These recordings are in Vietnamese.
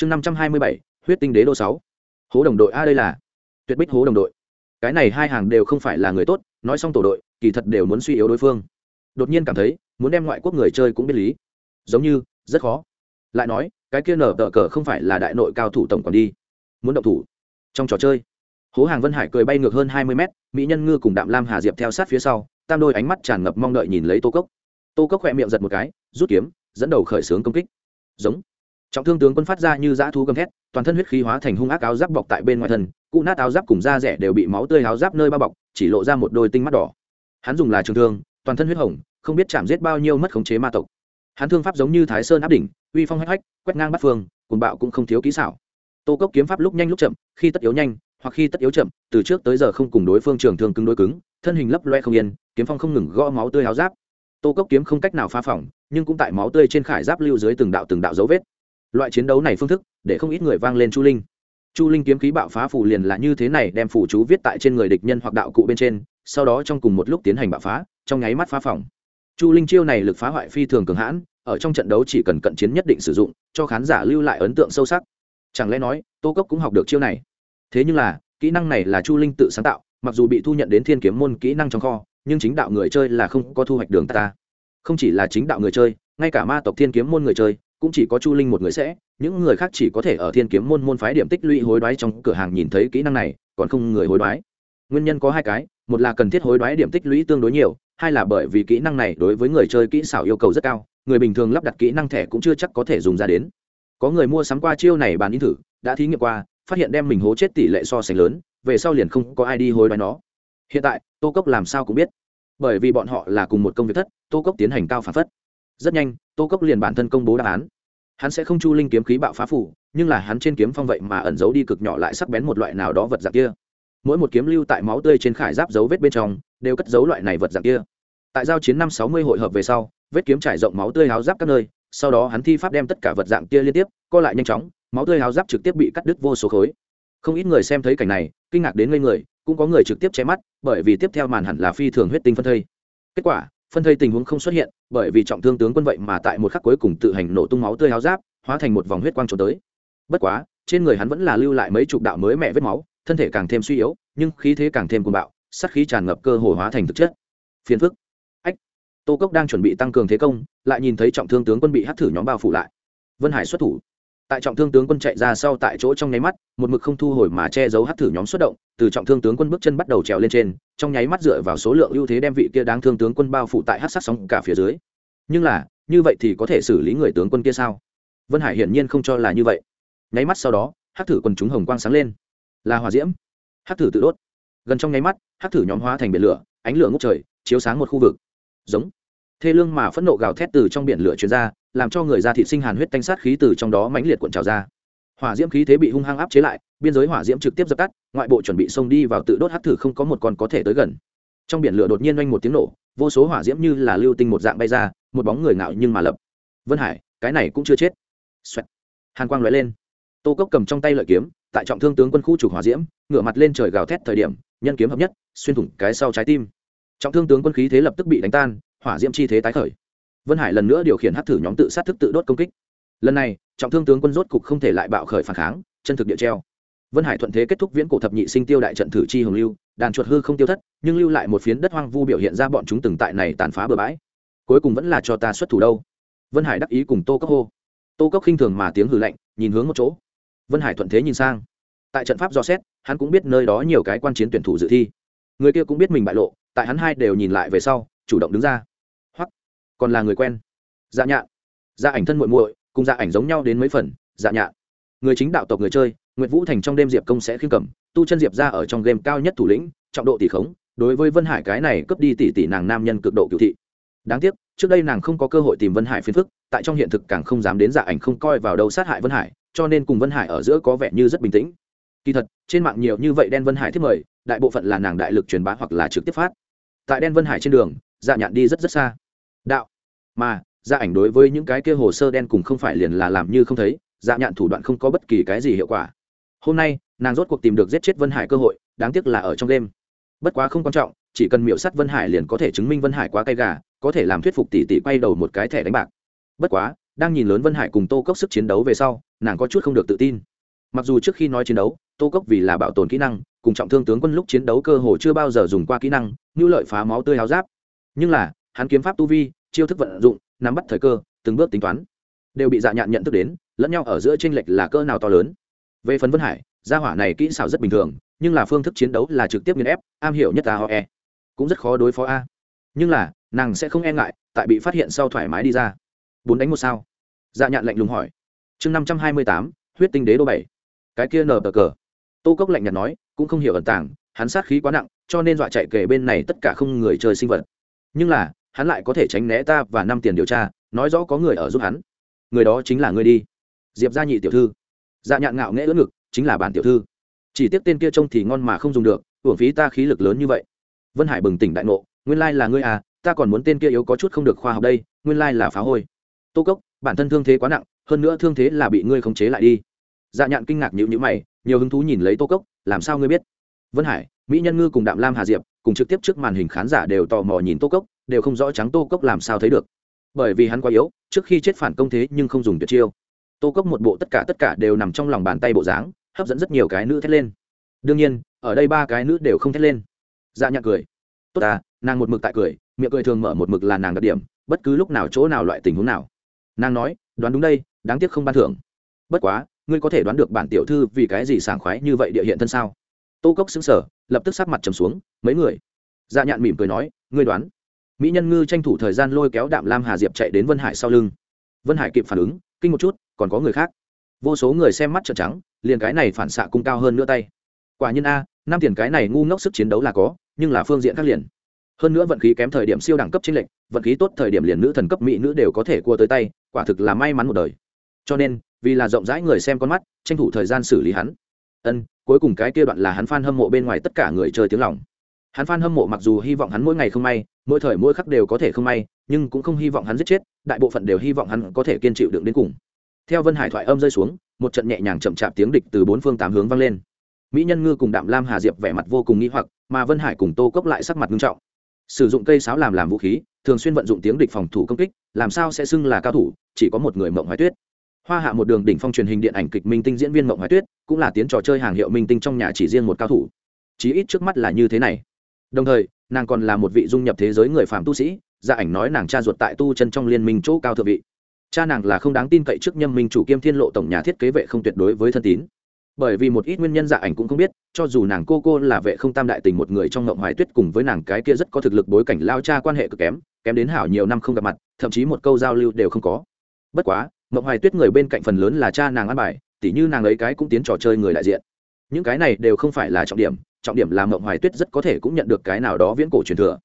chương năm trăm hai mươi bảy, huyết tinh đế đô sáu. Hố đồng đội, a, đây là tuyệt bích hố đồng đội. Cái này hai hàng đều không phải là người tốt, nói xong tổ đội, kỳ thật đều muốn suy yếu đối phương. Đột nhiên cảm thấy, muốn đem ngoại quốc người chơi cũng biết lý. Giống như, rất khó. Lại nói, cái kia nở tờ cờ không phải là đại nội cao thủ tổng còn đi. Muốn động thủ. Trong trò chơi, hố hàng vân hải cười bay ngược hơn hai mươi mét, mỹ nhân ngư cùng đạm lam hà diệp theo sát phía sau, tam đôi ánh mắt tràn ngập mong đợi nhìn lấy tô cốc. Tô cốc khỏe miệng giật một cái, rút kiếm, dẫn đầu khởi xướng công kích. Giống trọng thương tướng quân phát ra như dã thú gầm thét, toàn thân huyết khí hóa thành hung ác áo giáp bọc tại bên ngoài thân, cụ nát áo giáp cùng da rẻ đều bị máu tươi áo giáp nơi bao bọc, chỉ lộ ra một đôi tinh mắt đỏ. Hắn dùng là trường thương, toàn thân huyết hồng, không biết chạm giết bao nhiêu mất khống chế ma tộc. Hắn thương pháp giống như thái sơn áp đỉnh, uy phong hách hách, quét ngang bắt phương cùng bạo cũng không thiếu kỹ xảo. Tô cốc kiếm pháp lúc nhanh lúc chậm, khi tất yếu nhanh, hoặc khi tất yếu chậm, từ trước tới giờ không cùng đối phương trường thương cứng đối cứng, thân hình lấp loe không yên, kiếm phong không ngừng gõ máu tươi áo giáp. Tô cốc kiếm không cách nào phá phỏng nhưng cũng tại máu tươi trên khải giáp lưu dưới từng đạo từng đạo dấu vết loại chiến đấu này phương thức, để không ít người vang lên chu linh. Chu linh kiếm khí bạo phá phủ liền là như thế này, đem phủ chú viết tại trên người địch nhân hoặc đạo cụ bên trên, sau đó trong cùng một lúc tiến hành bạo phá, trong nháy mắt phá phòng. Chu linh chiêu này lực phá hoại phi thường cường hãn, ở trong trận đấu chỉ cần cận chiến nhất định sử dụng, cho khán giả lưu lại ấn tượng sâu sắc. Chẳng lẽ nói, tô cốc cũng học được chiêu này? Thế nhưng là, kỹ năng này là chu linh tự sáng tạo, mặc dù bị thu nhận đến thiên kiếm môn kỹ năng trong kho, nhưng chính đạo người chơi là không có thu hoạch đường ta. Không chỉ là chính đạo người chơi, ngay cả ma tộc thiên kiếm môn người chơi cũng chỉ có chu linh một người sẽ, những người khác chỉ có thể ở thiên kiếm môn môn phái điểm tích lũy hối đoái trong cửa hàng nhìn thấy kỹ năng này, còn không người hối đoái. Nguyên nhân có hai cái, một là cần thiết hối đoái điểm tích lũy tương đối nhiều, hai là bởi vì kỹ năng này đối với người chơi kỹ xảo yêu cầu rất cao, người bình thường lắp đặt kỹ năng thẻ cũng chưa chắc có thể dùng ra đến. Có người mua sắm qua chiêu này bàn in thử, đã thí nghiệm qua, phát hiện đem mình hố chết tỷ lệ so sánh lớn, về sau liền không có ai đi hối đoái nó. Hiện tại, tô cốc làm sao cũng biết. Bởi vì bọn họ là cùng một công việc thất, tô cốc tiến hành cao phản phất rất nhanh, tô cốc liền bản thân công bố đáp án. Hắn sẽ không chu linh kiếm khí bạo phá phủ, nhưng là hắn trên kiếm phong vậy mà ẩn giấu đi cực nhỏ lại sắc bén một loại nào đó vật dạng kia. Mỗi một kiếm lưu tại máu tươi trên khải giáp dấu vết bên trong, đều cất giấu loại này vật dạng kia. Tại giao chiến năm sáu mươi hội hợp về sau, vết kiếm trải rộng máu tươi háo giáp các nơi, sau đó hắn thi pháp đem tất cả vật dạng kia liên tiếp, co lại nhanh chóng, máu tươi háo giáp trực tiếp bị cắt đứt vô số khối. Không ít người xem thấy cảnh này, kinh ngạc đến ngây người, cũng có người trực tiếp che mắt, bởi vì tiếp theo màn hẳn là phi thường huyết tinh phân thây. Kết quả phân thây tình huống không xuất hiện, bởi vì trọng thương tướng quân vậy mà tại một khắc cuối cùng tự hành nổ tung máu tươi háo giáp, hóa thành một vòng huyết quang trốn tới. Bất quá, trên người hắn vẫn là lưu lại mấy chục đạo mới mẹ vết máu, thân thể càng thêm suy yếu, nhưng khí thế càng thêm cuồng bạo sắc khí tràn ngập cơ hồ hóa thành thực chất. Phiền phức. Ách. Tô cốc đang chuẩn bị tăng cường thế công, lại nhìn thấy trọng thương tướng quân bị hắt thử nhóm bao phủ lại. Vân hải xuất thủ tại trọng thương tướng quân chạy ra sau tại chỗ trong nháy mắt, một mực không thu hồi mà che giấu Hắc thử nhóm xuất động, từ trọng thương tướng quân bước chân bắt đầu trèo lên trên, trong nháy mắt dựa vào số lượng ưu thế đem vị kia đáng thương tướng quân bao phủ tại hát sát sóng cả phía dưới. Nhưng là, như vậy thì có thể xử lý người tướng quân kia sao? Vân hải hiển nhiên không cho là như vậy. Nháy mắt sau đó hát thử quần chúng hồng quang sáng lên. Là hòa diễm. Hát thử tự đốt. Gần trong nháy mắt hát thử nhóm hóa thành biển lửa, ánh lửa ngốc trời, chiếu sáng một khu vực. Giống. Thê lương mà phẫn nộ gào thét từ trong biển lửa truyền ra làm cho người ra thị sinh hàn huyết tanh sát khí từ trong đó mãnh liệt cuộn trào ra. Hỏa diễm khí thế bị hung hăng áp chế lại, biên giới hỏa diễm trực tiếp dập tắt, ngoại bộ chuẩn bị xông đi vào tự đốt hắt thử không có một con có thể tới gần. Trong biển lửa đột nhiên oanh một tiếng nổ, vô số hỏa diễm như là lưu tinh một dạng bay ra, một bóng người ngạo nhưng mà lập. Vân hải, cái này cũng chưa chết. Xoẹt. hàn quang lóe lên. Tô cốc cầm trong tay lợi kiếm, tại trọng thương tướng quân khu chủ hỏa diễm, ngửa mặt lên trời gào thét thời điểm, nhân kiếm hợp nhất, xuyên thủng cái sau trái tim. Trọng thương tướng quân khí thế lập tức bị đánh tan, hỏa diễm chi thế tái khởi vân hải lần nữa điều khiển hát thử nhóm tự sát thức tự đốt công kích. Lần này, trọng thương tướng quân rốt cục không thể lại bạo khởi phản kháng, chân thực địa treo. Vân hải thuận thế kết thúc viễn cổ thập nhị sinh tiêu đại trận thử chi hồng lưu, đàn chuột hư không tiêu thất, nhưng lưu lại một phiến đất hoang vu biểu hiện ra bọn chúng từng tại này tàn phá bừa bãi. Cuối cùng vẫn là cho ta xuất thủ đâu. Vân hải đắc ý cùng tô cốc hô. Tô cốc khinh thường mà tiếng hừ lạnh, nhìn hướng một chỗ. Vân hải thuận thế nhìn sang. Tại trận pháp do xét, hắn cũng biết nơi đó nhiều cái quan chiến tuyển thủ dự thi. Người kia cũng biết mình bại lộ, tại hắn hai đều nhìn lại về sau, chủ động đứng ra còn là người quen dạ nhạn dạ ảnh thân muội muội cùng dạ ảnh giống nhau đến mấy phần dạ nhạn người chính đạo tộc người chơi nguyễn Vũ Thành trong đêm Diệp Công sẽ khiêm cầm, tu chân Diệp ra ở trong game cao nhất thủ lĩnh, trọng độ tỷ khống, đối với Vân Hải cái này cướp đi tỷ tỷ nàng nam nhân cực độ cửu thị. Đáng tiếc, trước đây nàng không có cơ hội tìm Vân Hải phiền phức, tại trong hiện thực càng không dám đến dạ ảnh không coi vào đâu sát hại Vân Hải, cho nên cùng Vân Hải ở giữa có vẻ như rất bình tĩnh. Kỳ thật, trên mạng nhiều như vậy đen Vân Hải thiết mời, đại bộ phận là nàng đại lực truyền bá hoặc là trực tiếp phát. Tại đen Vân Hải trên đường, dạ nhạn đi rất rất xa. Đạo, mà gia ảnh đối với những cái kia hồ sơ đen cùng không phải liền là làm như không thấy, dạ nhạn thủ đoạn không có bất kỳ cái gì hiệu quả. Hôm nay nàng rốt cuộc tìm được giết chết vân hải cơ hội đáng tiếc là ở trong đêm. Bất quá không quan trọng chỉ cần miễu sắt vân hải liền có thể chứng minh vân hải quá cay gà có thể làm thuyết phục tỷ tỷ quay đầu một cái thẻ đánh bạc. Bất quá đang nhìn lớn vân hải cùng tô cốc sức chiến đấu về sau nàng có chút không được tự tin. Mặc dù trước khi nói chiến đấu tô cốc vì là bảo tồn kỹ năng cùng trọng thương tướng quân lúc chiến đấu cơ hồ chưa bao giờ dùng qua kỹ năng như lợi phá máu tươi háo giáp. Nhưng là hắn kiếm pháp tu vi chiêu thức vận dụng, nắm bắt thời cơ, từng bước tính toán. Đều bị dạ nhạn nhận thức đến, lẫn nhau ở giữa tranh lệch là cơ nào to lớn. Về phần vân hải, gia hỏa này kỹ xảo rất bình thường, nhưng là phương thức chiến đấu là trực tiếp nghiền ép, am hiểu nhất a ho e. Cũng rất khó đối phó a. Nhưng là, nàng sẽ không e ngại, tại bị phát hiện sau thoải mái đi ra. Bốn đánh một sao. Dạ nhạn lạnh lùng hỏi. Chương năm trăm hai mươi tám, huyết tinh đế đô bảy. Cái kia nở tờ cờ. Tô cốc lạnh nhạt nói, cũng không hiểu ẩn tàng, hắn sát khí quá nặng, cho nên dọa chạy kể bên này tất cả không người chơi sinh vật. Nhưng là hắn lại có thể tránh né ta và năm tiền điều tra, nói rõ có người ở giúp hắn. Người đó chính là ngươi đi. Diệp gia nhị tiểu thư. Dạ nhạn ngạo nghễ ưỡn ngực, chính là bản tiểu thư. Chỉ tiếc tên kia trông thì ngon mà không dùng được, hưởng phí ta khí lực lớn như vậy. Vân hải bừng tỉnh đại ngộ, nguyên lai là ngươi à ta còn muốn tên kia yếu có chút không được khoa học đây, nguyên lai là phá hôi. Tô cốc, bản thân thương thế quá nặng, hơn nữa thương thế là bị ngươi khống chế lại đi. Dạ nhạn kinh ngạc nhịu nhữ mày, nhiều hứng thú nhìn lấy tô cốc, làm sao ngươi biết? Vân hải, mỹ nhân ngư cùng đạm lam hà diệp, cùng trực tiếp trước màn hình khán giả đều tò mò nhìn tô cốc đều không rõ trắng tô cốc làm sao thấy được. Bởi vì hắn quá yếu, trước khi chết phản công thế nhưng không dùng tuyệt chiêu. Tô cốc một bộ tất cả tất cả đều nằm trong lòng bàn tay bộ dáng, hấp dẫn rất nhiều cái nữ thét lên. Đương nhiên, ở đây ba cái nữ đều không thét lên. Dạ nhạc cười. Tốt à nàng một mực tại cười, miệng cười thường mở một mực là nàng đặc điểm, bất cứ lúc nào chỗ nào loại tình huống nào. Nàng nói, đoán đúng đây, đáng tiếc không ban thưởng. Bất quá, ngươi có thể đoán được bản tiểu thư vì cái gì sảng khoái như vậy địa hiện thân sao? Tô cốc xứng sở lập tức sắc mặt trầm xuống, mấy người? Dạ nhạn mỉm cười nói, ngươi đoán mỹ nhân ngư tranh thủ thời gian lôi kéo đạm lam hà diệp chạy đến vân hải sau lưng. Vân hải kịp phản ứng, kinh một chút, còn có người khác. Vô số người xem mắt trợn trắng, liền cái này phản xạ cung cao hơn nữa tay. Quả nhiên a, năm tiền cái này ngu ngốc sức chiến đấu là có, nhưng là phương diện khác liền. Hơn nữa vận khí kém thời điểm siêu đẳng cấp chính lệnh vận khí tốt thời điểm liền nữ thần cấp mỹ nữ đều có thể cua tới tay, quả thực là may mắn một đời. Cho nên, vì là rộng rãi người xem con mắt, tranh thủ thời gian xử lý hắn. Ân, cuối cùng cái kia đoạn là hắn f a n hâm mộ bên ngoài tất cả người chơi tiếng lòng. Hắn f a n hâm mộ mặc dù hy vọng hắn mỗi ngày không may mỗi thời mỗi khắc đều có thể không may, nhưng cũng không hy vọng hắn giết chết, đại bộ phận đều hy vọng hắn có thể kiên chịu đựng đến cùng. Theo vân hải thoại âm rơi xuống, một trận nhẹ nhàng chậm chạp tiếng địch từ bốn phương tám hướng vang lên. Mỹ nhân ngư cùng đạm lam hà diệp vẻ mặt vô cùng nghĩ hoặc, mà vân hải cùng tô cốc lại sắc mặt nghiêm trọng. Sử dụng cây sáo làm làm vũ khí, thường xuyên vận dụng tiếng địch phòng thủ công kích, làm sao sẽ xưng là cao thủ, chỉ có một người mộng hoài tuyết. Hoa hạ một đường đỉnh phong truyền hình điện ảnh kịch minh tinh diễn viên mộng hoài tuyết, cũng là tiến trò chơi hàng hiệu minh tinh trong nhà chỉ riêng một cao thủ. Chí ít trước mắt là như thế này. Đồng thời nàng còn là một vị dung nhập thế giới người phạm tu sĩ, gia ảnh nói nàng cha ruột tại tu chân trong liên minh chỗ cao thượng vị. Cha nàng là không đáng tin cậy trước nhâm minh chủ kiêm thiên lộ tổng nhà thiết kế vệ không tuyệt đối với thân tín. Bởi vì một ít nguyên nhân dạ ảnh cũng không biết, cho dù nàng cô cô là vệ không tam đại tình một người trong ngộng hoài tuyết cùng với nàng cái kia rất có thực lực bối cảnh lao cha quan hệ cực kém kém đến hảo nhiều năm không gặp mặt, thậm chí một câu giao lưu đều không có. Bất quá ngộng hoài tuyết người bên cạnh phần lớn là cha nàng ăn bài, tỉ như nàng ấy cái cũng tiến trò chơi người đại diện. Những cái này đều không phải là trọng điểm trọng điểm là mộng hoài tuyết rất có thể cũng nhận được cái nào đó viễn cổ truyền thừa.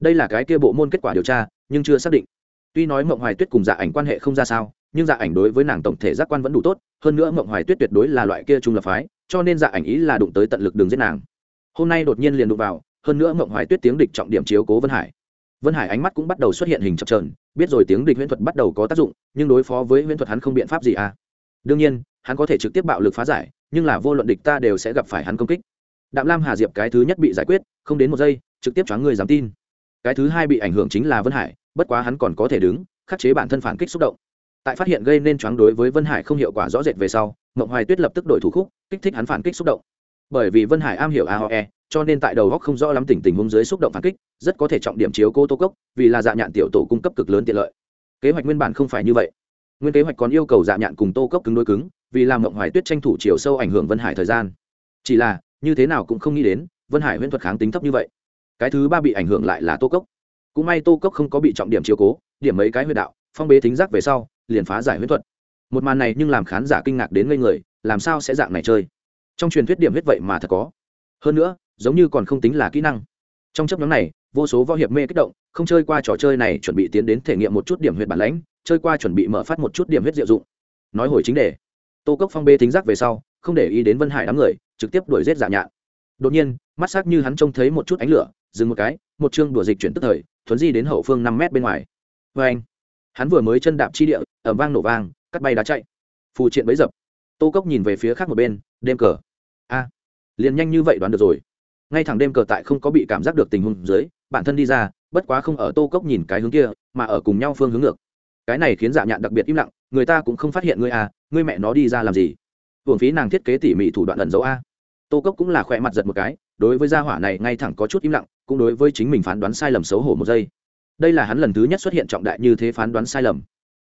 Đây là cái kia bộ môn kết quả điều tra, nhưng chưa xác định. Tuy nói mộng hoài tuyết cùng dạ ảnh quan hệ không ra sao, nhưng dạ ảnh đối với nàng tổng thể giác quan vẫn đủ tốt, hơn nữa mộng hoài tuyết tuyệt đối là loại kia trung lập phái, cho nên dạ ảnh ý là đụng tới tận lực đường giết nàng. Hôm nay đột nhiên liền đụng vào, hơn nữa mộng hoài tuyết tiếng địch trọng điểm chiếu cố vân hải. Vân hải ánh mắt cũng bắt đầu xuất hiện hình chập trờn biết rồi tiếng địch huyễn thuật bắt đầu có tác dụng, nhưng đối phó với huyễn thuật hắn không biện pháp gì à. Đương nhiên, hắn có thể trực tiếp bạo lực phá giải, nhưng là vô luận địch ta đều sẽ gặp phải hắn công kích đạm lam hà diệp cái thứ nhất bị giải quyết, không đến một giây, trực tiếp choáng người dám tin. Cái thứ hai bị ảnh hưởng chính là vân hải, bất quá hắn còn có thể đứng, khắc chế bản thân phản kích xúc động. Tại phát hiện gây nên choáng đối với vân hải không hiệu quả rõ rệt về sau, mộng hoài tuyết lập tức đổi thủ khúc, kích thích hắn phản kích xúc động. Bởi vì vân hải am hiểu aoe cho nên tại đầu góc không rõ lắm tỉnh tình huống dưới xúc động phản kích, rất có thể trọng điểm chiếu cô tô cốc, vì là dạ nhạn tiểu tổ cung cấp cực lớn tiện lợi. Kế hoạch nguyên bản không phải như vậy. Nguyên kế hoạch còn yêu cầu dạ nhạn cùng tô cốc cứng đối cứng, vì làm mộng hoài tuyết tranh thủ chiều sâu ảnh hưởng vân hải thời gian. Chỉ là như thế nào cũng không nghĩ đến, vân hải huyễn thuật kháng tính thấp như vậy. Cái thứ ba bị ảnh hưởng lại là tô cốc. Cũng may tô cốc không có bị trọng điểm chiếu cố, điểm mấy cái huyệt đạo, phong bế thính giác về sau, liền phá giải huyễn thuật. Một màn này nhưng làm khán giả kinh ngạc đến ngây người, làm sao sẽ dạng này chơi? Trong truyền thuyết điểm huyết vậy mà thật có. Hơn nữa, giống như còn không tính là kỹ năng. Trong chấp nhóm này, vô số võ hiệp mê kích động, không chơi qua trò chơi này chuẩn bị tiến đến thể nghiệm một chút điểm huyết bản lãnh, chơi qua chuẩn bị mở phát một chút điểm huyết diệu dụng. Nói hồi chính đề. Tô cốc phong bê thính giác về sau, không để ý đến vân hải đám người trực tiếp đuổi giết dạ nhạn. Đột nhiên, mắt sắc như hắn trông thấy một chút ánh lửa, dừng một cái, một chương đùa dịch chuyển tức thời, thuấn di đến hậu phương năm mét bên ngoài. Vê anh, hắn vừa mới chân đạp chi địa ẩm vang nổ vang, cắt bay đá chạy. Phù triện bấy dập. Tô cốc nhìn về phía khác một bên, đêm cờ. A, liền nhanh như vậy đoán được rồi. Ngay thẳng đêm cờ tại không có bị cảm giác được tình huống dưới, bản thân đi ra, bất quá không ở tô cốc nhìn cái hướng kia, mà ở cùng nhau phương hướng ngược. Cái này khiến dạ nhạn đặc biệt im lặng, người ta cũng không phát hiện ngươi à ngươi mẹ nó đi ra làm gì? Hưởng phí nàng thiết kế tỉ mỉ thủ đoạn ẩn dấu a. Tô cốc cũng là khỏe mặt giật một cái, đối với gia hỏa này ngay thẳng có chút im lặng, cũng đối với chính mình phán đoán sai lầm xấu hổ một giây. Đây là hắn lần thứ nhất xuất hiện trọng đại như thế phán đoán sai lầm.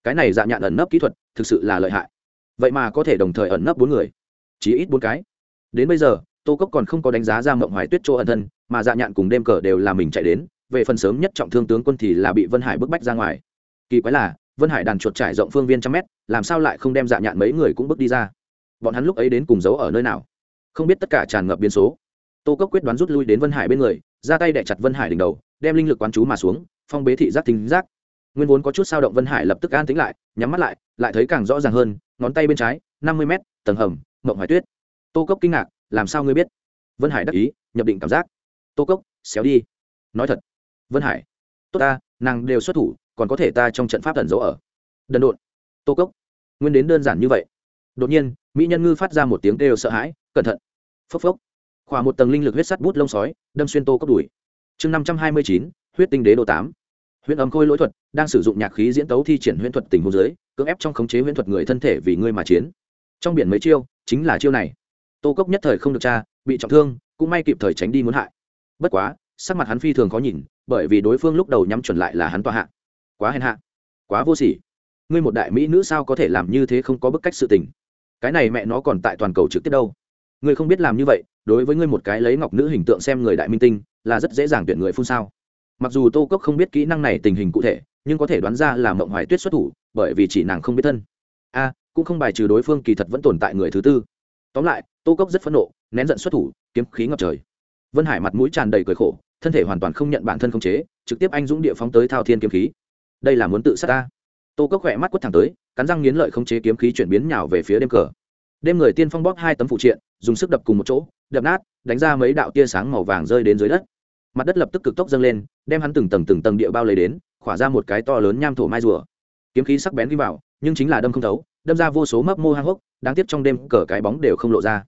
Cái này dạ nhạn ẩn nấp kỹ thuật, thực sự là lợi hại. Vậy mà có thể đồng thời ẩn nấp bốn người. Chỉ ít bốn cái. Đến bây giờ, tô cốc còn không có đánh giá ra mộng hoài tuyết chỗ ẩn thân, mà dạ nhạn cùng đêm cờ đều là mình chạy đến, về phần sớm nhất trọng thương tướng quân thì là bị vân hải bức bách ra ngoài. Kỳ quái là, vân hải đàn chuột trải rộng phương viên trăm mét, làm sao lại không đem dạ nhạn mấy người cũng bước đi ra? Bọn hắn lúc ấy đến cùng giấu ở nơi nào? Không biết tất cả tràn ngập biến số. Tô cốc quyết đoán rút lui đến vân hải bên người, ra tay đẻ chặt vân hải đỉnh đầu, đem linh lực quán chú mà xuống, phong bế thị giác tính giác. Nguyên vốn có chút sao động vân hải lập tức an tính lại, nhắm mắt lại lại thấy càng rõ ràng hơn, ngón tay bên trái, năm mươi m tầng hầm, mộng hoài tuyết. Tô cốc kinh ngạc, làm sao ngươi biết? Vân hải đắc ý, nhập định cảm giác. Tô cốc, xéo đi. Nói thật. Vân hải. Tốt ta, nàng đều xuất thủ, còn có thể ta trong trận pháp thần giấu ở. Đần độn. Tô cốc. Nguyên đến đơn giản như vậy đột nhiên, mỹ nhân ngư phát ra một tiếng kêu sợ hãi, cẩn thận! Phốc phốc! Khoảng một tầng linh lực huyết sắt bút lông sói, đâm xuyên tô cốc đùi. Chương năm trăm hai mươi chín, huyết tinh đế độ tám. Huyễn âm khôi lỗi thuật, đang sử dụng nhạc khí diễn tấu thi triển huyễn thuật tình huống dưới, cưỡng ép trong khống chế huyễn thuật người thân thể vì ngươi mà chiến. Trong biển mấy chiêu, chính là chiêu này. Tô cốc nhất thời không được cha bị trọng thương, cũng may kịp thời tránh đi muốn hại. Bất quá, sắc mặt hắn phi thường khó nhìn, bởi vì đối phương lúc đầu nhắm chuẩn lại là hắn tòa hạ. Quá hèn hạ. Quá vô sỉ. Ngươi một đại mỹ nữ sao có thể làm như thế không có bức cách sự tình? Cái này mẹ nó còn tại toàn cầu trực tiếp đâu. Ngươi không biết làm như vậy, đối với ngươi một cái lấy ngọc nữ hình tượng xem người đại minh tinh, là rất dễ dàng tuyển người phun sao. Mặc dù tô cốc không biết kỹ năng này tình hình cụ thể, nhưng có thể đoán ra là mộng hoài tuyết xuất thủ, bởi vì chỉ nàng không biết thân. A, cũng không bài trừ đối phương kỳ thật vẫn tồn tại người thứ tư. Tóm lại, tô cốc rất phẫn nộ, nén giận xuất thủ, kiếm khí ngập trời. Vân hải mặt mũi tràn đầy cười khổ, thân thể hoàn toàn không nhận bản thân không chế, trực tiếp anh dũng địa phóng tới thao thiên kiếm khí. Đây là muốn tự sát ta. Tô cốc khỏe mắt quất thẳng tới cắn răng nghiến lợi không chế kiếm khí chuyển biến nhào về phía đêm cờ. Đêm người tiên phong bóp hai tấm phụ triện, dùng sức đập cùng một chỗ, đập nát, đánh ra mấy đạo tia sáng màu vàng rơi đến dưới đất. Mặt đất lập tức cực tốc dâng lên, đem hắn từng tầng từng tầng địa bao lấy đến, khỏa ra một cái to lớn nham thổ mai rùa. Kiếm khí sắc bén đi vào, nhưng chính là đâm không thấu, đâm ra vô số mấp mô hang hốc, đáng tiếc trong đêm cờ cái bóng đều không lộ ra.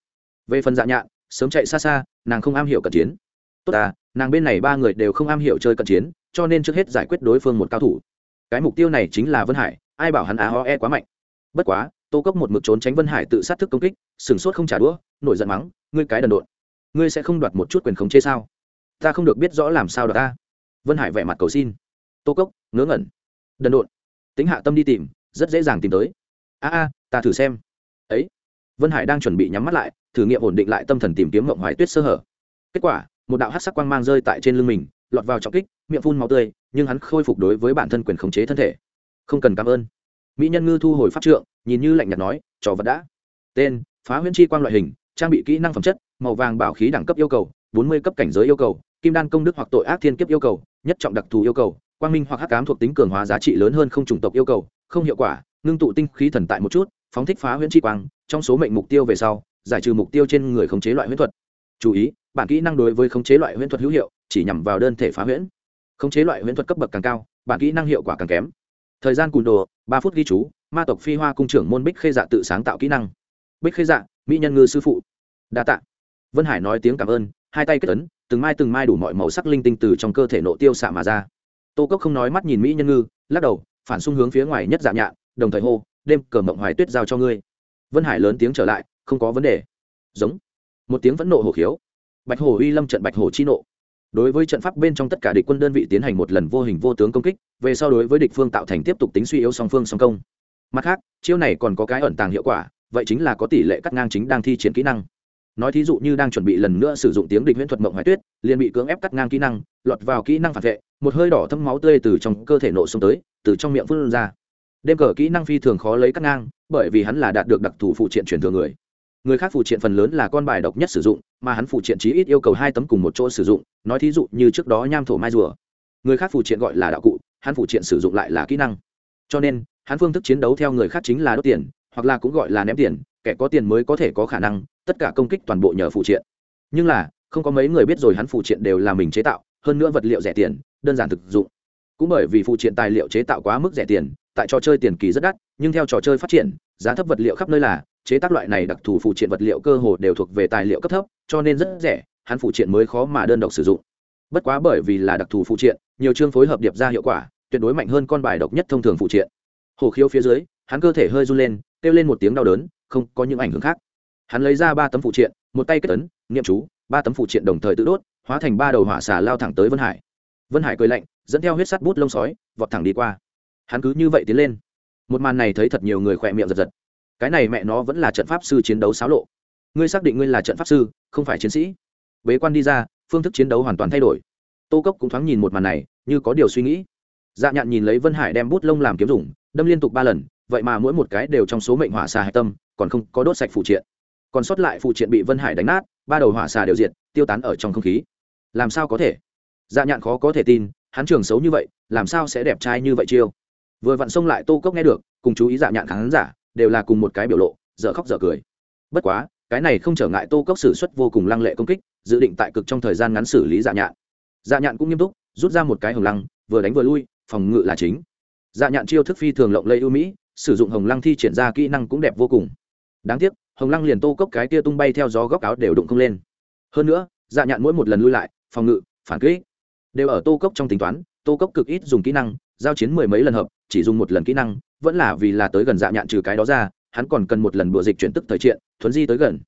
Về phần dạ nhạn, sớm chạy xa xa, nàng không am hiểu cận chiến. Tốt à nàng bên này ba người đều không am hiểu chơi cận chiến, cho nên trước hết giải quyết đối phương một cao thủ. Cái mục tiêu này chính là vân hải ai bảo hắn á ho e quá mạnh. Bất quá, tô cốc một mực trốn tránh vân hải tự sát thức công kích, sừng sốt không trả đũa, nổi giận mắng, ngươi cái đần độn, ngươi sẽ không đoạt một chút quyền khống chế sao? Ta không được biết rõ làm sao đoạt ta. Vân hải vẻ mặt cầu xin. Tô cốc, ngớ ngẩn. Đần độn, tính hạ tâm đi tìm, rất dễ dàng tìm tới. A a, ta thử xem. Ấy. Vân hải đang chuẩn bị nhắm mắt lại, thử nghiệm ổn định lại tâm thần tìm kiếm mộng hoài tuyết sơ hở. Kết quả, một đạo hát sắc quang mang rơi tại trên lưng mình, lọt vào trọng kích, miệng phun máu tươi, nhưng hắn khôi phục đối với bản thân quyền khống chế thân thể không cần cảm ơn. Mỹ nhân ngư thu hồi pháp trượng, nhìn như lạnh nhạt nói trò vật đã. Tên, phá huyễn chi quang loại hình, trang bị kỹ năng phẩm chất, màu vàng bảo khí đẳng cấp yêu cầu, bốn mươi cấp cảnh giới yêu cầu, kim đan công đức hoặc tội ác thiên kiếp yêu cầu, nhất trọng đặc thù yêu cầu, quang minh hoặc hắc cám thuộc tính cường hóa giá trị lớn hơn không chủng tộc yêu cầu, không hiệu quả, ngưng tụ tinh khí thần tại một chút, phóng thích phá huyễn chi quang, trong số mệnh mục tiêu về sau, giải trừ mục tiêu trên người khống chế loại huyễn thuật. Chú ý, bản kỹ năng đối với khống chế loại huyễn thuật hữu hiệu, chỉ nhằm vào đơn thể phá huyễn. Khống chế loại huyễn thuật cấp bậc càng cao, bản kỹ năng hiệu quả càng kém thời gian cùn đồ, ba phút ghi chú, ma tộc phi hoa cung trưởng môn bích khê dạ tự sáng tạo kỹ năng. Bích khê dạ mỹ nhân ngư sư phụ. Đa tạ. Vân hải nói tiếng cảm ơn, hai tay kết ấn, từng mai từng mai đủ mọi màu sắc linh tinh từ trong cơ thể nộ tiêu xạ mà ra. Tô cốc không nói mắt nhìn mỹ nhân ngư, lắc đầu, phản xung hướng phía ngoài nhất dạ nhạn đồng thời hô, đêm, cờ mộng hoài tuyết giao cho ngươi. Vân hải lớn tiếng trở lại, không có vấn đề. Giống. Một tiếng vẫn nộ hổ khiếu. Bạch hổ uy lâm trận bạch hổ chi nộ. Đối với trận pháp bên trong tất cả địch quân đơn vị tiến hành một lần vô hình vô tướng công kích về sau đối với địch phương tạo thành tiếp tục tính suy yếu song phương song công. Mặt khác, chiêu này còn có cái ẩn tàng hiệu quả, vậy chính là có tỷ lệ cắt ngang chính đang thi triển kỹ năng. Nói thí dụ như đang chuẩn bị lần nữa sử dụng tiếng địch huyễn thuật mộng hoài tuyết, liền bị cưỡng ép cắt ngang kỹ năng, lọt vào kỹ năng phản vệ, một hơi đỏ thâm máu tươi từ trong cơ thể nổ xuống tới, từ trong miệng phun ra. Đêm cờ kỹ năng phi thường khó lấy cắt ngang, bởi vì hắn là đạt được đặc thù phụ triện truyền thừa người. Người khác phụ triện phần lớn là con bài độc nhất sử dụng, mà hắn phụ triện chí ít yêu cầu hai tấm cùng một chỗ sử dụng, nói thí dụ như trước đó nham thổ mai rùa. Người khác phụ triện gọi là đạo cụ hắn phụ triện sử dụng lại là kỹ năng. Cho nên, hắn phương thức chiến đấu theo người khác chính là đốt tiền, hoặc là cũng gọi là ném tiền, kẻ có tiền mới có thể có khả năng, tất cả công kích toàn bộ nhờ phụ triện. Nhưng là, không có mấy người biết rồi hắn phụ triện đều là mình chế tạo, hơn nữa vật liệu rẻ tiền, đơn giản thực dụng. Cũng bởi vì phụ triện tài liệu chế tạo quá mức rẻ tiền, tại trò chơi tiền kỳ rất đắt, nhưng theo trò chơi phát triển, giá thấp vật liệu khắp nơi là, chế tác loại này đặc thù phụ triện vật liệu cơ hồ đều thuộc về tài liệu cấp thấp, cho nên rất rẻ, hắn phụ triện mới khó mà đơn độc sử dụng bất quá bởi vì là đặc thù phụ triện, nhiều chương phối hợp điệp ra hiệu quả, tuyệt đối mạnh hơn con bài độc nhất thông thường phụ triện. Hổ khiếu phía dưới, hắn cơ thể hơi run lên, kêu lên một tiếng đau đớn, không có những ảnh hưởng khác. Hắn lấy ra ba tấm phụ triện, một tay kết ấn, niệm chú, ba tấm phụ triện đồng thời tự đốt, hóa thành ba đầu hỏa xà lao thẳng tới vân hải. Vân hải cười lạnh, dẫn theo huyết sắt bút lông sói, vọt thẳng đi qua. Hắn cứ như vậy tiến lên. Một màn này thấy thật nhiều người khỏe miệng giật giật. Cái này mẹ nó vẫn là trận pháp sư chiến đấu xáo lộ. Ngươi xác định ngươi là trận pháp sư, không phải chiến sĩ. Bế quan đi ra phương thức chiến đấu hoàn toàn thay đổi. Tô cốc cũng thoáng nhìn một màn này, như có điều suy nghĩ. Dạ nhạn nhìn lấy vân hải đem bút lông làm kiếm dùng, đâm liên tục ba lần, vậy mà mỗi một cái đều trong số mệnh hỏa xà hạch tâm, còn không có đốt sạch phụ triện. Còn sót lại phụ triện bị vân hải đánh nát, ba đầu hỏa xà đều diệt, tiêu tán ở trong không khí. Làm sao có thể? Dạ nhạn khó có thể tin, hắn trường xấu như vậy, làm sao sẽ đẹp trai như vậy chiêu? Vừa vặn xông lại tô cốc nghe được, cùng chú ý dạ nhạn khán giả, đều là cùng một cái biểu lộ, dở khóc dở cười. Bất quá cái này không trở ngại tô cốc xử suất vô cùng lăng lệ công kích, dự định tại cực trong thời gian ngắn xử lý dạ nhạn. Dạ nhạn cũng nghiêm túc, rút ra một cái hồng lăng, vừa đánh vừa lui, phòng ngự là chính. Dạ nhạn chiêu thức phi thường lộng lây ưu mỹ, sử dụng hồng lăng thi triển ra kỹ năng cũng đẹp vô cùng. Đáng tiếc, hồng lăng liền tô cốc cái tia tung bay theo gió góc áo đều đụng không lên. Hơn nữa dạ nhạn mỗi một lần lui lại, phòng ngự, phản kỹ đều ở tô cốc trong tính toán, tô cốc cực ít dùng kỹ năng, giao chiến mười mấy lần hợp, chỉ dùng một lần kỹ năng, vẫn là vì là tới gần dạ nhạn trừ cái đó ra hắn còn cần một lần bùa dịch chuyển tức thời triện, thuấn di tới gần.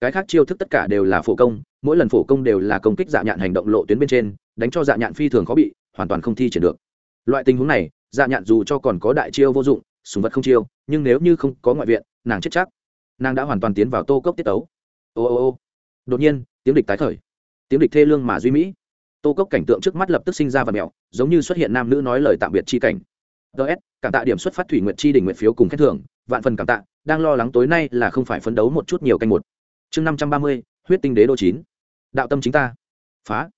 Cái khác chiêu thức tất cả đều là phổ công, mỗi lần phổ công đều là công kích dạ nhạn hành động lộ tuyến bên trên, đánh cho dạ nhạn phi thường khó bị, hoàn toàn không thi triển được. Loại tình huống này dạ nhạn dù cho còn có đại chiêu vô dụng súng vật không chiêu, nhưng nếu như không có ngoại viện, nàng chết chắc. Nàng đã hoàn toàn tiến vào tô cốc tiết tấu. Ô ô ô. Đột nhiên, tiếng địch tái khởi. Tiếng địch thê lương mà duy mỹ. Tô cốc cảnh tượng trước mắt lập tức sinh ra và mẹo, giống như xuất hiện nam nữ nói lời tạm biệt chi cảnh. Ts cảm tạ điểm xuất phát thủy nguyện chi đỉnh nguyện phiếu cùng khen thưởng vạn phần cảm tạ, đang lo lắng tối nay là không phải phấn đấu một chút nhiều canh một. Chương năm trăm ba mươi, huyết tinh đế đô chín. Đạo tâm chính ta. Phá.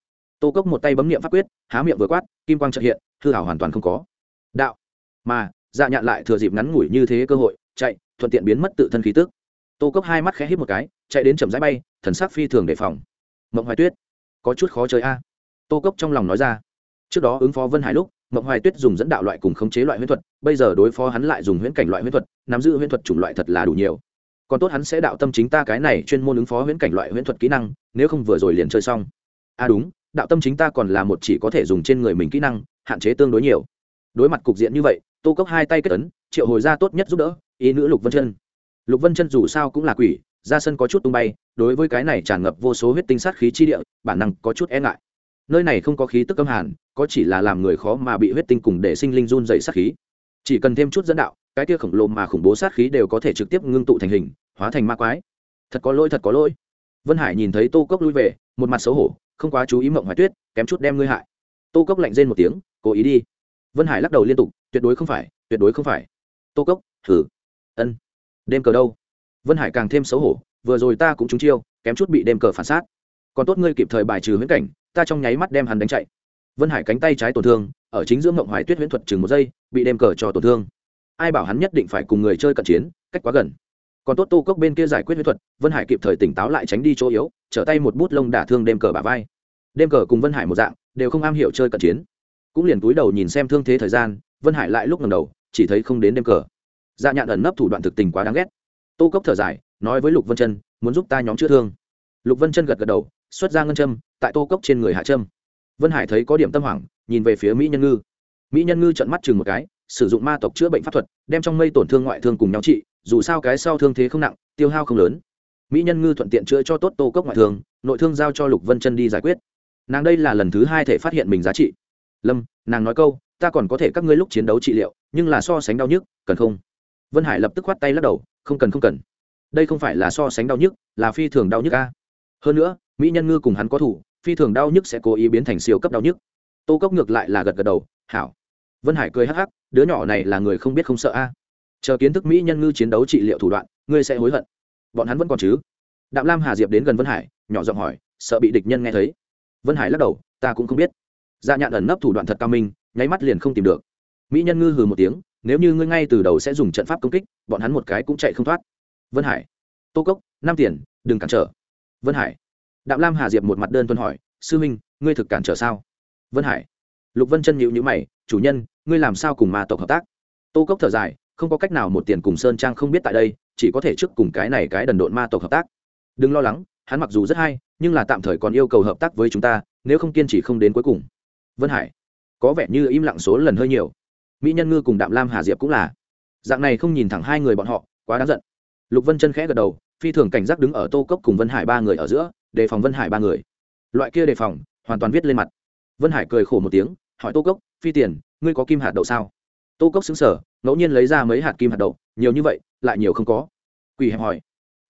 Tô cốc một tay bấm nghiệm pháp quyết, há miệng vừa quát, kim quang trợ hiện, hư hảo hoàn toàn không có. Đạo. Mà dạ nhạn lại thừa dịp ngắn ngủi như thế cơ hội, chạy, thuận tiện biến mất tự thân khí tức. Tô cốc hai mắt khẽ hít một cái, chạy đến chầm rãi bay, thần sắc phi thường đề phòng. Mộng hoài tuyết, có chút khó chơi a. Tô cốc trong lòng nói ra. Trước đó ứng phó vân hải lúc mộng hoài tuyết dùng dẫn đạo loại cùng khống chế loại huyễn thuật, bây giờ đối phó hắn lại dùng huyễn cảnh loại huyễn thuật, nắm giữ huyễn thuật chủng loại thật là đủ nhiều. Còn tốt hắn sẽ đạo tâm chính ta cái này chuyên môn ứng phó huyễn cảnh loại huyễn thuật kỹ năng, nếu không vừa rồi liền chơi xong. À đúng, đạo tâm chính ta còn là một chỉ có thể dùng trên người mình kỹ năng, hạn chế tương đối nhiều. Đối mặt cục diện như vậy, tô cốc hai tay kết ấn, triệu hồi ra tốt nhất giúp đỡ, ý nữ lục vân chân. Lục vân chân dù sao cũng là quỷ, ra sân có chút tung bay, đối với cái này tràn ngập vô số huyết tinh sát khí chi địa, bản năng có chút e ngại nơi này không có khí tức âm hàn, có chỉ là làm người khó mà bị huyết tinh cùng để sinh linh run dày sát khí. Chỉ cần thêm chút dẫn đạo, cái tia khổng lồ mà khủng bố sát khí đều có thể trực tiếp ngưng tụ thành hình, hóa thành ma quái. Thật có lỗi, thật có lỗi. Vân hải nhìn thấy tô cốc lui về, một mặt xấu hổ, không quá chú ý mộng hoài tuyết, kém chút đem ngươi hại. Tô cốc lạnh rên một tiếng, cố ý đi. Vân hải lắc đầu liên tục, tuyệt đối không phải, tuyệt đối không phải. Tô cốc thử ân. Đêm cờ đâu? Vân hải càng thêm xấu hổ, vừa rồi ta cũng trúng chiêu, kém chút bị đêm cờ phản sát còn tốt ngươi kịp thời bài trừ huyễn cảnh ta trong nháy mắt đem hắn đánh chạy. Vân hải cánh tay trái tổn thương, ở chính giữa mộng hoài tuyết huyễn thuật chừng một giây, bị đêm cờ cho tổn thương. Ai bảo hắn nhất định phải cùng người chơi cận chiến, cách quá gần. Còn tốt tô cốc bên kia giải quyết huyễn thuật, vân hải kịp thời tỉnh táo lại tránh đi chỗ yếu, trở tay một bút lông đả thương đêm cờ bả vai. Đêm cờ cùng vân hải một dạng, đều không am hiểu chơi cận chiến. Cũng liền túi đầu nhìn xem thương thế thời gian, vân hải lại lúc ngầm đầu, chỉ thấy không đến đêm cờ. Dạ nhạn ẩn nấp thủ đoạn thực tình quá đáng ghét. Tô cốc thở dài, nói với lục vân chân, muốn giúp ta nhóm chữa thương. Lục vân chân gật gật đầu xuất ra ngân châm, tại tô cốc trên người hạ châm vân hải thấy có điểm tâm hoảng, nhìn về phía mỹ nhân ngư. Mỹ nhân ngư trận mắt chừng một cái, sử dụng ma tộc chữa bệnh pháp thuật, đem trong mây tổn thương ngoại thương cùng nhau trị, dù sao cái sau thương thế không nặng, tiêu hao không lớn. Mỹ nhân ngư thuận tiện chữa cho tốt tô cốc ngoại thương, nội thương giao cho lục vân chân đi giải quyết. Nàng đây là lần thứ hai thể phát hiện mình giá trị. Lâm, nàng nói câu, ta còn có thể các ngươi lúc chiến đấu trị liệu, nhưng là so sánh đau nhức, cần không? Vân hải lập tức khoát tay lắc đầu, không cần không cần. Đây không phải là so sánh đau nhức, là phi thường đau nhức a. Hơn nữa mỹ nhân ngư cùng hắn có thủ, phi thường đau nhức sẽ cố ý biến thành siêu cấp đau nhức. Tô cốc ngược lại là gật gật đầu, hảo. Vân hải cười hắc hắc, đứa nhỏ này là người không biết không sợ a. Chờ kiến thức mỹ nhân ngư chiến đấu trị liệu thủ đoạn, ngươi sẽ hối hận. Bọn hắn vẫn còn chứ? Đạm lam hà diệp đến gần vân hải, nhỏ giọng hỏi, sợ bị địch nhân nghe thấy? Vân hải lắc đầu, ta cũng không biết. Dạ nhạn ẩn nấp thủ đoạn thật cao minh, nháy mắt liền không tìm được. Mỹ nhân ngư hừ một tiếng, nếu như ngươi ngay từ đầu sẽ dùng trận pháp công kích, bọn hắn một cái cũng chạy không thoát. Vân hải, tô cốc, năm tiền, đừng cản trở. Vân hải đạm lam hà diệp một mặt đơn tuân hỏi, sư minh ngươi thực cản trở sao? Vân hải, lục vân chân nhịu nhữ mày, chủ nhân, ngươi làm sao cùng ma tộc hợp tác? Tô cốc thở dài, không có cách nào một tiền cùng sơn trang không biết tại đây, chỉ có thể trước cùng cái này cái đần độn ma tộc hợp tác. Đừng lo lắng, hắn mặc dù rất hay, nhưng là tạm thời còn yêu cầu hợp tác với chúng ta, nếu không kiên trì không đến cuối cùng. Vân hải, có vẻ như im lặng số lần hơi nhiều. Mỹ nhân ngư cùng đạm lam hà diệp cũng là. Dạng này không nhìn thẳng hai người bọn họ, quá đáng giận. Lục vân chân khẽ gật đầu, phi thường cảnh giác đứng ở tô cốc cùng vân hải ba người ở giữa đề phòng vân hải ba người. Loại kia đề phòng, hoàn toàn viết lên mặt. Vân hải cười khổ một tiếng, hỏi tô cốc, phi tiền, ngươi có kim hạt đậu sao? Tô cốc xứng sở ngẫu nhiên lấy ra mấy hạt kim hạt đậu, nhiều như vậy, lại nhiều không có. Quỷ hẹp hỏi.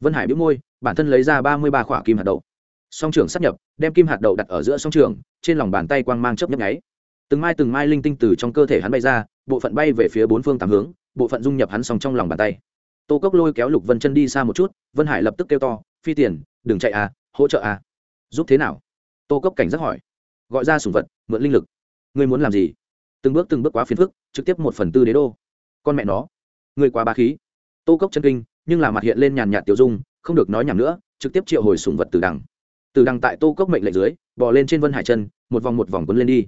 Vân hải biếu môi, bản thân lấy ra ba mươi ba khỏa kim hạt đậu. Song trưởng sắp nhập, đem kim hạt đậu đặt ở giữa song trường, trên lòng bàn tay quang mang chớp nhấp nháy. Từng mai từng mai linh tinh từ trong cơ thể hắn bay ra, bộ phận bay về phía bốn phương tám hướng, bộ phận dung nhập hắn song trong lòng bàn tay. Tô cốc lôi kéo lục vân chân đi xa một chút, vân hải lập tức kêu to, phi tiền, đừng chạy à hỗ trợ à? Giúp thế nào? Tô cốc cảnh giác hỏi. Gọi ra sủng vật, mượn linh lực. Ngươi muốn làm gì? Từng bước từng bước quá phiền phức, trực tiếp một phần tư đế đô. Con mẹ nó. Ngươi quá ba khí. Tô cốc chân kinh, nhưng là mặt hiện lên nhàn nhạt tiểu dung, không được nói nhảm nữa, trực tiếp triệu hồi sủng vật từ đằng. Từ đằng tại tô cốc mệnh lệnh dưới, bò lên trên vân hải chân, một vòng một vòng quấn lên đi.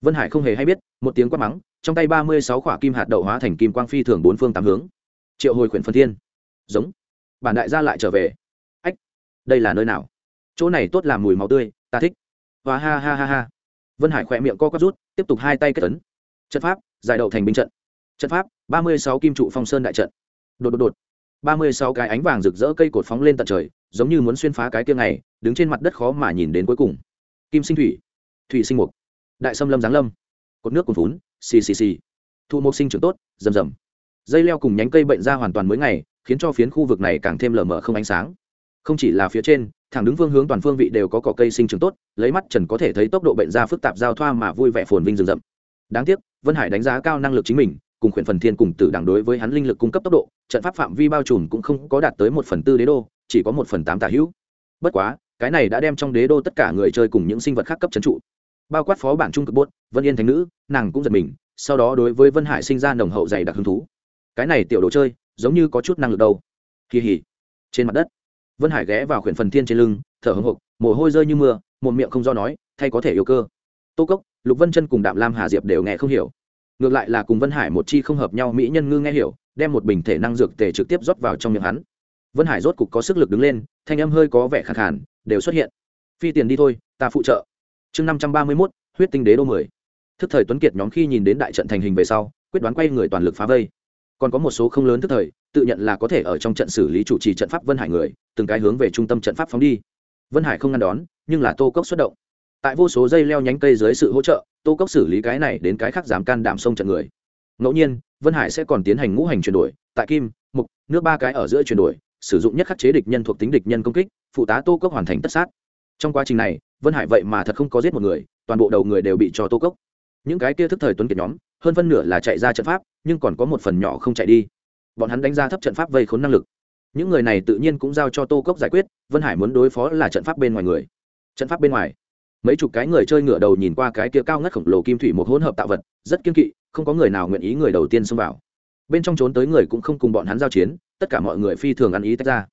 Vân hải không hề hay biết, một tiếng quát mắng, trong tay ba mươi sáu quả kim hạt đậu hóa thành kim quang phi thường bốn phương tám hướng. Triệu hồi khuyển phân thiên. Giống. Bản đại gia lại trở về. Ách, đây là nơi nào? Chỗ này tốt làm mùi máu tươi, ta thích. Và ha ha ha ha. Vân hải khỏe miệng co quắp rút, tiếp tục hai tay kết tấn trận pháp, giải đậu thành binh trận. Trận pháp, ba mươi sáu kim trụ phong sơn đại trận. Đột đột đột. ba mươi sáu cái ánh vàng rực rỡ cây cột phóng lên tận trời, giống như muốn xuyên phá cái tiêng này đứng trên mặt đất khó mà nhìn đến cuối cùng. Kim sinh thủy thủy sinh mục. Đại sâm lâm giáng lâm. Cột nước cột vốn xì xì xì. Thu mộc sinh trưởng tốt, rầm rầm. Dây leo cùng nhánh cây bệnh ra hoàn toàn mới ngày, khiến cho phiến khu vực này càng thêm lờ mờ không ánh sáng không chỉ là phía trên, thẳng đứng phương hướng toàn phương vị đều có cỏ cây sinh trưởng tốt, lấy mắt trần có thể thấy tốc độ bệnh ra phức tạp giao thoa mà vui vẻ phồn vinh rừng rậm. Đáng tiếc, vân hải đánh giá cao năng lực chính mình, cùng khuyển phần thiên cùng tử đảng đối với hắn linh lực cung cấp tốc độ, trận pháp phạm vi bao trùm cũng không có đạt tới một phần tư đế đô, chỉ có một phần tám tả hữu. Bất quá, cái này đã đem trong đế đô tất cả người chơi cùng những sinh vật khác cấp trấn trụ. Bao quát phó bản trung cực bốt, vân yên thành nữ, nàng cũng giật mình, sau đó đối với vân hải sinh ra nồng hậu dày đặc hứng thú. Cái này tiểu đồ chơi, giống như có chút năng lực đâu. Kỳ hỉ. Trên mặt đất vân hải ghé vào khuyển phần thiên trên lưng, thở hồng hộc, mồ hôi rơi như mưa, một miệng không do nói, thay có thể yêu cơ. Tô cốc, lục vân chân cùng đạm lam hà diệp đều nghe không hiểu. Ngược lại là cùng vân hải một chi không hợp nhau mỹ nhân ngư nghe hiểu, đem một bình thể năng dược tề trực tiếp rót vào trong miệng hắn. Vân hải rốt cục có sức lực đứng lên, thanh âm hơi có vẻ khẳng khản đều xuất hiện. Phi tiền đi thôi, ta phụ trợ. Chương năm trăm ba mươi mốt, huyết tinh đế đô mười. Thức thời tuấn kiệt nhóm khi nhìn đến đại trận thành hình về sau, quyết đoán quay người toàn lực phá vây còn có một số không lớn tức thời, tự nhận là có thể ở trong trận xử lý chủ trì trận pháp vân hải người, từng cái hướng về trung tâm trận pháp phóng đi. Vân hải không ngăn đón, nhưng là tô cốc xuất động. Tại vô số dây leo nhánh cây dưới sự hỗ trợ, tô cốc xử lý cái này đến cái khác dám can đảm sông trận người. Ngẫu nhiên, vân hải sẽ còn tiến hành ngũ hành chuyển đổi, tại kim, mục, nước ba cái ở giữa chuyển đổi, sử dụng nhất khắc chế địch nhân thuộc tính địch nhân công kích, phụ tá tô cốc hoàn thành tất sát. Trong quá trình này, vân hải vậy mà thật không có giết một người, toàn bộ đầu người đều bị cho tô cốc. Những cái kia thức thời tuấn kiệt nhóm, hơn phân nửa là chạy ra trận pháp nhưng còn có một phần nhỏ không chạy đi. Bọn hắn đánh ra thấp trận pháp vây khốn năng lực. Những người này tự nhiên cũng giao cho tô cốc giải quyết, vân hải muốn đối phó là trận pháp bên ngoài người. Trận pháp bên ngoài. Mấy chục cái người chơi ngựa đầu nhìn qua cái kia cao ngất khổng lồ kim thủy một hỗn hợp tạo vật, rất kiên kỵ, không có người nào nguyện ý người đầu tiên xông vào. Bên trong trốn tới người cũng không cùng bọn hắn giao chiến, tất cả mọi người phi thường ăn ý tách ra.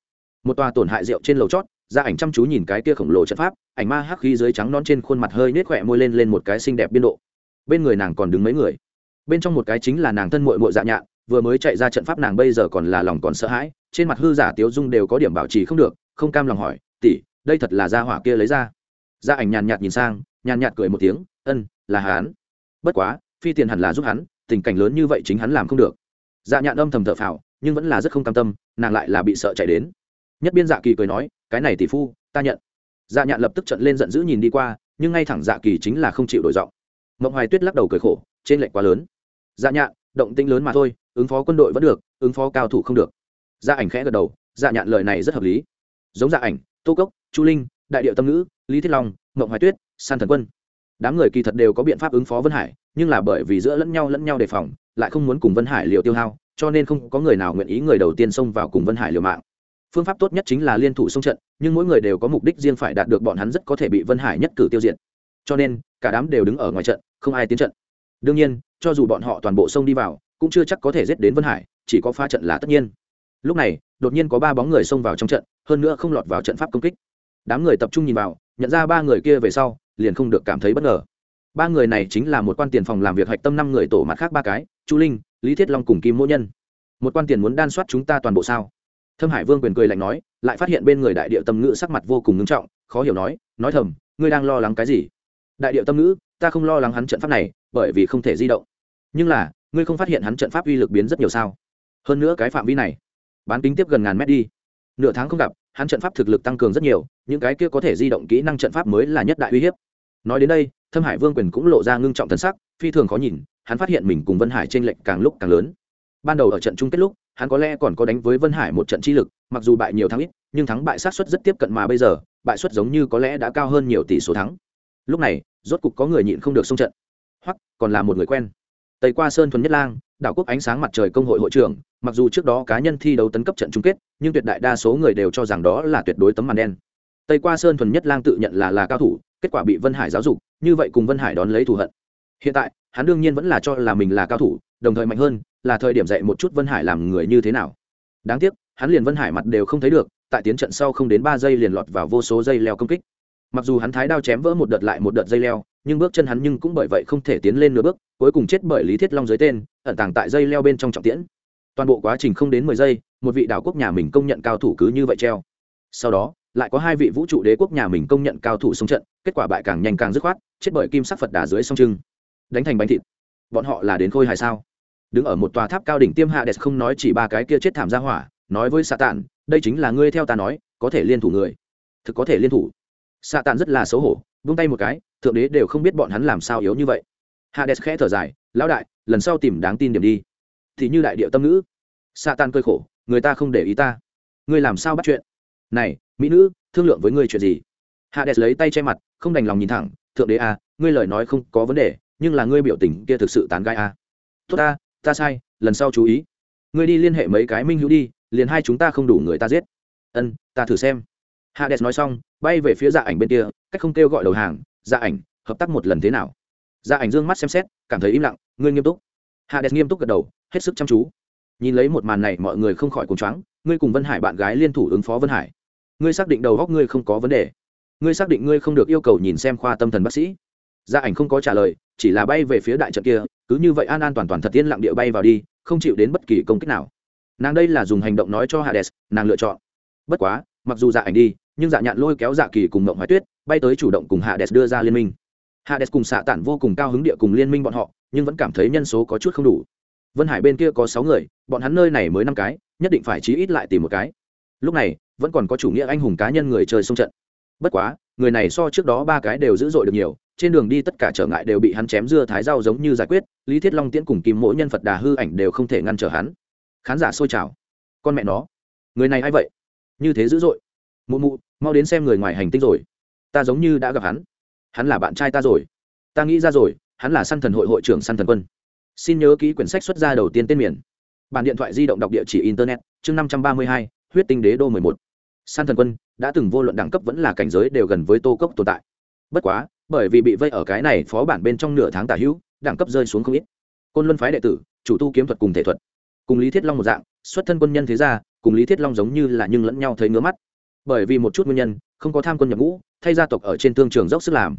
Một tòa tổn hại rượu trên lầu chót, ra ảnh chăm chú nhìn cái kia khổng lồ trận pháp, ảnh ma hắc khí dưới trắng non trên khuôn mặt hơi nết khỏe môi lên lên một cái xinh đẹp biên độ. Bên người nàng còn đứng mấy người bên trong một cái chính là nàng thân mội mội dạ nhạn, vừa mới chạy ra trận pháp nàng bây giờ còn là lòng còn sợ hãi, trên mặt hư giả tiếu dung đều có điểm bảo trì không được, không cam lòng hỏi, tỷ, đây thật là gia hỏa kia lấy ra? Gia ảnh nhàn nhạt nhìn sang, nhàn nhạt cười một tiếng, ân, là hắn. Bất quá, phi tiền hẳn là giúp hắn, tình cảnh lớn như vậy chính hắn làm không được. Dạ nhạn âm thầm thở phào, nhưng vẫn là rất không cam tâm, nàng lại là bị sợ chạy đến. Nhất biên dạ kỳ cười nói, cái này tỷ phu, ta nhận. Dạ nhạn lập tức trận lên giận dữ nhìn đi qua, nhưng ngay thẳng dạ kỳ chính là không chịu đổi giọng. Mộng hoài tuyết lắc đầu cười khổ, trên lệnh quá lớn dạ nhạn, động tĩnh lớn mà thôi, ứng phó quân đội vẫn được, ứng phó cao thủ không được. Dạ ảnh khẽ gật đầu dạ nhạn lời này rất hợp lý. Giống dạ ảnh, tô cốc, chu linh, đại điệu tâm ngữ, lý thiết long, mộng hoài tuyết, san thần quân. Đám người kỳ thật đều có biện pháp ứng phó vân hải, nhưng là bởi vì giữa lẫn nhau lẫn nhau đề phòng, lại không muốn cùng vân hải liều tiêu hao, cho nên không có người nào nguyện ý người đầu tiên xông vào cùng vân hải liều mạng. Phương pháp tốt nhất chính là liên thủ xông trận, nhưng mỗi người đều có mục đích riêng phải đạt được bọn hắn rất có thể bị vân hải nhất cử tiêu diệt. Cho nên, cả đám đều đứng ở ngoài trận, không ai tiến trận đương nhiên, cho dù bọn họ toàn bộ xông đi vào, cũng chưa chắc có thể giết đến vân hải, chỉ có pha trận là tất nhiên. Lúc này, đột nhiên có ba bóng người xông vào trong trận, hơn nữa không lọt vào trận pháp công kích. Đám người tập trung nhìn vào, nhận ra ba người kia về sau, liền không được cảm thấy bất ngờ. Ba người này chính là một quan tiền phòng làm việc hạch tâm năm người tổ mặt khác ba cái, chu linh, lý thiết long cùng kim mỗ nhân. Một quan tiền muốn đan soát chúng ta toàn bộ sao? Thâm hải vương quyền cười lạnh nói, lại phát hiện bên người đại điệu tâm ngữ sắc mặt vô cùng ngưng trọng, khó hiểu nói nói thầm, ngươi đang lo lắng cái gì? Đại điệu tâm ngữ, ta không lo lắng hắn trận pháp này bởi vì không thể di động. Nhưng là, ngươi không phát hiện hắn trận pháp uy lực biến rất nhiều sao? Hơn nữa cái phạm vi này, bán kính tiếp gần ngàn mét đi. Nửa tháng không gặp, hắn trận pháp thực lực tăng cường rất nhiều, những cái kia có thể di động kỹ năng trận pháp mới là nhất đại uy hiếp. Nói đến đây, thâm hải vương quyền cũng lộ ra ngưng trọng thân sắc, phi thường khó nhìn, hắn phát hiện mình cùng vân hải t r ê n lệch càng lúc càng lớn. Ban đầu ở trận chung kết lúc, hắn có lẽ còn có đánh với vân hải một trận chi lực, mặc dù bại nhiều thắng ít, nhưng thắng bại sát xuất rất tiếp cận mà bây giờ, bại suất giống như có lẽ đã cao hơn nhiều tỷ số thắng. Lúc này, rốt cục có người nhịn không được xông trận hoặc còn là một người quen. Tây qua sơn thuần nhất lang, đảo quốc ánh sáng mặt trời công hội hội trưởng, mặc dù trước đó cá nhân thi đấu tấn cấp trận chung kết, nhưng tuyệt đại đa số người đều cho rằng đó là tuyệt đối tấm màn đen. Tây qua sơn thuần nhất lang tự nhận là là cao thủ, kết quả bị vân hải giáo dục, như vậy cùng vân hải đón lấy thù hận. Hiện tại, hắn đương nhiên vẫn là cho là mình là cao thủ, đồng thời mạnh hơn, là thời điểm dạy một chút vân hải làm người như thế nào. Đáng tiếc, hắn liền vân hải mặt đều không thấy được, tại tiến trận sau không đến ba giây liền lọt vào vô số dây leo công kích. Mặc dù hắn thái đao chém vỡ một đợt lại một đợt dây leo nhưng bước chân hắn nhưng cũng bởi vậy không thể tiến lên nửa bước, cuối cùng chết bởi lý thiết long dưới tên, ẩn tàng tại dây leo bên trong trọng tiễn. Toàn bộ quá trình không đến mười giây, một vị đảo quốc nhà mình công nhận cao thủ cứ như vậy treo. Sau đó, lại có hai vị vũ trụ đế quốc nhà mình công nhận cao thủ xung trận, kết quả bại càng nhanh càng dứt khoát, chết bởi kim sắc phật đà dưới sông trưng. Đánh thành bánh thịt. Bọn họ là đến khôi hài sao? Đứng ở một tòa tháp cao đỉnh tiêm hạ đẹp không nói chỉ ba cái kia chết thảm ra hỏa, nói với xạ tản đây chính là ngươi theo ta nói, có thể liên thủ người. Thực có thể liên thủ. Xạ tản rất là xấu hổ vung tay một cái, thượng đế đều không biết bọn hắn làm sao yếu như vậy. Hades khẽ thở dài, lão đại, lần sau tìm đáng tin điểm đi. Thì như đại điệu tâm nữ sa tan cơi khổ, người ta không để ý ta. Ngươi làm sao bắt chuyện? Này, mỹ nữ, thương lượng với ngươi chuyện gì? Hades lấy tay che mặt, không đành lòng nhìn thẳng, thượng đế à ngươi lời nói không có vấn đề, nhưng là ngươi biểu tình kia thực sự tán gai à. Tốt ta ta sai, lần sau chú ý. Ngươi đi liên hệ mấy cái minh hữu đi, liền hai chúng ta không đủ người ta giết. Ân, ta thử xem hades nói xong, bay về phía dạ ảnh bên kia, cách không kêu gọi đầu hàng dạ ảnh, hợp tác một lần thế nào? Dạ ảnh dương mắt xem xét, cảm thấy im lặng, ngươi nghiêm túc. Hades nghiêm túc gật đầu, hết sức chăm chú. Nhìn lấy một màn này, mọi người không khỏi cùng choáng, ngươi cùng vân hải bạn gái liên thủ ứng phó vân hải. Ngươi xác định đầu góc ngươi không có vấn đề. Ngươi xác định ngươi không được yêu cầu nhìn xem khoa tâm thần bác sĩ. Gia ảnh không có trả lời, chỉ là bay về phía đại trận kia, cứ như vậy an an toàn toàn thật tiên lặng địa bay vào đi, không chịu đến bất kỳ công kích nào. Nàng đây là dùng hành động nói cho hades, nàng lựa chọn. Bất quá mặc dù dạ ảnh đi, nhưng dạ nhạn lôi kéo dạ kỳ cùng mộng hoài tuyết, bay tới chủ động cùng hạ đès đưa ra liên minh. Hạ đès cùng xạ tản vô cùng cao hứng địa cùng liên minh bọn họ, nhưng vẫn cảm thấy nhân số có chút không đủ. Vân hải bên kia có sáu người, bọn hắn nơi này mới năm cái, nhất định phải chí ít lại tìm một cái. Lúc này, vẫn còn có chủ nghĩa anh hùng cá nhân người chơi sông trận. Bất quá, người này so trước đó ba cái đều dữ dội được nhiều, trên đường đi tất cả trở ngại đều bị hắn chém dưa thái rau giống như giải quyết, lý thiết long tiễn cùng kim mỗi nhân phật đà hư ảnh đều không thể ngăn trở hắn. Khán giả xôi trào. Con mẹ nó. Người này a i vậy? Như thế dữ dội. Mụ mụ, mau đến xem người ngoài hành tinh rồi. Ta giống như đã gặp hắn. Hắn là bạn trai ta rồi. Ta nghĩ ra rồi, hắn là săn thần hội hội trưởng săn thần quân. Xin nhớ ký quyển sách xuất ra đầu tiên tên miền. Bản điện thoại di động đọc địa chỉ internet, chương năm trăm ba mươi hai, huyết tinh đế đô mười một. San thần quân, đã từng vô luận đẳng cấp vẫn là cảnh giới đều gần với tô cốc tồn tại. Bất quá, bởi vì bị vây ở cái này phó bản bên trong nửa tháng tả hữu, đẳng cấp rơi xuống không ít. Côn luân phái đệ tử, chủ tu kiếm thuật cùng thể thuật. Cùng lý thiết long một dạng, xuất thân quân nhân thế gia cùng lý thiết long giống như là nhưng lẫn nhau thấy ngứa mắt bởi vì một chút nguyên nhân không có tham quân nhập ngũ thay gia tộc ở trên thương trường dốc sức làm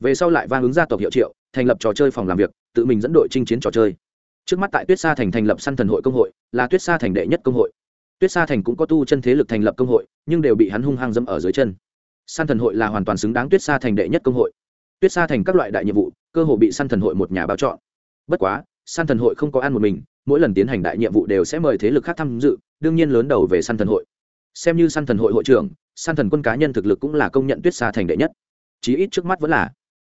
về sau lại vang ứng gia tộc hiệu triệu thành lập trò chơi phòng làm việc tự mình dẫn đội chinh chiến trò chơi trước mắt tại tuyết sa thành thành lập săn thần hội công hội là tuyết sa thành đệ nhất công hội tuyết sa thành cũng có tu chân thế lực thành lập công hội nhưng đều bị hắn hung hăng dâm ở dưới chân săn thần hội là hoàn toàn xứng đáng tuyết sa thành đệ nhất công hội tuyết sa thành các loại đại nhiệm vụ cơ hội bị săn thần hội một nhà bao chọn bất quá săn thần hội không có ăn một mình mỗi lần tiến hành đại nhiệm vụ đều sẽ mời thế lực khác tham dự, đương nhiên lớn đầu về săn thần hội. Xem như săn thần hội hội trưởng, săn thần quân cá nhân thực lực cũng là công nhận tuyết sa thành đệ nhất. Chí ít trước mắt vẫn là.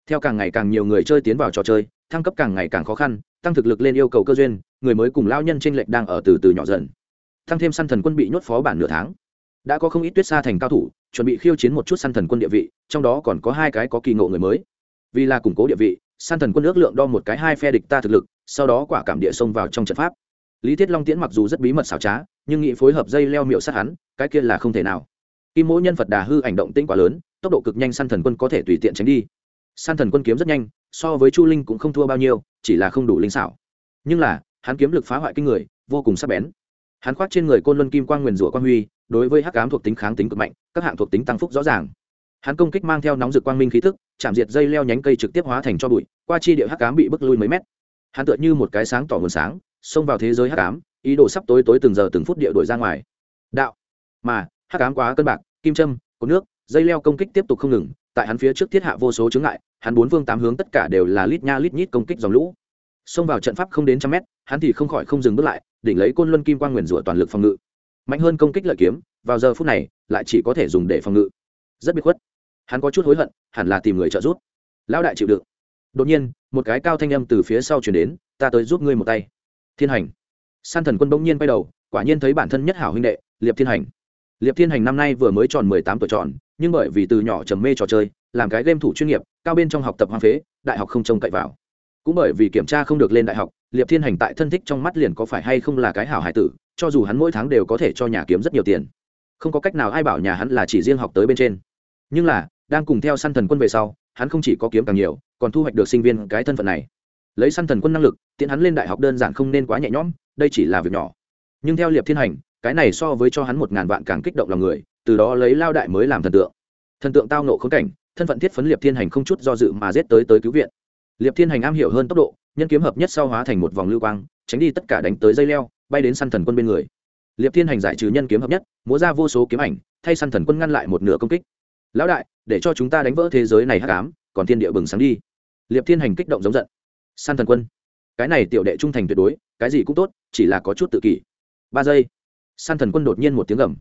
Theo càng ngày càng nhiều người chơi tiến vào trò chơi, thăng cấp càng ngày càng khó khăn, tăng thực lực lên yêu cầu cơ duyên, người mới cùng lao nhân t r ê n lệch đang ở từ từ nhỏ dần. Thăng thêm săn thần quân bị nhốt phó bản nửa tháng. Đã có không ít tuyết xa thành cao thủ, chuẩn bị khiêu chiến một chút săn thần quân địa vị, trong đó còn có hai cái có kỳ ngộ người mới. Vì là củng cố địa vị, săn thần quân ước lượng đo một cái hai phe địch ta thực lực sau đó quả cảm địa xông vào trong trận pháp. Lý thiết long tiễn mặc dù rất bí mật xảo trá, nhưng nghị phối hợp dây leo miệu sát hắn, cái kia là không thể nào. Kim mỗi nhân vật đà hư ảnh động tĩnh quá lớn, tốc độ cực nhanh săn thần quân có thể tùy tiện tránh đi. San thần quân kiếm rất nhanh, so với chu linh cũng không thua bao nhiêu, chỉ là không đủ linh xảo. Nhưng là, hắn kiếm lực phá hoại kinh người, vô cùng sắc bén. Hắn khoác trên người côn luân kim quang nguyền rủa quang huy, đối với hắc ám thuộc tính kháng tính cực mạnh, các hạng thuộc tính tăng phúc rõ ràng. Hắn công kích mang theo nóng rực quang minh khí thức, chạm diệt dây leo nhánh cây trực tiếp hóa thành cho bụi, qua chi địa hắc ám bị bức lui mấy mét hắn tựa như một cái sáng tỏ nguồn sáng, xông vào thế giới hắc ám, ý đồ sắp tối tối từng giờ từng phút địa đổi ra ngoài. Đạo. Mà, hắc ám quá cân bạc, kim châm có nước, dây leo công kích tiếp tục không ngừng, tại hắn phía trước thiết hạ vô số chướng ngại, hắn bốn phương tám hướng tất cả đều là lít nha lít nhít công kích dòng lũ. Xông vào trận pháp không đến trăm mét, hắn thì không khỏi không dừng bước lại, đỉnh lấy côn luân kim quang nguyền rủa toàn lực phòng ngự. Mạnh hơn công kích lợi kiếm, vào giờ phút này, lại chỉ có thể dùng để phòng ngự. Rất biệt khuất. Hắn có chút hối hận, hẳn là tìm người trợ giúp. Lão đại chịu đựng đột nhiên, một cái cao thanh âm từ phía sau chuyển đến, ta tới giúp ngươi một tay. Thiên hành. San thần quân bỗng nhiên quay đầu, quả nhiên thấy bản thân nhất hảo huynh đệ, liệp thiên hành. Liệp thiên hành năm nay vừa mới tròn mười tám tuổi tròn, nhưng bởi vì từ nhỏ trầm mê trò chơi, làm cái game thủ chuyên nghiệp, cao bên trong học tập hoang phế, đại học không trông cậy vào. Cũng bởi vì kiểm tra không được lên đại học, liệp thiên hành tại thân thích trong mắt liền có phải hay không là cái hảo hải tử, cho dù hắn mỗi tháng đều có thể cho nhà kiếm rất nhiều tiền. Không có cách nào ai bảo nhà hắn là chỉ riêng học tới bên trên. Nhưng là, đang cùng theo săn thần quân về sau, hắn không chỉ có kiếm càng nhiều còn thu hoạch được sinh viên cái thân phận này. Lấy săn thần quân năng lực tiến hắn lên đại học đơn giản không nên quá nhẹ nhõm, đây chỉ là việc nhỏ. Nhưng theo liệp thiên hành, cái này so với cho hắn một ngàn vạn càng kích động lòng người, từ đó lấy lao đại mới làm thần tượng. Thần tượng tao nộ khống cảnh, thân phận thiết phấn liệp thiên hành không chút do dự mà giết tới tới cứu viện. Liệp thiên hành am hiểu hơn tốc độ, nhân kiếm hợp nhất sau hóa thành một vòng lưu quang, tránh đi tất cả đánh tới dây leo, bay đến săn thần quân bên người. Liệp thiên hành giải trừ nhân kiếm hợp nhất, múa ra vô số kiếm ảnh, thay săn thần quân ngăn lại một nửa công kích. Lão đại, để cho chúng ta đánh vỡ thế giới này hắc ám, còn thiên địa bừng sáng đi liệp thiên hành kích động giống giận. San thần quân, cái này tiểu đệ trung thành tuyệt đối, cái gì cũng tốt, chỉ là có chút tự kỷ. Ba giây, San thần quân đột nhiên một tiếng gầm.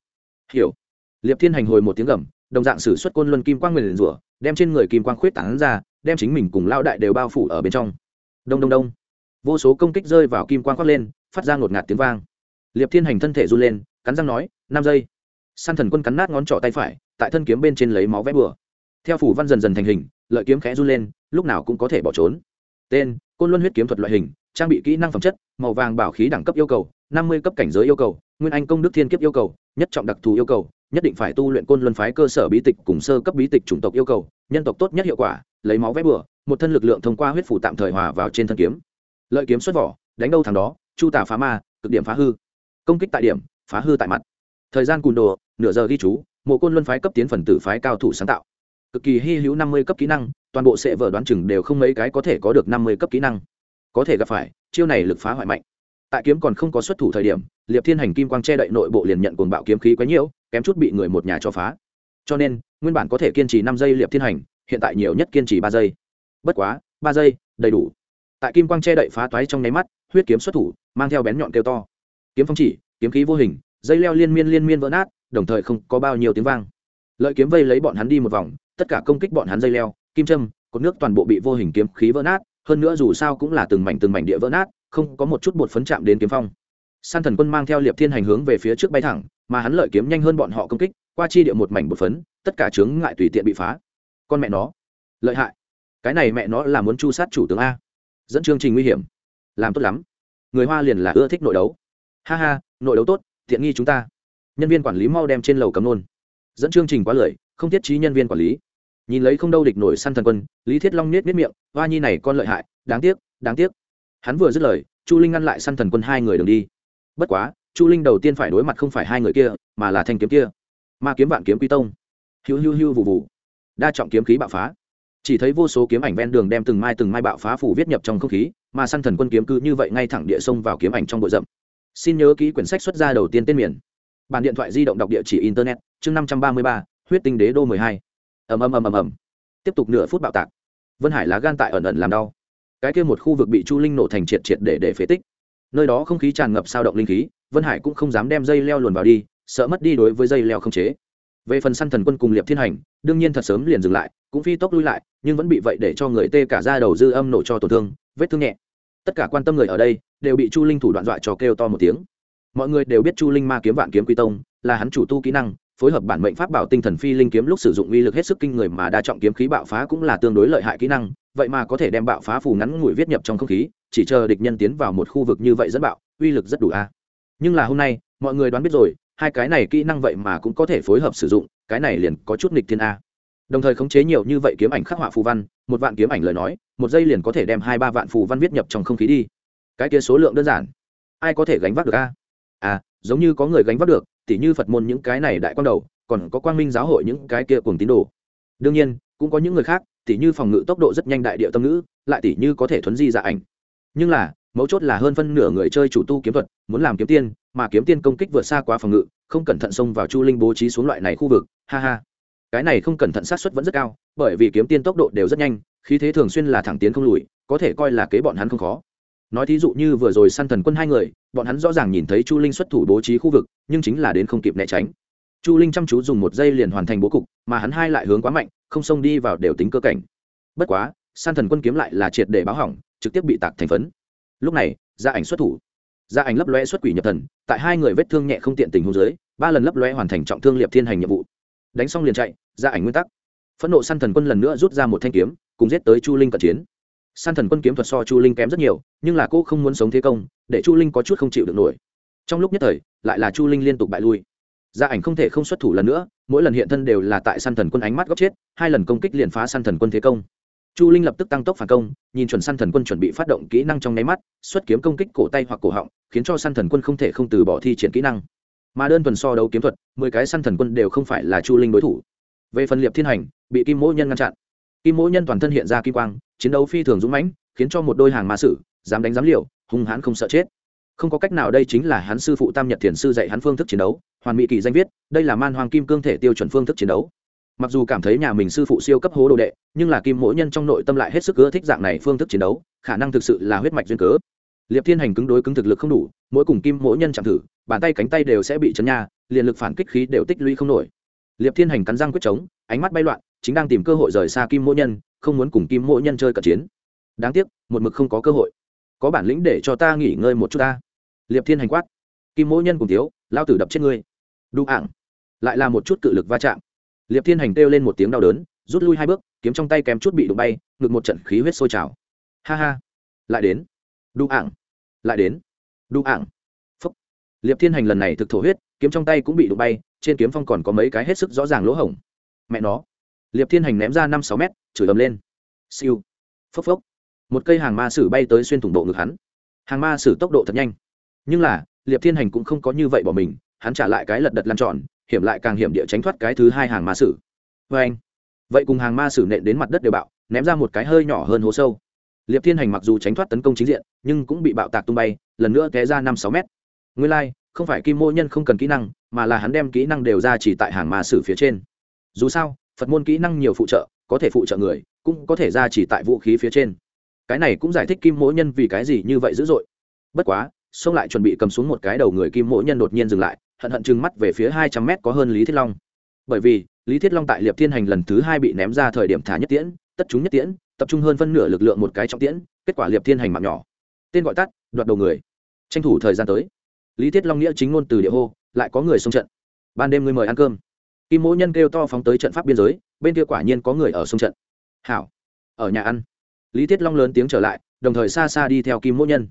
Hiểu. Liệp thiên hành hồi một tiếng gầm, đồng dạng sử xuất quân luân kim quang nguyền rủa, đem trên người kim quang khuyết tảng ra, đem chính mình cùng lao đại đều bao phủ ở bên trong. Đông đông đông. Vô số công kích rơi vào kim quang khoác lên, phát ra ngột ngạt tiếng vang. Liệp thiên hành thân thể run lên, cắn răng nói, năm giây. San thần quân cắn nát ngón trỏ tay phải, tại thân kiếm bên trên lấy máu vẽ bừa theo phủ văn dần dần thành hình, lợi kiếm khẽ run lên, lúc nào cũng có thể bỏ trốn. Tên, côn luân huyết kiếm thuật loại hình, trang bị kỹ năng phẩm chất, màu vàng bảo khí đẳng cấp yêu cầu, năm mươi cấp cảnh giới yêu cầu, nguyên anh công đức thiên kiếp yêu cầu, nhất trọng đặc thù yêu cầu, nhất định phải tu luyện côn luân phái cơ sở bí tịch cùng sơ cấp bí tịch chủng tộc yêu cầu, nhân tộc tốt nhất hiệu quả, lấy máu vé bừa, một thân lực lượng thông qua huyết phủ tạm thời hòa vào trên thân kiếm. Lợi kiếm xuất vỏ, đánh đâu thằng đó, chu tả phá ma, cực điểm phá hư. Công kích tại điểm, phá hư tại mặt. Thời gian cùn đồ, nửa giờ ghi chú, mộ côn luân phái cấp tiến phần tử phái cao thủ sáng tạo cực kỳ hy hữu năm mươi cấp kỹ năng, toàn bộ sẽ vở đoán chừng đều không mấy cái có thể có được năm mươi cấp kỹ năng. Có thể gặp phải, chiêu này lực phá hoại mạnh. Tại kiếm còn không có xuất thủ thời điểm, liệp thiên hành kim quang che đậy nội bộ liền nhận cuồng bạo kiếm khí quá nhiễu kém chút bị người một nhà cho phá. Cho nên, nguyên bản có thể kiên trì năm giây liệp thiên hành, hiện tại nhiều nhất kiên trì ba giây. Bất quá, ba giây, đầy đủ. Tại kim quang che đậy phá toái trong nháy mắt, huyết kiếm xuất thủ, mang theo bén nhọn kêu to. Kiếm phong chỉ, kiếm khí vô hình, dây leo liên miên liên miên vỡ nát, đồng thời không có bao nhiêu tiếng vang. Lợi kiếm vây lấy bọn hắn đi một vòng tất cả công kích bọn hắn dây leo, kim châm, cột nước toàn bộ bị vô hình kiếm khí vỡ nát, hơn nữa dù sao cũng là từng mảnh từng mảnh địa vỡ nát, không có một chút bột phấn chạm đến kiếm phong. San thần quân mang theo liệp thiên hành hướng về phía trước bay thẳng, mà hắn lợi kiếm nhanh hơn bọn họ công kích, qua chi địa một mảnh bột phấn, tất cả chướng ngại tùy tiện bị phá. Con mẹ nó, lợi hại. Cái này mẹ nó là muốn chu sát chủ tướng a. Dẫn chương trình nguy hiểm. Làm tốt lắm. Người hoa liền là ưa thích nội đấu. Ha ha, nội đấu tốt thiện nghi chúng ta. Nhân viên quản lý mau đem trên lầu cấm nôn dẫn chương trình quá lười không thiết trí nhân viên quản lý. Nhìn lấy không đâu địch nổi săn thần quân, lý thiết long nết nết miệng, hoa nhi này con lợi hại, đáng tiếc đáng tiếc. Hắn vừa dứt lời, chu linh ngăn lại săn thần quân hai người đường đi. Bất quá, chu linh đầu tiên phải đối mặt không phải hai người kia, mà là thanh kiếm kia. Ma kiếm vạn kiếm quy tông. Hiu hiu hiu vụ vụ đa trọng kiếm khí bạo phá. Chỉ thấy vô số kiếm ảnh ven đường đem từng mai từng mai bạo phá phủ viết nhập trong không khí, mà săn thần quân kiếm cứ như vậy ngay thẳng địa sông vào kiếm ảnh trong bụi rậm. Xin nhớ ký quyển sách xuất ra đầu tiên tên miền. Bản điện thoại di động đọc địa chỉ internet, chương năm trăm ba mươi ba huyết tinh đế đô mười hai. Ầm ầm ầm ầm ầm. Tiếp tục nửa phút bạo tạc. Vân hải lá gan tại ẩn ẩn làm đau. Cái kia một khu vực bị chu linh nổ thành triệt triệt để để phế tích. Nơi đó không khí tràn ngập sao động linh khí, vân hải cũng không dám đem dây leo luồn vào đi, sợ mất đi đối với dây leo không chế. Về phần săn thần quân cùng liệp thiên hành, đương nhiên thật sớm liền dừng lại, cũng phi tốc lui lại, nhưng vẫn bị vậy để cho người tê cả ra đầu dư âm nổ cho tổn thương, vết thương nhẹ. Tất cả quan tâm người ở đây đều bị chu linh thủ đoạn dọa cho kêu to một tiếng. Mọi người đều biết chu linh ma kiếm vạn kiếm quy tông là hắn chủ tu kỹ năng phối hợp bản mệnh pháp bảo tinh thần phi linh kiếm lúc sử dụng uy lực hết sức kinh người mà đa trọng kiếm khí bạo phá cũng là tương đối lợi hại kỹ năng, vậy mà có thể đem bạo phá phù ngắn ngủi viết nhập trong không khí, chỉ chờ địch nhân tiến vào một khu vực như vậy dẫn bạo, uy lực rất đủ a. Nhưng là hôm nay, mọi người đoán biết rồi, hai cái này kỹ năng vậy mà cũng có thể phối hợp sử dụng, cái này liền có chút nghịch thiên a. Đồng thời khống chế nhiều như vậy kiếm ảnh khắc họa phù văn, một vạn kiếm ảnh lời nói, một giây liền có thể đem hai ba vạn phù văn viết nhập trong không khí đi. Cái kia số lượng đơn giản. Ai có thể gánh vác được a? À giống như có người gánh vác được tỉ như phật môn những cái này đại quang đầu, còn có quang minh giáo hội những cái kia cùng tín đồ. Đương nhiên, cũng có những người khác, tỉ như phòng ngự tốc độ rất nhanh đại địa tâm ngữ, lại tỉ như có thể thuấn di dạ ảnh. Nhưng là, mấu chốt là hơn phân nửa người chơi chủ tu kiếm thuật, muốn làm kiếm tiên, mà kiếm tiên công kích vượt xa quá phòng ngự, không cẩn thận xông vào chu linh bố trí xuống loại này khu vực, ha ha. Cái này không cẩn thận sát xuất vẫn rất cao, bởi vì kiếm tiên tốc độ đều rất nhanh, khí thế thường xuyên là thẳng tiến không lùi, có thể coi là kế bọn hắn không khó nói thí dụ như vừa rồi săn thần quân hai người, bọn hắn rõ ràng nhìn thấy chu linh xuất thủ bố trí khu vực, nhưng chính là đến không kịp né tránh. Chu linh chăm chú dùng một giây liền hoàn thành bố cục, mà hắn hai lại hướng quá mạnh, không xông đi vào đều tính cơ cảnh. Bất quá san thần quân kiếm lại là triệt để báo hỏng, trực tiếp bị tạc thành phấn. Lúc này gia ảnh xuất thủ. Gia ảnh lấp loe xuất quỷ nhập thần, tại hai người vết thương nhẹ không tiện tình hôn dưới, ba lần lấp loe hoàn thành trọng thương liệp thiên hành nhiệm vụ. Đánh xong liền chạy gia ảnh nguyên tắc. Phẫn nộ săn thần quân lần nữa rút ra một thanh kiếm, cùng giết tới chu linh cận chiến san thần quân kiếm thuật so chu linh kém rất nhiều, nhưng là cô không muốn sống thế công, để chu linh có chút không chịu được nổi. Trong lúc nhất thời, lại là chu linh liên tục bại lui. Gia ảnh không thể không xuất thủ lần nữa, mỗi lần hiện thân đều là tại săn thần quân ánh mắt góc chết, hai lần công kích liền phá săn thần quân thế công. Chu linh lập tức tăng tốc phản công, nhìn chuẩn săn thần quân chuẩn bị phát động kỹ năng trong nháy mắt, xuất kiếm công kích cổ tay hoặc cổ họng, khiến cho săn thần quân không thể không từ bỏ thi triển kỹ năng. Mà đơn thuần so đấu kiếm thuật, mười cái săn thần quân đều không phải là chu linh đối thủ. Về phần liệp thiên hành, bị kim mỗ nhân ngăn chặn kim mỗ nhân toàn thân hiện ra kim quang, chiến đấu phi thường dũng mãnh, khiến cho một đôi hàng ma sử, dám đánh dám liều, hung hãn không sợ chết. Không có cách nào đây chính là hắn sư phụ tam nhật thiền sư dạy hắn phương thức chiến đấu, hoàn mỹ kỳ danh viết, đây là man hoàng kim cương thể tiêu chuẩn phương thức chiến đấu. Mặc dù cảm thấy nhà mình sư phụ siêu cấp hố đồ đệ, nhưng là kim mỗi nhân trong nội tâm lại hết sức ưa thích dạng này phương thức chiến đấu, khả năng thực sự là huyết mạch duyên cớ. Liệp thiên hành cứng đối cứng thực lực không đủ, mỗi cùng kim mỗi nhân chạm thử, bàn tay cánh tay đều sẽ bị chấn nha, liền lực phản kích khí đều tích lũy không nổi. Liệp thiên hành cắn răng quyết chống, ánh mắt bay loạn chính đang tìm cơ hội rời xa kim mỗi nhân, không muốn cùng kim mỗi nhân chơi cận chiến. Đáng tiếc, một mực không có cơ hội. Có bản lĩnh để cho ta nghỉ ngơi một chút ta. Liệp thiên hành quát. Kim mỗi nhân cùng thiếu, lao tử đập chết ngươi. Đu ảng. Lại là một chút cự lực va chạm. Liệp thiên hành kêu lên một tiếng đau đớn, rút lui hai bước, kiếm trong tay kém chút bị đụng bay, ngực một trận khí huyết sôi trào. Ha ha. Lại đến. Đu ảng. Lại đến. Đu ảng. Phúc. Liệp thiên hành lần này thực thổ huyết, kiếm trong tay cũng bị đụng bay, trên kiếm phong còn có mấy cái hết sức rõ ràng lỗ hổng. Mẹ nó liệp thiên hành ném ra năm sáu mét chửi ầm lên. Siêu. Phốc phốc. Một cây hàng ma sử bay tới xuyên thủng bộ ngực hắn. Hàng ma sử tốc độ thật nhanh. Nhưng là liệp thiên hành cũng không có như vậy bỏ mình hắn trả lại cái lật đật lăn tròn hiểm lại càng hiểm địa tránh thoát cái thứ hai hàng ma sử. Vê anh. Vậy cùng hàng ma sử nện đến mặt đất đều bạo ném ra một cái hơi nhỏ hơn hố sâu. Liệp thiên hành mặc dù tránh thoát tấn công chính diện nhưng cũng bị bạo tạc tung bay lần nữa té ra năm sáu mét. Nguyên lai、like, không phải kim mô nhân không cần kỹ năng mà là hắn đem kỹ năng đều ra chỉ tại hàng ma sử phía trên. Dù sao phật môn kỹ năng nhiều phụ trợ, có thể phụ trợ người, cũng có thể ra chỉ tại vũ khí phía trên. Cái này cũng giải thích kim mỗ nhân vì cái gì như vậy dữ dội. Bất quá, xông lại chuẩn bị cầm xuống một cái đầu người kim mỗ nhân đột nhiên dừng lại, hận hận trừng mắt về phía hai trăm mét có hơn lý thiết long. Bởi vì, lý thiết long tại liệp thiên hành lần thứ hai bị ném ra thời điểm thả nhất tiễn, tất chúng nhất tiễn, tập trung hơn phân nửa lực lượng một cái trọng tiễn, kết quả liệp thiên hành mạng nhỏ. Tên gọi tắt, đoạt đầu người. Tranh thủ thời gian tới. Lý thiết long nghĩa chính ngôn từ địa hô, lại có người xông trận. Ban đêm ngươi mời ăn cơm kim mỗ nhân kêu to phóng tới trận pháp biên giới, bên kia quả nhiên có người ở sông trận. Hảo, ở nhà ăn. Lý thiết long lớn tiếng trở lại, đồng thời xa xa đi theo kim mỗ nhân.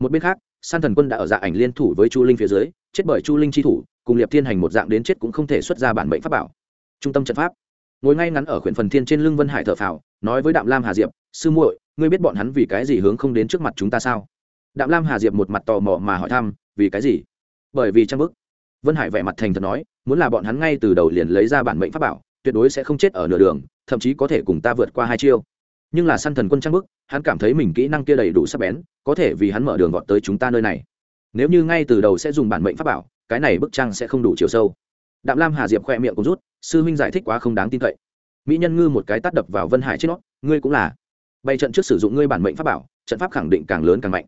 Một bên khác, san thần quân đã ở dạ ảnh liên thủ với chu linh phía dưới, chết bởi chu linh chi thủ, cùng liệp thiên hành một dạng đến chết cũng không thể xuất ra bản mệnh pháp bảo. Trung tâm trận pháp. Ngồi ngay ngắn ở khuyển phần thiên trên lưng vân hải thợ phào, nói với đạm lam hà diệp, sư muội, ngươi biết bọn hắn vì cái gì hướng không đến trước mặt chúng ta sao? Đạm lam hà diệp một mặt tò mò mà hỏi thăm, vì cái gì? Bởi vì trang bức. Vân hải vẻ mặt thành thật nói muốn là bọn hắn ngay từ đầu liền lấy ra bản mệnh pháp bảo, tuyệt đối sẽ không chết ở nửa đường, thậm chí có thể cùng ta vượt qua hai chiêu. Nhưng là săn thần quân trang bức, hắn cảm thấy mình kỹ năng kia đầy đủ sắc bén, có thể vì hắn mở đường gọt tới chúng ta nơi này. Nếu như ngay từ đầu sẽ dùng bản mệnh pháp bảo, cái này bức trang sẽ không đủ chiều sâu. Đạm lam hà diệp khoe miệng cũng rút, sư huynh giải thích quá không đáng tin cậy. Mỹ nhân ngư một cái tắt đập vào vân hải trên nó, ngươi cũng là. Bày trận trước sử dụng ngươi bản mệnh pháp bảo, trận pháp khẳng định càng lớn càng mạnh.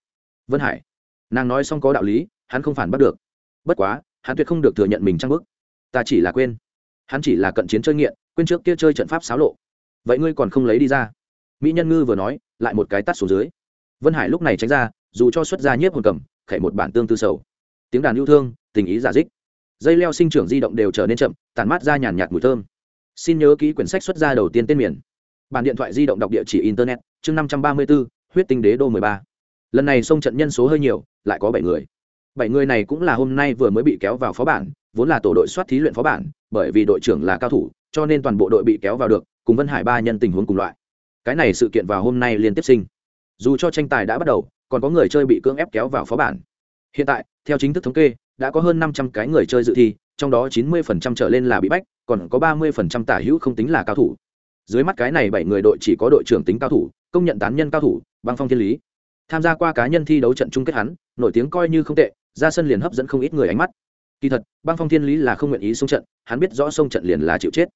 Vân hải. Nàng nói xong có đạo lý, hắn không phản bắt được. Bất quá, hắn tuyệt không được thừa nhận mình trang bức ta chỉ là quên. Hắn chỉ là cận chiến chơi nghiện, quên trước kia chơi trận pháp xáo lộ. Vậy ngươi còn không lấy đi ra? Mỹ nhân ngư vừa nói, lại một cái tắt xuống dưới. Vân hải lúc này tránh ra, dù cho xuất ra nhiếp hồn cầm khẩy một bản tương tư sầu. Tiếng đàn yêu thương, tình ý giả dích. Dây leo sinh trưởng di động đều trở nên chậm tàn mát ra nhàn nhạt mùi thơm. Xin nhớ ký quyển sách xuất ra đầu tiên tên miền. Bản điện thoại di động đọc địa chỉ internet, chương năm trăm ba mươi b ố huyết tinh đế đô mười ba. Lần này sông trận nhân số hơi nhiều, lại có bảy người bảy người này cũng là hôm nay vừa mới bị kéo vào phó bản, vốn là tổ đội soát thí luyện phó bản, bởi vì đội trưởng là cao thủ, cho nên toàn bộ đội bị kéo vào được, cùng vân hải ba nhân tình huống cùng loại. Cái này sự kiện vào hôm nay liên tiếp sinh. Dù cho tranh tài đã bắt đầu, còn có người chơi bị cưỡng ép kéo vào phó bản. Hiện tại, theo chính thức thống kê, đã có hơn năm trăm cái người chơi dự thi, trong đó chín mươi phần trăm trở lên là bị bách, còn có ba mươi phần trăm tả hữu không tính là cao thủ. Dưới mắt cái này bảy người đội chỉ có đội trưởng tính cao thủ, công nhận tán nhân cao thủ, băng phong thiên lý. Tham gia qua cá nhân thi đấu trận chung kết hắn, nổi tiếng coi như không tệ ra sân liền hấp dẫn không ít người ánh mắt. Kỳ thật, băng phong thiên lý là không nguyện ý xông trận, hắn biết rõ xông trận liền là chịu chết.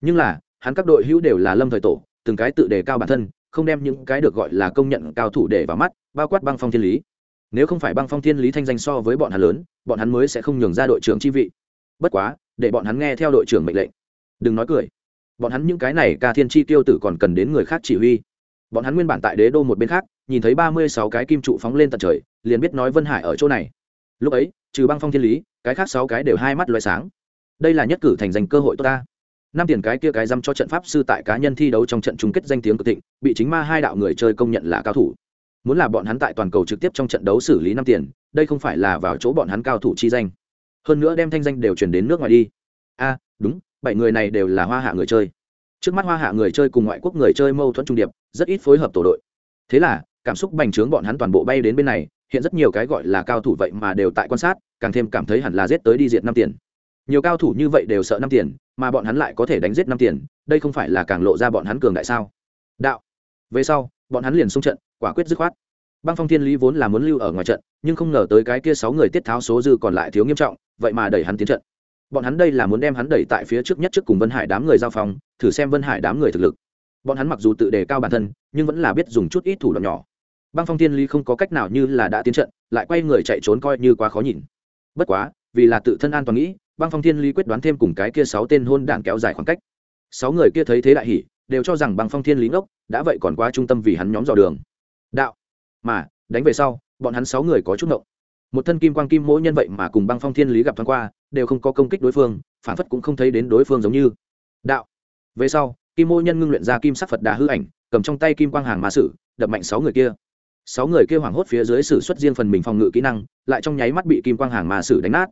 Nhưng là, hắn các đội hữu đều là lâm thời tổ, từng cái tự đề cao bản thân, không đem những cái được gọi là công nhận cao thủ để vào mắt, bao quát băng phong thiên lý. Nếu không phải băng phong thiên lý thanh danh so với bọn hắn lớn, bọn hắn mới sẽ không nhường ra đội trưởng chi vị. Bất quá, để bọn hắn nghe theo đội trưởng mệnh lệnh. Đừng nói cười. Bọn hắn những cái này ca thiên chi tiêu tử còn cần đến người khác chỉ huy. Bọn hắn nguyên bản tại đế đô một bên khác, nhìn thấy ba mươi sáu cái kim trụ phóng lên tận trời, liền biết nói vân hải ở chỗ này lúc ấy, trừ băng phong thiên lý, cái khác sáu cái đều hai mắt loại sáng. Đây là nhất cử thành danh cơ hội tốt ta. Năm tiền cái kia cái dăm cho trận pháp sư tại cá nhân thi đấu trong trận chung kết danh tiếng cực thịnh, bị chính ma hai đạo người chơi công nhận là cao thủ. Muốn là bọn hắn tại toàn cầu trực tiếp trong trận đấu xử lý năm tiền, đây không phải là vào chỗ bọn hắn cao thủ chi danh. Hơn nữa đem thanh danh đều chuyển đến nước ngoài đi. A, đúng, bảy người này đều là hoa hạ người chơi. Trước mắt hoa hạ người chơi cùng ngoại quốc người chơi mâu thuẫn trung điệp, rất ít phối hợp tổ đội. Thế là, cảm xúc bành trướng bọn hắn toàn bộ bay đến bên này hiện rất nhiều cái gọi là cao thủ vậy mà đều tại quan sát, càng thêm cảm thấy hẳn là giết tới đi diệt năm tiền. Nhiều cao thủ như vậy đều sợ năm tiền, mà bọn hắn lại có thể đánh giết năm tiền, đây không phải là càng lộ ra bọn hắn cường đại sao? Đạo. Về sau, bọn hắn liền xung trận, quả quyết dứt khoát. Băng phong thiên lý vốn là muốn lưu ở ngoài trận, nhưng không ngờ tới cái kia sáu người tiết tháo số dư còn lại thiếu nghiêm trọng, vậy mà đẩy hắn tiến trận. Bọn hắn đây là muốn đem hắn đẩy tại phía trước nhất trước cùng vân hải đám người giao phòng, thử xem vân hải đám người thực lực. Bọn hắn mặc dù tự đề cao bản thân, nhưng vẫn là biết dùng chút ít thủ đoạn nhỏ băng phong thiên lý không có cách nào như là đã tiến trận, lại quay người chạy trốn coi như quá khó nhìn. Bất quá, vì là tự thân an toàn nghĩ, băng phong thiên lý quyết đoán thêm cùng cái kia sáu tên hôn đảng kéo dài khoảng cách. Sáu người kia thấy thế đại hỉ, đều cho rằng băng phong thiên lý ngốc, đã vậy còn quá trung tâm vì hắn nhóm dò đường. Đạo, mà, đánh về sau, bọn hắn sáu người có chút ngộng. Một thân kim quang kim mỗi nhân vậy mà cùng băng phong thiên lý gặp thoáng qua, đều không có công kích đối phương, phản phất cũng không thấy đến đối phương giống như. Đạo, về sau, kim mỗi nhân ngưng luyện ra kim sắc phật đà hư ảnh, cầm trong tay kim quang hàng mã sử đập mạnh sáu người kia sáu người kia hoảng hốt phía dưới sử xuất riêng phần mình phòng ngự kỹ năng, lại trong nháy mắt bị kim quang hàng mà sử đánh nát.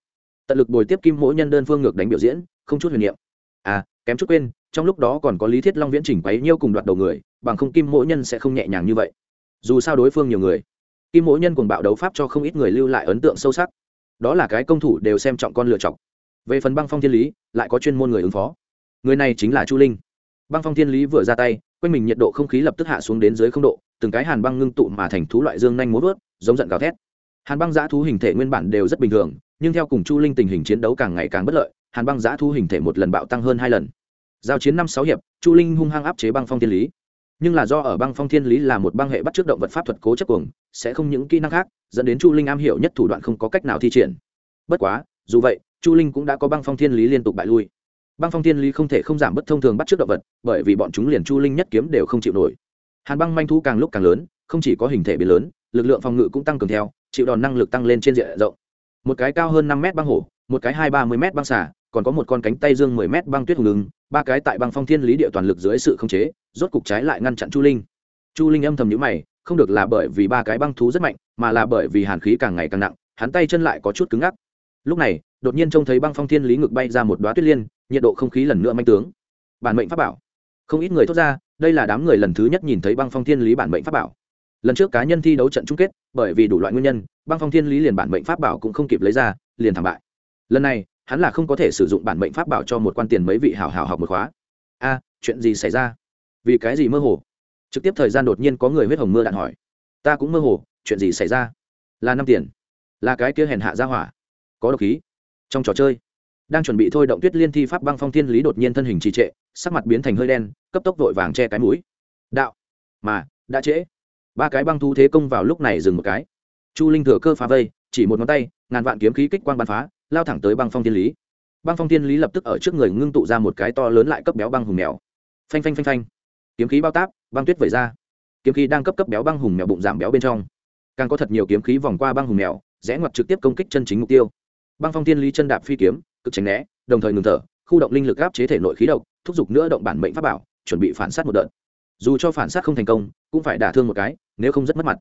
Tận lực bồi tiếp kim mỗi nhân đơn phương ngược đánh biểu diễn, không chút huyền niệm. À kém chút quên, trong lúc đó còn có lý thiết long viễn chỉnh quấy nhiêu cùng đoạt đầu người, bằng không kim mỗi nhân sẽ không nhẹ nhàng như vậy. Dù sao đối phương nhiều người, kim mỗi nhân cùng bạo đấu pháp cho không ít người lưu lại ấn tượng sâu sắc. Đó là cái công thủ đều xem trọng con lựa chọc về phần băng phong thiên lý, lại có chuyên môn người ứng phó. Người này chính là chu linh. Băng phong thiên lý vừa ra tay, quanh mình nhiệt độ không khí lập tức hạ xuống đến dưới không độ từng cái hàn băng ngưng tụ mà thành thú loại dương nhanh muốn vớt, giống giận gào thét. Hàn băng giã thú hình thể nguyên bản đều rất bình thường, nhưng theo cùng chu linh tình hình chiến đấu càng ngày càng bất lợi, hàn băng giã thú hình thể một lần bạo tăng hơn hai lần. Giao chiến năm sáu hiệp, chu linh hung hăng áp chế băng phong thiên lý. Nhưng là do ở băng phong thiên lý là một băng hệ bắt trước động vật pháp thuật cố chấp cuồng, sẽ không những kỹ năng khác, dẫn đến chu linh am hiểu nhất thủ đoạn không có cách nào thi triển. Bất quá, dù vậy, chu linh cũng đã có băng phong thiên lý liên tục bại lui. Băng phong thiên lý không thể không giảm bất thông thường bắt trước động vật, bởi vì bọn chúng liền chu linh nhất kiếm đều không chịu nổi hàn băng manh thú càng lúc càng lớn, không chỉ có hình thể biến lớn, lực lượng phòng ngự cũng tăng cường theo, chịu đòn năng lực tăng lên trên diện rộng. Một cái cao hơn năm mét băng hổ, một cái hai ba mươi mét băng xả còn có một con cánh tay dương mười mét băng tuyết hùng lưng, ba cái tại băng phong thiên lý địa toàn lực dưới sự khống chế, rốt cục trái lại ngăn chặn chu linh. Chu linh âm thầm nhữ mày, không được là bởi vì ba cái băng thú rất mạnh, mà là bởi vì hàn khí càng ngày càng nặng, hắn tay chân lại có chút cứng ngắc. Lúc này, đột nhiên trông thấy băng phong thiên lý ngực bay ra một đoá tuyết liên, nhiệt độ không khí lần nữa manh tướng. Bản mệnh pháp bảo. Không ít người thốt ra đây là đám người lần thứ nhất nhìn thấy băng phong thiên lý bản mệnh pháp bảo. Lần trước cá nhân thi đấu trận chung kết, bởi vì đủ loại nguyên nhân, băng phong thiên lý liền bản mệnh pháp bảo cũng không kịp lấy ra, liền thảm bại. Lần này, hắn là không có thể sử dụng bản mệnh pháp bảo cho một quan tiền mấy vị hảo hảo học một khóa. A, chuyện gì xảy ra? Vì cái gì mơ hồ? Trực tiếp thời gian đột nhiên có người huyết hồng mưa đạn hỏi. Ta cũng mơ hồ, chuyện gì xảy ra? Là năm tiền. Là cái kia hèn hạ ra hỏa. Có độc khí. Trong trò chơi đang chuẩn bị thôi động tuyết liên thi pháp băng phong thiên lý đột nhiên thân hình trì trệ, sắc mặt biến thành hơi đen, cấp tốc vội vàng che cái mũi. Đạo, mà, đã trễ. Ba cái băng thú thế công vào lúc này dừng một cái. Chu linh thừa cơ phá vây, chỉ một ngón tay, ngàn vạn kiếm khí kích quang bắn phá, lao thẳng tới băng phong thiên lý. Băng phong thiên lý lập tức ở trước người ngưng tụ ra một cái to lớn lại cấp béo băng hùng mèo. Phanh phanh phanh phanh. Kiếm khí bao táp, băng tuyết vẩy ra. Kiếm khí đang cấp cấp béo băng hùng mèo bụng giảm béo bên trong. Càng có thật nhiều kiếm khí vòng qua băng hùng mèo, rẽ ngoặt trực tiếp công kích chân chính mục tiêu. Băng phong thiên lý chân đạp phi kiếm cực tránh né, đồng thời ngừng thở, khu động linh lực áp chế thể nội khí độc, thúc giục nữa động bản mệnh pháp bảo, chuẩn bị phản sát một đợt. Dù cho phản sát không thành công, cũng phải đả thương một cái, nếu không rất mất mặt.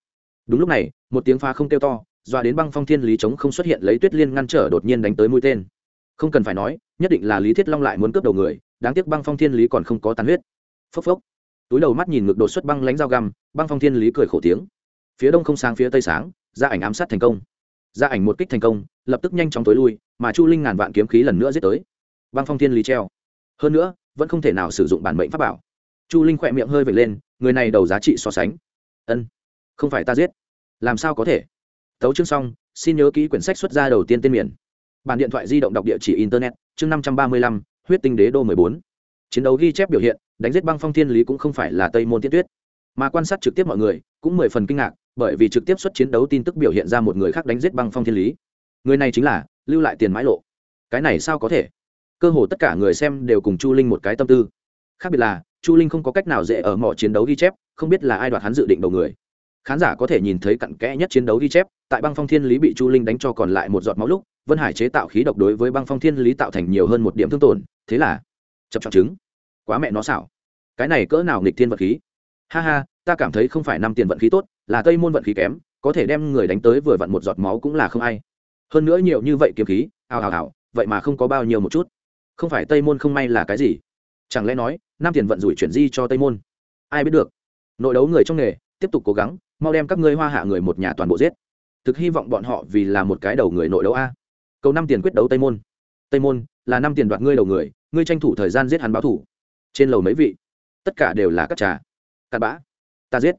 Đúng lúc này, một tiếng pha không kêu to doa đến băng phong thiên lý chống không xuất hiện lấy tuyết liên ngăn trở đột nhiên đánh tới mũi tên. Không cần phải nói, nhất định là lý thiết long lại muốn cướp đầu người, đáng tiếc băng phong thiên lý còn không có tàn huyết. Phốc phốc. Túi đầu mắt nhìn ngực đột xuất băng lánh dao găm, băng phong thiên lý cười khổ tiếng. Phía đông không sáng, phía tây sáng, ra ảnh ám sát thành công ra ảnh một kích thành công, lập tức nhanh chóng tối lui, mà chu linh ngàn vạn kiếm khí lần nữa giết tới. Băng phong thiên lý treo. Hơn nữa, vẫn không thể nào sử dụng bản mệnh pháp bảo. Chu linh khỏe miệng hơi vệt lên, người này đầu giá trị so sánh. Ân, không phải ta giết. Làm sao có thể? Tấu chương xong, xin nhớ ký quyển sách xuất ra đầu tiên tên miền. Bản điện thoại di động đọc địa chỉ internet, chương năm trăm ba mươi lăm, huyết tinh đế đô mười bốn. Chiến đấu ghi chép biểu hiện, đánh giết băng phong thiên lý cũng không phải là tây môn tiết tuyết. Mà quan sát trực tiếp mọi người, cũng mười phần kinh ngạc bởi vì trực tiếp xuất chiến đấu tin tức biểu hiện ra một người khác đánh giết băng phong thiên lý. Người này chính là lưu lại tiền mãi lộ. Cái này sao có thể? Cơ hồ tất cả người xem đều cùng chu linh một cái tâm tư. Khác biệt là, chu linh không có cách nào dễ ở mọi chiến đấu ghi chép, không biết là ai đoạt hắn dự định đầu người. Khán giả có thể nhìn thấy cặn kẽ nhất chiến đấu ghi chép, tại băng phong thiên lý bị chu linh đánh cho còn lại một giọt máu lúc, vân hải chế tạo khí độc đối với băng phong thiên lý tạo thành nhiều hơn một điểm thương tổn, thế là chập chọn chứng quá mẹ nó xảo. Cái này cỡ nào nghịch thiên vật khí? Ha ha, ta cảm thấy không phải năm tiền vận khí tốt là tây môn vận khí kém, có thể đem người đánh tới vừa vặn một giọt máu cũng là không ai. Hơn nữa nhiều như vậy kiếm khí ào ào ào vậy mà không có bao nhiêu một chút. Không phải tây môn không may là cái gì? Chẳng lẽ nói năm tiền vận rủi chuyển di cho tây môn? Ai biết được. Nội đấu người trong nghề, tiếp tục cố gắng, mau đem các ngươi hoa hạ người một nhà toàn bộ giết. Thực hy vọng bọn họ vì là một cái đầu người nội đấu a. Cầu năm tiền quyết đấu tây môn. Tây môn, là năm tiền đoạt ngươi đầu người, ngươi tranh thủ thời gian giết hắn báo thủ. Trên lầu mấy vị? Tất cả đều là các trà. Cặn bã. Ta giết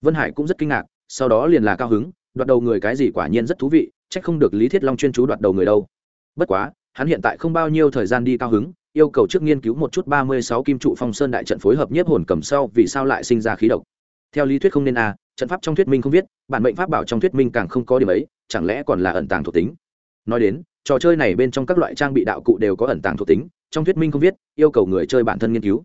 vân hải cũng rất kinh ngạc, sau đó liền là cao hứng, đoạt đầu người cái gì quả nhiên rất thú vị c h ắ c không được lý thiết long chuyên chú đoạt đầu người đâu. Bất quá, hắn hiện tại không bao nhiêu thời gian đi cao hứng, yêu cầu trước nghiên cứu một chút ba mươi sáu kim trụ phong sơn đại trận phối hợp nhiếp hồn cầm sau vì sao lại sinh ra khí độc. Theo lý thuyết không nên a trận pháp trong thuyết minh không viết bản mệnh pháp bảo trong thuyết minh càng không có điểm ấy, chẳng lẽ còn là ẩn tàng thuộc tính? Nói đến, trò chơi này bên trong các loại trang bị đạo cụ đều có ẩn tàng thuộc tính, trong thuyết minh không viết yêu cầu người chơi bản thân nghiên cứu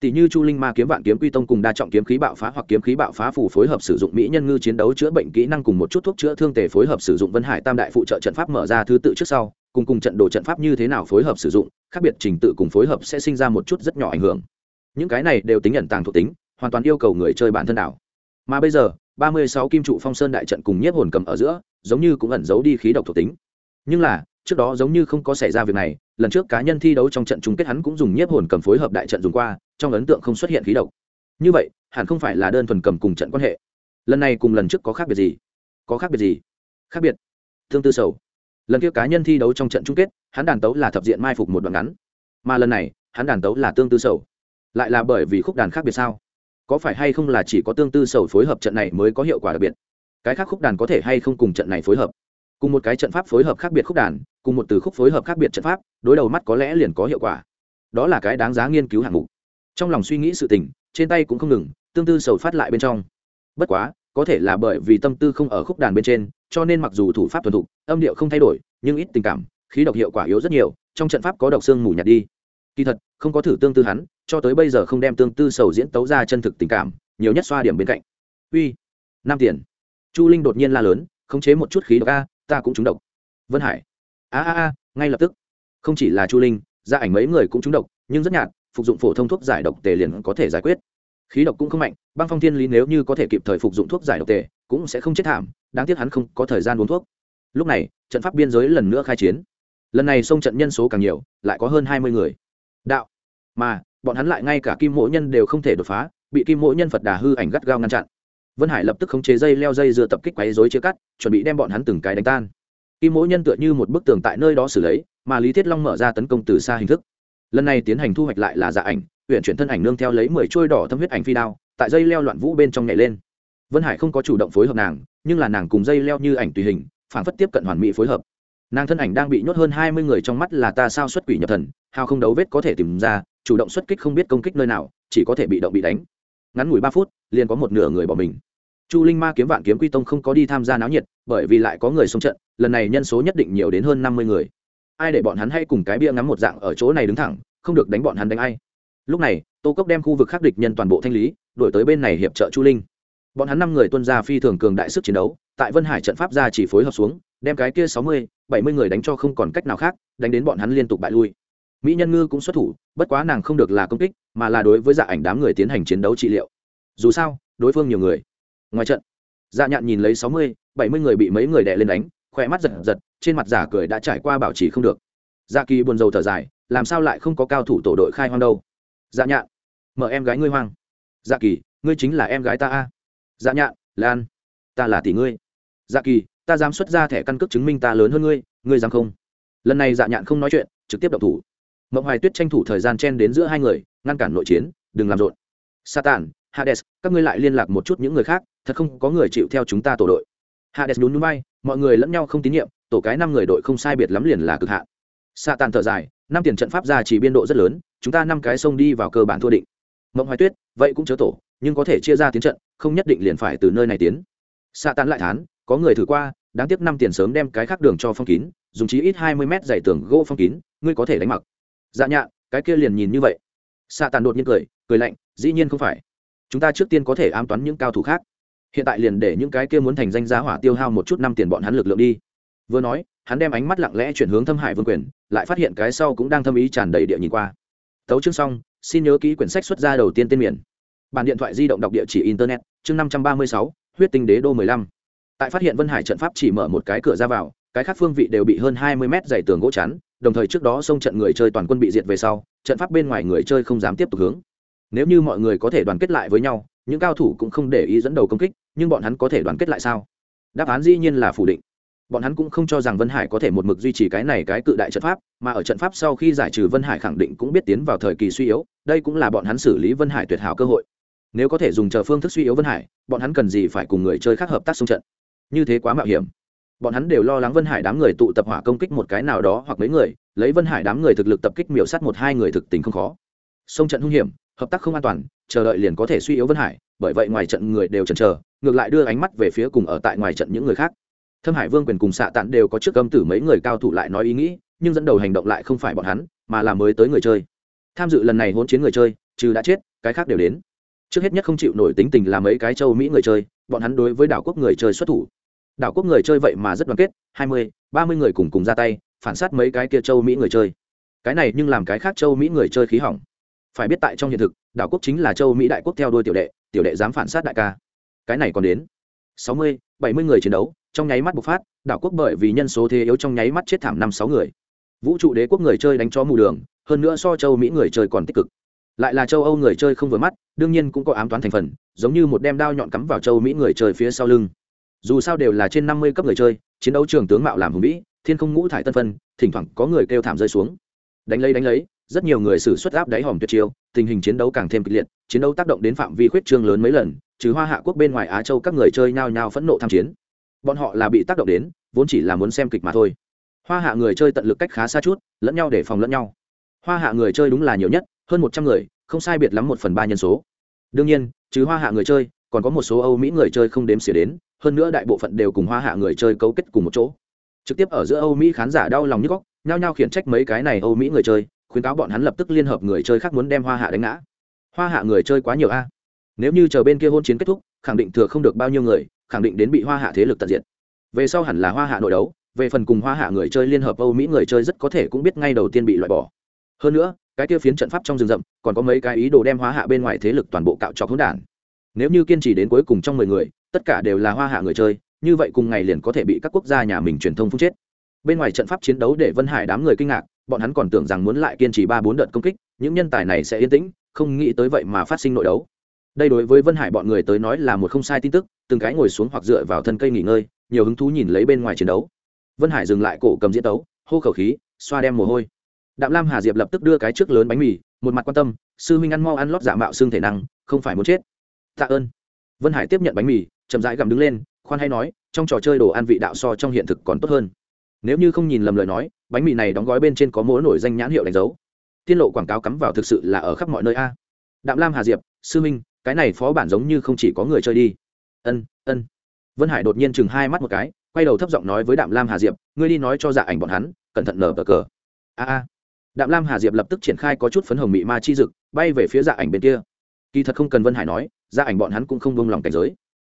tỷ như chu linh ma kiếm vạn kiếm quy tông cùng đa trọng kiếm khí bạo phá hoặc kiếm khí bạo phá phù phối hợp sử dụng mỹ nhân ngư chiến đấu chữa bệnh kỹ năng cùng một chút thuốc chữa thương tề phối hợp sử dụng vân hải tam đại phụ trợ trận pháp mở ra thứ tự trước sau, cùng cùng trận đồ trận pháp như thế nào phối hợp sử dụng, khác biệt trình tự cùng phối hợp sẽ sinh ra một chút rất nhỏ ảnh hưởng. Những cái này đều tính ẩn tàng thuộc tính, hoàn toàn yêu cầu người chơi bản thân nào mà bây giờ, ba mươi sáu kim trụ phong sơn đại trận cùng nhiếp hồn cầm ở giữa, giống như cũng ẩn giấu đi khí độc thuộc tính nhưng là, trước đó giống như không có xảy ra việc này, lần trước cá nhân thi đấu trong trận chung kết hắn cũng dùng nhiếp hồn cầm phối hợp đại trận dùng qua, trong ấn tượng không xuất hiện khí độc. Như vậy, hẳn không phải là đơn thuần cầm cùng trận quan hệ. Lần này cùng lần trước có khác biệt gì? Có khác biệt gì? Khác biệt. Thương tư sầu. Lần kia cá nhân thi đấu trong trận chung kết, hắn đàn tấu là thập diện mai phục một đoạn ngắn. Mà lần này, hắn đàn tấu là tương tư sầu. Lại là bởi vì khúc đàn khác biệt sao? Có phải hay không là chỉ có tương tư sầu phối hợp trận này mới có hiệu quả đặc biệt? Cái khác khúc đàn có thể hay không cùng trận này phối hợp? Cùng một cái trận pháp phối hợp khác biệt khúc đàn, cùng một từ khúc phối hợp khác biệt trận pháp, đối đầu mắt có lẽ liền có hiệu quả. Đó là cái đáng giá nghiên cứu hạng mục. Trong lòng suy nghĩ sự tình, trên tay cũng không ngừng, tương tư sầu phát lại bên trong. Bất quá, có thể là bởi vì tâm tư không ở khúc đàn bên trên, cho nên mặc dù thủ pháp thuần thục, âm điệu không thay đổi, nhưng ít tình cảm, khí độc hiệu quả yếu rất nhiều, trong trận pháp có độc xương mù nhạt đi. Kỳ thật, không có thử tương tư hắn, cho tới bây giờ không đem tương tư sầu diễn tấu ra chân thực tình cảm, nhiều nhất xoa điểm bên cạnh. Uy, năm tiền. Chu linh đột nhiên la lớn, khống chế một chút khí độc a ta cũng trúng độc. Vân hải. A a a, ngay lập tức. Không chỉ là chu linh, gia ảnh mấy người cũng trúng độc, nhưng rất nhạt, phục dụng phổ thông thuốc giải độc tề liền có thể giải quyết. Khí độc cũng không mạnh, băng phong thiên lý nếu như có thể kịp thời phục dụng thuốc giải độc tề, cũng sẽ không chết thảm, đáng tiếc hắn không có thời gian uống thuốc. Lúc này, trận pháp biên giới lần nữa khai chiến. Lần này xông trận nhân số càng nhiều, lại có hơn hai mươi người. Đạo. Mà, bọn hắn lại ngay cả kim mỗ nhân đều không thể đột phá, bị kim mỗ nhân phật đà hư ảnh gắt gao ngăn chặn vân hải lập tức khống chế dây leo dây dưa tập kích quấy dối chia cắt, chuẩn bị đem bọn hắn từng cái đánh tan. Kim mỗ nhân tựa như một bức tường tại nơi đó xử lấy, mà lý thiết long mở ra tấn công từ xa hình thức. Lần này tiến hành thu hoạch lại là dạ ảnh huyện chuyển thân ảnh nương theo lấy mười trôi đỏ thâm huyết ảnh phi đao, tại dây leo loạn vũ bên trong nhảy lên. Vân hải không có chủ động phối hợp nàng, nhưng là nàng cùng dây leo như ảnh tùy hình, phản phất tiếp cận hoàn mỹ phối hợp. Nàng thân ảnh đang bị nhốt hơn hai mươi người trong mắt là ta sao xuất quỷ nhập thần, hao không đấu vết có thể tìm ra, chủ động xuất kích không biết công kích nơi nào, chỉ có thể bị động bị đánh. Ngắn ngủi ba phút, liền có một nửa người bỏ mình chu linh ma kiếm vạn kiếm quy tông không có đi tham gia náo nhiệt, bởi vì lại có người xông trận, lần này nhân số nhất định nhiều đến hơn năm mươi người. Ai để bọn hắn hay cùng cái bia ngắm một dạng ở chỗ này đứng thẳng, không được đánh bọn hắn đánh ai. Lúc này, tô cốc đem khu vực khắc địch nhân toàn bộ thanh lý đổi tới bên này hiệp trợ chu linh. Bọn hắn năm người tuân ra phi thường cường đại sức chiến đấu, tại vân hải trận pháp ra chỉ phối hợp xuống, đem cái kia sáu mươi, bảy mươi người đánh cho không còn cách nào khác, đánh đến bọn hắn liên tục bại lui. Mỹ nhân ngư cũng xuất thủ, bất quá nàng không được là công kích, mà là đối với dạ ảnh đám người tiến hành chiến đấu trị liệu. Dù sao, đối phương nhiều người ngoài trận. Dạ nhạn nhìn lấy sáu mươi, bảy mươi người bị mấy người đè lên đánh, khỏe mắt giật giật, trên mặt giả cười đã trải qua bảo trì không được. Dạ kỳ buồn rầu thở dài, làm sao lại không có cao thủ tổ đội khai hoang đâu? Dạ nhạn, mở em gái ngươi hoang. Dạ kỳ, ngươi chính là em gái ta a. Dạ nhạn, lan, ta là tỷ ngươi. Dạ kỳ, ta dám xuất ra thẻ căn cước chứng minh ta lớn hơn ngươi ngươi dám không? Lần này dạ nhạn không nói chuyện, trực tiếp đập thủ. Mộng hoài tuyết tranh thủ thời gian chen đến giữa hai người, ngăn cản nội chiến, đừng làm rộn. Satan hades, các ngươi lại liên lạc một chút những người khác, thật không có người chịu theo chúng ta tổ đội. Hades nhún núi bay mọi người lẫn nhau không tín nhiệm, tổ cái năm người đội không sai biệt lắm liền là cực hạn. Satan thở dài, năm tiền trận pháp ra chỉ biên độ rất lớn, chúng ta năm cái sông đi vào cơ bản thua định. Mộng hoài tuyết, vậy cũng chớ tổ, nhưng có thể chia ra tiến trận, không nhất định liền phải từ nơi này tiến. Xạ tàn lại thán, có người thử qua, đáng tiếc năm tiền sớm đem cái khác đường cho phong kín, dùng chí ít hai mươi mét dày tường gỗ phong kín, ngươi có thể đánh mặc. Dạ nhạ, cái kia liền nhìn như vậy. Xạ tàn đột nhiên cười cười lạnh, dĩ nhiên không phải chúng ta trước tiên có thể ám toán những cao thủ khác. Hiện tại liền để những cái kia muốn thành danh giá hỏa tiêu hao một chút năm tiền bọn hắn lực lượng đi. Vừa nói, hắn đem ánh mắt lặng lẽ chuyển hướng thâm hải vương quyền, lại phát hiện cái sau cũng đang thâm ý tràn đầy địa nhìn qua. Tấu chương xong, xin nhớ ký quyển sách xuất ra đầu tiên tên miền. Bản điện thoại di động đọc địa chỉ internet, chương năm trăm ba mươi sáu, huyết tinh đế đô mười lăm. Tại phát hiện vân hải trận pháp chỉ mở một cái cửa ra vào, cái khác phương vị đều bị hơn hai mươi mét dày tường gỗ chắn, đồng thời trước đó sông trận người chơi toàn quân bị diệt về sau, trận pháp bên ngoài người chơi không dám tiếp tục hướng nếu như mọi người có thể đoàn kết lại với nhau, những cao thủ cũng không để ý dẫn đầu công kích, nhưng bọn hắn có thể đoàn kết lại sao? Đáp án dĩ nhiên là phủ định. Bọn hắn cũng không cho rằng vân hải có thể một mực duy trì cái này cái cự đại trận pháp, mà ở trận pháp sau khi giải trừ vân hải khẳng định cũng biết tiến vào thời kỳ suy yếu, đây cũng là bọn hắn xử lý vân hải tuyệt hảo cơ hội. Nếu có thể dùng chờ phương thức suy yếu vân hải, bọn hắn cần gì phải cùng người chơi khác hợp tác xung trận? Như thế quá mạo hiểm. Bọn hắn đều lo lắng vân hải đám người tụ tập hỏa công kích một cái nào đó hoặc mấy người, lấy vân hải đám người thực lực tập kích miểu sát một hai người thực tình không khó. Xung trận hung hiểm hợp tác không an toàn, chờ đợi liền có thể suy yếu vân hải, bởi vậy ngoài trận người đều chần chờ, ngược lại đưa ánh mắt về phía cùng ở tại ngoài trận những người khác. Thâm hải vương quyền cùng xạ tản đều có trước âm tử mấy người cao thủ lại nói ý nghĩ, nhưng dẫn đầu hành động lại không phải bọn hắn, mà là mới tới người chơi. Tham dự lần này hỗn chiến người chơi, trừ đã chết, cái khác đều đến. Trước hết nhất không chịu nổi tính tình là mấy cái châu mỹ người chơi, bọn hắn đối với đảo quốc người chơi xuất thủ. Đảo quốc người chơi vậy mà rất đoàn kết, hai mươi, ba mươi người cùng cùng ra tay, phản sát mấy cái kia châu mỹ người chơi. Cái này nhưng làm cái khác châu mỹ người chơi khí hỏng phải biết tại trong hiện thực, đảo quốc chính là châu mỹ đại quốc theo đuôi tiểu đệ tiểu đệ dám phản sát đại ca. Cái này còn đến. Sáu mươi, bảy mươi người chiến đấu, trong nháy mắt bộc phát, đảo quốc bởi vì nhân số thế yếu trong nháy mắt chết thảm năm sáu người. Vũ trụ đế quốc người chơi đánh cho mù đường, hơn nữa so châu mỹ người chơi còn tích cực. Lại là châu âu người chơi không vừa mắt, đương nhiên cũng có ám toán thành phần, giống như một đem đao nhọn cắm vào châu mỹ người chơi phía sau lưng. Dù sao đều là trên năm mươi cấp người chơi, chiến đấu trường tướng mạo làm hùng vĩ, thiên không ngũ thải tân phân, thỉnh thoảng có người kêu thảm rơi xuống. Đánh lấy đánh lấy rất nhiều người xử xuất áp đáy hòm tuyệt chiêu, tình hình chiến đấu càng thêm kịch liệt, chiến đấu tác động đến phạm vi khuyết trương lớn mấy lần, trừ hoa hạ quốc bên ngoài á châu các người chơi nhao nhao phẫn nộ tham chiến. Bọn họ là bị tác động đến, vốn chỉ là muốn xem kịch mà thôi. Hoa hạ người chơi tận lực cách khá xa chút, lẫn nhau để phòng lẫn nhau. Hoa hạ người chơi đúng là nhiều nhất, hơn một trăm người, không sai biệt lắm một phần ba nhân số. Đương nhiên, trừ hoa hạ người chơi, còn có một số âu mỹ người chơi không đếm xỉa đến, hơn nữa đại bộ phận đều cùng hoa hạ người chơi cấu kết cùng một chỗ. Trực tiếp ở giữa âu mỹ khán giả đau lòng như góc nhao nhao khiển trách mấy cái này âu mỹ người chơi khuyến cáo bọn hắn lập tức liên hợp người chơi khác muốn đem hoa hạ đánh ngã. Hoa hạ người chơi quá nhiều a. Nếu như chờ bên kia hôn chiến kết thúc, khẳng định thừa không được bao nhiêu người, khẳng định đến bị hoa hạ thế lực tận diệt. Về sau hẳn là hoa hạ nội đấu, về phần cùng hoa hạ người chơi liên hợp âu mỹ người chơi rất có thể cũng biết ngay đầu tiên bị loại bỏ. Hơn nữa, cái kia phiến trận pháp trong rừng rậm, còn có mấy cái ý đồ đem hoa hạ bên ngoài thế lực toàn bộ cạo trọc hỗn đản. Nếu như kiên trì đến cuối cùng trong mười người, tất cả đều là hoa hạ người chơi, như vậy cùng ngày liền có thể bị các quốc gia nhà mình truyền thông phun chết. Bên ngoài trận pháp chiến đấu để vân hải đám người kinh ngạc bọn hắn còn tưởng rằng muốn lại kiên trì ba bốn đợt công kích, những nhân tài này sẽ yên tĩnh, không nghĩ tới vậy mà phát sinh nội đấu. Đây đối với vân hải bọn người tới nói là một không sai tin tức, từng cái ngồi xuống hoặc dựa vào thân cây nghỉ ngơi, nhiều hứng thú nhìn lấy bên ngoài chiến đấu. Vân hải dừng lại cổ cầm diễn đấu hô khẩu khí, xoa đem mồ hôi. Đạm lam hà diệp lập tức đưa cái trước lớn bánh mì, một mặt quan tâm, sư huynh ăn mau ăn lót giả mạo xương thể năng, không phải muốn chết. Tạ ơn. Vân hải tiếp nhận bánh mì, chậm rãi gặm đứng lên, khoan hay nói, trong trò chơi đồ ăn vị đạo so trong hiện thực còn tốt hơn. Nếu như không nhìn lầm lời nói bánh mì này đóng gói bên trên có mối nổi danh nhãn hiệu đánh dấu. Tiết lộ quảng cáo cắm vào thực sự là ở khắp mọi nơi a. Đạm lam hà diệp, sư minh, cái này phó bản giống như không chỉ có người chơi đi. Ân ân. Vân hải đột nhiên chừng hai mắt một cái, quay đầu thấp giọng nói với đạm lam hà diệp, ngươi đi nói cho dạ ảnh bọn hắn, cẩn thận nở bờ cờ. A a. Đạm lam hà diệp lập tức triển khai có chút phấn hồng mị ma chi dực, bay về phía dạ ảnh bên kia. Kỳ thật không cần vân hải nói dạ ảnh bọn hắn cũng không buông lòng cảnh giới.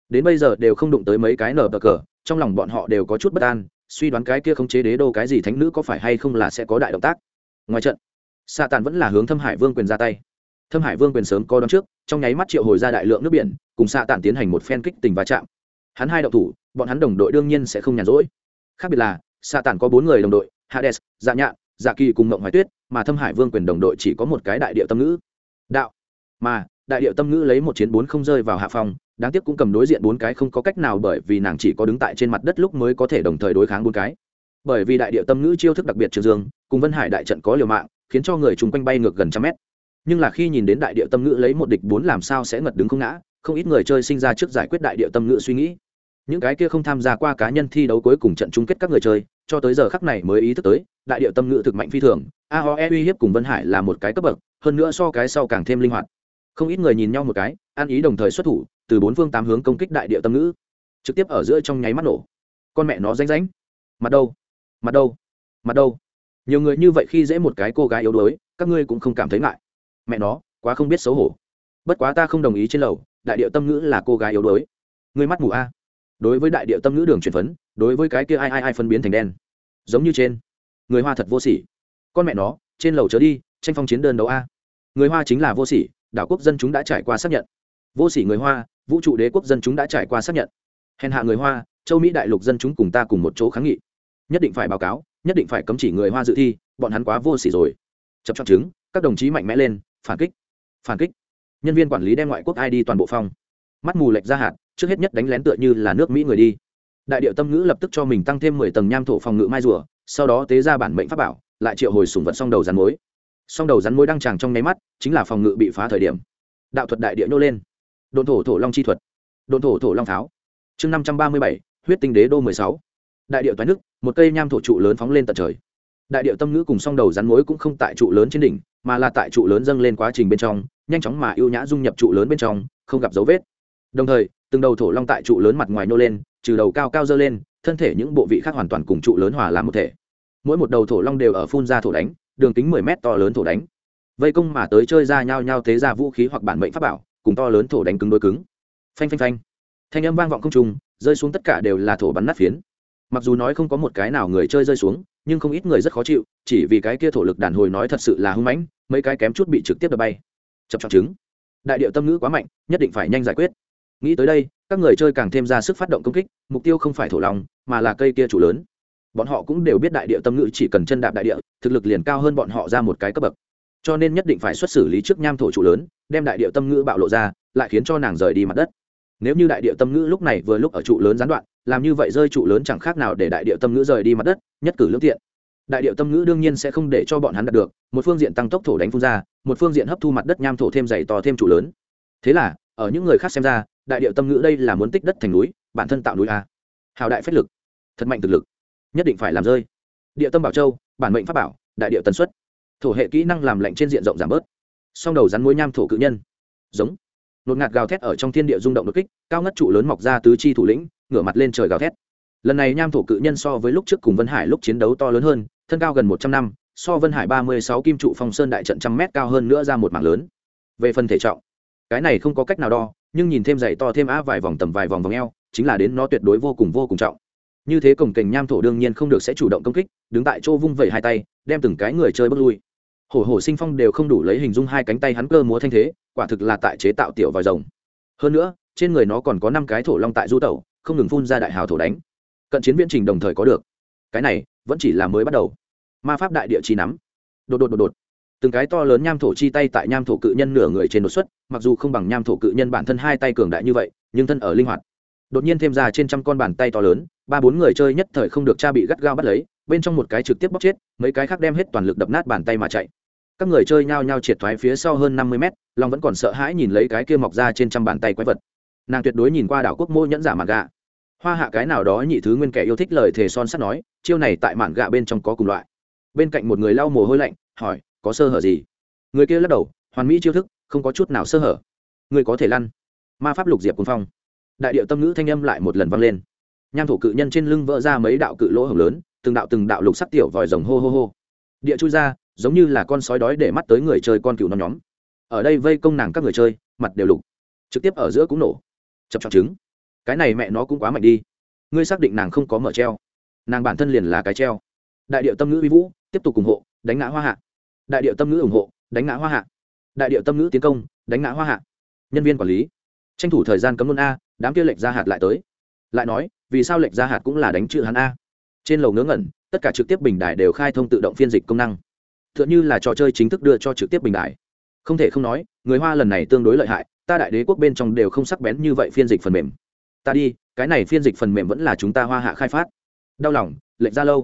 Đến bây giờ đều không đụng tới mấy cái nở bờ cờ, trong lòng bọn họ đều có chút bất an suy đoán cái kia không chế đế đô cái gì thánh nữ có phải hay không là sẽ có đại động tác. Ngoài trận, sa tàn vẫn là hướng thâm hải vương quyền ra tay. Thâm hải vương quyền sớm co đón trước, trong nháy mắt triệu hồi ra đại lượng nước biển, cùng sa tàn tiến hành một phen kích tình va chạm. Hắn hai động thủ, bọn hắn đồng đội đương nhiên sẽ không nhàn rỗi. Khác biệt là, sa tàn có bốn người đồng đội, hades dạ nhạn dạ kỳ cùng mộng hoài tuyết, mà thâm hải vương quyền đồng đội chỉ có một cái đại địa tâm ngữ. Đạo. Mà đại điệu tâm ngữ lấy một chiến bốn không rơi vào hạ phòng đáng tiếc cũng cầm đối diện bốn cái không có cách nào bởi vì nàng chỉ có đứng tại trên mặt đất lúc mới có thể đồng thời đối kháng bốn cái. Bởi vì đại điệu tâm ngữ chiêu thức đặc biệt trường dương, cùng vân hải đại trận có liều mạng, khiến cho người chung quanh bay ngược gần trăm mét. Nhưng là khi nhìn đến đại điệu tâm ngữ lấy một địch bốn làm sao sẽ ngật đứng không ngã, không ít người chơi sinh ra trước giải quyết đại điệu tâm ngữ suy nghĩ. Những cái kia không tham gia qua cá nhân thi đấu cuối cùng trận chung kết các người chơi, cho tới giờ khắc này mới ý thức tới, đại điệu tâm ngữ thực mạnh phi thường aoe uy hiếp cùng vân hải là một cái cấp bậc, hơn nữa so cái sau càng thêm linh hoạt không ít người nhìn nhau một cái ăn ý đồng thời xuất thủ, từ bốn phương tám hướng công kích đại địa tâm ngữ. Trực tiếp ở giữa trong nháy mắt nổ. Con mẹ nó ránh ránh mặt đâu? Mặt đâu? Mặt đâu? Nhiều người như vậy khi dễ một cái cô gái yếu đuối, các ngươi cũng không cảm thấy ngại. Mẹ nó, quá không biết xấu hổ. Bất quá ta không đồng ý trên lầu, đại điệu tâm ngữ là cô gái yếu đuối. Ngươi mắt mù a. Đối với đại điệu tâm ngữ đường truyền phấn, đối với cái kia ai ai ai phân biến thành đen. Giống như trên. Người hoa thật vô sỉ. Con mẹ nó, trên lầu chớ đi, tranh phong chiến đơn đấu a. Người hoa chính là vô sỉ đảo quốc dân chúng đã trải qua xác nhận. Vô sỉ người hoa, vũ trụ đế quốc dân chúng đã trải qua xác nhận. Hèn hạ người hoa, châu mỹ đại lục dân chúng cùng ta cùng một chỗ kháng nghị. Nhất định phải báo cáo, nhất định phải cấm chỉ người hoa dự thi, bọn hắn quá vô sỉ rồi. Chập chọc chứng, các đồng chí mạnh mẽ lên, phản kích phản kích. Nhân viên quản lý đem ngoại quốc ai đi toàn bộ phong. Mắt mù lệch ra hạt, trước hết nhất đánh lén tựa như là nước mỹ người đi. Đại điệu tâm ngữ lập tức cho mình tăng thêm mười tầng nham thổ phòng ngự mai rùa, sau đó tế ra bản mệnh pháp bảo, lại triệu hồi sùng vật song đầu rắn mối song đầu rắn mối đang tràng trong nháy mắt, chính là phòng ngự bị phá thời điểm. Đạo thuật đại địa nhô lên. Đồn thổ thổ long chi thuật. Đồn thổ thổ long pháo. Chương năm trăm ba mươi bảy, huyết tinh đế đô mười sáu. Đại địa toái nước, một cây nham thổ trụ lớn phóng lên tận trời. Đại địa tâm ngữ cùng song đầu rắn mối cũng không tại trụ lớn trên đỉnh, mà là tại trụ lớn dâng lên quá trình bên trong, nhanh chóng mà ưu nhã dung nhập trụ lớn bên trong, không gặp dấu vết. Đồng thời, từng đầu thổ long tại trụ lớn mặt ngoài nô lên, trừ đầu cao cao dơ lên, thân thể những bộ vị khác hoàn toàn cùng trụ lớn hòa làm một thể. Mỗi một đầu thổ long đều ở phun ra thổ đánh đường kính mười mét to lớn thổ đánh. Vây công mà tới chơi ra nhau nhau thế ra vũ khí hoặc bản mệnh pháp bảo, cùng to lớn thổ đánh cứng đối cứng. Phanh phanh phanh. Thanh âm vang vọng không trùng rơi xuống tất cả đều là thổ bắn nát phiến. Mặc dù nói không có một cái nào người chơi rơi xuống, nhưng không ít người rất khó chịu, chỉ vì cái kia thổ lực đàn hồi nói thật sự là hưng mãnh, mấy cái kém chút bị trực tiếp đập bay. Chập chọn chứng đại điệu tâm ngữ quá mạnh, nhất định phải nhanh giải quyết. Nghĩ tới đây, các người chơi càng thêm ra sức phát động công kích, mục tiêu không phải thổ lòng, mà là cây kia chủ lớn bọn họ cũng đều biết đại địa tâm ngữ chỉ cần chân đạp đại địa, thực lực liền cao hơn bọn họ ra một cái cấp bậc. Cho nên nhất định phải xuất xử lý trước nham thổ trụ lớn, đem đại địa tâm ngữ bạo lộ ra, lại khiến cho nàng rời đi mặt đất. Nếu như đại địa tâm ngữ lúc này vừa lúc ở trụ lớn gián đoạn, làm như vậy rơi trụ lớn chẳng khác nào để đại địa tâm ngữ rời đi mặt đất, nhất cử lương tiện. Đại địa tâm ngữ đương nhiên sẽ không để cho bọn hắn đạt được, một phương diện tăng tốc thổ đánh phun ra, một phương diện hấp thu mặt đất nham thổ thêm dày to thêm trụ lớn. Thế là, ở những người khác xem ra, đại địa tâm ngữ đây là muốn tích đất thành núi, bản thân tạo núi a. Hào đại phách lực, thật mạnh thực lực nhất định phải làm rơi. Địa tâm bảo châu, bản mệnh pháp bảo, đại địa tần suất. Thổ hệ kỹ năng làm lạnh trên diện rộng giảm bớt. Song đầu rắn mối nham thổ cự nhân. Giống. Nột ngạt gào thét ở trong thiên địa rung động đột kích, cao ngất trụ lớn mọc ra tứ chi thủ lĩnh, ngửa mặt lên trời gào thét. Lần này nham thổ cự nhân so với lúc trước cùng vân hải lúc chiến đấu to lớn hơn, thân cao gần một trăm năm, so vân hải ba mươi sáu kim trụ phong sơn đại trận trăm mét cao hơn nữa ra một mảng lớn. Về phần thể trọng, cái này không có cách nào đo, nhưng nhìn thêm dày to thêm á vài vòng tầm vài vòng vòng eo, chính là đến nó tuyệt đối vô cùng vô cùng trọng như thế cổng cảnh nham thổ đương nhiên không được sẽ chủ động công kích, đứng tại chỗ vung vẩy hai tay, đem từng cái người chơi bước lui. Hổ hổ sinh phong đều không đủ lấy hình dung hai cánh tay hắn cơ múa thanh thế, quả thực là tại chế tạo tiểu vòi rồng. Hơn nữa, trên người nó còn có năm cái thổ long tại du tẩu, không ngừng phun ra đại hào thổ đánh. Cận chiến viễn trình đồng thời có được. Cái này, vẫn chỉ là mới bắt đầu. Ma pháp đại địa chi nắm. Đột đột đột đột. Từng cái to lớn nham thổ chi tay tại nham thổ cự nhân nửa người trên đột xuất, mặc dù không bằng nham thổ cự nhân bản thân hai tay cường đại như vậy, nhưng thân ở linh hoạt đột nhiên thêm ra trên trăm con bàn tay to lớn, ba bốn người chơi nhất thời không được cha bị gắt gao bắt lấy, bên trong một cái trực tiếp bóc chết, mấy cái khác đem hết toàn lực đập nát bàn tay mà chạy. Các người chơi nhao nhao triệt thoái phía sau hơn năm mươi mét, long vẫn còn sợ hãi nhìn lấy cái kia mọc ra trên trăm bàn tay quái vật. Nàng tuyệt đối nhìn qua đảo quốc mô nhẫn giả mạn gạ. Hoa hạ cái nào đó nhị thứ nguyên kẻ yêu thích lời thề son sắt nói, chiêu này tại mạn gạ bên trong có cùng loại. Bên cạnh một người lau mồ hôi lạnh, hỏi, có sơ hở gì? Người kia lắc đầu, hoàn mỹ chiêu thức, không có chút nào sơ hở. Người có thể lăn. Ma pháp lục diệp cuồng phong đại điệu tâm ngữ thanh âm lại một lần vang lên. Nham thổ cự nhân trên lưng vỡ ra mấy đạo cự lỗ hồng lớn, từng đạo từng đạo lục sắc tiểu vòi rồng hô hô hô. Địa chui ra, giống như là con sói đói để mắt tới người chơi con cừu non nhóm. Ở đây vây công nàng các người chơi, mặt đều lục. Trực tiếp ở giữa cũng nổ. Chập chọc trứng. Cái này mẹ nó cũng quá mạnh đi. Ngươi xác định nàng không có mở treo. Nàng bản thân liền là cái treo. Đại điệu tâm ngữ uy vũ, tiếp tục ủng hộ, đánh ngã hoa hạ. Đại điệu tâm ngữ ủng hộ, đánh ngã hoa hạ. Đại điệu tâm ngữ tiến công, đánh ngã hoa hạ. Nhân viên quản lý. Tranh thủ thời gian cấm luôn a đám kia lệch ra hạt lại tới. Lại nói, vì sao lệch ra hạt cũng là đánh chữ hắn a? Trên lầu ngớ ngẩn, tất cả trực tiếp bình đài đều khai thông tự động phiên dịch công năng. T h ư ợ n h ư là trò chơi chính thức đưa cho trực tiếp bình đài. Không thể không nói, người hoa lần này tương đối lợi hại, ta đại đế quốc bên trong đều không sắc bén như vậy phiên dịch phần mềm. Ta đi, cái này phiên dịch phần mềm vẫn là chúng ta hoa hạ khai phát. Đau lòng lệnh ra lâu.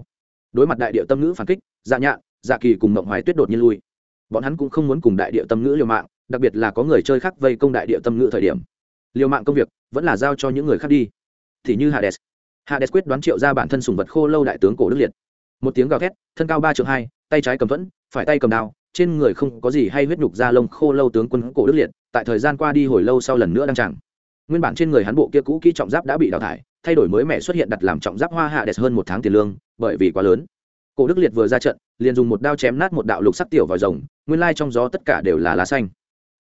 Đối mặt đại điệu tâm ngữ phản kích dạ nhạn dạ kỳ cùng mộng hoài tuyết đột nhiên lui. Bọn hắn cũng không muốn cùng đại điệu tâm ngữ liều mạng, đặc biệt là có người chơi khác vây công đại điệu tâm ngữ thời điểm liều mạng công việc vẫn là giao cho những người khác đi. Thì như hades. Hades quyết đoán triệu ra bản thân sùng vật khô lâu đại tướng cổ đức liệt. Một tiếng gào thét thân cao ba triệu hai tay trái cầm vẫn, phải tay cầm đao trên người không có gì hay huyết nhục da lông khô lâu tướng quân cổ đức liệt tại thời gian qua đi hồi lâu sau lần nữa đang chẳng nguyên bản trên người hắn bộ kia cũ kỹ trọng giáp đã bị đào thải thay đổi mới mẻ xuất hiện đặt làm trọng giáp hoa hạ đẹp hơn một tháng tiền lương bởi vì quá lớn. Cổ đức liệt vừa ra trận liền dùng một đao chém nát một đạo lục sắc tiểu vòi rồng nguyên lai trong gió tất cả đều là lá xanh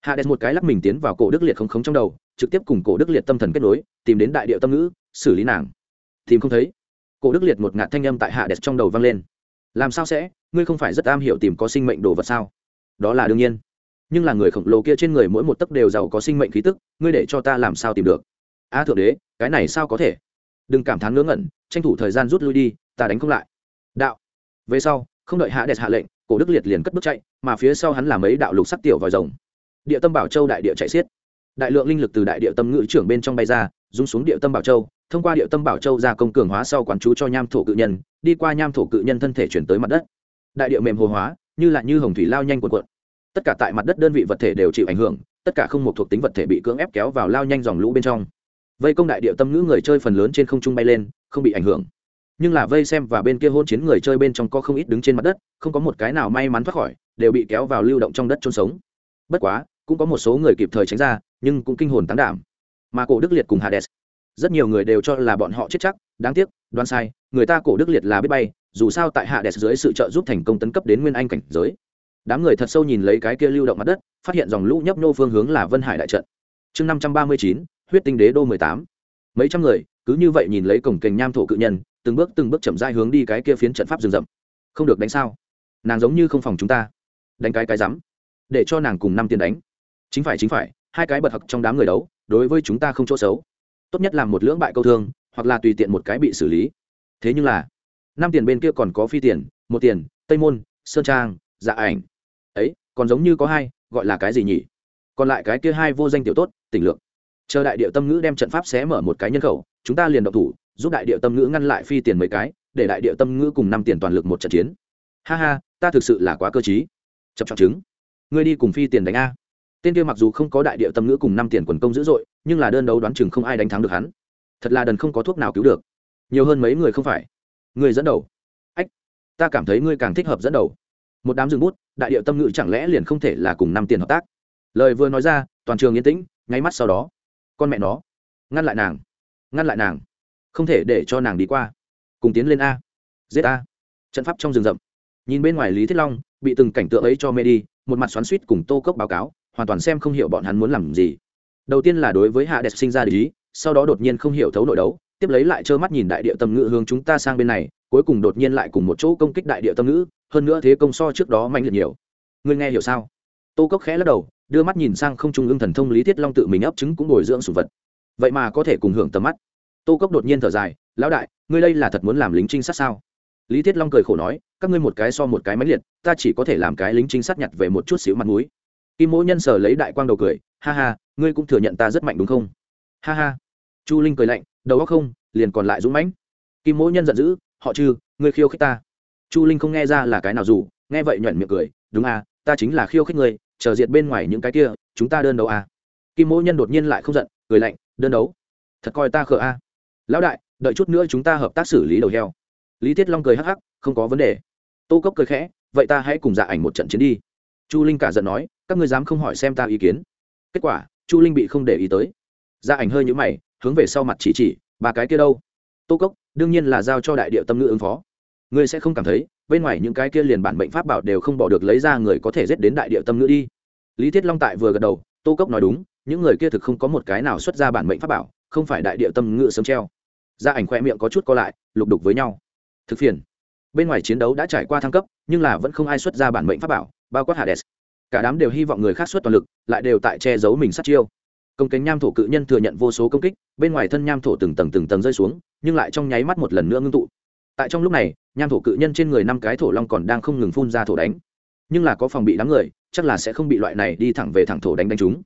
hạ đẹp một cái lắc mình tiến vào cổ đức liệt không khống trong đầu, trực tiếp cùng cổ đức liệt tâm thần kết nối, tìm đến đại điệu tâm ngữ, xử lý nàng. Tìm không thấy. Cổ đức liệt một ngạt thanh âm tại hạ đẹp trong đầu vang lên. Làm sao sẽ? Ngươi không phải rất am hiểu tìm có sinh mệnh đồ vật sao? Đó là đương nhiên. Nhưng là người khổng lồ kia trên người mỗi một tấc đều giàu có sinh mệnh khí tức, ngươi để cho ta làm sao tìm được? A thượng đế, cái này sao có thể? Đừng cảm thán ngớ ngẩn, tranh thủ thời gian rút lui đi, ta đánh không lại. Đạo. Về sau, không đợi hạ đẹp hạ lệnh, cổ đức liệt liền cất bước chạy, mà phía sau hắn là mấy đạo lục sắc tiểu vòi rồng địa tâm bảo châu đại địa chạy xiết. Đại lượng linh lực từ đại địa tâm ngữ trưởng bên trong bay ra, rung xuống địa tâm bảo châu, thông qua địa tâm bảo châu ra công cường hóa sau quán chú cho nham thổ cự nhân, đi qua nham thổ cự nhân thân thể chuyển tới mặt đất. Đại địa mềm hồ hóa, như là như hồng thủy lao nhanh quần quận tất cả tại mặt đất đơn vị vật thể đều chịu ảnh hưởng, tất cả không một thuộc tính vật thể bị cưỡng ép kéo vào lao nhanh dòng lũ bên trong. Vây công đại địa tâm ngữ người chơi phần lớn trên không trung bay lên, không bị ảnh hưởng. Nhưng là vây xem và bên kia hôn chiến người chơi bên trong có không ít đứng trên mặt đất, không có một cái nào may mắn thoát khỏi, đều bị kéo vào lưu động trong đất trôn sống. Bất quá cũng có một số người kịp thời tránh ra, nhưng cũng kinh hồn tán đảm. Mà cổ đức liệt cùng hades, rất nhiều người đều cho là bọn họ chết chắc, đáng tiếc, đoán sai, người ta cổ đức liệt là biết bay, dù sao tại hades dưới sự trợ giúp thành công tấn cấp đến nguyên anh cảnh giới. Đám người thật sâu nhìn lấy cái kia lưu động mặt đất, phát hiện dòng lũ nhấp nô phương hướng là vân hải đại trận. Chương năm trăm ba mươi chín, huyết tinh đế đô mười tám. Mấy trăm người, cứ như vậy nhìn lấy cổng kềnh nham thổ cự nhân, từng bước từng bước chậm dai hướng đi cái kia phiến trận pháp rừng rậm. Không được đánh sao? Nàng giống như không phòng chúng ta. Đánh cái cái rắm, để cho nàng cùng năm tiền đánh chính phải chính phải, hai cái bật hặc trong đám người đấu, đối với chúng ta không chỗ xấu. Tốt nhất là một lưỡng bại câu thương, hoặc là tùy tiện một cái bị xử lý. Thế nhưng là, năm tiền bên kia còn có phi tiền, một tiền, tây môn, sơn trang dạ ảnh. Ấy, còn giống như có hai, gọi là cái gì nhỉ? Còn lại cái kia hai vô danh tiểu tốt, tỉnh lượng chờ đại điệu tâm ngữ đem trận pháp xé mở một cái nhân khẩu, chúng ta liền động thủ, giúp đại điệu tâm ngữ ngăn lại phi tiền mấy cái, để đại điệu tâm ngữ cùng năm tiền toàn lực một trận chiến. Ha ha, ta thực sự là quá cơ t chập chọc chứng. Ngươi đi cùng phi tiền đánh a tên kia mặc dù không có đại địa tâm ngữ cùng năm tiền quần công dữ dội, nhưng là đơn đấu đoán chừng không ai đánh thắng được hắn. Thật là đần không có thuốc nào cứu được. Nhiều hơn mấy người không phải. Người dẫn đầu. Ách, ta cảm thấy ngươi càng thích hợp dẫn đầu. Một đám rừng bút, đại điệu tâm ngữ chẳng lẽ liền không thể là cùng năm tiền hợp tác? Lời vừa nói ra, toàn trường yên tĩnh, nháy mắt sau đó, con mẹ nó, ngăn lại nàng, ngăn lại nàng, không thể để cho nàng đi qua. Cùng tiến lên a. Giết a. Trận pháp trong rừng rậm. Nhìn bên ngoài lý thiết long, bị từng cảnh tượng ấy cho mê đi, một mặt xoắn suýt cùng tô cốc báo cáo hoàn toàn xem không hiểu bọn hắn muốn làm gì. Đầu tiên là đối với hạ đẹp sinh ra ý, sau đó đột nhiên không hiểu thấu nội đấu, tiếp lấy lại trơ mắt nhìn đại địa tâm ngữ hướng chúng ta sang bên này, cuối cùng đột nhiên lại cùng một chỗ công kích đại địa tâm ngữ, hơn nữa thế công so trước đó mạnh liệt nhiều. Ngươi nghe hiểu sao? Tô cốc khẽ lắc đầu, đưa mắt nhìn sang không trung ương thần thông lý thiết long tự mình ấp trứng cũng bồi dưỡng sủng vật. Vậy mà có thể cùng hưởng tầm mắt. Tô cốc đột nhiên thở dài, lão đại, ngươi đây là thật muốn làm lính trinh sát sao? Lý thiết long cười khổ nói, các ngươi một cái so một cái máy liệt, ta chỉ có thể làm cái lính trinh sát nhặt về một chút xíu mặt mũi kim mỗ nhân sở lấy đại quang đầu cười, ha ha, ngươi cũng thừa nhận ta rất mạnh đúng không? Ha ha. Chu linh cười lạnh, đầu óc không, liền còn lại dũng mãnh. Kim mỗ nhân giận dữ, họ chư ngươi khiêu khích ta. Chu linh không nghe ra là cái nào dù, nghe vậy nhuận miệng cười, đúng à ta chính là khiêu khích ngươi, chờ diệt bên ngoài những cái kia, chúng ta đơn đấu à. Kim mỗ nhân đột nhiên lại không giận, cười lạnh, đơn đấu? Thật coi ta khờ à lão đại, đợi chút nữa chúng ta hợp tác xử lý đầu heo. Lý thiết long cười hắc hắc, không có vấn đề. Tô cốc cười khẽ, vậy ta hãy cùng dạ ảnh một trận chiến đi chu linh cả giận nói, các ngươi dám không hỏi xem ta ý kiến. Kết quả, chu linh bị không để ý tới. Gia ảnh hơi nhũ mày, hướng về sau mặt chỉ chỉ, ba cái kia đâu? Tô cốc, đương nhiên là giao cho đại địa tâm ngữ ứng phó. Ngươi sẽ không cảm thấy, bên ngoài những cái kia liền bản mệnh pháp bảo đều không bỏ được lấy ra người có thể giết đến đại địa tâm ngữ đi. Lý thiết long tại vừa gật đầu, tô cốc nói đúng, những người kia thực không có một cái nào xuất ra bản mệnh pháp bảo, không phải đại địa tâm ngữ sớm treo. Gia ảnh khoe miệng có chút co lại, lục đục với nhau. Thực phiền. Bên ngoài chiến đấu đã trải qua thăng cấp, nhưng là vẫn không ai xuất ra bản mệnh pháp bảo bao quát hades. Cả đám đều hy vọng người khác xuất toàn lực, lại đều tại che giấu mình sát chiêu. Công cánh nham thổ cự nhân thừa nhận vô số công kích, bên ngoài thân nham thổ từng tầng từng tầng rơi xuống, nhưng lại trong nháy mắt một lần nữa ngưng tụ. Tại trong lúc này, nham thổ cự nhân trên người năm cái thổ long còn đang không ngừng phun ra thổ đánh. Nhưng là có phòng bị đám người, chắc là sẽ không bị loại này đi thẳng về thẳng thổ đánh đánh chúng.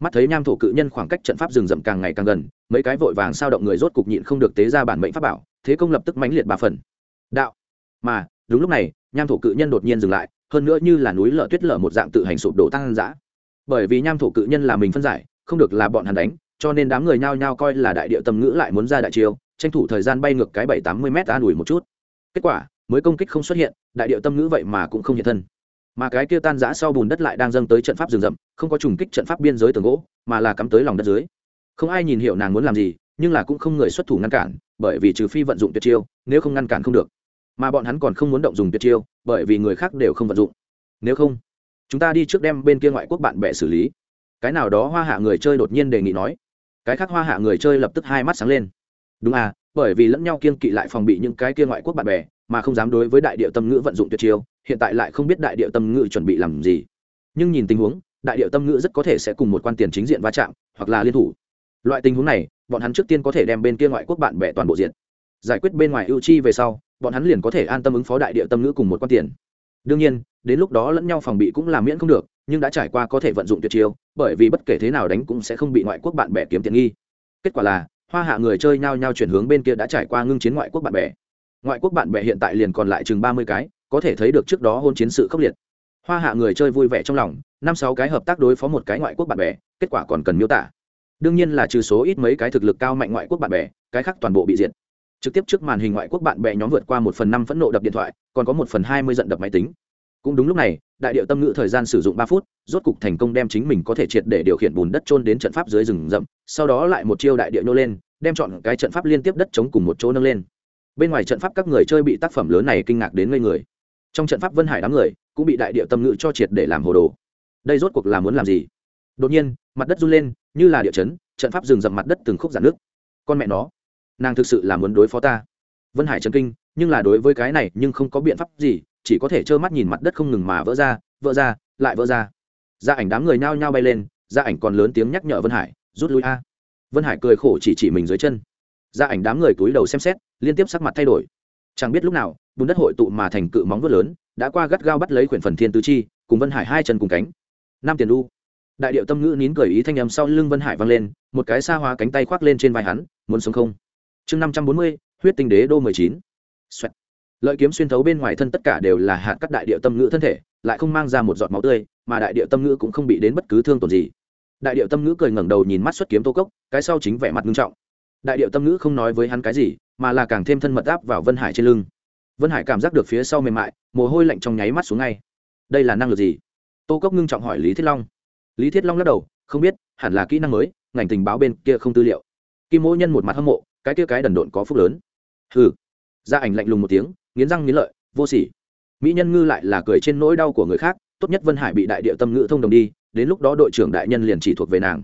Mắt thấy nham thổ cự nhân khoảng cách trận pháp rừng rậm càng ngày càng gần, mấy cái vội vàng sao động người rốt cục nhịn không được tế ra bản mệnh pháp bảo, thế công lập tức mãnh liệt ba phần. Đạo. Mà, đúng lúc này, nham thổ cự nhân đột nhiên dừng lại hơn nữa như là núi lở tuyết lở một dạng tự hành sụp đổ tăng dã bởi vì nham thổ cự nhân là mình phân giải, không được là bọn hắn đánh, cho nên đám người nhao nhao coi là đại địa tâm ngữ lại muốn ra đại chiêu, tranh thủ thời gian bay ngược cái bảy tám mươi m an ủi một chút. Kết quả, mới công kích không xuất hiện, đại địa tâm ngữ vậy mà cũng không hiện thân. Mà cái kia tan giã sau bùn đất lại đang dâng tới trận pháp rừng rậm, không có trùng kích trận pháp biên giới tường gỗ, mà là cắm tới lòng đất dưới. Không ai nhìn hiểu nàng muốn làm gì, nhưng là cũng không người xuất thủ ngăn cản, bởi vì trừ phi vận dụng tuyệt chiêu, nếu không ngăn cản không được mà bọn hắn còn không muốn động dùng tuyệt chiêu, bởi vì người khác đều không vận dụng. Nếu không, chúng ta đi trước đem bên kia ngoại quốc bạn bè xử lý. Cái nào đó hoa hạ người chơi đột nhiên đề nghị nói. Cái khác hoa hạ người chơi lập tức hai mắt sáng lên. Đúng à bởi vì lẫn nhau kiên kỵ lại phòng bị những cái kia ngoại quốc bạn bè, mà không dám đối với đại điệu tâm ngữ vận dụng tuyệt chiêu, hiện tại lại không biết đại điệu tâm ngữ chuẩn bị làm gì. Nhưng nhìn tình huống, đại điệu tâm ngữ rất có thể sẽ cùng một quan tiền chính diện va chạm, hoặc là liên thủ. Loại tình huống này, bọn hắn trước tiên có thể đem bên kia ngoại quốc bạn bè toàn bộ diện giải quyết bên ngoài ưu chi về sau bọn hắn liền có thể an tâm ứng phó đại địa tâm ngữ cùng một quan tiền. Đương nhiên, đến lúc đó lẫn nhau phòng bị cũng làm miễn không được, nhưng đã trải qua có thể vận dụng tuyệt chiêu, bởi vì bất kể thế nào đánh cũng sẽ không bị ngoại quốc bạn bè kiếm tiện nghi. Kết quả là, hoa hạ người chơi nhao nhao chuyển hướng bên kia đã trải qua ngưng chiến ngoại quốc bạn bè. Ngoại quốc bạn bè hiện tại liền còn lại chừng ba mươi cái, có thể thấy được trước đó hôn chiến sự khốc liệt. Hoa hạ người chơi vui vẻ trong lòng, năm sáu cái hợp tác đối phó một cái ngoại quốc bạn bè, kết quả còn cần miêu tả. Đương nhiên là trừ số ít mấy cái thực lực cao mạnh ngoại quốc bạn bè, cái khác toàn bộ bị diệt trực tiếp trước màn hình ngoại quốc bạn bè nhóm vượt qua một phần năm phẫn nộ đập điện thoại, còn có một phần hai mươi giận đập máy tính. Cũng đúng lúc này, đại điệu tâm ngữ thời gian sử dụng ba phút, rốt cục thành công đem chính mình có thể triệt để điều khiển bùn đất trôn đến trận pháp dưới rừng rậm, sau đó lại một chiêu đại điệu nhô lên, đem chọn cái trận pháp liên tiếp đất chống cùng một chỗ nâng lên. Bên ngoài trận pháp các người chơi bị tác phẩm lớn này kinh ngạc đến ngây người. Trong trận pháp vân hải đám người cũng bị đại điệu tâm ngữ cho triệt để làm hồ đồ. Đây rốt cuộc là muốn làm gì? Đột nhiên, mặt đất run lên, như là địa chấn, trận pháp rừng rậm mặt đất từng khúc giãn nước con mẹ nó nàng thực sự là muốn đối phó ta. Vân hải trấn kinh, nhưng là đối với cái này nhưng không có biện pháp gì, chỉ có thể trơ mắt nhìn mặt đất không ngừng mà vỡ ra vỡ ra, lại vỡ ra. Gia ảnh đám người nhao nhao bay lên gia ảnh còn lớn tiếng nhắc nhở vân hải, rút lui a. Vân hải cười khổ chỉ chỉ mình dưới chân. Gia ảnh đám người cúi đầu xem xét, liên tiếp sắc mặt thay đổi. Chẳng biết lúc nào, bùn đất hội tụ mà thành cự móng vuốt lớn, đã qua gắt gao bắt lấy quyển phần thiên tứ chi, cùng vân hải hai chân cùng cánh. Nam tiền đu đại điệu tâm ngữ nín cười ý thanh âm sau lưng vân hải vang lên, một cái xa hóa cánh tay khoác lên trên vai hắn, muốn sống không? Chương năm trăm bốn mươi, huyết tinh đế đô mười chín. Lợi kiếm xuyên thấu bên ngoài thân tất cả đều là hạt cắt đại điệu tâm ngữ thân thể, lại không mang ra một giọt máu tươi, mà đại điệu tâm ngữ cũng không bị đến bất cứ thương tổn gì. Đại điệu tâm ngữ cười ngẩng đầu nhìn mắt xuất kiếm tô cốc, cái sau chính vẻ mặt nghiêm trọng. Đại điệu tâm ngữ không nói với hắn cái gì, mà là càng thêm thân mật áp vào vân hải trên lưng. Vân hải cảm giác được phía sau mềm mại, mồ hôi lạnh trong nháy mắt xuống ngay. Đây là năng lực gì? Tô cốc ngưng trọng hỏi lý thiết long. Lý thiết long lắc đầu, không biết, hẳn là kỹ năng mới, ngành tình báo bên kia không tư liệu. Kim mỗ nhân một mặt hâm mộ cái kia cái đần độn có phúc lớn. Hừ. Gia ảnh lạnh lùng một tiếng, nghiến răng nghiến lợi, vô sỉ. Mỹ nhân ngư lại là cười trên nỗi đau của người khác, tốt nhất vân hải bị đại địa tâm ngữ thông đồng đi, đến lúc đó đội trưởng đại nhân liền chỉ thuộc về nàng.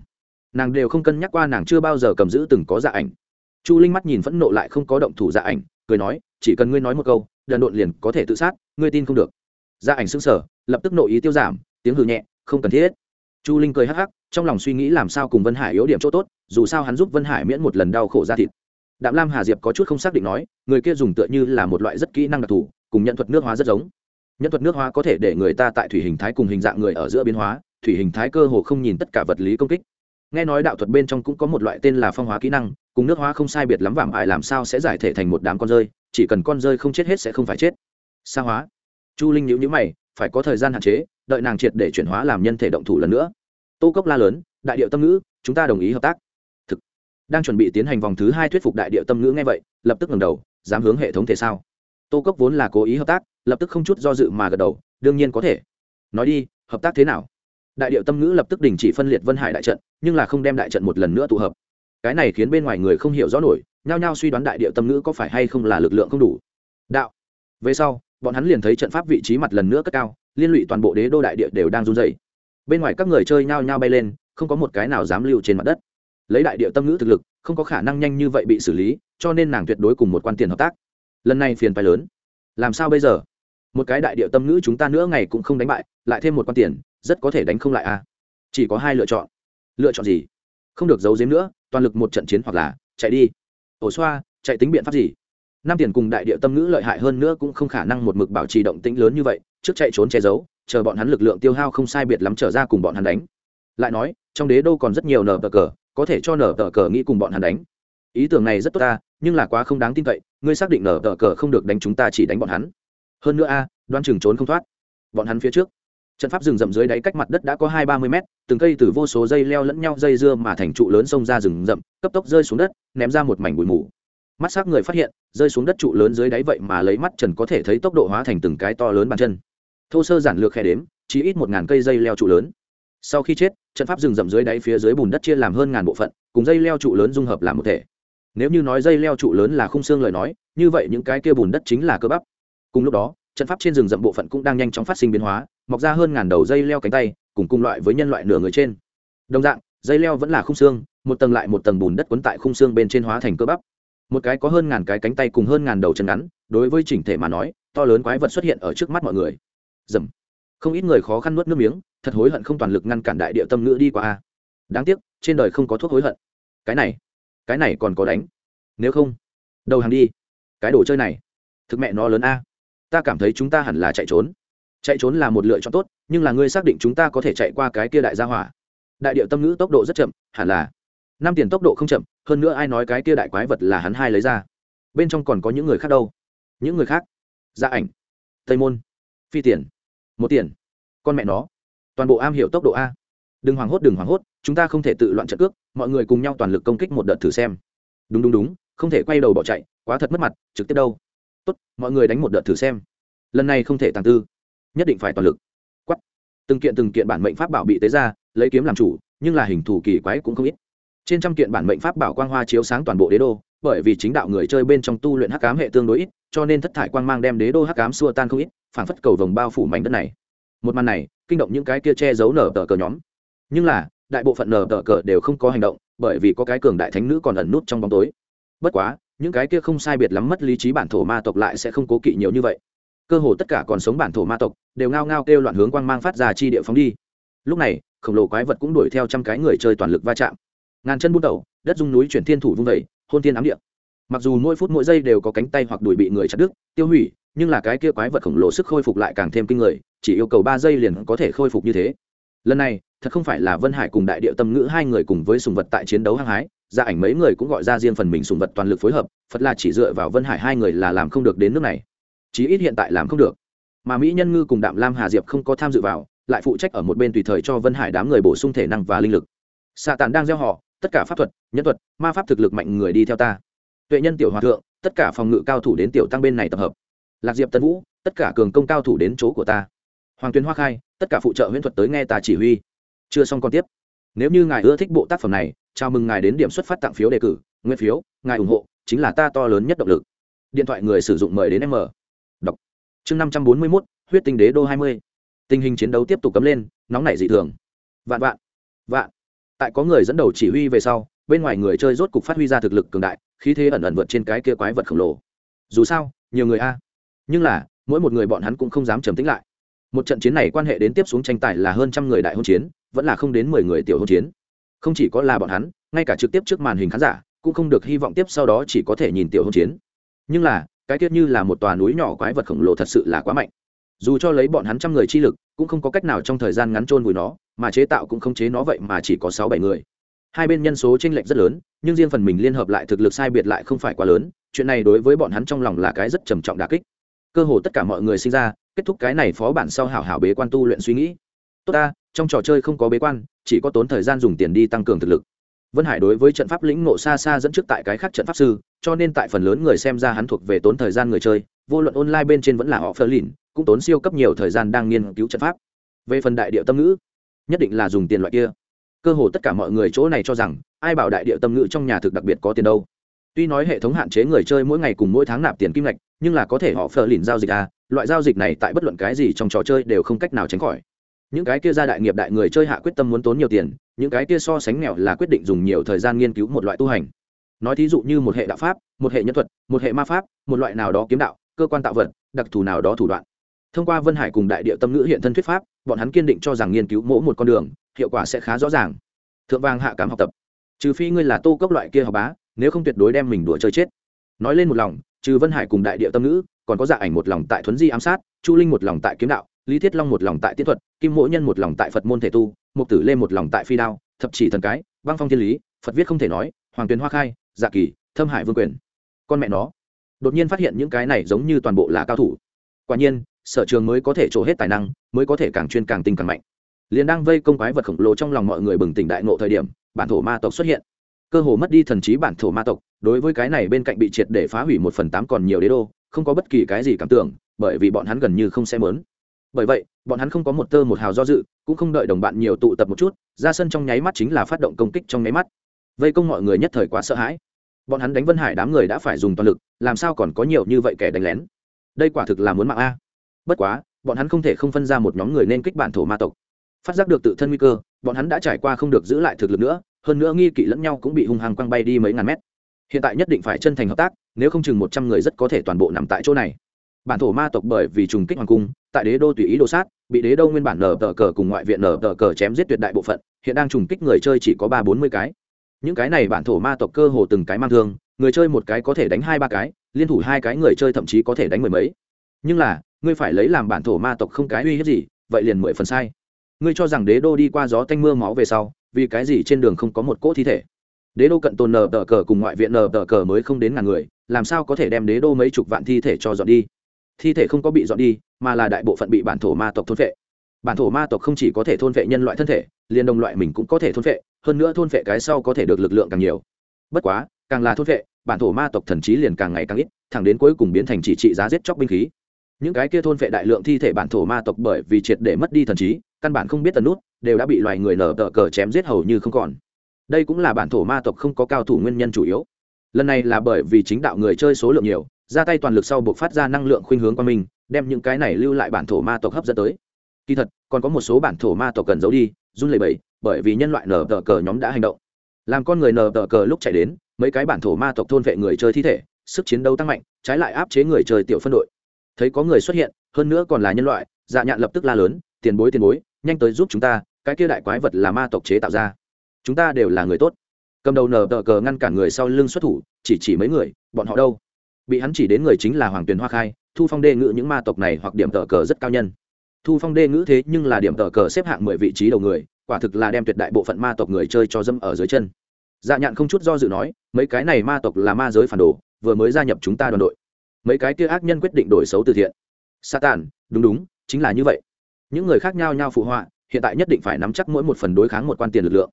Nàng đều không cân nhắc qua nàng chưa bao giờ cầm giữ từng có dạ ảnh. Chu linh mắt nhìn phẫn nộ lại không có động thủ dạ ảnh, cười nói, chỉ cần ngươi nói một câu, đần độn liền có thể tự sát, ngươi tin không được. Dạ ảnh xứng sở lập tức nội ý tiêu giảm, tiếng hừ nhẹ, không cần thiết. Chu linh cười hắc hắc, trong lòng suy nghĩ làm sao cùng vân hải yếu điểm chỗ tốt, dù sao hắn giúp vân hải miễn một lần đau khổ ra thịt đạm lam hà diệp có chút không xác định nói, người kia dùng tựa như là một loại rất kỹ năng đặc thù, cùng nhận thuật nước hóa rất giống. Nhận thuật nước hóa có thể để người ta tại thủy hình thái cùng hình dạng người ở giữa biến hóa, thủy hình thái cơ hồ không nhìn tất cả vật lý công kích. Nghe nói đạo thuật bên trong cũng có một loại tên là phong hóa kỹ năng, cùng nước hóa không sai biệt lắm vảm ải làm sao sẽ giải thể thành một đám con rơi, chỉ cần con rơi không chết hết sẽ không phải chết. Sa hóa. Chu linh nhữ nhữ mày, phải có thời gian hạn chế, đợi nàng triệt để chuyển hóa làm nhân thể động thủ lần nữa. Tô cốc la lớn, đại điệu tâm ngữ, chúng ta đồng ý hợp tác đang chuẩn bị tiến hành vòng thứ hai thuyết phục đại địa tâm ngữ nghe vậy, lập tức ngẩng đầu, dám hướng hệ thống thể sao? Tô cốc vốn là cố ý hợp tác, lập tức không chút do dự mà gật đầu, đương nhiên có thể. Nói đi, hợp tác thế nào? Đại điệu tâm ngữ lập tức đình chỉ phân liệt vân hải đại trận, nhưng là không đem đại trận một lần nữa tụ hợp. Cái này khiến bên ngoài người không hiểu rõ nổi, nhao nhao suy đoán đại điệu tâm ngữ có phải hay không là lực lượng không đủ. Đạo. Về sau, bọn hắn liền thấy trận pháp vị trí mặt lần nữa cất cao, liên lụy toàn bộ đế đô đại địa đều đang run dày bên ngoài các người chơi nhao nhao bay lên, không có một cái nào dám lưu trên mặt đất lấy đại địa tâm ngữ thực lực, không có khả năng nhanh như vậy bị xử lý, cho nên nàng tuyệt đối cùng một quan tiền hợp tác. Lần này phiền phái lớn. Làm sao bây giờ? Một cái đại địa tâm ngữ chúng ta nữa ngày cũng không đánh bại, lại thêm một quan tiền, rất có thể đánh không lại à? Chỉ có hai lựa chọn. Lựa chọn gì? Không được giấu giếm nữa, toàn lực một trận chiến hoặc là chạy đi. Ổ xoa, chạy tính biện pháp gì? Năm tiền cùng đại địa tâm ngữ lợi hại hơn nữa cũng không khả năng một mực bảo trì động tĩnh lớn như vậy, trước chạy trốn che giấu, chờ bọn hắn lực lượng tiêu hao không sai biệt lắm trở ra cùng bọn hắn đánh. Lại nói, trong đế đô còn rất nhiều nở cờ có thể cho nở tờ cờ nghĩ cùng bọn hắn đánh. Ý tưởng này rất tốt ta, nhưng là quá không đáng tin cậy, ngươi xác định nở tờ cờ không được đánh chúng ta chỉ đánh bọn hắn. Hơn nữa a, đoan chừng trốn không thoát. Bọn hắn phía trước. Trận pháp rừng rậm dưới đáy cách mặt đất đã có hai ba mươi mét, từng cây từ vô số dây leo lẫn nhau dây dưa mà thành trụ lớn xông ra rừng rậm, cấp tốc rơi xuống đất, ném ra một mảnh bụi mù. Mắt s c người phát hiện, rơi xuống đất trụ lớn dưới đáy vậy mà lấy mắt trần có thể thấy tốc độ hóa thành từng cái to lớn bàn chân. Thô sơ giản lược khe đếm, chỉ ít một ngàn cây dây leo trụ lớn. Sau khi chết trận pháp rừng rậm dưới đáy phía dưới bùn đất chia làm hơn ngàn bộ phận, cùng dây leo trụ lớn dung hợp làm một thể. Nếu như nói dây leo trụ lớn là khung xương lời nói, như vậy những cái kia bùn đất chính là cơ bắp. Cùng lúc đó, trận pháp trên rừng rậm bộ phận cũng đang nhanh chóng phát sinh biến hóa, mọc ra hơn ngàn đầu dây leo cánh tay, cùng cùng loại với nhân loại nửa người trên. Đồng dạng, dây leo vẫn là khung xương, một tầng lại một tầng bùn đất quấn tại khung xương bên trên hóa thành cơ bắp. Một cái có hơn ngàn cái cánh tay cùng hơn ngàn đầu chân ngắn, đối với chỉnh thể mà nói, to lớn quái vật xuất hiện ở trước mắt mọi người. Dầm không ít người khó khăn nuốt nước miếng, thật hối hận không toàn lực ngăn cản đại địa tâm ngữ đi qua a. Đáng tiếc, trên đời không có thuốc hối hận. Cái này cái này còn có đánh. Nếu không, đầu hàng đi. Cái đồ chơi này, thực mẹ nó lớn a. Ta cảm thấy chúng ta hẳn là chạy trốn. Chạy trốn là một lựa chọn tốt, nhưng là ngươi xác định chúng ta có thể chạy qua cái kia đại gia hỏa. Đại điệu tâm ngữ tốc độ rất chậm, hẳn là năm tiền tốc độ không chậm, hơn nữa ai nói cái kia đại quái vật là hắn hai lấy ra. Bên trong còn có những người khác đâu? Những người khác? Gia ảnh, tây môn, phi tiền một tiền. Con mẹ nó. Toàn bộ am hiểu tốc độ a. Đừng hoảng hốt, đừng hoảng hốt, chúng ta không thể tự loạn trận cước, mọi người cùng nhau toàn lực công kích một đợt thử xem. Đúng đúng đúng, không thể quay đầu bỏ chạy, quá thật mất mặt, trực tiếp đâu. Tốt, mọi người đánh một đợt thử xem. Lần này không thể tàng tư, nhất định phải toàn lực. Quắt từng kiện từng kiện bản mệnh pháp bảo bị tế ra, lấy kiếm làm chủ, nhưng là hình thù kỳ quái cũng không ít. Trên trăm kiện bản mệnh pháp bảo quang hoa chiếu sáng toàn bộ đế đô, bởi vì chính đạo người chơi bên trong tu luyện hắc cám hệ tương đối ít cho nên thất thải quang mang đem đế đô hắc cám xua tan không ít phản phất cầu vồng bao phủ mảnh đất này. Một màn này, kinh động những cái kia che giấu nở tờ cờ nhóm. Nhưng là, đại bộ phận nở tờ cờ đều không có hành động, bởi vì có cái cường đại thánh nữ còn ẩn nút trong bóng tối. Bất quá, những cái kia không sai biệt lắm mất lý trí bản thổ ma tộc lại sẽ không cố kỵ nhiều như vậy. Cơ hồ tất cả còn sống bản thổ ma tộc đều ngao ngao kêu loạn hướng quang mang phát ra chi địa phóng đi. Lúc này, khổng lồ quái vật cũng đuổi theo trăm cái người chơi toàn lực va chạm. Ngàn chân bút đầu đất dung núi chuyển thiên thủ vung vẩy hôn thiên ám địa mặc dù mỗi phút mỗi giây đều có cánh tay hoặc đùi bị người chặt đứt, tiêu hủy, nhưng là cái kia quái vật khổng lồ sức khôi phục lại càng thêm kinh người, chỉ yêu cầu ba giây liền có thể khôi phục như thế. Lần này, thật không phải là vân hải cùng đại địa tâm ngữ hai người cùng với sùng vật tại chiến đấu hăng hái gia ảnh mấy người cũng gọi ra riêng phần mình sùng vật toàn lực phối hợp, phật là chỉ dựa vào vân hải hai người là làm không được đến nước này. Chí ít hiện tại làm không được. Mà mỹ nhân ngư cùng đạm lam hà diệp không có tham dự vào, lại phụ trách ở một bên tùy thời cho vân hải đám người bổ sung thể năng và linh lực. Xạ tàn đang gieo họ, tất cả pháp thuật, nhân thuật, ma pháp thực lực mạnh người đi theo ta tuệ nhân tiểu hòa thượng, tất cả phòng ngự cao thủ đến tiểu tăng bên này tập hợp. Lạc diệp tân vũ, tất cả cường công cao thủ đến chỗ của ta. Hoàng tuyến hoa khai, tất cả phụ trợ huyễn thuật tới nghe ta chỉ huy. Chưa xong còn tiếp. Nếu như ngài ưa thích bộ tác phẩm này, chào mừng ngài đến điểm xuất phát tặng phiếu đề cử, nguyên phiếu, ngài ủng hộ, chính là ta to lớn nhất động lực. Điện thoại người sử dụng mời đến m đọc. Chương năm trăm bốn mươi mốt, huyết tinh đế đô hai mươi. Tình hình chiến đấu tiếp tục cấm lên, nóng nảy dị thường. Vạn vạn. Vạn. Tại có người dẫn đầu chỉ huy về sau bên ngoài người chơi rốt cục phát huy ra thực lực cường đại, khí thế ẩn ẩn vượt trên cái kia quái vật khổng lồ. Dù sao, nhiều người a. Nhưng là, mỗi một người bọn hắn cũng không dám trầm tĩnh lại. Một trận chiến này quan hệ đến tiếp xuống tranh tài là hơn trăm người đại hôn chiến, vẫn là không đến mười người tiểu hôn chiến. Không chỉ có là bọn hắn, ngay cả trực tiếp trước màn hình khán giả, cũng không được hy vọng tiếp sau đó chỉ có thể nhìn tiểu hôn chiến. Nhưng là, cái tiết như là một tòa núi nhỏ quái vật khổng lồ thật sự là quá mạnh. Dù cho lấy bọn hắn trăm người chi lực, cũng không có cách nào trong thời gian ngắn trôn vùi nó, mà chế tạo cũng không chế nó vậy mà chỉ có sáu bảy người hai bên nhân số tranh lệch rất lớn, nhưng riêng phần mình liên hợp lại thực lực sai biệt lại không phải quá lớn, chuyện này đối với bọn hắn trong lòng là cái rất trầm trọng đà kích. Cơ hồ tất cả mọi người sinh ra, kết thúc cái này phó bản sau hảo hảo bế quan tu luyện suy nghĩ. Tốt ta, trong trò chơi không có bế quan, chỉ có tốn thời gian dùng tiền đi tăng cường thực lực. Vân hải đối với trận pháp lĩnh nộ xa xa dẫn trước tại cái khác trận pháp sư, cho nên tại phần lớn người xem ra hắn thuộc về tốn thời gian người chơi, vô luận online bên trên vẫn là họ phơ lìn, cũng tốn siêu cấp nhiều thời gian đang nghiên cứu trận pháp. Về phần đại địa tâm ngữ, nhất định là dùng tiền loại kia cơ hồ tất cả mọi người chỗ này cho rằng, ai bảo đại địa tâm ngữ trong nhà thực đặc biệt có tiền đâu. Tuy nói hệ thống hạn chế người chơi mỗi ngày cùng mỗi tháng nạp tiền kim ngạch, nhưng là có thể họ phờ lìn giao dịch à loại giao dịch này tại bất luận cái gì trong trò chơi đều không cách nào tránh khỏi. Những cái kia ra đại nghiệp đại người chơi hạ quyết tâm muốn tốn nhiều tiền, những cái kia so sánh nghèo là quyết định dùng nhiều thời gian nghiên cứu một loại tu hành. Nói thí dụ như một hệ đạo pháp, một hệ nhân thuật, một hệ ma pháp, một loại nào đó kiếm đạo, cơ quan tạo vật, đặc thù nào đó thủ đoạn. Thông qua vân hải cùng đại địa tâm ngữ hiện thân thuyết pháp, bọn hắn kiên định cho rằng nghiên cứu mỗi một con đường hiệu quả sẽ khá rõ ràng. Thượng vang hạ cám học tập. Trừ phi ngươi là tô cốc loại kia học bá, nếu không tuyệt đối đem mình đùa chơi chết. Nói lên một lòng, trừ vân hải cùng đại địa tâm ngữ, còn có dạ ảnh một lòng tại thuấn di ám sát, chu linh một lòng tại kiếm đạo, lý thiết long một lòng tại Tiết thuật, kim mỗi nhân một lòng tại phật môn thể tu mục tử lê một lòng tại phi đao, thập chỉ thần cái, băng phong thiên lý, phật viết không thể nói, hoàng tuyền hoa khai dạ kỳ, thâm hải vương quyền. Con mẹ nó, đột nhiên phát hiện những cái này giống như toàn bộ là cao thủ. Quả nhiên, sở trường mới có thể trổ hết tài năng, mới có thể càng chuyên càng tinh càng mạnh liền đang vây công quái vật khổng lồ trong lòng mọi người bừng tỉnh đại ngộ thời điểm, bản thổ ma tộc xuất hiện. Cơ hồ mất đi thần trí bản thổ ma tộc, đối với cái này bên cạnh bị triệt để phá hủy một phần tám còn nhiều đế đô, không có bất kỳ cái gì cảm tưởng, bởi vì bọn hắn gần như không xem lớn bởi vậy, bọn hắn không có một tơ một hào do dự, cũng không đợi đồng bạn nhiều tụ tập một chút, ra sân trong nháy mắt chính là phát động công kích trong nháy mắt. Vây công mọi người nhất thời quá sợ hãi. Bọn hắn đánh vân hải đám người đã phải dùng toàn lực, làm sao còn có nhiều như vậy kẻ đánh lén? Đây quả thực là muốn mạng a. Bất quá, bọn hắn không thể không phân ra một nhóm người nên kích bản thổ ma tộc phát giác được tự thân nguy cơ, bọn hắn đã trải qua không được giữ lại thực lực nữa, hơn nữa nghi kỵ lẫn nhau cũng bị hung hăng quăng bay đi mấy ngàn mét. Hiện tại nhất định phải chân thành hợp tác, nếu không chừng một trăm người rất có thể toàn bộ nằm tại chỗ này. Bản thổ ma tộc bởi vì trùng kích hoàng cung, tại đế đô tùy ý đồ sát, bị đế đô nguyên bản nở tờ cờ cùng ngoại viện nở tờ cờ chém giết tuyệt đại bộ phận, hiện đang trùng kích người chơi chỉ có ba bốn mươi cái. Những cái này bản thổ ma tộc cơ hồ từng cái mang thương, người chơi một cái có thể đánh hai ba cái, liên thủ hai cái người chơi thậm chí có thể đánh mười mấy. Nhưng là, ngươi phải lấy làm bản thổ ma tộc không cái uy hiếp gì, vậy liền mười phần sai ngươi cho rằng đế đô đi qua gió tanh mưa máu về sau, vì cái gì trên đường không có một cỗ thi thể? Đế đô cận tồn nờ tờ cờ cùng ngoại viện nờ tờ cờ mới không đến ngàn người, làm sao có thể đem đế đô mấy chục vạn thi thể cho dọn đi? Thi thể không có bị dọn đi, mà là đại bộ phận bị bản thổ ma tộc thôn vệ bản thổ ma tộc không chỉ có thể thôn vệ nhân loại thân thể, liền đồng loại mình cũng có thể thôn vệ hơn nữa thôn vệ cái sau có thể được lực lượng càng nhiều. Bất quá, càng là thôn vệ bản thổ ma tộc thần trí liền càng ngày càng ít, thẳng đến cuối cùng biến thành chỉ trị giá giết chóc binh khí. Những cái kia thôn vệ đại lượng thi thể bản thổ ma tộc bởi vì triệt để mất đi thần trí căn bản không biết tần nút, đều đã bị loài người nở tờ cờ chém giết hầu như không còn. Đây cũng là bản thổ ma tộc không có cao thủ nguyên nhân chủ yếu. Lần này là bởi vì chính đạo người chơi số lượng nhiều, ra tay toàn lực sau buộc phát ra năng lượng khuynh hướng qua mình, đem những cái này lưu lại bản thổ ma tộc hấp dẫn tới. Kỳ thật, còn có một số bản thổ ma tộc cần giấu đi, run lẩy bẩy, bởi vì nhân loại nở tờ cờ nhóm đã hành động. Làm con người nở tờ cờ lúc chạy đến, mấy cái bản thổ ma tộc thôn vệ người chơi thi thể, sức chiến đấu tăng mạnh, trái lại áp chế người chơi tiểu phân đội. Thấy có người xuất hiện, hơn nữa còn là nhân loại dạ nhạn lập tức la lớn, tiền bối tiền bối nhanh tới giúp chúng ta, cái kia đại quái vật là ma tộc chế tạo ra. Chúng ta đều là người tốt. Cầm đầu nở tờ cờ ngăn cản người sau lưng xuất thủ, chỉ chỉ mấy người, bọn họ đâu? Bị hắn chỉ đến người chính là hoàng tuyền hoa khai, thu phong đê ngữ những ma tộc này hoặc điểm tờ cờ rất cao nhân. Thu phong đê ngữ thế nhưng là điểm tờ cờ xếp hạng mười vị trí đầu người, quả thực là đem tuyệt đại bộ phận ma tộc người chơi cho dâm ở dưới chân. Dạ nhạn không chút do dự nói, mấy cái này ma tộc là ma giới phản đồ, vừa mới gia nhập chúng ta đoàn đội. Mấy cái kia ác nhân quyết định đổi xấu từ thiện. Sa tàn, đúng đúng, chính là như vậy những người khác nhau nhau phụ họa, hiện tại nhất định phải nắm chắc mỗi một phần đối kháng một quan tiền lực lượng.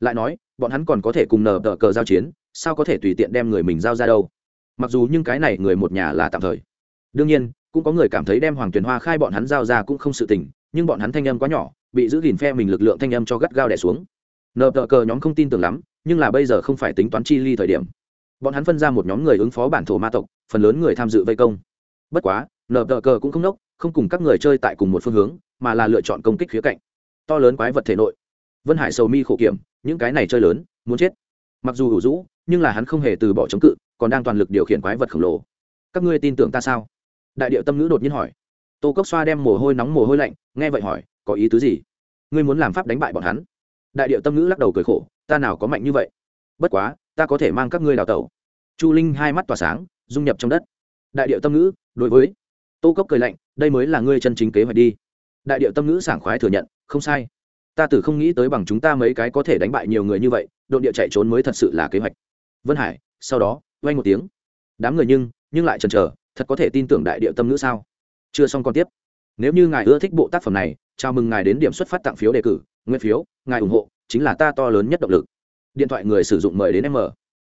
Lại nói, bọn hắn còn có thể cùng nờ tờ cờ giao chiến, sao có thể tùy tiện đem người mình giao ra đâu? Mặc dù nhưng cái này người một nhà là tạm thời. Đương nhiên, cũng có người cảm thấy đem hoàng tuyền hoa khai bọn hắn giao ra cũng không sự tình, nhưng bọn hắn thanh âm quá nhỏ, bị giữ gìn phe mình lực lượng thanh âm cho gắt gao đẻ xuống. Nờ tờ cờ nhóm không tin tưởng lắm, nhưng là bây giờ không phải tính toán chi ly thời điểm. Bọn hắn phân ra một nhóm người ứng phó bản thổ ma tộc, phần lớn người tham dự vây công. Bất quá nờ tờ cờ cũng không nốc, không cùng các người chơi tại cùng một phương hướng mà là lựa chọn công kích khía cạnh. To lớn quái vật thể nội. Vân hải sầu mi khổ kiểm, những cái này chơi lớn, muốn chết. Mặc dù hủ rũ, nhưng là hắn không hề từ bỏ chống cự, còn đang toàn lực điều khiển quái vật khổng lồ. Các ngươi tin tưởng ta sao? Đại điệu tâm ngữ đột nhiên hỏi. Tô cốc xoa đem mồ hôi nóng mồ hôi lạnh, nghe vậy hỏi, có ý tứ gì? Ngươi muốn làm pháp đánh bại bọn hắn? Đại điệu tâm ngữ lắc đầu cười khổ, ta nào có mạnh như vậy? Bất quá, ta có thể mang các ngươi đào tẩu. Chu linh hai mắt tỏa sáng, dung nhập trong đất. Đại điệu tâm ngữ, đối với. Tô cốc cười lạnh, đây mới là ngươi chân chính kế hoạch đi đại điệu tâm ngữ sảng khoái thừa nhận, không sai. Ta tử không nghĩ tới bằng chúng ta mấy cái có thể đánh bại nhiều người như vậy đội địa chạy trốn mới thật sự là kế hoạch. Vân hải, sau đó vay một tiếng. Đám người nhưng nhưng lại chần chờ, thật có thể tin tưởng đại điệu tâm ngữ sao? Chưa xong còn tiếp. Nếu như ngài ưa thích bộ tác phẩm này, chào mừng ngài đến điểm xuất phát tặng phiếu đề cử, nguyên phiếu, ngài ủng hộ, chính là ta to lớn nhất động lực. Điện thoại người sử dụng mời đến m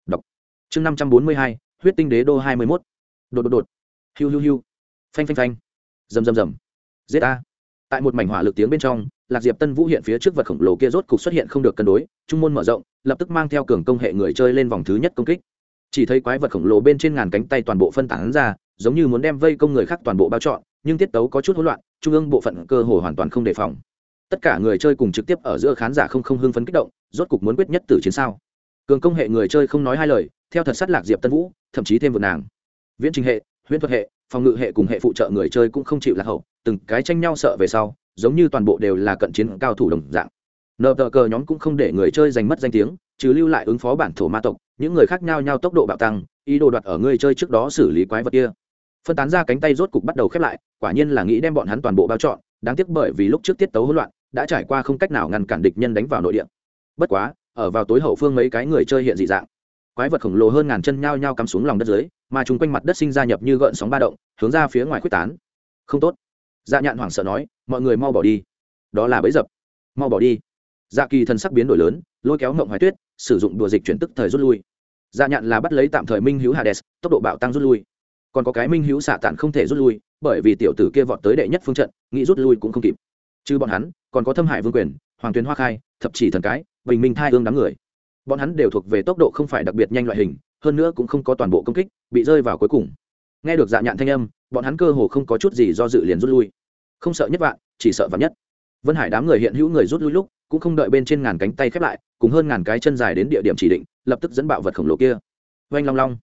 đọc. Chương năm trăm bốn mươi hai, huyết tinh đế đô hai mươi mốt. Đột đột đột. Hiu hiu hiu. Phanh phanh phanh. Rầm rầm rầm. Giết a tại một mảnh hỏa lực tiếng bên trong, lạc diệp tân vũ hiện phía trước vật khổng lồ kia rốt cục xuất hiện không được cân đối, trung môn mở rộng, lập tức mang theo cường công hệ người chơi lên vòng thứ nhất công kích. Chỉ thấy quái vật khổng lồ bên trên ngàn cánh tay toàn bộ phân tán ra, giống như muốn đem vây công người khác toàn bộ bao trọn, nhưng tiết tấu có chút hỗn loạn, trung ương bộ phận cơ hồ hoàn toàn không đề phòng. Tất cả người chơi cùng trực tiếp ở giữa khán giả không không hưng phấn kích động, rốt cục muốn quyết nhất tử chiến sao? Cường công hệ người chơi không nói hai lời, theo thật sát lạc diệp tân vũ, thậm chí thêm vượt nàng. Viễn trình hệ, huyễn thuật hệ, phòng ngự hệ cùng hệ phụ trợ người chơi cũng không chịu lạc hậu từng cái tranh nhau sợ về sau, giống như toàn bộ đều là cận chiến cao thủ đồng dạng. Nợ tờ cờ nhóm cũng không để người chơi giành mất danh tiếng, trừ lưu lại ứng phó bản thổ ma tộc, những người khác nhau nhau tốc độ bạo tăng, ý đồ đoạt ở người chơi trước đó xử lý quái vật kia. Phân tán ra cánh tay rốt cục bắt đầu khép lại, quả nhiên là nghĩ đem bọn hắn toàn bộ bao trọn, đáng tiếc bởi vì lúc trước tiết tấu hỗn loạn, đã trải qua không cách nào ngăn cản địch nhân đánh vào nội địa. Bất quá, ở vào tối hậu phương mấy cái người chơi hiện dị dạng. Quái vật khổng lồ hơn ngàn chân nhao nhao cắm xuống lòng đất dưới, mà chúng quanh mặt đất sinh ra nhập như gợn sóng ba động, hướng ra phía ngoài quyết tán. Không tốt dạ nhạn hoảng sợ nói, mọi người mau bỏ đi. Đó là bẫy dập. Mau bỏ đi. Dạ kỳ thần sắc biến đổi lớn, lôi kéo mộng hoài tuyết, sử dụng đùa dịch chuyển tức thời rút lui. Dạ nhạn là bắt lấy tạm thời minh hữu hades, tốc độ bạo tăng rút lui. Còn có cái minh hữu xạ tản không thể rút lui, bởi vì tiểu tử kia vọt tới đệ nhất phương trận, nghĩ rút lui cũng không kịp. Chứ bọn hắn, còn có thâm hải vương quyền, hoàng tuyến hoa khai, thập chỉ thần cái, bình minh thai hương đám người. Bọn hắn đều thuộc về tốc độ không phải đặc biệt nhanh loại hình, hơn nữa cũng không có toàn bộ công kích, bị rơi vào cuối cùng nghe được dạ nhạn thanh âm, bọn hắn cơ hồ không có chút gì do dự liền rút lui. Không sợ nhất vạn, chỉ sợ vạn nhất. Vân hải đám người hiện hữu người rút lui lúc, cũng không đợi bên trên ngàn cánh tay khép lại, cùng hơn ngàn cái chân dài đến địa điểm chỉ định, lập tức dẫn bạo vật khổng lồ kia. Oanh long long.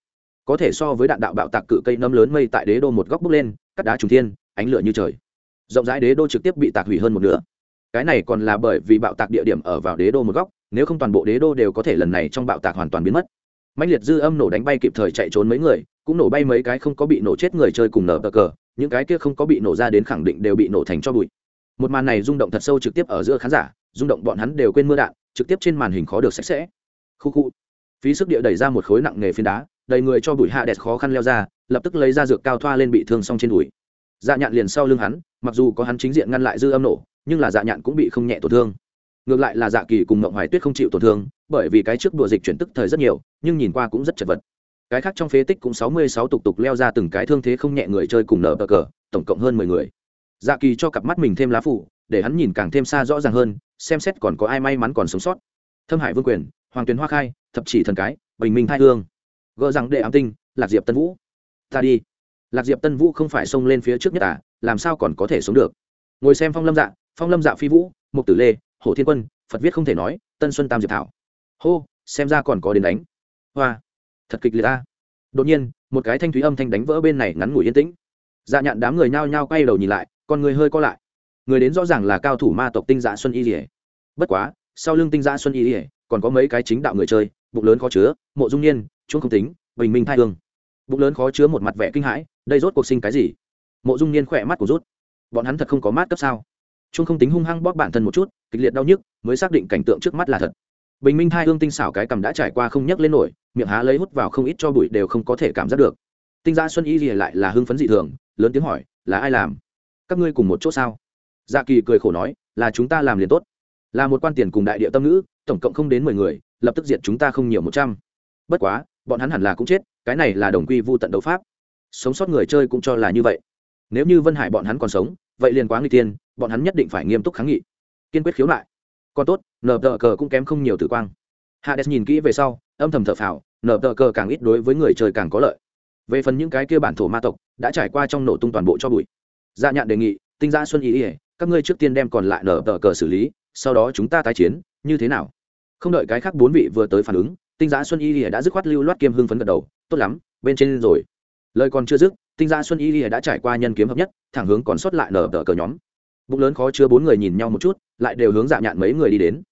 Có thể so với đạn đạo bạo tạc cự cây nấm lớn mây tại đế đô một góc bước lên, cắt đá trùng thiên, ánh lửa như trời. Rộng rãi đế đô trực tiếp bị tạc hủy hơn một nửa. Cái này còn là bởi vì bạo tạc địa điểm ở vào đế đô một góc, nếu không toàn bộ đế đô đều có thể lần này trong bạo tạc hoàn toàn biến mất mạnh liệt dư âm nổ đánh bay kịp thời chạy trốn mấy người, cũng nổ bay mấy cái không có bị nổ chết người chơi cùng nở bờ cờ, những cái kia không có bị nổ ra đến khẳng định đều bị nổ thành cho bụi. Một màn này rung động thật sâu trực tiếp ở giữa khán giả, rung động bọn hắn đều quên mưa đạn, trực tiếp trên màn hình khó được sạch sẽ. Khu khu. Phí sức địa đẩy ra một khối nặng nghề phiến đá, đầy người cho bụi hạ đẹp khó khăn leo ra, lập tức lấy ra dược cao thoa lên bị thương xong trên đùi. Dạ nhạn liền sau lưng hắn, mặc dù có hắn chính diện ngăn lại dư âm nổ, nhưng là dạ nhạn cũng bị không nhẹ tổn thương ngược lại là dạ kỳ cùng ngộng hoài tuyết không chịu tổn thương, bởi vì cái trước đùa dịch chuyển tức thời rất nhiều, nhưng nhìn qua cũng rất chật vật. Cái khác trong phế tích cũng sáu mươi sáu tục tục leo ra từng cái thương thế không nhẹ người chơi cùng nở bờ cờ, tổng cộng hơn mười người. Dạ kỳ cho cặp mắt mình thêm lá phủ, để hắn nhìn càng thêm xa rõ ràng hơn, xem xét còn có ai may mắn còn sống sót. Thâm hải vương quyền, hoàng tuyền hoa khai, thập chỉ thần cái, bình minh thai hương. Gỡ rằng đệ ám tinh, lạc diệp tân vũ. Ta đi. Lạc diệp tân vũ không phải xông lên phía trước nhất à làm sao còn có thể sống được? Ngồi xem phong lâm dạ phong lâm dạ phi vũ, mục tử lê hồ thiên quân, phật viết không thể nói, tân xuân tam diệp thảo. Hô, xem ra còn có đến đánh. Hoa, thật kịch liệt ta đột nhiên, một cái thanh thúy âm thanh đánh vỡ bên này ngắn ngủi yên tĩnh. Dạ nhạn đám người nhao nhao quay đầu nhìn lại, con người hơi co lại. Người đến rõ ràng là cao thủ ma tộc tinh dạ xuân y rỉa bất quá, sau lưng tinh dạ xuân y rỉa còn có mấy cái chính đạo người chơi, bụng lớn khó chứa, mộ dung niên, chuông không tính, bình minh thai hương. Bụng lớn khó chứa một mặt vẻ kinh hãi, đây rốt cuộc sinh cái gì? Mộ dung niên khỏe mắt của rút. Bọn hắn thật không có mát cấp sao? Trung không tính hung hăng bóp bản thân một chút, kịch liệt đau nhức, mới xác định cảnh tượng trước mắt là thật. Bình minh thai hương tinh xảo cái cầm đã trải qua không nhấc lên nổi, miệng há lấy hút vào không ít cho bụi đều không có thể cảm giác được. Tinh gia xuân y gì lại là hưng phấn dị thường, lớn tiếng hỏi, là ai làm? Các ngươi cùng một chỗ sao? Dạ kỳ cười khổ nói, là chúng ta làm liền tốt. Là một quan tiền cùng đại địa tâm ngữ, tổng cộng không đến mười người, lập tức diệt chúng ta không nhiều một trăm. Bất quá, bọn hắn hẳn là cũng chết, cái này là đồng quy vô tận đấu pháp. Sống sót người chơi cũng cho là như vậy. Nếu như vân hải bọn hắn còn sống vậy liền quá nguy tiên bọn hắn nhất định phải nghiêm túc kháng nghị. Kiên quyết khiếu nại. Còn tốt nờ tờ cờ cũng kém không nhiều tử quang. Hades nhìn kỹ về sau, âm thầm thở phào nờ tờ cờ càng ít đối với người chơi càng có lợi. Về phần những cái kia bản thổ ma tộc, đã trải qua trong nổ tung toàn bộ cho bụi. Dạ nhạn đề nghị, tinh gia xuân ý ỉa các ngươi trước tiên đem còn lại nở tờ cờ xử lý, sau đó chúng ta tái chiến, như thế nào? Không đợi cái khác bốn vị vừa tới phản ứng, tinh giã xuân y ỉa đã dứt khoát lưu loát kiêm hưng phấn gật đầu, tốt lắm, bên trên rồi. Lời còn chưa dứt tinh gia xuân y ỉa đã trải qua nhân kiếm hợp nhất, thẳng hướng còn sót lại nở tờ cờ nhóm. Bụng lớn khó chứa bốn người nhìn nhau một chút, lại đều hướng dạ nhạn mấy người đi đến.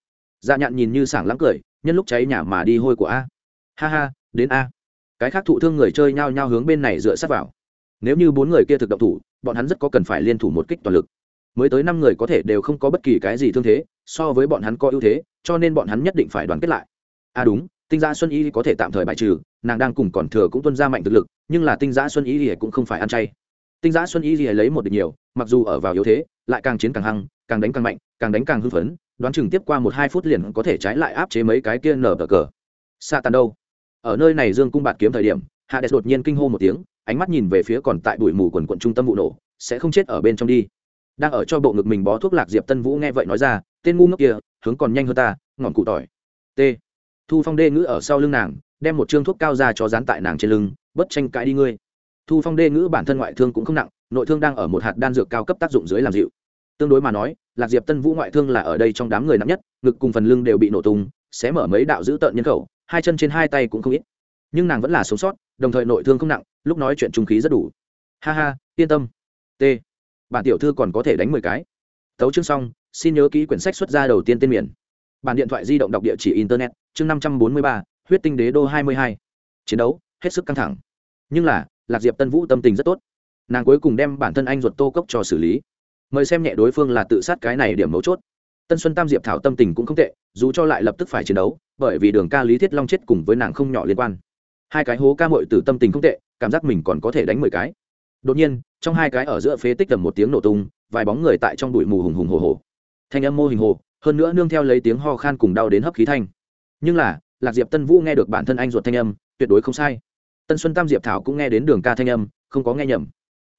Dạ nhạn nhìn như sảng lắng cười, nhân lúc cháy nhà mà đi hôi của a. Ha ha, đến a. Cái khác thụ thương người chơi nhao nhao hướng bên này dựa sát vào. Nếu như bốn người kia thực động thủ, bọn hắn rất có cần phải liên thủ một kích toàn lực. Mới tới năm người có thể đều không có bất kỳ cái gì thương thế, so với bọn hắn có ưu thế, cho nên bọn hắn nhất định phải đoàn kết lại. À đúng, tinh gia xuân y có thể tạm thời bài trừ nàng đang cùng còn thừa cũng tuân ra mạnh thực lực, nhưng là tinh giã xuân y cũng không phải ăn chay. Tinh giã xuân y lấy một địch nhiều, mặc dù ở vào yếu thế, lại càng chiến càng hăng, càng đánh càng mạnh, càng đánh càng hưng phấn, đoán chừng tiếp qua một hai phút liền có thể trái lại áp chế mấy cái kia nở bờ cờ. Xa tàn đâu? Ở nơi này dương cung bạt kiếm thời điểm, hạ đẹp đột nhiên kinh hô một tiếng, ánh mắt nhìn về phía còn tại bụi mù quần quận trung tâm vụ nổ, sẽ không chết ở bên trong đi. Đang ở cho bộ ngực mình bó thuốc lạc diệp tân vũ nghe vậy nói ra, tên ngu ngốc kia, hướng còn nhanh hơn ta, ngọn cụ tỏi. T. Thu phong đê ngữ ở sau lưng nàng đem một chương thuốc cao ra cho dán tại nàng trên lưng, bất tranh cãi đi ngươi. Thu phong đê ngữ bản thân ngoại thương cũng không nặng, nội thương đang ở một hạt đan dược cao cấp tác dụng dưới làm dịu. Tương đối mà nói, lạc diệp tân vũ ngoại thương là ở đây trong đám người nặng nhất, ngực cùng phần lưng đều bị nổ tung, sẽ mở mấy đạo dữ tợn nhân khẩu, hai chân trên hai tay cũng không ít. Nhưng nàng vẫn là sống sót, đồng thời nội thương không nặng, lúc nói chuyện trung khí rất đủ. Ha ha, yên tâm. T. Bản tiểu thư còn có thể đánh mười cái. Tấu chương xong, xin nhớ ký quyển sách xuất ra đầu tiên tên miền. Bản điện thoại di động đọc địa chỉ internet, chương năm trăm bốn mươi ba huyết tinh đế đô hai mươi hai. Chiến đấu, hết sức căng thẳng. Nhưng là, lạc diệp tân vũ tâm tình rất tốt. Nàng cuối cùng đem bản thân anh ruột tô cốc cho xử lý. Mời xem nhẹ đối phương là tự sát cái này điểm mấu chốt. Tân xuân tam diệp thảo tâm tình cũng không tệ, dù cho lại lập tức phải chiến đấu, bởi vì đường ca lý thiết long chết cùng với nàng không nhỏ liên quan. Hai cái hố ca mội từ tâm tình không tệ, cảm giác mình còn có thể đánh mười cái. Đột nhiên, trong hai cái ở giữa phế tích tầm một tiếng nổ tung, vài bóng người tại trong bụi mù hùng hùng hồ hồ thanh âm mô hình hồ, hơn nữa nương theo lấy tiếng ho khan cùng đau đến hấp khí thanh. Nhưng là lạc diệp tân vũ nghe được bản thân anh ruột thanh âm, tuyệt đối không sai. Tân xuân tam diệp thảo cũng nghe đến đường ca thanh âm, không có nghe nhầm.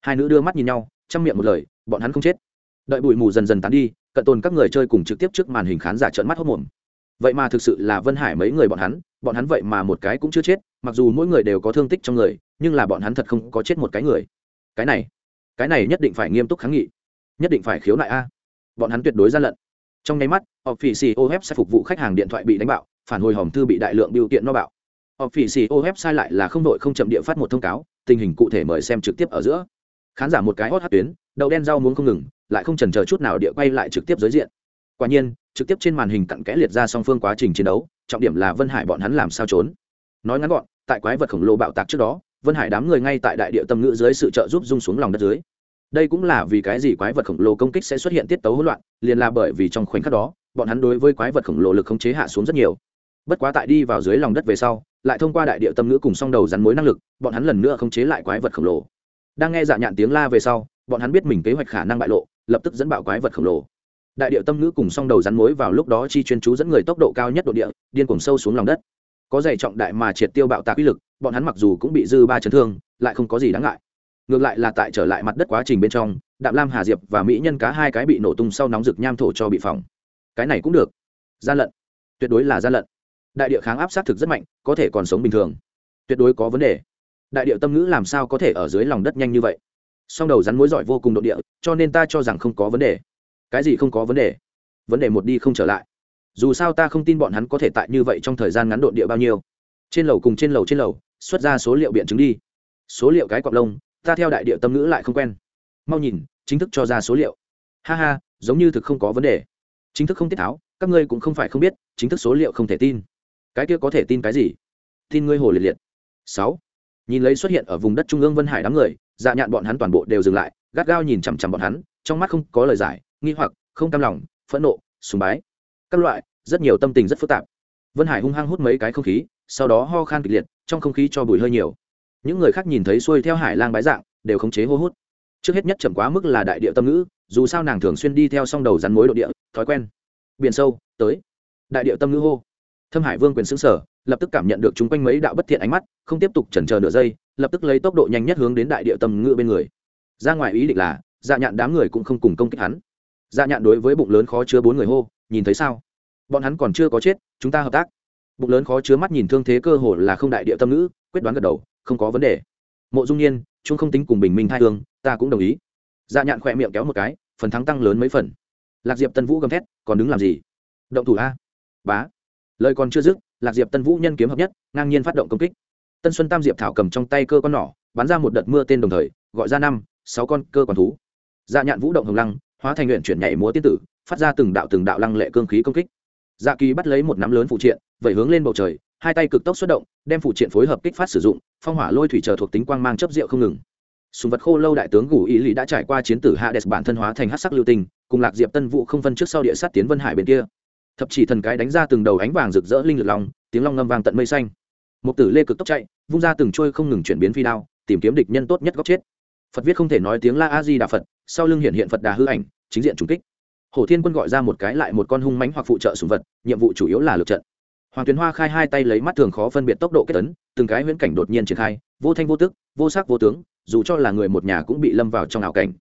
Hai nữ đưa mắt nhìn nhau, chăm miệng một lời, bọn hắn không chết. Đợi bụi mù dần dần tán đi, cận tồn các người chơi cùng trực tiếp trước màn hình khán giả trợn mắt hốc mồm vậy mà thực sự là vân hải mấy người bọn hắn bọn hắn vậy mà một cái cũng chưa chết, mặc dù mỗi người đều có thương tích trong người, nhưng là bọn hắn thật không có chết một cái người. Cái này cái này nhất định phải nghiêm túc kháng nghị, nhất định phải khiếu nại a. Bọn hắn tuyệt đối gian lận. Trong nháy mắt office of sẽ phục vụ khách hàng điện thoại bị đánh bạo phản hồi hòm thư bị đại lượng biểu kiện nó bạo. Office web sai lại là không đội không chậm địa phát một thông cáo, tình hình cụ thể mời xem trực tiếp ở giữa. Khán giả một cái hot hát tuyến, đậu đen rau muốn không ngừng, lại không trần chờ chút nào địa quay lại trực tiếp giới diện. Quả nhiên, trực tiếp trên màn hình cặn kẽ liệt ra song phương quá trình chiến đấu, trọng điểm là vân hải bọn hắn làm sao trốn. Nói ngắn gọn, tại quái vật khổng lồ bạo tạc trước đó, vân hải đám người ngay tại đại địa tâm ngữ dưới sự trợ giúp rung xuống lòng đất dưới. Đây cũng là vì cái gì quái vật khổng lồ công kích sẽ xuất hiện tiết tấu hỗn loạn, liền là bởi vì trong khoảnh khắc đó, bọn hắn đối với quái vật khổng lồ lực khống chế hạ xuống rất nhiều bất quá tại đi vào dưới lòng đất về sau, lại thông qua đại địa tâm ngữ cùng song đầu rắn mối năng lực, bọn hắn lần nữa không chế lại quái vật khổng lồ. Đang nghe dạ nhạn tiếng la về sau, bọn hắn biết mình kế hoạch khả năng bại lộ, lập tức dẫn bạo quái vật khổng lồ. Đại địa tâm ngữ cùng song đầu rắn mối vào lúc đó chi chuyên chú dẫn người tốc độ cao nhất độ địa, điên cuồng sâu xuống lòng đất. Có dày trọng đại mà triệt tiêu bạo tạc uy lực, bọn hắn mặc dù cũng bị dư ba chấn thương, lại không có gì đáng ngại. Ngược lại là tại trở lại mặt đất quá trình bên trong, đạm lam hà diệp và mỹ nhân cá hai cái bị nổ tung sau nóng rực nham thổ cho bị phỏng. Cái này cũng được. Gian lận. Tuyệt đối là gian lận đại địa kháng áp sát thực rất mạnh, có thể còn sống bình thường. Tuyệt đối có vấn đề. Đại địa tâm ngữ làm sao có thể ở dưới lòng đất nhanh như vậy? Song đầu rắn mối giỏi vô cùng độ địa, cho nên ta cho rằng không có vấn đề. Cái gì không có vấn đề? Vấn đề một đi không trở lại. Dù sao ta không tin bọn hắn có thể tại như vậy trong thời gian ngắn độn địa bao nhiêu. Trên lầu cùng trên lầu trên lầu, xuất ra số liệu biện chứng đi. Số liệu cái cọc lông, ta theo đại địa tâm ngữ lại không quen. Mau nhìn, chính thức cho ra số liệu. Ha ha, giống như thực không có vấn đề. Chính thức không tiết tháo, các ngươi cũng không phải không biết, chính thức số liệu không thể tin cái kia có thể tin cái gì? Tin ngươi hồ liệt liệt. Sáu. Nhìn lấy xuất hiện ở vùng đất trung ương vân hải đám người dạ nhạn bọn hắn toàn bộ đều dừng lại, gắt gao nhìn chằm chằm bọn hắn, trong mắt không có lời giải, nghi hoặc, không cam lòng, phẫn nộ, sùng bái. Các loại, rất nhiều tâm tình rất phức tạp. Vân hải hung hăng hút mấy cái không khí, sau đó ho khan kịch liệt, trong không khí cho bụi hơi nhiều. Những người khác nhìn thấy xuôi theo hải lang bái dạng, đều khống chế hô hút. Trước hết nhất chậm quá mức là đại địa tâm ngữ, dù sao nàng thường xuyên đi theo song đầu rắn mối độ địa, thói quen. Biển sâu, tới. Đại địa tâm ngữ hô thâm hải vương quyền xứng sở lập tức cảm nhận được chúng quanh mấy đạo bất thiện ánh mắt, không tiếp tục chần chờ nửa giây, lập tức lấy tốc độ nhanh nhất hướng đến đại địa tâm ngữ bên người. Ra ngoài ý định là dạ nhạn đám người cũng không cùng công kích hắn. Dạ nhạn đối với bụng lớn khó chứa bốn người hô, nhìn thấy sao? Bọn hắn còn chưa có chết, chúng ta hợp tác. Bụng lớn khó chứa mắt nhìn thương thế cơ hồ là không đại địa tâm ngữ, quyết đoán gật đầu, không có vấn đề. Mộ dung nhiên, chúng không tính cùng bình minh thai thương ta cũng đồng ý. Dạ nhạn khỏe miệng kéo một cái, phần thắng tăng lớn mấy phần. Lạc diệp tân vũ gầm thét, còn đứng làm gì? Động thủ a. Bá lời còn chưa dứt, lạc diệp tân vũ nhân kiếm hợp nhất, ngang nhiên phát động công kích. Tân xuân tam diệp thảo cầm trong tay cơ con nỏ bắn ra một đợt mưa tên đồng thời, gọi ra năm, sáu con cơ quan thú. Dạ nhạn vũ động hồng lăng, hóa thành nguyện chuyển nhảy múa tiên tử, phát ra từng đạo từng đạo lăng lệ cương khí công kích. Dạ kỳ bắt lấy một nắm lớn phụ triện, vẩy hướng lên bầu trời, hai tay cực tốc xuất động, đem phụ triện phối hợp kích phát sử dụng, phong hỏa lôi thủy chờ thuộc tính quang mang chấp rượu không ngừng. Sùng vật khô lâu đại tướng gù ý lý đã trải qua chiến tử hạ đẹp bản thân hóa thành hát sắc lưu tinh, cùng lạc diệp tân vũ không phân trước sau địa sát tiến vân hải bên kia thập chỉ thần cái đánh ra từng đầu ánh vàng rực rỡ linh lực lòng tiếng long ngâm vang tận mây xanh. Một tử lê cực tốc chạy, vung ra từng trôi không ngừng chuyển biến phi đao, tìm kiếm địch nhân tốt nhất góc chết. Phật viết không thể nói tiếng la a di đà phật, sau lưng hiện hiện phật đà hư ảnh, chính diện trùng kích. Hổ thiên quân gọi ra một cái lại một con hung mánh hoặc phụ trợ sùng vật, nhiệm vụ chủ yếu là lực trận. Hoàng tuyền hoa khai hai tay lấy mắt thường khó phân biệt tốc độ kết tấn từng cái huyễn cảnh đột nhiên triển khai, vô thanh vô tức, vô sắc vô tướng, dù cho là người một nhà cũng bị lâm vào trong ảo cảnh.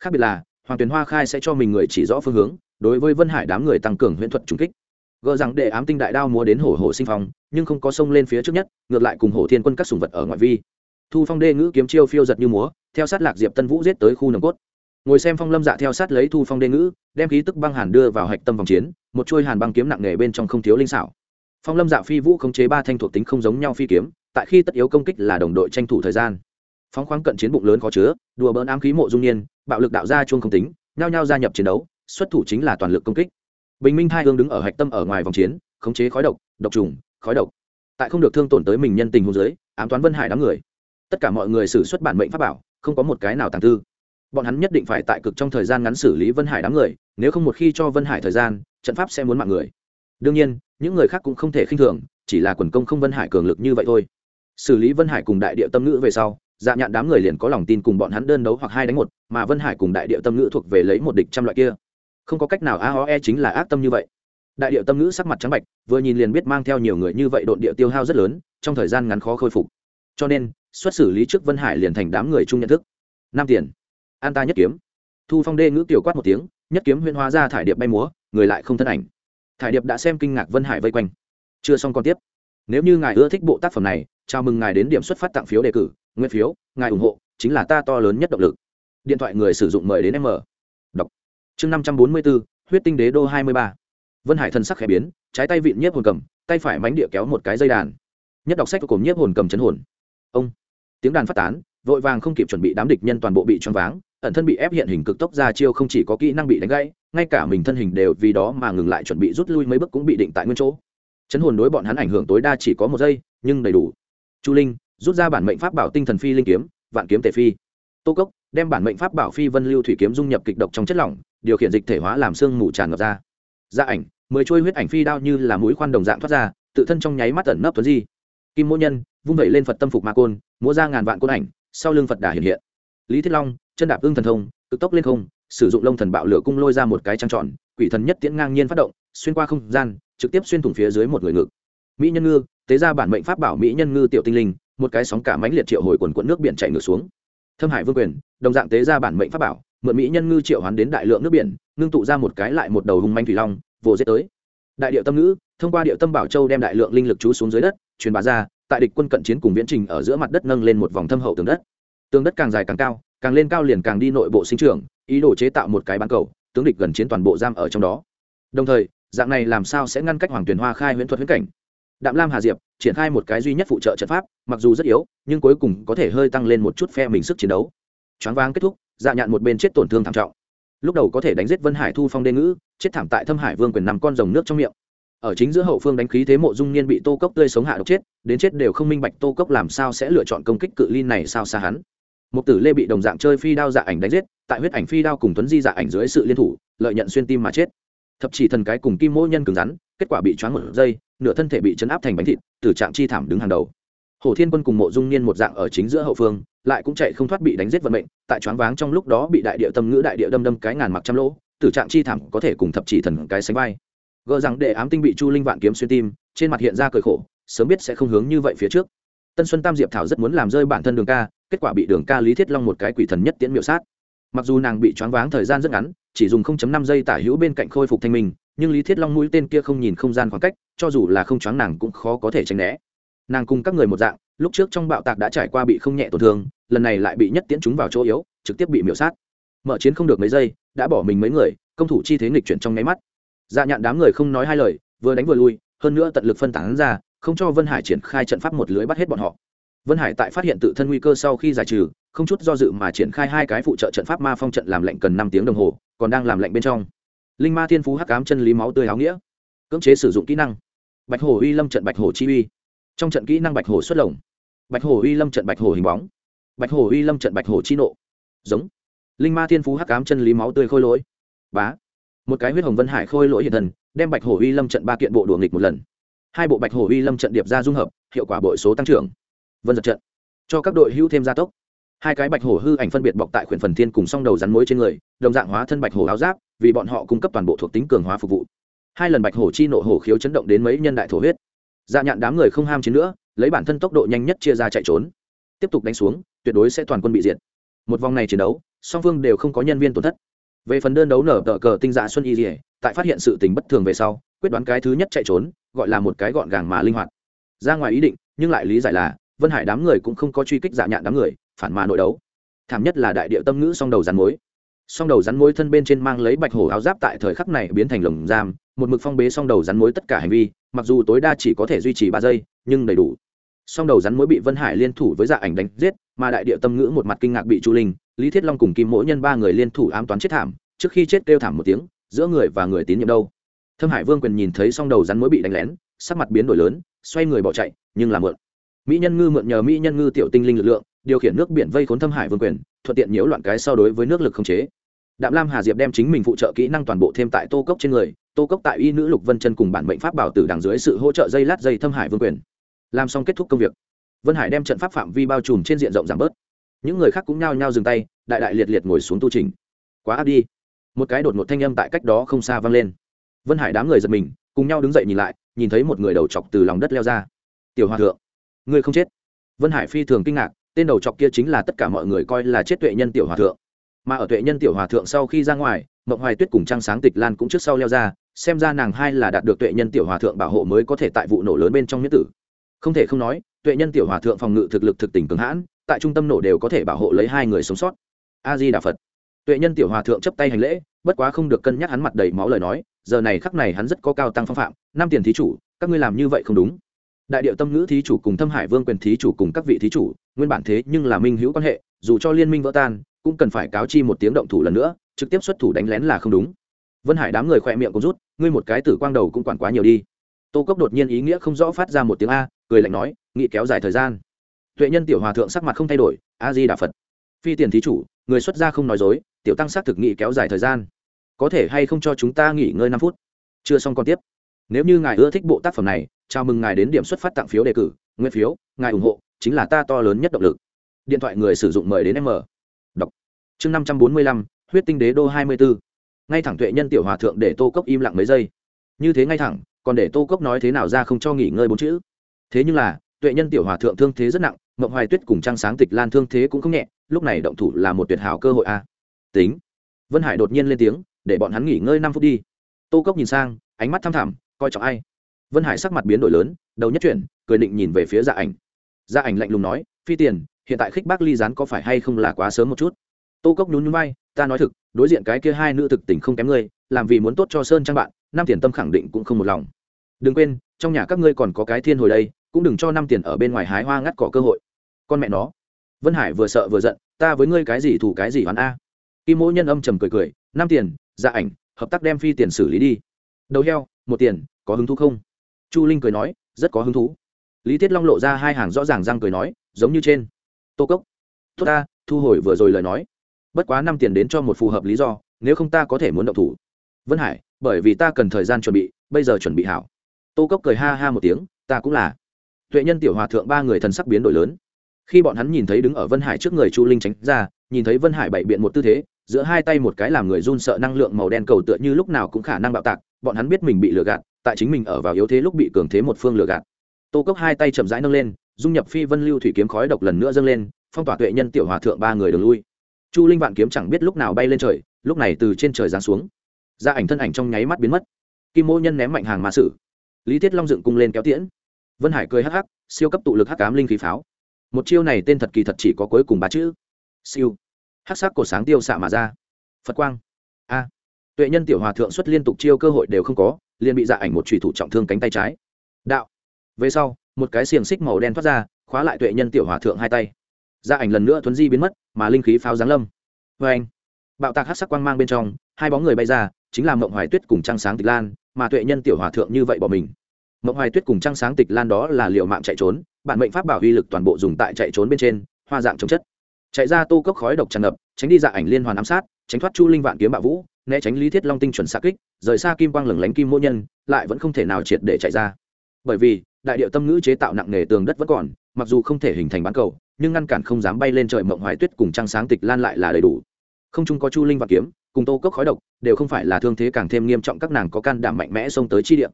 Khác biệt là hoàng tuyền hoa khai sẽ cho mình người chỉ rõ phương hướng, đối với vân hải đám người tăng cường huyễn thuật trung kích. Gỡ rằng để ám tinh đại đao múa đến hổ hổ sinh phong, nhưng không có sông lên phía trước nhất, ngược lại cùng hổ thiên quân các sùng vật ở ngoại vi. Thu phong đê ngữ kiếm chiêu phiêu giật như múa, theo sát lạc diệp tân vũ giết tới khu nồng cốt. Ngồi xem phong lâm dạ theo sát lấy thu phong đê ngữ, đem khí tức băng hàn đưa vào hạch tâm vòng chiến, một chuôi hàn băng kiếm nặng nề bên trong không thiếu linh xảo. Phong lâm dạ phi vũ khống chế ba thanh thuộc tính không giống nhau phi kiếm, tại khi tất yếu công kích là đồng đội tranh thủ thời gian phóng khoáng cận chiến bụng lớn khó chứa, đùa bỡn ám khí mộ dung niên bạo lực đạo ra chuông không tính, nhao nhao gia nhập chiến đấu, xuất thủ chính là toàn lực công kích. Bình minh hai hương đứng ở hạch tâm ở ngoài vòng chiến, khống chế khói độc độc trùng, khói độc. Tại không được thương tổn tới mình nhân tình hôn giới, ám toán vân hải đám người. Tất cả mọi người xử xuất bản mệnh pháp bảo, không có một cái nào tàng tư. Bọn hắn nhất định phải tại cực trong thời gian ngắn xử lý vân hải đám người, nếu không một khi cho vân hải thời gian, trận pháp sẽ muốn mạng người. Đương nhiên, những người khác cũng không thể khinh thường, chỉ là quần công không vân hải cường lực như vậy thôi. Xử lý vân hải cùng đại địa tâm ngữ về sau dạ nhạn đám người liền có lòng tin cùng bọn hắn đơn đấu hoặc hai đánh một, mà vân hải cùng đại điệu tâm ngữ thuộc về lấy một địch trăm loại kia. Không có cách nào, a o e chính là ác tâm như vậy. Đại điệu tâm ngữ sắc mặt trắng bạch, vừa nhìn liền biết mang theo nhiều người như vậy độn địa tiêu hao rất lớn, trong thời gian ngắn khó khôi phục. Cho nên, xuất xử lý trước vân hải liền thành đám người chung nhận thức. Năm tiền, an ta nhất kiếm. Thu phong đê ngữ tiểu quát một tiếng, nhất kiếm huyên hóa ra thải điệp bay múa, người lại không thân ảnh. Thải điệp đã xem kinh ngạc vân hải vây quanh. Chưa xong còn tiếp. Nếu như ngài ưa thích bộ tác phẩm này, chào mừng ngài đến điểm xuất phát tặng phiếu đề cử nguyên phiếu, ngài ủng hộ, chính là ta to lớn nhất động lực. Điện thoại người sử dụng mời đến m đọc. Chương năm trăm bốn mươi bốn, huyết tinh đế đô hai mươi ba. Vân hải thân sắc khẽ biến, trái tay vịn nhiếp hồn cầm, tay phải mánh địa kéo một cái dây đàn. Nhất đọc sách của cổm nhiếp hồn cầm chấn hồn. Ông. Tiếng đàn phát tán, vội vàng không kịp chuẩn bị đám địch nhân toàn bộ bị choáng váng, ẩn thân bị ép hiện hình cực tốc ra chiêu không chỉ có kỹ năng bị đánh gãy, ngay cả mình thân hình đều vì đó mà ngừng lại chuẩn bị rút lui mấy bước cũng bị định tại nguyên chỗ. Chấn hồn đối bọn hắn ảnh hưởng tối đa chỉ có một giây, nhưng đầy đủ. Chu linh rút ra bản mệnh pháp bảo tinh thần phi linh kiếm, vạn kiếm tề phi. Tô cốc đem bản mệnh pháp bảo phi vân lưu thủy kiếm dung nhập kịch độc trong chất lỏng, điều khiển dịch thể hóa làm xương mù tràn ngập ra. Gia ảnh, mười trôi huyết ảnh phi đao như là mũi khoan đồng dạng thoát ra, tự thân trong nháy mắt ẩn nấp tuấn di. Kim mỗ nhân vung vẩy lên phật tâm phục ma côn, múa ra ngàn vạn côn ảnh, sau lưng phật đà hiện hiện. Lý thiết long, chân đạp ương thần thông, cực tốc lên không, sử dụng lông thần bạo lửa cung lôi ra một cái trăng tròn, quỷ thần nhất tiễn ngang nhiên phát động, xuyên qua không gian, trực tiếp xuyên thủng phía dưới một người ngực. Mỹ nhân ngư, tế ra bản mệnh pháp bảo mỹ nhân ngư tiểu tinh linh một cái sóng cả mãnh liệt triệu hồi quần quận nước biển chảy ngược xuống. Thâm hải vương quyền, đồng dạng tế ra bản mệnh pháp bảo, mượn mỹ nhân ngư triệu hoán đến đại lượng nước biển, ngưng tụ ra một cái lại một đầu hung manh thủy long, vồ giết tới. Đại điệu tâm ngữ, thông qua điệu tâm bảo châu đem đại lượng linh lực chú xuống dưới đất, truyền bá ra, tại địch quân cận chiến cùng viễn trình ở giữa mặt đất nâng lên một vòng thâm hậu tường đất. Tường đất càng dài càng cao, càng lên cao liền càng đi nội bộ sinh trưởng, ý đồ chế tạo một cái bán cầu, tướng địch gần chiến toàn bộ giam ở trong đó. Đồng thời, dạng này làm sao sẽ ngăn cách hoàng tuyền hoa khai huyễn thuật huyễn cảnh? Đạm lam hà diệp triển khai một cái duy nhất phụ trợ trận pháp, mặc dù rất yếu, nhưng cuối cùng có thể hơi tăng lên một chút phe mình sức chiến đấu. Choáng váng kết thúc dạ nhạn một bên chết tổn thương thảm trọng. Lúc đầu có thể đánh giết vân hải thu phong đê ngữ, chết thảm tại thâm hải vương quyền nằm con rồng nước trong miệng. Ở chính giữa hậu phương đánh khí thế mộ dung niên bị tô cốc tươi sống hạ độc chết, đến chết đều không minh bạch tô cốc làm sao sẽ lựa chọn công kích cự ly này sao xa hắn. Một tử lê bị đồng dạng chơi phi đao dạ ảnh đánh giết, tại huyết ảnh phi đao cùng tuấn di dạ ảnh dưới sự liên thủ, lợi nhận xuyên tim mà chết. Thập chỉ thần cái cùng kim mỗ nhân cứng rắn kết quả bị choáng một giây, nửa thân thể bị chấn áp thành bánh thịt tử trạng chi thảm đứng hàng đầu. Hồ thiên quân cùng mộ dung niên một dạng ở chính giữa hậu phương, lại cũng chạy không thoát bị đánh giết vận mệnh, tại choáng váng trong lúc đó bị đại địa tâm ngữ đại địa đâm đâm cái ngàn mặc trăm lỗ tử trạng chi thảm có thể cùng thập chỉ thần cái sánh vai. Gỡ rằng để ám tinh bị chu linh vạn kiếm xuyên tim, trên mặt hiện ra cười khổ, sớm biết sẽ không hướng như vậy phía trước. Tân xuân tam diệp thảo rất muốn làm rơi bản thân đường ca, kết quả bị đường ca lý thiết long một cái quỷ thần nhất tiễn miệu sát. Mặc dù nàng bị choáng váng thời gian rất ngắn, chỉ dùng 0.5 giây tả hữu bên cạnh khôi phục thanh minh nhưng lý thiết long mũi tên kia không nhìn không gian khoảng cách cho dù là không choáng nàng cũng khó có thể tránh né nàng cùng các người một dạng lúc trước trong bạo tạc đã trải qua bị không nhẹ tổn thương lần này lại bị nhất tiễn chúng vào chỗ yếu trực tiếp bị miễu sát mở chiến không được mấy giây đã bỏ mình mấy người công thủ chi thế nghịch chuyển trong nháy mắt dạ nhạn đám người không nói hai lời vừa đánh vừa lui hơn nữa tận lực phân tán ra không cho vân hải triển khai trận pháp một lưới bắt hết bọn họ vân hải tại phát hiện tự thân nguy cơ sau khi giải trừ không chút do dự mà triển khai hai cái phụ trợ trận pháp ma phong trận làm lệnh cần năm tiếng đồng hồ còn đang làm lệnh bên trong linh ma thiên phú hắc cám chân lý máu tươi áo nghĩa, cưỡng chế sử dụng kỹ năng. Bạch hồ uy lâm trận bạch hồ chi uy. Trong trận kỹ năng bạch hồ xuất lồng. Bạch hồ uy lâm trận bạch hồ hình bóng. Bạch hồ uy lâm trận bạch hồ chi nộ. Giống. Linh ma thiên phú hắc cám chân lý máu tươi khôi lỗi. Bá. Một cái huyết hồng vân hải khôi lỗi hiện thần, đem bạch hồ uy lâm trận ba kiện bộ đùa nghịch một lần. Hai bộ bạch hồ uy lâm trận điệp ra dung hợp, hiệu quả bội số tăng trưởng. Vân giật trận. Cho các đội hữu thêm gia tốc. Hai cái bạch hổ hư ảnh phân biệt bọc tại khuyển phần thiên cùng song đầu rắn mối trên người, đồng dạng hóa thân bạch hổ áo giáp vì bọn họ cung cấp toàn bộ thuộc tính cường hóa phục vụ. Hai lần bạch hổ chi nộ hổ khiếu chấn động đến mấy nhân đại thổ huyết. Dạ nhạn đám người không ham chiến nữa, lấy bản thân tốc độ nhanh nhất chia ra chạy trốn. Tiếp tục đánh xuống, tuyệt đối sẽ toàn quân bị diệt. Một vòng này chiến đấu, song phương đều không có nhân viên tổn thất. Về phần đơn đấu nở tờ cờ tinh dạ xuân y dỉa tại phát hiện sự tình bất thường về sau, quyết đoán cái thứ nhất chạy trốn, gọi là một cái gọn gàng mà linh hoạt. Ra ngoài ý định, nhưng lại lý giải là, vân hải đám người cũng không có truy kích dạ nhạn đám người, phản mà nội đấu. Thảm nhất là đại địa tâm ngữ song đầu rắn mối song đầu rắn mối thân bên trên mang lấy bạch hổ áo giáp tại thời khắc này biến thành lồng giam, một mực phong bế song đầu rắn mối tất cả hành vi, mặc dù tối đa chỉ có thể duy trì ba giây, nhưng đầy đủ. Song đầu rắn mối bị vân hải liên thủ với dạ ảnh đánh giết, mà đại địa tâm ngữ một mặt kinh ngạc bị chu linh, lý thiết long cùng kim mỗi nhân ba người liên thủ ám toán chết thảm, trước khi chết kêu thảm một tiếng, giữa người và người tín nhiệm đâu. Thâm hải vương quyền nhìn thấy song đầu rắn mối bị đánh lén, sắc mặt biến đổi lớn, xoay người bỏ chạy, nhưng làm mượn mỹ nhân ngư mượn nhờ mỹ nhân ngư tiểu tinh linh lực lượng điều khiển nước biển vây khốn thâm hải vương quyền, thuận tiện nhiễu loạn cái so đối với nước lực không chế. Đạm lam hà diệp đem chính mình phụ trợ kỹ năng toàn bộ thêm tại tô cốc trên người, tô cốc tại y nữ lục vân chân cùng bản mệnh pháp bảo tử đằng dưới sự hỗ trợ dây lát dây thâm hải vương quyền. Làm xong kết thúc công việc, vân hải đem trận pháp phạm vi bao trùm trên diện rộng giảm bớt. Những người khác cũng nhao nhao dừng tay, đại đại liệt liệt ngồi xuống tu trình. Quá áp đi. Một cái đột ngột thanh âm tại cách đó không xa vang lên. Vân hải đám người giật mình, cùng nhau đứng dậy nhìn lại, nhìn thấy một người đầu chọc từ lòng đất leo ra. Tiểu hòa thượng, ngươi không chết. Vân hải phi thường kinh ngạc tên đầu chọc kia chính là tất cả mọi người coi là chết tuệ nhân tiểu hòa thượng. Mà ở tuệ nhân tiểu hòa thượng sau khi ra ngoài, mộng hoài tuyết cùng trăng sáng tịch lan cũng trước sau leo ra, xem ra nàng hai là đạt được tuệ nhân tiểu hòa thượng bảo hộ mới có thể tại vụ nổ lớn bên trong miễn tử. Không thể không nói, tuệ nhân tiểu hòa thượng phòng ngự thực lực thực tình cường hãn, tại trung tâm nổ đều có thể bảo hộ lấy hai người sống sót. A di đà phật. Tuệ nhân tiểu hòa thượng chấp tay hành lễ, bất quá không được cân nhắc hắn mặt đầy máu lời nói, giờ này khắc này hắn rất có cao tăng phong phạm, năm tiền thí chủ, các ngươi làm như vậy không đúng đại điệu tâm ngữ thí chủ cùng thâm hải vương quyền thí chủ cùng các vị thí chủ, nguyên bản thế nhưng là minh hữu quan hệ, dù cho liên minh vỡ tan, cũng cần phải cáo chi một tiếng động thủ lần nữa, trực tiếp xuất thủ đánh lén là không đúng. Vân hải đám người khỏe miệng cũng rút, ngươi một cái tử quang đầu cũng quản quá nhiều đi. Tô cốc đột nhiên ý nghĩa không rõ phát ra một tiếng a, cười lạnh nói, nghị kéo dài thời gian. Tuệ nhân tiểu hòa thượng sắc mặt không thay đổi a di đà phật phi tiền thí chủ, người xuất gia không nói dối, tiểu tăng xác thực nghị kéo dài thời gian. Có thể hay không cho chúng ta nghỉ ngơi năm phút? Chưa xong còn tiếp. Nếu như ngài ưa thích bộ tác phẩm này chào mừng ngài đến điểm xuất phát tặng phiếu đề cử, nguyên phiếu, ngài ủng hộ, chính là ta to lớn nhất động lực. Điện thoại người sử dụng mời đến m đọc. Chương năm trăm bốn mươi lăm, huyết tinh đế đô hai mươi bốn ngay thẳng tuệ nhân tiểu hòa thượng để tô cốc im lặng mấy giây. Như thế ngay thẳng, còn để tô cốc nói thế nào ra không cho nghỉ ngơi bốn chữ. Thế nhưng là, tuệ nhân tiểu hòa thượng thương thế rất nặng, mộng hoài tuyết cùng trang sáng tịch lan thương thế cũng không nhẹ, lúc này động thủ là một tuyệt hảo cơ hội a. Tính. Vân hải đột nhiên lên tiếng, để bọn hắn nghỉ ngơi năm phút đi. Tô cốc nhìn sang, ánh mắt thăm thẳm, coi trọng ai? Vân hải sắc mặt biến đổi lớn, đầu nhất chuyển, cười định nhìn về phía dạ ảnh. Dạ ảnh lạnh lùng nói, phi tiền, hiện tại khích bác ly gián có phải hay không là quá sớm một chút? Tô cốc nhún nhún bay ta nói thực, đối diện cái kia hai nữ thực tình không kém ngươi, làm vì muốn tốt cho sơn trang bạn, năm tiền tâm khẳng định cũng không một lòng. Đừng quên, trong nhà các ngươi còn có cái thiên hồi đây, cũng đừng cho năm tiền ở bên ngoài hái hoa ngắt cỏ cơ hội. Con mẹ nó. Vân hải vừa sợ vừa giận, ta với ngươi cái gì thủ cái gì hoán a? Kim mỗi nhân âm trầm cười cười, năm tiền dạ ảnh, hợp tác đem phi tiền xử lý đi. Đầu heo, một tiền, có hứng thú không? Chu linh cười nói, rất có hứng thú. Lý thiết long lộ ra hai hàng rõ ràng răng cười nói, giống như trên. Tô cốc. Tốt ta, thu hồi vừa rồi lời nói. Bất quá năm tiền đến cho một phù hợp lý do, nếu không ta có thể muốn động thủ. Vân hải, bởi vì ta cần thời gian chuẩn bị, bây giờ chuẩn bị hảo. Tô cốc cười ha ha một tiếng, ta cũng là. Tuệ nhân tiểu hòa thượng ba người thần sắc biến đổi lớn. Khi bọn hắn nhìn thấy đứng ở vân hải trước người chu linh tránh ra, nhìn thấy vân hải bày biện một tư thế, giữa hai tay một cái làm người run sợ năng lượng màu đen cầu tựa như lúc nào cũng khả năng bạo tạc bọn hắn biết mình bị lừa gạt, tại chính mình ở vào yếu thế lúc bị cường thế một phương lừa gạt. Tô cốc hai tay chậm rãi nâng lên, dung nhập phi vân lưu thủy kiếm khói độc lần nữa dâng lên, phong tỏa tuệ nhân tiểu hòa thượng ba người đường lui. Chu linh vạn kiếm chẳng biết lúc nào bay lên trời, lúc này từ trên trời giáng xuống. Ra ảnh thân ảnh trong nháy mắt biến mất. Kim mô nhân ném mạnh hàng ma sử. Lý thiết long dựng cung lên kéo tiễn. Vân hải cười hắc hắc, siêu cấp tụ lực hắc cám linh khí pháo. Một chiêu này tên thật kỳ thật chỉ có cuối cùng ba chữ. Siêu. Hắc sắc cổ sáng tiêu xạ mà ra. Phật quang tuệ nhân tiểu hòa thượng xuất liên tục chiêu cơ hội đều không có, liền bị dạ ảnh một trùy thủ trọng thương cánh tay trái. Đạo. Về sau, một cái xiềng xích màu đen thoát ra, khóa lại tuệ nhân tiểu hòa thượng hai tay. Dạ ảnh lần nữa thuấn di biến mất, mà linh khí pháo giáng lâm. Vê anh, bạo tạc hát sắc quang mang bên trong, hai bóng người bay ra, chính là mộng hoài tuyết cùng trăng sáng tịch lan, mà tuệ nhân tiểu hòa thượng như vậy bỏ mình. Mộng hoài tuyết cùng trăng sáng tịch lan đó là liệu mạng chạy trốn, bản mệnh pháp bảo uy lực toàn bộ dùng tại chạy trốn bên trên, hoa dạng chống chất. Chạy ra tô cốc khói độc tràn ngập, tránh đi dạ ảnh liên hoàn ám sát, tránh thoát chu linh vạn kiếm bạo vũ né tránh lý thiết long tinh chuẩn xa kích, rời xa kim quang lửng lánh kim mỗ nhân, lại vẫn không thể nào triệt để chạy ra. Bởi vì, đại điệu tâm ngữ chế tạo nặng nề tường đất vẫn còn, mặc dù không thể hình thành bán cầu, nhưng ngăn cản không dám bay lên trời mộng hoài tuyết cùng trăng sáng tịch lan lại là đầy đủ. Không chung có chu linh và kiếm, cùng tô cốc khói độc, đều không phải là thương thế càng thêm nghiêm trọng các nàng có can đảm mạnh mẽ xông tới chi điện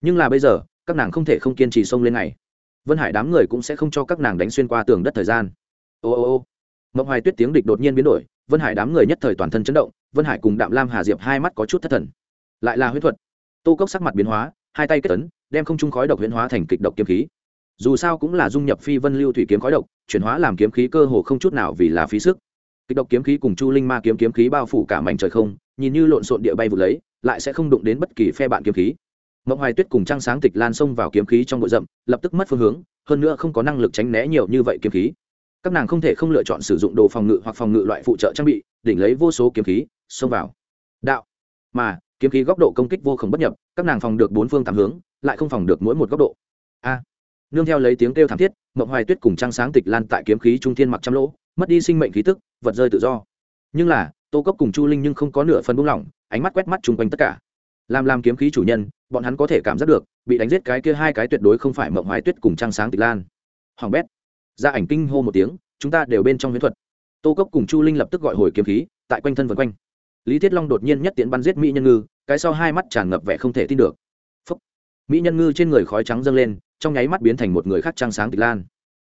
nhưng là bây giờ, các nàng không thể không kiên trì xông lên này vân hải đám người cũng sẽ không cho các nàng đánh xuyên qua tường đất thời gian. Ô ô ô. Mộng hoài tuyết tiếng địch đột nhiên biến đổi, vân hải đám người nhất thời toàn thân chấn động vân hải cùng đạm lam hà diệp hai mắt có chút thất thần lại là huyễn thuật tô cốc sắc mặt biến hóa hai tay kết tấn, đem không trung khói độc huyễn hóa thành kịch độc kiếm khí dù sao cũng là dung nhập phi vân lưu thủy kiếm khói độc chuyển hóa làm kiếm khí cơ hồ không chút nào vì là phí sức kịch độc kiếm khí cùng chu linh ma kiếm kiếm khí bao phủ cả mảnh trời không nhìn như lộn xộn địa bay vụt lấy lại sẽ không đụng đến bất kỳ phe bạn kiếm khí mộng hoài tuyết cùng trăng sáng tịch lan xông vào kiếm khí trong bụi rậm lập tức mất phương hướng hơn nữa không có năng lực tránh né nhiều như vậy kiếm khí các nàng không thể không lựa chọn sử dụng đồ phòng ngự hoặc phòng ngự loại phụ trợ trang bị, đỉnh lấy vô số kiếm khí, xông vào. Đạo. Mà, kiếm khí góc độ công kích vô khổng bất nhập, các nàng phòng được bốn phương tám hướng, lại không phòng được mỗi một góc độ. A. Nương theo lấy tiếng kêu thảm thiết, mộng hoài tuyết cùng trăng sáng tịch lan tại kiếm khí trung thiên mặc trăm lỗ, mất đi sinh mệnh khí tức, vật rơi tự do. Nhưng là, tô cốc cùng chu linh nhưng không có nửa phần buông lỏng, ánh mắt quét mắt chung quanh tất cả. Làm làm kiếm khí chủ nhân, bọn hắn có thể cảm giác được, bị đánh giết cái kia hai cái tuyệt đối không phải mộng hoài tuyết cùng trăng sáng tịch lan. Hoàng bét gia ảnh kinh hô một tiếng, chúng ta đều bên trong huyễn thuật. Tô cốc cùng chu linh lập tức gọi hồi kiếm khí, tại quanh thân vân quanh. Lý thiết long đột nhiên nhất tiện bắn giết mỹ nhân ngư, cái sau hai mắt tràn ngập vẻ không thể tin được. Phúc. mỹ nhân ngư trên người khói trắng dâng lên, trong nháy mắt biến thành một người khác trăng sáng tịch lan.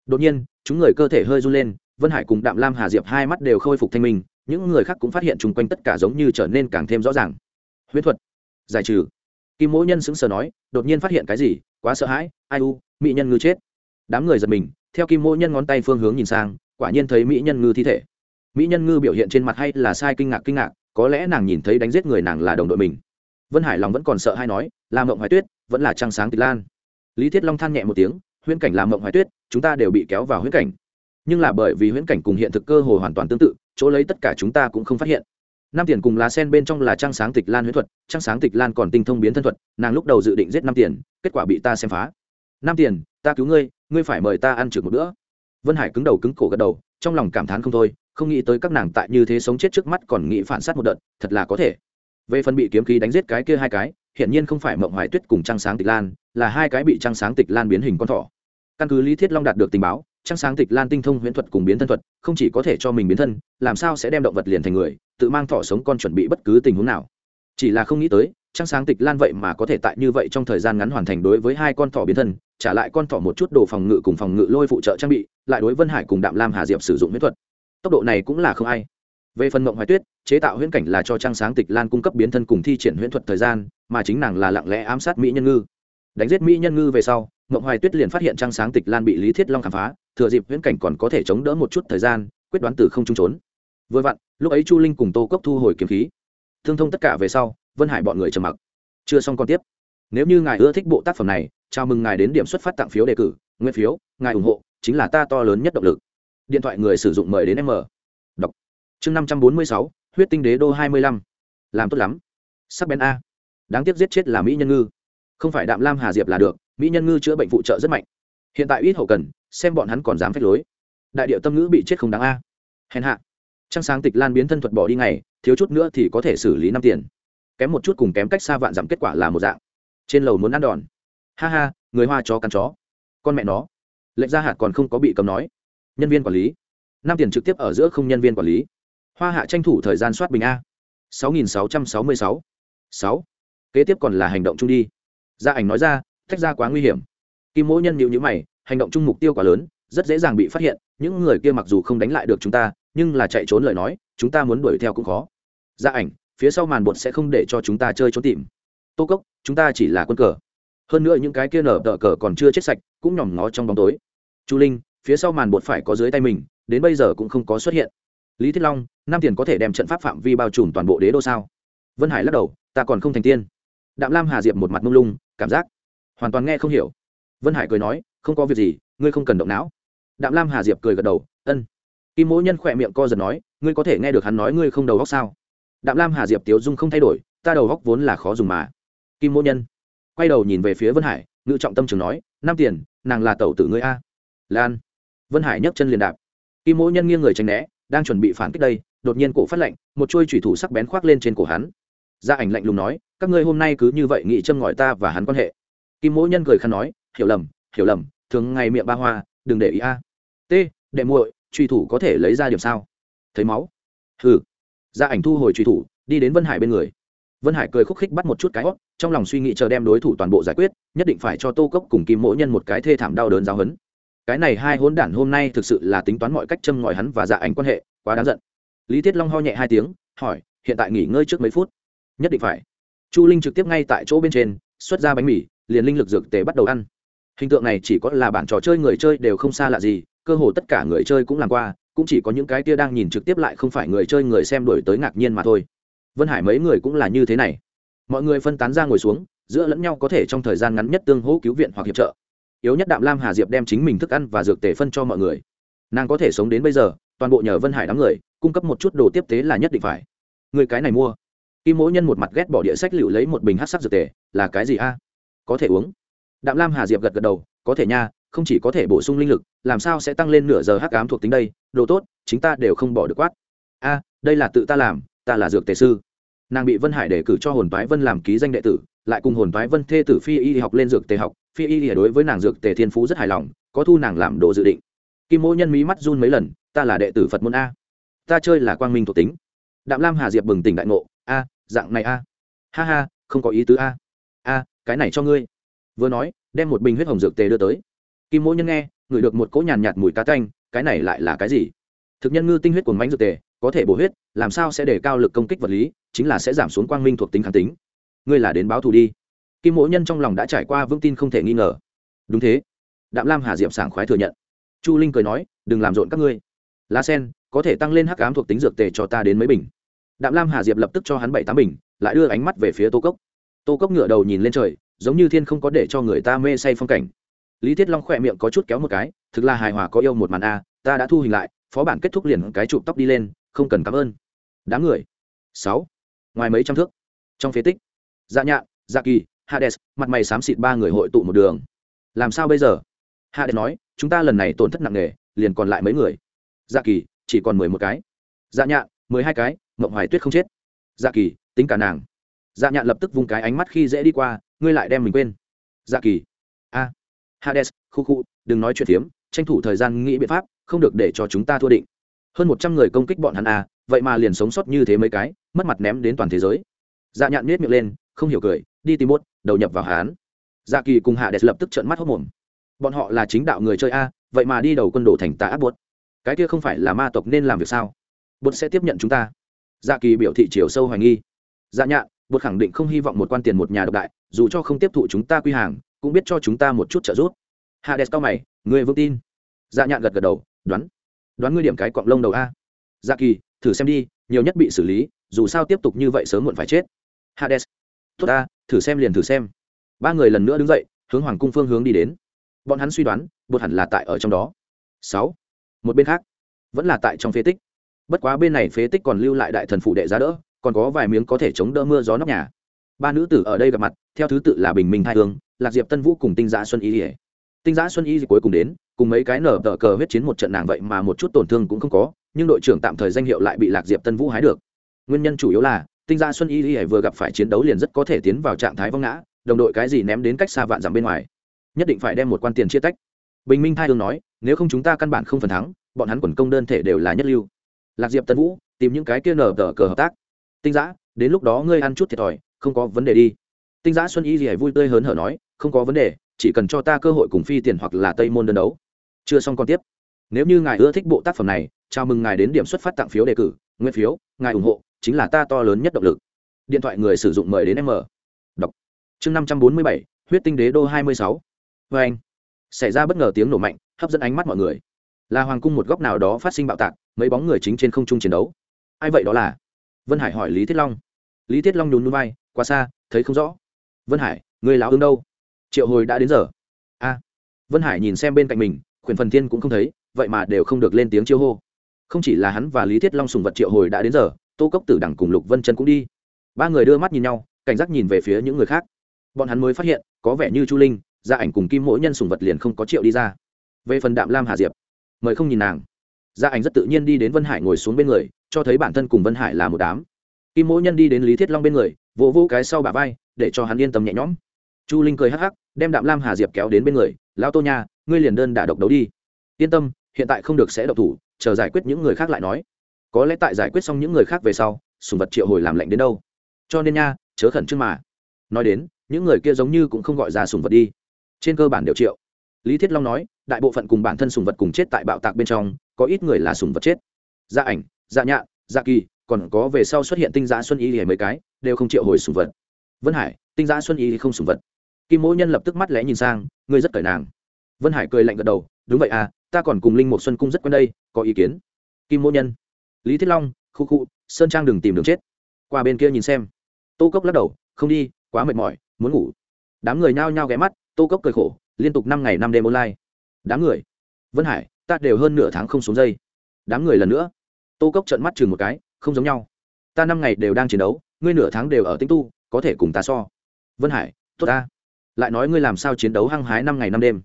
Đột nhiên, chúng người cơ thể hơi run lên, vân hải cùng đạm lam hà diệp hai mắt đều khôi phục thanh minh, những người khác cũng phát hiện chung quanh tất cả giống như trở nên càng thêm rõ ràng. Huyễn thuật. Giải trừ. Kim mỗ nhân sững sờ nói, đột nhiên phát hiện cái gì, quá sợ hãi, ai u, mỹ nhân ngư chết. Đám người giật mình theo kim mỗ nhân ngón tay phương hướng nhìn sang, quả nhiên thấy mỹ nhân ngư thi thể. Mỹ nhân ngư biểu hiện trên mặt hay là sai kinh ngạc kinh ngạc, có lẽ nàng nhìn thấy đánh giết người nàng là đồng đội mình. Vân hải lòng vẫn còn sợ hay nói là mộng hoài tuyết, vẫn là trăng sáng tịch lan. Lý thiết long than nhẹ một tiếng, huyễn cảnh làm mộng hoài tuyết, chúng ta đều bị kéo vào huyễn cảnh. Nhưng là bởi vì huyễn cảnh cùng hiện thực cơ hồ hoàn toàn tương tự, chỗ lấy tất cả chúng ta cũng không phát hiện. Năm tiền cùng lá sen bên trong là trăng sáng tịch lan huyễn thuật, trăng sáng tịch lan còn tinh thông biến thân thuật, nàng lúc đầu dự định giết năm tiền, kết quả bị ta xem phá. Năm tiền, ta cứu ngươi ngươi phải mời ta ăn trực một bữa. Vân hải cứng đầu cứng cổ gật đầu, trong lòng cảm thán không thôi, không nghĩ tới các nàng tại như thế sống chết trước mắt còn nghĩ phản sát một đợt, thật là có thể. Về phần bị kiếm khí đánh giết cái kia hai cái, hiển nhiên không phải mộng hoài tuyết cùng trăng sáng tịch lan, là hai cái bị trăng sáng tịch lan biến hình con thỏ. Căn cứ lý thiết long đạt được tình báo, trăng sáng tịch lan tinh thông huyễn thuật cùng biến thân thuật, không chỉ có thể cho mình biến thân, làm sao sẽ đem động vật liền thành người, tự mang thỏ sống con chuẩn bị bất cứ tình huống nào. Chỉ là không nghĩ tới, trăng sáng tịch lan vậy mà có thể tại như vậy trong thời gian ngắn hoàn thành đối với hai con thỏ biến thân trả lại con thỏ một chút đồ phòng ngự cùng phòng ngự lôi phụ trợ trang bị, lại đối vân hải cùng đạm lam hà diệp sử dụng huyễn thuật. Tốc độ này cũng là không ai. Về phần mộng hoài tuyết, chế tạo huyễn cảnh là cho trang sáng tịch lan cung cấp biến thân cùng thi triển huyễn thuật thời gian, mà chính nàng là lặng lẽ ám sát mỹ nhân ngư. Đánh giết mỹ nhân ngư về sau, mộng hoài tuyết liền phát hiện trang sáng tịch lan bị lý thiết long khám phá, thừa dịp huyễn cảnh còn có thể chống đỡ một chút thời gian, quyết đoán từ không trung trốn. Vừa vặn, lúc ấy chu linh cùng tô cốc thu hồi kiếm khí. Thương thông tất cả về sau, vân hải bọn người trầm mặc. Chưa xong còn tiếp. Nếu như ngài ưa thích bộ tác phẩm này chào mừng ngài đến điểm xuất phát tặng phiếu đề cử nguyên phiếu, ngài ủng hộ, chính là ta to lớn nhất động lực. Điện thoại người sử dụng mời đến m đọc. Chương năm trăm bốn mươi sáu, huyết tinh đế đô hai mươi lăm. Làm tốt lắm. Sắc bén a. Đáng tiếc giết chết là mỹ nhân ngư. Không phải đạm lam hà diệp là được, mỹ nhân ngư chữa bệnh phụ trợ rất mạnh. Hiện tại ít hậu cần, xem bọn hắn còn dám phép lối. Đại điệu tâm ngữ bị chết không đáng a. Hèn hạ. Trăng sáng tịch lan biến thân thuật bỏ đi ngày, thiếu chút nữa thì có thể xử lý năm tiền. Kém một chút cùng kém cách xa vạn giảm kết quả là một dạng. Trên lầu muốn ăn đòn ha ha, người hoa chó cắn chó. Con mẹ nó. Lệnh gia hạt còn không có bị cầm nói. Nhân viên quản lý. Năm tiền trực tiếp ở giữa không nhân viên quản lý. Hoa hạ tranh thủ thời gian soát bình a. sáu nghìn sáu trăm sáu mươi sáu. Sáu. Kế tiếp còn là hành động chung đi. Gia ảnh nói ra, tách ra quá nguy hiểm. Kim mỗi nhân nhịu nhữ mày, hành động chung mục tiêu quá lớn, rất dễ dàng bị phát hiện, những người kia mặc dù không đánh lại được chúng ta, nhưng là chạy trốn lời nói, chúng ta muốn đuổi theo cũng khó. Gia ảnh, phía sau màn bột sẽ không để cho chúng ta chơi trốn tìm. Tô cốc, chúng ta chỉ là quân cờ hơn nữa những cái kia nở tờ cờ còn chưa chết sạch, cũng nhòm ngó trong bóng tối. Chu linh, phía sau màn bột phải có dưới tay mình, đến bây giờ cũng không có xuất hiện. Lý thiết long, năm tiền có thể đem trận pháp phạm vi bao trùm toàn bộ đế đô sao? Vân hải lắc đầu, ta còn không thành tiên. Đạm lam hà diệp một mặt mông lung, cảm giác hoàn toàn nghe không hiểu. Vân hải cười nói, không có việc gì, ngươi không cần động não. Đạm lam hà diệp cười gật đầu, ân. Kim mỗi nhân khỏe miệng co giật nói, ngươi có thể nghe được hắn nói ngươi không đầu góc sao? Đạm lam hà diệp tiếu dung không thay đổi, ta đầu góc vốn là khó dùng mà. Kim mỗi nhân quay đầu nhìn về phía vân hải, ngự trọng tâm trường nói năm tiền, nàng là tẩu tử ngươi a. Lan. Vân hải nhấc chân liền đạp. Kim mỗ nhân nghiêng người tránh né, đang chuẩn bị phản kích đây, đột nhiên cổ phát lạnh, một chuôi thủy thủ sắc bén khoác lên trên cổ hắn. Gia ảnh lạnh lùng nói, các ngươi hôm nay cứ như vậy nghĩ châm ngòi ta và hắn quan hệ. Kim mỗ nhân cười khăn nói, hiểu lầm hiểu lầm, thường ngày miệng ba hoa, đừng để ý a. T, đệ muội truy thủ có thể lấy ra điểm sao? Thấy máu. Hừ. Gia ảnh thu hồi truy thủ, đi đến vân hải bên người vân hải cười khúc khích bắt một chút cái hót, trong lòng suy nghĩ chờ đem đối thủ toàn bộ giải quyết, nhất định phải cho tô cốc cùng kim mỗi nhân một cái thê thảm đau đớn giáo hấn cái này hai hỗn đản hôm nay thực sự là tính toán mọi cách châm ngòi hắn và dạ ảnh quan hệ, quá đáng giận. Lý thiết long ho nhẹ hai tiếng, hỏi, hiện tại nghỉ ngơi trước mấy phút? Nhất định phải. Chu linh trực tiếp ngay tại chỗ bên trên, xuất ra bánh mì, liền linh lực dược tề bắt đầu ăn. Hình tượng này chỉ có là bản trò chơi người chơi đều không xa lạ gì, cơ hồ tất cả người chơi cũng làm qua, cũng chỉ có những cái kia đang nhìn trực tiếp lại không phải người chơi người xem đổi tới ngạc nhiên mà thôi vân hải mấy người cũng là như thế này. Mọi người phân tán ra ngồi xuống, giữa lẫn nhau có thể trong thời gian ngắn nhất tương hỗ cứu viện hoặc hiệp trợ. Yếu nhất đạm lam hà diệp đem chính mình thức ăn và dược tề phân cho mọi người. Nàng có thể sống đến bây giờ, toàn bộ nhờ vân hải đám người, cung cấp một chút đồ tiếp tế là nhất định phải. Người cái này mua. Kim mỗi nhân một mặt ghét bỏ địa sách liệu lấy một bình hát sắc dược tề, là cái gì a? Có thể uống. Đạm lam hà diệp gật gật đầu, có thể nha, không chỉ có thể bổ sung linh lực, làm sao sẽ tăng lên nửa giờ hắc ám thuộc tính đây? Đồ tốt, chính ta đều không bỏ được quát. A, đây là tự ta làm ta là dược tề sư. Nàng bị vân hải đề cử cho hồn toái vân làm ký danh đệ tử lại cùng hồn toái vân thê tử phi y học lên dược tề học. Phi y đối với nàng dược tề thiên phú rất hài lòng có thu nàng làm đồ dự định. Kim mỗ nhân mí mắt run mấy lần ta là đệ tử phật môn a. Ta chơi là quang minh thuộc tính. Đạm lam hà diệp bừng tỉnh đại ngộ. A dạng này a. Ha ha không có ý tứ a. A cái này cho ngươi. Vừa nói đem một bình huyết hồng dược tề đưa tới. Kim mỗ nhân nghe ngửi được một cỗ nhàn nhạt, mùi cá tanh cái này lại là cái gì? Thực nhân ngư tinh huyết của mánh dược tề có thể bổ huyết, làm sao sẽ để cao lực công kích vật lý, chính là sẽ giảm xuống quang minh thuộc tính kháng tính. Ngươi là đến báo thù đi. Kim mỗ nhân trong lòng đã trải qua vững tin không thể nghi ngờ. Đúng thế. Đạm lam hà diệp sảng khoái thừa nhận. Chu linh cười nói, đừng làm rộn các ngươi. Lá sen, có thể tăng lên hắc ám thuộc tính dược tề cho ta đến mấy bình. Đạm lam hà diệp lập tức cho hắn bảy tám bình, lại đưa ánh mắt về phía tô cốc. Tô cốc ngửa đầu nhìn lên trời, giống như thiên không có để cho người ta mê say phong cảnh. Lý thiết long khỏe miệng có chút kéo một cái, thực là hài hòa có yêu một màn a, ta đã thu hình lại, phó bản kết thúc liền cái chụp tóc đi lên không cần cảm ơn. Đám người. Sáu. Ngoài mấy trăm thước. Trong phế tích. Dạ nhạn dạ kỳ, hades, mặt mày xám xịt ba người hội tụ một đường. Làm sao bây giờ? Hades nói, chúng ta lần này tổn thất nặng nề, liền còn lại mấy người. Dạ kỳ, chỉ còn mười một cái. Dạ nhạn, mười hai cái mộng hoài tuyết không chết. Dạ kỳ, tính cả nàng. Dạ nhạn lập tức vung cái ánh mắt khi dễ đi qua, ngươi lại đem mình quên. Dạ kỳ. A. Hades, khu khu, đừng nói chuyện phiếm, tranh thủ thời gian nghĩ biện pháp, không được để cho chúng ta thua định hơn một trăm người công kích bọn hắn à vậy mà liền sống sót như thế mấy cái, mất mặt ném đến toàn thế giới. Dạ nhạn nết miệng lên, không hiểu cười, đi tìm bốt, đầu nhập vào hán. Dạ kỳ cùng hạ đẹp lập tức trợn mắt hốc mồm. Bọn họ là chính đạo người chơi a, vậy mà đi đầu quân đồ thành tà áp bốt. Cái kia không phải là ma tộc nên làm việc sao? Bốt sẽ tiếp nhận chúng ta. Dạ kỳ biểu thị chiều sâu hoài nghi. Dạ nhạn bột khẳng định không hy vọng một quan tiền một nhà độc đại, dù cho không tiếp thụ chúng ta quy hàng, cũng biết cho chúng ta một chút trợ giúp. Đẹp cao mày, người vững tin. Dạ nhạn gật gật đầu, đoán đoán ngươi điểm cái cọng lông đầu a. Dạ kỳ, thử xem đi, nhiều nhất bị xử lý, dù sao tiếp tục như vậy sớm muộn phải chết. Hades. Tốt ta, thử xem liền thử xem. Ba người lần nữa đứng dậy, hướng hoàng cung phương hướng đi đến. Bọn hắn suy đoán bột hẳn là tại ở trong đó. Sáu. Một bên khác, vẫn là tại trong phế tích. Bất quá bên này phế tích còn lưu lại đại thần phụ đệ giá đỡ, còn có vài miếng có thể chống đỡ mưa gió nóc nhà. Ba nữ tử ở đây gặp mặt, theo thứ tự là bình minh hai hương, lạc diệp tân vũ cùng tinh giã xuân y ỉa tinh giã xuân y cuối cùng đến, cùng mấy cái nở tờ cờ huyết chiến một trận nàng vậy mà một chút tổn thương cũng không có, nhưng đội trưởng tạm thời danh hiệu lại bị lạc diệp tân vũ hái được. Nguyên nhân chủ yếu là, tinh giã xuân y y vừa gặp phải chiến đấu liền rất có thể tiến vào trạng thái vong ngã, đồng đội cái gì ném đến cách xa vạn dặm bên ngoài. Nhất định phải đem một quan tiền chia tách. Bình minh thai thường nói, nếu không chúng ta căn bản không phần thắng, bọn hắn quần công đơn thể đều là nhất lưu. Lạc diệp tân vũ, tìm những cái kia nở tờ cờ hợp tác. Tinh giã, đến lúc đó ngươi ăn chút thiệt thòi, không có vấn đề đi. Tinh giã xuân y gì vui tươi hớn hở nói, không có vấn đề chỉ cần cho ta cơ hội cùng phi tiền hoặc là tây môn đơn đấu. Chưa xong còn tiếp. Nếu như ngài ưa thích bộ tác phẩm này, chào mừng ngài đến điểm xuất phát tặng phiếu đề cử, nguyên phiếu, ngài ủng hộ, chính là ta to lớn nhất động lực. Điện thoại người sử dụng mời đến m đọc. Chương năm trăm bốn mươi bảy, huyết tinh đế đô hai mươi sáu. Vê anh. Xảy ra bất ngờ tiếng nổ mạnh, hấp dẫn ánh mắt mọi người. Là hoàng cung một góc nào đó phát sinh bạo tạc, mấy bóng người chính trên không trung chiến đấu. Ai vậy đó là? Vân hải hỏi lý thiết long. Lý thiết long nhún núi bay qua xa, thấy không rõ. Vân hải, người lão ương đâu? Triệu hồi đã đến giờ. A. Vân hải nhìn xem bên cạnh mình, khuyển phần thiên cũng không thấy, vậy mà đều không được lên tiếng chiêu hô. Không chỉ là hắn và lý thiết long sùng vật triệu hồi đã đến giờ, tô cốc tử đẳng cùng lục vân chân cũng đi. Ba người đưa mắt nhìn nhau, cảnh giác nhìn về phía những người khác. Bọn hắn mới phát hiện, có vẻ như chu linh, gia ảnh cùng kim mỗi nhân sùng vật liền không có triệu đi ra. Về phần đạm lam hà diệp, mời không nhìn nàng. Gia ảnh rất tự nhiên đi đến vân hải ngồi xuống bên người, cho thấy bản thân cùng vân hải là một đám. Kim mỗi nhân đi đến lý thiết long bên người, vỗ vỗ cái sau bà vai, để cho hắn yên tâm nhẹ nhõm chu linh cười hắc hắc, đem đạm lam hà diệp kéo đến bên người lao tô nha, ngươi liền đơn đả độc đấu đi. Yên tâm, hiện tại không được sẽ độc thủ, chờ giải quyết những người khác lại nói. Có lẽ tại giải quyết xong những người khác về sau, sùng vật triệu hồi làm lạnh đến đâu. Cho nên nha, chớ khẩn trương mà. Nói đến, những người kia giống như cũng không gọi ra sùng vật đi. Trên cơ bản đều triệu. Lý thiết long nói, đại bộ phận cùng bản thân sùng vật cùng chết tại bạo tạc bên trong, có ít người là sùng vật chết. Gia ảnh gia nhạ gia kỳ, còn có về sau xuất hiện tinh giã xuân y hề mấy cái, đều không triệu hồi sùng vật. Vân hải, tinh giã xuân y không sùng vật kim mỗ nhân lập tức mắt lẽ nhìn sang, ngươi rất cởi nàng. Vân hải cười lạnh gật đầu, đúng vậy à ta còn cùng linh một xuân cung rất quen đây, có ý kiến. Kim mỗ nhân, lý thiết long, khu khu, sơn trang đừng tìm đường chết. Qua bên kia nhìn xem, tô cốc lắc đầu, không đi, quá mệt mỏi, muốn ngủ. Đám người nhao nhao ghé mắt, tô cốc cười khổ, liên tục năm ngày năm đêm online. Đám người? Vân hải, ta đều hơn nửa tháng không xuống dây. Đám người lần nữa? Tô cốc trợn mắt chừng một cái, không giống nhau. Ta năm ngày đều đang chiến đấu, ngươi nửa tháng đều ở tinh tu, có thể cùng ta so. Vân hải, tốt ta lại nói ngươi làm sao chiến đấu hăng hái năm ngày năm đêm.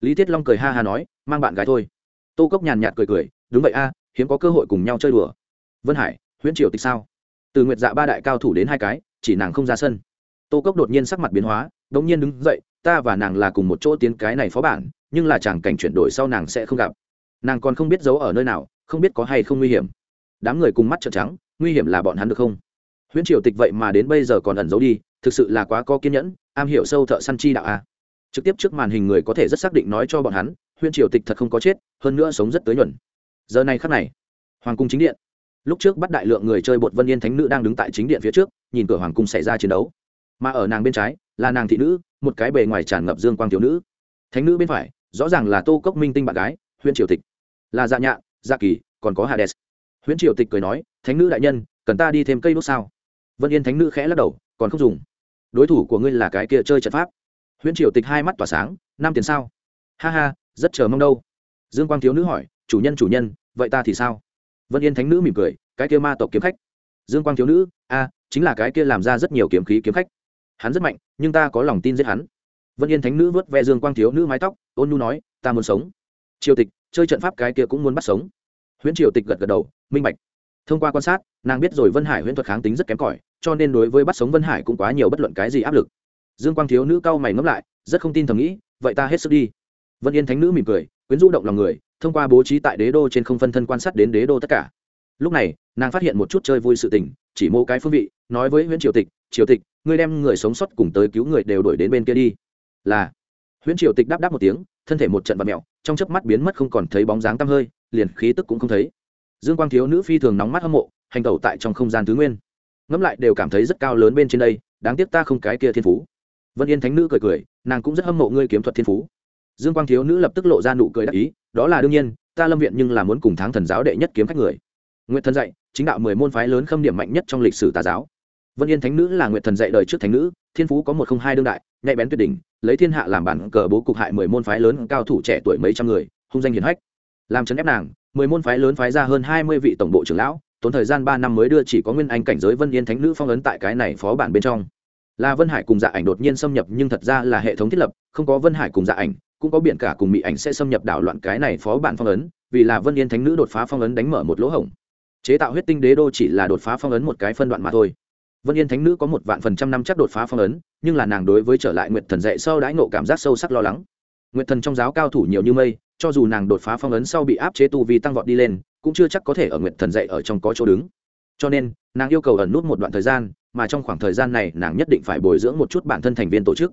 Lý thiết long cười ha ha nói, mang bạn gái thôi. Tô cốc nhàn nhạt cười cười, đúng vậy a, hiếm có cơ hội cùng nhau chơi đùa. Vân hải, huyễn triều tịch sao? Từ nguyệt dạ ba đại cao thủ đến hai cái, chỉ nàng không ra sân. Tô cốc đột nhiên sắc mặt biến hóa đ ỗ n g nhiên đứng dậy, ta và nàng là cùng một chỗ tiến cái này phó bản, nhưng là chàng cảnh chuyển đổi sau nàng sẽ không gặp. Nàng còn không biết giấu ở nơi nào, không biết có hay không nguy hiểm. Đám người cùng mắt trợn trắng, nguy hiểm là bọn hắn được không? Huyễn triều tịch vậy mà đến bây giờ còn ẩn giấu đi thực sự là quá có kiên nhẫn, am hiểu sâu thợ săn chi đạo a trực tiếp trước màn hình người có thể rất xác định nói cho bọn hắn huyên triều tịch thật không có chết, hơn nữa sống rất tới nhuận. Giờ này khắc này, hoàng cung chính điện. Lúc trước bắt đại lượng người chơi bột vân yên thánh nữ đang đứng tại chính điện phía trước, nhìn cửa hoàng cung xảy ra chiến đấu. Mà ở nàng bên trái, là nàng thị nữ, một cái bề ngoài tràn ngập dương quang thiếu nữ. Thánh nữ bên phải, rõ ràng là tô cốc minh tinh bạn gái huyên triều tịch. Là dạ nhạ dạ kỳ, còn có hades. Huyên triều tịch cười nói, thánh nữ đại nhân, cần ta đi thêm cây đốt sao? Vân yên thánh nữ khẽ lắc đầu, còn không dùng đối thủ của ngươi là cái kia chơi trận pháp. Huyễn triều tịch hai mắt tỏa sáng năm tiền sao? Ha ha, rất chờ mong đâu. Dương quang thiếu nữ hỏi, chủ nhân chủ nhân, vậy ta thì sao? Vân yên thánh nữ mỉm cười, cái kia ma tộc kiếm khách. Dương quang thiếu nữ, a, chính là cái kia làm ra rất nhiều kiếm khí kiếm khách. Hắn rất mạnh, nhưng ta có lòng tin giết hắn. Vân yên thánh nữ vớt ve dương quang thiếu nữ mái tóc, ôn nhu nói, ta muốn sống. Triều tịch, chơi trận pháp cái kia cũng muốn bắt sống. Huyễn triều tịch gật gật đầu, minh bạch. Thông qua quan sát, nàng biết rồi vân hải huyễn thuật kháng tính rất kém cỏi cho nên đối với bắt sống vân hải cũng quá nhiều bất luận cái gì áp lực. Dương quang thiếu nữ cau mày ngẫm lại, rất không tin thầm nghĩ, vậy ta hết sức đi. Vân yên thánh nữ mỉm cười, quyến rũ động lòng người, thông qua bố trí tại đế đô trên không phân thân quan sát đến đế đô tất cả. Lúc này, nàng phát hiện một chút chơi vui sự tình, chỉ mô cái phương vị, nói với nguyễn triều tịch triều tịch, ngươi đem người sống sót cùng tới cứu người đều đổi đến bên kia đi. Là nguyễn triều tịch đáp đáp một tiếng, thân thể một trận vật mẹo trong chớp mắt biến mất không còn thấy bóng dáng tăm hơi, liền khí tức cũng không thấy. Dương quang thiếu nữ phi thường nóng mắt hâm mộ, hành tẩu tại trong không gian thứ nguyên ngẫm lại đều cảm thấy rất cao lớn bên trên đây, đáng tiếc ta không cái kia thiên phú. Vân yên thánh nữ cười cười, nàng cũng rất hâm mộ ngươi kiếm thuật thiên phú. Dương quang thiếu nữ lập tức lộ ra nụ cười đắc ý, đó là đương nhiên, ta lâm viện nhưng là muốn cùng tháng thần giáo đệ nhất kiếm khách người. Nguyện thần dạy, chính đạo mười môn phái lớn khâm điểm mạnh nhất trong lịch sử tà giáo. Vân yên thánh nữ là nguyện thần dạy đời trước thánh nữ, thiên phú có một không hai đương đại, nhạy bén tuyệt đỉnh, lấy thiên hạ làm bản cờ bố cục hại mười môn phái lớn cao thủ trẻ tuổi mấy trăm người, hung danh hiển hách. Làm chấn ép nàng, mười môn phái lớn phái ra hơn hai mươi vị tổng bộ trưởng lão tốn thời gian ba năm mới đưa chỉ có nguyên anh cảnh giới vân yên thánh nữ phong ấn tại cái này phó bản bên trong. Là vân hải cùng dạ ảnh đột nhiên xâm nhập, nhưng thật ra là hệ thống thiết lập, không có vân hải cùng dạ ảnh, cũng có biển cả cùng mỹ ảnh sẽ xâm nhập đảo loạn cái này phó bản phong ấn, vì là vân yên thánh nữ đột phá phong ấn đánh mở một lỗ hổng. Chế tạo huyết tinh đế đô chỉ là đột phá phong ấn một cái phân đoạn mà thôi. Vân yên thánh nữ có một vạn phần trăm năm chắc đột phá phong ấn, nhưng là nàng đối với trở lại nguyệt thần dạy sau đãi ngộ cảm giác sâu sắc lo lắng. Nguyệt thần trong giáo cao thủ nhiều như mây, cho dù nàng đột phá phong ấn sau bị áp chế tu vi tăng vọt đi lên cũng chưa chắc có thể ở nguyệt thần dạy ở trong có chỗ đứng. Cho nên, nàng yêu cầu ẩn nút một đoạn thời gian, mà trong khoảng thời gian này, nàng nhất định phải bồi dưỡng một chút bản thân thành viên tổ chức.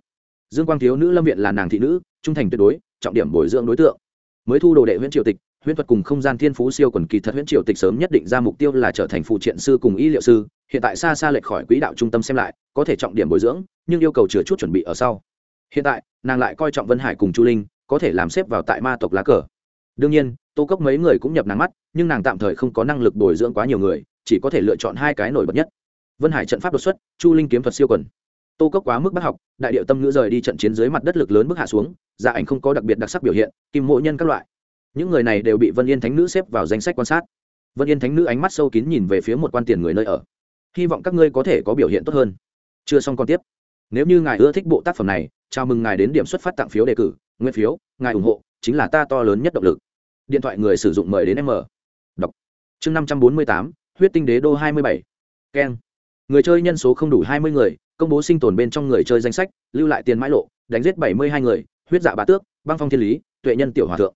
Dương quang thiếu nữ lâm viện là nàng thị nữ, trung thành tuyệt đối, trọng điểm bồi dưỡng đối tượng. Mới thu đồ đệ huyện triều tịch, huyễn thuật cùng không gian thiên phú siêu quần kỳ thật huyễn triều tịch sớm nhất định ra mục tiêu là trở thành phụ triện sư cùng y liệu sư, hiện tại xa xa lệch khỏi quỹ đạo trung tâm xem lại, có thể trọng điểm bồi dưỡng, nhưng yêu cầu chứa chút chuẩn bị ở sau. Hiện tại, nàng lại coi trọng vân hải cùng chu linh, có thể làm xếp vào tại ma tộc lá cờ. Đương nhiên tô cốc mấy người cũng nhập nàng mắt, nhưng nàng tạm thời không có năng lực bồi dưỡng quá nhiều người, chỉ có thể lựa chọn hai cái nổi bật nhất. Vân hải trận pháp đột xuất, chu linh kiếm thuật siêu quần. Tô cốc quá mức bác học, đại điệu tâm ngữ rời đi trận chiến dưới mặt đất lực lớn bước hạ xuống gia ảnh không có đặc biệt đặc sắc biểu hiện, kim mộ nhân các loại. Những người này đều bị vân yên thánh nữ xếp vào danh sách quan sát. Vân yên thánh nữ ánh mắt sâu kín nhìn về phía một quan tiền người nơi ở. Hy vọng các ngươi có thể có biểu hiện tốt hơn. Chưa xong còn tiếp. Nếu như ngài ưa thích bộ tác phẩm này, chào mừng ngài đến điểm xuất phát tặng phiếu đề cử nguyên phiếu, ngài ủng hộ, chính là ta to lớn nhất động lực điện thoại người sử dụng mời đến m đọc. Chương năm trăm bốn mươi tám, huyết tinh đế đô hai mươi bảy. Keng. Người chơi nhân số không đủ hai mươi người, công bố sinh tồn bên trong người chơi danh sách, lưu lại tiền mãi lộ, đánh giết bảy mươi hai người, huyết dạ bá tước, băng phong thiên lý, tuệ nhân tiểu hòa thượng.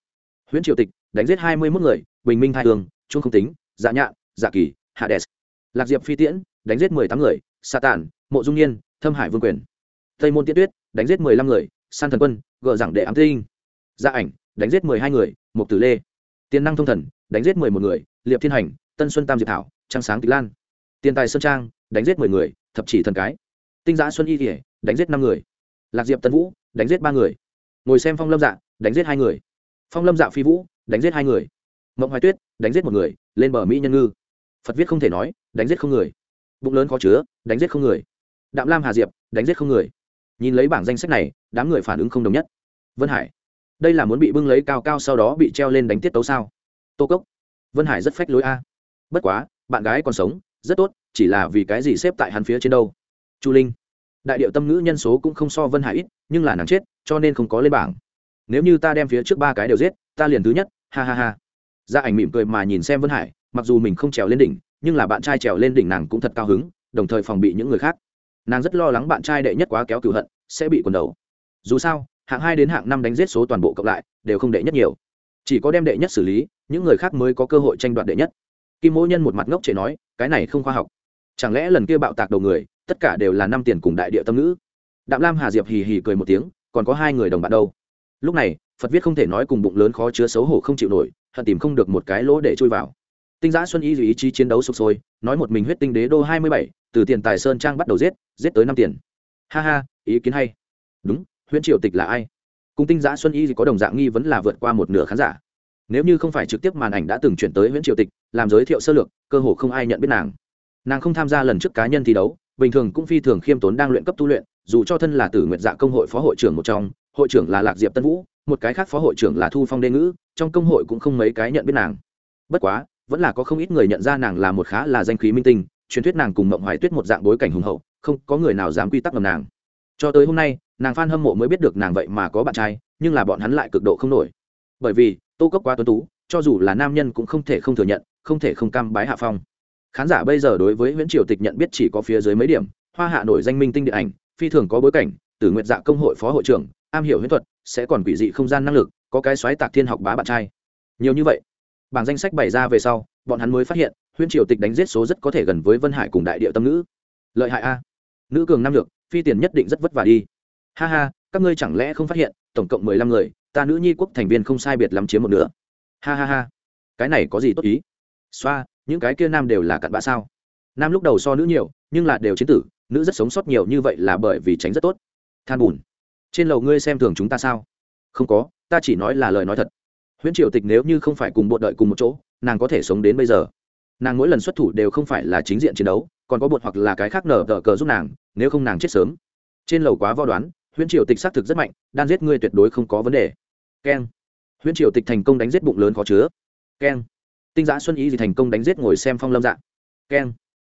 Huyễn triều tịch, đánh giết hai mươi mốt người, bình minh hai tường trung không tính dạ nhạn dạ kỳ hạ đès lạc diệp phi tiễn, đánh giết mười tám người, sa tản, mộ dung nhiên, thâm hải vương quyền. Tây môn tiết tuyết, đánh giết mười lăm người, san thần quân gợ giảng đệ ám tinh. Gia ảnh đánh giết mười hai người mục tử lê tiền năng thông thần đánh giết mười một người liệp thiên hành tân xuân tam diệp thảo trăng sáng tịch lan tiền tài sơn trang đánh giết mười người thập chỉ thần cái tinh giã xuân y kỉa đánh giết năm người lạc diệp tân vũ đánh giết ba người ngồi xem phong lâm dạ đánh giết hai người phong lâm dạ phi vũ đánh giết hai người mộng hoài tuyết đánh giết một người lên bờ mỹ nhân ngư phật viết không thể nói đánh giết không người bụng lớn khó chứa đánh giết không người đạm lam hà diệp đánh giết không người nhìn lấy bảng danh sách này đám người phản ứng không đồng nhất vân hải đây là muốn bị bưng lấy cao cao sau đó bị treo lên đánh tiết tấu sao? Tô cốc, vân hải rất phách lối a. Bất quá, bạn gái còn sống, rất tốt, chỉ là vì cái gì xếp tại hắn phía trên đâu? Chu linh, đại điệu tâm ngữ nhân số cũng không so vân hải ít, nhưng là nàng chết, cho nên không có lên bảng. Nếu như ta đem phía trước ba cái đều giết, ta liền thứ nhất, ha ha ha. Gia ảnh mỉm cười mà nhìn xem vân hải, mặc dù mình không trèo lên đỉnh, nhưng là bạn trai trèo lên đỉnh nàng cũng thật cao hứng, đồng thời phòng bị những người khác. Nàng rất lo lắng bạn trai đệ nhất quá kéo cửu hận, sẽ bị quần đầu. Dù sao hạng hai đến hạng năm đánh giết số toàn bộ cộng lại, đều không đệ nhất nhiều. Chỉ có đem đệ nhất xử lý, những người khác mới có cơ hội tranh đoạt đệ nhất. Kim mỗ nhân một mặt ngốc chế nói, cái này không khoa học. Chẳng lẽ lần kia bạo tạc đầu người, tất cả đều là năm tiền cùng đại địa tâm ngữ? Đạm lam hà diệp hì hì cười một tiếng, còn có hai người đồng bạn đâu? Lúc này, phật viết không thể nói cùng bụng lớn khó chứa xấu hổ không chịu nổi, hận tìm không được một cái lỗ để chui vào. Tinh giã xuân y dù ý chí chiến đấu sụp sôi, nói một mình huyết tinh đế đô hai mươi bảy, từ tiền tài sơn trang bắt đầu giết giết tới năm tiền. Ha ha, ý kiến hay. Đúng huyễn triều tịch là ai? Cùng tinh giã xuân y có đồng dạng nghi vấn là vượt qua một nửa khán giả. Nếu như không phải trực tiếp màn ảnh đã từng chuyển tới huyễn triều tịch, làm giới thiệu sơ lược, cơ hồ không ai nhận biết nàng. Nàng không tham gia lần trước cá nhân thi đấu, bình thường cũng phi thường khiêm tốn đang luyện cấp tu luyện, dù cho thân là tử nguyện dạ công hội phó hội trưởng một trong, hội trưởng là lạc diệp tân vũ, một cái khác phó hội trưởng là thu phong đê ngữ, trong công hội cũng không mấy cái nhận biết nàng. Bất quá, vẫn là có không ít người nhận ra nàng là một khá là danh khí minh tinh, truyền thuyết nàng cùng mộng hoài tuyết một dạng bối cảnh hùng hậu, không có người nào dám quy tắc ngầm nàng cho tới hôm nay, nàng f hâm mộ mới biết được nàng vậy mà có bạn trai, nhưng là bọn hắn lại cực độ không nổi. Bởi vì, tô cốc quá tuấn tú, cho dù là nam nhân cũng không thể không thừa nhận, không thể không cam bái hạ phong. Khán giả bây giờ đối với nguyễn triều tịch nhận biết chỉ có phía dưới mấy điểm, hoa hạ nổi danh minh tinh điện ảnh, phi thường có bối cảnh từ nguyện dạ công hội phó hội trưởng, am hiểu huyễn thuật, sẽ còn quỷ dị không gian năng lực, có cái xoáy tạc thiên học bá bạn trai. Nhiều như vậy, bảng danh sách bày ra về sau, bọn hắn mới phát hiện, huyễn triều tịch đánh giết số rất có thể gần với vân hải cùng đại địa tâm nữ lợi hại a. Nữ cường nam lược phi tiền nhất định rất vất vả đi. Ha ha, các ngươi chẳng lẽ không phát hiện, tổng cộng mười lăm người, ta nữ nhi quốc thành viên không sai biệt lắm chiếm một nửa. Ha ha ha. Cái này có gì tốt ý? Xoa, những cái kia nam đều là cặn bã sao? Nam lúc đầu so nữ nhiều, nhưng là đều chiến tử, nữ rất sống sót nhiều như vậy là bởi vì tránh rất tốt. Than bùn. Trên lầu ngươi xem thường chúng ta sao? Không có, ta chỉ nói là lời nói thật. Huyễn triều tịch nếu như không phải cùng bộ đợi cùng một chỗ, nàng có thể sống đến bây giờ. Nàng mỗi lần xuất thủ đều không phải là chính diện chiến đấu còn có bột hoặc là cái khác nở tờ cờ giúp nàng, nếu không nàng chết sớm. Trên lầu quá vo đoán, huyễn triều tịch xác thực rất mạnh, đan giết ngươi tuyệt đối không có vấn đề. Keng. Huyễn triều tịch thành công đánh giết bụng lớn khó chứa. Keng. Tinh giã xuân ý gì thành công đánh giết ngồi xem phong lâm dạ. Keng.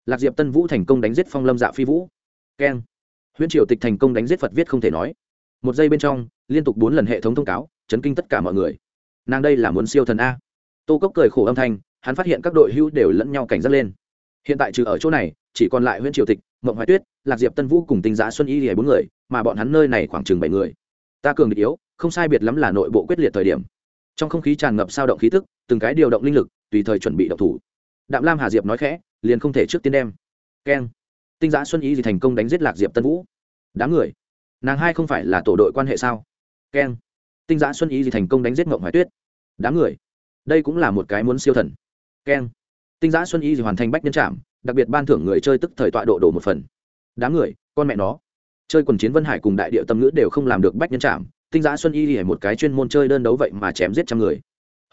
Lạc diệp tân vũ thành công đánh giết phong lâm dạ phi vũ. Keng. Huyễn triều tịch thành công đánh giết phật viết không thể nói. Một giây bên trong, liên tục bốn lần hệ thống thông cáo, chấn kinh tất cả mọi người. Nàng đây là muốn siêu thần a. Tô cốc cười khổ âm thanh, hắn phát hiện các đội hữu đều lẫn nhau cảnh giác lên. Hiện tại trừ ở chỗ này chỉ còn lại huyện triều tịch, mộng hoài tuyết, lạc diệp tân vũ cùng tinh giã xuân y hề bốn người, mà bọn hắn nơi này khoảng chừng bảy người. Ta cường địch yếu, không sai biệt lắm là nội bộ quyết liệt thời điểm. Trong không khí tràn ngập sao động khí tức, từng cái điều động linh lực, tùy thời chuẩn bị động thủ. Đạm lam hà diệp nói khẽ, liền không thể trước tiên đem. Keng. Tinh giã xuân y gì thành công đánh giết lạc diệp tân vũ. Đám người. Nàng hai không phải là tổ đội quan hệ sao? Keng. Tinh giã xuân y gì thành công đánh giết mộng hoài tuyết. Đám người. Đây cũng là một cái muốn siêu thần. Keng. Tinh giã xuân y gì hoàn thành bách nhân trạm đặc biệt ban thưởng người chơi tức thời tọa độ đổ một phần. Đám người, con mẹ nó. Chơi quần chiến vân hải cùng đại địa tâm ngữ đều không làm được bách nhân trạm tinh giã xuân y thì một cái chuyên môn chơi đơn đấu vậy mà chém giết trăm người.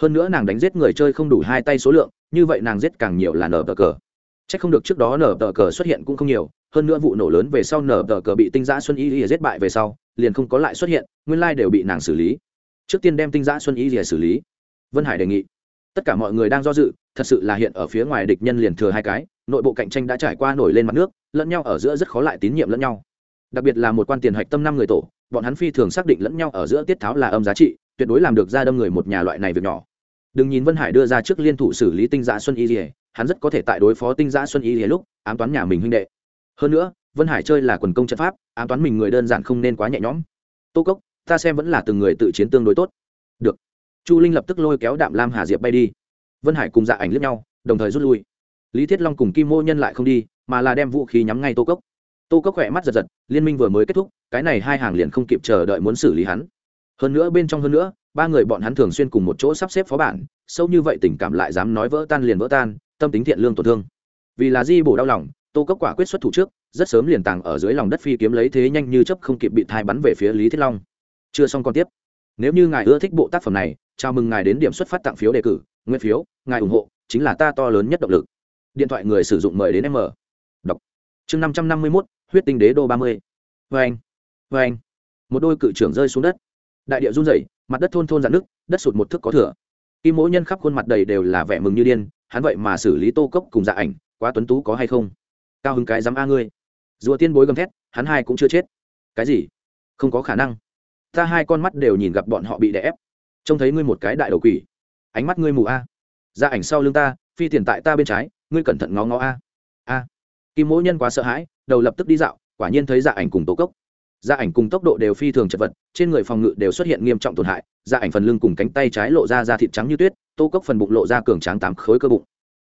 Hơn nữa nàng đánh giết người chơi không đủ hai tay số lượng, như vậy nàng giết càng nhiều là nở tờ cờ. C h ắ c không được trước đó nở tờ cờ xuất hiện cũng không nhiều, hơn nữa vụ nổ lớn về sau nở tờ cờ bị tinh giã xuân y thì giết bại về sau, liền không có lại xuất hiện, nguyên lai đều bị nàng xử lý. Trước tiên đem tinh giã xuân y thì xử lý. Vân hải đề nghị tất cả mọi người đang do dự, thật sự là hiện ở phía ngoài địch nhân liền thừa hai cái, nội bộ cạnh tranh đã trải qua nổi lên mặt nước, lẫn nhau ở giữa rất khó lại tín nhiệm lẫn nhau. Đặc biệt là một quan tiền hạch tâm năm người tổ, bọn hắn phi thường xác định lẫn nhau ở giữa tiết tháo là âm giá trị, tuyệt đối làm được ra đâm người một nhà loại này việc nhỏ. Đừng nhìn vân hải đưa ra trước liên thủ xử lý tinh giã xuân y dỉa hắn rất có thể tại đối phó tinh giã xuân y dỉa lúc, ám toán nhà mình huynh đệ. Hơn nữa, vân hải chơi là quần công trận pháp, ám toán mình người đơn giản không nên quá nhẹ nhõm. Tô cốc, ta xem vẫn là từng người tự chiến tương đối tốt. Được chu linh lập tức lôi kéo đạm lam hà diệp bay đi. Vân hải cùng dạ ảnh lướt nhau, đồng thời rút lui. Lý thiết long cùng kim mô nhân lại không đi, mà là đem vũ khí nhắm ngay tô cốc. Tô cốc khỏe mắt giật giật, liên minh vừa mới kết thúc, cái này hai hàng liền không kịp chờ đợi muốn xử lý hắn. Hơn nữa bên trong hơn nữa, ba người bọn hắn thường xuyên cùng một chỗ sắp xếp phó bản, sâu như vậy tình cảm lại dám nói vỡ tan liền vỡ tan, tâm tính thiện lương tổn thương. Vì là di bổ đau lòng, tô cốc quả quyết xuất thủ trước, rất sớm liền tàng ở dưới lòng đất phi kiếm lấy thế nhanh như chấp không kịp bị thai bắn về phía lý thiết long. Chưa xong còn tiếp. Nếu như ngài ưa thích bộ tác phẩm này chào mừng ngài đến điểm xuất phát tặng phiếu đề cử, nguyên phiếu, ngài ủng hộ, chính là ta to lớn nhất động lực. Điện thoại người sử dụng mời đến m đọc. Chương năm trăm năm mươi mốt, huyết tinh đế đô ba mươi. Vê anh vê anh. Một đôi cự trưởng rơi xuống đất. Đại địa run rẩy, mặt đất thôn thôn dạn nước đất sụt một thước có thừa. Kim mỗi nhân khắp khuôn mặt đầy đều là vẻ mừng như điên, hắn vậy mà xử lý tô cốc cùng dạ ảnh, quá tuấn tú có hay không? Cao hứng cái dám a ngươi. Rùa tiên bối gầm thét, hắn hai cũng chưa chết. Cái gì? Không có khả năng. Ta hai con mắt đều nhìn gặp bọn họ bị đè ép trông thấy ngươi một cái đại đầu quỷ. Ánh mắt ngươi mù a. Ra ảnh sau lưng ta, phi tiền tại ta bên trái, ngươi cẩn thận ngó ngó a. A. Kim mỗi nhân quá sợ hãi, đầu lập tức đi dạo, quả nhiên thấy dạ ảnh cùng tố cốc. Dạ ảnh cùng tốc độ đều phi thường chật vật, trên người phòng ngự đều xuất hiện nghiêm trọng tổn hại dạ ảnh phần lưng cùng cánh tay trái lộ ra da thịt trắng như tuyết tô cốc phần bụng lộ ra cường tráng tám khối cơ bụng.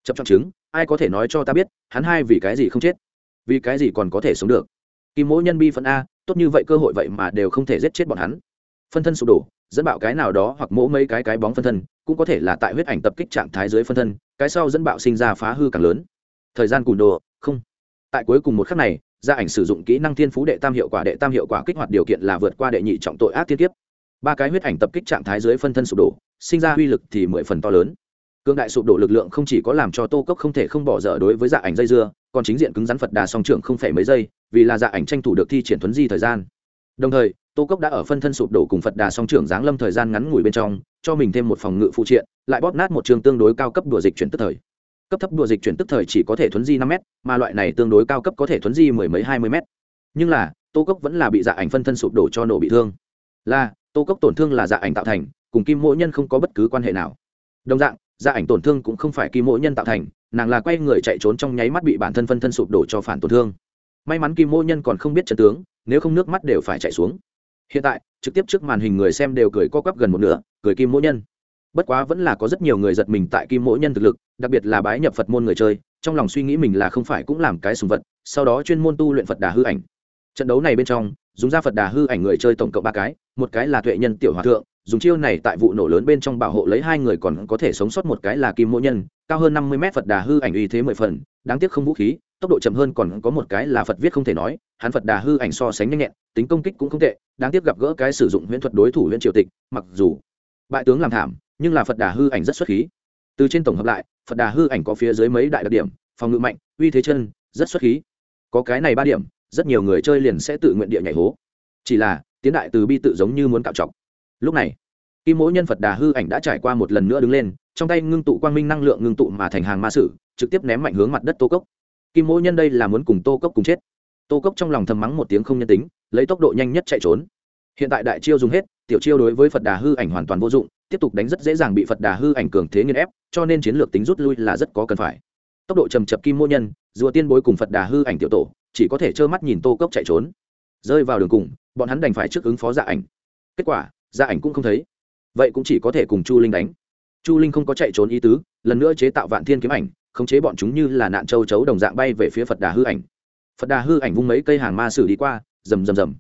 Chập trọng chứng, ai có thể nói cho ta biết, hắn hai vì cái gì không chết? Vì cái gì còn có thể sống được? Kim mỗi nhân bi phận a, tốt như vậy cơ hội vậy mà đều không thể giết chết bọn hắn phân thân sụp đổ, dẫn bạo cái nào đó hoặc mỗ mấy cái cái bóng phân thân, cũng có thể là tại huyết ảnh tập kích trạng thái dưới phân thân, cái sau dẫn bạo sinh ra phá hư càng lớn. Thời gian cùn đồ, không. Tại cuối cùng một khắc này, gia ảnh sử dụng kỹ năng thiên phú đệ tam hiệu quả, đệ tam hiệu quả kích hoạt điều kiện là vượt qua đệ nhị trọng tội ác thiên kiếp. Ba cái huyết ảnh tập kích trạng thái dưới phân thân sụp đổ, sinh ra uy lực thì mười phần to lớn. Cương đại sụp đổ lực lượng không chỉ có làm cho tô cốc không thể không bỏ dở đối với dạ ảnh dây dưa, còn chính diện cứng rắn phật đà song trưởng không phải mấy giây, vì là dạ ảnh tranh thủ được thi triển thuấn di thời gian. Đồng thời tô cốc đã ở phân thân sụp đổ cùng phật đà song trưởng giáng lâm thời gian ngắn ngủi bên trong, cho mình thêm một phòng ngự phụ triện, lại bóp nát một trường tương đối cao cấp đùa dịch chuyển tức thời. Cấp thấp đùa dịch chuyển tức thời chỉ có thể thuấn di năm m mà loại này tương đối cao cấp có thể thuấn di mười mấy hai mươi m nhưng là, tô cốc vẫn là bị dạ ảnh phân thân sụp đổ cho nổ bị thương. Là, tô cốc tổn thương là dạ ảnh tạo thành, cùng kim mỗi nhân không có bất cứ quan hệ nào. Đồng dạng dạ ảnh tổn thương cũng không phải kim mỗi nhân tạo thành, nàng là quay người chạy trốn trong nháy mắt bị bản thân phân thân sụp đổ cho phản tổn thương. May mắn kim mỗi nhân còn không biết trận tướng, nếu không nước mắt đều phải chạy xuống hiện tại, trực tiếp trước màn hình người xem đều cười co quắp gần một nửa, cười kim mỗi nhân. Bất quá vẫn là có rất nhiều người giật mình tại kim mỗi nhân thực lực, đặc biệt là bái nhập phật môn người chơi, trong lòng suy nghĩ mình là không phải cũng làm cái sùng vật, sau đó chuyên môn tu luyện phật đà hư ảnh. Trận đấu này bên trong, dùng ra phật đà hư ảnh người chơi tổng cộng ba cái, một cái là tuệ nhân tiểu hòa thượng, dùng chiêu này tại vụ nổ lớn bên trong bảo hộ lấy hai người còn có thể sống sót một cái là kim mỗi nhân, cao hơn năm mươi mét phật đà hư ảnh uy thế mười phần, đáng tiếc không vũ khí tốc độ chậm hơn còn có một cái là phật viết không thể nói, hắn phật đà hư ảnh so sánh nhanh nhẹn, tính công kích cũng không tệ, đáng tiếc gặp gỡ cái sử dụng huyễn thuật đối thủ huyễn triều tịch, mặc dù bại tướng làm thảm, nhưng là phật đà hư ảnh rất xuất khí. Từ trên tổng hợp lại, phật đà hư ảnh có phía dưới mấy đại đặc điểm, phòng ngự mạnh, uy thế chân, rất xuất khí. Có cái này ba điểm, rất nhiều người chơi liền sẽ tự nguyện địa nhảy hố. Chỉ là, tiến đại từ bi tự giống như muốn cạo chọc lúc này khi mỗi nhân phật đà hư ảnh đã trải qua một lần nữa đứng lên, trong tay ngưng tụ quang minh năng lượng ngưng tụ mà thành hàng ma sử, trực tiếp ném mạnh hướng mặt đất tô cốc kim mỗ nhân đây là muốn cùng tô cốc cùng chết. Tô cốc trong lòng thầm mắng một tiếng không nhân tính, lấy tốc độ nhanh nhất chạy trốn. Hiện tại đại chiêu dùng hết, tiểu chiêu đối với phật đà hư ảnh hoàn toàn vô dụng, tiếp tục đánh rất dễ dàng bị phật đà hư ảnh cường thế nghiên ép, cho nên chiến lược tính rút lui là rất có cần phải. Tốc độ trầm chập kim mô nhân, rùa tiên bối cùng phật đà hư ảnh tiểu tổ, chỉ có thể trơ mắt nhìn tô cốc chạy trốn. Rơi vào đường cùng, bọn hắn đành phải trước ứng phó dạ ảnh. Kết quả dạ ảnh cũng không thấy. Vậy cũng chỉ có thể cùng chu linh đánh. Chu linh không có chạy trốn ý tứ, lần nữa chế tạo vạn thiên kiếm ảnh khống chế bọn chúng như là nạn châu chấu đồng dạng bay về phía phật đà hư ảnh. Phật đà hư ảnh vung mấy cây hàng ma sử đi qua, rầm rầm rầm.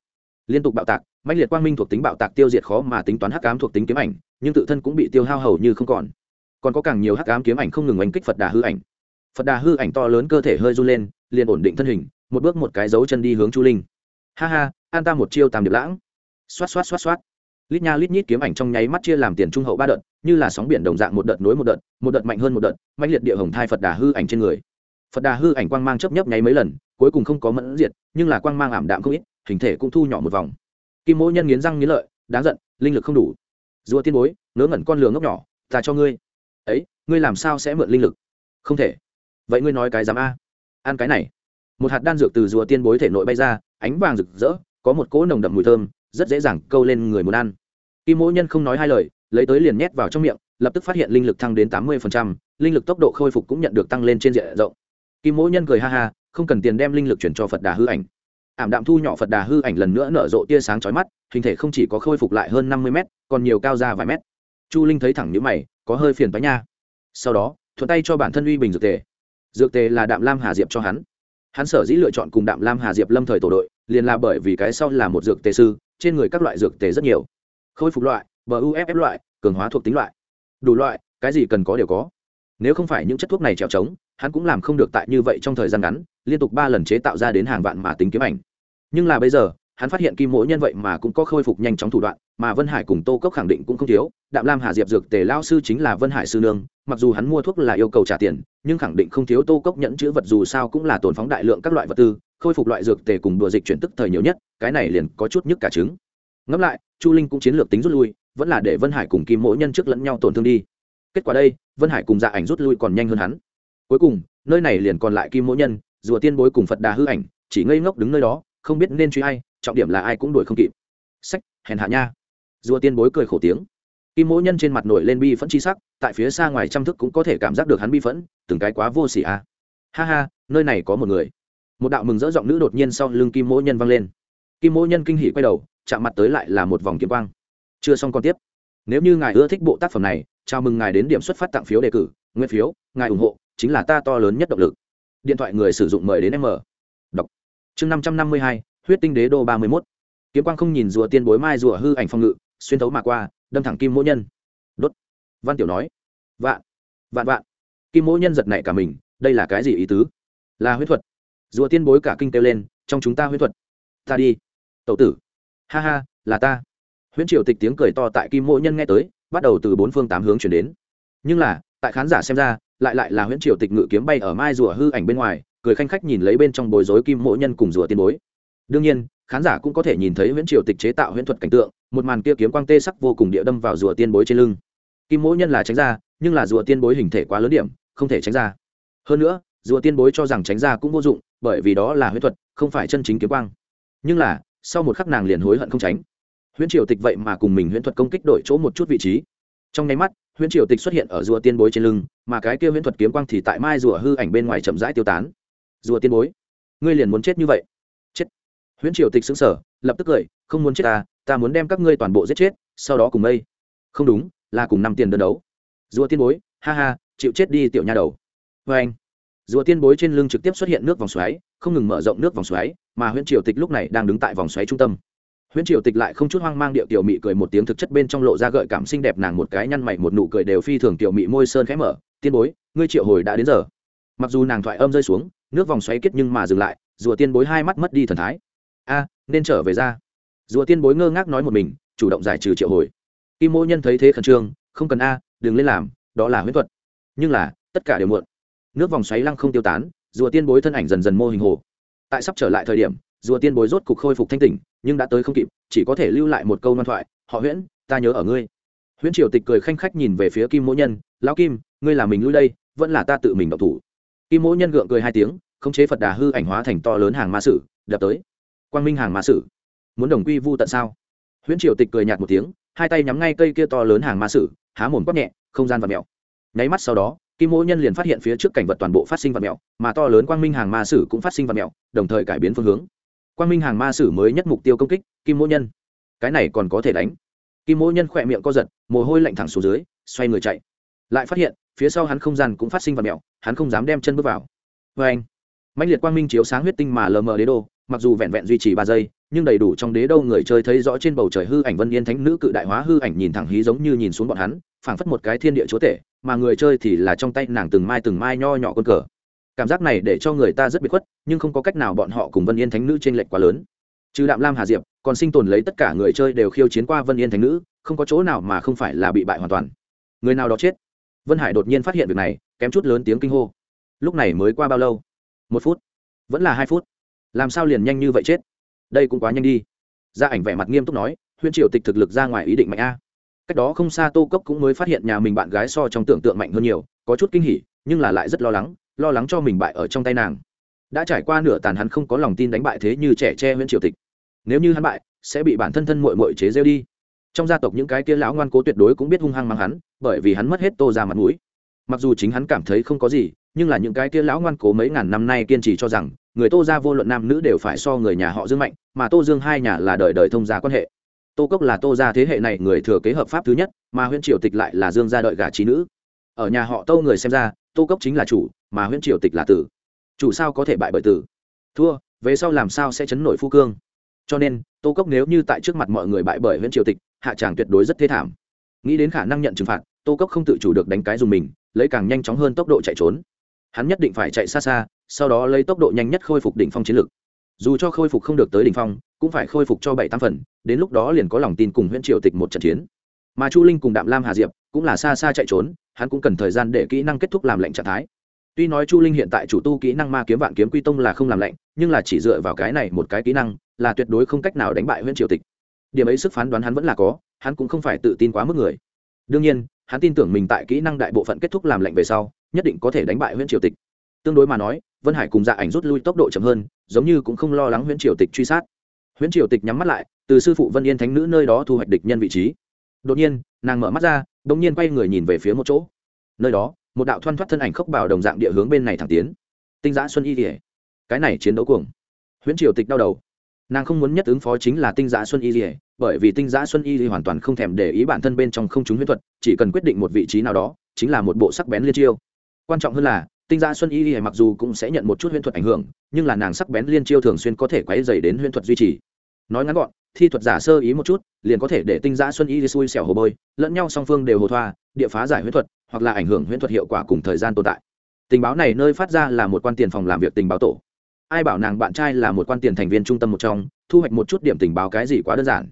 Liên tục bạo tạc mạnh liệt quang minh thuộc tính bạo tạc tiêu diệt khó mà tính toán hắc ám thuộc tính kiếm ảnh, nhưng tự thân cũng bị tiêu hao hầu như không còn. Còn có càng nhiều hắc ám kiếm ảnh không ngừng oanh kích phật đà hư ảnh. Phật đà hư ảnh to lớn cơ thể hơi run lên, liền ổn định thân hình, một bước một cái dấu chân đi hướng chu linh. Ha ha, an ta một chiêu tàm điệp lãng. Xoát xoát xoát xoát lít nha lít nhít kiếm ảnh trong nháy mắt chia làm tiền trung hậu ba đợt, như là sóng biển đồng dạng một đợt nối một đợt một đợt mạnh hơn một đợt mạnh liệt địa hồng thai phật đà hư ảnh trên người. Phật đà hư ảnh quang mang chấp nhấp nháy mấy lần, cuối cùng không có mẫn diệt, nhưng là quang mang ảm đạm không ít, hình thể cũng thu nhỏ một vòng. Kim mỗi nhân nghiến răng nghiến lợi, đáng giận, linh lực không đủ. Dùa tiên bối, ngớ ngẩn con lừa ngốc nhỏ, ta cho ngươi. Ấy, ngươi làm sao sẽ mượn linh lực? Không thể. Vậy ngươi nói cái dám a? Ăn cái này. Một hạt đan dược từ rùa tiên bối thể nội bay ra, ánh vàng rực rỡ, có một cỗ nồng đậm mùi thơm, rất dễ dàng câu lên người muốn ăn kim Mỗ nhân không nói hai lời, lấy tới liền nhét vào trong miệng, lập tức phát hiện linh lực thăng đến tám mươi linh lực tốc độ khôi phục cũng nhận được tăng lên trên diện rộng. Kim Mỗ nhân cười ha ha, không cần tiền đem linh lực chuyển cho phật đà hư ảnh. Ảm đạm thu nhỏ phật đà hư ảnh lần nữa nở rộ tia sáng chói mắt, hình thể không chỉ có khôi phục lại hơn năm mươi mét, còn nhiều cao ra vài mét. Chu linh thấy thẳng nhữ mày, có hơi phiền bái nha. Sau đó, thuận tay cho bản thân uy bình dược tề. Dược tề là đạm lam hà diệp cho hắn. Hắn sở dĩ lựa chọn cùng đạm lam hà diệp lâm thời tổ đội, liền là bởi vì cái sau là một dược tề sư, trên người các loại dược tề rất nhiều khôi phục loại buff loại, cường hóa thuộc tính loại. Đủ loại, cái gì cần có đều có. Nếu không phải những chất thuốc này trèo trống, hắn cũng làm không được tại như vậy trong thời gian ngắn, liên tục ba lần chế tạo ra đến hàng vạn mà tính kiếm ảnh. Nhưng là bây giờ, hắn phát hiện kim mỗi nhân vậy mà cũng có khôi phục nhanh chóng thủ đoạn, mà vân hải cùng tô cốc khẳng định cũng không thiếu. Đạm lam hà diệp dược tề lao sư chính là vân hải sư nương, mặc dù hắn mua thuốc là yêu cầu trả tiền, nhưng khẳng định không thiếu tô cốc nhẫn chữ vật dù sao cũng là tồn phóng đại lượng các loại vật tư, khôi phục loại dược tề cùng đùa dịch chuyển tức thời nhiều nhất, cái này liền có chút nhức cả trứng ngẫm lại, chu linh cũng chiến lược tính rút lui, vẫn là để vân hải cùng kim mỗi nhân trước lẫn nhau tổn thương đi. Kết quả đây, vân hải cùng dạ ảnh rút lui còn nhanh hơn hắn. Cuối cùng, nơi này liền còn lại kim mỗi nhân, rùa tiên bối cùng phật đà hư ảnh, chỉ ngây ngốc đứng nơi đó, không biết nên truy ai, trọng điểm là ai cũng đuổi không kịp. Sách, hèn hạ nha. Rùa tiên bối cười khổ tiếng. Kim mỗi nhân trên mặt nổi lên bi phẫn chi sắc, tại phía xa ngoài trăm thức cũng có thể cảm giác được hắn bi phẫn, từng cái quá vô xỉ à. ha ha, nơi này có một người. Một đạo mừng rỡ giọng nữ đột nhiên sau lưng kim mỗi nhân vang lên kim mỗi nhân kinh hỉ quay đầu, chạm mặt tới lại là một vòng kiếm quang. Chưa xong còn tiếp. Nếu như ngài ưa thích bộ tác phẩm này, chào mừng ngài đến điểm xuất phát tặng phiếu đề cử, nguyên phiếu, ngài ủng hộ, chính là ta to lớn nhất động lực. Điện thoại người sử dụng mời đến m đọc. Chương năm trăm năm mươi hai, huyết tinh đế đô ba mươi mốt. Kiếm quang không nhìn rùa tiên bối mai rùa hư ảnh phong ngự, xuyên thấu mà qua, đâm thẳng kim mỗ nhân. Đốt. Văn tiểu nói. Vạn. Vạn vạn. Kim mỗ nhân giật này cả mình, đây là cái gì ý tứ? Là huyết thuật. Rùa tiên bối cả kinh kêu lên, trong chúng ta huyết thuật. Ta đi tậu tử. Ha ha, là ta. Huyễn triều tịch tiếng cười to tại kim mỗ nhân nghe tới, bắt đầu từ bốn phương tám hướng chuyển đến. Nhưng là, tại khán giả xem ra, lại lại là huyễn triều tịch ngự kiếm bay ở mai rùa hư ảnh bên ngoài, cười khanh khách nhìn lấy bên trong bối rối kim mỗ nhân cùng rùa tiên bối. Đương nhiên, khán giả cũng có thể nhìn thấy huyễn triều tịch chế tạo huyễn thuật cảnh tượng, một màn kia kiếm quang tê sắc vô cùng địa đâm vào rùa tiên bối trên lưng. Kim mỗ nhân là tránh ra, nhưng là rùa tiên bối hình thể quá lớn điểm, không thể tránh ra. Hơn nữa, rùa tiên bối cho rằng tránh ra cũng vô dụng, bởi vì đó là huyễn thuật, không phải chân chính kiếm quang. Nhưng là sau một khắc nàng liền hối hận không tránh. Huyễn triều tịch vậy mà cùng mình huyễn thuật công kích đổi chỗ một chút vị trí. Trong nháy mắt, huyễn triều tịch xuất hiện ở rùa tiên bối trên lưng, mà cái kia huyễn thuật kiếm quang thì tại mai rùa hư ảnh bên ngoài chậm rãi tiêu tán. Rùa tiên bối, ngươi liền muốn chết như vậy? Chết. Huyễn triều tịch xứng sở lập tức cười, không muốn chết ta ta muốn đem các ngươi toàn bộ giết chết, sau đó cùng mây. Không đúng, là cùng năm tiền đơn đấu. Rùa tiên bối, ha ha, chịu chết đi tiểu nha đầu. Vê anh rùa tiên bối trên lưng trực tiếp xuất hiện nước vòng xoáy không ngừng mở rộng nước vòng xoáy, mà huyễn triều tịch lúc này đang đứng tại vòng xoáy trung tâm. Huyễn triều tịch lại không chút hoang mang điệu tiểu mị cười một tiếng thực chất bên trong lộ ra gợi cảm xinh đẹp nàng một cái nhăn mày một nụ cười đều phi thường tiểu mị môi sơn khẽ mở, tiên bối, ngươi triệu hồi đã đến giờ. Mặc dù nàng thoại âm rơi xuống, nước vòng xoáy kết nhưng mà dừng lại, rùa tiên bối hai mắt mất đi thần thái. A, nên trở về ra. Rùa tiên bối ngơ ngác nói một mình, chủ động giải trừ triệu hồi. Kim mô nhân thấy thế khẩn trương, không cần a, đừng lên làm, đó là huyễn thuật. Nhưng là, tất cả đều muộn. Nước vòng xoáy lăng không tiêu tán rùa tiên bối thân ảnh dần dần mô hình hồ. Tại sắp trở lại thời điểm, rùa tiên bối rốt cục khôi phục thanh tỉnh, nhưng đã tới không kịp, chỉ có thể lưu lại một câu ngoan thoại, họ huyễn, ta nhớ ở ngươi. Huyễn triều tịch cười khanh khách nhìn về phía kim mỗ nhân, lão kim, ngươi là mình lui đây, vẫn là ta tự mình động thủ. Kim mỗ nhân gượng cười hai tiếng, khống chế phật đà hư ảnh hóa thành to lớn hàng ma sử, đập tới. Quang minh hàng ma sử. Muốn đồng quy vu tận sao? Huyễn triều tịch cười nhạt một tiếng, hai tay nhắm ngay cây kia to lớn hàng ma sử, há mồm quắp nhẹ, không gian và mèo. Nháy mắt sau đó kim mỗ nhân liền phát hiện phía trước cảnh vật toàn bộ phát sinh vật mèo mà to lớn quang minh hàng ma sử cũng phát sinh vật mèo đồng thời cải biến phương hướng. Quang minh hàng ma sử mới nhất mục tiêu công kích, kim mỗ nhân. Cái này còn có thể đánh. Kim mỗ nhân khỏe miệng co giật, mồ hôi lạnh thẳng xuống dưới, xoay người chạy. Lại phát hiện, phía sau hắn không gian cũng phát sinh vật mèo hắn không dám đem chân bước vào. Vê anh mạnh liệt quang minh chiếu sáng huyết tinh mà lờ mờ đế đô, mặc dù vẹn vẹn duy trì ba giây, nhưng đầy đủ trong đế đô người chơi thấy rõ trên bầu trời hư ảnh vân yên thánh nữ cự đại hóa hư ảnh nhìn thẳng hí giống như nhìn xuống bọn hắn phảng phất một cái thiên địa chúa tể, mà người chơi thì là trong tay nàng từng mai từng mai nho nhỏ con cờ. Cảm giác này để cho người ta rất bị khuất, nhưng không có cách nào bọn họ cùng vân yên thánh nữ t r ê n lệch quá lớn. Trừ đạm lam hà diệp, còn sinh tồn lấy tất cả người chơi đều khiêu chiến qua vân yên thánh nữ, không có chỗ nào mà không phải là bị bại hoàn toàn. Người nào đó chết. Vân hải đột nhiên phát hiện việc này, kém chút lớn tiếng kinh hô. Lúc này mới qua bao lâu? Một phút. Vẫn là hai phút. Làm sao liền nhanh như vậy chết? Đây cũng quá nhanh đi. Gia ảnh vẻ mặt nghiêm túc nói huyên triều tịch thực lực ra ngoài ý định mạnh a cách đó không xa tô cốc cũng mới phát hiện nhà mình bạn gái so trong tưởng tượng mạnh hơn nhiều, có chút kinh hỉ, nhưng là lại rất lo lắng lo lắng cho mình bại ở trong tay nàng. Đã trải qua nửa tàn hắn không có lòng tin đánh bại thế như trẻ tre nguyễn triều tịch. Nếu như hắn bại, sẽ bị bản thân thân mội mội chế rêu đi. Trong gia tộc những cái kia lão ngoan cố tuyệt đối cũng biết hung hăng mang hắn, bởi vì hắn mất hết tô ra mặt mũi. Mặc dù chính hắn cảm thấy không có gì, nhưng là những cái kia lão ngoan cố mấy ngàn năm nay kiên trì cho rằng, người tô ra vô luận nam nữ đều phải so người nhà họ dương mạnh, mà tô dương hai nhà là đời đời thông gia quan hệ tô cốc là tô gia thế hệ này người thừa kế hợp pháp thứ nhất, mà huyện triều tịch lại là dương gia đợi gà trí nữ. Ở nhà họ tô người xem ra, tô cốc chính là chủ, mà huyện triều tịch là tử. Chủ sao có thể bại bởi tử? Thua, về sau làm sao sẽ chấn nổi phu cương? Cho nên, tô cốc nếu như tại trước mặt mọi người bại bởi huyện triều tịch, hạ tràng tuyệt đối rất thê thảm. Nghĩ đến khả năng nhận trừng phạt, tô cốc không tự chủ được đánh cái dùng mình, lấy càng nhanh chóng hơn tốc độ chạy trốn. Hắn nhất định phải chạy xa xa, sau đó lấy tốc độ nhanh nhất khôi phục đỉnh phong chiến lực dù cho khôi phục không được tới đỉnh phong, cũng phải khôi phục cho bảy tam phần, đến lúc đó liền có lòng tin cùng huyện triều tịch một trận chiến. Mà chu linh cùng đạm lam hà diệp cũng là xa xa chạy trốn, hắn cũng cần thời gian để kỹ năng kết thúc làm lệnh trạng thái. Tuy nói chu linh hiện tại chủ tu kỹ năng ma kiếm vạn kiếm quy tông là không làm lệnh, nhưng là chỉ dựa vào cái này một cái kỹ năng là tuyệt đối không cách nào đánh bại huyện triều tịch. Điểm ấy sức phán đoán hắn vẫn là có, hắn cũng không phải tự tin quá mức người. Đương nhiên, hắn tin tưởng mình tại kỹ năng đại bộ phận kết thúc làm lệnh về sau, nhất định có thể đánh bại huyện triều tịch tương đối mà nói, vân hải cùng dạ ảnh rút lui tốc độ chậm hơn, giống như cũng không lo lắng huyễn triều tịch truy sát. Huyễn triều tịch nhắm mắt lại, từ sư phụ vân yên thánh nữ nơi đó thu hoạch địch nhân vị trí. Đột nhiên, nàng mở mắt ra đ ỗ n g nhiên quay người nhìn về phía một chỗ. Nơi đó, một đạo thoăn thoắt thân ảnh khốc bảo đồng dạng địa hướng bên này thẳng tiến. Tinh giã xuân y kỉa cái này chiến đấu cuồng. Huyễn triều tịch đau đầu. Nàng không muốn nhất ứng phó chính là tinh giã xuân y kỉa bởi vì tinh giã xuân y hoàn toàn không thèm để ý bản thân bên trong không chúng huyễn thuật, chỉ cần quyết định một vị trí nào đó, chính là một bộ sắc bén liên chiêu. Quan trọng hơn là tinh gia xuân y mặc dù cũng sẽ nhận một chút huyễn thuật ảnh hưởng, nhưng là nàng sắc bén liên chiêu thường xuyên có thể quấy dày đến huyễn thuật duy trì. Nói ngắn gọn, thi thuật giả sơ ý một chút, liền có thể để tinh giã xuân y xui xẻo hồ bơi, lẫn nhau song phương đều hồ thoa, địa phá giải huyễn thuật, hoặc là ảnh hưởng huyễn thuật hiệu quả cùng thời gian tồn tại. Tình báo này nơi phát ra là một quan tiền phòng làm việc tình báo tổ. Ai bảo nàng bạn trai là một quan tiền thành viên trung tâm một trong, thu hoạch một chút điểm tình báo cái gì quá đơn giản.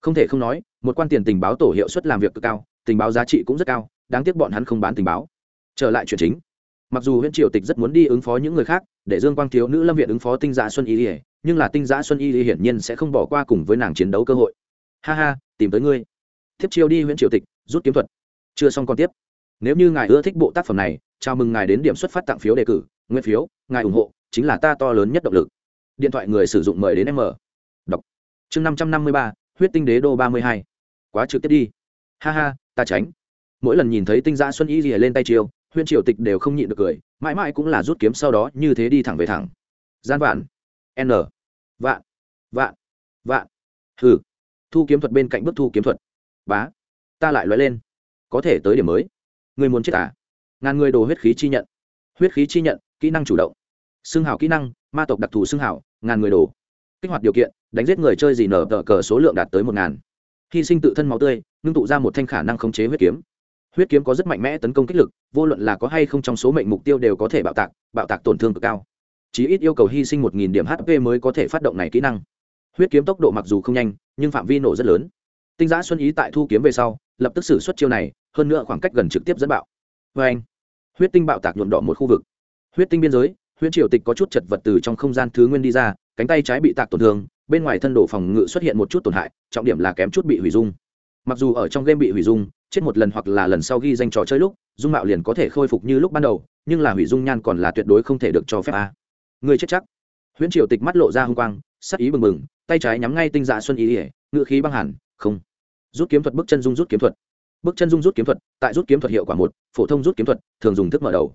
Không thể không nói, một quan tiền tình báo tổ hiệu suất làm việc cực cao, tình báo giá trị cũng rất cao, đáng tiếc bọn hắn không bán tình báo. Trở lại chuyện chính mặc dù huyện triều tịch rất muốn đi ứng phó những người khác, để dương quang thiếu nữ lâm viện ứng phó tinh giã xuân y ỉa nhưng là tinh giã xuân y ỉa hiển nhiên sẽ không bỏ qua cùng với nàng chiến đấu cơ hội. Ha ha, tìm tới ngươi. Tiếp chiêu đi huyện triều tịch, rút kiếm thuật. Chưa xong còn tiếp. Nếu như ngài ưa thích bộ tác phẩm này, chào mừng ngài đến điểm xuất phát tặng phiếu đề cử, nguyên phiếu, ngài ủng hộ, chính là ta to lớn nhất động lực. Điện thoại người sử dụng mời đến m đọc. Chương năm trăm năm mươi ba, huyết tinh đế đô ba mươi hai. Quá trực tiếp đi. Ha ha, ta tránh. Mỗi lần nhìn thấy tinh giã xuân y rìa lên tay chiêu huyện triều tịch đều không nhịn được cười mãi mãi cũng là rút kiếm sau đó như thế đi thẳng về thẳng. Gian vạn. N. Vạn. Vạn. Vạn. Hừ. Thu kiếm thuật bên cạnh bức thu kiếm thuật. Bá. Ta lại loại lên. Có thể tới điểm mới. Người muốn chết à? Ngàn người đồ huyết khí chi nhận. Huyết khí chi nhận kỹ năng chủ động. Xương hào kỹ năng ma tộc đặc thù xương hào, ngàn người đồ. Kích hoạt điều kiện đánh giết người chơi gì nở tờ cờ số lượng đạt tới một ngàn. Hy sinh tự thân máu tươi ngưng tụ ra một thanh khả năng khống chế huyết kiếm huyết kiếm có rất mạnh mẽ tấn công kích lực, vô luận là có hay không trong số mệnh mục tiêu đều có thể bạo tạc bạo tạc tổn thương cực cao. Chí ít yêu cầu hy sinh một nghìn điểm hp mới có thể phát động này kỹ năng. Huyết kiếm tốc độ mặc dù không nhanh, nhưng phạm vi nổ rất lớn. Tinh giã xuân ý tại thu kiếm về sau, lập tức xử suất chiêu này, hơn nữa khoảng cách gần trực tiếp dẫn bạo. Vê anh, huyết tinh bạo tạc nhuộm đỏ một khu vực. Huyết tinh biên giới, huyễn triều tịch có chút chật vật từ trong không gian thứ nguyên đi ra, cánh tay trái bị tạc tổn thương, bên ngoài thân đổ phòng ngự xuất hiện một chút tổn hại, trọng điểm là kém chút bị hủy dung. Mặc dù ở trong game bị hủy dung chết một lần hoặc là lần sau ghi danh trò chơi lúc, dung mạo liền có thể khôi phục như lúc ban đầu, nhưng là hủy dung nhan còn là tuyệt đối không thể được cho phép a. À. người chết chắc. Huyễn triều tịch mắt lộ ra h ư n g quang, sắc ý bừng bừng, tay trái nhắm ngay tinh dạ xuân ý ỉa ngự khí băng hẳn không. Rút kiếm thuật bước chân dung rút kiếm thuật. Bước chân dung rút kiếm thuật, tại rút kiếm thuật hiệu quả một, phổ thông rút kiếm thuật, thường dùng thức mở đầu.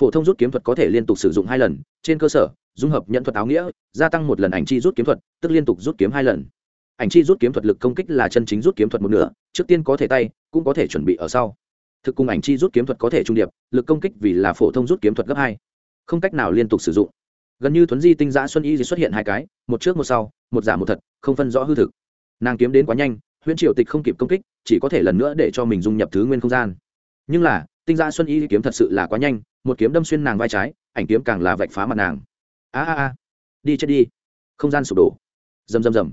Phổ thông rút kiếm thuật có thể liên tục sử dụng hai lần, trên cơ sở, dung hợp nhận thuật áo nghĩa, gia tăng một lần ảnh chi rút kiếm thuật, tức liên tục rút kiếm hai lần ảnh chi rút kiếm thuật lực công kích là chân chính rút kiếm thuật một nửa, trước tiên có thể tay, cũng có thể chuẩn bị ở sau. Thực cùng ảnh chi rút kiếm thuật có thể trung điệp, lực công kích vì là phổ thông rút kiếm thuật gấp hai. Không cách nào liên tục sử dụng. Gần như thuấn di tinh giã xuân y xuất hiện hai cái, một trước một sau, một giả một thật, không phân rõ hư thực. Nàng kiếm đến quá nhanh, huyễn triều tịch không kịp công kích, chỉ có thể lần nữa để cho mình dung nhập thứ nguyên không gian. Nhưng là, tinh giã xuân y kiếm thật sự là quá nhanh, một kiếm đâm xuyên nàng vai trái, ảnh kiếm càng là vạch phá mặt nàng. A a a. Đi chết đi. Không gian sụp đổ. Rầm rầm rầm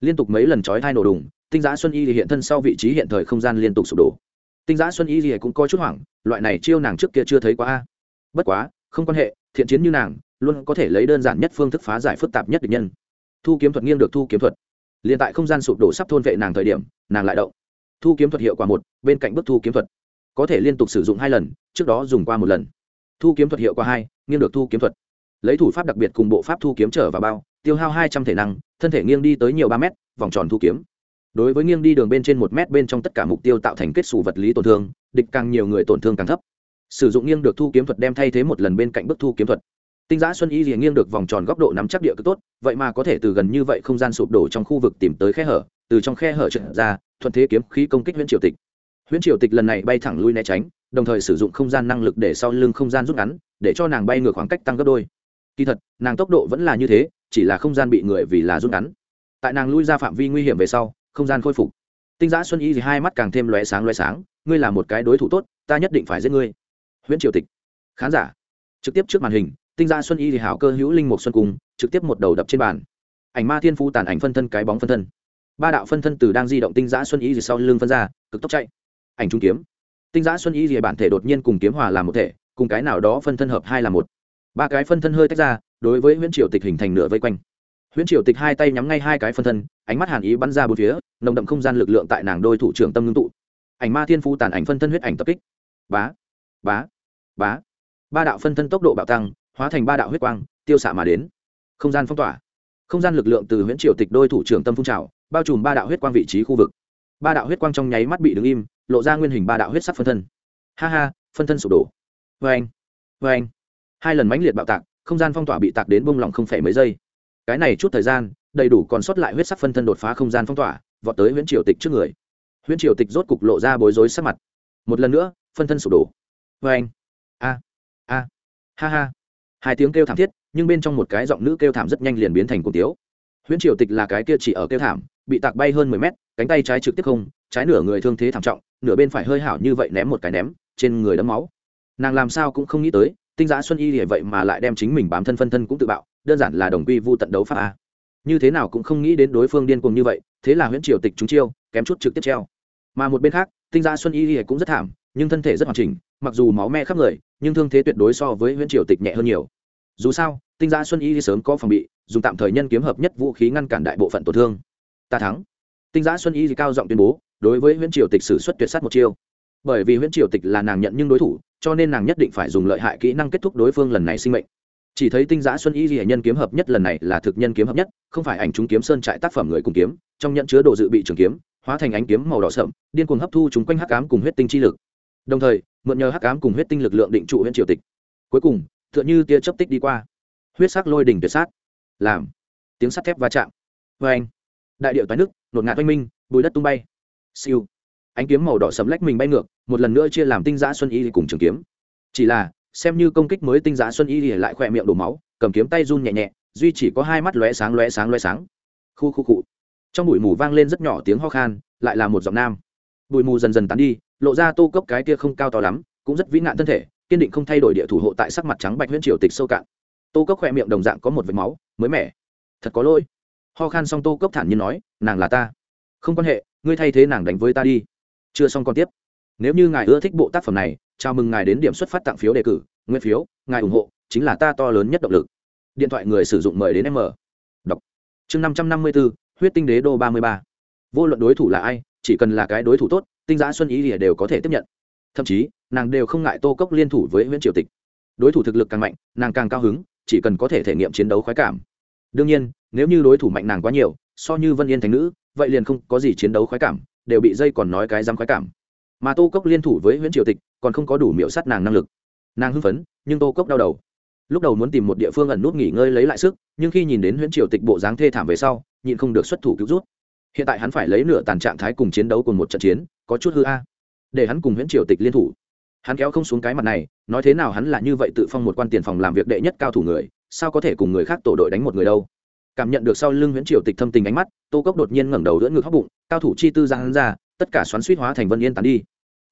liên tục mấy lần chói thai nổ đùng, tinh giã xuân y thì hiện thân sau vị trí hiện thời không gian liên tục sụp đổ. Tinh giã xuân y thì cũng coi chút hoảng, loại này chiêu nàng trước kia chưa thấy quá a. Bất quá, không quan hệ, thiện chiến như nàng, luôn có thể lấy đơn giản nhất phương thức phá giải phức tạp nhất địch nhân. Thu kiếm thuật nghiêng được thu kiếm thuật. Liền tại không gian sụp đổ sắp thôn vệ nàng thời điểm, nàng lại động. Thu kiếm thuật hiệu quả một, bên cạnh bức thu kiếm thuật. Có thể liên tục sử dụng hai lần, trước đó dùng qua một lần. Thu kiếm thuật hiệu quả hai, nghiêng được thu kiếm thuật lấy thủ pháp đặc biệt cùng bộ pháp thu kiếm trở vào bao, tiêu hao hai trăm thể năng, thân thể nghiêng đi tới nhiều ba mét, vòng tròn thu kiếm. Đối với nghiêng đi đường bên trên một mét bên trong tất cả mục tiêu tạo thành kết xù vật lý tổn thương, địch càng nhiều người tổn thương càng thấp. Sử dụng nghiêng được thu kiếm thuật đem thay thế một lần bên cạnh bức thu kiếm thuật. Tinh giã xuân y thì nghiêng được vòng tròn góc độ nắm chắc địa cực tốt, vậy mà có thể từ gần như vậy không gian sụp đổ trong khu vực tìm tới khe hở, từ trong khe hở trượt ra, thuận thế kiếm khí công kích huyện triều tịch. Huyện triều tịch lần này bay thẳng lui né tránh, đồng thời sử dụng không gian năng lực để sau lưng không gian rút ngắn, để cho nàng bay ngược khoảng cách tăng gấp đôi kỳ thật, nàng tốc độ vẫn là như thế, chỉ là không gian bị người vì là rút ngắn. Tại nàng lui ra phạm vi nguy hiểm về sau, không gian khôi phục. Tinh giã xuân y thì hai mắt càng thêm loé sáng loé sáng, ngươi là một cái đối thủ tốt, ta nhất định phải giết ngươi. Huyễn triều tịch. Khán giả, trực tiếp trước màn hình, tinh giã xuân y thì hảo cơ hữu linh một xuân cung trực tiếp một đầu đập trên bàn. Ảnh ma thiên phu tàn ảnh phân thân cái bóng phân thân. Ba đạo phân thân từ đang di động tinh giã xuân y thì sau lưng phân ra, cực tốc chạy. Ảnh trung kiếm. Tinh giã xuân y thì bản thể đột nhiên cùng kiếm hòa làm một thể, cùng cái nào đó phân thân hợp hai là một ba cái phân thân hơi tách ra, đối với huyễn triều tịch hình thành nửa vây quanh. Huyễn triều tịch hai tay nhắm ngay hai cái phân thân, ánh mắt hàn ý bắn ra bốn phía, nồng đậm không gian lực lượng tại nàng đôi thủ trưởng tâm ngưng tụ. Ảnh ma thiên phu tàn ảnh phân thân huyết ảnh tập kích. Bá bá bá. Ba đạo phân thân tốc độ bạo tăng, hóa thành ba đạo huyết quang, tiêu xạ mà đến. Không gian phong tỏa. Không gian lực lượng từ huyễn triều tịch đôi thủ trưởng tâm phun trào, bao trùm ba đạo huyết quang vị trí khu vực. Ba đạo huyết quang trong nháy mắt bị đứng im, lộ ra nguyên hình ba đạo huyết sắc phân thân. Ha ha, phân thân sụp đổ. Vê anh vê anh hai lần mãnh liệt bạo tạc, không gian phong tỏa bị tạc đến bông lỏng không phải mấy giây. Cái này chút thời gian, đầy đủ còn sót lại huyết sắc phân thân đột phá không gian phong tỏa, vọt tới huyễn triều tịch trước người. Huyễn triều tịch rốt cục lộ ra bối rối sắc mặt. Một lần nữa, phân thân sụp đổ. Vê anh. A. A. Ha ha. Hai tiếng kêu thảm thiết, nhưng bên trong một cái giọng nữ kêu thảm rất nhanh liền biến thành cổ tiếu. Huyễn triều tịch là cái kia chỉ ở kêu thảm, bị tạc bay hơn mười mét, cánh tay trái trực tiếp không, trái nửa người thương thế thảm trọng, nửa bên phải hơi hảo như vậy ném một cái ném, trên người đấm máu. Nàng làm sao cũng không nghĩ tới tinh giã xuân y thì vậy mà lại đem chính mình bám thân phân thân cũng tự bạo, đơn giản là đồng quy vu tận đấu pháp a. Như thế nào cũng không nghĩ đến đối phương điên cuồng như vậy, thế là huyễn triều tịch chúng chiêu, kém chút trực tiếp treo. Mà một bên khác, tinh giã xuân y cũng rất thảm, nhưng thân thể rất hoàn chỉnh, mặc dù máu me khắp người, nhưng thương thế tuyệt đối so với huyễn triều tịch nhẹ hơn nhiều. Dù sao, tinh giã xuân y sớm có phòng bị, dùng tạm thời nhân kiếm hợp nhất vũ khí ngăn cản đại bộ phận tổn thương. Ta thắng. Tinh giã xuân y cao giọng tuyên bố, đối với huyễn triều tịch xử xuất tuyệt sát một chiêu. Bởi vì huyễn triều tịch là nàng nhận nhưng đối thủ cho nên nàng nhất định phải dùng lợi hại kỹ năng kết thúc đối phương lần này sinh mệnh. Chỉ thấy tinh giã xuân y hệ nhân kiếm hợp nhất lần này là thực nhân kiếm hợp nhất, không phải ảnh chúng kiếm sơn trại tác phẩm người cùng kiếm, trong nhận chứa đồ dự bị trường kiếm, hóa thành ánh kiếm màu đỏ sậm, điên cuồng hấp thu chúng quanh hắc ám cùng huyết tinh chi lực. Đồng thời, mượn nhờ hắc ám cùng huyết tinh lực lượng định trụ huyễn triều tịch. Cuối cùng, tựa như tia chấp tích đi qua. Huyết sắc lôi đỉnh tuyệt sát. Làm. Tiếng sắt thép va chạm. Vê anh. Đại điệu toái nước nột ngạt oanh minh, bùi đất tung bay. Siêu. Ánh kiếm màu đỏ sấm lách mình bay ngược một lần nữa chia làm tinh giã xuân y cùng trường kiếm. Chỉ là, xem như công kích mới tinh giã xuân y lại khỏe miệng đổ máu, cầm kiếm tay run nhẹ nhẹ, duy chỉ có hai mắt lóe sáng lóe sáng lóe sáng. Khu khu cụ trong bụi mù vang lên rất nhỏ tiếng ho khan, lại là một giọng nam. Bụi mù dần dần tán đi, lộ ra tô cốc cái kia không cao to lắm, cũng rất vĩ nạn thân thể, kiên định không thay đổi địa thủ hộ tại sắc mặt trắng bạch huyễn triều tịch sâu cạn. Tô cốc khỏe miệng đồng dạng có một vệt máu, mới mẻ. Thật có lỗi. Ho khan xong tô cốc thản nhiên nói, nàng là ta. Không quan hệ, ngươi thay thế nàng đánh với ta đi. Chưa xong còn tiếp nếu như ngài ưa thích bộ tác phẩm này, chào mừng ngài đến điểm xuất phát tặng phiếu đề cử, nguyên phiếu, ngài ủng hộ, chính là ta to lớn nhất động lực. Điện thoại người sử dụng mời đến m đọc. Chương năm trăm năm mươi bốn huyết tinh đế đô ba mươi ba. Vô luận đối thủ là ai, chỉ cần là cái đối thủ tốt, tinh giã xuân ý thì đều có thể tiếp nhận. Thậm chí, nàng đều không ngại tô cốc liên thủ với nguyễn triều tịch. Đối thủ thực lực càng mạnh, nàng càng cao hứng, chỉ cần có thể thể nghiệm chiến đấu khoái cảm. Đương nhiên, nếu như đối thủ mạnh nàng quá nhiều, so như vân yên thành nữ, vậy liền không có gì chiến đấu khoái cảm, đều bị dây còn nói cái dám khoái cảm mà tô cốc liên thủ với nguyễn triều tịch còn không có đủ miễu sát nàng năng lực nàng hưng phấn nhưng tô cốc đau đầu lúc đầu muốn tìm một địa phương ẩn nút nghỉ ngơi lấy lại sức nhưng khi nhìn đến nguyễn triều tịch bộ dáng thê thảm về sau nhịn không được xuất thủ cứu rút hiện tại hắn phải lấy nửa tàn trạng thái cùng chiến đấu cùng một trận chiến có chút hư a để hắn cùng nguyễn triều tịch liên thủ hắn kéo không xuống cái mặt này nói thế nào hắn là như vậy tự phong một quan tiền phòng làm việc đệ nhất cao thủ người sao có thể cùng người khác tổ đội đánh một người đâu cảm nhận được sau lưng huyễn triều tịch thâm tình ánh mắt tô cốc đột nhiên ngẩng đầu đỡ ngực hóc bụng cao thủ chi tư ra hắn ra tất cả xoắn suýt hóa thành vân yên tán đi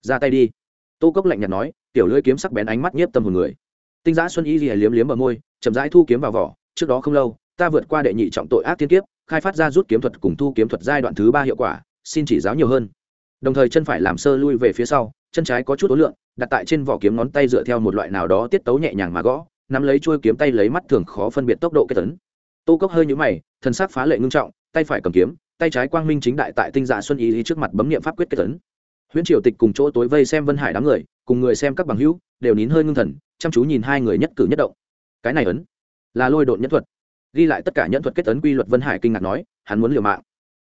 ra tay đi. Tô cốc lạnh nhạt nói, tiểu lưỡi kiếm sắc bén ánh mắt nhiếp tâm hồn người. Tinh giã xuân y lìa liếm liếm ở môi, chậm rãi thu kiếm vào vỏ, trước đó không lâu, ta vượt qua đệ nhị trọng tội ác tiên kiếp, khai phát ra rút kiếm thuật cùng thu kiếm thuật giai đoạn thứ ba hiệu quả, xin chỉ giáo nhiều hơn. Đồng thời chân phải làm sơ lui về phía sau, chân trái có chút ối lượng, đặt tại trên vỏ kiếm ngón tay dựa theo một loại nào đó tiết tấu nhẹ nhàng mà gõ, nắm lấy chuôi kiếm tay lấy mắt thường khó phân biệt tốc độ kết tấn. Tô cốc hơi nhũ mày, thân xác phá lệ ngưng trọng, tay phải cầm kiếm, tay trái quang minh chính đại tại tinh dạ xuân ý trước mặt bấm niệm pháp quyết kết tấn huyễn triều tịch cùng chỗ tối vây xem vân hải đám người, cùng người xem các bằng hữu, đều nín hơi ngưng thần, chăm chú nhìn hai người nhất cử nhất động. Cái này ấn, là lôi độn nhất thuật. Ghi lại tất cả nhẫn thuật kết ấn quy luật vân hải kinh ngạc nói, hắn muốn liều mạng.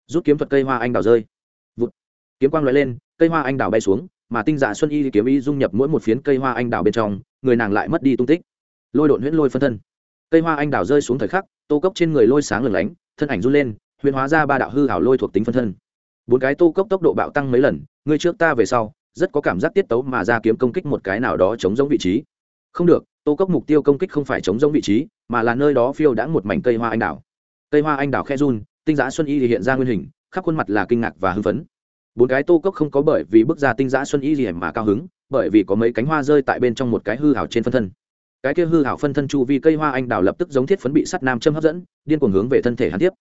Rút kiếm thuật cây hoa anh đào rơi. Vụt. Kiếm quang loại lên, cây hoa anh đào bay xuống, mà tinh dạ xuân y kiếm y dung nhập mỗi một phiến cây hoa anh đào bên trong, người nàng lại mất đi tung tích. Lôi độn huyễn lôi phân thân. Cây hoa anh đào rơi xuống thời khắc, tô cốc trên người lôi sáng lửng lánh, thân ảnh run lên huyễn hóa ra ba đạo hư hảo lôi thuộc tính phân thân. Bốn cái tô cốc tốc độ bạo tăng mấy lần Ngươi trước ta về sau, rất có cảm giác tiết tấu mà ra kiếm công kích một cái nào đó chống giống vị trí. Không được, tô cốc mục tiêu công kích không phải chống giống vị trí, mà là nơi đó phiêu đã một mảnh cây hoa anh đào. Cây hoa anh đào khe run, tinh giã xuân y thì hiện ra nguyên hình, khắp khuôn mặt là kinh ngạc và hưng phấn. Bốn cái tô cốc không có bởi vì bước ra tinh giã xuân y gì mà cao hứng, bởi vì có mấy cánh hoa rơi tại bên trong một cái hư hảo trên phân thân. Cái kia hư hảo phân thân chu vi cây hoa anh đào lập tức giống thiết phấn bị sắt nam châm hấp dẫn, điên cuồng hướng về thân thể hắn tiếp.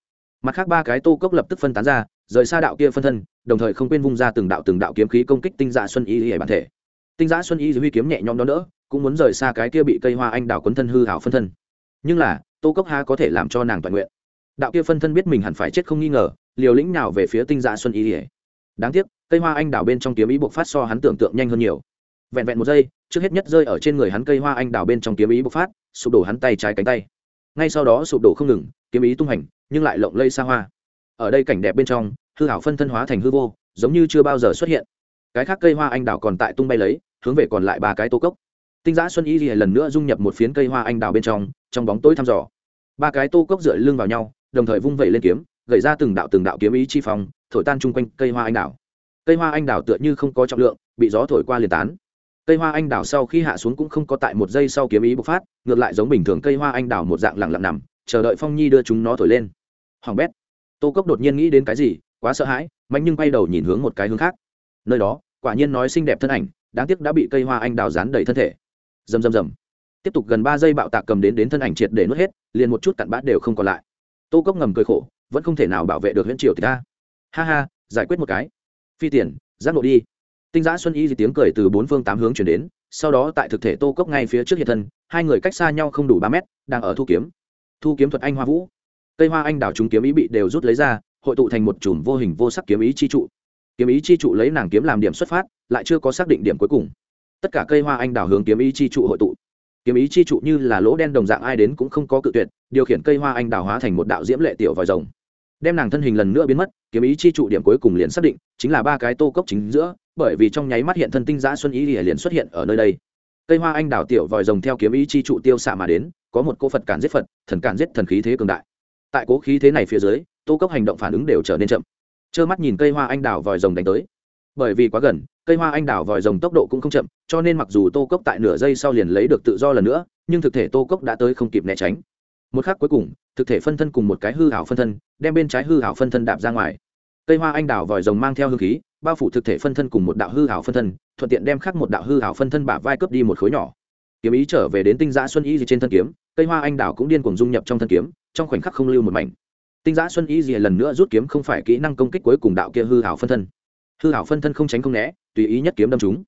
Mặt khác ba cái tô cốc lập tức phân tán ra rời xa đạo kia phân thân đồng thời không quên vung ra từng đạo từng đạo kiếm khí công kích tinh dạ xuân y hệ bản thể. Tinh dạ xuân y huy kiếm nhẹ nhõm đó nữa, cũng muốn rời xa cái kia bị cây hoa anh đào quấn thân hư hảo phân thân. Nhưng là tô cốc ha có thể làm cho nàng toàn nguyện. Đạo kia phân thân biết mình hẳn phải chết không nghi ngờ liều lĩnh nào về phía tinh dạ xuân y ỉa đáng tiếc cây hoa anh đào bên trong kiếm ý bộc phát so hắn tưởng tượng nhanh hơn nhiều. Vẹn vẹn một giây trước hết nhất rơi ở trên người hắn cây hoa anh đào bên trong kiếm ý bộc phát sụp đổ hắn tay trái cánh tay. Ngay sau đó sụp đổ không ngừng kiếm ý tung hành nhưng lại lộng lây xa hoa ở đây cảnh đẹp bên trong, hư hảo phân thân hóa thành hư vô, giống như chưa bao giờ xuất hiện. Cái khác cây hoa anh đào còn tại tung bay lấy, hướng về còn lại ba cái tô cốc. Tinh giã xuân y thì lần nữa dung nhập một phiến cây hoa anh đào bên trong trong bóng tối thăm dò. Ba cái tô cốc dựa lưng vào nhau, đồng thời vung vẩy lên kiếm gậy ra từng đạo từng đạo kiếm ý chi phong, thổi tan chung quanh cây hoa anh đào. Cây hoa anh đào tựa như không có trọng lượng, bị gió thổi qua liền tán. Cây hoa anh đào sau khi hạ xuống cũng không có tại một giây sau kiếm ý bộc phát, ngược lại giống bình thường cây hoa anh đào một dạng lặng lặng nằm, chờ đợi phong nhi đưa chúng nó thổi lên. Hoàng bét tô cốc đột nhiên nghĩ đến cái gì, quá sợ hãi, mạnh nhưng quay đầu nhìn hướng một cái hướng khác. Nơi đó, quả nhiên nói xinh đẹp thân ảnh, đáng tiếc đã bị cây hoa anh đào dán đầy thân thể. Rầm rầm rầm. Tiếp tục gần ba giây bạo tạc cầm đến đến thân ảnh triệt để nuốt hết, liền một chút cặn bát đều không còn lại. Tô cốc ngầm cười khổ, vẫn không thể nào bảo vệ được huyện triều thì ta. Ha ha, giải quyết một cái. Phi tiền, giác nộ đi. Tinh giã xuân y thì tiếng cười từ bốn phương tám hướng chuyển đến, sau đó tại thực thể tô cốc ngay phía trước hiện thân, hai người cách xa nhau không đủ ba mét, đang ở thu kiếm. Thu kiếm thuật anh hoa vũ cây hoa anh đào chúng kiếm ý bị đều rút lấy ra, hội tụ thành một chùm vô hình vô sắc kiếm ý chi trụ. Kiếm ý chi trụ lấy nàng kiếm làm điểm xuất phát, lại chưa có xác định điểm cuối cùng. Tất cả cây hoa anh đào hướng kiếm ý chi trụ hội tụ. Kiếm ý chi trụ như là lỗ đen đồng dạng ai đến cũng không có cự tuyệt, điều khiển cây hoa anh đào hóa thành một đạo diễm lệ tiểu vòi rồng. Đem nàng thân hình lần nữa biến mất, kiếm ý chi trụ điểm cuối cùng liền xác định, chính là ba cái tô cốc chính giữa, bởi vì trong nháy mắt hiện thân tinh giã xuân ý liền xuất hiện ở nơi đây. Cây hoa anh đào tiểu vòi rồng theo kiếm ý chi trụ tiêu xạ mà đến, có một cô phật cản giết phật, thần cản giết thần khí thế cường đại tại cố khí thế này phía dưới, tô cốc hành động phản ứng đều trở nên chậm. Trơ mắt nhìn cây hoa anh đào vòi rồng đánh tới. Bởi vì quá gần, cây hoa anh đào vòi rồng tốc độ cũng không chậm, cho nên mặc dù tô cốc tại nửa giây sau liền lấy được tự do lần nữa, nhưng thực thể tô cốc đã tới không kịp né tránh. Một khắc cuối cùng, thực thể phân thân cùng một cái hư hảo phân thân, đem bên trái hư hảo phân thân đạp ra ngoài. Cây hoa anh đào vòi rồng mang theo hư khí, bao phủ thực thể phân thân cùng một đạo hư hảo phân thân, thuận tiện đem khắc một đạo hư hảo phân thân bả vai cướp đi một khối nhỏ. Kiếm ý trở về đến tinh giã xuân y gì trên thân kiếm, cây hoa anh đào cũng điên cuồng dung nhập trong thân kiếm trong khoảnh khắc không lưu một mảnh. Tinh giã xuân y dìa lần nữa rút kiếm không phải kỹ năng công kích cuối cùng đạo kia hư hảo phân thân. Hư hảo phân thân không tránh không né, tùy ý nhất kiếm đâm chúng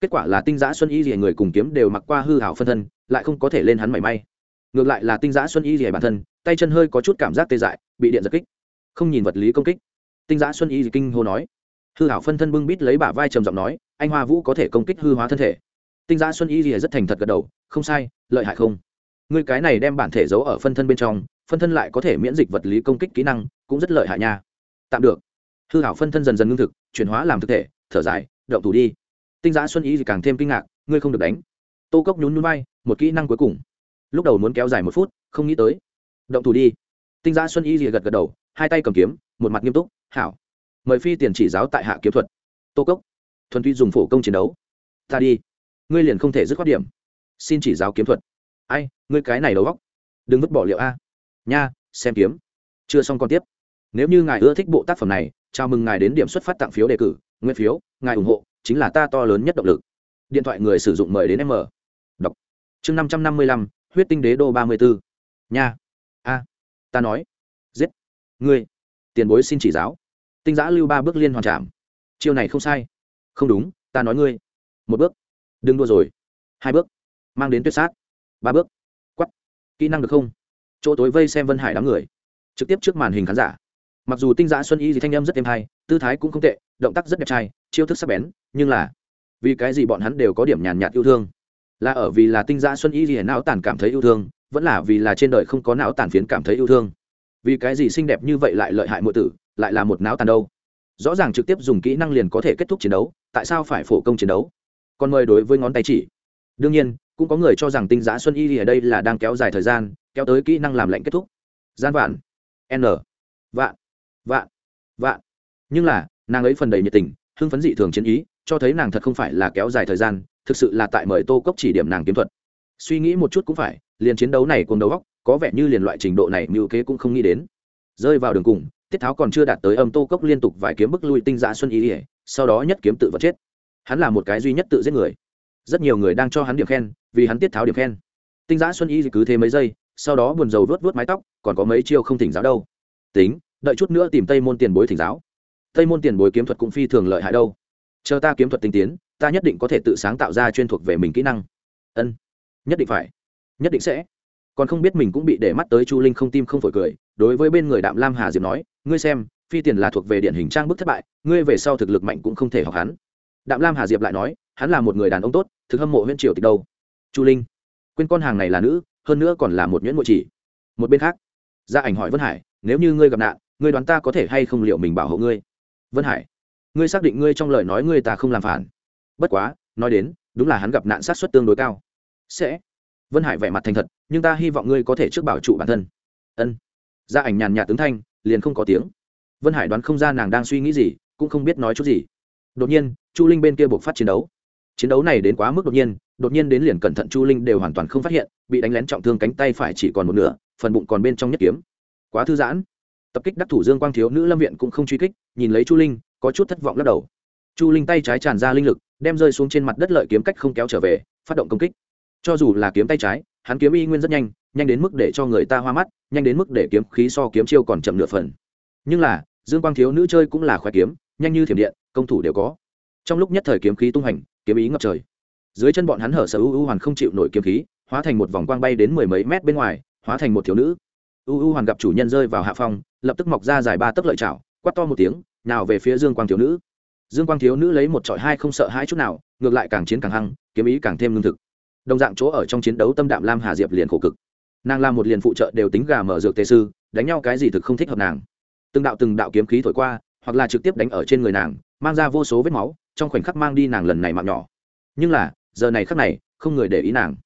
kết quả là tinh giã xuân y dìa người cùng kiếm đều mặc qua hư hảo phân thân, lại không có thể lên hắn mảy may. Ngược lại là tinh giã xuân y dìa bản thân, tay chân hơi có chút cảm giác tê dại, bị điện giật kích. Không nhìn vật lý công kích. Tinh giã xuân y gì kinh hô nói. Hư hảo phân thân bưng bít lấy bả vai trầm giọng nói, anh hoa vũ có thể công kích hư hóa thân thể. Tinh giã xuân y gì rất thành thật gật đầu, không sai, lợi hại không? Ngươi cái này đem bản thể giấu ở phân thân bên trong, phân thân lại có thể miễn dịch vật lý công kích kỹ năng, cũng rất lợi hại nha. Tạm được. Hư hảo phân thân dần dần ngưng thực, chuyển hóa làm thực thể, thở dài, động thủ đi. Tinh giã xuân ý thì càng thêm kinh ngạc, ngươi không được đánh. Tô cốc nhún nhún bay một kỹ năng cuối cùng. Lúc đầu muốn kéo dài một phút, không nghĩ tới. Động thủ đi. Tinh giã xuân ý thì gật gật đầu, hai tay cầm kiếm, một mặt nghiêm túc, hảo. Mời phi tiền chỉ giáo tại hạ kiếm thuật. Tô cốc. Thuần tuy dùng phổ công chiến đấu. Ta đi. Ngươi liền không thể dứt khoát điểm. Xin chỉ giáo kiếm thuật ai, ngươi cái này đầu góc đừng vứt bỏ liệu a. Nha, xem kiếm. Chưa xong còn tiếp. Nếu như ngài ưa thích bộ tác phẩm này, chào mừng ngài đến điểm xuất phát tặng phiếu đề cử, nguyên phiếu, ngài ủng hộ, chính là ta to lớn nhất động lực. Điện thoại người sử dụng mời đến m đọc. Chương năm trăm năm mươi lăm, huyết tinh đế đô ba mươi bốn nha. A. Ta nói. Giết. Ngươi. Tiền bối xin chỉ giáo. Tinh giã lưu ba bước liên hoàn trảm. Chiêu này không sai. Không đúng, ta nói ngươi. Một bước. Đừng đua rồi. Hai bước. Mang đến tuyệt sát ba bước. Quắp kỹ năng được không? Chỗ tối vây xem vân hải đám người. Trực tiếp trước màn hình khán giả. Mặc dù tinh giã xuân y gì thanh âm rất êm hay, tư thái cũng không tệ, động tác rất đẹp trai, chiêu thức sắc bén, nhưng là vì cái gì bọn hắn đều có điểm nhàn nhạt yêu thương? Là ở vì là tinh giã xuân y gì não tàn cảm thấy yêu thương, vẫn là vì là trên đời không có não tàn phiến cảm thấy yêu thương? Vì cái gì xinh đẹp như vậy lại lợi hại mọi tử, lại là một não tàn đâu? Rõ ràng trực tiếp dùng kỹ năng liền có thể kết thúc chiến đấu, tại sao phải phổ công chiến đấu? Còn mời đối với ngón tay chỉ. Đương nhiên cũng có người cho rằng tinh giá xuân y ở đây là đang kéo dài thời gian, kéo tới kỹ năng làm lệnh kết thúc. Gian vạn. N. Vạn. Vạn. Vạn. Nhưng là, nàng ấy phần đầy nhiệt tình, hưng phấn dị thường chiến ý, cho thấy nàng thật không phải là kéo dài thời gian, thực sự là tại mời tô cốc chỉ điểm nàng kiếm thuật. Suy nghĩ một chút cũng phải, liền chiến đấu này cùng đấu góc có vẻ như liền loại trình độ này mưu kế cũng không nghĩ đến. Rơi vào đường cùng, tiết tháo còn chưa đạt tới âm tô cốc liên tục vài kiếm bức lui tinh dạ xuân ý ỉa sau đó nhất kiếm tự vật chết. Hắn là một cái duy nhất tự giết người. Rất nhiều người đang cho hắn điểm khen vì hắn tiết tháo điểm khen. Tinh giã xuân y cứ thế mấy giây, sau đó buồn rầu vớt vớt mái tóc, còn có mấy chiêu không thỉnh giáo đâu. Tính, đợi chút nữa tìm tây môn tiền bối thỉnh giáo. Tây môn tiền bối kiếm thuật cũng phi thường lợi hại đâu. Chờ ta kiếm thuật tinh tiến, ta nhất định có thể tự sáng tạo ra chuyên thuộc về mình kỹ năng. Ân, nhất định phải, nhất định sẽ. Còn không biết mình cũng bị để mắt tới chu linh không tim không phổi cười, đối với bên người đạm lam hà diệp nói, ngươi xem, phi tiền là thuộc về điển hình trang bức thất bại, ngươi về sau thực lực mạnh cũng không thể học hắn. Đạm lam hà diệp lại nói, hắn là một người đàn ông tốt, thực hâm mộ huyện triều tịch đâu chu linh. Quên con hàng này là nữ, hơn nữa còn là một nhuyễn mộ chỉ. Một bên khác gia ảnh hỏi vân hải, nếu như ngươi gặp nạn, ngươi đoán ta có thể hay không liệu mình bảo hộ ngươi? Vân hải, ngươi xác định ngươi trong lời nói ngươi ta không làm phản. Bất quá, nói đến, đúng là hắn gặp nạn sát xuất tương đối cao. Sẽ. Vân hải vẻ mặt thành thật, nhưng ta hy vọng ngươi có thể trước bảo trụ bản thân. Ân. Gia ảnh nhàn nhạt tướng thanh, liền không có tiếng. Vân hải đoán không ra nàng đang suy nghĩ gì, cũng không biết nói chút gì. Đột nhiên, chu linh bên kia buộc phát chiến đấu. Chiến đấu này đến quá mức đột nhiên đột nhiên đến liền cẩn thận chu linh đều hoàn toàn không phát hiện, bị đánh lén trọng thương cánh tay phải chỉ còn một nửa, phần bụng còn bên trong nhất kiếm. Quá thư giãn. Tập kích đắc thủ dương quang thiếu nữ lâm viện cũng không truy kích, nhìn lấy chu linh, có chút thất vọng lắc đầu. Chu linh tay trái tràn ra linh lực, đem rơi xuống trên mặt đất lợi kiếm cách không kéo trở về, phát động công kích. Cho dù là kiếm tay trái, hắn kiếm y nguyên rất nhanh nhanh đến mức để cho người ta hoa mắt, nhanh đến mức để kiếm khí so kiếm chiêu còn chậm nửa phần. Nhưng là, dương quang thiếu nữ chơi cũng là khoe kiếm, nhanh như thiểm điện, công thủ đều có. Trong lúc nhất thời kiếm khí tung hành, kiếm ý ngập trời dưới chân bọn hắn hở sở u u hoàn không chịu nổi kiếm khí, hóa thành một vòng quang bay đến mười mấy mét bên ngoài, hóa thành một thiếu nữ. U u hoàn gặp chủ nhân rơi vào hạ phong, lập tức mọc ra dài ba tấc lợi chảo quắt to một tiếng, nào về phía dương quang thiếu nữ. Dương quang thiếu nữ lấy một trọi hai không sợ hai chút nào, ngược lại càng chiến càng hăng, kiếm ý càng thêm lương thực. Đồng dạng chỗ ở trong chiến đấu tâm đạm lam hà diệp liền khổ cực. Nàng làm một liền phụ trợ đều tính gà mở dược tề sư, đánh nhau cái gì thực không thích hợp nàng. Từng đạo từng đạo kiếm khí thổi qua, hoặc là trực tiếp đánh ở trên người nàng, mang ra vô số vết máu, trong khoảnh khắc mang đi nàng lần này mạng nhỏ. Nhưng là giờ này khắc này, không người để ý nàng.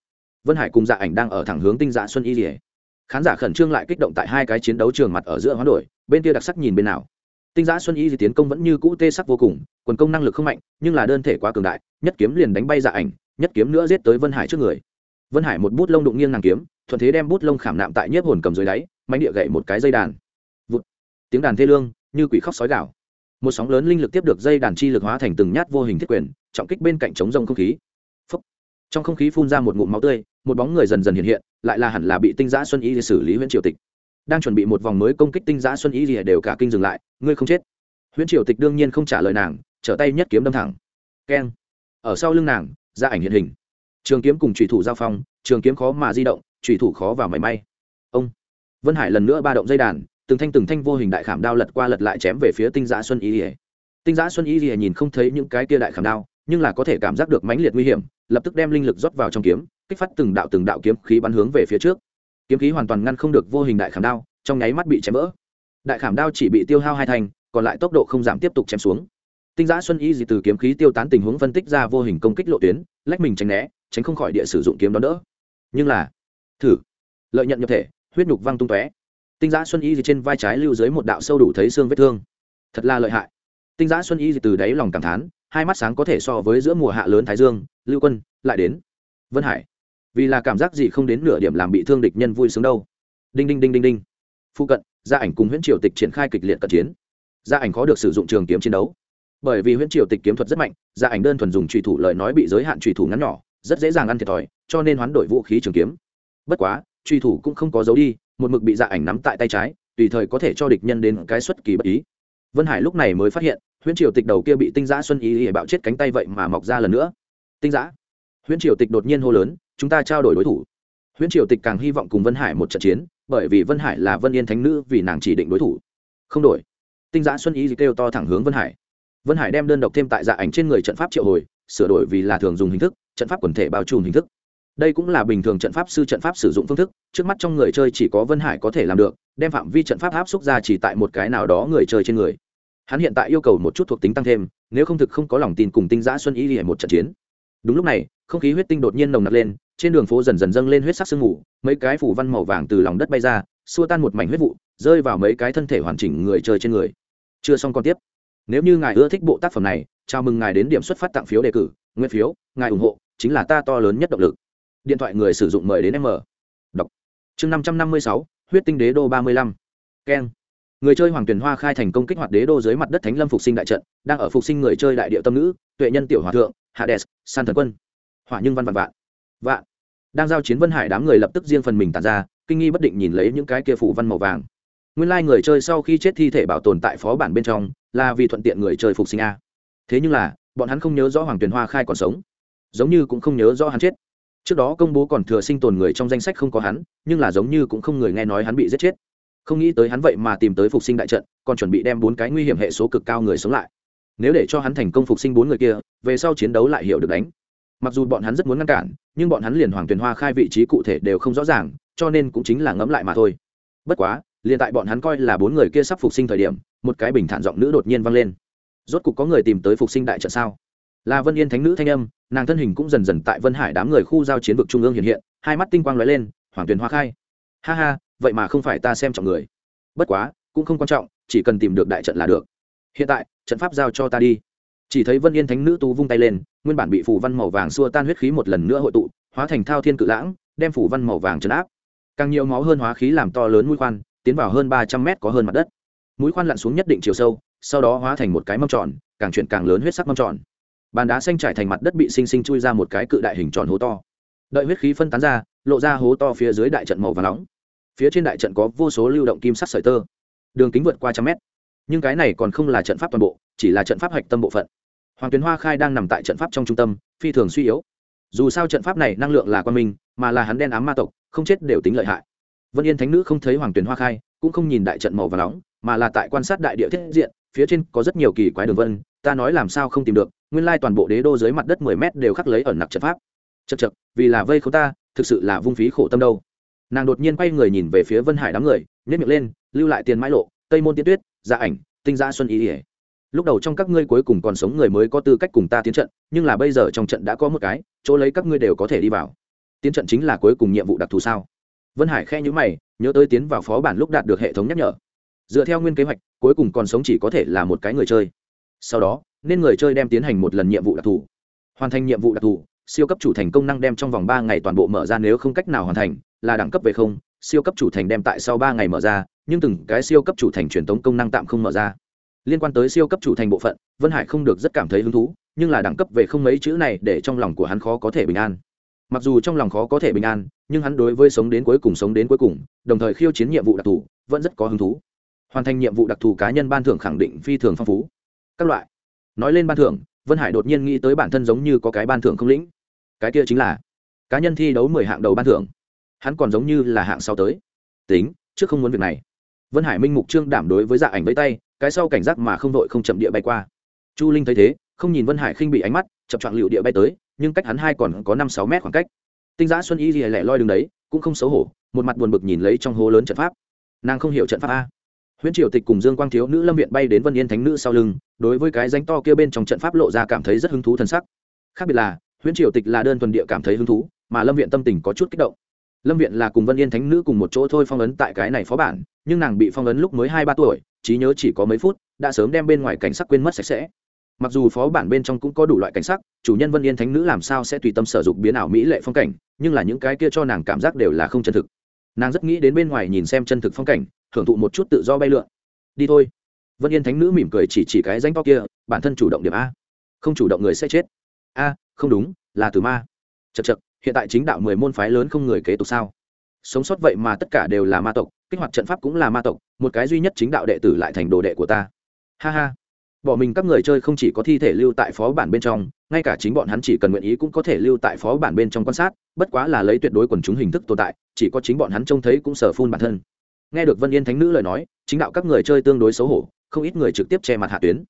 Vân hải cùng dạ ảnh đang ở thẳng hướng tinh dạ xuân y rỉa khán giả khẩn trương lại kích động tại hai cái chiến đấu trường mặt ở giữa hoán đổi, bên kia đặc sắc nhìn bên nào. Tinh dạ xuân y thì tiến công vẫn như cũ tê sắc vô cùng, quần công năng lực không mạnh, nhưng là đơn thể quá cường đại, nhất kiếm liền đánh bay dạ ảnh, nhất kiếm nữa giết tới vân hải trước người. Vân hải một bút lông đụng nghiêng nàng kiếm, thuận thế đem bút lông khảm nạm tại nhiếp hồn cầm dưới đáy mạnh địa gậy một cái dây đàn. Vụt. Tiếng đàn thê lương, như quỷ khóc sói gạo một sóng lớn linh lực tiếp được dây đàn chi lực hóa thành từng nhát vô hình thiết quyền, trọng kích bên cạnh chống rông không khí trong không khí phun ra một ngụm máu tươi, một bóng người dần dần hiện hiện, lại là hẳn là bị tinh giã xuân y xử lý huyện triều tịch. Đang chuẩn bị một vòng mới công kích tinh giã xuân y đều cả kinh dừng lại, ngươi không chết. Huyện triều tịch đương nhiên không trả lời nàng, trở tay nhất kiếm đâm thẳng. Keng. Ở sau lưng nàng, ra ảnh hiện hình. Trường kiếm cùng trùy thủ giao phong, trường kiếm khó mà di động trùy thủ khó vào mảy may. Ông. Vân hải lần nữa ba động dây đàn, từng thanh từng thanh vô hình đại khảm đao lật qua lật lại chém về phía tinh giã xuân y ỉa tinh giã xuân y ỉa nhìn không thấy những cái kia đại khảm đao nhưng là có thể cảm giác được mãnh liệt nguy hiểm, lập tức đem linh lực rót vào trong kiếm, kích phát từng đạo từng đạo kiếm khí bắn hướng về phía trước. Kiếm khí hoàn toàn ngăn không được vô hình đại khảm đao, trong nháy mắt bị chém vỡ. Đại khảm đao chỉ bị tiêu hao hai thành, còn lại tốc độ không giảm tiếp tục chém xuống. Tinh giã xuân y gì từ kiếm khí tiêu tán tình huống phân tích ra vô hình công kích lộ tuyến, lách mình tránh né, tránh không khỏi địa sử dụng kiếm đón đỡ. Nhưng là, thử, lợi nhận nhập thể, huyết nhục văng tung tóe. Tinh giã xuân y gì trên vai trái lưu dưới một đạo sâu đủ thấy xương vết thương. Thật là lợi hại. Tinh giã xuân y gì từ đáy lòng cảm thán hai mắt sáng có thể so với giữa mùa hạ lớn thái dương, lưu quân, lại đến. Vân hải, vì là cảm giác gì không đến nửa điểm làm bị thương địch nhân vui sướng đâu. Đinh đinh đinh đinh đinh. Phụ cận, gia ảnh cùng huyễn triều tịch triển khai kịch liệt cận chiến. Gia ảnh khó được sử dụng trường kiếm chiến đấu. Bởi vì huyễn triều tịch kiếm thuật rất mạnh, gia ảnh đơn thuần dùng trùy thủ lời nói bị giới hạn trùy thủ ngắn nhỏ, rất dễ dàng ăn thiệt thòi, cho nên hoán đổi vũ khí trường kiếm. Bất quá truy thủ cũng không có dấu đi, một mực bị Gia ảnh nắm tại tay trái, tùy thời có thể cho địch nhân đến cái xuất kỳ bất ý. Vân hải lúc này mới phát hiện huyễn triều tịch đầu kia bị tinh giã xuân ý ỉa bạo chết cánh tay vậy mà mọc ra lần nữa. Tinh giã. Huyễn triều tịch đột nhiên hô lớn, chúng ta trao đổi đối thủ. Huyễn triều tịch càng hy vọng cùng vân hải một trận chiến, bởi vì vân hải là vân yên thánh nữ vì nàng chỉ định đối thủ. Không đổi. Tinh giã xuân ý kêu to thẳng hướng vân hải. Vân hải đem đơn độc thêm tại dạ ảnh trên người trận pháp triệu hồi, sửa đổi vì là thường dùng hình thức, trận pháp quần thể bao trùm hình thức. Đây cũng là bình thường trận pháp sư trận pháp sử dụng phương thức, trước mắt trong người chơi chỉ có vân hải có thể làm được, đem phạm vi trận pháp áp xúc ra chỉ tại một cái nào đó người chơi trên người hắn hiện tại yêu cầu một chút thuộc tính tăng thêm, nếu không thực không có lòng tin cùng tinh giã xuân ý đi một trận chiến. Đúng lúc này, không khí huyết tinh đột nhiên nồng nặc lên, trên đường phố dần dần dâng lên huyết sắc sương mù, mấy cái phủ văn màu vàng từ lòng đất bay ra, xua tan một mảnh huyết vụ, rơi vào mấy cái thân thể hoàn chỉnh người chơi trên người. Chưa xong còn tiếp. Nếu như ngài ưa thích bộ tác phẩm này, chào mừng ngài đến điểm xuất phát tặng phiếu đề cử, nguyên phiếu, ngài ủng hộ, chính là ta to lớn nhất động lực. Điện thoại người sử dụng mời đến m đọc. Chương năm trăm năm mươi sáu, huyết tinh đế đô ba mươi lăm. Keng người chơi hoàng tuyền hoa khai thành công kích hoạt đế đô dưới mặt đất thánh lâm phục sinh đại trận, đang ở phục sinh người chơi đại địa tâm nữ tuệ nhân tiểu hòa thượng, hades, san thần quân. Hỏa nhưng văn vạn vạn. Vạn. Đang giao chiến vân hải đám người lập tức riêng phần mình tàn ra, kinh nghi bất định nhìn lấy những cái kia phủ văn màu vàng. Nguyên lai người chơi sau khi chết thi thể bảo tồn tại phó bản bên trong, là vì thuận tiện người chơi phục sinh a. Thế nhưng là, bọn hắn không nhớ rõ hoàng tuyền hoa khai còn sống. Giống như cũng không nhớ rõ hắn chết. Trước đó công bố còn thừa sinh tồn người trong danh sách không có hắn, nhưng là giống như cũng không người nghe nói hắn bị giết chết không nghĩ tới hắn vậy mà tìm tới phục sinh đại trận, còn chuẩn bị đem bốn cái nguy hiểm hệ số cực cao người sống lại. Nếu để cho hắn thành công phục sinh bốn người kia, về sau chiến đấu lại hiểu được đánh. Mặc dù bọn hắn rất muốn ngăn cản, nhưng bọn hắn liền hoàng tuyền hoa khai vị trí cụ thể đều không rõ ràng, cho nên cũng chính là ngẫm lại mà thôi. Bất quá, liền tại bọn hắn coi là bốn người kia sắp phục sinh thời điểm, một cái bình thản giọng nữ đột nhiên vang lên. Rốt cục có người tìm tới phục sinh đại trận sao? Là vân yên thánh nữ thanh âm, nàng thân hình cũng dần dần tại vân hải đám người khu giao chiến vực trung ương hiện hiện, hai mắt tinh quang lóe lên, hoàng tuyền hoa khai. Ha ha vậy mà không phải ta xem trọng người. Bất quá, cũng không quan trọng, chỉ cần tìm được đại trận là được. Hiện tại, trận pháp giao cho ta đi. Chỉ thấy vân yên thánh nữ tú vung tay lên, nguyên bản bị phủ văn màu vàng xua tan huyết khí một lần nữa hội tụ, hóa thành thao thiên cự lãng, đem phủ văn màu vàng trấn áp. Càng nhiều máu hơn hóa khí làm to lớn mũi khoan, tiến vào hơn ba trăm mét có hơn mặt đất. Mũi khoan lặn xuống nhất định chiều sâu, sau đó hóa thành một cái mâm tròn, càng chuyển càng lớn huyết sắc mâm tròn. Bàn đá xanh trải thành mặt đất bị sinh sinh chui ra một cái cự đại hình tròn hố to. Đợi huyết khí phân tán ra, lộ ra hố to phía dưới đại trận màu và nóng phía trên đại trận có vô số lưu động kim sắc sợi tơ, đường kính vượt qua trăm mét. Nhưng cái này còn không là trận pháp toàn bộ, chỉ là trận pháp hạch tâm bộ phận. Hoàng tuyến hoa khai đang nằm tại trận pháp trong trung tâm, phi thường suy yếu. Dù sao trận pháp này năng lượng là quan minh, mà là hắn đen ám ma tộc, không chết đều tính lợi hại. Vân yên thánh nữ không thấy hoàng tuyến hoa khai, cũng không nhìn đại trận màu và nóng, mà là tại quan sát đại địa thiết diện, phía trên có rất nhiều kỳ quái đường vân, ta nói làm sao không tìm được, nguyên lai toàn bộ đế đô dưới mặt đất mười mét đều khắc lấy ẩn nặc trận pháp. Chật chật vì là vây khấu ta, thực sự là vung phí khổ tâm đâu nàng đột nhiên quay người nhìn về phía vân hải đám người nhét miệng lên lưu lại tiền mãi lộ tây môn tiên tuyết gia ảnh tinh gia xuân ý ỉa lúc đầu trong các ngươi cuối cùng còn sống người mới có tư cách cùng ta tiến trận nhưng là bây giờ trong trận đã có một cái chỗ lấy các ngươi đều có thể đi vào tiến trận chính là cuối cùng nhiệm vụ đặc thù sao vân hải khe nhữ mày nhớ tới tiến vào phó bản lúc đạt được hệ thống nhắc nhở dựa theo nguyên kế hoạch cuối cùng còn sống chỉ có thể là một cái người chơi sau đó nên người chơi đem tiến hành một lần nhiệm vụ đặc thù hoàn thành nhiệm vụ đặc thù siêu cấp chủ thành công năng đem trong vòng ba ngày toàn bộ mở ra nếu không cách nào hoàn thành là đẳng cấp về không, siêu cấp chủ thành đem tại sau ba ngày mở ra, nhưng từng cái siêu cấp chủ thành truyền tống công năng tạm không mở ra. Liên quan tới siêu cấp chủ thành bộ phận, vân hải không được rất cảm thấy hứng thú, nhưng là đẳng cấp về không mấy chữ này để trong lòng của hắn khó có thể bình an. Mặc dù trong lòng khó có thể bình an, nhưng hắn đối với sống đến cuối cùng sống đến cuối cùng, đồng thời khiêu chiến nhiệm vụ đặc thù, vẫn rất có hứng thú. Hoàn thành nhiệm vụ đặc thù cá nhân ban thưởng khẳng định phi thường phong phú. Các loại. Nói lên ban thưởng, vân hải đột nhiên nghĩ tới bản thân giống như có cái ban thưởng không lĩnh. Cái kia chính là cá nhân thi đấu mười hạng đầu ban thưởng hắn còn giống như là hạng sau tới. Tính, trước không muốn việc này. Vân hải minh mục trương đảm đối với dạ ảnh với tay, cái sau cảnh giác mà không đội không chậm địa bay qua. Chu linh thấy thế, không nhìn vân hải khinh bị ánh mắt, chậm chọn liệu địa bay tới, nhưng cách hắn hai còn có năm sáu mét khoảng cách. Tinh giã xuân y lìa lẻ loi đường đấy, cũng không xấu hổ, một mặt buồn bực nhìn lấy trong hố lớn trận pháp. Nàng không hiểu trận pháp a. Huyễn triều tịch cùng dương quang thiếu nữ lâm viện bay đến vân yên thánh nữ sau lưng, đối với cái danh to kia bên trong trận pháp lộ ra cảm thấy rất hứng thú thân sắc. Khác biệt là, huyễn triều tịch là đơn thuần địa cảm thấy hứng thú, mà lâm viện tâm tình có chút kích động lâm viện là cùng vân yên thánh nữ cùng một chỗ thôi phong ấn tại cái này phó bản, nhưng nàng bị phong ấn lúc mới hai ba tuổi, trí nhớ chỉ có mấy phút, đã sớm đem bên ngoài cảnh sắc quên mất sạch sẽ. Mặc dù phó bản bên trong cũng có đủ loại cảnh sắc, chủ nhân vân yên thánh nữ làm sao sẽ tùy tâm sở dục biến ảo mỹ lệ phong cảnh, nhưng là những cái kia cho nàng cảm giác đều là không chân thực. Nàng rất nghĩ đến bên ngoài nhìn xem chân thực phong cảnh hưởng thụ một chút tự do bay lượn. Đi thôi. Vân yên thánh nữ mỉm cười chỉ chỉ cái danh to kia, bản thân chủ động điểm a. Không chủ động người sẽ chết. A, không đúng, là từ ma. Chật chật hiện tại chính đạo mười môn phái lớn không người kế tục sao? Sống sót vậy mà tất cả đều là ma tộc, kích hoạt trận pháp cũng là ma tộc, một cái duy nhất chính đạo đệ tử lại thành đồ đệ của ta. Ha ha. Bỏ mình các người chơi không chỉ có thi thể lưu tại phó bản bên trong, ngay cả chính bọn hắn chỉ cần nguyện ý cũng có thể lưu tại phó bản bên trong quan sát, bất quá là lấy tuyệt đối quần chúng hình thức tồn tại, chỉ có chính bọn hắn trông thấy cũng sở phun bản thân. Nghe được vân yên thánh nữ lời nói, chính đạo các người chơi tương đối xấu hổ, không ít người trực tiếp che mặt hạ tuyến.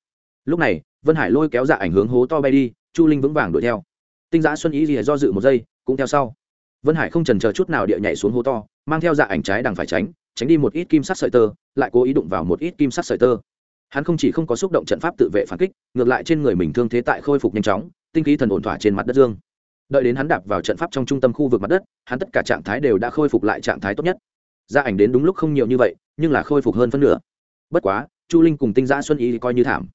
Lúc này, vân hải lôi kéo dạ ảnh hướng hố to bay đi, chu linh vững vàng đuổi theo. Tinh giã xuân ý gì do dự một giây cũng theo sau, vân hải không trần chờ chút nào địa nhảy xuống hố to, mang theo dạ ảnh trái đằng phải tránh tránh đi một ít kim sắc sợi tơ, lại cố ý đụng vào một ít kim sắc sợi tơ. Hắn không chỉ không có xúc động trận pháp tự vệ phản kích, ngược lại trên người mình thương thế tại khôi phục nhanh chóng, tinh khí thần ổn thỏa trên mặt đất dương. Đợi đến hắn đạp vào trận pháp trong trung tâm khu vực mặt đất, hắn tất cả trạng thái đều đã khôi phục lại trạng thái tốt nhất. Gia ảnh đến đúng lúc không nhiều như vậy, nhưng là khôi phục hơn phân nửa. Bất quá, chu linh cùng tinh giã xuân ý coi như thảm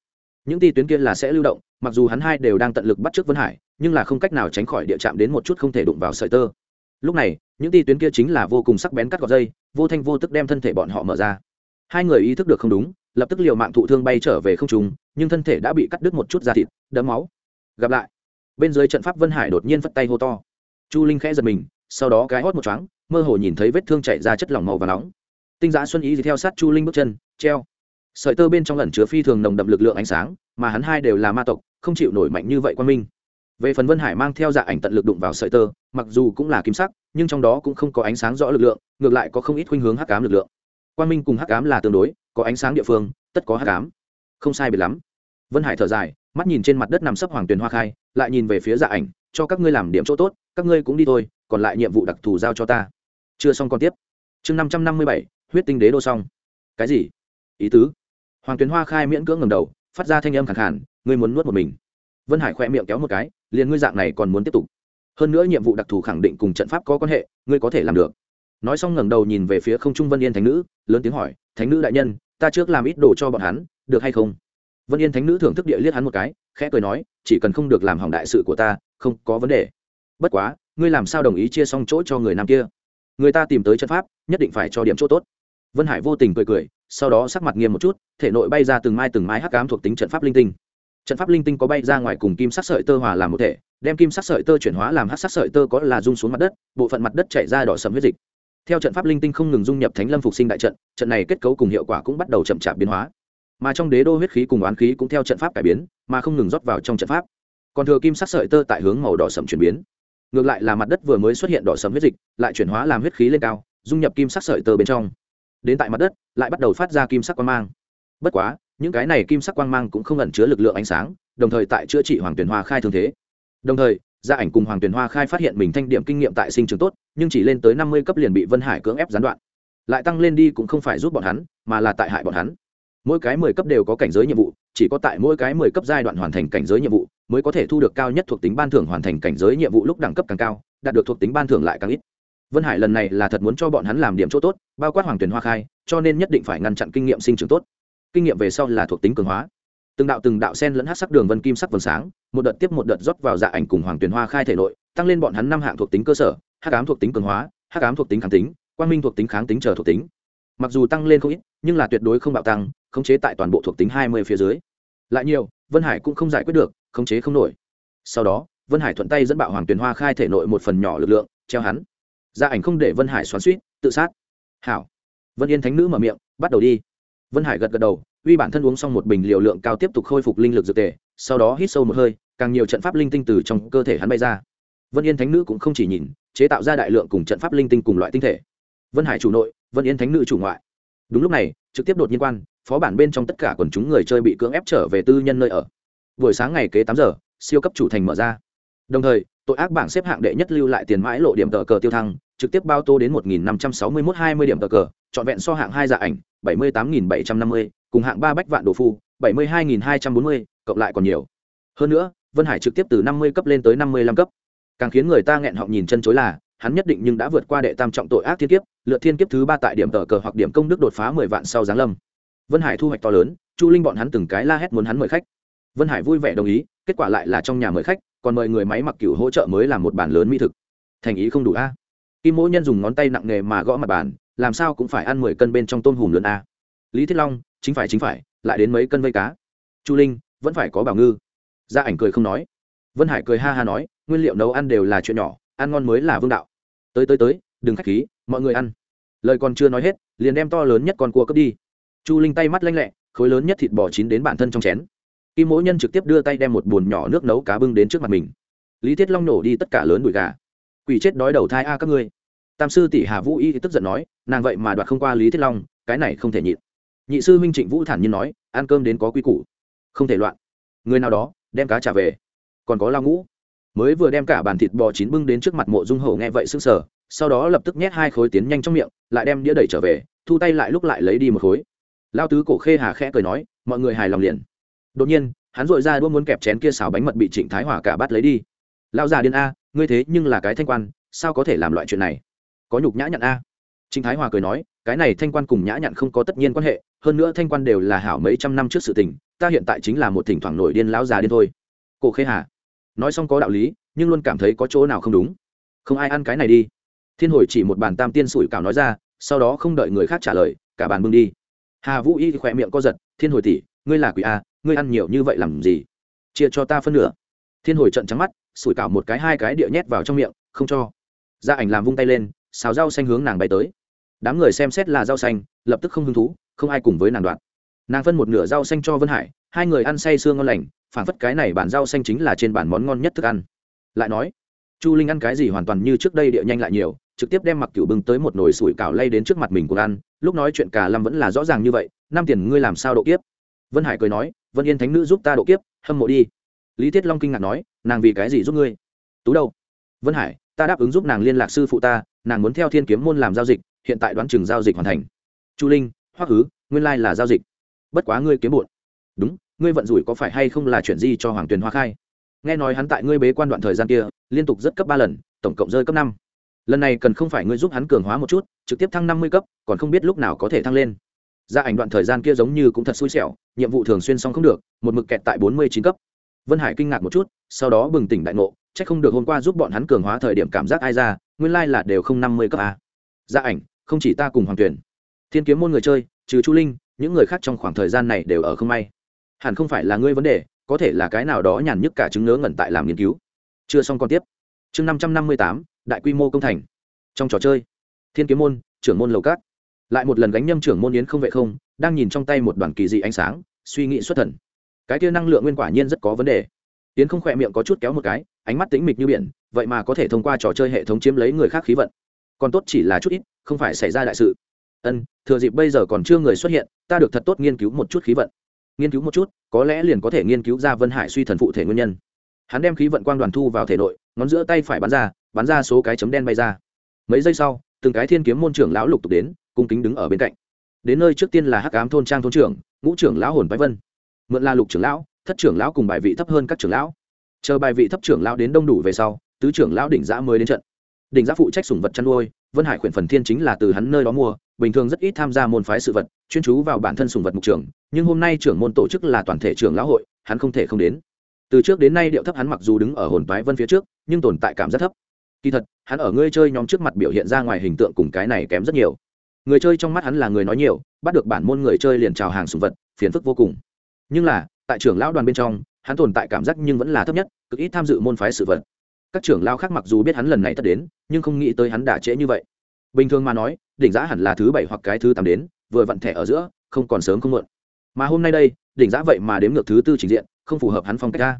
những ti tuyến kia là sẽ lưu động, mặc dù hắn hai đều đang tận lực bắt trước vân hải, nhưng là không cách nào tránh khỏi địa chạm đến một chút không thể đụng vào sợi tơ. Lúc này, những ti tuyến kia chính là vô cùng sắc bén cắt gọt dây, vô thanh vô tức đem thân thể bọn họ mở ra. Hai người ý thức được không đúng, lập tức liều mạng thụ thương bay trở về không trùng nhưng thân thể đã bị cắt đứt một chút da thịt đấm máu. Gặp lại, bên dưới trận pháp vân hải đột nhiên phất tay hô to. Chu linh khẽ giật mình, sau đó cái hót một chóng mơ hồ nhìn thấy vết thương chạy ra chất lỏng màu và nóng. Tinh giã xuân ý thì theo sát chu linh bước chân, treo sợi tơ bên trong lẩn chứa phi thường nồng đậm lực lượng ánh sáng, mà hắn hai đều là ma tộc, không chịu nổi mạnh như vậy quan minh. Về phần vân hải mang theo dạ ảnh tận lực đụng vào sợi tơ, mặc dù cũng là kim sắc, nhưng trong đó cũng không có ánh sáng rõ lực lượng, ngược lại có không ít khuynh hướng hắc cám lực lượng. Quan minh cùng hắc cám là tương đối, có ánh sáng địa phương, tất có hắc cám không sai biệt lắm. Vân hải thở dài, mắt nhìn trên mặt đất nằm sấp hoàng tuyền hoa khai, lại nhìn về phía dạ ảnh, cho các ngươi làm điểm chỗ tốt, các ngươi cũng đi thôi, còn lại nhiệm vụ đặc thù giao cho ta. Chưa xong còn tiếp. Chương năm trăm năm mươi bảy, huyết tinh đế đô xong. Cái gì? Ý tứ? Hoàng tuyến hoa khai miễn cưỡng ngầm đầu, phát ra thanh âm khẳng khản ngươi muốn nuốt một mình? Vân hải khoe miệng kéo một cái, liền ngươi dạng này còn muốn tiếp tục. Hơn nữa nhiệm vụ đặc thù khẳng định cùng trận pháp có quan hệ, ngươi có thể làm được. Nói xong ngẩng đầu nhìn về phía không trung vân yên thánh nữ, lớn tiếng hỏi, thánh nữ đại nhân, ta trước làm ít đồ cho bọn hắn, được hay không? Vân yên thánh nữ thưởng thức địa liếc hắn một cái, khẽ cười nói, chỉ cần không được làm hỏng đại sự của ta, không có vấn đề. Bất quá, ngươi làm sao đồng ý chia xong chỗ cho người nam kia? Người ta tìm tới trận pháp, nhất định phải cho điểm chỗ tốt. Vân hải vô tình cười cười sau đó sắc mặt nghiêm một chút, thể nội bay ra từng mai từng mai hắc cám thuộc tính trận pháp linh tinh. Trận pháp linh tinh có bay ra ngoài cùng kim sắc sợi tơ hòa làm một thể, đem kim sắc sợi tơ chuyển hóa làm hắc sắc sợi tơ có là rung xuống mặt đất, bộ phận mặt đất chảy ra đỏ sầm huyết dịch. Theo trận pháp linh tinh không ngừng dung nhập thánh lâm phục sinh đại trận trận này kết cấu cùng hiệu quả cũng bắt đầu chậm chạp biến hóa. Mà trong đế đô huyết khí cùng oán khí cũng theo trận pháp cải biến, mà không ngừng rót vào trong trận pháp. Còn thừa kim sắc sợi tơ tại hướng màu đỏ sầm chuyển biến. Ngược lại là mặt đất vừa mới xuất hiện đỏ sầm huyết dịch, lại chuyển hóa làm huyết khí lên cao, dung nhập kim sắc sợi tơ bên trong đến tại mặt đất, lại bắt đầu phát ra kim sắc quang mang. Bất quá, những cái này kim sắc quang mang cũng không ẩn chứa lực lượng ánh sáng, đồng thời tại chữa trị hoàng tuyển hoa khai thương thế. Đồng thời, gia ảnh cùng hoàng tuyển hoa khai phát hiện mình thanh điểm kinh nghiệm tại sinh trường tốt, nhưng chỉ lên tới năm mươi cấp liền bị vân hải cưỡng ép gián đoạn. Lại tăng lên đi cũng không phải giúp bọn hắn, mà là tại hại bọn hắn. Mỗi cái mười cấp đều có cảnh giới nhiệm vụ, chỉ có tại mỗi cái mười cấp giai đoạn hoàn thành cảnh giới nhiệm vụ, mới có thể thu được cao nhất thuộc tính ban thưởng hoàn thành cảnh giới nhiệm vụ lúc đẳng cấp càng cao, đạt được thuộc tính ban thưởng lại càng ít vân hải lần này là thật muốn cho bọn hắn làm điểm chỗ tốt, bao quát hoàng tuyển hoa khai, cho nên nhất định phải ngăn chặn kinh nghiệm sinh trưởng tốt. Kinh nghiệm về sau là thuộc tính cường hóa. Từng đạo từng đạo sen lẫn hát sắc đường vân kim sắc vầng sáng, một đợt tiếp một đợt rót vào dạ ảnh cùng hoàng tuyển hoa khai thể nội, tăng lên bọn hắn năm hạng thuộc tính cơ sở hát ám thuộc tính cường hóa hát ám thuộc tính kháng tính, quang minh thuộc tính kháng tính chờ thuộc tính. Mặc dù tăng lên không ít, nhưng là tuyệt đối không bạo tăng, khống chế tại toàn bộ thuộc tính hai mươi phía dưới. Lại nhiều, vân hải cũng không giải quyết được, khống chế không nổi. Sau đó, vân hải thuận tay dẫn bạo hoàng tuyền hoa khai thể nội một phần nhỏ lực lượng, treo hắn gia ảnh không để vân hải xoắn suýt tự sát. Hảo. Vân yên thánh nữ mở miệng, bắt đầu đi. Vân hải gật gật đầu, uy bản thân uống xong một bình liều lượng cao tiếp tục khôi phục linh lực dược tề, sau đó hít sâu một hơi, càng nhiều trận pháp linh tinh từ trong cơ thể hắn bay ra. Vân yên thánh nữ cũng không chỉ nhìn, chế tạo ra đại lượng cùng trận pháp linh tinh cùng loại tinh thể. Vân hải chủ nội, vân yên thánh nữ chủ ngoại. Đúng lúc này, trực tiếp đột nhiên quan, phó bản bên trong tất cả quần chúng người chơi bị cưỡng ép trở về tư nhân nơi ở. Buổi sáng ngày kế tám giờ, siêu cấp chủ thành mở ra đồng thời, tội ác bảng xếp hạng đệ nhất lưu lại tiền mãi lộ điểm tờ cờ tiêu thăng, trực tiếp bao tô đến một nghìn năm trăm sáu mươi mốt hai mươi điểm tờ cờ, trọn vẹn so hạng hai dạ ảnh, bảy mươi tám nghìn bảy trăm năm mươi, cùng hạng ba bách vạn đồ phu, bảy mươi hai nghìn hai trăm bốn mươi, cộng lại còn nhiều. Hơn nữa, vân hải trực tiếp từ năm mươi cấp lên tới năm mươi lăm cấp. Càng khiến người ta nghẹn họng nhìn chân chối là, hắn nhất định nhưng đã vượt qua đệ tam trọng tội ác thiên kiếp lựa thiên kiếp thứ ba tại điểm tờ cờ hoặc điểm công đức đột phá mười vạn sau giáng lâm. Vân hải thu hoạch to lớn, chu linh bọn hắn từng cái la hét muốn hắn mời khách vân hải vui vẻ đồng ý, kết quả lại là trong nhà mời khách, còn mời người máy mặc cựu hỗ trợ mới làm một bàn lớn mỹ thực. Thành ý không đủ a. Kim mỗi nhân dùng ngón tay nặng nghề mà gõ mặt bàn, làm sao cũng phải ăn mười cân bên trong tôm hùm lớn a. Lý thiết long, chính phải chính phải, lại đến mấy cân vây cá. Chu linh, vẫn phải có bảo ngư. Gia ảnh cười không nói. Vân hải cười ha ha nói, nguyên liệu nấu ăn đều là chuyện nhỏ, ăn ngon mới là vương đạo. Tới tới tới, đừng khách khí, mọi người ăn. Lời còn chưa nói hết, liền đem to lớn nhất con cua cướp đi. Chu linh tay mắt lanh lẹ, khối lớn nhất thịt bò chín đến bản thân trong chén kim mỗi nhân trực tiếp đưa tay đem một bùn nhỏ nước nấu cá bưng đến trước mặt mình. Lý thiết long nổ đi tất cả lớn đùi gà. Quỷ chết đói đầu thai a các ngươi. Tam sư tỷ hà vũ y tức giận nói, nàng vậy mà đoạt không qua lý thiết long, cái này không thể nhịn. Nhị sư minh trịnh vũ thản nhiên nói, ăn cơm đến có quy củ. Không thể loạn. Người nào đó, đem cá trả về. Còn có lao ngũ. Mới vừa đem cả bàn thịt bò chín bưng đến trước mặt mộ dung hậu nghe vậy sững sờ, sau đó lập tức nhét hai khối tiến nhanh trong miệng, lại đem đĩa đẩy trở về, thu tay lại lúc lại lấy đi một khối. Lao tứ cổ khê hà khẽ cười nói, mọi người hài lòng liền đột nhiên, hắn dội ra đua muốn kẹp chén kia xào bánh mật bị trịnh thái Hòa cả bát lấy đi. Lao già điên a, ngươi thế nhưng là cái thanh quan, sao có thể làm loại chuyện này? Có nhục nhã nhặn a. Trịnh thái hòa cười nói, cái này thanh quan cùng nhã nhặn không có tất nhiên quan hệ, hơn nữa thanh quan đều là hảo mấy trăm năm trước sự tình, ta hiện tại chính là một thỉnh thoảng nổi điên lão già điên thôi. Cổ khê hà. Nói xong có đạo lý, nhưng luôn cảm thấy có chỗ nào không đúng. Không ai ăn cái này đi. Thiên hồi chỉ một bàn tam tiên sủi cảo nói ra, sau đó không đợi người khác trả lời, cả bàn bưng đi. Hà vũ y khỏe miệng co giật, thiên hồi tỷ ngươi là quỷ a, ngươi ăn nhiều như vậy làm gì? Chia cho ta phân nửa. Thiên hồi trận trắng mắt, sủi cảo một cái hai cái địa nhét vào trong miệng, không cho. Gia ảnh làm vung tay lên, xào rau xanh hướng nàng bay tới. Đám người xem xét là rau xanh, lập tức không hứng thú, không ai cùng với nàng đoạn. Nàng phân một nửa rau xanh cho vân hải, hai người ăn say sương ngon lành phản phất cái này bản rau xanh chính là trên bản món ngon nhất thức ăn. Lại nói, chu linh ăn cái gì hoàn toàn như trước đây địa nhanh lại nhiều, trực tiếp đem mặc cửu bưng tới một nồi sủi cảo lay đến trước mặt mình cùng ăn, lúc nói chuyện cả lâm vẫn là rõ ràng như vậy, năm tiền ngươi làm sao độ kiếp? Vân hải cười nói, vân yên thánh nữ giúp ta độ kiếp, hâm mộ đi. Lý thiết long kinh ngạc nói, nàng vì cái gì giúp ngươi? Tú đâu? Vân hải, ta đáp ứng giúp nàng liên lạc sư phụ ta, nàng muốn theo thiên kiếm môn làm giao dịch, hiện tại đoán chừng giao dịch hoàn thành. Chu linh, hoắc hứ, nguyên lai là giao dịch. Bất quá ngươi kiếm bụn đúng, ngươi vận rủi có phải hay không là chuyện gì cho hoàng tuyền hoa khai? Nghe nói hắn tại ngươi bế quan đoạn thời gian kia, liên tục rất cấp ba lần, tổng cộng rơi cấp năm. Lần này cần không phải ngươi giúp hắn cường hóa một chút, trực tiếp thăng năm mươi cấp, còn không biết lúc nào có thể thăng lên. Gia ảnh đoạn thời gian kia giống như cũng thật xui xẻo nhiệm vụ thường xuyên xong không được, một mực kẹt tại bốn mươi chín cấp. Vân hải kinh ngạc một chút, sau đó bừng tỉnh đại ngộ c h ắ c không được hôm qua giúp bọn hắn cường hóa thời điểm cảm giác ai ra, nguyên lai là đều không năm mươi cấp a. Gia ảnh, không chỉ ta cùng hoàng tuyển thiên kiếm môn người chơi, trừ chu linh, những người khác trong khoảng thời gian này đều ở không may. Hẳn không phải là ngươi vấn đề, có thể là cái nào đó nhàn nhức cả chứng ngớ ngẩn tại làm nghiên cứu. Chưa xong còn tiếp. Chương năm trăm năm mươi tám, đại quy mô công thành. Trong trò chơi, thiên kiếm môn, trưởng môn lầu cát. Lại một lần gánh nhâm trưởng môn yến không vệ không đang nhìn trong tay một đoàn kỳ dị ánh sáng, suy nghĩ xuất thần. Cái kia năng lượng nguyên quả nhiên rất có vấn đề. Tiến không khỏe miệng có chút kéo một cái, ánh mắt tĩnh mịch như biển, vậy mà có thể thông qua trò chơi hệ thống chiếm lấy người khác khí vận. Còn tốt chỉ là chút ít, không phải xảy ra đại sự. Ân, thừa dịp bây giờ còn chưa người xuất hiện, ta được thật tốt nghiên cứu một chút khí vận. Nghiên cứu một chút, có lẽ liền có thể nghiên cứu ra vân hải suy thần phụ thể nguyên nhân. Hắn đem khí vận quang đoàn thu vào thể nội, ngón giữa tay phải bắn ra bắn ra số cái chấm đen bay ra. Mấy giây sau, từng cái thiên kiếm môn trưởng lão lục tục đến, cung kính đứng ở bên cạnh đến nơi trước tiên là hắc ám thôn trang thôn trưởng, ngũ trưởng lão hồn bái vân. Mượn la lục trưởng lão, thất trưởng lão cùng bài vị thấp hơn các trưởng lão. Chờ bài vị thấp trưởng lão đến đông đủ về sau, tứ trưởng lão đỉnh giã mới đến trận. Đỉnh giã phụ trách sủng vật chăn nuôi, vân hải khuyển phần thiên chính là từ hắn nơi đó mua, bình thường rất ít tham gia môn phái sự vật, chuyên chú vào bản thân sùng vật mục trưởng, nhưng hôm nay trưởng môn tổ chức là toàn thể trưởng lão hội, hắn không thể không đến. Từ trước đến nay điệu thấp hắn mặc dù đứng ở hồn toái vân phía trước, nhưng tồn tại cảm rất thấp. Kỳ thật, hắn ở ngươi chơi nhóm trước mặt biểu hiện ra ngoài hình tượng cùng cái này kém rất nhiều người chơi trong mắt hắn là người nói nhiều, bắt được bản môn người chơi liền trào hàng sùng vật, phiền phức vô cùng. Nhưng là, tại trưởng lão đoàn bên trong, hắn tồn tại cảm giác nhưng vẫn là thấp nhất, cực ít tham dự môn phái sự vật. Các trưởng lão khác mặc dù biết hắn lần này tất đến, nhưng không nghĩ tới hắn đã trễ như vậy. Bình thường mà nói, đỉnh giá hẳn là thứ bảy hoặc cái thứ tám đến, vừa vặn thẻ ở giữa, không còn sớm không muộn. Mà hôm nay đây, đỉnh giá vậy mà đếm ngược thứ tư trình diện, không phù hợp hắn phong cách ra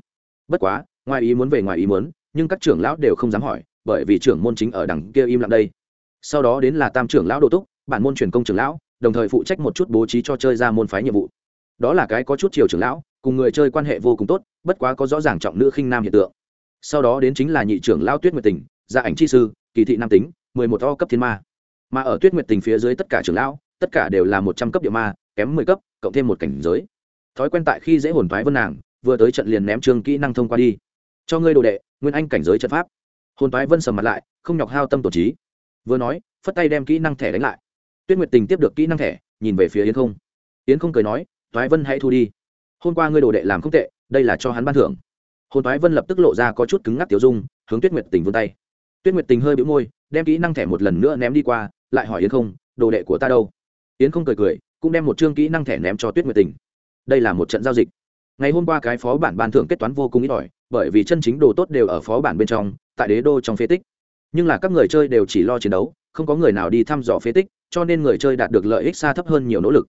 bất quá, ngoài ý muốn về ngoài ý muốn, nhưng các trưởng lão đều không dám hỏi, bởi vì trưởng môn chính ở đằng kia im lặng đây. Sau đó đến là tam trưởng lão đồ túc bản môn truyền công trưởng lão, đồng thời phụ trách một chút bố trí cho chơi ra môn phái nhiệm vụ. Đó là cái có chút chiều trưởng lão, cùng người chơi quan hệ vô cùng tốt, bất quá có rõ ràng trọng nữ khinh nam hiện tượng. Sau đó đến chính là nhị trưởng lão tuyết nguyệt tình, gia ảnh chi sư, kỳ thị nam tính, mười một o cấp thiên ma. Mà ở tuyết nguyệt tình phía dưới tất cả trưởng lão, tất cả đều là một trăm cấp địa ma, kém mười cấp, cộng thêm một cảnh giới. Thói quen tại khi dễ hồn thoái vân nàng, vừa tới trận liền ném trường kỹ năng thông qua đi. Cho ngươi đồ đệ, nguyên anh cảnh giới trận pháp. Hồn thoái vân sầm mặt lại, không nhọc hao tâm tổ trí. Vừa nói, phất tay đem kỹ năng thẻ đánh lại tuyết nguyệt tình tiếp được kỹ năng thẻ, nhìn về phía yến không. Yến không cười nói, Toái vân hãy thu đi. Hôm qua ngươi đồ đệ làm không tệ, đây là cho hắn ban thưởng. Hôn Toái vân lập tức lộ ra có chút cứng ngắc tiểu dung, hướng tuyết nguyệt tình vươn tay. Tuyết nguyệt tình hơi bĩu môi, đem kỹ năng thẻ một lần nữa ném đi qua, lại hỏi yến không, đồ đệ của ta đâu? Yến không cười cười, cũng đem một chương kỹ năng thẻ ném cho tuyết nguyệt tình. Đây là một trận giao dịch. Ngày hôm qua cái phó bản ban thưởng kết toán vô cùng ít ỏi, bởi vì chân chính đồ tốt đều ở phó bản bên trong, tại đế đô trong phế tích. Nhưng là các người chơi đều chỉ lo chiến đấu, không có người nào đi thăm dò phế tích cho nên người chơi đạt được lợi ích xa thấp hơn nhiều nỗ lực.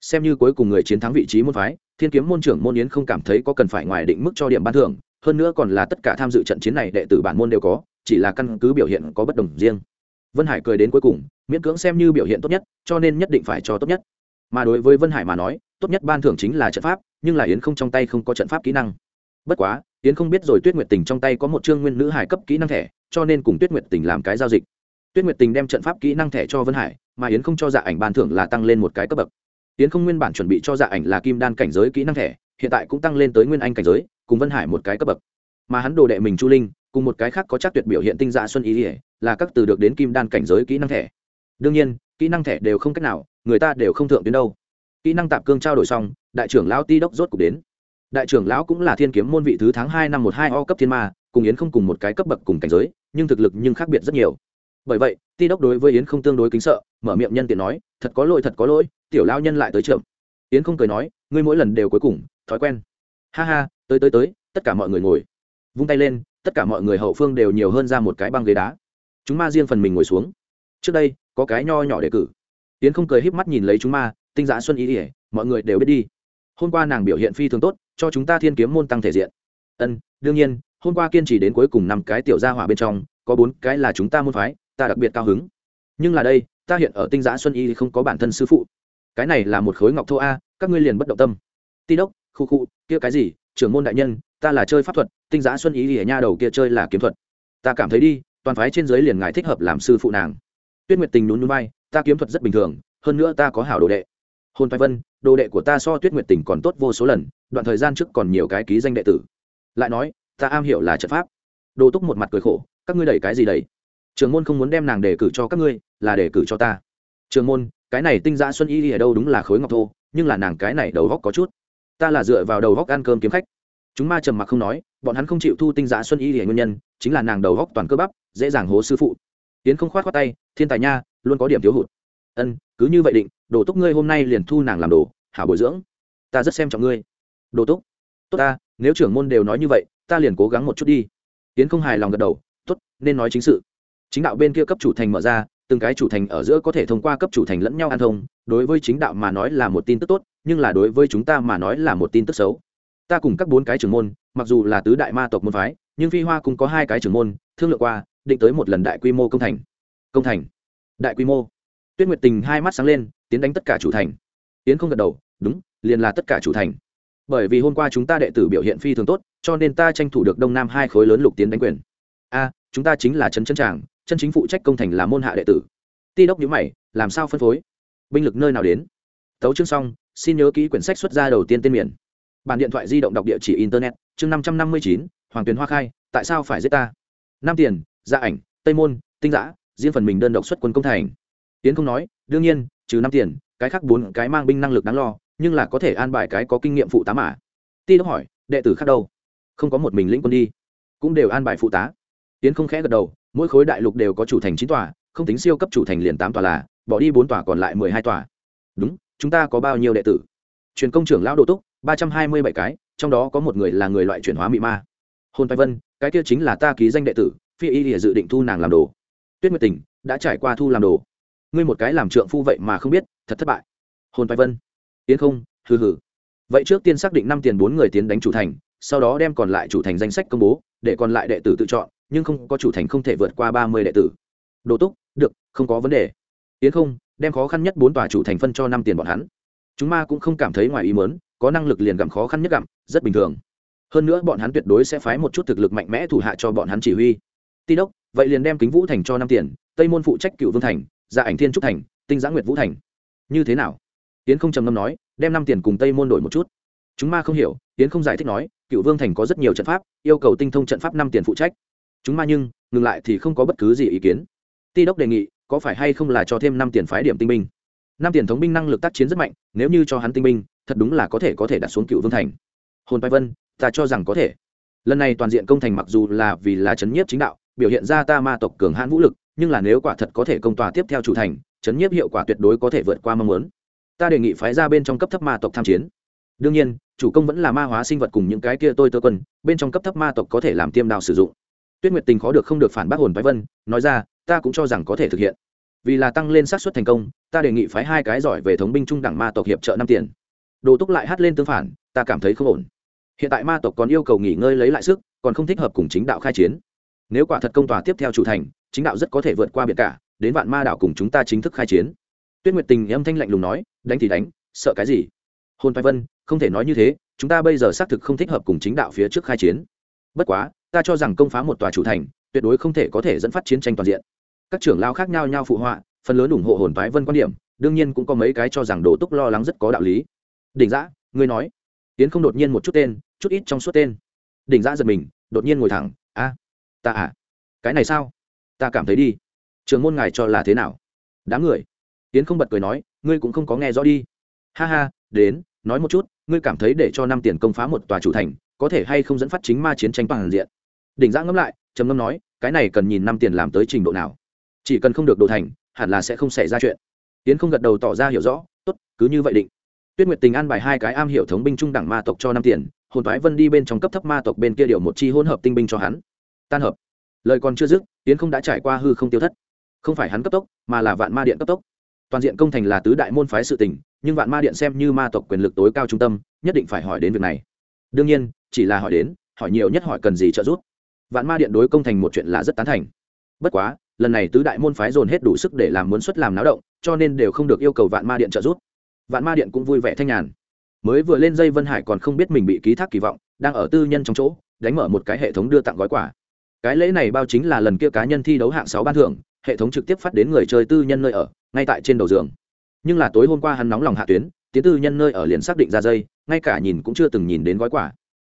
Xem như cuối cùng người chiến thắng vị trí môn phái, thiên kiếm môn trưởng môn yến không cảm thấy có cần phải ngoài định mức cho điểm ban thưởng, hơn nữa còn là tất cả tham dự trận chiến này đệ tử bản môn đều có, chỉ là căn cứ biểu hiện có bất đồng riêng. Vân hải cười đến cuối cùng, miễn cưỡng xem như biểu hiện tốt nhất, cho nên nhất định phải cho tốt nhất. Mà đối với vân hải mà nói, tốt nhất ban thưởng chính là trận pháp, nhưng là yến không trong tay không có trận pháp kỹ năng. Bất quá, yến không biết rồi tuyết nguyệt tình trong tay có một chương nguyên nữ hải cấp kỹ năng thẻ, cho nên cùng tuyết nguyệt tình làm cái giao dịch tuyết nguyệt tình đem trận pháp kỹ năng thẻ cho vân hải, mà yến không cho dạ ảnh ban thưởng là tăng lên một cái cấp bậc. Yến không nguyên bản chuẩn bị cho dạ ảnh là kim đan cảnh giới kỹ năng thẻ, hiện tại cũng tăng lên tới nguyên anh cảnh giới, cùng vân hải một cái cấp bậc. Mà hắn đồ đệ mình chu linh, cùng một cái khác có chắc tuyệt biểu hiện tinh dạ xuân ý ỉa là các từ được đến kim đan cảnh giới kỹ năng thẻ. Đương nhiên, kỹ năng thẻ đều không cách nào, người ta đều không thượng đến đâu. Kỹ năng tạp cương trao đổi xong, đại trưởng lão ti đốc rốt cục đến. Đại trưởng lão cũng là thiên kiếm môn vị thứ tháng hai năm một hai o cấp thiên ma, cùng yến không cùng một cái cấp bậc cùng cảnh giới, nhưng thực lực nhưng khác biệt rất nhiều bởi vậy, ti đốc đối với yến không tương đối kính sợ, mở miệng nhân tiện nói, thật có lỗi, thật có lỗi, tiểu lao nhân lại tới trưởng. Yến không cười nói, ngươi mỗi lần đều cuối cùng, thói quen. Ha ha, tới tới tới, tất cả mọi người ngồi. Vung tay lên, tất cả mọi người hậu phương đều nhiều hơn ra một cái băng ghế đá. Chúng ma riêng phần mình ngồi xuống. Trước đây, có cái nho nhỏ để cử. Yến không cười híp mắt nhìn lấy chúng ma, tinh giã xuân ý ỉa mọi người đều biết đi. Hôm qua nàng biểu hiện phi thường tốt, cho chúng ta thiên kiếm môn tăng thể diện. Ân, đương nhiên, hôm qua kiên trì đến cuối cùng năm cái tiểu gia hỏa bên trong, có bốn cái là chúng ta môn phái ta đặc biệt cao hứng. Nhưng là đây, ta hiện ở tinh giã xuân y không có bản thân sư phụ. Cái này là một khối ngọc thô a, các ngươi liền bất động tâm. Ti đốc, khu khu, kia cái gì? Trưởng môn đại nhân, ta là chơi pháp thuật, tinh giã xuân Y ở nha đầu kia chơi là kiếm thuật. Ta cảm thấy đi, toàn phái trên giới liền ngài thích hợp làm sư phụ nàng. Tuyết nguyệt tình nhún nhún vai, ta kiếm thuật rất bình thường, hơn nữa ta có hảo đồ đệ. Hôn phái vân, đồ đệ của ta so tuyết nguyệt tình còn tốt vô số lần, đoạn thời gian trước còn nhiều cái ký danh đệ tử. Lại nói, ta am hiểu là trận pháp. Đồ túc một mặt cười khổ, các ngươi đẩy cái gì đẩy? Trường môn không muốn đem nàng đề cử cho các ngươi là đề cử cho ta. Trường môn cái này tinh giã xuân y ở đâu đúng là khối ngọc thô nhưng là nàng cái này đầu góc có chút. Ta là dựa vào đầu góc ăn cơm kiếm khách. Chúng ma trầm mặc không nói bọn hắn không chịu thu tinh giã xuân y để nguyên nhân chính là nàng đầu góc toàn cơ bắp dễ dàng hố sư phụ. Tiến không khoát khoát tay thiên tài nha luôn có điểm thiếu hụt. Ân cứ như vậy định đồ túc ngươi hôm nay liền thu nàng làm đồ hảo bồi dưỡng. Ta rất xem trọng ngươi. Đồ túc tốt ta nếu trưởng môn đều nói như vậy ta liền cố gắng một chút đi. Tiến không hài lòng gật đầu tốt, nên nói chính sự chính đạo bên kia cấp chủ thành mở ra, từng cái chủ thành ở giữa có thể thông qua cấp chủ thành lẫn nhau an thông, đối với chính đạo mà nói là một tin tức tốt, nhưng là đối với chúng ta mà nói là một tin tức xấu. Ta cùng các bốn cái trưởng môn, mặc dù là tứ đại ma tộc môn phái, nhưng phi hoa cũng có hai cái trưởng môn, thương lượng qua, định tới một lần đại quy mô công thành. Công thành. Đại quy mô. Tuyết nguyệt tình hai mắt sáng lên, tiến đánh tất cả chủ thành. Yến không gật đầu, đúng, liền là tất cả chủ thành. Bởi vì hôm qua chúng ta đệ tử biểu hiện phi thường tốt, cho nên ta tranh thủ được đông nam hai khối lớn lục tiến đánh quyền. A, chúng ta chính là trấn trấn tràng chân chính phụ trách công thành là môn hạ đệ tử. Ti đốc nhữ mày, làm sao phân phối? Binh lực nơi nào đến? Tấu chương xong, xin nhớ kỹ quyển sách xuất ra đầu tiên tên miền. Bản điện thoại di động đọc địa chỉ internet, chương năm trăm năm mươi chín, hoàng tuyền hoa khai, tại sao phải giết ta? Nam tiền gia ảnh, tây môn, tinh giã, riêng phần mình đơn độc xuất quân công thành. Tiến không nói, đương nhiên, trừ năm tiền, cái khác bốn cái mang binh năng lực đáng lo, nhưng là có thể an bài cái có kinh nghiệm phụ tá mà. Ti đốc hỏi, đệ tử khác đâu? Không có một mình lĩnh quân đi. Cũng đều an bài phụ tá. Tiến không khẽ gật đầu mỗi khối đại lục đều có chủ thành chín tòa, không tính siêu cấp chủ thành liền tám tòa là, bỏ đi bốn tòa còn lại mười hai tòa. Đúng, chúng ta có bao nhiêu đệ tử? Truyền công trưởng lão đồ túc, ba trăm hai mươi bảy cái, trong đó có một người là người loại chuyển hóa mị ma. Hôn tay vân, cái kia chính là ta ký danh đệ tử, phi y dự định thu nàng làm đồ. Tuyết nguyệt tình, đã trải qua thu làm đồ. Ngươi một cái làm trượng phu vậy mà không biết, thật thất bại. Hồn tay vân, tiến không, hừ hừ. Vậy trước tiên xác định năm tiền bốn người tiến đánh chủ thành, sau đó đem còn lại chủ thành danh sách công bố, để còn lại đệ tử tự chọn nhưng không có chủ thành không thể vượt qua ba mươi đệ tử. Đồ túc, được, không có vấn đề. Yến không, đem khó khăn nhất bốn tòa chủ thành phân cho năm tiền bọn hắn. Chúng ma cũng không cảm thấy ngoài ý mớn có năng lực liền gặm khó khăn nhất gặm, rất bình thường. Hơn nữa bọn hắn tuyệt đối sẽ phái một chút thực lực mạnh mẽ thủ hạ cho bọn hắn chỉ huy. Ti đốc, vậy liền đem kính vũ thành cho năm tiền, tây môn phụ trách cựu vương thành gia ảnh thiên trúc thành, tinh giã nguyệt vũ thành. Như thế nào? Yến không trầm ngâm nói, đem năm tiền cùng tây môn đổi một chút. Chúng ma không hiểu, yến không giải thích nói cựu vương thành có rất nhiều trận pháp, yêu cầu tinh thông trận pháp năm tiền phụ trách chúng ma nhưng, ngừng lại thì không có bất cứ gì ý kiến. Ti đốc đề nghị, có phải hay không là cho thêm năm tiền phái điểm tinh binh? Năm tiền thống binh năng lực tác chiến rất mạnh, nếu như cho hắn tinh binh, thật đúng là có thể có thể đặt xuống cựu vương thành. Hồn bài vân, ta cho rằng có thể. Lần này toàn diện công thành mặc dù là vì là chấn nhiếp chính đạo, biểu hiện ra ta ma tộc cường hãn vũ lực, nhưng là nếu quả thật có thể công tòa tiếp theo chủ thành, chấn nhiếp hiệu quả tuyệt đối có thể vượt qua mong muốn. Ta đề nghị phái ra bên trong cấp thấp ma tộc tham chiến. Đương nhiên, chủ công vẫn là ma hóa sinh vật cùng những cái kia tôi tơ quân, bên trong cấp thấp ma tộc có thể làm tiêm đào sử dụng tuyết nguyệt tình khó được không được phản bác hồn phái vân, nói ra, ta cũng cho rằng có thể thực hiện. Vì là tăng lên xác suất thành công, ta đề nghị phái hai cái giỏi về thống binh trung đẳng ma tộc hiệp trợ năm tiền. Đồ túc lại hát lên tương phản, ta cảm thấy không ổn. Hiện tại ma tộc còn yêu cầu nghỉ ngơi lấy lại sức, còn không thích hợp cùng chính đạo khai chiến. Nếu quả thật công tòa tiếp theo chủ thành, chính đạo rất có thể vượt qua biển cả, đến vạn ma đảo cùng chúng ta chính thức khai chiến. Tuyết nguyệt tình âm thanh lạnh lùng nói, đánh thì đánh, sợ cái gì? Hôn phái vân, không thể nói như thế, chúng ta bây giờ xác thực không thích hợp cùng chính đạo phía trước khai chiến. Bất quá ta cho rằng công phá một tòa chủ thành, tuyệt đối không thể có thể dẫn phát chiến tranh toàn diện. Các trưởng lao khác nhau nhau phụ họa, phần lớn ủng hộ hồn phái vân quan điểm, đương nhiên cũng có mấy cái cho rằng đồ túc lo lắng rất có đạo lý. Đỉnh giã ngươi nói. Tiến không đột nhiên một chút tên, chút ít trong suốt tên. Đỉnh giã giật mình, đột nhiên ngồi thẳng. A, ta à cái này sao? Ta cảm thấy đi. Trường môn ngài cho là thế nào? Đám người. Tiến không bật cười nói, ngươi cũng không có nghe rõ đi. Ha ha, đến, nói một chút, ngươi cảm thấy để cho năm tiền công phá một tòa chủ thành, có thể hay không dẫn phát chính ma chiến tranh toàn diện? Đỉnh giã ngẫm lại, trầm ngâm nói, cái này cần nhìn năm tiền làm tới trình độ nào? Chỉ cần không được đồ thành, hẳn là sẽ không xảy ra chuyện. Tiến không gật đầu tỏ ra hiểu rõ, tốt, cứ như vậy định. Tuyết nguyệt tình an bài hai cái am hiểu thống binh trung đẳng ma tộc cho năm tiền, hồn thoái vân đi bên trong cấp thấp ma tộc bên kia điều một chi hỗn hợp tinh binh cho hắn. Tan hợp. Lời còn chưa dứt, tiến không đã trải qua hư không tiêu thất. Không phải hắn cấp tốc, mà là vạn ma điện cấp tốc. Toàn diện công thành là tứ đại môn phái sự tình, nhưng vạn ma điện xem như ma tộc quyền lực tối cao trung tâm, nhất định phải hỏi đến việc này. Đương nhiên, chỉ là hỏi đến, hỏi nhiều nhất hỏi cần gì trợ giúp vạn ma điện đối công thành một chuyện là rất tán thành. Bất quá, lần này tứ đại môn phái dồn hết đủ sức để làm muốn xuất làm náo động, cho nên đều không được yêu cầu vạn ma điện trợ giúp. Vạn ma điện cũng vui vẻ thanh nhàn. Mới vừa lên dây vân hải còn không biết mình bị ký thác kỳ vọng, đang ở tư nhân trong chỗ, đánh mở một cái hệ thống đưa tặng gói quà. Cái lễ này bao chính là lần kia cá nhân thi đấu hạng sáu ban thưởng, hệ thống trực tiếp phát đến người chơi tư nhân nơi ở, ngay tại trên đầu giường. Nhưng là tối hôm qua hắn nóng lòng hạ tuyến, tiến tư nhân nơi ở liền xác định ra dây, ngay cả nhìn cũng chưa từng nhìn đến gói quà.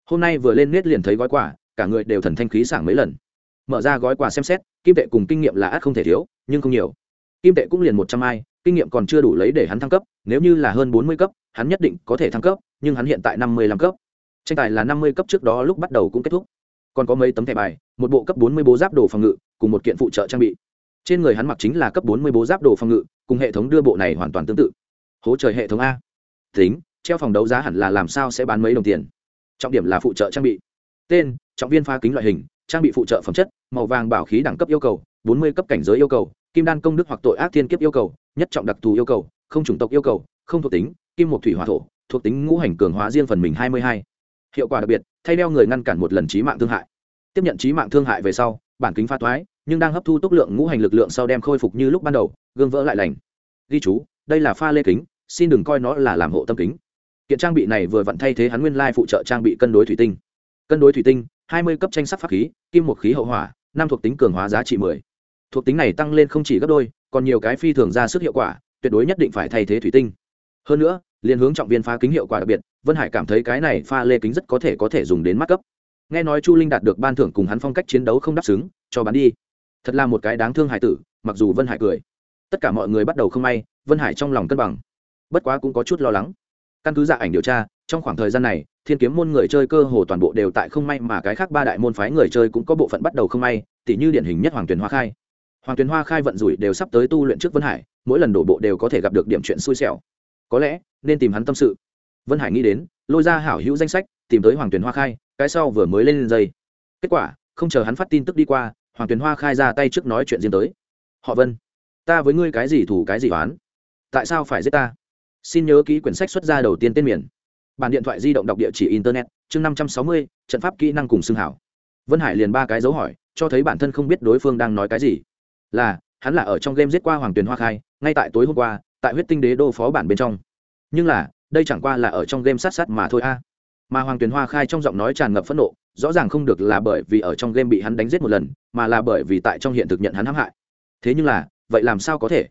Hôm nay vừa lên nết liền thấy gói quà cả người đều thần thanh khí sảng mấy lần. Mở ra gói quà xem xét, kim tệ cùng kinh nghiệm là ắt không thể thiếu, nhưng không nhiều. Kim tệ cũng liền một trăm ai, kinh nghiệm còn chưa đủ lấy để hắn thăng cấp, nếu như là hơn bốn mươi cấp, hắn nhất định có thể thăng cấp, nhưng hắn hiện tại năm mươi lăm cấp. Tranh tài là năm mươi cấp trước đó lúc bắt đầu cũng kết thúc. Còn có mấy tấm thẻ bài, một bộ cấp bốn mươi bố giáp đồ phòng ngự, cùng một kiện phụ trợ trang bị. Trên người hắn mặc chính là cấp bốn mươi bố giáp đồ phòng ngự, cùng hệ thống đưa bộ này hoàn toàn tương tự. Hỗ trợ hệ thống a. Tính, treo phòng đấu giá hẳn là làm sao sẽ bán mấy đồng tiền? Trọng điểm là phụ trợ trang bị tên, trọng viên pha kính loại hình, trang bị phụ trợ phẩm chất, màu vàng bảo khí đẳng cấp yêu cầu, bốn mươi cấp cảnh giới yêu cầu, kim đan công đức hoặc tội ác thiên kiếp yêu cầu, nhất trọng đặc thù yêu cầu, không chủng tộc yêu cầu, không thuộc tính, kim một thủy hỏa thổ, thuộc tính ngũ hành cường hóa riêng phần mình hai mươi hai. Hiệu quả đặc biệt, thay đeo người ngăn cản một lần trí mạng thương hại. Tiếp nhận trí mạng thương hại về sau, bản kính pha thoái, nhưng đang hấp thu tốc lượng ngũ hành lực lượng sau đem khôi phục như lúc ban đầu, gương vỡ lại lành. Ghi chú, đây là pha lê kính, xin đừng coi nó là làm hộ tâm kính. Kiện trang bị này vừa vặn thay thế hắn nguyên lai phụ trợ trang bị cân đối thủy tinh cân đối thủy tinh, hai mươi cấp tranh sắc pháp khí, kim một khí hậu hỏa, năm thuộc tính cường hóa giá trị mười. Thuộc tính này tăng lên không chỉ gấp đôi, còn nhiều cái phi thường ra sức hiệu quả, tuyệt đối nhất định phải thay thế thủy tinh. Hơn nữa liên hướng trọng viên phá kính hiệu quả đặc biệt, vân hải cảm thấy cái này pha lê kính rất có thể có thể dùng đến mắt cấp. Nghe nói chu linh đạt được ban thưởng cùng hắn phong cách chiến đấu không đáp xứng, cho bán đi. Thật là một cái đáng thương hải tử, mặc dù vân hải cười. Tất cả mọi người bắt đầu không may, vân hải trong lòng cân bằng. Bất quá cũng có chút lo lắng. Căn cứ dạ ảnh điều tra trong khoảng thời gian này, thiên kiếm môn người chơi cơ hồ toàn bộ đều tại không may mà cái khác ba đại môn phái người chơi cũng có bộ phận bắt đầu không may, tỉ như điển hình nhất hoàng tuyền hoa khai. Hoàng tuyền hoa khai vận rủi đều sắp tới tu luyện trước vân hải, mỗi lần đổ bộ đều có thể gặp được điểm chuyện xui xẻo. Có lẽ, nên tìm hắn tâm sự. Vân hải nghĩ đến, lôi ra hảo hữu danh sách, tìm tới hoàng tuyền hoa khai, cái sau vừa mới lên dây. Kết quả, không chờ hắn phát tin tức đi qua, hoàng tuyền hoa khai ra tay trước nói chuyện riêng tới. Họ vân, ta với ngươi cái gì thủ cái gì oán? Tại sao phải giết ta? Xin nhớ ký quyển sách xuất ra đầu tiên tên miền bản điện thoại di động đọc địa chỉ internet, chương năm trăm sáu mươi, trận pháp kỹ năng cùng xương hảo. Vân hải liền ba cái dấu hỏi, cho thấy bản thân không biết đối phương đang nói cái gì. Là, hắn là ở trong game giết qua hoàng tuyền hoa khai, ngay tại tối hôm qua, tại huyết tinh đế đô phó bản bên trong. Nhưng là, đây chẳng qua là ở trong game sát sát mà thôi a. Mà hoàng tuyền hoa khai trong giọng nói tràn ngập phẫn nộ, rõ ràng không được là bởi vì ở trong game bị hắn đánh giết một lần, mà là bởi vì tại trong hiện thực nhận hắn hãm hại. Thế nhưng là, vậy làm sao có thể?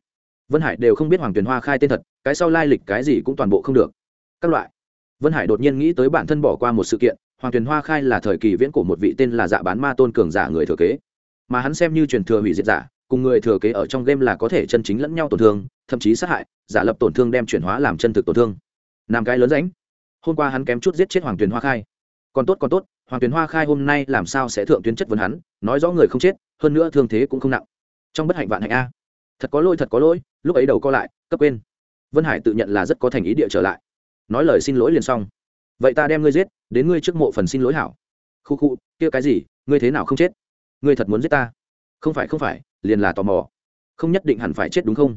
Vân hải đều không biết hoàng tuyền hoa khai tên thật, cái sau lai lịch cái gì cũng toàn bộ không được. Các loại vân hải đột nhiên nghĩ tới bản thân bỏ qua một sự kiện, hoàng tuyền hoa khai là thời kỳ viễn của một vị tên là dạ bán ma tôn cường giả người thừa kế. Mà hắn xem như truyền thừa hủy diệt giả, cùng người thừa kế ở trong game là có thể chân chính lẫn nhau tổn thương, thậm chí sát hại, giả lập tổn thương đem chuyển hóa làm chân thực tổn thương. Nam cái lớn ránh hôm qua hắn kém chút giết chết hoàng tuyền hoa khai. Còn tốt còn tốt, hoàng tuyền hoa khai hôm nay làm sao sẽ thượng tuyến chất vấn hắn, nói rõ người không chết, hơn nữa thương thế cũng không nặng. Trong bất hạnh vạn hạnh a. Thật có lỗi, thật có lỗi, lúc ấy đầu co lại, cấp quên. Vân hải tự nhận là rất có thành ý địa trở lại nói lời xin lỗi liền xong. Vậy ta đem ngươi giết, đến ngươi trước mộ phần xin lỗi hảo. Khu khu, kia cái gì, ngươi thế nào không chết? Ngươi thật muốn giết ta? Không phải không phải, liền là tò mò. Không nhất định hẳn phải chết đúng không?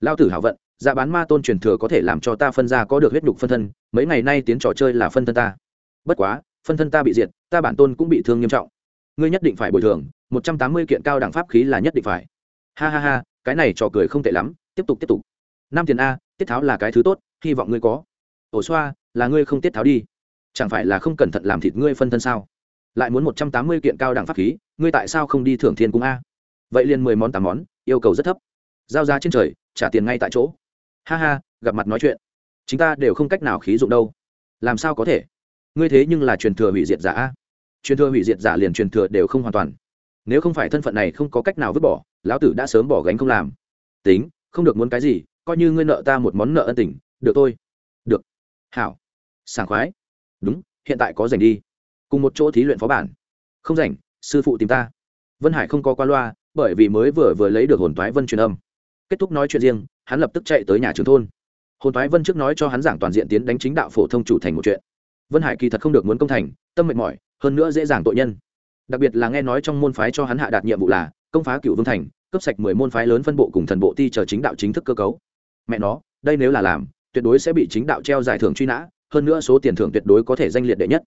Lao tử hảo vận dạ bán ma tôn truyền thừa có thể làm cho ta phân ra có được huyết nhục phân thân, mấy ngày nay tiến trò chơi là phân thân ta. Bất quá, phân thân ta bị diệt, ta bản tôn cũng bị thương nghiêm trọng. Ngươi nhất định phải bồi thường, một trăm tám mươi kiện cao đẳng pháp khí là nhất định phải. Ha ha ha, cái này trò cười không tệ lắm, tiếp tục tiếp tục. Năm tiền a, tiết tháo là cái thứ tốt, hy vọng ngươi có ổ xoa, là ngươi không tiết tháo đi. Chẳng phải là không cẩn thận làm thịt ngươi phân thân sao? Lại muốn một trăm tám mươi kiện cao đẳng pháp khí, ngươi tại sao không đi thưởng thiên cung a? Vậy liền mười món tám món, yêu cầu rất thấp. Giao ra trên trời, trả tiền ngay tại chỗ. Ha ha, gặp mặt nói chuyện. Chúng ta đều không cách nào khí dụng đâu. Làm sao có thể? Ngươi thế nhưng là truyền thừa hủy diệt giả a. Truyền thừa hủy diệt giả liền truyền thừa đều không hoàn toàn. Nếu không phải thân phận này không có cách nào vứt bỏ, lão tử đã sớm bỏ gánh không làm. Tính, không được muốn cái gì, coi như ngươi nợ ta một món nợ ân tình, được thôi hảo. Sảng khoái. Đúng, hiện tại có rảnh đi. Cùng một chỗ thí luyện phó bản. Không rảnh, sư phụ tìm ta. Vân hải không có qua loa, bởi vì mới vừa vừa lấy được hồn toái vân truyền âm. Kết thúc nói chuyện riêng, hắn lập tức chạy tới nhà trường thôn. Hồn toái vân trước nói cho hắn giảng toàn diện tiến đánh chính đạo phổ thông chủ thành một chuyện. Vân hải kỳ thật không được muốn công thành, tâm mệt mỏi, hơn nữa dễ dàng tội nhân. Đặc biệt là nghe nói trong môn phái cho hắn hạ đạt nhiệm vụ là công phá cựu vương thành cấp sạch mười môn phái lớn phân bộ cùng thần bộ ti chờ chính đạo chính thức cơ cấu. Mẹ nó, đây nếu là làm tuyệt đối sẽ bị chính đạo treo giải thưởng truy nã, hơn nữa số tiền thưởng tuyệt đối có thể danh liệt đệ nhất.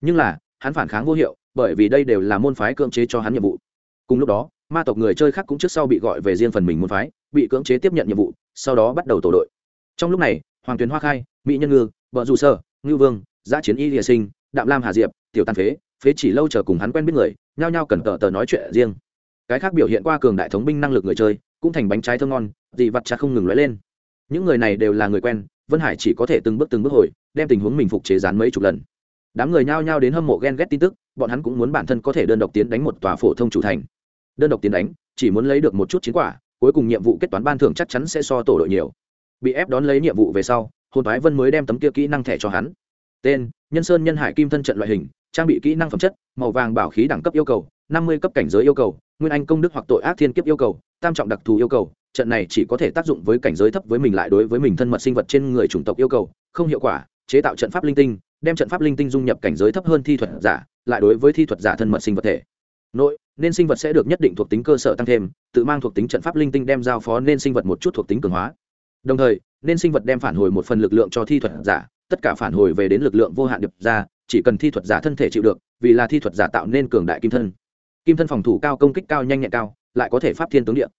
Nhưng là, hắn phản kháng vô hiệu, bởi vì đây đều là môn phái cưỡng chế cho hắn nhiệm vụ. Cùng lúc đó, ma tộc người chơi khác cũng trước sau bị gọi về riêng phần mình môn phái, bị cưỡng chế tiếp nhận nhiệm vụ, sau đó bắt đầu tổ đội. Trong lúc này, hoàng tuyền hoa khai, mỹ nhân ngư vợ dù sơ ngư vương, giã chiến y địa sinh, đạm lam hà diệp, tiểu tàn phế phế chỉ lâu chờ cùng hắn quen biết người, nhao nhao cẩn tờ tờ nói chuyện riêng. Cái khác biểu hiện qua cường đại thống binh năng lực người chơi, cũng thành bánh trái thơ ngon, dị vặt chặt không ngừng lóe lên những người này đều là người quen, vân hải chỉ có thể từng bước từng bước hồi, đem tình huống mình phục chế rán mấy chục lần. Đám người nhao nhao đến hâm mộ ghen ghét tin tức, bọn hắn cũng muốn bản thân có thể đơn độc tiến đánh một tòa phổ thông chủ thành. Đơn độc tiến đánh, chỉ muốn lấy được một chút chiến quả, cuối cùng nhiệm vụ kết toán ban thưởng chắc chắn sẽ so tổ đội nhiều. Bị ép đón lấy nhiệm vụ về sau, hồn thái vân mới đem tấm kia kỹ năng thẻ cho hắn. Tên, nhân sơn nhân hải kim thân trận loại hình, trang bị kỹ năng phẩm chất, màu vàng bảo khí đẳng cấp yêu cầu, năm mươi cấp cảnh giới yêu cầu, nguyên anh công đức hoặc tội ác thiên kiếp yêu cầu, tam trọng đặc thù yêu cầu trận này chỉ có thể tác dụng với cảnh giới thấp với mình lại đối với mình thân mật sinh vật trên người chủng tộc yêu cầu, không hiệu quả, chế tạo trận pháp linh tinh, đem trận pháp linh tinh dung nhập cảnh giới thấp hơn thi thuật giả, lại đối với thi thuật giả thân mật sinh vật thể. Nội, nên sinh vật sẽ được nhất định thuộc tính cơ sở tăng thêm, tự mang thuộc tính trận pháp linh tinh đem giao phó nên sinh vật một chút thuộc tính cường hóa. Đồng thời, nên sinh vật đem phản hồi một phần lực lượng cho thi thuật giả, tất cả phản hồi về đến lực lượng vô hạn điệp ra, chỉ cần thi thuật giả thân thể chịu được, vì là thi thuật giả tạo nên cường đại kim thân. Kim thân phòng thủ cao công kích cao nhanh nhẹn cao, lại có thể pháp thiên tướng điện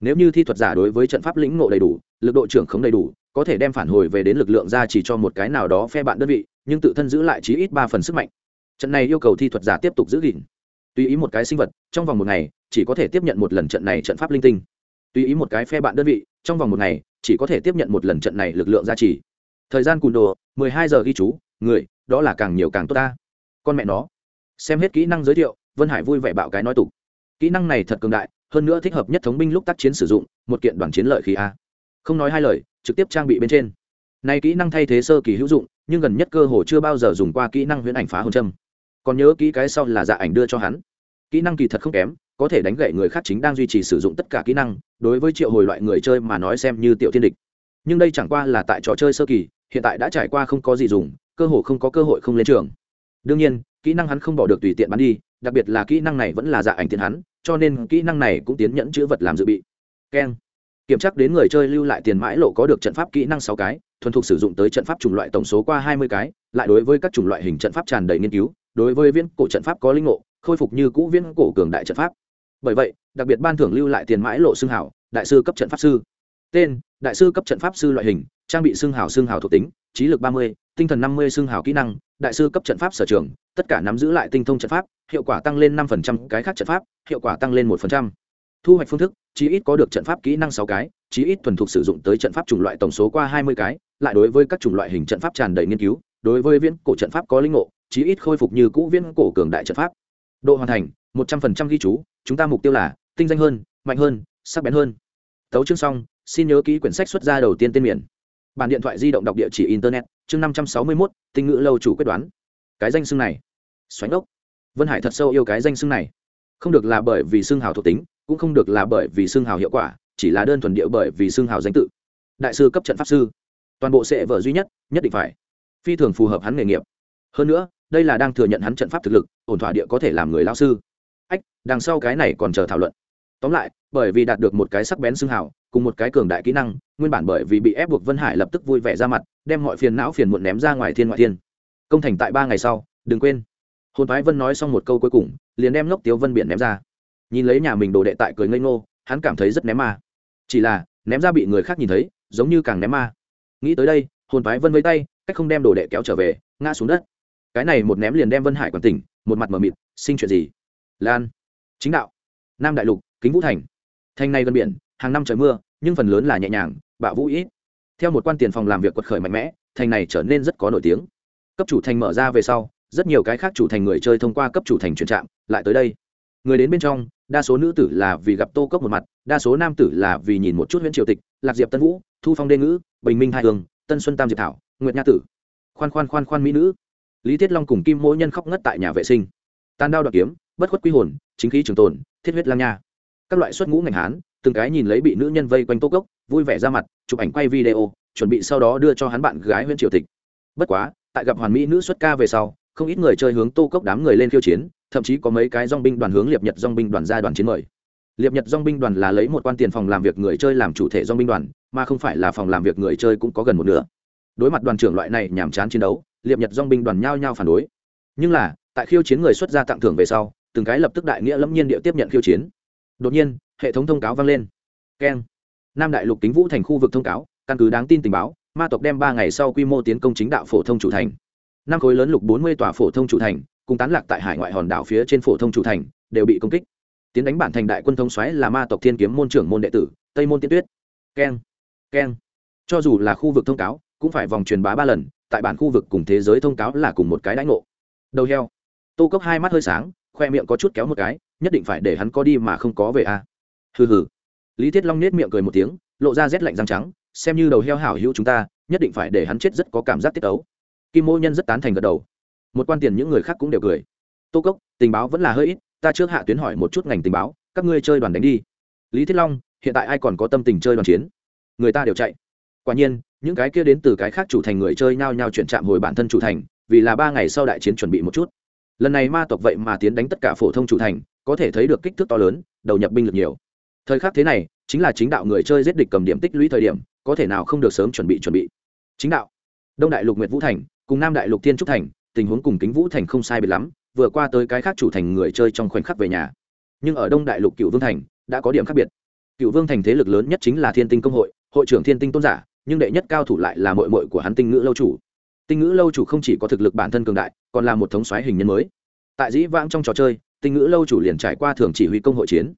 nếu như thi thuật giả đối với trận pháp lĩnh ngộ đầy đủ, lực độ trưởng khống đầy đủ, có thể đem phản hồi về đến lực lượng ra chỉ cho một cái nào đó phe bạn đơn vị, nhưng tự thân giữ lại chí ít ba phần sức mạnh. Trận này yêu cầu thi thuật giả tiếp tục giữ gìn. Tùy ý một cái sinh vật, trong vòng một ngày, chỉ có thể tiếp nhận một lần trận này trận pháp linh tinh. Tùy ý một cái phe bạn đơn vị, trong vòng một ngày, chỉ có thể tiếp nhận một lần trận này lực lượng gia trì thời gian cùn đồ, mười hai giờ ghi chú, người, đó là càng nhiều càng tốt ta. Con mẹ nó. Xem hết kỹ năng giới thiệu, vân hải vui vẻ bạo cái nói tục. Kỹ năng này thật cường đại hơn nữa thích hợp nhất thống binh lúc tác chiến sử dụng, một kiện đoàn chiến lợi khí a. Không nói hai lời, trực tiếp trang bị bên trên. Này kỹ năng thay thế sơ kỳ hữu dụng, nhưng gần nhất cơ hồ chưa bao giờ dùng qua kỹ năng huyễn ảnh phá hồn châm. Còn nhớ kỹ cái sau là dạ ảnh đưa cho hắn. Kỹ năng kỳ thật không kém, có thể đánh gậy người khác chính đang duy trì sử dụng tất cả kỹ năng, đối với triệu hồi loại người chơi mà nói xem như tiểu thiên địch. Nhưng đây chẳng qua là tại trò chơi sơ kỳ, hiện tại đã trải qua không có gì dùng, cơ hội không có cơ hội không lên trường. Đương nhiên, kỹ năng hắn không bỏ được tùy tiện bắn đi đặc biệt là kỹ năng này vẫn là dạ ảnh tiền hắn, cho nên kỹ năng này cũng tiến nhẫn chữ vật làm dự bị. Keng. Kiểm tra đến người chơi lưu lại tiền mãi lộ có được trận pháp kỹ năng sáu cái, thuần thục sử dụng tới trận pháp chủng loại tổng số qua hai mươi cái, lại đối với các chủng loại hình trận pháp tràn đầy nghiên cứu, đối với viễn cổ trận pháp có linh ngộ, khôi phục như cũ viễn cổ cường đại trận pháp. Bởi vậy, đặc biệt ban thưởng lưu lại tiền mãi lộ xương hảo, đại sư cấp trận pháp sư. Tên, đại sư cấp trận pháp sư loại hình, trang bị xương hảo xương hảo thuộc tính, trí lực ba mươi tinh thần năm mươi xương hào kỹ năng, đại sư cấp trận pháp sở trường, tất cả nắm giữ lại tinh thông trận pháp, hiệu quả tăng lên năm cái khác trận pháp, hiệu quả tăng lên một thu hoạch phương thức, chí ít có được trận pháp kỹ năng sáu cái, chí ít thuần thục sử dụng tới trận pháp chủng loại tổng số qua hai mươi cái, lại đối với các chủng loại hình trận pháp tràn đầy nghiên cứu, đối với viễn cổ trận pháp có linh ngộ, chí ít khôi phục như cũ viễn cổ cường đại trận pháp. Độ hoàn thành, một trăm phần trăm ghi chú, chúng ta mục tiêu là tinh danh hơn, mạnh hơn, sắc bén hơn. Tấu chương xong, xin nhớ ký quyển sách xuất ra đầu tiên tên miền bản điện thoại di động đọc địa chỉ internet, chương năm trăm sáu mươi mốt, tinh ngữ lâu chủ quyết đoán. Cái danh xưng này. Xoánh ốc vân hải thật sâu yêu cái danh xưng này. Không được là bởi vì xưng hào thuộc tính, cũng không được là bởi vì xưng hào hiệu quả, chỉ là đơn thuần địa bởi vì xưng hào danh tự. Đại sư cấp trận pháp sư. Toàn bộ sệ vở duy nhất nhất định phải. Phi thường phù hợp hắn nghề nghiệp. Hơn nữa, đây là đang thừa nhận hắn trận pháp thực lực, ổn thỏa địa có thể làm người lao sư. Ách, đằng sau cái này còn chờ thảo luận tóm lại, bởi vì đạt được một cái sắc bén xương hào, cùng một cái cường đại kỹ năng, nguyên bản bởi vì bị ép buộc vân hải lập tức vui vẻ ra mặt, đem mọi phiền não phiền muộn ném ra ngoài thiên ngoại thiên. Công thành tại ba ngày sau, đừng quên. Hồn thoái vân nói xong một câu cuối cùng, liền đem ngốc tiếu vân biển ném ra. Nhìn lấy nhà mình đồ đệ tại cười ngây ngô, hắn cảm thấy rất ném ma. Chỉ là, ném ra bị người khác nhìn thấy, giống như càng ném ma. Nghĩ tới đây, hồn thoái vân với tay, cách không đem đồ đệ kéo trở về, ngã xuống đất. Cái này một ném liền đem vân hải quản tỉnh, một mặt mờ mịt, sinh chuyện gì? Lan. Chính đạo. Nam đại lục kính vũ thành. Thành này gần biển, hàng năm trời mưa, nhưng phần lớn là nhẹ nhàng, bạo vũ ít. Theo một quan tiền phòng làm việc quật khởi mạnh mẽ, thành này trở nên rất có nổi tiếng. Cấp chủ thành mở ra về sau, rất nhiều cái khác chủ thành người chơi thông qua cấp chủ thành chuyển trạm, lại tới đây. Người đến bên trong, đa số nữ tử là vì gặp tô cốc một mặt, đa số nam tử là vì nhìn một chút huyện triều tịch, lạc diệp tân vũ, thu phong đê ngữ, bình minh hai hương tân xuân tam diệp thảo, nguyệt nha tử. Khoan khoan khoan khoan mỹ nữ. Lý thiết long cùng kim mỗi nhân khóc ngất tại nhà vệ sinh. Tan đao đoạt kiếm, bất khuất quy hồn, chính khí trường tồn, thiết huyết lang nha các loại xuất ngũ ngành hán, từng cái nhìn lấy bị nữ nhân vây quanh tô cốc, vui vẻ ra mặt, chụp ảnh quay video, chuẩn bị sau đó đưa cho hắn bạn gái huyện triều tịch bất quá, tại gặp hoàn mỹ nữ xuất ca về sau, không ít người chơi hướng tô cốc đám người lên khiêu chiến, thậm chí có mấy cái dong binh đoàn hướng liệp nhật dong binh đoàn ra đoàn chiến mời. Liệp nhật dong binh đoàn là lấy một quan tiền phòng làm việc người chơi làm chủ thể dong binh đoàn, mà không phải là phòng làm việc người chơi cũng có gần một nửa. Đối mặt đoàn trưởng loại này nhàm chán chiến đấu, liệp nhật dong binh đoàn nhao nhao phản đối. Nhưng là, tại khiêu chiến người xuất ra tặng thưởng về sau, từng cái lập tức đại nghĩa lâm nhiên địa tiếp nhận khiêu chiến đột nhiên, hệ thống thông cáo vang lên. Keng. Nam đại lục kính vũ thành khu vực thông cáo, căn cứ đáng tin tình báo, ma tộc đem ba ngày sau quy mô tiến công chính đạo phổ thông chủ thành. Năm khối lớn lục bốn mươi tòa phổ thông chủ thành, cùng tán lạc tại hải ngoại hòn đảo phía trên phổ thông chủ thành, đều bị công kích. Tiến đánh bản thành đại quân thông xoáy là ma tộc thiên kiếm môn trưởng môn đệ tử, tây môn tiên tuyết. Keng. Keng. Cho dù là khu vực thông cáo, cũng phải vòng truyền bá ba lần, tại bản khu vực cùng thế giới thông cáo là cùng một cái đãi ngộ. Đầu heo. Tô cốc hai mắt hơi sáng khoe miệng có chút kéo một cái, nhất định phải để hắn có đi mà không có về a à. hừ hừ. Lý thiết long nết miệng cười một tiếng, lộ ra rét lạnh răng trắng, xem như đầu heo hảo hữu chúng ta, nhất định phải để hắn chết rất có cảm giác tiết ấu kim mô nhân rất tán thành gật đầu. Một quan tiền những người khác cũng đều cười. Tô cốc, tình báo vẫn là hơi ít, ta trước hạ tuyến hỏi một chút ngành tình báo, các ngươi chơi đoàn đánh đi. Lý thiết long, hiện tại ai còn có tâm tình chơi đoàn chiến? Người ta đều chạy. Quả nhiên, những cái kia đến từ cái khác chủ thành người chơi nhao nhao chuyển chạm hồi bản thân chủ thành, vì là ba ngày sau đại chiến chuẩn bị một chút lần này ma tộc vậy mà tiến đánh tất cả phổ thông chủ thành, có thể thấy được kích thước to lớn, đầu nhập binh lực nhiều. Thời khắc thế này, chính là chính đạo người chơi giết địch cầm điểm tích lũy thời điểm, có thể nào không được sớm chuẩn bị chuẩn bị. Chính đạo. Đông đại lục nguyệt vũ thành cùng nam đại lục thiên trúc thành, tình huống cùng kính vũ thành không sai biệt lắm, vừa qua tới cái khác chủ thành người chơi trong khoảnh khắc về nhà. Nhưng ở đông đại lục cựu vương thành, đã có điểm khác biệt. Cựu vương thành thế lực lớn nhất chính là thiên tinh công hội hội trưởng thiên tinh tôn giả, nhưng đệ nhất cao thủ lại là mội mội của hắn tinh ngữ lâu chủ tinh ngữ lâu chủ không chỉ có thực lực bản thân cường đại, còn là một thống xoáy hình nhân mới. Tại dĩ vãng trong trò chơi, tinh ngữ lâu chủ liền trải qua thường chỉ huy công hội chiến.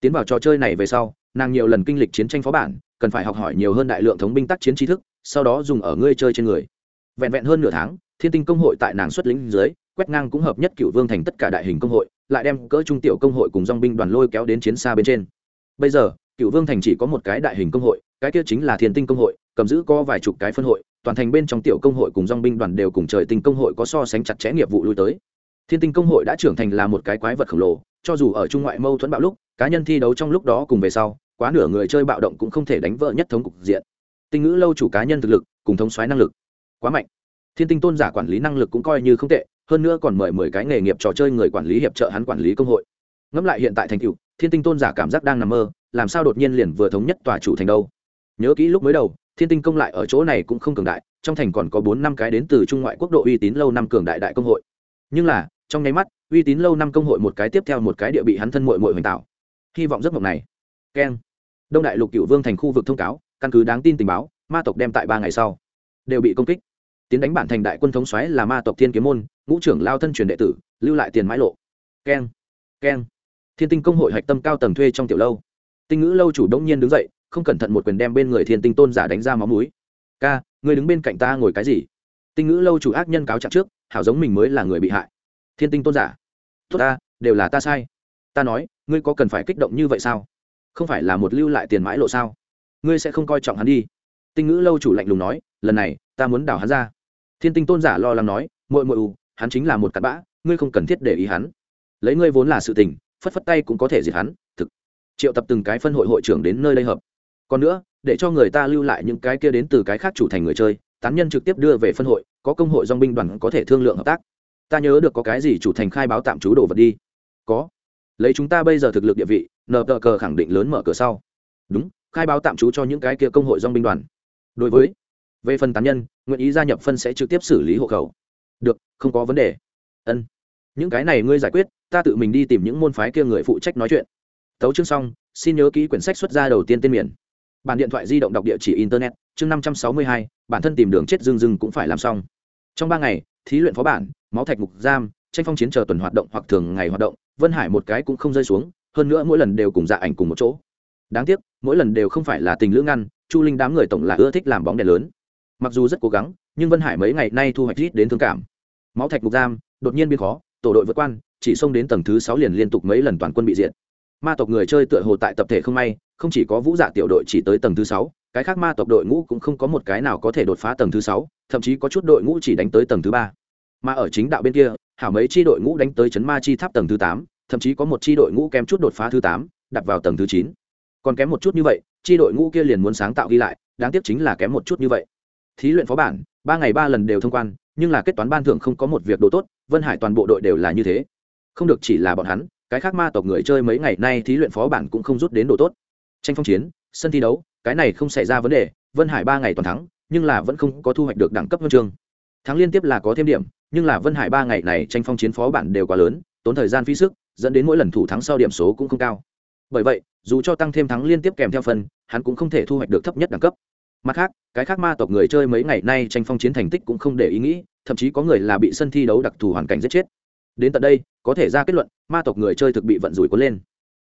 Tiến vào trò chơi này về sau, nàng nhiều lần kinh lịch chiến tranh phó bản, cần phải học hỏi nhiều hơn đại lượng thống binh tác chiến tri thức, sau đó dùng ở ngươi chơi trên người. Vẹn vẹn hơn nửa tháng, thiên tinh công hội tại nàng xuất lĩnh dưới, quét ngang cũng hợp nhất cựu vương thành tất cả đại hình công hội, lại đem cỡ trung tiểu công hội cùng dong binh đoàn lôi kéo đến chiến xa bên trên. Bây giờ cựu vương thành chỉ có một cái đại hình công hội, cái kia chính là thiên tinh công hội, cầm giữ có vài chục cái phân hội toàn thành bên trong tiểu công hội cùng dong binh đoàn đều cùng trời tinh công hội có so sánh chặt chẽ nghiệp vụ lui tới. Thiên tinh công hội đã trưởng thành là một cái quái vật khổng lồ, cho dù ở trung ngoại mâu thuẫn bạo lúc, cá nhân thi đấu trong lúc đó cùng về sau, quá nửa người chơi bạo động cũng không thể đánh vỡ nhất thống cục diện. Tinh ngữ lâu chủ cá nhân thực lực, cùng thống xoáy năng lực, quá mạnh. Thiên tinh tôn giả quản lý năng lực cũng coi như không tệ, hơn nữa còn mời mười cái nghề nghiệp trò chơi người quản lý hiệp trợ hắn quản lý công hội. Ngẫm lại hiện tại thành cựu thiên tinh tôn giả cảm giác đang nằm mơ, làm sao đột nhiên liền vừa thống nhất tòa chủ thành đâu? Nhớ kỹ lúc mới đầu thiên tinh công lại ở chỗ này cũng không cường đại, trong thành còn có bốn năm cái đến từ trung ngoại quốc độ uy tín lâu năm cường đại đại công hội. Nhưng là, trong nháy mắt, uy tín lâu năm công hội một cái tiếp theo một cái địa bị hắn thân mội mội hoành tạo. Hy vọng giấc mộng này. Keng. Đông đại lục cựu vương thành khu vực thông cáo, căn cứ đáng tin tình báo, ma tộc đem tại ba ngày sau, đều bị công kích. Tiến đánh bản thành đại quân thống xoáy là ma tộc thiên kiếm môn, ngũ trưởng lao thân truyền đệ tử, lưu lại tiền mãi lộ. Keng. Keng. Thiên tinh công hội hạch tâm cao tầng thuê trong tiểu lâu. Tinh ngữ lâu chủ đông nhiên đứng dậy không cẩn thận một quyền đem bên người thiên tinh tôn giả đánh ra máu mũi. ca người đứng bên cạnh ta ngồi cái gì? Tinh ngữ lâu chủ ác nhân cáo trạng trước, hảo giống mình mới là người bị hại. Thiên tinh tôn giả, tốt ta, đều là ta sai. Ta nói, ngươi có cần phải kích động như vậy sao? Không phải là một lưu lại tiền mãi lộ sao? Ngươi sẽ không coi trọng hắn đi. Tinh ngữ lâu chủ lạnh lùng nói, lần này, ta muốn đào hắn ra. Thiên tinh tôn giả lo lắng nói mội mội ù hắn chính là một cặn bã, ngươi không cần thiết để ý hắn. Lấy ngươi vốn là sự tình, phất phất tay cũng có thể diệt hắn, thực. Triệu tập từng cái phân hội hội trưởng đến nơi đây hợp còn nữa, để cho người ta lưu lại những cái kia đến từ cái khác chủ thành người chơi, tán nhân trực tiếp đưa về phân hội, có công hội dong binh đoàn có thể thương lượng hợp tác. Ta nhớ được có cái gì chủ thành khai báo tạm trú đồ vật đi. Có. Lấy chúng ta bây giờ thực lực địa vị nờ tờ cờ khẳng định lớn mở cửa sau. Đúng, khai báo tạm trú cho những cái kia công hội dong binh đoàn. Đối với, về phần tán nhân, nguyện ý gia nhập phân sẽ trực tiếp xử lý hộ khẩu. Được, không có vấn đề. Ân. Những cái này ngươi giải quyết, ta tự mình đi tìm những môn phái kia người phụ trách nói chuyện. Tấu chương xong, xin nhớ ký quyển sách xuất ra đầu tiên tên miền bản điện thoại di động đọc địa chỉ internet, chương năm trăm sáu mươi hai, bản thân tìm đường chết dưng dưng cũng phải làm xong. Trong ba ngày, thí luyện phó bản, máu thạch mục giam, tranh phong chiến chờ tuần hoạt động hoặc thường ngày hoạt động, vân hải một cái cũng không rơi xuống, hơn nữa mỗi lần đều cùng dạ ảnh cùng một chỗ. Đáng tiếc, mỗi lần đều không phải là tình lữ ngăn, chu linh đám người tổng là ưa thích làm bóng đèn lớn. Mặc dù rất cố gắng, nhưng vân hải mấy ngày nay thu hoạch rít đến thương cảm. Máu thạch mục giam, đột nhiên biến khó, tổ đội vượt quan, chỉ xông đến tầng thứ sáu liền liên tục mấy lần toàn quân bị diệt. Ma tộc người chơi tựa hồ tại tập thể không may không chỉ có vũ dạ tiểu đội chỉ tới tầng thứ sáu, cái khác ma tộc đội ngũ cũng không có một cái nào có thể đột phá tầng thứ sáu, thậm chí có chút đội ngũ chỉ đánh tới tầng thứ ba. Mà ở chính đạo bên kia, hảo mấy chi đội ngũ đánh tới chấn ma chi tháp tầng thứ tám, thậm chí có một chi đội ngũ kém chút đột phá thứ tám đặt vào tầng thứ chín. Còn kém một chút như vậy, chi đội ngũ kia liền muốn sáng tạo ghi lại, đáng tiếc chính là kém một chút như vậy. Thí luyện phó bản, ba ngày ba lần đều thông quan, nhưng là kết toán ban thưởng không có một việc đồ tốt, vân hải toàn bộ đội đều là như thế. Không được chỉ là bọn hắn, cái khác ma tộc người chơi mấy ngày nay thí luyện phó bản cũng không rút đến đồ tốt tranh phong chiến, sân thi đấu, cái này không xảy ra vấn đề, vân hải ba ngày toàn thắng, nhưng là vẫn không có thu hoạch được đẳng cấp huân chương. Thắng liên tiếp là có thêm điểm, nhưng là vân hải ba ngày này tranh phong chiến phó bản đều quá lớn, tốn thời gian phí sức, dẫn đến mỗi lần thủ thắng sau điểm số cũng không cao. Bởi vậy, dù cho tăng thêm thắng liên tiếp kèm theo phần, hắn cũng không thể thu hoạch được thấp nhất đẳng cấp. Mặt khác, cái khác ma tộc người chơi mấy ngày nay tranh phong chiến thành tích cũng không để ý nghĩ, thậm chí có người là bị sân thi đấu đặc thù hoàn cảnh giết chết. Đến tận đây, có thể ra kết luận, ma tộc người chơi thực bị vận rủi cuốn lên.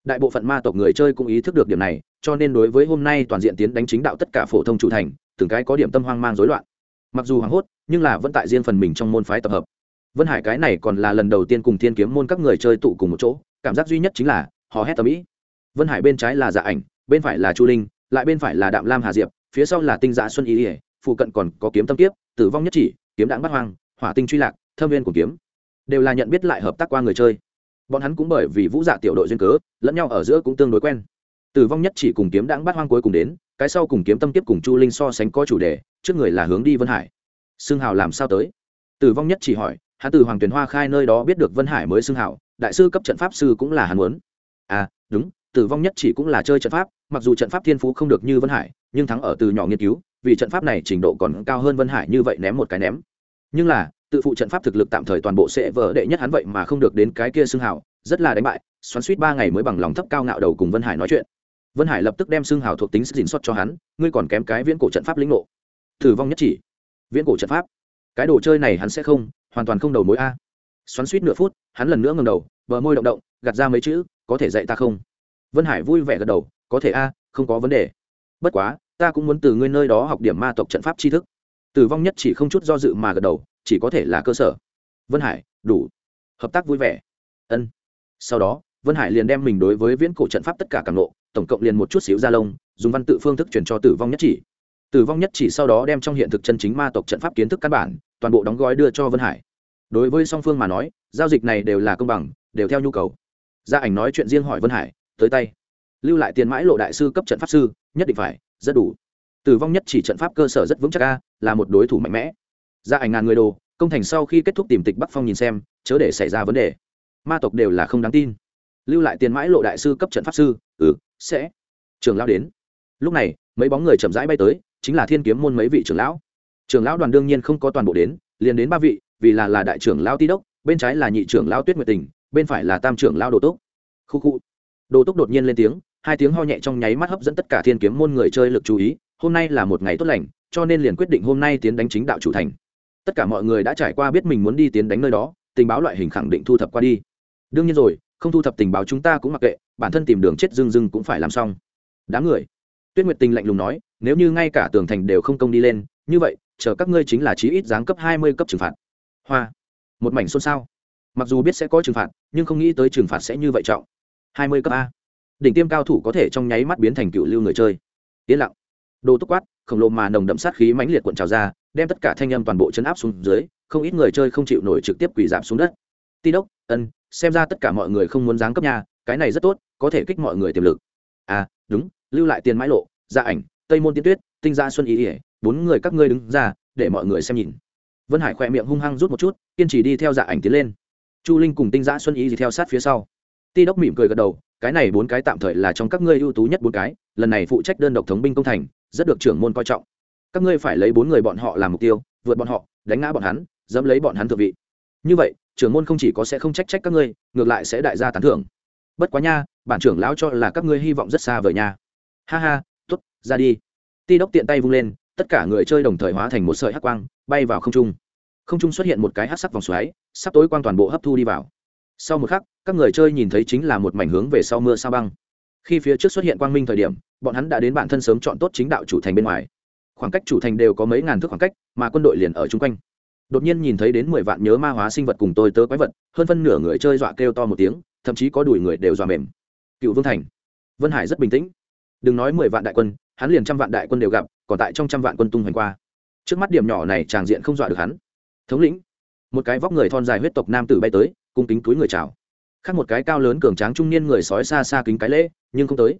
Đại bộ phận ma tộc người chơi cũng ý thức được điểm này cho nên đối với hôm nay toàn diện tiến đánh chính đạo tất cả phổ thông chủ thành, từng cái có điểm tâm hoang mang rối loạn. Mặc dù hoảng hốt, nhưng là vẫn tại riêng phần mình trong môn phái tập hợp. Vân hải cái này còn là lần đầu tiên cùng thiên kiếm môn các người chơi tụ cùng một chỗ, cảm giác duy nhất chính là họ hét tầm ĩ. Vân hải bên trái là dạ ảnh, bên phải là chu linh, lại bên phải là đạm lam hà diệp, phía sau là tinh dạ xuân ý ỉa phụ cận còn có kiếm tâm kiếp, tử vong nhất chỉ, kiếm đạn bắt hoang, hỏa tinh truy lạc, thâm viên của kiếm. Đều là nhận biết lại hợp tác qua người chơi. Bọn hắn cũng bởi vì vũ dạ tiểu đội duyên cớ, lẫn nhau ở giữa cũng tương đối quen tử vong nhất chỉ cùng kiếm đãng bắt hoang cuối cùng đến, cái sau cùng kiếm tâm tiếp cùng chu linh so sánh có chủ đề, trước người là hướng đi vân hải. Xương hào làm sao tới? Tử vong nhất chỉ hỏi, hắn từ hoàng tuyền hoa khai nơi đó biết được vân hải mới xương hảo đại sư cấp trận pháp sư cũng là hắn muốn. À đúng, tử vong nhất chỉ cũng là chơi trận pháp, mặc dù trận pháp thiên phú không được như vân hải, nhưng thắng ở từ nhỏ nghiên cứu, vì trận pháp này trình độ còn cao hơn vân hải như vậy ném một cái ném. Nhưng là, tự phụ trận pháp thực lực tạm thời toàn bộ sẽ vỡ đệ nhất hắn vậy mà không được đến cái kia xương hảo rất là đánh bại, xoắn suýt ba ngày mới bằng lòng thấp cao ngạo đầu cùng vân hải nói chuyện vân hải lập tức đem xương hảo thuộc tính dình xuất cho hắn, ngươi còn kém cái viễn cổ trận pháp lĩnh ngộ. Tử vong nhất chỉ. Viễn cổ trận pháp. Cái đồ chơi này hắn sẽ không, hoàn toàn không đầu mối a. Xoắn suýt nửa phút, hắn lần nữa ngầm đầu, bờ môi động động, gạt ra mấy chữ, có thể dạy ta không? Vân hải vui vẻ gật đầu, có thể a, không có vấn đề. Bất quá, ta cũng muốn từ ngươi nơi đó học điểm ma tộc trận pháp tri thức. Tử vong nhất chỉ không chút do dự mà gật đầu, chỉ có thể là cơ sở. Vân hải, đủ. Hợp tác vui vẻ. Ân. Sau đó, vân hải liền đem mình đối với viễn cổ trận pháp tất cả cảm nộ tổng cộng liền một chút xíu ra lông, dùng văn tự phương thức chuyển cho tử vong nhất chỉ. Tử vong nhất chỉ sau đó đem trong hiện thực chân chính ma tộc trận pháp kiến thức căn bản, toàn bộ đóng gói đưa cho vân hải. Đối với song phương mà nói, giao dịch này đều là công bằng, đều theo nhu cầu. Gia ảnh nói chuyện riêng hỏi vân hải, tới tay. Lưu lại tiền mãi lộ đại sư cấp trận pháp sư, nhất định phải, rất đủ. Tử vong nhất chỉ trận pháp cơ sở rất vững chắc ca là một đối thủ mạnh mẽ. Gia ảnh ngàn người đồ, công thành sau khi kết thúc tìm tịch bắc phong nhìn xem, chớ để xảy ra vấn đề. Ma tộc đều là không đáng tin lưu lại tiền mãi lộ đại sư cấp trận pháp sư ừ sẽ. Trường lão đến. Lúc này, mấy bóng người chậm rãi bay tới, chính là thiên kiếm môn mấy vị trưởng lão. Trưởng lão đoàn đương nhiên không có toàn bộ đến, liền đến ba vị, vì là là đại trưởng lão ti đốc, bên trái là nhị trưởng lão tuyết nguyệt tình, bên phải là tam trưởng lão đồ túc. Khu khu. Đồ túc đột nhiên lên tiếng, hai tiếng ho nhẹ trong nháy mắt hấp dẫn tất cả thiên kiếm môn người chơi lực chú ý, hôm nay là một ngày tốt lành, cho nên liền quyết định hôm nay tiến đánh chính đạo chủ thành. Tất cả mọi người đã trải qua biết mình muốn đi tiến đánh nơi đó, tình báo loại hình khẳng định thu thập qua đi. Đương nhiên rồi không thu thập tình báo chúng ta cũng mặc kệ, bản thân tìm đường chết dưng dưng cũng phải làm xong. Đám người. Tuyết nguyệt tình lạnh lùng nói, nếu như ngay cả tường thành đều không công đi lên, như vậy, chờ các ngươi chính là chí ít giáng cấp hai mươi cấp trừng phạt. Hoa, một mảnh xôn xao. Mặc dù biết sẽ có trừng phạt, nhưng không nghĩ tới trừng phạt sẽ như vậy trọng. Hai mươi cấp a. Đỉnh tiêm cao thủ có thể trong nháy mắt biến thành cựu lưu người chơi. Yên lặng. Đồ túc quát, khổng lồ mà nồng đậm sát khí mãnh liệt cuộn trào ra, đem tất cả thanh âm toàn bộ chấn áp xuống dưới, không ít người chơi không chịu nổi trực tiếp quỳ giảm xuống đất ti đốc, ân, xem ra tất cả mọi người không muốn giáng cấp nhà cái này rất tốt, có thể kích mọi người tiềm lực. À đúng, lưu lại tiền mãi lộ gia ảnh, tây môn tiên tuyết, tinh gia xuân ý ỉa bốn người các ngươi đứng ra, để mọi người xem nhìn. Vân hải khỏe miệng hung hăng rút một chút, kiên trì đi theo dạ ảnh tiến lên. Chu linh cùng tinh giã xuân ý gì theo sát phía sau. Ti đốc mỉm cười gật đầu, cái này bốn cái tạm thời là trong các ngươi ưu tú nhất bốn cái, lần này phụ trách đơn độc thống binh công thành, rất được trưởng môn coi trọng. Các ngươi phải lấy bốn người bọn họ làm mục tiêu, vượt bọn họ, đánh ngã bọn hắn, dẫm lấy bọn hắn thượng vị như vậy, trưởng môn không chỉ có sẽ không trách trách các ngươi, ngược lại sẽ đại gia tán thưởng. Bất quá nha, bản trưởng lão cho là các ngươi hy vọng rất xa vời nha. Ha ha t ố t ra đi. Ti đốc tiện tay vung lên, tất cả người chơi đồng thời hóa thành một sợi hắc quang, bay vào không trung. Không trung xuất hiện một cái hát sắc vòng xoáy, sắp tối quang toàn bộ hấp thu đi vào. Sau một khắc, các người chơi nhìn thấy chính là một mảnh hướng về sau mưa sao băng. Khi phía trước xuất hiện quang minh thời điểm, bọn hắn đã đến bản thân sớm chọn tốt chính đạo chủ thành bên ngoài. Khoảng cách chủ thành đều có mấy ngàn thước khoảng cách, mà quân đội liền ở chung quanh đột nhiên nhìn thấy đến mười vạn nhớ ma hóa sinh vật cùng tôi tớ quái vật, hơn phân nửa người chơi dọa kêu to một tiếng, thậm chí có đùi người đều dọa mềm. Cựu vương thành. Vân hải rất bình tĩnh. Đừng nói mười vạn đại quân, hắn liền trăm vạn đại quân đều gặp, còn tại trong trăm vạn quân tung hoành qua. Trước mắt điểm nhỏ này tràng diện không dọa được hắn. Thống lĩnh. Một cái vóc người thon dài huyết tộc nam tử bay tới, cung kính túi người chào. Khác một cái cao lớn cường tráng trung niên người sói xa xa kính cái lễ, nhưng không tới.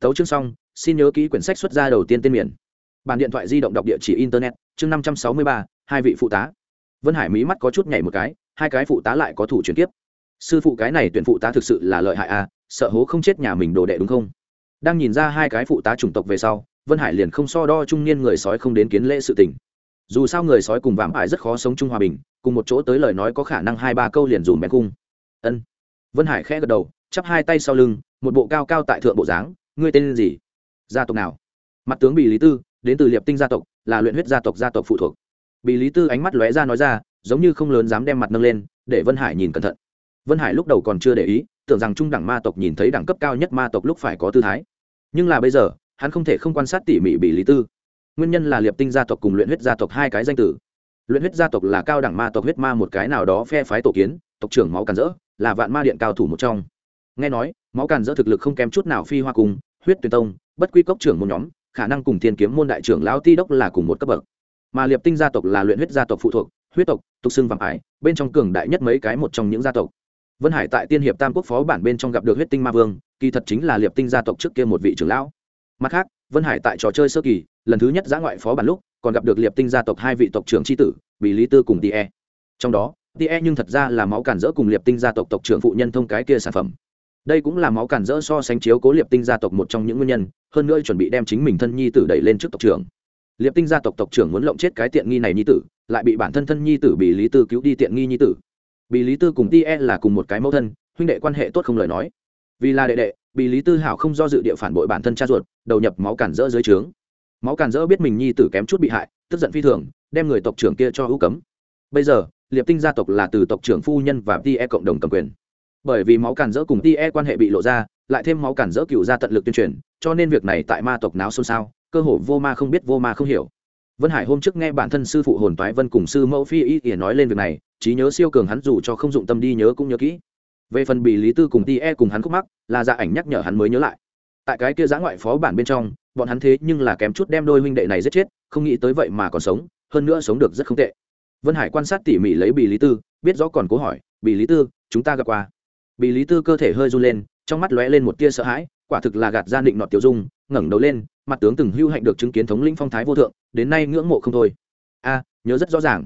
Tấu chương xong, xin nhớ ký quyển sách xuất ra đầu tiên tên miền. Bàn điện thoại di động đọc địa chỉ internet, chương năm trăm sáu mươi ba, hai vị phụ tá vân hải mí mắt có chút nhảy một cái, hai cái phụ tá lại có thủ chuyển tiếp sư phụ cái này tuyển phụ tá thực sự là lợi hại à sợ hố không chết nhà mình đồ đệ đúng không? Đang nhìn ra hai cái phụ tá chủng tộc về sau, vân hải liền không so đo trung niên người sói không đến kiến lễ sự tình. Dù sao người sói cùng vạm ải rất khó sống chung hòa bình, cùng một chỗ tới lời nói có khả năng hai ba câu liền dùm bén cung. Ân. Vân hải khẽ gật đầu, chắp hai tay sau lưng, một bộ cao cao tại thượng bộ dáng, ngươi tên gì? Gia tộc nào? Mặt tướng bị lý tư, đến từ liệp tinh gia tộc, là luyện huyết gia tộc gia tộc phụ thuộc bị lý tư ánh mắt lóe ra nói ra, giống như không lớn dám đem mặt nâng lên, để vân hải nhìn cẩn thận. Vân hải lúc đầu còn chưa để ý, tưởng rằng trung đẳng ma tộc nhìn thấy đẳng cấp cao nhất ma tộc lúc phải có tư thái. Nhưng là bây giờ, hắn không thể không quan sát tỉ mỉ bị lý tư. Nguyên nhân là liệp tinh gia tộc cùng luyện huyết gia tộc hai cái danh tử. Luyện huyết gia tộc là cao đẳng ma tộc huyết ma một cái nào đó phe phái tổ kiến, tộc trưởng máu càn rỡ là vạn ma điện cao thủ một trong. Nghe nói, máu càn rỡ thực lực không kém chút nào phi hoa cùng huyết tuyền tông, bất quy cốc trưởng một nhóm, khả năng cùng thiên kiếm môn đại trưởng lão ti đốc là cùng một cấp bậc mà liệp tinh gia tộc là luyện huyết gia tộc phụ thuộc, huyết tộc, tục xưng vàng ải, bên trong cường đại nhất mấy cái một trong những gia tộc. Vân hải tại tiên hiệp tam quốc phó bản bên trong gặp được huyết tinh ma vương, kỳ thật chính là liệp tinh gia tộc trước kia một vị trưởng lão. Mặt khác, vân hải tại trò chơi sơ kỳ, lần thứ nhất giã ngoại phó bản lúc, còn gặp được liệp tinh gia tộc hai vị tộc trưởng tri tử bị lý tư cùng tie trong đó tie nhưng thật ra là máu cản rỡ cùng liệp tinh gia tộc tộc trưởng phụ nhân thông cái kia sản phẩm. Đây cũng là máu cản rỡ so sánh chiếu cố liệp tinh gia tộc một trong những nguyên nhân, hơn nữa chuẩn bị đem chính mình thân nhi tử đẩy lên trước tộc trưởng liệp tinh gia tộc tộc trưởng muốn lộng chết cái tiện nghi này nhi tử, lại bị bản thân thân nhi tử bị lý tư cứu đi tiện nghi nhi tử. Bị lý tư cùng tie là cùng một cái mẫu thân, huynh đệ quan hệ tốt không lời nói. Vì là đệ đệ bị lý tư hảo không do dự địa phản bội bản thân cha ruột, đầu nhập máu cản rỡ dưới trướng. Máu cản rỡ biết mình nhi tử kém chút bị hại, tức giận phi thường, đem người tộc trưởng kia cho hữu cấm. Bây giờ, liệp tinh gia tộc là từ tộc trưởng phu nhân và tie cộng đồng cầm quyền. Bởi vì máu cản rỡ cùng tie quan hệ bị lộ ra, lại thêm máu cản rỡ cựu ra tận lực tuyên truyền, cho nên việc này tại ma tộc náo xôn xao cơ hồ vô ma không biết, vô ma không hiểu. Vân hải hôm trước nghe bản thân sư phụ hồn toái vân cùng sư mẫu phi y ỉa nói lên việc này, trí nhớ siêu cường hắn dù cho không dụng tâm đi nhớ cũng nhớ kỹ. Về phần bị lý tư cùng tie cùng hắn khúc mắc, là dạ ảnh nhắc nhở hắn mới nhớ lại. Tại cái kia giã ngoại phó bản bên trong, bọn hắn thế nhưng là kém chút đem đôi huynh đệ này giết chết, không nghĩ tới vậy mà còn sống, hơn nữa sống được rất không tệ. Vân hải quan sát tỉ mỉ lấy bì lý tư, biết rõ còn cố hỏi, bì lý tư, chúng ta gặp qua. Bì lý tư cơ thể hơi run lên, trong mắt lóe lên một tia sợ hãi, quả thực là gạt ra định nọt tiểu dung, ngẩng đầu lên mặt tướng từng hưu hạnh được chứng kiến thống lĩnh phong thái vô thượng, đến nay ngưỡng mộ không thôi. A, nhớ rất rõ ràng.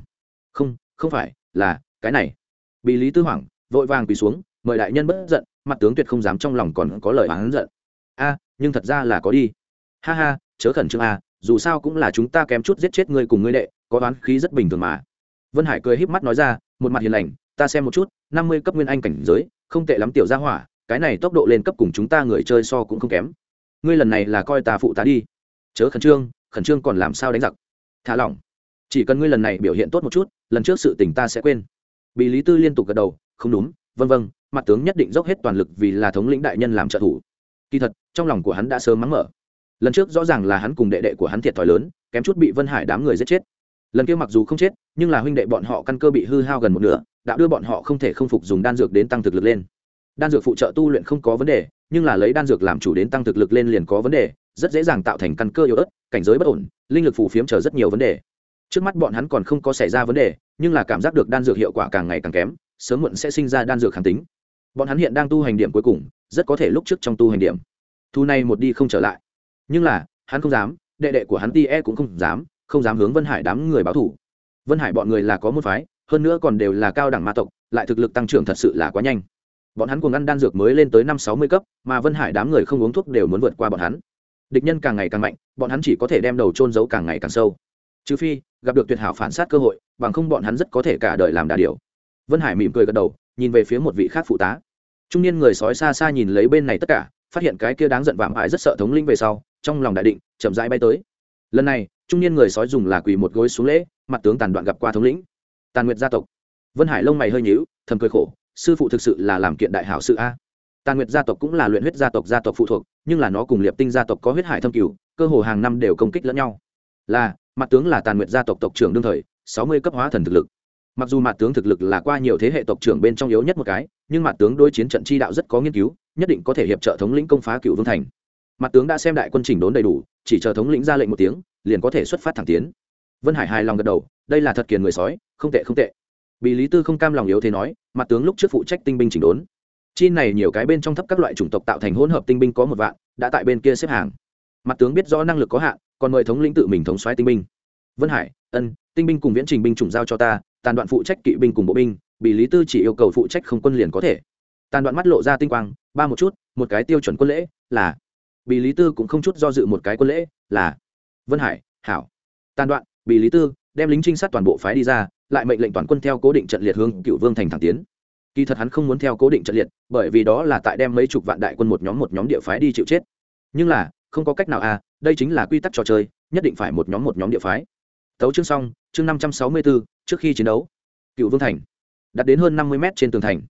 Không không phải, là, cái này. Bị lý tư hoảng, vội vàng quỳ xuống, mời đại nhân bất giận, mặt tướng tuyệt không dám trong lòng còn có lời oán giận. A, nhưng thật ra là có đi. Ha ha, chớ khẩn trương a, dù sao cũng là chúng ta kém chút giết chết ngươi cùng ngươi đệ, có đoán khí rất bình thường mà. Vân hải cười híp mắt nói ra, một mặt hiền lành, ta xem một chút, năm mươi cấp nguyên anh cảnh giới, không tệ lắm tiểu gia hỏa, cái này tốc độ lên cấp cùng chúng ta người chơi so cũng không kém ngươi lần này là coi ta phụ ta đi. Chớ khẩn trương khẩn trương còn làm sao đánh giặc. Thả lỏng. Chỉ cần ngươi lần này biểu hiện tốt một chút, lần trước sự tình ta sẽ quên. Bị lý tư liên tục gật đầu, không đúng, vân vân, mặt tướng nhất định dốc hết toàn lực vì là thống lĩnh đại nhân làm trợ thủ. Kỳ thật, trong lòng của hắn đã sớm mắng mở. Lần trước rõ ràng là hắn cùng đệ đệ của hắn thiệt thòi lớn, kém chút bị vân hải đám người giết chết. Lần kia mặc dù không chết, nhưng là huynh đệ bọn họ căn cơ bị hư hao gần một nửa đã đưa bọn họ không thể không phục dùng đan dược đến tăng thực lực lên đan dược phụ trợ tu luyện không có vấn đề, nhưng là lấy đan dược làm chủ đến tăng thực lực lên liền có vấn đề, rất dễ dàng tạo thành căn cơ yếu ớt, cảnh giới bất ổn, linh lực phù phiếm chờ rất nhiều vấn đề. Trước mắt bọn hắn còn không có xảy ra vấn đề, nhưng là cảm giác được đan dược hiệu quả càng ngày càng kém, sớm muộn sẽ sinh ra đan dược kháng tính. Bọn hắn hiện đang tu hành điểm cuối cùng, rất có thể lúc trước trong tu hành điểm. Thu này một đi không trở lại. Nhưng là, hắn không dám, đệ đệ của hắn ti e cũng không dám không dám hướng vân hải đám người báo thủ vân hải bọn người là có một phái, hơn nữa còn đều là cao đẳng ma tộc, lại thực lực tăng trưởng thật sự là quá nhanh bọn hắn cùng ăn đan dược mới lên tới năm sáu mươi cấp, mà vân hải đám người không uống thuốc đều muốn vượt qua bọn hắn. Địch nhân càng ngày càng mạnh, bọn hắn chỉ có thể đem đầu trôn giấu càng ngày càng sâu. Trừ phi, gặp được tuyệt hảo phản sát cơ hội, bằng không bọn hắn rất có thể cả đời làm đà điều. Vân hải mỉm cười gật đầu, nhìn về phía một vị khác phụ tá. Trung niên người sói xa xa nhìn lấy bên này tất cả, phát hiện cái kia đáng giận vạm hại rất sợ thống linh về sau, trong lòng đại định, chậm rãi bay tới. Lần này, trung niên người sói dùng là quỳ một gối xuống lễ, mặt tướng tàn đoạn gặp qua thống lĩnh. Tàn nguyệt gia tộc. Vân hải lông mày hơi nhíu, thầm cười khổ sư phụ thực sự là làm kiện đại hảo sự a. Tàn nguyệt gia tộc cũng là luyện huyết gia tộc gia tộc phụ thuộc, nhưng là nó cùng liệp tinh gia tộc có huyết hải thâm cửu, cơ hồ hàng năm đều công kích lẫn nhau. Là, mặt tướng là tàn nguyệt gia tộc tộc trưởng đương thời, sáu mươi cấp hóa thần thực lực. Mặc dù mặt tướng thực lực là qua nhiều thế hệ tộc trưởng bên trong yếu nhất một cái, nhưng mặt tướng đối chiến trận chi đạo rất có nghiên cứu, nhất định có thể hiệp trợ thống lĩnh công phá cựu vương thành. Mặt tướng đã xem đại quân chỉnh đốn đầy đủ, chỉ chờ thống lĩnh ra lệnh một tiếng, liền có thể xuất phát thẳng tiến. Vân hải hài lòng gật đầu, đây là thật kiền người sói, không tệ không tệ bị lý tư không cam lòng yếu thế nói, mặt tướng lúc trước phụ trách tinh binh chỉnh đốn. Chi này nhiều cái bên trong thấp các loại chủng tộc tạo thành hỗn hợp tinh binh có một vạn, đã tại bên kia xếp hàng. Mặt tướng biết rõ năng lực có hạn, còn mời thống lĩnh tự mình thống xoáy tinh binh. Vân hải, ân, tinh binh cùng viễn trình binh chủng giao cho ta, tàn đoạn phụ trách kỵ binh cùng bộ binh, bị lý tư chỉ yêu cầu phụ trách không quân liền có thể. Tàn đoạn mắt lộ ra tinh quang, ba một chút, một cái tiêu chuẩn quân lễ, là. Bị lý tư cũng không chút do dự một cái quân lễ, là. Vân hải, hảo. Tàn đoạn, bị lý tư, đem lính trinh sát toàn bộ phái đi ra lại mệnh lệnh toàn quân theo cố định trận liệt hướng cựu vương thành thẳng tiến. Kỳ thật hắn không muốn theo cố định trận liệt, bởi vì đó là tại đem mấy chục vạn đại quân một nhóm một nhóm địa phái đi chịu chết. Nhưng là, không có cách nào à đây chính là quy tắc trò chơi, nhất định phải một nhóm một nhóm địa phái. Tấu chương xong, chương năm trăm sáu mươi bốn trước khi chiến đấu. Cựu vương thành. Đặt đến hơn năm mươi mét trên tường thành.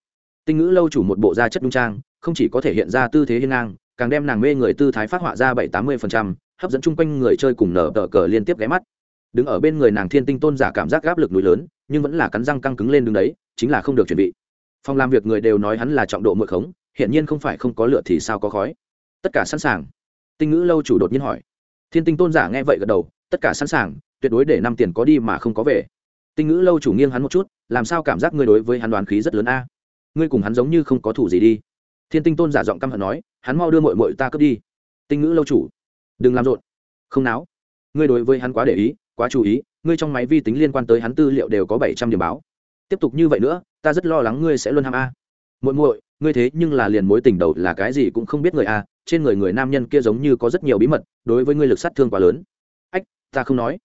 Tinh ngữ lâu chủ một bộ da chất nhung trang, không chỉ có thể hiện ra tư thế hiên ngang, càng đem nàng mê người tư thái phát họa ra bảy tám mươi hấp dẫn chung quanh người chơi cùng nở tờ cờ liên tiếp ghé mắt đứng ở bên người nàng thiên tinh tôn giả cảm giác áp lực núi lớn, nhưng vẫn là cắn răng căng cứng lên đứng đấy, chính là không được chuẩn bị. Phòng làm việc người đều nói hắn là trọng độ mượn khống hiện nhiên không phải không có lửa thì sao có khói. Tất cả sẵn sàng. Tinh ngữ lâu chủ đột nhiên hỏi. Thiên tinh tôn giả nghe vậy gật đầu, tất cả sẵn sàng, tuyệt đối để năm tiền có đi mà không có về. Tinh ngữ lâu chủ nghiêng hắn một chút, làm sao cảm giác ngươi đối với hắn đoán khí rất lớn a? Ngươi cùng hắn giống như không có thủ gì đi. Thiên tinh tôn giả giọng căm hận nói, hắn mau đưa mội mội ta cướp đi. Tinh ngữ lâu chủ, đừng làm rộn. Không náo. Ngươi đối với hắn quá để ý quá chú ý, ngươi trong máy vi tính liên quan tới hắn tư liệu đều có bảy trăm điểm báo. Tiếp tục như vậy nữa, ta rất lo lắng ngươi sẽ luôn ham a. Muội muội, ngươi thế nhưng là liền mối tình đầu là cái gì cũng không biết người a, trên người người nam nhân kia giống như có rất nhiều bí mật, đối với ngươi lực sát thương quá lớn. Ách, ta không nói.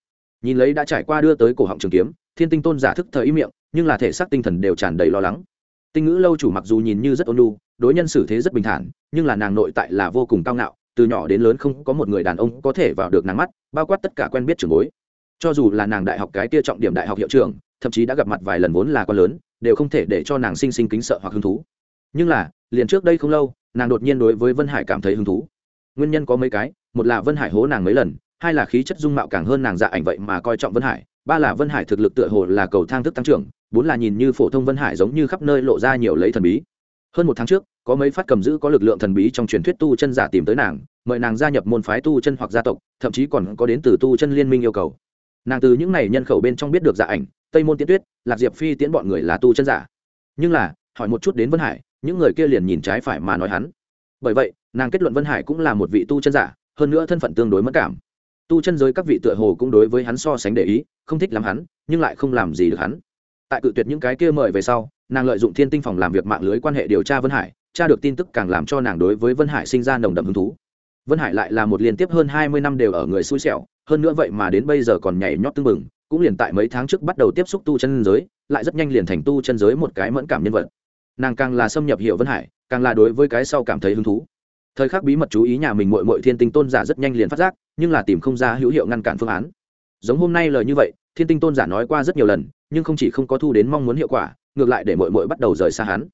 Nhìn lấy đã trải qua đưa tới cổ họng trường kiếm, thiên tinh tôn giả thức thời ý miệng, nhưng là thể xác tinh thần đều tràn đầy lo lắng. Tinh ngữ lâu chủ mặc dù nhìn như rất ôn lu đối nhân xử thế rất bình thản, nhưng là nàng nội tại là vô cùng cao ngạo, từ nhỏ đến lớn không có một người đàn ông có thể vào được nàng mắt, bao quát tất cả quen biết trường bối cho dù là nàng đại học cái kia trọng điểm đại học hiệu trưởng, thậm chí đã gặp mặt vài lần vốn là con lớn, đều không thể để cho nàng sinh sinh kính sợ hoặc hứng thú. Nhưng là, liền trước đây không lâu, nàng đột nhiên đối với vân hải cảm thấy hứng thú. Nguyên nhân có mấy cái, một là vân hải hố nàng mấy lần, hai là khí chất dung mạo càng hơn nàng dạ ảnh vậy mà coi trọng vân hải, ba là vân hải thực lực tựa hồ là cầu thang thức tăng trưởng, bốn là nhìn như phổ thông vân hải giống như khắp nơi lộ ra nhiều lấy thần bí. Hơn một tháng trước, có mấy phát cầm giữ có lực lượng thần bí trong truyền thuyết tu chân giả tìm tới nàng, mời nàng gia nhập môn phái tu chân hoặc gia tộc, thậm chí còn có đến từ tu chân liên minh yêu cầu nàng từ những n à y nhân khẩu bên trong biết được dạ ảnh, tây môn tiễn tuyết, lạc diệp phi tiễn bọn người là tu chân giả. Nhưng là, hỏi một chút đến vân hải, những người kia liền nhìn trái phải mà nói hắn. Bởi vậy, nàng kết luận vân hải cũng là một vị tu chân giả, hơn nữa thân phận tương đối mất cảm. Tu chân giới các vị tựa hồ cũng đối với hắn so sánh để ý, không thích làm hắn, nhưng lại không làm gì được hắn. Tại cự tuyệt những cái kia mời về sau, nàng lợi dụng thiên tinh phòng làm việc mạng lưới quan hệ điều tra vân hải, tra được tin tức càng làm cho nàng đối với vân hải sinh ra nồng đậm hứng thú. Vân hải lại là một liên tiếp hơn hai mươi năm đều ở người xui xẻo hơn nữa vậy mà đến bây giờ còn nhảy nhót tương bừng, cũng liền tại mấy tháng trước bắt đầu tiếp xúc tu chân giới, lại rất nhanh liền thành tu chân giới một cái mẫn cảm nhân vật. Nàng càng là xâm nhập hiệu vân hải, càng là đối với cái sau cảm thấy hứng thú. Thời khắc bí mật chú ý nhà mình mội mội thiên tinh tôn giả rất nhanh liền phát giác, nhưng là tìm không ra hữu hiệu ngăn cản phương án. Giống hôm nay lời như vậy, thiên tinh tôn giả nói qua rất nhiều lần, nhưng không chỉ không có thu đến mong muốn hiệu quả, ngược lại để mội mội bắt đầu rời xa hắn.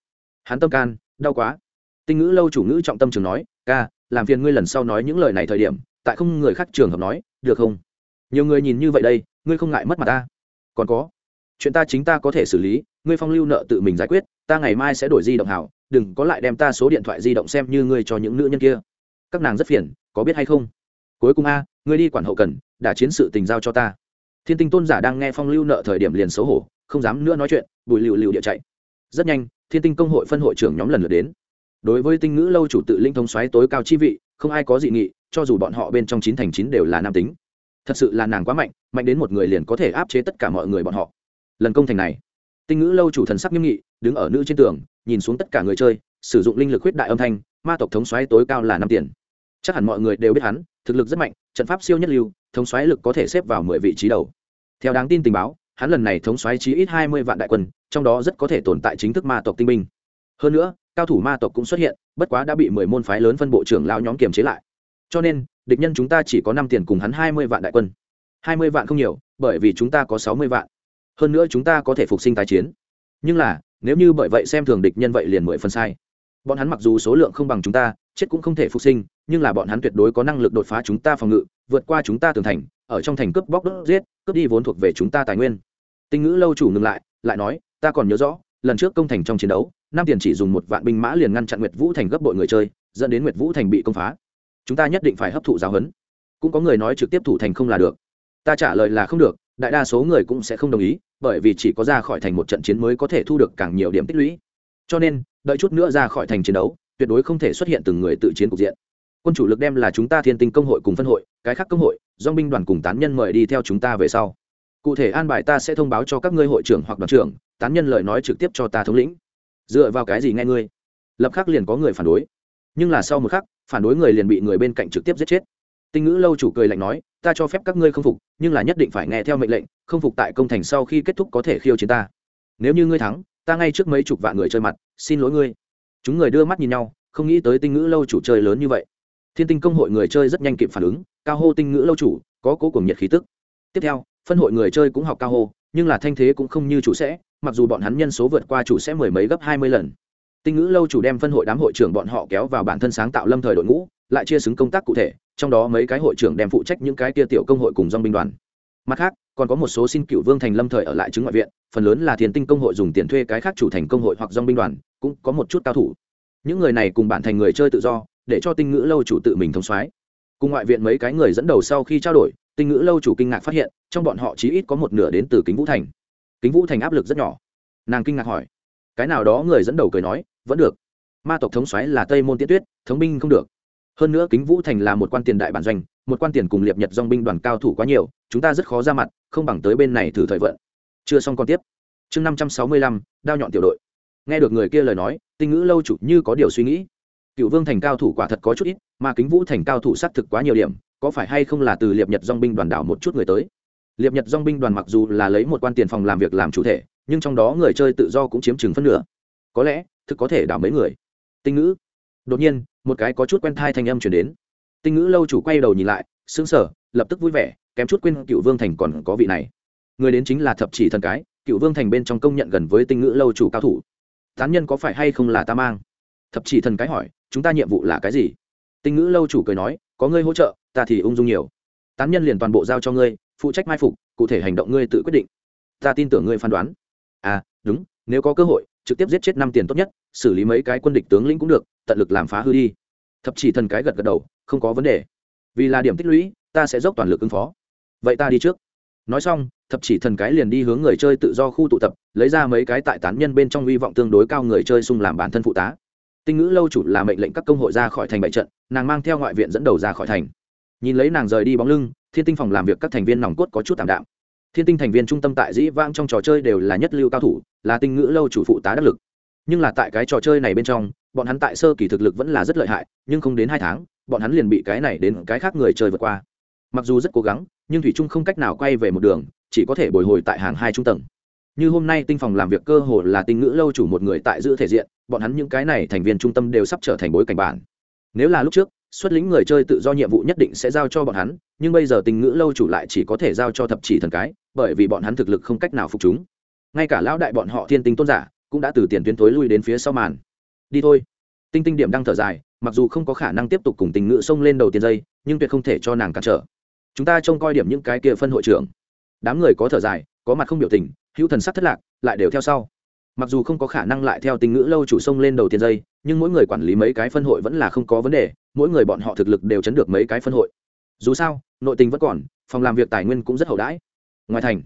Hắn tâm can, đau quá. Tinh ngữ lâu chủ ngữ trọng tâm trường nói, ca, làm phiền ngươi lần sau nói những lời này thời điểm, tại không người khác trường hợp nói được không? Nhiều người nhìn như vậy đây, ngươi không ngại mất mặt ta? Còn có, chuyện ta chính ta có thể xử lý, ngươi phong lưu nợ tự mình giải quyết, ta ngày mai sẽ đổi di động hảo, đừng có lại đem ta số điện thoại di động xem như ngươi cho những nữ nhân kia. Các nàng rất phiền, có biết hay không? Cuối cùng a, ngươi đi quản hậu cần, đã chiến sự tình giao cho ta. Thiên tinh tôn giả đang nghe phong lưu nợ thời điểm liền xấu hổ, không dám nữa nói chuyện, bùi lựu lựu địa chạy. Rất nhanh, thiên tinh công hội phân hội trưởng nhóm lần lượt đến. Đối với tinh ngữ lâu chủ tự linh thông xoáy tối cao chi vị, không ai có dị nghị cho dù bọn họ bên trong chín thành chín đều là nam tính. Thật sự là nàng quá mạnh mạnh đến một người liền có thể áp chế tất cả mọi người bọn họ. Lần công thành này, tinh ngữ lâu chủ thần sắc nghiêm nghị, đứng ở nữ trên tường, nhìn xuống tất cả người chơi, sử dụng linh lực huyết đại âm thanh, ma tộc thống xoáy tối cao là năm tiền. Chắc hẳn mọi người đều biết hắn, thực lực rất mạnh, trận pháp siêu nhất lưu, thống xoáy lực có thể xếp vào mười vị trí đầu. Theo đáng tin tình báo, hắn lần này thống xoáy chí ít hai mươi vạn đại quân, trong đó rất có thể tồn tại chính thức ma tộc tinh binh. Hơn nữa, cao thủ ma tộc cũng xuất hiện, bất quá đã bị mười môn phái lớn phân bộ trưởng lao nhóm kiềm chế lại cho nên, địch nhân chúng ta chỉ có năm tiền cùng hắn hai mươi vạn đại quân. hai mươi vạn không nhiều, bởi vì chúng ta có sáu mươi vạn. Hơn nữa chúng ta có thể phục sinh tái chiến. Nhưng là, nếu như bởi vậy xem thường địch nhân vậy liền mười phần sai. Bọn hắn mặc dù số lượng không bằng chúng ta, chết cũng không thể phục sinh, nhưng là bọn hắn tuyệt đối có năng lực đột phá chúng ta phòng ngự, vượt qua chúng ta tường thành, ở trong thành cướp bóc đốt giết, cướp đi vốn thuộc về chúng ta tài nguyên. Tinh ngữ lâu chủ ngừng lại lại nói, ta còn nhớ rõ, lần trước công thành trong chiến đấu nam tiền chỉ dùng một vạn binh mã liền ngăn chặn nguyệt vũ thành gấp bội người chơi, dẫn đến nguyệt vũ thành bị công phá chúng ta nhất định phải hấp thụ giáo huấn. Cũng có người nói trực tiếp thủ thành không là được. Ta trả lời là không được, đại đa số người cũng sẽ không đồng ý, bởi vì chỉ có ra khỏi thành một trận chiến mới có thể thu được càng nhiều điểm tích lũy. Cho nên, đợi chút nữa ra khỏi thành chiến đấu, tuyệt đối không thể xuất hiện từng người tự chiến cục diện. Quân chủ lực đem là chúng ta thiên tinh công hội cùng phân hội, cái khác công hội, do binh đoàn cùng tán nhân mời đi theo chúng ta về sau. Cụ thể an bài ta sẽ thông báo cho các ngươi hội trưởng hoặc đoàn trưởng, tán nhân lời nói trực tiếp cho ta thống lĩnh. Dựa vào cái gì nghe ngươi? Lập khắc liền có người phản đối nhưng là sau một khắc, phản đối người liền bị người bên cạnh trực tiếp giết chết. Tinh ngữ lâu chủ cười lạnh nói, ta cho phép các ngươi không phục, nhưng là nhất định phải nghe theo mệnh lệnh, không phục tại công thành sau khi kết thúc có thể khiêu chiến ta. Nếu như ngươi thắng, ta ngay trước mấy chục vạn người chơi mặt, xin lỗi ngươi. Chúng người đưa mắt nhìn nhau, không nghĩ tới tinh ngữ lâu chủ chơi lớn như vậy. Thiên tinh công hội người chơi rất nhanh kịp phản ứng, cao hô tinh ngữ lâu chủ, có cố cùng nhiệt khí tức. Tiếp theo, phân hội người chơi cũng học cao hô, nhưng là thanh thế cũng không như chủ sẽ, mặc dù bọn hắn nhân số vượt qua chủ sẽ mười mấy gấp hai mươi lần tinh ngữ lâu chủ đem phân hội đám hội trưởng bọn họ kéo vào bản thân sáng tạo lâm thời đội ngũ, lại chia xứng công tác cụ thể, trong đó mấy cái hội trưởng đem phụ trách những cái tia tiểu công hội cùng dong binh đoàn. Mặt khác, còn có một số xin cựu vương thành lâm thời ở lại chứng ngoại viện, phần lớn là thiền tinh công hội dùng tiền thuê cái khác chủ thành công hội hoặc dong binh đoàn, cũng có một chút cao thủ. Những người này cùng bản thành người chơi tự do, để cho tinh ngữ lâu chủ tự mình thông soái. Cùng ngoại viện mấy cái người dẫn đầu sau khi trao đổi, tinh ngữ lâu chủ kinh ngạc phát hiện, trong bọn họ chí ít có một nửa đến từ kính vũ thành. Kính vũ thành áp lực rất nhỏ. Nàng kinh ngạc hỏi, cái nào đó người dẫn đầu cười nói vẫn được. Ma tộc thống xoáy là tây môn tiết tuyết, thống binh không được. Hơn nữa kính vũ thành là một quan tiền đại bản doanh, một quan tiền cùng liệp nhật dong binh đoàn cao thủ quá nhiều, chúng ta rất khó ra mặt, không bằng tới bên này thử thời vận. Chưa xong còn tiếp. Chương năm trăm sáu mươi lăm, đao nhọn tiểu đội. Nghe được người kia lời nói, tinh ngữ lâu chủ như có điều suy nghĩ. Cựu vương thành cao thủ quả thật có chút ít, mà kính vũ thành cao thủ xác thực quá nhiều điểm, có phải hay không là từ liệp nhật dong binh đoàn đảo một chút người tới? Liệp nhật dong binh đoàn mặc dù là lấy một quan tiền phòng làm việc làm chủ thể, nhưng trong đó người chơi tự do cũng chiếm chừng phân nửa. Có lẽ thực có thể đảo mấy người. Tinh ngữ. Đột nhiên, một cái có chút quen thai thanh âm chuyển đến. Tinh ngữ lâu chủ quay đầu nhìn lại xứng sở lập tức vui vẻ, kém chút quên cựu vương thành còn có vị này. Người đến chính là thập chỉ thần cái, cựu vương thành bên trong công nhận gần với tinh ngữ lâu chủ cao thủ. Tán nhân có phải hay không là ta mang? Thập chỉ thần cái hỏi, chúng ta nhiệm vụ là cái gì? Tinh ngữ lâu chủ cười nói, có ngươi hỗ trợ, ta thì ung dung nhiều. Tán nhân liền toàn bộ giao cho ngươi, phụ trách mai phục, cụ thể hành động ngươi tự quyết định. Ta tin tưởng ngươi phán đoán. À đúng, nếu có cơ hội trực tiếp giết chết năm tiền tốt nhất, xử lý mấy cái quân địch tướng lĩnh cũng được, tận lực làm phá hư đi. Thập chỉ thần cái gật gật đầu, không có vấn đề. Vì là điểm tích lũy, ta sẽ dốc toàn lực ứng phó. Vậy ta đi trước. Nói xong, thập chỉ thần cái liền đi hướng người chơi tự do khu tụ tập, lấy ra mấy cái tại tán nhân bên trong hy vọng tương đối cao người chơi xung làm bản thân phụ tá. Tinh ngữ lâu chủ là mệnh lệnh các công hội ra khỏi thành bại trận, nàng mang theo ngoại viện dẫn đầu ra khỏi thành. Nhìn lấy nàng rời đi bóng lưng, thiên tinh phòng làm việc các thành viên nòng cốt có chút tạm đạm thiên tinh thành viên trung tâm tại dĩ vãng trong trò chơi đều là nhất lưu cao thủ, là tinh ngữ lâu chủ phụ tá đắc lực. Nhưng là tại cái trò chơi này bên trong, bọn hắn tại sơ kỳ thực lực vẫn là rất lợi hại, nhưng không đến hai tháng, bọn hắn liền bị cái này đến cái khác người chơi vượt qua. Mặc dù rất cố gắng, nhưng thủy trung không cách nào quay về một đường, chỉ có thể bồi hồi tại hàng hai trung tầng. Như hôm nay tinh phòng làm việc cơ hồ là tinh ngữ lâu chủ một người tại giữ thể diện, bọn hắn những cái này thành viên trung tâm đều sắp trở thành bối cảnh bản. Nếu là lúc trước, xuất lĩnh người chơi tự do nhiệm vụ nhất định sẽ giao cho bọn hắn, nhưng bây giờ tinh ngữ lâu chủ lại chỉ có thể giao cho thập chỉ thần cái bởi vì bọn hắn thực lực không cách nào phục chúng. Ngay cả lão đại bọn họ thiên tinh tôn giả cũng đã từ tiền tuyến tối lui đến phía sau màn. Đi thôi. Tinh tinh điểm đang thở dài, mặc dù không có khả năng tiếp tục cùng tình ngự xông lên đầu tiên dây, nhưng tuyệt không thể cho nàng cản trở. Chúng ta trông coi điểm những cái kia phân hội trưởng. Đám người có thở dài, có mặt không biểu tình, hữu thần sắc thất lạc, lại đều theo sau. Mặc dù không có khả năng lại theo tình ngữ lâu chủ xông lên đầu tiên dây, nhưng mỗi người quản lý mấy cái phân hội vẫn là không có vấn đề, mỗi người bọn họ thực lực đều chấn được mấy cái phân hội. Dù sao, nội tình vẫn còn, phòng làm việc tài nguyên cũng rất hậu đãi ngoài thành.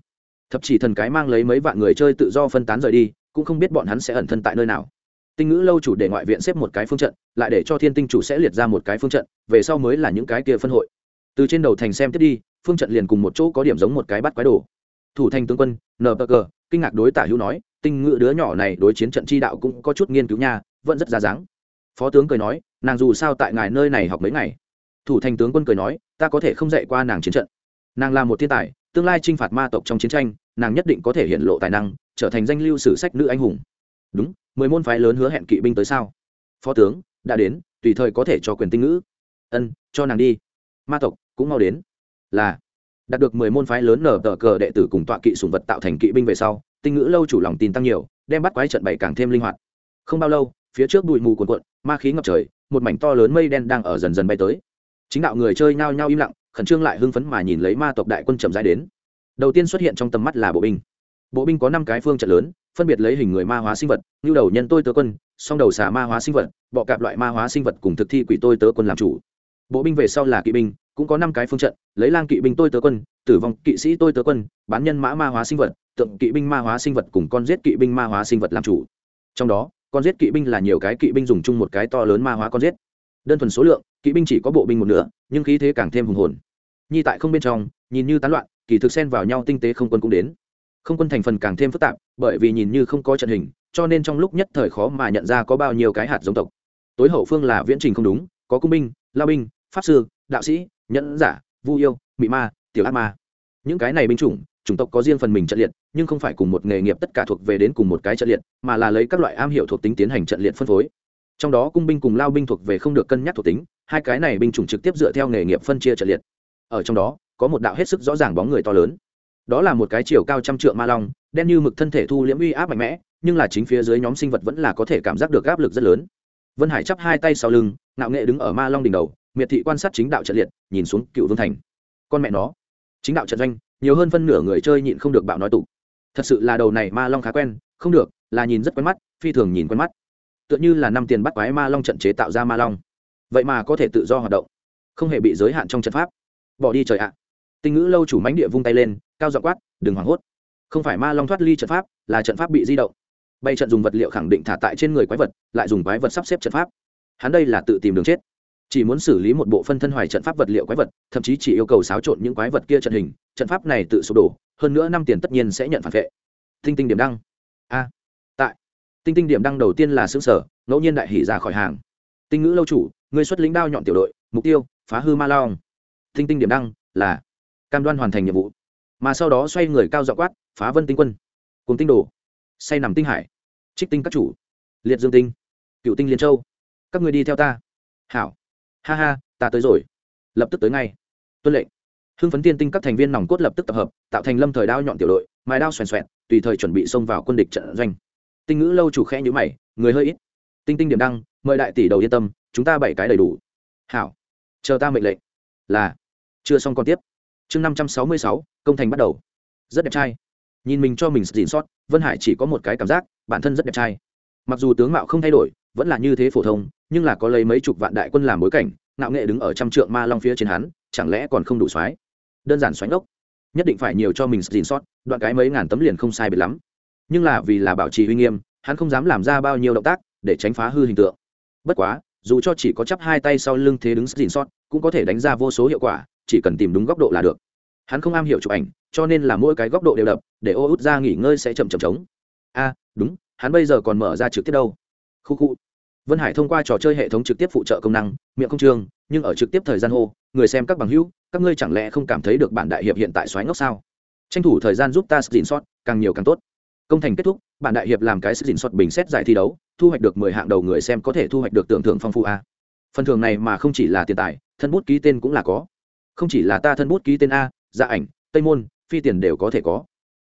Thập chỉ thần cái mang lấy mấy vạn người chơi tự do phân tán rời đi, cũng không biết bọn hắn sẽ ẩn thân tại nơi nào. Tinh ngữ lâu chủ để ngoại viện xếp một cái phương trận, lại để cho thiên tinh chủ sẽ liệt ra một cái phương trận, về sau mới là những cái kia phân hội. Từ trên đầu thành xem tiếp đi, phương trận liền cùng một chỗ có điểm giống một cái bắt quái đồ. Thủ thành tướng quân npg kinh ngạc đối tả hữu nói, tinh ngữ đứa nhỏ này đối chiến trận chi đạo cũng có chút nghiên cứu nha, vẫn rất ra dáng. Phó tướng cười nói, nàng dù sao tại ngài nơi này học mấy ngày. Thủ thành tướng quân cười nói, ta có thể không dạy qua nàng chiến trận. Nàng là một thiên tài tương lai t r i n h phạt ma tộc trong chiến tranh, nàng nhất định có thể hiện lộ tài năng, trở thành danh lưu sử sách nữ anh hùng. Đúng, mười môn phái lớn hứa hẹn kỵ binh tới sao? Phó tướng, đã đến, tùy thời có thể cho quyền tinh ngữ. Ân, cho nàng đi. Ma tộc, cũng mau đến. Là, đạt được mười môn phái lớn nở tờ cờ đệ tử cùng tọa kỵ sùng vật tạo thành kỵ binh về sau, tinh ngữ lâu chủ lòng tin tăng nhiều, đem bắt quái trận bày càng thêm linh hoạt. Không bao lâu, phía trước bụi mù cuồn cuộn, ma khí ngập trời, một mảnh to lớn mây đen đang ở dần dần bay tới. Chính đạo người chơi nhao nhao im lặng khẩn trương lại hưng phấn mà nhìn lấy ma tộc đại quân chậm rãi đến. Đầu tiên xuất hiện trong tầm mắt là bộ binh. Bộ binh có năm cái phương trận lớn, phân biệt lấy hình người ma hóa sinh vật, như đầu nhân tôi tớ quân, song đầu xà ma hóa sinh vật, bọ cạp loại ma hóa sinh vật cùng thực thi quỷ tôi tớ quân làm chủ. Bộ binh về sau là kỵ binh, cũng có năm cái phương trận, lấy lang kỵ binh tôi tớ quân, tử vong kỵ sĩ tôi tớ quân, bán nhân mã ma hóa sinh vật, tượng kỵ binh ma hóa sinh vật cùng con giết kỵ binh ma hóa sinh vật làm chủ. Trong đó, con giết kỵ binh là nhiều cái kỵ binh dùng chung một cái to lớn ma hóa con giết. Đơn thuần số lượng kỵ binh chỉ có bộ binh một nửa, nhưng khí thế càng thêm hùng hồn. Nhi tại không bên trong, nhìn như tán loạn, kỳ thực xen vào nhau tinh tế không quân cũng đến. Không quân thành phần càng thêm phức tạp, bởi vì nhìn như không có trận hình, cho nên trong lúc nhất thời khó mà nhận ra có bao nhiêu cái hạt giống tộc. Tối hậu phương là viễn trình không đúng, có cung binh, lao binh, pháp sư, đạo sĩ, nhẫn giả, vu yêu, mị ma, tiểu ác ma. Những cái này binh chủng chủng tộc có riêng phần mình trận liệt, nhưng không phải cùng một nghề nghiệp tất cả thuộc về đến cùng một cái trận liệt, mà là lấy các loại am hiểu thuộc tính tiến hành trận liệt phân phối trong đó cung binh cùng lao binh thuộc về không được cân nhắc thuộc tính, hai cái này binh chủng trực tiếp dựa theo nghề nghiệp phân chia trận liệt. Ở trong đó, có một đạo hết sức rõ ràng bóng người to lớn. Đó là một cái chiều cao trăm trượng ma long, đen như mực thân thể thu liễm uy áp mạnh mẽ, nhưng là chính phía dưới nhóm sinh vật vẫn là có thể cảm giác được áp lực rất lớn. Vân hải chắp hai tay sau lưng, ngạo nghệ đứng ở ma long đỉnh đầu, miệt thị quan sát chính đạo trận liệt, nhìn xuống cựu vương thành. Con mẹ nó, chính đạo trận doanh, nhiều hơn phân nửa người chơi nhịn không được bạo nói tụ. Thật sự là đầu này ma long khá quen, không được, là nhìn rất quen mắt, phi thường nhìn quen mắt tựa như là năm tiền bắt quái ma long trận chế tạo ra ma long. Vậy mà có thể tự do hoạt động, không hề bị giới hạn trong trận pháp. Bỏ đi trời ạ. Tinh ngữ lâu chủ mánh địa vung tay lên, cao dọ quát, đừng hoảng hốt. Không phải ma long thoát ly trận pháp, là trận pháp bị di động. Bay trận dùng vật liệu khẳng định thả tại trên người quái vật, lại dùng quái vật sắp xếp trận pháp. Hắn đây là tự tìm đường chết. Chỉ muốn xử lý một bộ phân thân hoài trận pháp vật liệu quái vật, thậm chí chỉ yêu cầu xáo trộn những quái vật kia trận hình, trận pháp này tự sụp đổ, hơn nữa năm tiền tất nhiên sẽ nhận phản vệ. Tinh tinh điểm đăng. A tinh tinh điểm đăng đầu tiên là xương sở, ngẫu nhiên đại hỉ ra khỏi hàng. Tinh ngữ lâu chủ, người xuất lính đao nhọn tiểu đội, mục tiêu, phá hư ma long. Tinh tinh điểm đăng là cam đoan hoàn thành nhiệm vụ. Mà sau đó xoay người cao dọ quát, phá vân tinh quân. Cùng tinh đồ, say nằm tinh hải. Trích tinh các chủ, liệt dương tinh, cựu tinh liên châu. Các người đi theo ta. Hảo. Ha ha, ta tới rồi. Lập tức tới ngay. Tuân lệnh. Hưng phấn tiên tinh các thành viên nòng cốt lập tức tập hợp, tạo thành lâm thời đao nhọn tiểu đội, mài đao xoèn xoẹn tùy thời chuẩn bị xông vào quân địch trận doanh tinh ngữ lâu chủ khẽ nhữ mày, người hơi ít. Tinh tinh điểm đăng, mời đại tỷ đầu yên tâm, chúng ta bảy cái đầy đủ. Hảo, chờ ta mệnh lệnh. Là, chưa xong còn tiếp. Chương năm trăm sáu mươi sáu, công thành bắt đầu. Rất đẹp trai. Nhìn mình cho mình dịn sót, vân hải chỉ có một cái cảm giác, bản thân rất đẹp trai. Mặc dù tướng mạo không thay đổi, vẫn là như thế phổ thông, nhưng là có lấy mấy chục vạn đại quân làm bối cảnh, ngạo nghệ đứng ở trăm trượng ma long phía trên hắn, chẳng lẽ còn không đủ soái? đơn giản xoánh ốc nhất định phải nhiều cho mình dịn sót, đoạn cái mấy ngàn tấm liền không sai biệt lắm nhưng là vì là bảo trì uy nghiêm, hắn không dám làm ra bao nhiêu động tác để tránh phá hư hình tượng. Bất quá, dù cho chỉ có chắp hai tay sau lưng thế đứng dịn sót cũng có thể đánh ra vô số hiệu quả, chỉ cần tìm đúng góc độ là được. Hắn không am hiểu chụp ảnh, cho nên là mỗi cái góc độ đều đập, để ô út ra nghỉ ngơi sẽ chậm chậm trống. A, đúng, hắn bây giờ còn mở ra trực tiếp đâu? Khu khu. Vân hải thông qua trò chơi hệ thống trực tiếp phụ trợ công năng, miệng không trường, nhưng ở trực tiếp thời gian hô, người xem các bằng hữu, các ngươi chẳng lẽ không cảm thấy được bản đại hiệp hiện tại xoáy ngốc sao? Tranh thủ thời gian giúp ta xin sót càng nhiều càng tốt công thành kết thúc, bản đại hiệp làm cái xin sót bình xét giải thi đấu, thu hoạch được mười hạng đầu người xem có thể thu hoạch được tưởng thưởng phong phú a. Phần thưởng này mà không chỉ là tiền tài, thân bút ký tên cũng là có. Không chỉ là ta thân bút ký tên a dạ ảnh, tây môn, phi tiền đều có thể có.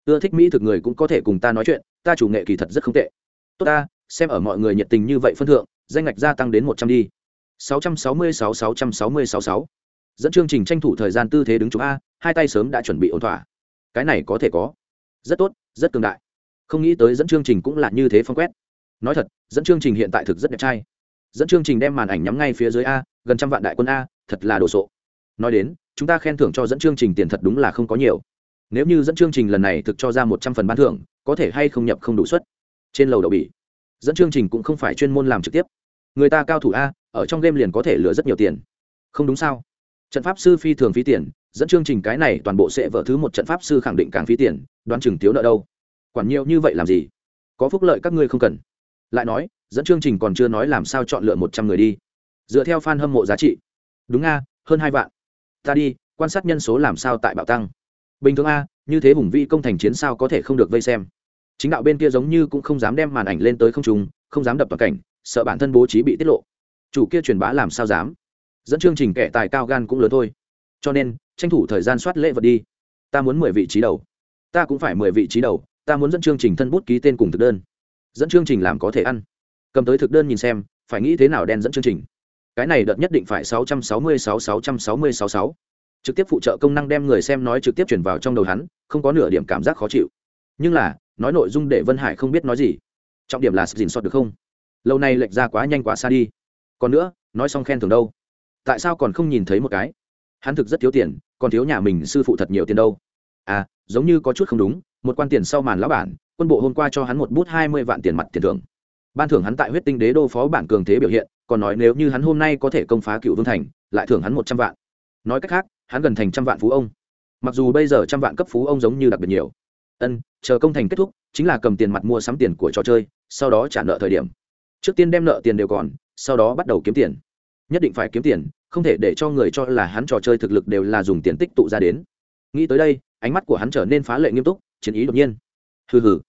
Ưa thích mỹ thực người cũng có thể cùng ta nói chuyện, ta chủ nghệ kỳ thật rất không tệ. Tốt ta, xem ở mọi người nhiệt tình như vậy phân thượng, danh ngạch gia tăng đến một trăm đi. sáu trăm sáu mươi sáu sáu trăm sáu mươi sáu sáu. Dẫn chương trình tranh thủ thời gian tư thế đứng chúng a, hai tay sớm đã chuẩn bị ổn thỏa. Cái này có thể có. Rất tốt, rất cường đại không nghĩ tới dẫn chương trình cũng là như thế phong quét. Nói thật, dẫn chương trình hiện tại thực rất đẹp trai. Dẫn chương trình đem màn ảnh nhắm ngay phía dưới a, gần trăm vạn đại quân a, thật là đồ sộ. Nói đến, chúng ta khen thưởng cho dẫn chương trình tiền thật đúng là không có nhiều. Nếu như dẫn chương trình lần này thực cho ra một trăm phần ban thưởng, có thể hay không nhập không đủ suất. Trên lầu đậu bỉ, dẫn chương trình cũng không phải chuyên môn làm trực tiếp. Người ta cao thủ a, ở trong game liền có thể lừa rất nhiều tiền. Không đúng sao? Trận pháp sư phi thường phí tiền, dẫn chương trình cái này toàn bộ sẽ vợ thứ một trận pháp sư khẳng định càng phí tiền, đoán chừng thiếu nợ đâu quản nhiều như vậy làm gì? Có phúc lợi các ngươi không cần. Lại nói, dẫn chương trình còn chưa nói làm sao chọn lựa một trăm người đi. Dựa theo f a n hâm mộ giá trị. Đúng a, hơn hai vạn. Ta đi, quan sát nhân số làm sao tại bạo tăng. Bình thường a, như thế hùng vĩ công thành chiến sao có thể không được vây xem. Chính đạo bên kia giống như cũng không dám đem màn ảnh lên tới không trùng không dám đập toàn cảnh, sợ bản thân bố trí bị tiết lộ. Chủ kia truyền bá làm sao dám? Dẫn chương trình kẻ tài cao gan cũng lớn thôi. Cho nên, tranh thủ thời gian soát lễ vật đi. Ta muốn mười vị trí đầu. Ta cũng phải mười vị trí đầu ta muốn dẫn chương trình thân bút ký tên cùng thực đơn. Dẫn chương trình làm có thể ăn. Cầm tới thực đơn nhìn xem, phải nghĩ thế nào đen dẫn chương trình. Cái này đợt nhất định phải 666 666 trực tiếp phụ trợ công năng đem người xem nói trực tiếp chuyển vào trong đầu hắn, không có nửa điểm cảm giác khó chịu. Nhưng là, nói nội dung để vân hải không biết nói gì. Trọng điểm là dình sọt được không? Lâu nay lệch ra quá nhanh quá xa đi. Còn nữa, nói xong khen thường đâu? Tại sao còn không nhìn thấy một cái? Hắn thực rất thiếu tiền, còn thiếu nhà mình sư phụ thật nhiều tiền đâu? À giống như có chút không đúng một quan tiền sau màn lão bản, quân bộ hôm qua cho hắn một bút hai mươi vạn tiền mặt tiền thưởng. Ban thưởng hắn tại huyết tinh đế đô phó bản cường thế biểu hiện, còn nói nếu như hắn hôm nay có thể công phá cựu vương thành, lại thưởng hắn một trăm vạn. Nói cách khác, hắn gần thành trăm vạn phú ông. Mặc dù bây giờ trăm vạn cấp phú ông giống như đặc biệt nhiều. Ân, chờ công thành kết thúc, chính là cầm tiền mặt mua sắm tiền của trò chơi, sau đó trả nợ thời điểm. Trước tiên đem nợ tiền đều còn, sau đó bắt đầu kiếm tiền. Nhất định phải kiếm tiền, không thể để cho người cho là hắn trò chơi thực lực đều là dùng tiền tích tụ ra đến. Nghĩ tới đây, ánh mắt của hắn trở nên phá lệ nghiêm túc chiến ý đột nhiên. Hừ hừ.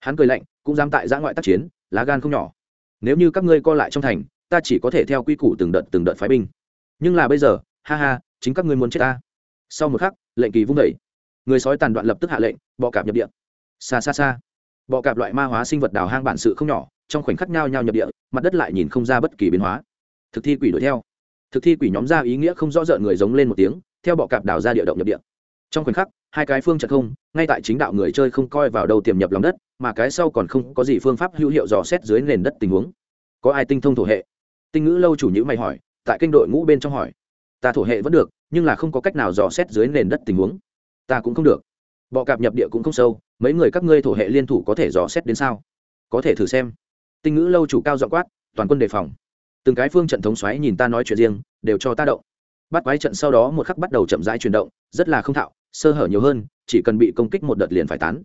Hắn cười lạnh, cũng dám tại giã ngoại tác chiến, lá gan không nhỏ. Nếu như các ngươi co lại trong thành, ta chỉ có thể theo quy củ từng đợt từng đợt phái binh. Nhưng là bây giờ, ha ha, chính các ngươi muốn chết ta. Sau một khắc, lệnh kỳ vung đẩy người sói tàn đoạn lập tức hạ lệnh, bọ cạp nhập địa. Xa xa xa. Bọ cạp loại ma hóa sinh vật đào hang bản sự không nhỏ, trong khoảnh khắc nhao nhao nhập địa, mặt đất lại nhìn không ra bất kỳ biến hóa. Thực thi quỷ đuổi theo. Thực thi quỷ nhóm ra ý nghĩa không rõ rợn người giống lên một tiếng, theo bọ cạp đào ra địa động nhập địa. Trong khoảnh khắc hai cái phương trận không, ngay tại chính đạo người chơi không coi vào đầu tiềm nhập lòng đất, mà cái sau còn không có gì phương pháp hữu hiệu dò xét dưới nền đất tình huống. Có ai tinh thông thổ hệ? Tinh ngữ lâu chủ nhữ mày hỏi, tại kênh đội ngũ bên trong hỏi. Ta thổ hệ vẫn được, nhưng là không có cách nào dò xét dưới nền đất tình huống. Ta cũng không được. Bọ cạp nhập địa cũng không sâu, mấy người các ngươi thổ hệ liên thủ có thể dò xét đến sao? Có thể thử xem. Tinh ngữ lâu chủ cao dọ quát, toàn quân đề phòng. Từng cái phương trận thống xoáy nhìn ta nói chuyện riêng, đều cho ta động. Bắt quái trận sau đó một khắc bắt đầu chậm rãi chuyển động, rất là không thạo sơ hở nhiều hơn, chỉ cần bị công kích một đợt liền phải tán.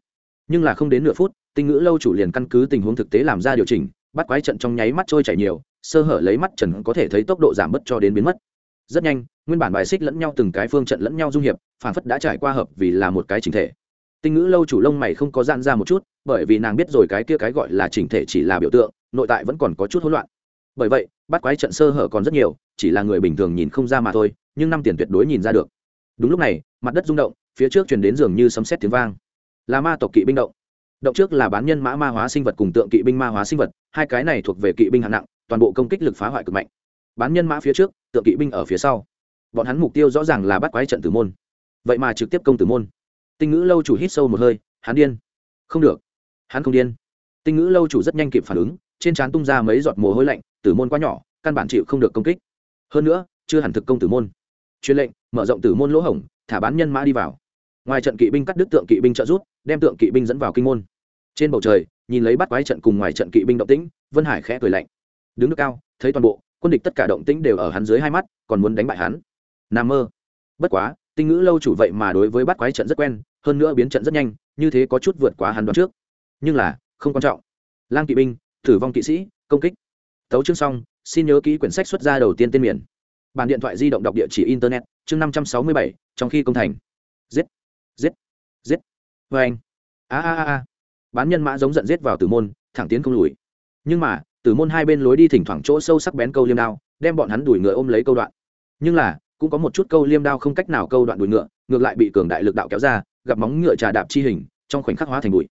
Nhưng là không đến nửa phút, tinh ngữ lâu chủ liền căn cứ tình huống thực tế làm ra điều chỉnh, bắt quái trận trong nháy mắt trôi chảy nhiều, sơ hở lấy mắt trần có thể thấy tốc độ giảm bớt cho đến biến mất. Rất nhanh, nguyên bản bài xích lẫn nhau từng cái phương trận lẫn nhau dung hiệp, phản phất đã trải qua hợp vì là một cái chỉnh thể. Tinh ngữ lâu chủ lông mày không có gian ra một chút, bởi vì nàng biết rồi cái kia cái gọi là chỉnh thể chỉ là biểu tượng, nội tại vẫn còn có chút hỗn loạn. Bởi vậy, bắt quái trận sơ hở còn rất nhiều, chỉ là người bình thường nhìn không ra mà thôi, nhưng năm tiền tuyệt đối nhìn ra được. Đúng lúc này, mặt đất rung động phía trước truyền đến dường như sấm sét tiếng vang. Là ma tộc kỵ binh động. Động trước là bán nhân mã ma hóa sinh vật cùng tượng kỵ binh ma hóa sinh vật, hai cái này thuộc về kỵ binh hạng nặng, toàn bộ công kích lực phá hoại cực mạnh. Bán nhân mã phía trước, tượng kỵ binh ở phía sau. Bọn hắn mục tiêu rõ ràng là bắt quái trận tử môn. Vậy mà trực tiếp công tử môn. Tinh ngữ lâu chủ hít sâu một hơi, hắn điên. Không được. Hắn không điên. Tinh ngữ lâu chủ rất nhanh kịp phản ứng, trên trán tung ra mấy giọt mồ hôi lạnh, tử môn quá nhỏ, căn bản chịu không được công kích. Hơn nữa, chưa hẳn thực công tử môn. Truyền lệnh, mở rộng tử môn lỗ hổng, thả bán nhân mã đi vào ngoài trận kỵ binh cắt đứt tượng kỵ binh trợ rút, đem tượng kỵ binh dẫn vào kinh môn. Trên bầu trời, nhìn lấy bắt quái trận cùng ngoài trận kỵ binh động tĩnh, vân hải khẽ cười lạnh. Đứng nước cao, thấy toàn bộ, quân địch tất cả động tĩnh đều ở hắn dưới hai mắt, còn muốn đánh bại hắn. Nam mơ. Bất quá, tinh ngữ lâu chủ vậy mà đối với bắt quái trận rất quen, hơn nữa biến trận rất nhanh, như thế có chút vượt quá hắn đoán trước. Nhưng là, không quan trọng. Lang kỵ binh thử vong kỵ sĩ, công kích. Tấu chương xong, xin nhớ ký quyển sách xuất ra đầu tiên tên miền. Bản điện thoại di động đọc địa chỉ internet, chương năm trăm sáu mươi bảy, trong khi công thành. Giết giết giết. Vê anh. A a a. Bán nhân mã giống giận giết vào tử môn, thẳng tiến không lùi. Nhưng mà, tử môn hai bên lối đi thỉnh thoảng chỗ sâu sắc bén câu liêm đao, đem bọn hắn đuổi ngựa ôm lấy câu đoạn. Nhưng là, cũng có một chút câu liêm đao không cách nào câu đoạn đuổi ngựa, ngược lại bị cường đại lực đạo kéo ra, gặp móng ngựa trà đạp chi hình, trong khoảnh khắc hóa thành bụi.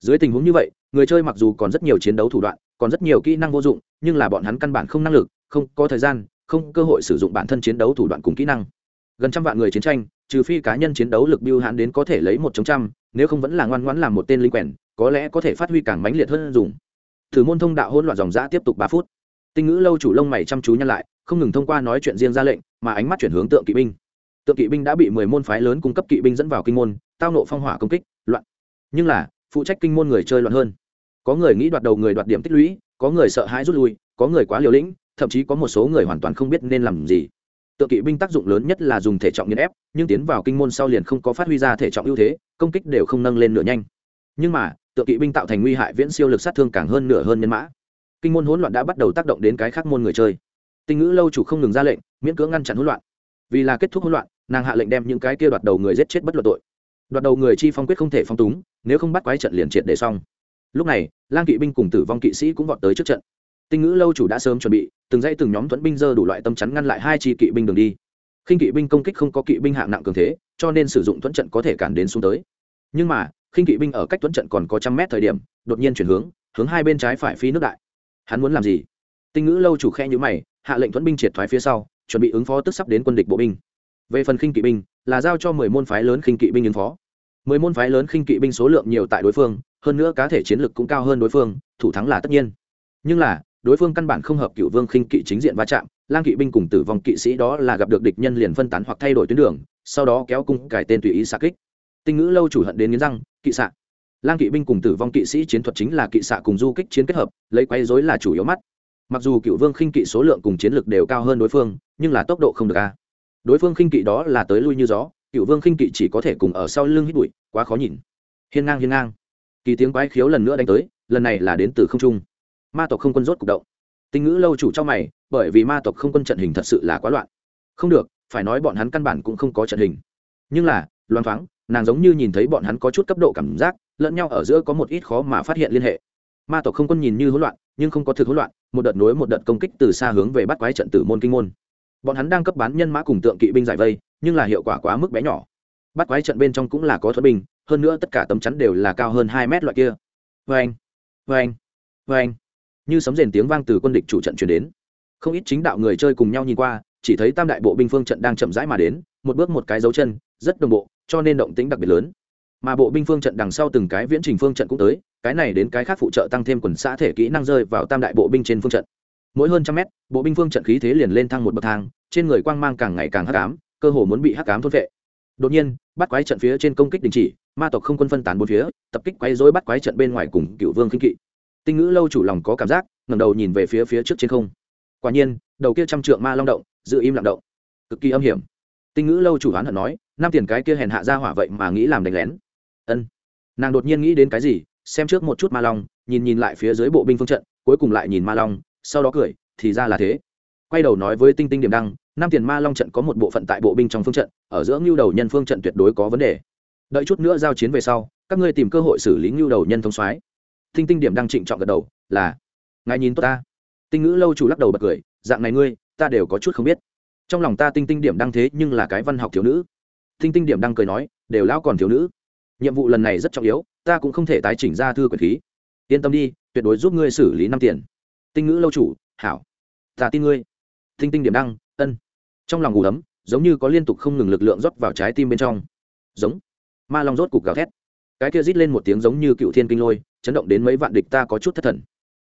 Dưới tình huống như vậy, người chơi mặc dù còn rất nhiều chiến đấu thủ đoạn, còn rất nhiều kỹ năng vô dụng, nhưng là bọn hắn căn bản không năng lực, không có thời gian, không cơ hội sử dụng bản thân chiến đấu thủ đoạn cùng kỹ năng. Gần trăm vạn người chiến tranh trừ phi cá nhân chiến đấu lực biêu hãn đến có thể lấy một chống trăm, nếu không vẫn là ngoan ngoãn làm một tên linh quèn, có lẽ có thể phát huy càng mãnh liệt hơn dùng. Thử môn thông đạo hỗn loạn dòng giã tiếp tục ba phút. Tinh ngữ lâu chủ lông mày chăm chú nhăn lại, không ngừng thông qua nói chuyện riêng ra lệnh, mà ánh mắt chuyển hướng tượng kỵ binh. Tượng kỵ binh đã bị mười môn phái lớn cung cấp kỵ binh dẫn vào kinh môn, tao nộ phong hỏa công kích, loạn. Nhưng là, phụ trách kinh môn người chơi loạn hơn. Có người nghĩ đoạt đầu người đoạt điểm tích lũy, có người sợ hãi rút lui, có người quá liều lĩnh, thậm chí có một số người hoàn toàn không biết nên làm gì tượng kỵ binh tác dụng lớn nhất là dùng thể trọng nghiền ép, nhưng tiến vào kinh môn sau liền không có phát huy ra thể trọng ưu thế, công kích đều không nâng lên nửa nhanh. Nhưng mà, tượng kỵ binh tạo thành nguy hại viễn siêu lực sát thương càng hơn nửa hơn nhân mã. Kinh môn hỗn loạn đã bắt đầu tác động đến cái khác môn người chơi. Tinh ngữ lâu chủ không ngừng ra lệnh, miễn cưỡng ngăn chặn hỗn loạn. Vì là kết thúc hỗn loạn, nàng hạ lệnh đem những cái kia đoạt đầu người giết chết bất luận tội. Đoạt đầu người chi phong quyết không thể phong túng, nếu không bắt quái trận liền triệt để xong. Lúc này, lang kỵ binh cùng tử vong kỵ sĩ cũng vọt tới trước trận tinh ngữ lâu chủ đã sớm chuẩn bị, từng dây từng nhóm thuẫn binh dơ đủ loại tâm chắn ngăn lại hai chi kỵ binh đường đi. Khinh kỵ binh công kích không có kỵ binh hạng nặng cường thế, cho nên sử dụng thuẫn trận có thể cản đến xuống tới. Nhưng mà, khinh kỵ binh ở cách thuẫn trận còn có trăm mét thời điểm, đột nhiên chuyển hướng hướng hai bên trái phải phi nước đại. Hắn muốn làm gì? Tinh ngữ lâu chủ khe nhữ mày, hạ lệnh thuẫn binh triệt thoái phía sau, chuẩn bị ứng phó tức sắp đến quân địch bộ binh. Về phần khinh kỵ binh, là giao cho mười môn phái lớn khinh kỵ binh ứng phó. Mười môn phái lớn khinh kỵ binh số lượng nhiều tại đối phương, hơn nữa cá thể chiến lực cũng cao hơn đối phương, thủ thắng là tất nhiên. Nhưng là đối phương căn bản không hợp cựu vương khinh kỵ chính diện va chạm, lang kỵ binh cùng tử vong kỵ sĩ đó là gặp được địch nhân liền phân tán hoặc thay đổi tuyến đường, sau đó kéo cung cải tên tùy ý xa kích. Tinh ngữ lâu chủ hận đến nghiến răng, kỵ xạ. Lang kỵ binh cùng tử vong kỵ sĩ chiến thuật chính là kỵ xạ cùng du kích chiến kết hợp, lấy quay dối là chủ yếu mắt. Mặc dù cựu vương khinh kỵ số lượng cùng chiến lực đều cao hơn đối phương, nhưng là tốc độ không được a. Đối phương khinh kỵ đó là tới lui như gió, cựu vương khinh kỵ chỉ có thể cùng ở sau lưng hít bụi, quá khó nhìn. Hiên ngang hiên ngang. Kỳ tiếng quái khiếu lần nữa đánh tới, lần này là đến từ không trung ma tộc không quân rốt cục động. Tinh ngữ lâu chủ trong mày, bởi vì ma tộc không quân trận hình thật sự là quá loạn. Không được, phải nói bọn hắn căn bản cũng không có trận hình. Nhưng là loan thoáng, nàng giống như nhìn thấy bọn hắn có chút cấp độ cảm giác, lẫn nhau ở giữa có một ít khó mà phát hiện liên hệ. Ma tộc không quân nhìn như hỗn loạn, nhưng không có thực hỗn loạn, một đợt nối một đợt công kích từ xa hướng về bắt quái trận tử môn kinh môn. Bọn hắn đang cấp bán nhân mã cùng tượng kỵ binh giải vây, nhưng là hiệu quả quá mức bé nhỏ. Bắt quái trận bên trong cũng là có thuật binh, hơn nữa tất cả tấm chắn đều là cao hơn hai mét loại kia. Vê anh vê anh vê anh như sấm rền tiếng vang từ quân địch chủ trận chuyển đến. Không ít chính đạo người chơi cùng nhau nhìn qua, chỉ thấy tam đại bộ binh phương trận đang chậm rãi mà đến, một bước một cái dấu chân, rất đồng bộ, cho nên động tính đặc biệt lớn. Mà bộ binh phương trận đằng sau từng cái viễn trình phương trận cũng tới, cái này đến cái khác phụ trợ tăng thêm quần xã thể kỹ năng rơi vào tam đại bộ binh trên phương trận. Mỗi hơn trăm mét, bộ binh phương trận khí thế liền lên thăng một bậc thang, trên người quang mang càng ngày càng hắc ám, cơ hồ muốn bị hắc ám thôn vệ đột nhiên, bắt quái trận phía trên công kích đình chỉ, ma tộc không quân phân tán bốn phía, tập kích quấy rối bắt quái trận bên ngoài cùng cựu vương khinh kỵ tinh ngữ lâu chủ lòng có cảm giác, ngẩng đầu nhìn về phía phía trước trên không. Quả nhiên, đầu kia trăm trượng ma long động, giữ im lặng động. Cực kỳ âm hiểm. Tinh ngữ lâu chủ đoán hận nói năm tiền cái kia hèn hạ ra hỏa vậy mà nghĩ làm đánh lén. Ân. Nàng đột nhiên nghĩ đến cái gì, xem trước một chút ma long, nhìn nhìn lại phía dưới bộ binh phương trận, cuối cùng lại nhìn ma long, sau đó cười, thì ra là thế. Quay đầu nói với tinh tinh điểm đăng năm tiền ma long trận có một bộ phận tại bộ binh trong phương trận, ở giữa ngưu đầu nhân phương trận tuyệt đối có vấn đề. Đợi chút nữa giao chiến về sau, các ngươi tìm cơ hội xử lý ngưu đầu nhân thông soái tinh tinh điểm đang trịnh trọng gật đầu, là, ngài nhìn tốt ta. Tinh ngữ lâu chủ lắc đầu bật cười, dạng này ngươi, ta đều có chút không biết. Trong lòng ta tinh tinh điểm đang thế nhưng là cái văn học thiếu nữ. Tinh tinh điểm đang cười nói, đều lão còn thiếu nữ. Nhiệm vụ lần này rất trọng yếu, ta cũng không thể tái chỉnh ra thư quyền khí. Yên tâm đi, tuyệt đối giúp ngươi xử lý năm tiền. Tinh ngữ lâu chủ, hảo. Ta tin ngươi. Tinh tinh điểm đăng ân. Trong lòng ngủ ấm, giống như có liên tục không ngừng lực lượng rót vào trái tim bên trong. Giống. Ma long rốt cục gào thét. Cái kia rít lên một tiếng giống như cựu thiên kinh lôi chấn động đến mấy vạn địch ta có chút thất thần.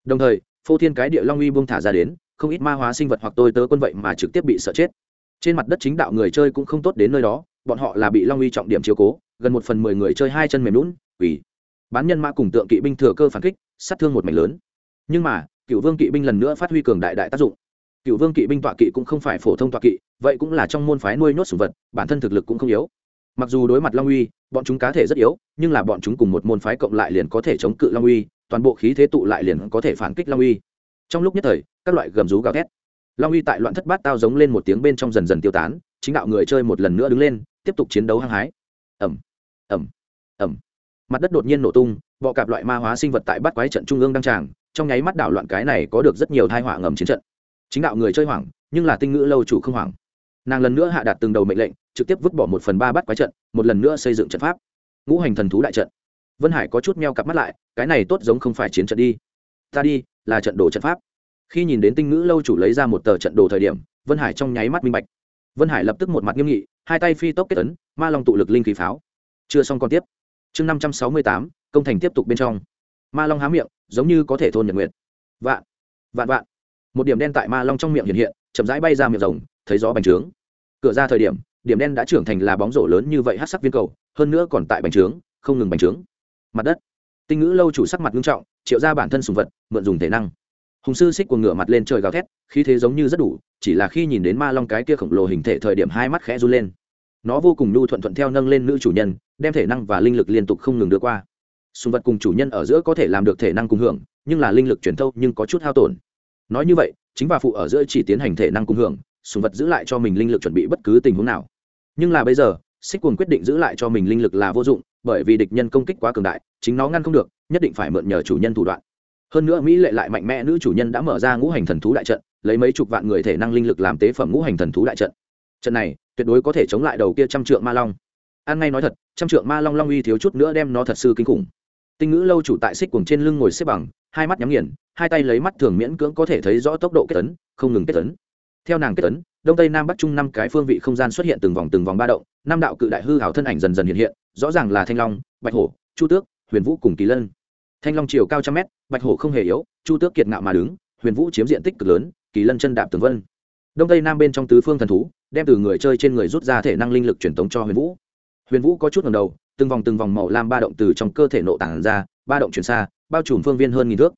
Đồng thời, phô thiên cái địa long uy buông thả ra đến, không ít ma hóa sinh vật hoặc tôi tớ quân vậy mà trực tiếp bị sợ chết. Trên mặt đất chính đạo người chơi cũng không tốt đến nơi đó, bọn họ là bị long uy trọng điểm chiếu cố, gần một phần mười người chơi hai chân mềm lún vì bán nhân ma cùng tượng kỵ binh thừa cơ phản kích, sát thương một mảnh lớn. Nhưng mà, cựu vương kỵ binh lần nữa phát huy cường đại đại tác dụng. Cựu vương kỵ binh tọa kỵ cũng không phải phổ thông tọa kỵ, vậy cũng là trong môn phái nuôi nhốt sủng vật, bản thân thực lực cũng không yếu mặc dù đối mặt long uy, bọn chúng cá thể rất yếu, nhưng là bọn chúng cùng một môn phái cộng lại liền có thể chống cự long uy, toàn bộ khí thế tụ lại liền có thể phản kích long uy. Trong lúc nhất thời, các loại gầm rú gào thét. Long uy tại loạn thất bát tao giống lên một tiếng bên trong dần dần tiêu tán, chính đạo người chơi một lần nữa đứng lên, tiếp tục chiến đấu hăng hái. Ẩm ẩm ẩm mặt đất đột nhiên nổ tung, bọ cạp loại ma hóa sinh vật tại bát quái trận trung ương đăng tràng, trong nháy mắt đảo loạn cái này có được rất nhiều thai họa ngầm chiến trận. Chính đạo người chơi hoảng, nhưng là tinh ngữ lâu chủ không hoảng. Nàng lần nữa hạ đạt từng đầu mệnh lệnh trực tiếp vứt bỏ một phần ba bắt quái trận, một lần nữa xây dựng trận pháp. Ngũ hành thần thú đại trận. Vân hải có chút meo cặp mắt lại, cái này tốt giống không phải chiến trận đi. Ta đi, là trận đồ trận pháp. Khi nhìn đến tinh ngữ lâu chủ lấy ra một tờ trận đồ thời điểm, vân hải trong nháy mắt minh bạch. Vân hải lập tức một mặt nghiêm nghị, hai tay phi tốc kết ấn, ma long tụ lực linh khí pháo. Chưa xong còn tiếp. Chương năm trăm sáu mươi tám, công thành tiếp tục bên trong. Ma long há miệng, giống như có thể thôn nhật nguyện vạn vạn vạn. Một điểm đen tại ma long trong miệng hiện hiện, chậm rãi bay ra miệng rồng, thấy gió bành trướng. Cửa ra thời điểm điểm đen đã trưởng thành là bóng rổ lớn như vậy hát sắc viên cầu, hơn nữa còn tại bành trướng, không ngừng bành trướng. Mặt đất. Tinh ngữ lâu chủ sắc mặt nghiêm trọng, triệu ra bản thân sùng vật, mượn dùng thể năng. Hùng sư xích cuồng ngựa mặt lên trời gào thét, khí thế giống như rất đủ, chỉ là khi nhìn đến ma long cái kia khổng lồ hình thể thời điểm hai mắt khẽ run lên. Nó vô cùng nhu thuận thuận theo nâng lên nữ chủ nhân, đem thể năng và linh lực liên tục không ngừng đưa qua. Sùng vật cùng chủ nhân ở giữa có thể làm được thể năng cùng hưởng, nhưng là linh lực truyền thâu nhưng có chút hao tổn. Nói như vậy, chính và phụ ở giữa chỉ tiến hành thể năng cùng hưởng, sùng vật giữ lại cho mình linh lực chuẩn bị bất cứ tình huống nào nhưng là bây giờ, xích cuồng quyết định giữ lại cho mình linh lực là vô dụng, bởi vì địch nhân công kích quá cường đại, chính nó ngăn không được, nhất định phải mượn nhờ chủ nhân thủ đoạn. Hơn nữa mỹ lệ lại mạnh mẽ, nữ chủ nhân đã mở ra ngũ hành thần thú đại trận, lấy mấy chục vạn người thể năng linh lực làm tế phẩm ngũ hành thần thú đại trận. Trận này, tuyệt đối có thể chống lại đầu kia trăm trượng ma long. An ngay nói thật, trăm trượng ma long long uy thiếu chút nữa đem nó thật sự kinh khủng. Tinh ngữ lâu chủ tại xích cuồng trên lưng ngồi xếp bằng, hai mắt nhắm nghiền, hai tay lấy mắt thường miễn cưỡng có thể thấy rõ tốc độ kết tấn không ngừng kết tấn theo nàng kết tấn đông tây nam bắc trung năm cái phương vị không gian xuất hiện từng vòng từng vòng ba động, năm đạo cự đại hư hảo thân ảnh dần dần hiện hiện, rõ ràng là thanh long, bạch hổ, chu tước, huyền vũ cùng kỳ lân. Thanh long chiều cao trăm mét, bạch hổ không hề yếu, chu tước kiệt ngạo mà đứng, huyền vũ chiếm diện tích cực lớn, kỳ lân chân đạp tường vân. Đông tây nam bên trong tứ phương thần thú, đem từ người chơi trên người rút ra thể năng linh lực truyền tống cho huyền vũ. Huyền vũ có chút ngầm đầu, từng vòng từng vòng màu lam ba động từ trong cơ thể nộ tản ra, ba động chuyển xa, bao trùm phương viên hơn nghìn thước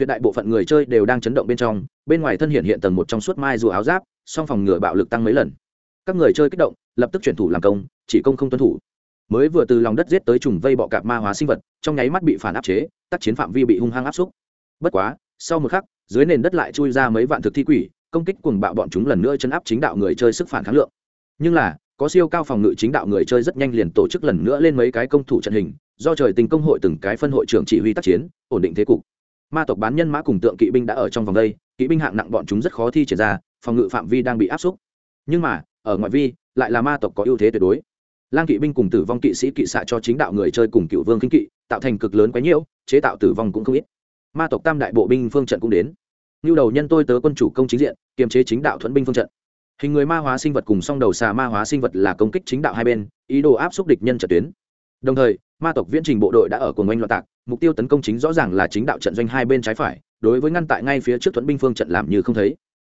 tuyệt đại bộ phận người chơi đều đang chấn động bên trong, bên ngoài thân hiện hiện tầng một trong suốt mai rùa áo giáp, song phòng ngừa bạo lực tăng mấy lần. Các người chơi kích động, lập tức chuyển thủ làm công, chỉ công không tuân thủ. Mới vừa từ lòng đất giết tới trùng vây bọ cạp ma hóa sinh vật, trong nháy mắt bị phản áp chế, tác chiến phạm vi bị hung hăng áp xúc. Bất quá, sau một khắc, dưới nền đất lại chui ra mấy vạn thực thi quỷ, công kích cuồng bạo bọn chúng lần nữa chấn áp chính đạo người chơi sức phản kháng lượng. Nhưng là, có siêu cao phòng ngự chính đạo người chơi rất nhanh liền tổ chức lần nữa lên mấy cái công thủ trận hình, do trời tình công hội từng cái phân hội trưởng chỉ huy tác chiến, ổn định thế cục ma tộc bán nhân mã cùng tượng kỵ binh đã ở trong vòng đây, kỵ binh hạng nặng bọn chúng rất khó thi triển ra, phòng ngự phạm vi đang bị áp xúc. Nhưng mà, ở ngoại vi, lại là ma tộc có ưu thế tuyệt đối. Lang kỵ binh cùng tử vong kỵ sĩ kỵ xạ cho chính đạo người chơi cùng cựu vương kinh kỵ, tạo thành cực lớn quái nhiễu, chế tạo tử vong cũng không ít. Ma tộc tam đại bộ binh phương trận cũng đến. Như đầu nhân tôi tớ quân chủ công chính diện, kiềm chế chính đạo thuẫn binh phương trận. Hình người ma hóa sinh vật cùng song đầu xà ma hóa sinh vật là công kích chính đạo hai bên, ý đồ áp xúc địch nhân trận tuyến đồng thời, ma tộc viễn trình bộ đội đã ở cùng oanh loạn tạc, mục tiêu tấn công chính rõ ràng là chính đạo trận doanh hai bên trái phải, đối với ngăn tại ngay phía trước thuẫn binh phương trận làm như không thấy.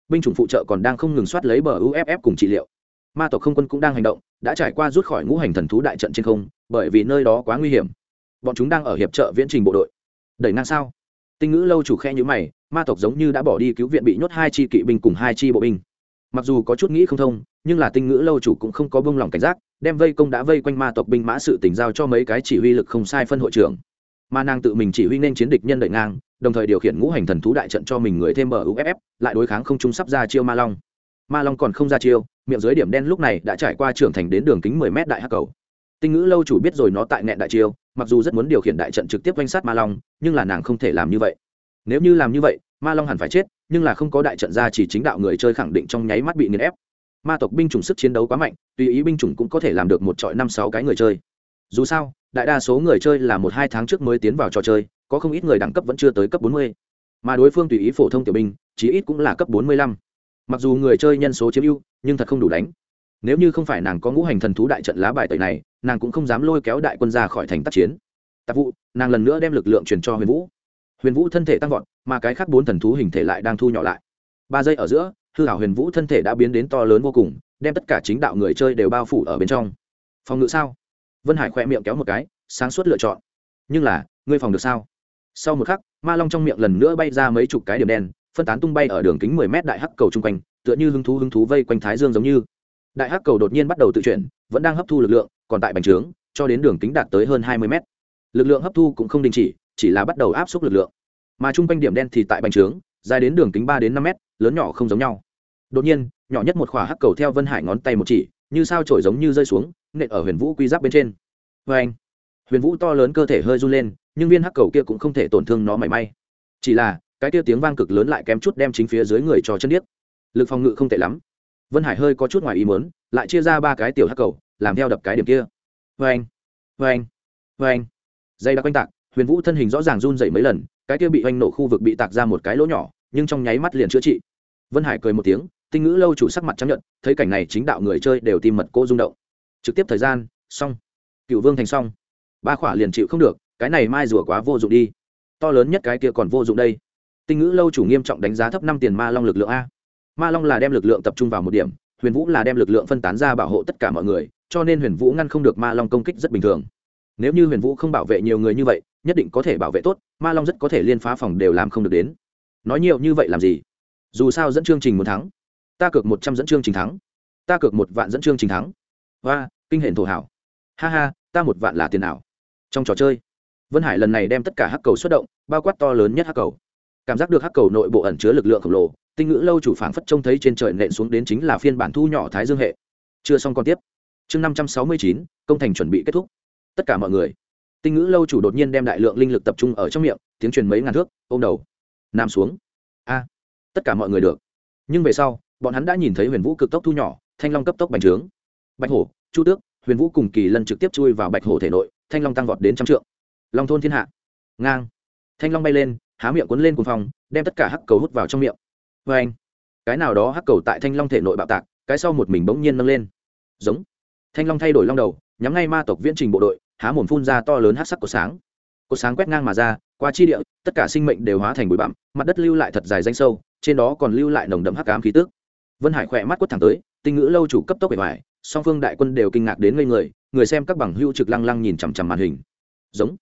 Binh chủng phụ trợ còn đang không ngừng soát lấy bờ uff cùng trị liệu. Ma tộc không quân cũng đang hành động, đã trải qua rút khỏi ngũ hành thần thú đại trận trên không, bởi vì nơi đó quá nguy hiểm. Bọn chúng đang ở hiệp trợ viễn trình bộ đội. Đẩy ngang sao? Tinh ngữ lâu chủ khe như mày, ma tộc giống như đã bỏ đi cứu viện bị nhốt hai chi kỵ binh cùng hai chi bộ binh mặc dù có chút nghĩ không thông, nhưng là tinh ngữ lâu chủ cũng không có bông lòng cảnh giác, đem vây công đã vây quanh ma tộc binh mã sự tỉnh giao cho mấy cái chỉ huy lực không sai phân hội trưởng. Mà nàng tự mình chỉ huy nên chiến địch nhân đợi ngang, đồng thời điều khiển ngũ hành thần thú đại trận cho mình người thêm bờ uff lại đối kháng không trung sắp ra chiêu ma long. Ma long còn không ra chiêu, miệng dưới điểm đen lúc này đã trải qua trưởng thành đến đường kính mười mét đại hắc cầu. Tinh ngữ lâu chủ biết rồi nó tại nẹn đại chiêu, mặc dù rất muốn điều khiển đại trận trực tiếp quanh sát ma long, nhưng là nàng không thể làm như vậy. Nếu như làm như vậy, ma long hẳn phải chết nhưng là không có đại trận ra chỉ chính đạo người chơi khẳng định trong nháy mắt bị nghiền ép. Ma tộc binh chủng sức chiến đấu quá mạnh, tùy ý binh chủng cũng có thể làm được một trọi năm sáu cái người chơi. Dù sao, đại đa số người chơi là một hai tháng trước mới tiến vào trò chơi, có không ít người đẳng cấp vẫn chưa tới cấp bốn mươi. Mà đối phương tùy ý phổ thông tiểu binh, chí ít cũng là cấp bốn mươi lăm. Mặc dù người chơi nhân số chiếm ưu, nhưng thật không đủ đánh. Nếu như không phải nàng có ngũ hành thần thú đại trận lá bài tẩy này, nàng cũng không dám lôi kéo đại quân ra khỏi thành tác chiến. Tạp vụ, nàng lần nữa đem lực lượng truyền cho huyền vũ huyền vũ thân thể tăng vọt, mà cái khác bốn thần thú hình thể lại đang thu nhỏ lại. Ba giây ở giữa, hư hảo huyền vũ thân thể đã biến đến to lớn vô cùng, đem tất cả chính đạo người chơi đều bao phủ ở bên trong. Phòng ngự sao? Vân hải khoe miệng kéo một cái, sáng suốt lựa chọn. Nhưng là, ngươi phòng được sao? Sau một khắc, ma long trong miệng lần nữa bay ra mấy chục cái điểm đen, phân tán tung bay ở đường kính mười mét đại hắc cầu chung quanh, tựa như hứng thú hứng thú vây quanh thái dương giống như. Đại hắc cầu đột nhiên bắt đầu tự chuyển, vẫn đang hấp thu lực lượng, còn tại bành trướng, cho đến đường kính đạt tới hơn hai mươi mét. Lực lượng hấp thu cũng không đình chỉ chỉ là bắt đầu áp suất lực lượng. Mà chung quanh điểm đen thì tại bành trướng, dài đến đường kính ba đến năm mét, lớn nhỏ không giống nhau. Đột nhiên, nhỏ nhất một khỏa hắc cầu theo vân hải ngón tay một chỉ, như sao trổi giống như rơi xuống, nện ở huyền vũ quy giáp bên trên. Vê anh, huyền vũ to lớn cơ thể hơi run lên, nhưng viên hắc cầu kia cũng không thể tổn thương nó mảy may. Chỉ là, cái kia tiếng vang cực lớn lại kém chút đem chính phía dưới người cho chân điếc. Lực phòng ngự không tệ lắm. Vân hải hơi có chút ngoài ý muốn, lại chia ra ba cái tiểu hắc cầu, làm theo đập cái điểm kia. Vê anh vê anh vê anh. Dây đã quanh tạc huyền vũ thân hình rõ ràng run dậy mấy lần, cái kia bị oanh nổ khu vực bị tạc ra một cái lỗ nhỏ, nhưng trong nháy mắt liền chữa trị. Vân hải cười một tiếng, tinh ngữ lâu chủ sắc mặt chấp nhận thấy cảnh này chính đạo người chơi đều tìm mật cô rung động. Trực tiếp thời gian, xong. Cựu vương thành xong. Ba khỏa liền chịu không được, cái này mai rùa quá vô dụng đi. To lớn nhất cái kia còn vô dụng đây. Tinh ngữ lâu chủ nghiêm trọng đánh giá thấp năm tiền ma long lực lượng a. Ma long là đem lực lượng tập trung vào một điểm, huyền vũ là đem lực lượng phân tán ra bảo hộ tất cả mọi người, cho nên huyền vũ ngăn không được ma long công kích rất bình thường nếu như huyền vũ không bảo vệ nhiều người như vậy, nhất định có thể bảo vệ tốt, ma long rất có thể liên phá phòng đều làm không được đến. Nói nhiều như vậy làm gì? Dù sao dẫn chương trình muốn thắng. Ta cược một trăm dẫn chương trình thắng. Ta cược một vạn dẫn chương trình thắng. Và kinh hển thổ hảo. Ha ha, ta một vạn là tiền nào trong trò chơi, vân hải lần này đem tất cả hắc cầu xuất động, bao quát to lớn nhất hắc cầu. Cảm giác được hắc cầu nội bộ ẩn chứa lực lượng khổng lồ, tinh ngữ lâu chủ phảng phất trông thấy trên trời nện xuống đến chính là phiên bản thu nhỏ thái dương hệ. Chưa xong còn tiếp. Chương năm trăm sáu mươi chín, công thành chuẩn bị kết thúc tất cả mọi người. Tinh ngữ lâu chủ đột nhiên đem đại lượng linh lực tập trung ở trong miệng, tiếng truyền mấy ngàn thước, ôm đầu. Nằm xuống. A. Tất cả mọi người được. Nhưng về sau, bọn hắn đã nhìn thấy huyền vũ cực tốc thu nhỏ, thanh long cấp tốc bành trướng. Bạch hổ, chu tước, huyền vũ cùng kỳ lân trực tiếp chui vào bạch hổ thể nội, thanh long tăng vọt đến trăm trượng. Long thôn thiên hạ. Ngang. Thanh long bay lên, há miệng cuốn lên cùng phòng đem tất cả hắc cầu hút vào trong miệng. Vê anh, cái nào đó hắc cầu tại thanh long thể nội bạo tạc, cái sau một mình bỗng nhiên nâng lên. Giống. Thanh long thay đổi long đầu, nhắm ngay ma tộc viễn trình bộ đội há mồm phun ra to lớn hát sắc của sáng. Cột sáng quét ngang mà ra, qua chi địa, tất cả sinh mệnh đều hóa thành bụi bặm, mặt đất lưu lại thật dài danh sâu, trên đó còn lưu lại nồng đậm hắc ám khí tức. Vân hải khỏe mắt quất thẳng tới, tinh ngữ lâu chủ cấp tốc bề ngoài song phương đại quân đều kinh ngạc đến ngây người người xem các bằng hưu trực lăng lăng nhìn chằm chằm màn hình. Giống.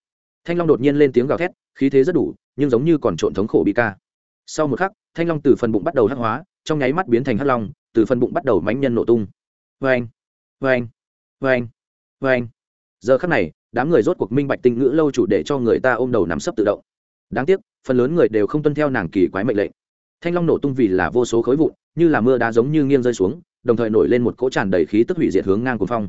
Thanh long đột nhiên lên tiếng gào thét, khí thế rất đủ, nhưng giống như còn trộn thống khổ bi ca. Sau một khắc, thanh long từ phần bụng bắt đầu hắc hóa, trong nháy mắt biến thành hắc long, từ phần bụng bắt đầu mánh nhân nổ tung. Vê anh vê anh vê anh vê anh giờ khắc này, đám người rốt cuộc minh bạch tinh ngữ lâu chủ để cho người ta ôm đầu nắm sấp tự động. Đáng tiếc, phần lớn người đều không tuân theo nàng kỳ quái mệnh lệnh. Thanh long nổ tung vì là vô số khối vụn, như là mưa đá giống như nghiêng rơi xuống, đồng thời nổi lên một cỗ tràn đầy khí tức hủy diệt hướng ngang cuồng phong.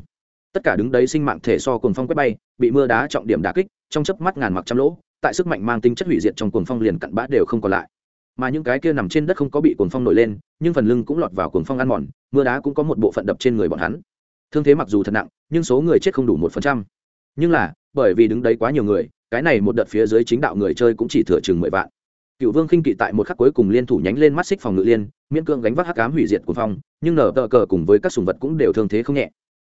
Tất cả đứng đấy sinh mạng thể so cuồng phong quét bay, bị mưa đá trọng điểm đả kích, trong chớp mắt ngàn mặc trăm lỗ, tại sức mạnh mang tính chất hủy diệt trong cuồng phong liền cặn bã đều không còn lại. Mà những cái kia nằm trên đất không có bị cuồng phong nổi lên, nhưng phần lưng cũng lọt vào cuồng phong ăn mòn, mưa đá cũng có một bộ phận đập trên người bọn hắn thương thế mặc dù thật nặng, nhưng số người chết không đủ một phần trăm. Nhưng là, bởi vì đứng đấy quá nhiều người, cái này một đợt phía dưới chính đạo người chơi cũng chỉ thừa chừng mười vạn. Cựu vương khinh kỵ tại một khắc cuối cùng liên thủ nhánh lên mắt xích phòng ngự liên, miễn cưỡng gánh vác hắc cám hủy diệt của phong, nhưng nở tờ cờ cùng với các sùng vật cũng đều thương thế không nhẹ.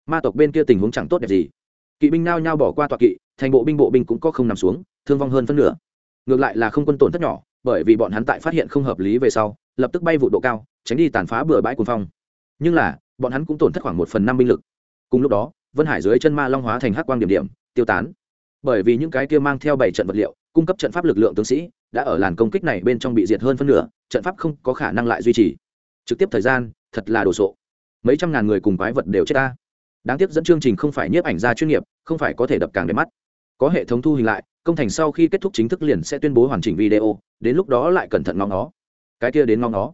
Ma tộc bên kia tình huống chẳng tốt đẹp gì. Kỵ binh nao nhao bỏ qua tọa kỵ, thành bộ binh bộ binh cũng có không nằm xuống, thương vong hơn phân nửa. Ngược lại là không quân tổn thất nhỏ, bởi vì bọn hắn tại phát hiện không hợp lý về sau, lập tức bay vụ độ cao, tránh đi tàn phá bừa bãi cuồng phong. Nhưng là, bọn hắn cũng tổn thất khoảng một phần năm binh lực cùng lúc đó, vân hải dưới chân ma long hóa thành hắc quang điểm điểm, tiêu tán. Bởi vì những cái kia mang theo bảy trận vật liệu, cung cấp trận pháp lực lượng tướng sĩ, đã ở làn công kích này bên trong bị diệt hơn phân nửa, trận pháp không có khả năng lại duy trì. Trực tiếp thời gian, thật là đồ sộ. Mấy trăm ngàn người cùng quái vật đều chết ta. Đáng tiếc dẫn chương trình không phải nhiếp ảnh gia chuyên nghiệp, không phải có thể đập càng đẹp mắt. Có hệ thống thu hình lại, công thành sau khi kết thúc chính thức liền sẽ tuyên bố hoàn chỉnh video, đến lúc đó lại cẩn thận ngóng nó cái kia đến ngóng nó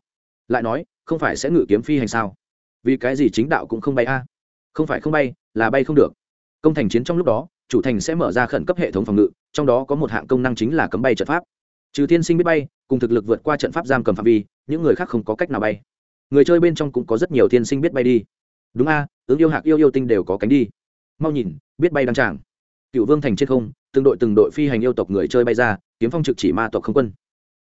lại nói, không phải sẽ ngự kiếm phi hành sao? Vì cái gì chính đạo cũng không bay a? Không phải không bay, là bay không được. Công thành chiến trong lúc đó, chủ thành sẽ mở ra khẩn cấp hệ thống phòng ngự, trong đó có một hạng công năng chính là cấm bay trận pháp. Trừ tiên sinh biết bay, cùng thực lực vượt qua trận pháp giam cầm phạm vi, những người khác không có cách nào bay. Người chơi bên trong cũng có rất nhiều tiên sinh biết bay đi. Đúng a ứng yêu hạc yêu yêu tinh đều có cánh đi. Mau nhìn, biết bay đăng tràng. Cựu vương thành trên không, từng đội từng đội phi hành yêu tộc người chơi bay ra, kiếm phong trực chỉ ma tộc không quân.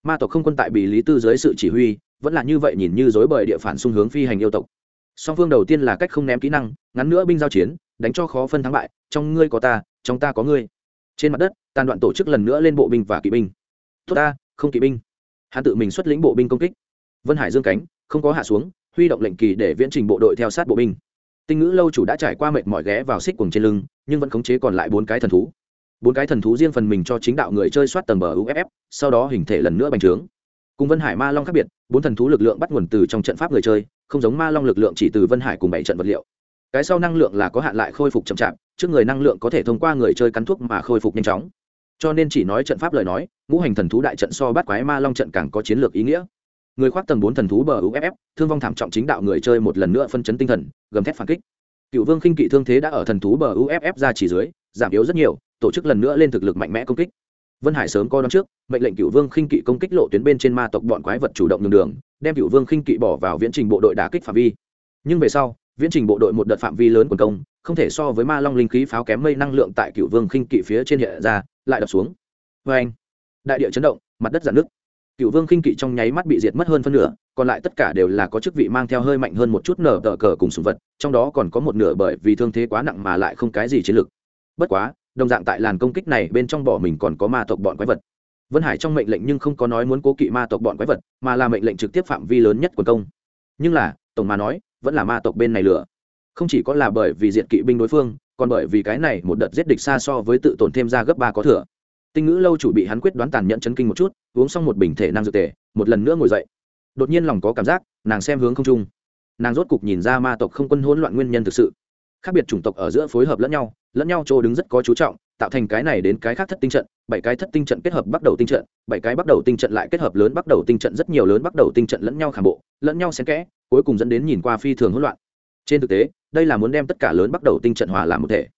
Ma tộc không quân tại bị lý tư dưới sự chỉ huy, vẫn là như vậy nhìn như dối bời địa phản xung hướng phi hành yêu tộc song phương đầu tiên là cách không ném kỹ năng, ngắn nữa binh giao chiến, đánh cho khó phân thắng bại, trong ngươi có ta, trong ta có ngươi. Trên mặt đất, tàn đoạn tổ chức lần nữa lên bộ binh và kỵ binh. Tốt ta, không kỵ binh. Hắn tự mình xuất lĩnh bộ binh công kích. Vân hải dương cánh, không có hạ xuống, huy động lệnh kỳ để viễn trình bộ đội theo sát bộ binh. Tinh ngữ lâu chủ đã trải qua mệt mỏi ghé vào xích cuồng trên lưng, nhưng vẫn khống chế còn lại bốn cái thần thú. Bốn cái thần thú riêng phần mình cho chính đạo người chơi soát tầng bờ uff sau đó hình thể lần nữa bành trướng. Cùng vân hải ma long khác biệt, bốn thần thú lực lượng bắt nguồn từ trong trận pháp người chơi không giống ma long lực lượng chỉ từ vân hải cùng bảy trận vật liệu. Cái sau năng lượng là có hạn lại khôi phục chậm chạp, trước người năng lượng có thể thông qua người chơi cắn thuốc mà khôi phục nhanh chóng. Cho nên chỉ nói trận pháp lời nói, ngũ hành thần thú đại trận so bắt quái ma long trận càng có chiến lược ý nghĩa. Người khoác tầng bốn thần thú bờ uff thương vong thảm trọng chính đạo người chơi một lần nữa phân chấn tinh thần, gầm thép phản kích. Cựu vương khinh kỵ thương thế đã ở thần thú bờ uff ra chỉ dưới, giảm yếu rất nhiều, tổ chức lần nữa lên thực lực mạnh mẽ công kích vân hải sớm coi đón trước, mệnh lệnh cựu vương khinh kỵ công kích lộ tuyến bên trên ma tộc bọn quái vật chủ động nhường đường, đem cựu vương khinh kỵ bỏ vào viễn trình bộ đội đả kích phạm vi nhưng về sau, viễn trình bộ đội một đợt phạm vi lớn quần công, không thể so với ma long linh khí pháo kém mây năng lượng tại cựu vương khinh kỵ phía trên hiện ra, lại đập xuống Oeng! anh, đại địa chấn động, mặt đất giận nước cựu vương khinh kỵ trong nháy mắt bị diệt mất hơn phân nửa, còn lại tất cả đều là có chức vị mang theo hơi mạnh hơn một chút nở tở cờ cùng sủng vật, trong đó còn có một nửa bởi vì thương thế quá nặng mà lại không cái gì chiến lực. bất quá đồng dạng tại làn công kích này bên trong bỏ mình còn có ma tộc bọn quái vật. Vân hải trong mệnh lệnh nhưng không có nói muốn cố kỵ ma tộc bọn quái vật, mà là mệnh lệnh trực tiếp phạm vi lớn nhất quần công. Nhưng là, tổng mà nói, vẫn là ma tộc bên này lửa. Không chỉ có là bởi vì diện kỵ binh đối phương, còn bởi vì cái này một đợt giết địch xa so với tự tổn thêm ra gấp ba có thừa. Tinh ngữ lâu chủ bị hắn quyết đoán tàn nhẫn chấn kinh một chút, uống xong một bình thể năng dược tề, một lần nữa ngồi dậy. Đột nhiên lòng có cảm giác, nàng xem hướng không trung. Nàng rốt cục nhìn ra ma tộc không quân hỗn loạn nguyên nhân thực sự. Khác biệt chủng tộc ở giữa phối hợp lẫn nhau lẫn nhau chỗ đứng rất có chú trọng, tạo thành cái này đến cái khác thất tinh trận, bảy cái thất tinh trận kết hợp bắt đầu tinh trận, bảy cái bắt đầu tinh trận lại kết hợp lớn bắt đầu tinh trận, rất nhiều lớn bắt đầu tinh trận lẫn nhau khảm bộ, lẫn nhau xen kẽ, cuối cùng dẫn đến nhìn qua phi thường hỗn loạn. Trên thực tế, đây là muốn đem tất cả lớn bắt đầu tinh trận hòa làm một thể.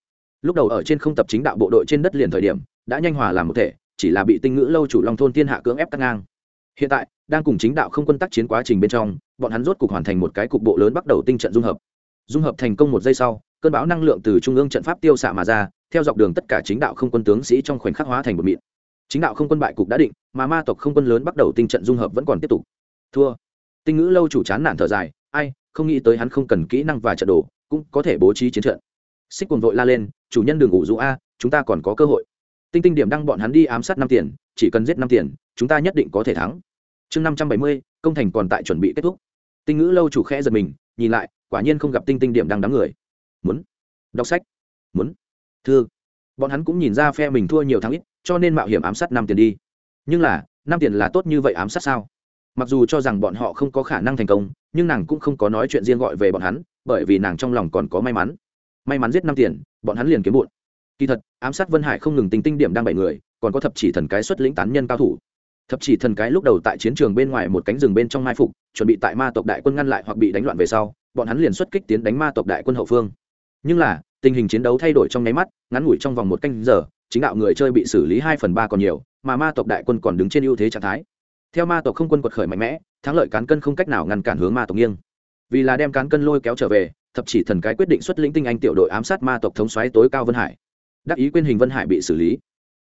Lúc đầu ở trên không tập chính đạo bộ đội trên đất liền thời điểm, đã nhanh hòa làm một thể, chỉ là bị tinh ngữ lâu chủ long thôn thiên hạ cưỡng ép tăng ngang. Hiện tại, đang cùng chính đạo không quân tác chiến quá trình bên trong, bọn hắn rốt cục hoàn thành một cái cục bộ lớn bắt đầu tinh trận dung hợp. Dung hợp thành công một giây sau cơn bão năng lượng từ trung ương trận pháp tiêu xạ mà ra, theo dọc đường tất cả chính đạo không quân tướng sĩ trong khoảnh khắc hóa thành một mịn. Chính đạo không quân bại cục đã định, mà ma tộc không quân lớn bắt đầu tinh trận dung hợp vẫn còn tiếp tục. Thua. Tinh ngữ lâu chủ chán nản thở dài, ai, không nghĩ tới hắn không cần kỹ năng và trận đồ, cũng có thể bố trí chiến trận. Xích cuồng vội la lên, chủ nhân đường ngủ dụ a, chúng ta còn có cơ hội. Tinh tinh điểm đăng bọn hắn đi ám sát năm tiền, chỉ cần giết năm tiền, chúng ta nhất định có thể thắng. Chương năm trăm bảy mươi, công thành còn tại chuẩn bị kết thúc. Tinh ngữ lâu chủ khẽ giật mình, nhìn lại, quả nhiên không gặp tinh tinh điểm đăng đám người muốn đọc sách, muốn thư. Bọn hắn cũng nhìn ra phe mình thua nhiều tháng ít, cho nên mạo hiểm ám sát năm tiền đi. Nhưng là, năm tiền là tốt như vậy ám sát sao? Mặc dù cho rằng bọn họ không có khả năng thành công, nhưng nàng cũng không có nói chuyện riêng gọi về bọn hắn, bởi vì nàng trong lòng còn có may mắn. May mắn giết năm tiền, bọn hắn liền kiếm bụn kỳ thật, ám sát vân hải không ngừng tính tinh điểm đang bảy người, còn có thập chỉ thần cái xuất lĩnh tán nhân cao thủ. Thập chỉ thần cái lúc đầu tại chiến trường bên ngoài một cánh rừng bên trong mai phục, chuẩn bị tại ma tộc đại quân ngăn lại hoặc bị đánh loạn về sau, bọn hắn liền xuất kích tiến đánh ma tộc đại quân hậu phương nhưng là, tình hình chiến đấu thay đổi trong nháy mắt, ngắn ngủi trong vòng một canh giờ, chính đạo người chơi bị xử lý hai phần ba còn nhiều, mà ma tộc đại quân còn đứng trên ưu thế trạng thái. Theo ma tộc không quân quật khởi mạnh mẽ, thắng lợi cán cân không cách nào ngăn cản hướng ma tộc nghiêng. Vì là đem cán cân lôi kéo trở về, thập chỉ thần cái quyết định xuất lĩnh tinh anh tiểu đội ám sát ma tộc thống xoáy tối cao vân hải. Đắc ý quyên hình vân hải bị xử lý.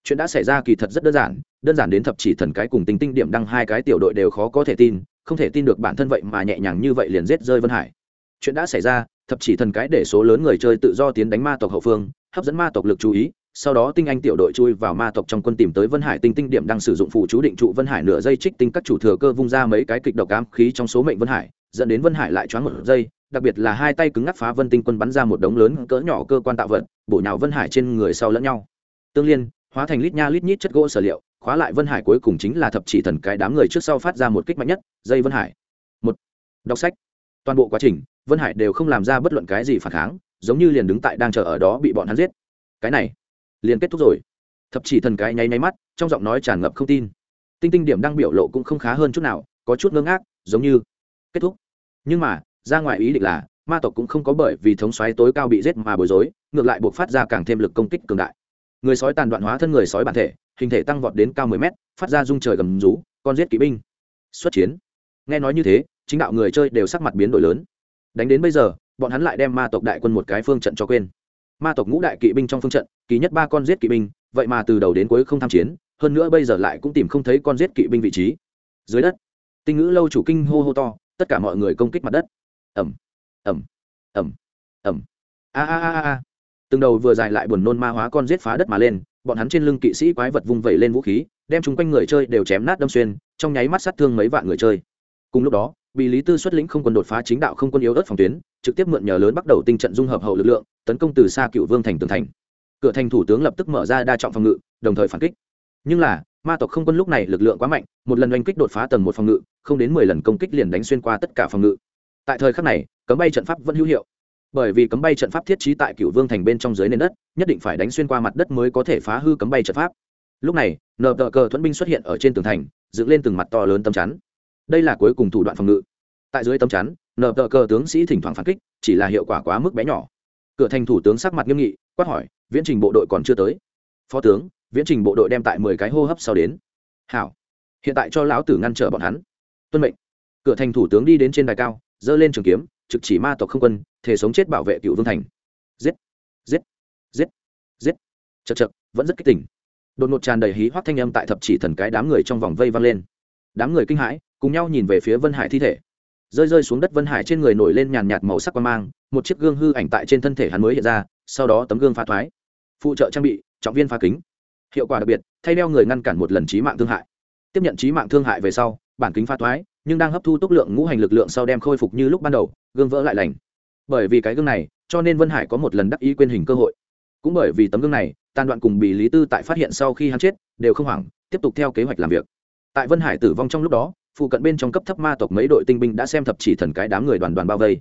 Chuyện đã xảy ra kỳ thật rất đơn giản đơn giản đến thập chỉ thần cái cùng tinh tinh điểm đăng hai cái tiểu đội đều khó có thể tin, không thể tin được bản thân vậy mà nhẹ nhàng như vậy liền giết rơi vân hải. Chuyện đã xảy ra thập chỉ thần cái để số lớn người chơi tự do tiến đánh ma tộc hậu phương, hấp dẫn ma tộc lực chú ý, sau đó tinh anh tiểu đội chui vào ma tộc trong quân tìm tới vân hải tinh tinh điểm đang sử dụng phụ chú định trụ vân hải nửa dây trích tinh các chủ thừa cơ vung ra mấy cái kịch độc ám khí trong số mệnh vân hải, dẫn đến vân hải lại choáng một giây, đặc biệt là hai tay cứng ngắc phá vân tinh quân bắn ra một đống lớn cỡ nhỏ cơ quan tạo vật, bổ nhào vân hải trên người sau lẫn nhau. Tương liên, hóa thành lít nha lít nhít chất gỗ sở liệu, khóa lại vân hải cuối cùng chính là thập chỉ thần cái đám người trước sau phát ra một kích mạnh nhất, dây vân hải. Một. Đọc sách toàn bộ quá trình, vân hải đều không làm ra bất luận cái gì phản kháng, giống như liền đứng tại đang chờ ở đó bị bọn hắn giết. Cái này, liền kết thúc rồi. Thập chỉ thần cái nháy nháy mắt, trong giọng nói tràn ngập không tin. Tinh tinh điểm đang biểu lộ cũng không khá hơn chút nào, có chút ngơ ngác, giống như kết thúc. Nhưng mà, ra ngoài ý định là, ma tộc cũng không có bởi vì thống xoáy tối cao bị giết mà bối rối, ngược lại buộc phát ra càng thêm lực công kích cường đại. Người sói tàn đoạn hóa thân người sói bản thể, hình thể tăng vọt đến cao mười mét, phát ra rung trời gầm rú, con giết kỵ binh. Xuất chiến. Nghe nói như thế chính đạo người chơi đều sắc mặt biến đổi lớn. Đánh đến bây giờ, bọn hắn lại đem ma tộc đại quân một cái phương trận cho quên. Ma tộc ngũ đại kỵ binh trong phương trận ký nhất ba con giết kỵ binh, vậy mà từ đầu đến cuối không tham chiến, hơn nữa bây giờ lại cũng tìm không thấy con giết kỵ binh vị trí. Dưới đất, tinh ngữ lâu chủ kinh hô hô to, tất cả mọi người công kích mặt đất. Ẩm ẩm ẩm ẩm a a a a. Từng đầu vừa dài lại buồn nôn ma hóa con giết phá đất mà lên, bọn hắn trên lưng kỵ sĩ quái vật vung vẩy lên vũ khí, đem chúng quanh người chơi đều chém nát đâm xuyên, trong nháy mắt sát thương mấy vạn người chơi. Cùng lúc đó bị lý tư xuất lĩnh không quân đột phá chính đạo không quân yếu ớt phòng tuyến, trực tiếp mượn nhờ lớn bắt đầu tinh trận dung hợp hậu lực lượng, tấn công từ xa cựu vương thành tường thành. Cửa thành thủ tướng lập tức mở ra đa trọng phòng ngự, đồng thời phản kích. Nhưng là, ma tộc không quân lúc này lực lượng quá mạnh, một lần oanh kích đột phá tầng một phòng ngự, không đến mười lần công kích liền đánh xuyên qua tất cả phòng ngự. Tại thời khắc này, cấm bay trận pháp vẫn hữu hiệu. Bởi vì cấm bay trận pháp thiết trí tại cựu vương thành bên trong dưới nền đất, nhất định phải đánh xuyên qua mặt đất mới có thể phá hư cấm bay trận pháp. Lúc này nờ tờ cờ thuẫn binh xuất hiện ở trên tường thành, dựng lên từng mặt to lớn tấm chắn đây là cuối cùng thủ đoạn phòng ngự. Tại dưới tấm chắn, nờ tờ cờ tướng sĩ thỉnh thoảng phản kích, chỉ là hiệu quả quá mức bé nhỏ. Cửa thành thủ tướng sắc mặt nghiêm nghị, quát hỏi, viễn trình bộ đội còn chưa tới? Phó tướng, viễn trình bộ đội đem tại mười cái hô hấp sau đến. Hảo. Hiện tại cho lão tử ngăn trở bọn hắn. Tuân mệnh. Cửa thành thủ tướng đi đến trên đài cao, giơ lên trường kiếm, trực chỉ ma tộc không quân thể sống chết bảo vệ cựu vương thành. Giết! Giết! Giết! Giết! Chật chật vẫn rất kích tỉnh đột ngột tràn đầy hí hoác thanh âm tại thập chỉ thần cái đám người trong vòng vây vang lên đám người kinh hãi, cùng nhau nhìn về phía vân hải thi thể. Rơi rơi xuống đất vân hải trên người nổi lên nhàn nhạt màu sắc quan mang, một chiếc gương hư ảnh tại trên thân thể hắn mới hiện ra, sau đó tấm gương phá thoái. Phụ trợ trang bị, trọng viên phá kính. Hiệu quả đặc biệt, thay đeo người ngăn cản một lần trí mạng thương hại. Tiếp nhận trí mạng thương hại về sau, bản kính phá thoái, nhưng đang hấp thu tốc lượng ngũ hành lực lượng sau đem khôi phục như lúc ban đầu, gương vỡ lại lành. Bởi vì cái gương này, cho nên vân hải có một lần đắc ý quên hình cơ hội. Cũng bởi vì tấm gương này, tàn đoạn cùng bị lý tư tại phát hiện sau khi hắn chết, đều không hoảng, tiếp tục theo kế hoạch làm việc tại vân hải tử vong trong lúc đó, phụ cận bên trong cấp thấp ma tộc mấy đội tinh binh đã xem thập chỉ thần cái đám người đoàn đoàn bao vây.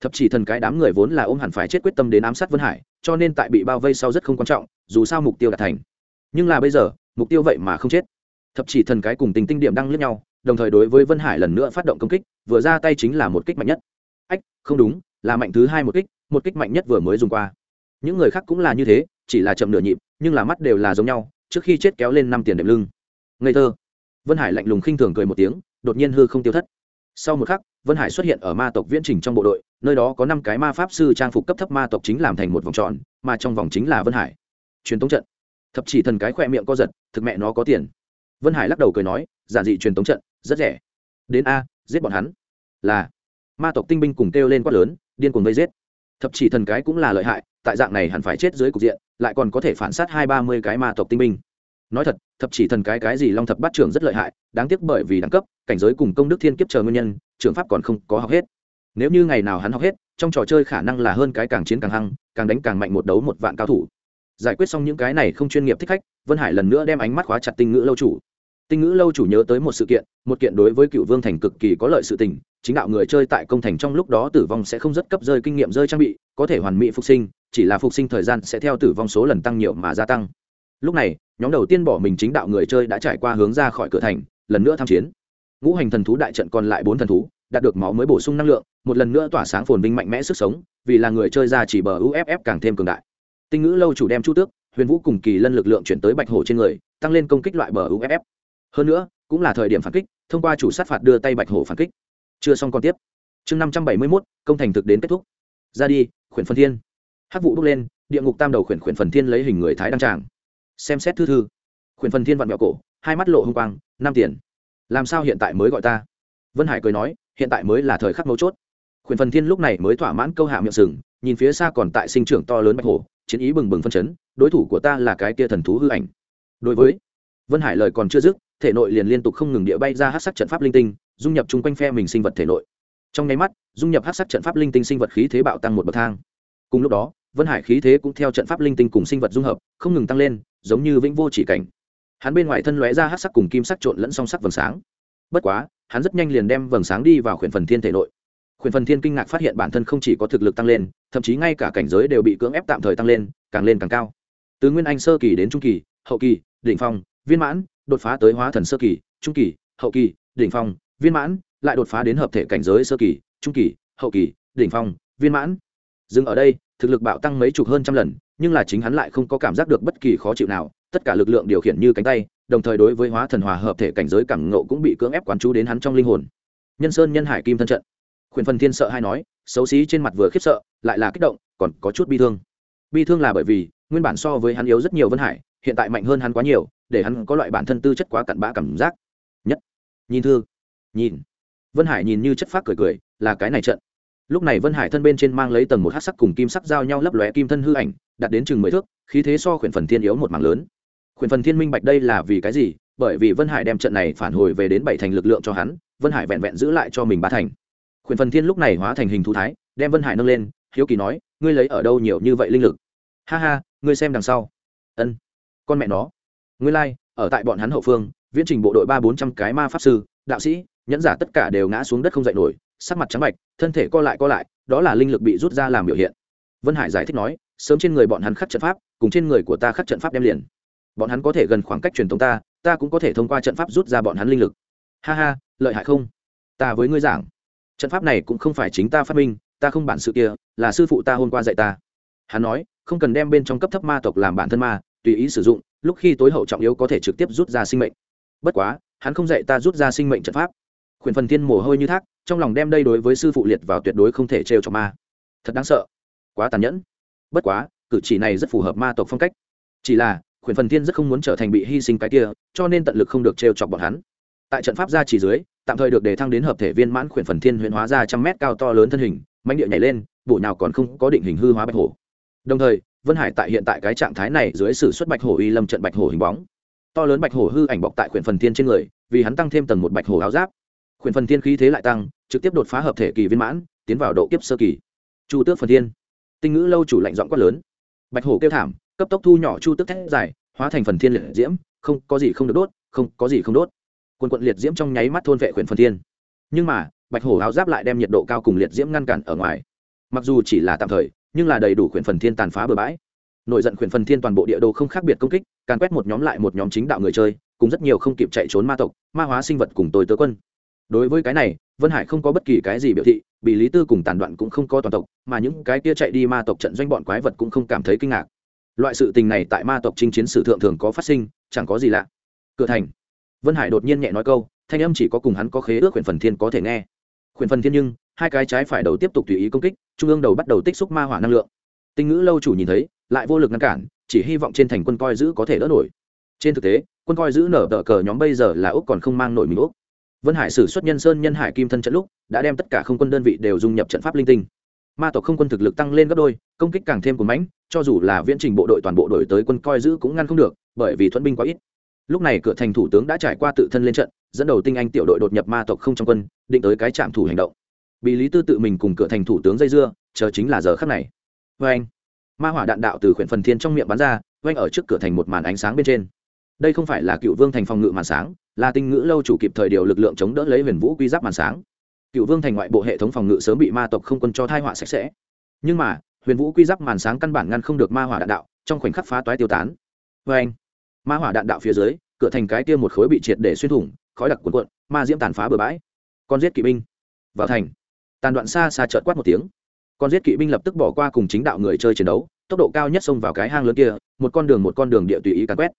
Thập chỉ thần cái đám người vốn là ôm hẳn phải chết quyết tâm đến ám sát vân hải, cho nên tại bị bao vây sau rất không quan trọng, dù sao mục tiêu đã thành. Nhưng là bây giờ, mục tiêu vậy mà không chết. Thập chỉ thần cái cùng tình tinh điểm đang lướt nhau, đồng thời đối với vân hải lần nữa phát động công kích, vừa ra tay chính là một kích mạnh nhất. Ách, không đúng, là mạnh thứ hai một kích một kích mạnh nhất vừa mới dùng qua. Những người khác cũng là như thế, chỉ là chậm nửa nhịp, nhưng là mắt đều là giống nhau, trước khi chết kéo lên năm tiền đệm lưng. Ngây thơ vân hải lạnh lùng khinh thường cười một tiếng, đột nhiên hư không tiêu thất. Sau một khắc, vân hải xuất hiện ở ma tộc viễn trình trong bộ đội, nơi đó có năm cái ma pháp sư trang phục cấp thấp ma tộc chính làm thành một vòng tròn, mà trong vòng chính là vân hải. Truyền tống trận. Thập chỉ thần cái khỏe miệng co giật, thực mẹ nó có tiền. Vân hải lắc đầu cười nói, giản dị truyền tống trận, rất rẻ. Đến a, giết bọn hắn. Là. Ma tộc tinh binh cùng kêu lên quát lớn, điên cuồng vây giết. Thập chỉ thần cái cũng là lợi hại, tại dạng này hẳn phải chết dưới cục diện, lại còn có thể phản sát hai ba mươi cái ma tộc tinh binh nói thật, thập chỉ thần cái cái gì long thập bát trưởng rất lợi hại, đáng tiếc bởi vì đẳng cấp, cảnh giới cùng công đức thiên kiếp chờ nguyên nhân, trưởng pháp còn không có học hết. Nếu như ngày nào hắn học hết, trong trò chơi khả năng là hơn cái càng chiến càng hăng, càng đánh càng mạnh một đấu một vạn cao thủ. Giải quyết xong những cái này không chuyên nghiệp thích khách, vân hải lần nữa đem ánh mắt khóa chặt tinh ngữ lâu chủ. Tinh ngữ lâu chủ nhớ tới một sự kiện, một kiện đối với cựu vương thành cực kỳ có lợi sự tình, chính đạo người chơi tại công thành trong lúc đó tử vong sẽ không rất cấp rơi kinh nghiệm rơi trang bị, có thể hoàn mỹ phục sinh, chỉ là phục sinh thời gian sẽ theo tử vong số lần tăng nhiều mà gia tăng lúc này, nhóm đầu tiên bỏ mình chính đạo người chơi đã trải qua hướng ra khỏi cửa thành, lần nữa tham chiến. Ngũ hành thần thú đại trận còn lại bốn thần thú, đạt được máu mới bổ sung năng lượng, một lần nữa tỏa sáng phồn vinh mạnh mẽ sức sống, vì là người chơi ra chỉ bờ uff càng thêm cường đại. Tinh ngữ lâu chủ đem chu tước, huyền vũ cùng kỳ lân lực lượng chuyển tới bạch hổ trên người, tăng lên công kích loại bờ uff hơn nữa, cũng là thời điểm phản kích, thông qua chủ sát phạt đưa tay bạch hổ phản kích. Chưa xong còn tiếp. Chương năm trăm bảy mươi mốt, công thành thực đến kết thúc. Ra đi, khuyển phần thiên. Hắc vụ bước lên, địa ngục tam đầu khuyển khuyển phần thiên lấy hình người thái đăng tràng xem xét thư thư. Khuyển phần thiên vạn mẹo cổ, hai mắt lộ h ư n g quang, năm tiền. Làm sao hiện tại mới gọi ta? Vân hải cười nói, hiện tại mới là thời khắc mấu chốt. Khuyển phần thiên lúc này mới thỏa mãn câu hạ miệng sừng, nhìn phía xa còn tại sinh trưởng to lớn bạch hổ, chiến ý bừng bừng phân chấn, đối thủ của ta là cái tia thần thú hư ảnh. Đối với vân hải lời còn chưa dứt, thể nội liền liên tục không ngừng địa bay ra hát sắc trận pháp linh tinh, dung nhập chung quanh phe mình sinh vật thể nội. Trong nháy mắt, dung nhập hát sắc trận pháp linh tinh sinh vật khí thế bạo tăng một bậc thang. Cùng lúc đó, vân hải khí thế cũng theo trận pháp linh tinh cùng sinh vật dung hợp, không ngừng tăng lên giống như vĩnh vô chỉ cảnh. Hắn bên ngoài thân lóe ra hát sắc cùng kim sắc trộn lẫn song sắc vầng sáng. Bất quá, hắn rất nhanh liền đem vầng sáng đi vào khuyển phần thiên thể nội. Khuyển phần thiên kinh ngạc phát hiện bản thân không chỉ có thực lực tăng lên, thậm chí ngay cả cảnh giới đều bị cưỡng ép tạm thời tăng lên, càng lên càng cao. Từ nguyên anh sơ kỳ đến trung kỳ, hậu kỳ, đỉnh phong, viên mãn, đột phá tới hóa thần sơ kỳ, trung kỳ, hậu kỳ, đỉnh phong, viên mãn, lại đột phá đến hợp thể cảnh giới sơ kỳ, trung kỳ, hậu kỳ, đỉnh phong, viên mãn. Dừng ở đây, thực lực bạo tăng mấy chục hơn trăm lần nhưng là chính hắn lại không có cảm giác được bất kỳ khó chịu nào, tất cả lực lượng điều khiển như cánh tay, đồng thời đối với hóa thần hòa hợp thể cảnh giới cảm ngộ cũng bị cưỡng ép quán chú đến hắn trong linh hồn. Nhân sơn nhân hải kim thân trận. Khuyển phần thiên sợ hay nói, xấu xí trên mặt vừa khiếp sợ, lại là kích động, còn có chút bi thương. Bi thương là bởi vì, nguyên bản so với hắn yếu rất nhiều vân hải, hiện tại mạnh hơn hắn quá nhiều, để hắn có loại bản thân tư chất quá cặn bã cảm giác. Nhất. Nhìn thương nhìn. Vân hải nhìn như chất phác cười cười, là cái này trận lúc này vân hải thân bên trên mang lấy tầng một hát sắc cùng kim sắc giao nhau lấp lóe kim thân hư ảnh đặt đến chừng mười thước khí thế so khuyển phần thiên yếu một mảng lớn. Khuyển phần thiên minh bạch đây là vì cái gì? Bởi vì vân hải đem trận này phản hồi về đến bảy thành lực lượng cho hắn vân hải vẹn vẹn giữ lại cho mình ba thành. Khuyển phần thiên lúc này hóa thành hình thú thái đem vân hải nâng lên hiếu kỳ nói ngươi lấy ở đâu nhiều như vậy linh lực? Ha ha ngươi xem đằng sau. Ân con mẹ nó. Ngươi lai、like, ở tại bọn hắn hậu phương viễn trình bộ đội ba bốn trăm cái ma pháp sư đạo sĩ nhẫn giả tất cả đều ngã xuống đất không dậy nổi sắc mặt trắng bạch, thân thể co lại co lại, đó là linh lực bị rút ra làm biểu hiện. Vân hải giải thích nói, sớm trên người bọn hắn khắc trận pháp, cùng trên người của ta khắc trận pháp đem liền. Bọn hắn có thể gần khoảng cách truyền thống ta ta cũng có thể thông qua trận pháp rút ra bọn hắn linh lực. Ha ha, lợi hại không? Ta với ngươi giảng. Trận pháp này cũng không phải chính ta phát minh, ta không bản sự kia, là sư phụ ta hôm qua dạy ta. Hắn nói, không cần đem bên trong cấp thấp ma tộc làm bản thân ma, tùy ý sử dụng, lúc khi tối hậu trọng yếu có thể trực tiếp rút ra sinh mệnh. Bất quá, hắn không dạy ta rút ra sinh mệnh trận pháp khuyển phần thiên mồ hôi như thác, trong lòng đem đây đối với sư phụ liệt vào tuyệt đối không thể trêu cho ma. Thật đáng sợ. Quá tàn nhẫn. Bất quá, cử chỉ này rất phù hợp ma tộc phong cách. Chỉ là, khuyển phần thiên rất không muốn trở thành bị hy sinh cái kia, cho nên tận lực không được trêu chọc bọn hắn. Tại trận pháp gia chỉ dưới, tạm thời được đề thăng đến hợp thể viên mãn khuyển phần thiên huyễn hóa ra trăm mét cao to lớn thân hình, mãnh địa nhảy lên bộ nào còn không có định hình hư hóa bạch hổ. Đồng thời, vân hải tại hiện tại cái trạng thái này dưới sự xuất bạch hổ uy lâm trận bạch hổ hình bóng. To lớn bạch hổ hư ảnh bọc tại khuyển phần thiên trên người, vì hắn tăng thêm tầng một bạch hổ áo giáp khuyển phần thiên khí thế lại tăng, trực tiếp đột phá hợp thể kỳ viên mãn, tiến vào độ kiếp sơ kỳ. Chu tước phần thiên. Tinh ngữ lâu chủ lạnh giọng quát lớn. Bạch hổ kêu thảm, cấp tốc thu nhỏ chu tước thét dài, hóa thành phần thiên liệt diễm, không, có gì không được đốt, không, có gì không đốt. Quần quận liệt diễm trong nháy mắt thôn vệ khuyển phần thiên. Nhưng mà, bạch hổ áo giáp lại đem nhiệt độ cao cùng liệt diễm ngăn cản ở ngoài. Mặc dù chỉ là tạm thời, nhưng là đầy đủ khuyển phần thiên tàn phá bừa bãi. Nội giận khuyển phần thiên toàn bộ địa đồ không khác biệt công kích, càn quét một nhóm lại một nhóm chính đạo người chơi, cùng rất nhiều không kịp chạy trốn ma tộc, ma hóa sinh vật cùng tôi tớ quân đối với cái này, vân hải không có bất kỳ cái gì biểu thị bị lý tư cùng tàn đoạn cũng không có toàn tộc, mà những cái kia chạy đi ma tộc trận doanh bọn quái vật cũng không cảm thấy kinh ngạc. Loại sự tình này tại ma tộc chinh chiến sử thượng thường có phát sinh, chẳng có gì lạ. Cửa thành. Vân hải đột nhiên nhẹ nói câu, thanh âm chỉ có cùng hắn có khế ước khuyển phần thiên có thể nghe. Khuyển phần thiên nhưng, hai cái trái phải đầu tiếp tục tùy ý công kích, trung ương đầu bắt đầu tích xúc ma hỏa năng lượng. Tinh ngữ lâu chủ nhìn thấy, lại vô lực ngăn cản, chỉ hy vọng trên thành quân coi giữ có thể đỡ nổi. Trên thực tế, quân coi giữ nở tờ cờ nhóm bây giờ là úc còn không mang nổi mình úc vân hải sử xuất nhân sơn nhân hải kim thân trận lúc, đã đem tất cả không quân đơn vị đều dung nhập trận pháp linh tinh. Ma tộc không quân thực lực tăng lên gấp đôi, công kích càng thêm của mãnh, cho dù là viễn trình bộ đội toàn bộ đổi tới quân coi giữ cũng ngăn không được, bởi vì thuẫn binh quá ít. Lúc này cửa thành thủ tướng đã trải qua tự thân lên trận, dẫn đầu tinh anh tiểu đội đột nhập ma tộc không trong quân, định tới cái trạm thủ hành động. Bị lý tư tự mình cùng cửa thành thủ tướng dây dưa, chờ chính là giờ khắc này. Vê anh, ma hỏa đạn đạo từ khuyển phần thiên trong miệng bắn ra oanh ở trước cửa thành một màn ánh sáng bên trên. Đây không phải là cựu vương thành phòng ngự màn sáng là tinh ngữ lâu chủ kịp thời điều lực lượng chống đỡ lấy huyền vũ quy giáp màn sáng. Cựu vương thành ngoại bộ hệ thống phòng ngự sớm bị ma tộc không quân cho thai họa sạch sẽ. Nhưng mà, huyền vũ quy giáp màn sáng căn bản ngăn không được ma hỏa đạn đạo, trong khoảnh khắc phá toái tiêu tán. Vê anh, ma hỏa đạn đạo phía dưới, cửa thành cái kia một khối bị triệt để xuyên thủng, khói đặc cuộn cuộn, ma diễm tàn phá bừa bãi. Con giết kỵ binh. Vào thành. Tàn đoạn xa xa trợt quát một tiếng. Con giết kỵ binh lập tức bỏ qua cùng chính đạo người chơi chiến đấu, tốc độ cao nhất xông vào cái hang lớn kia, một con đường một con đường địa tùy ý càn quét.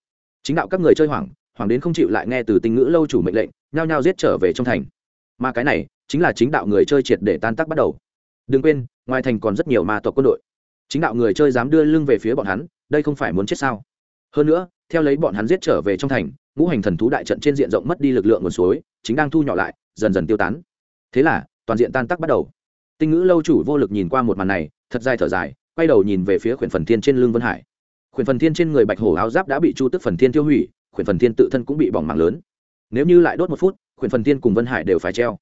Chính đạo các người chơi hoảng Hoàng đến không chịu lại nghe từ tinh ngữ lâu chủ mệnh lệnh, nhao nhao giết trở về trong thành. Mà cái này chính là chính đạo người chơi triệt để tan tác bắt đầu. Đừng quên, ngoài thành còn rất nhiều ma tộc quân đội. Chính đạo người chơi dám đưa lưng về phía bọn hắn, đây không phải muốn chết sao? Hơn nữa, theo lấy bọn hắn giết trở về trong thành, ngũ hành thần thú đại trận trên diện rộng mất đi lực lượng nguồn suối, chính đang thu nhỏ lại, dần dần tiêu tán. Thế là, toàn diện tan tác bắt đầu. Tinh ngữ lâu chủ vô lực nhìn qua một màn này, thật dài thở dài, quay đầu nhìn về phía khuyển phần thiên trên lưng vân hải. Khuyển phần thiên trên người bạch hổ áo giáp đã bị chu tức phần thiên tiêu hủy khuyển phần thiên tự thân cũng bị bỏng mạng lớn. Nếu như lại đốt một phút, khuyển phần thiên cùng vân hải đều phải treo.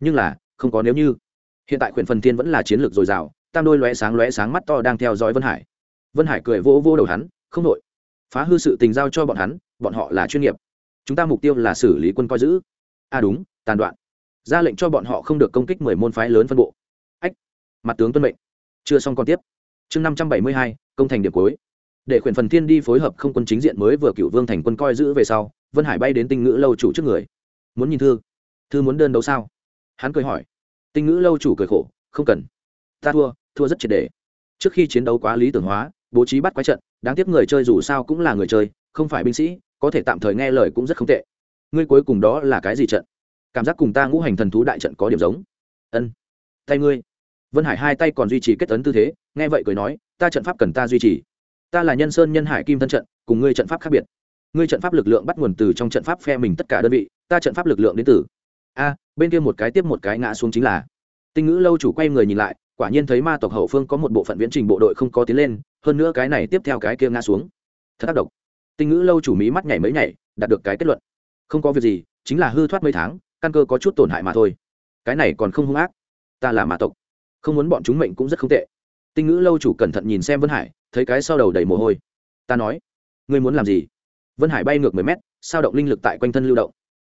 Nhưng là, không có nếu như. Hiện tại khuyển phần thiên vẫn là chiến lược dồi dào, tam đôi lóe sáng lóe sáng mắt to đang theo dõi vân hải. Vân hải cười vỗ vỗ đầu hắn, không đội phá hư sự tình giao cho bọn hắn, bọn họ là chuyên nghiệp. Chúng ta mục tiêu là xử lý quân coi giữ. À đúng, tàn đoạn. Ra lệnh cho bọn họ không được công kích mười môn phái lớn phân bộ. Ách. Mặt tướng tuân mệnh. Chưa xong còn tiếp. Chương năm trăm bảy mươi hai, công thành điểm cuối để khuyển phần thiên đi phối hợp không quân chính diện mới vừa cựu vương thành quân coi giữ về sau, vân hải bay đến tinh ngữ lâu chủ trước người. Muốn nhìn thư? Thư muốn đơn đấu sao? Hắn cười hỏi. Tinh ngữ lâu chủ cười khổ, không cần. Ta thua thua rất triệt đề. Trước khi chiến đấu quá lý tưởng hóa, bố trí bắt quái trận, đáng tiếc người chơi dù sao cũng là người chơi, không phải binh sĩ, có thể tạm thời nghe lời cũng rất không tệ. Ngươi cuối cùng đó là cái gì trận? Cảm giác cùng ta ngũ hành thần thú đại trận có điểm giống. Ân. Tay ngươi. Vân hải hai tay còn duy trì kết ấn tư thế, nghe vậy cười nói, ta trận pháp cần ta duy trì ta là nhân sơn nhân hải kim thân trận, cùng ngươi trận pháp khác biệt. Ngươi trận pháp lực lượng bắt nguồn từ trong trận pháp phe mình tất cả đơn vị, ta trận pháp lực lượng đến từ. A, bên kia một cái tiếp một cái ngã xuống chính là. Tinh ngữ lâu chủ quay người nhìn lại, quả nhiên thấy ma tộc hậu phương có một bộ phận viễn trình bộ đội không có tiến lên, hơn nữa cái này tiếp theo cái kia ngã xuống. Thật tác động tinh ngữ lâu chủ mí mắt nhảy mấy nhảy, đạt được cái kết luận. Không có việc gì, chính là hư thoát mấy tháng, căn cơ có chút tổn hại mà thôi. Cái này còn không hung ác. Ta là ma tộc. Không muốn bọn chúng mệnh cũng rất không tệ. Tinh ngữ lâu chủ cẩn thận nhìn xem vân hải thấy cái sau đầu đầy mồ hôi. Ta nói, ngươi muốn làm gì? Vân hải bay ngược mười mét, sao động linh lực tại quanh thân lưu động.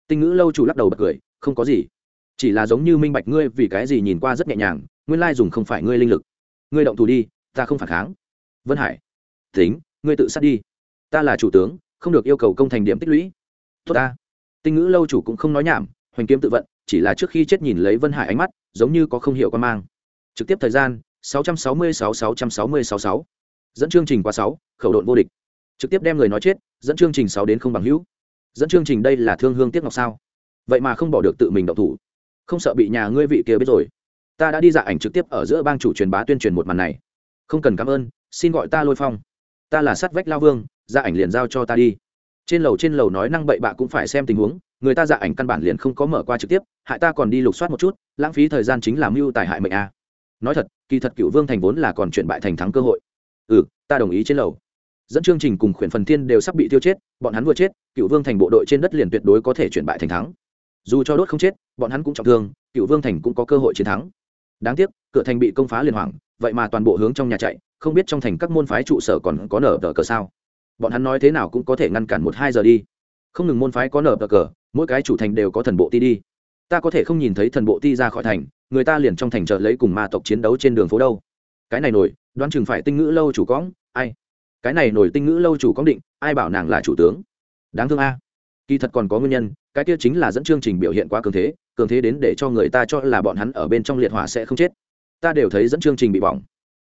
Tinh ngữ lâu chủ lắc đầu bật cười, không có gì. Chỉ là giống như minh bạch ngươi vì cái gì nhìn qua rất nhẹ nhàng, nguyên lai dùng không phải ngươi linh lực. Ngươi động thủ đi, ta không phản kháng. Vân hải, tính, ngươi tự sát đi. Ta là chủ tướng, không được yêu cầu công thành điểm tích lũy. Tốt ta. Tinh ngữ lâu chủ cũng không nói nhảm, hoành kiếm tự vận, chỉ là trước khi chết nhìn lấy vân hải ánh mắt, giống như có không hiểu quan mang. Trực tiếp thời gian 666-666 dẫn chương trình qua sáu, khẩu độn vô địch. Trực tiếp đem người nói chết, dẫn chương trình sáu đến không bằng hữu. Dẫn chương trình đây là thương hương tiếc ngọc sao? Vậy mà không bỏ được tự mình động thủ. Không sợ bị nhà ngươi vị kia biết rồi. Ta đã đi dạ ảnh trực tiếp ở giữa bang chủ truyền bá tuyên truyền một màn này. Không cần cảm ơn, xin gọi ta lôi phong. Ta là sát vách lao vương dạ ảnh liền giao cho ta đi. Trên lầu trên lầu nói năng bậy bạ cũng phải xem tình huống, người ta dạ ảnh căn bản liền không có mở qua trực tiếp, hại ta còn đi lục soát một chút, lãng phí thời gian chính là mưu tài hại mệnh a. Nói thật, kỳ thật cựu vương thành vốn là còn chuyện bại thành thắng cơ hội ừ ta đồng ý trên lầu. Dẫn chương trình cùng khuyển phần thiên đều sắp bị tiêu chết, bọn hắn vừa chết, cựu vương thành bộ đội trên đất liền tuyệt đối có thể chuyển bại thành thắng. Dù cho đốt không chết, bọn hắn cũng trọng thương, cựu vương thành cũng có cơ hội chiến thắng. Đáng tiếc, cửa thành bị công phá liền hoảng, vậy mà toàn bộ hướng trong nhà chạy, không biết trong thành các môn phái trụ sở còn có nở tờ cờ sao? Bọn hắn nói thế nào cũng có thể ngăn cản một hai giờ đi. Không ngừng môn phái có nở tờ cờ, mỗi cái chủ thành đều có thần bộ ti đi. Ta có thể không nhìn thấy thần bộ ti ra khỏi thành, người ta liền trong thành chợ lấy cùng ma tộc chiến đấu trên đường phố đâu cái này nổi, đoán chừng phải tinh ngữ lâu chủ cóng ai? Cái này nổi tinh ngữ lâu chủ cóng định, ai bảo nàng là chủ tướng? Đáng thương a. Kỳ thật còn có nguyên nhân, cái kia chính là dẫn chương trình biểu hiện quá cường thế cường thế đến để cho người ta cho là bọn hắn ở bên trong liệt hỏa sẽ không chết. Ta đều thấy dẫn chương trình bị bỏng.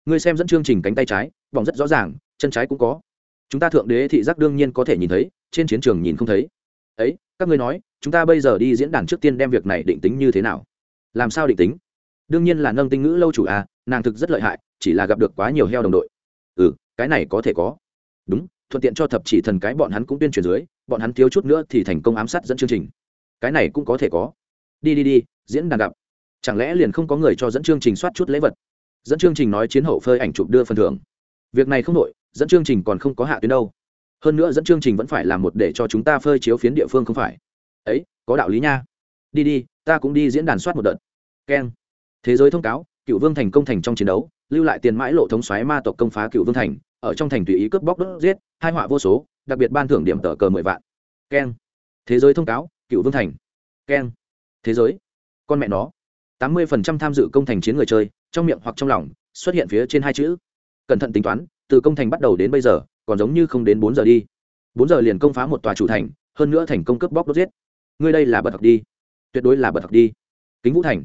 Người xem dẫn chương trình cánh tay trái, bỏng rất rõ ràng, chân trái cũng có. Chúng ta thượng đế thị giác đương nhiên có thể nhìn thấy, trên chiến trường nhìn không thấy. Ấy, các ngươi nói, chúng ta bây giờ đi diễn đàn trước tiên đem việc này định tính như thế nào? Làm sao định tính? Đương nhiên là nâng tinh ngữ lâu chủ à nàng thực rất lợi hại, chỉ là gặp được quá nhiều heo đồng đội. Ừ cái này có thể có. Đúng, thuận tiện cho thập chỉ thần cái bọn hắn cũng tuyên truyền dưới, bọn hắn thiếu chút nữa thì thành công ám sát dẫn chương trình. Cái này cũng có thể có. Đi đi đi, diễn đàn gặp. Chẳng lẽ liền không có người cho dẫn chương trình soát chút lễ vật? Dẫn chương trình nói chiến hậu phơi ảnh chụp đưa phần thưởng. Việc này không nội, dẫn chương trình còn không có hạ tuyến đâu. Hơn nữa dẫn chương trình vẫn phải làm một để cho chúng ta phơi chiếu phiến địa phương không phải. Ấy, có đạo lý nha. Đi đi, ta cũng đi diễn đàn soát một đợt. Keng. Thế giới thông cáo cựu vương thành công thành trong chiến đấu, lưu lại tiền mãi lộ thống xoáy ma tộc công phá cựu vương thành, ở trong thành tùy ý cướp bóc đốt giết, hai họa vô số, đặc biệt ban thưởng điểm tờ cờ mười vạn. Keng. Thế giới thông cáo cựu vương thành. Keng. Thế giới. Con mẹ nó. Tám mươi phần trăm tham dự công thành chiến người chơi, trong miệng hoặc trong lòng, xuất hiện phía trên hai chữ. Cẩn thận tính toán, từ công thành bắt đầu đến bây giờ, còn giống như không đến bốn giờ đi. Bốn giờ liền công phá một tòa chủ thành, hơn nữa thành công cướp bóc đốt giết. Ngươi đây là bật học đi. Tuyệt đối là bật học đi. Kính vũ thành.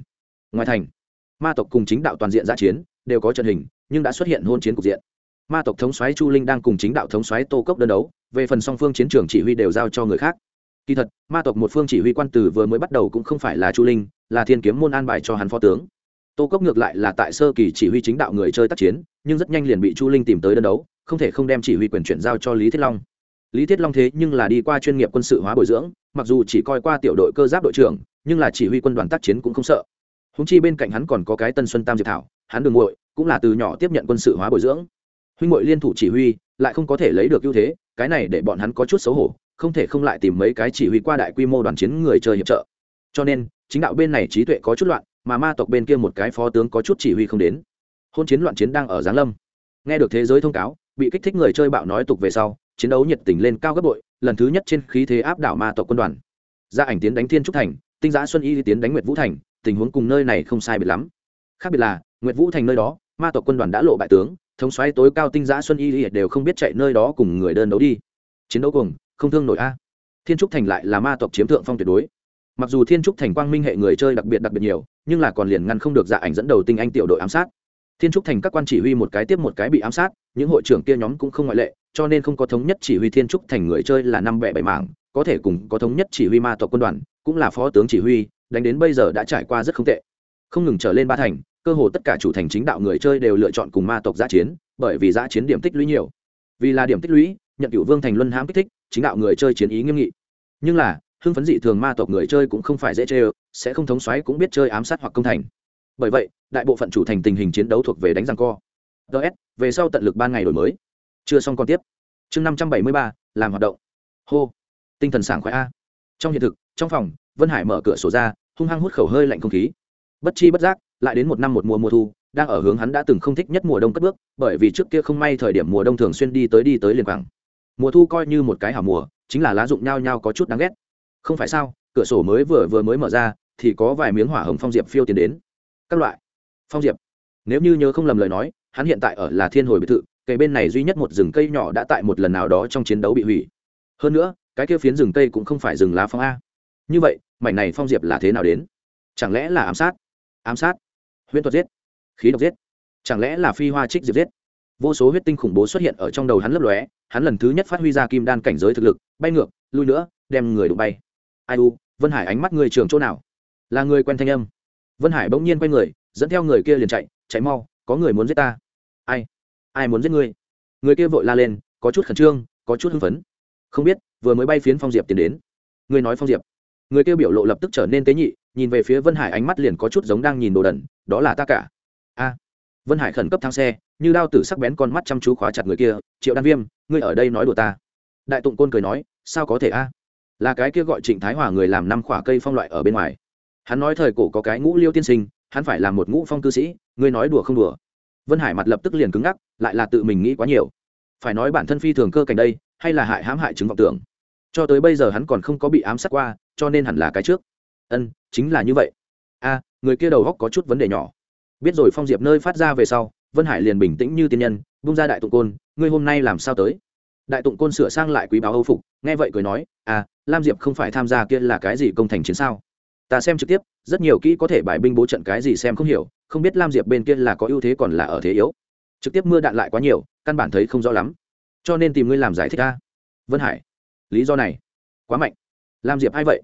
Ngoài thành ma tộc cùng chính đạo toàn diện giã chiến, đều có trận hình, nhưng đã xuất hiện hôn chiến cục diện. Ma tộc thống soái chu linh đang cùng chính đạo thống soái tô cốc đơn đấu, về phần song phương chiến trường chỉ huy đều giao cho người khác. Kỳ thật, ma tộc một phương chỉ huy quan tử vừa mới bắt đầu cũng không phải là chu linh, là thiên kiếm môn an bài cho hắn phó tướng. Tô cốc ngược lại là tại sơ kỳ chỉ huy chính đạo người chơi tác chiến, nhưng rất nhanh liền bị chu linh tìm tới đơn đấu, không thể không đem chỉ huy quyền chuyển giao cho lý thiết long. Lý thiết long thế nhưng là đi qua chuyên nghiệp quân sự hóa bồi dưỡng, mặc dù chỉ coi qua tiểu đội cơ giáp đội trưởng, nhưng là chỉ huy quân đoàn tác chiến cũng không sợ húng chi bên cạnh hắn còn có cái tân xuân tam diệp thảo, hắn đường muội, cũng là từ nhỏ tiếp nhận quân sự hóa bồi dưỡng. Huynh muội liên thủ chỉ huy, lại không có thể lấy được ưu thế, cái này để bọn hắn có chút xấu hổ, không thể không lại tìm mấy cái chỉ huy qua đại quy mô đoàn chiến người chơi hiệp trợ. Cho nên, chính đạo bên này trí tuệ có chút loạn, mà ma tộc bên kia một cái phó tướng có chút chỉ huy không đến. Hôn chiến loạn chiến đang ở giáng lâm. Nghe được thế giới thông cáo, bị kích thích người chơi bạo nói tục về sau, chiến đấu nhiệt tình lên cao gấp bội, lần thứ nhất trên khí thế áp đảo ma tộc quân đoàn. Gia ảnh tiến đánh thiên trúc thành, tinh giã xuân y tiến đánh nguyệt vũ thành tình huống cùng nơi này không sai biệt lắm. Khác biệt là, nguyệt vũ thành nơi đó, ma tộc quân đoàn đã lộ bại tướng, thống xoáy tối cao tinh giã xuân y liệt đều không biết chạy nơi đó cùng người đơn đấu đi. Chiến đấu cùng, không thương nổi a. Thiên trúc thành lại là ma tộc chiếm thượng phong tuyệt đối. Mặc dù thiên trúc thành quang minh hệ người chơi đặc biệt đặc biệt nhiều, nhưng là còn liền ngăn không được dạ ảnh dẫn đầu tinh anh tiểu đội ám sát. Thiên trúc thành các quan chỉ huy một cái tiếp một cái bị ám sát, những hội trưởng kia nhóm cũng không ngoại lệ, cho nên không có thống nhất chỉ huy thiên trúc thành người chơi là năm bẻ bảy mảng, có thể cùng có thống nhất chỉ huy ma tộc quân đoàn, cũng là phó tướng chỉ huy đánh đến bây giờ đã trải qua rất không tệ. Không ngừng trở lên ba thành, cơ hồ tất cả chủ thành chính đạo người chơi đều lựa chọn cùng ma tộc giã chiến, bởi vì giã chiến điểm tích lũy nhiều. Vì là điểm tích lũy nhận cựu vương thành luân hãm kích thích, chính đạo người chơi chiến ý nghiêm nghị. Nhưng là, hưng phấn dị thường ma tộc người chơi cũng không phải dễ chơi sẽ không thống xoáy cũng biết chơi ám sát hoặc công thành. Bởi vậy, đại bộ phận chủ thành tình hình chiến đấu thuộc về đánh răng co. Ts về sau tận lực ban ngày đổi mới. Chưa xong còn tiếp. Chương năm trăm bảy mươi ba, làm hoạt động. Hô. Tinh thần sảng khoái a. Trong hiện thực, trong phòng, vân hải mở cửa sổ ra hung hăng hút khẩu hơi lạnh không khí. Bất chi bất giác, lại đến một năm một mùa mùa thu, đang ở hướng hắn đã từng không thích nhất mùa đông cất bước, bởi vì trước kia không may thời điểm mùa đông thường xuyên đi tới đi tới liền quảng mùa thu coi như một cái hảo mùa, chính là lá dụng nhao nhao có chút đáng ghét. Không phải sao, cửa sổ mới vừa vừa mới mở ra, thì có vài miếng hỏa hồng phong diệp phiêu tiến đến. Các loại. Phong diệp. Nếu như nhớ không lầm lời nói, hắn hiện tại ở là thiên hồi biệt thự cây bên này duy nhất một rừng cây nhỏ đã tại một lần nào đó trong chiến đấu bị hủy. Hơn nữa, cái kia phiến rừng cây cũng không phải rừng lá phong a như vậy, mảnh này phong diệp là thế nào đến? Chẳng lẽ là ám sát? Ám sát? Huyễn thuật giết? Khí độc giết? Chẳng lẽ là phi hoa trích diệp giết? Vô số huyết tinh khủng bố xuất hiện ở trong đầu hắn lấp lóe, hắn lần thứ nhất phát huy ra kim đan cảnh giới thực lực, bay ngược, lui nữa, đem người đụng bay. Ai u, vân hải ánh mắt người trường chỗ nào? Là người quen thanh âm. Vân hải bỗng nhiên quay người, dẫn theo người kia liền chạy chạy mau, có người muốn giết ta. Ai? Ai muốn giết ngươi? Người kia vội la lên, có chút khẩn trương, có chút hưng phấn. Không biết, vừa mới bay phiến phong diệp tiến đến. Ngươi nói phong diệp người kia biểu lộ lập tức trở nên tế nhị, nhìn về phía vân hải ánh mắt liền có chút giống đang nhìn đồ đần, đó là ta cả. A. Vân hải khẩn cấp thang xe, như đao tử sắc bén con mắt chăm chú khóa chặt người kia, triệu đan viêm, ngươi ở đây nói đùa ta. Đại tụng côn cười nói, sao có thể a? Là cái kia gọi trịnh thái hòa người làm năm khỏa cây phong loại ở bên ngoài. Hắn nói thời cổ có cái ngũ liêu tiên sinh, hắn phải là một ngũ phong cư sĩ, ngươi nói đùa không đùa? Vân hải mặt lập tức liền cứng ngắc, lại là tự mình nghĩ quá nhiều. Phải nói bản thân phi thường cơ cảnh đây, hay là hại hãm hại chứng vọng tưởng? Cho tới bây giờ hắn còn không có bị ám sát qua, cho nên hẳn là cái trước. Ân, chính là như vậy. A, người kia đầu góc có chút vấn đề nhỏ. Biết rồi phong diệp nơi phát ra về sau, vân hải liền bình tĩnh như tiên nhân, bung ra đại tụng côn, ngươi hôm nay làm sao tới? Đại tụng côn sửa sang lại quý báo âu phục, nghe vậy cười nói à lam diệp không phải tham gia kia là cái gì công thành chiến sao? Ta xem trực tiếp, rất nhiều kỹ có thể bài binh bố trận cái gì xem không hiểu, không biết lam diệp bên kia là có ưu thế còn là ở thế yếu. Trực tiếp mưa đạn lại quá nhiều, căn bản thấy không rõ lắm. Cho nên tìm ngươi làm giải thích ta vân hải lý do này. Quá mạnh. Lam diệp ai vậy?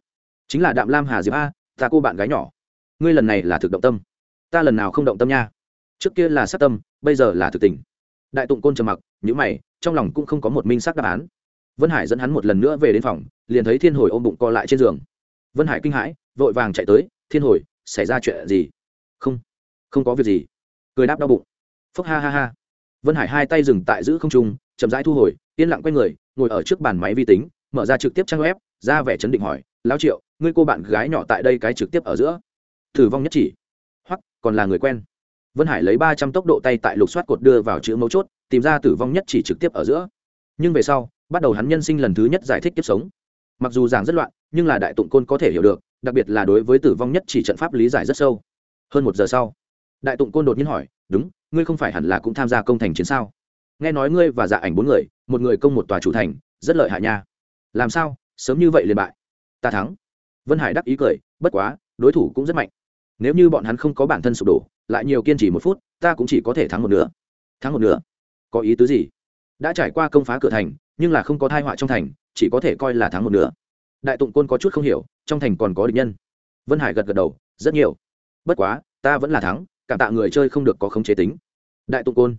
Chính là đạm lam hà diệp a, ta cô bạn gái nhỏ. Ngươi lần này là thực động tâm. Ta lần nào không động tâm nha? Trước kia là sát tâm, bây giờ là thực tình. Đại tụng côn trầm mặc nhữ mày, trong lòng cũng không có một minh xác đáp án. Vân hải dẫn hắn một lần nữa về đến phòng, liền thấy thiên hồi ôm bụng co lại trên giường. Vân hải kinh hãi, vội vàng chạy tới, thiên hồi, xảy ra chuyện gì? Không không có việc gì. Cười đáp đau bụng. Phúc ha ha ha. Vân hải hai tay dừng tại giữ không trung, chậm rãi thu hồi, yên lặng quay người, ngồi ở trước bàn máy vi tính mở ra trực tiếp trang web, ra vẻ chấn định hỏi, lão triệu, ngươi cô bạn gái nhỏ tại đây cái trực tiếp ở giữa? Thử vong nhất chỉ. Hoặc, còn là người quen. Vân hải lấy ba trăm tốc độ tay tại lục soát cột đưa vào chữ mấu chốt, tìm ra tử vong nhất chỉ trực tiếp ở giữa. Nhưng về sau, bắt đầu hắn nhân sinh lần thứ nhất giải thích kiếp sống. Mặc dù giảng rất loạn, nhưng là đại tụng côn có thể hiểu được, đặc biệt là đối với tử vong nhất chỉ trận pháp lý giải rất sâu. Hơn một giờ sau, đại tụng côn đột nhiên hỏi, đúng, ngươi không phải hẳn là cũng tham gia công thành chiến sao? Nghe nói ngươi và dạ ảnh bốn người, một người công một tòa chủ thành, rất lợi hại nha làm sao, sớm như vậy liền bại. Ta thắng. Vân hải đắc ý cười, bất quá, đối thủ cũng rất mạnh. Nếu như bọn hắn không có bản thân sụp đổ, lại nhiều kiên trì một phút, ta cũng chỉ có thể thắng một nửa. Thắng một nửa? Có ý tứ gì? Đã trải qua công phá cửa thành, nhưng là không có thai họa trong thành, chỉ có thể coi là thắng một nửa. Đại tụng côn có chút không hiểu, trong thành còn có địch nhân. Vân hải gật gật đầu, rất nhiều. Bất quá, ta vẫn là thắng, cảm tạ người chơi không được có khống chế tính. Đại tụng côn,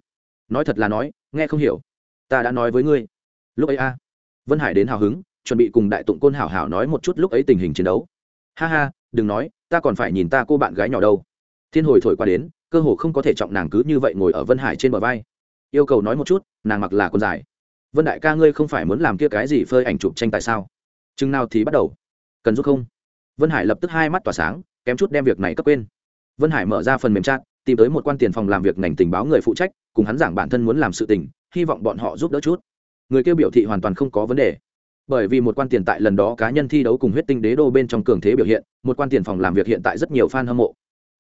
nói thật là nói, nghe không hiểu. Ta đã nói với ngươi. Lúc ấy a vân hải đến hào hứng, chuẩn bị cùng đại tụng côn hảo hảo nói một chút lúc ấy tình hình chiến đấu. Ha ha, đừng nói, ta còn phải nhìn ta cô bạn gái nhỏ đâu. Thiên hồi thổi qua đến, cơ hồ không có thể trọng nàng cứ như vậy ngồi ở vân hải trên bờ vai. Yêu cầu nói một chút, nàng mặc là con dài. Vân đại ca ngươi không phải muốn làm kia cái gì phơi ảnh chụp tranh tại sao? Chừng nào thì bắt đầu. Cần giúp không? Vân hải lập tức hai mắt tỏa sáng, kém chút đem việc này cấp quên. Vân hải mở ra phần mềm chat, tìm tới một quan tiền phòng làm việc ngành tình báo người phụ trách, cùng hắn giảng bản thân muốn làm sự tình, hy vọng bọn họ giúp đỡ chút người kêu biểu thị hoàn toàn không có vấn đề. Bởi vì một quan tiền tại lần đó cá nhân thi đấu cùng huyết tinh đế đô bên trong cường thế biểu hiện, một quan tiền phòng làm việc hiện tại rất nhiều fan hâm mộ.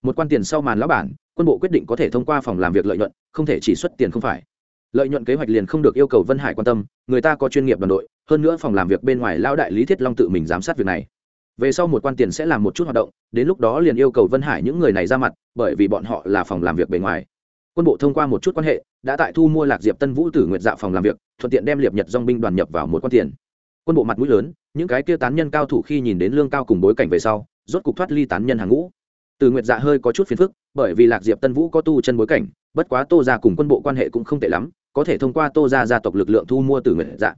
Một quan tiền sau màn lão bản, quân bộ quyết định có thể thông qua phòng làm việc lợi nhuận, không thể chỉ xuất tiền không phải. Lợi nhuận kế hoạch liền không được yêu cầu vân hải quan tâm, người ta có chuyên nghiệp đoàn đội, hơn nữa phòng làm việc bên ngoài lao đại lý thiết long tự mình giám sát việc này. Về sau một quan tiền sẽ làm một chút hoạt động, đến lúc đó liền yêu cầu vân hải những người này ra mặt, bởi vì bọn họ là phòng làm việc bề ngoài quân bộ thông qua một chút quan hệ, đã tại thu mua lạc diệp tân vũ tử nguyệt dạ phòng làm việc, thuận tiện đem liệp nhật dong binh đoàn nhập vào một quan tiền. Quân bộ mặt mũi lớn, những cái kia tán nhân cao thủ khi nhìn đến lương cao cùng bối cảnh về sau, rốt cục thoát ly tán nhân hàng ngũ. Từ nguyệt dạ hơi có chút phiền phức, bởi vì lạc diệp tân vũ có tu chân bối cảnh, bất quá tô ra cùng quân bộ quan hệ cũng không tệ lắm, có thể thông qua tô ra gia tộc lực lượng thu mua từ nguyệt dạ.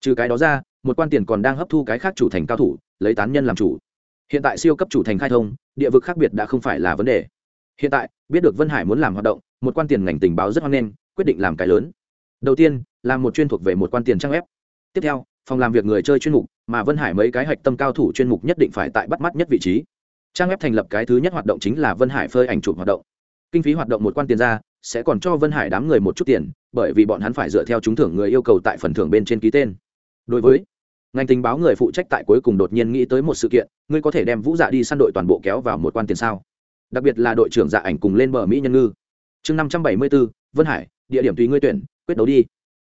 Trừ cái đó ra, một quan tiền còn đang hấp thu cái khác chủ thành cao thủ, lấy tán nhân làm chủ. Hiện tại siêu cấp chủ thành khai thông, địa vực khác biệt đã không phải là vấn đề hiện tại, biết được vân hải muốn làm hoạt động, một quan tiền ngành tình báo rất hoan nghênh, quyết định làm cái lớn. Đầu tiên là một chuyên thuộc về một quan tiền trang web. Tiếp theo, phòng làm việc người chơi chuyên mục, mà vân hải mấy cái hạch tâm cao thủ chuyên mục nhất định phải tại bắt mắt nhất vị trí. Trang web thành lập cái thứ nhất hoạt động chính là vân hải phơi ảnh chụp hoạt động. Kinh phí hoạt động một quan tiền ra, sẽ còn cho vân hải đám người một chút tiền, bởi vì bọn hắn phải dựa theo trúng thưởng người yêu cầu tại phần thưởng bên trên ký tên. Đối với ngành tình báo người phụ trách tại cuối cùng đột nhiên nghĩ tới một sự kiện, ngươi có thể đem vũ dạ đi săn đội toàn bộ kéo vào một quan tiền sao? Đặc biệt là đội trưởng dạ ảnh cùng lên bờ mỹ nhân ngư. Chương năm trăm bảy mươi bốn vân hải, địa điểm tùy ngươi tuyển, quyết đấu đi.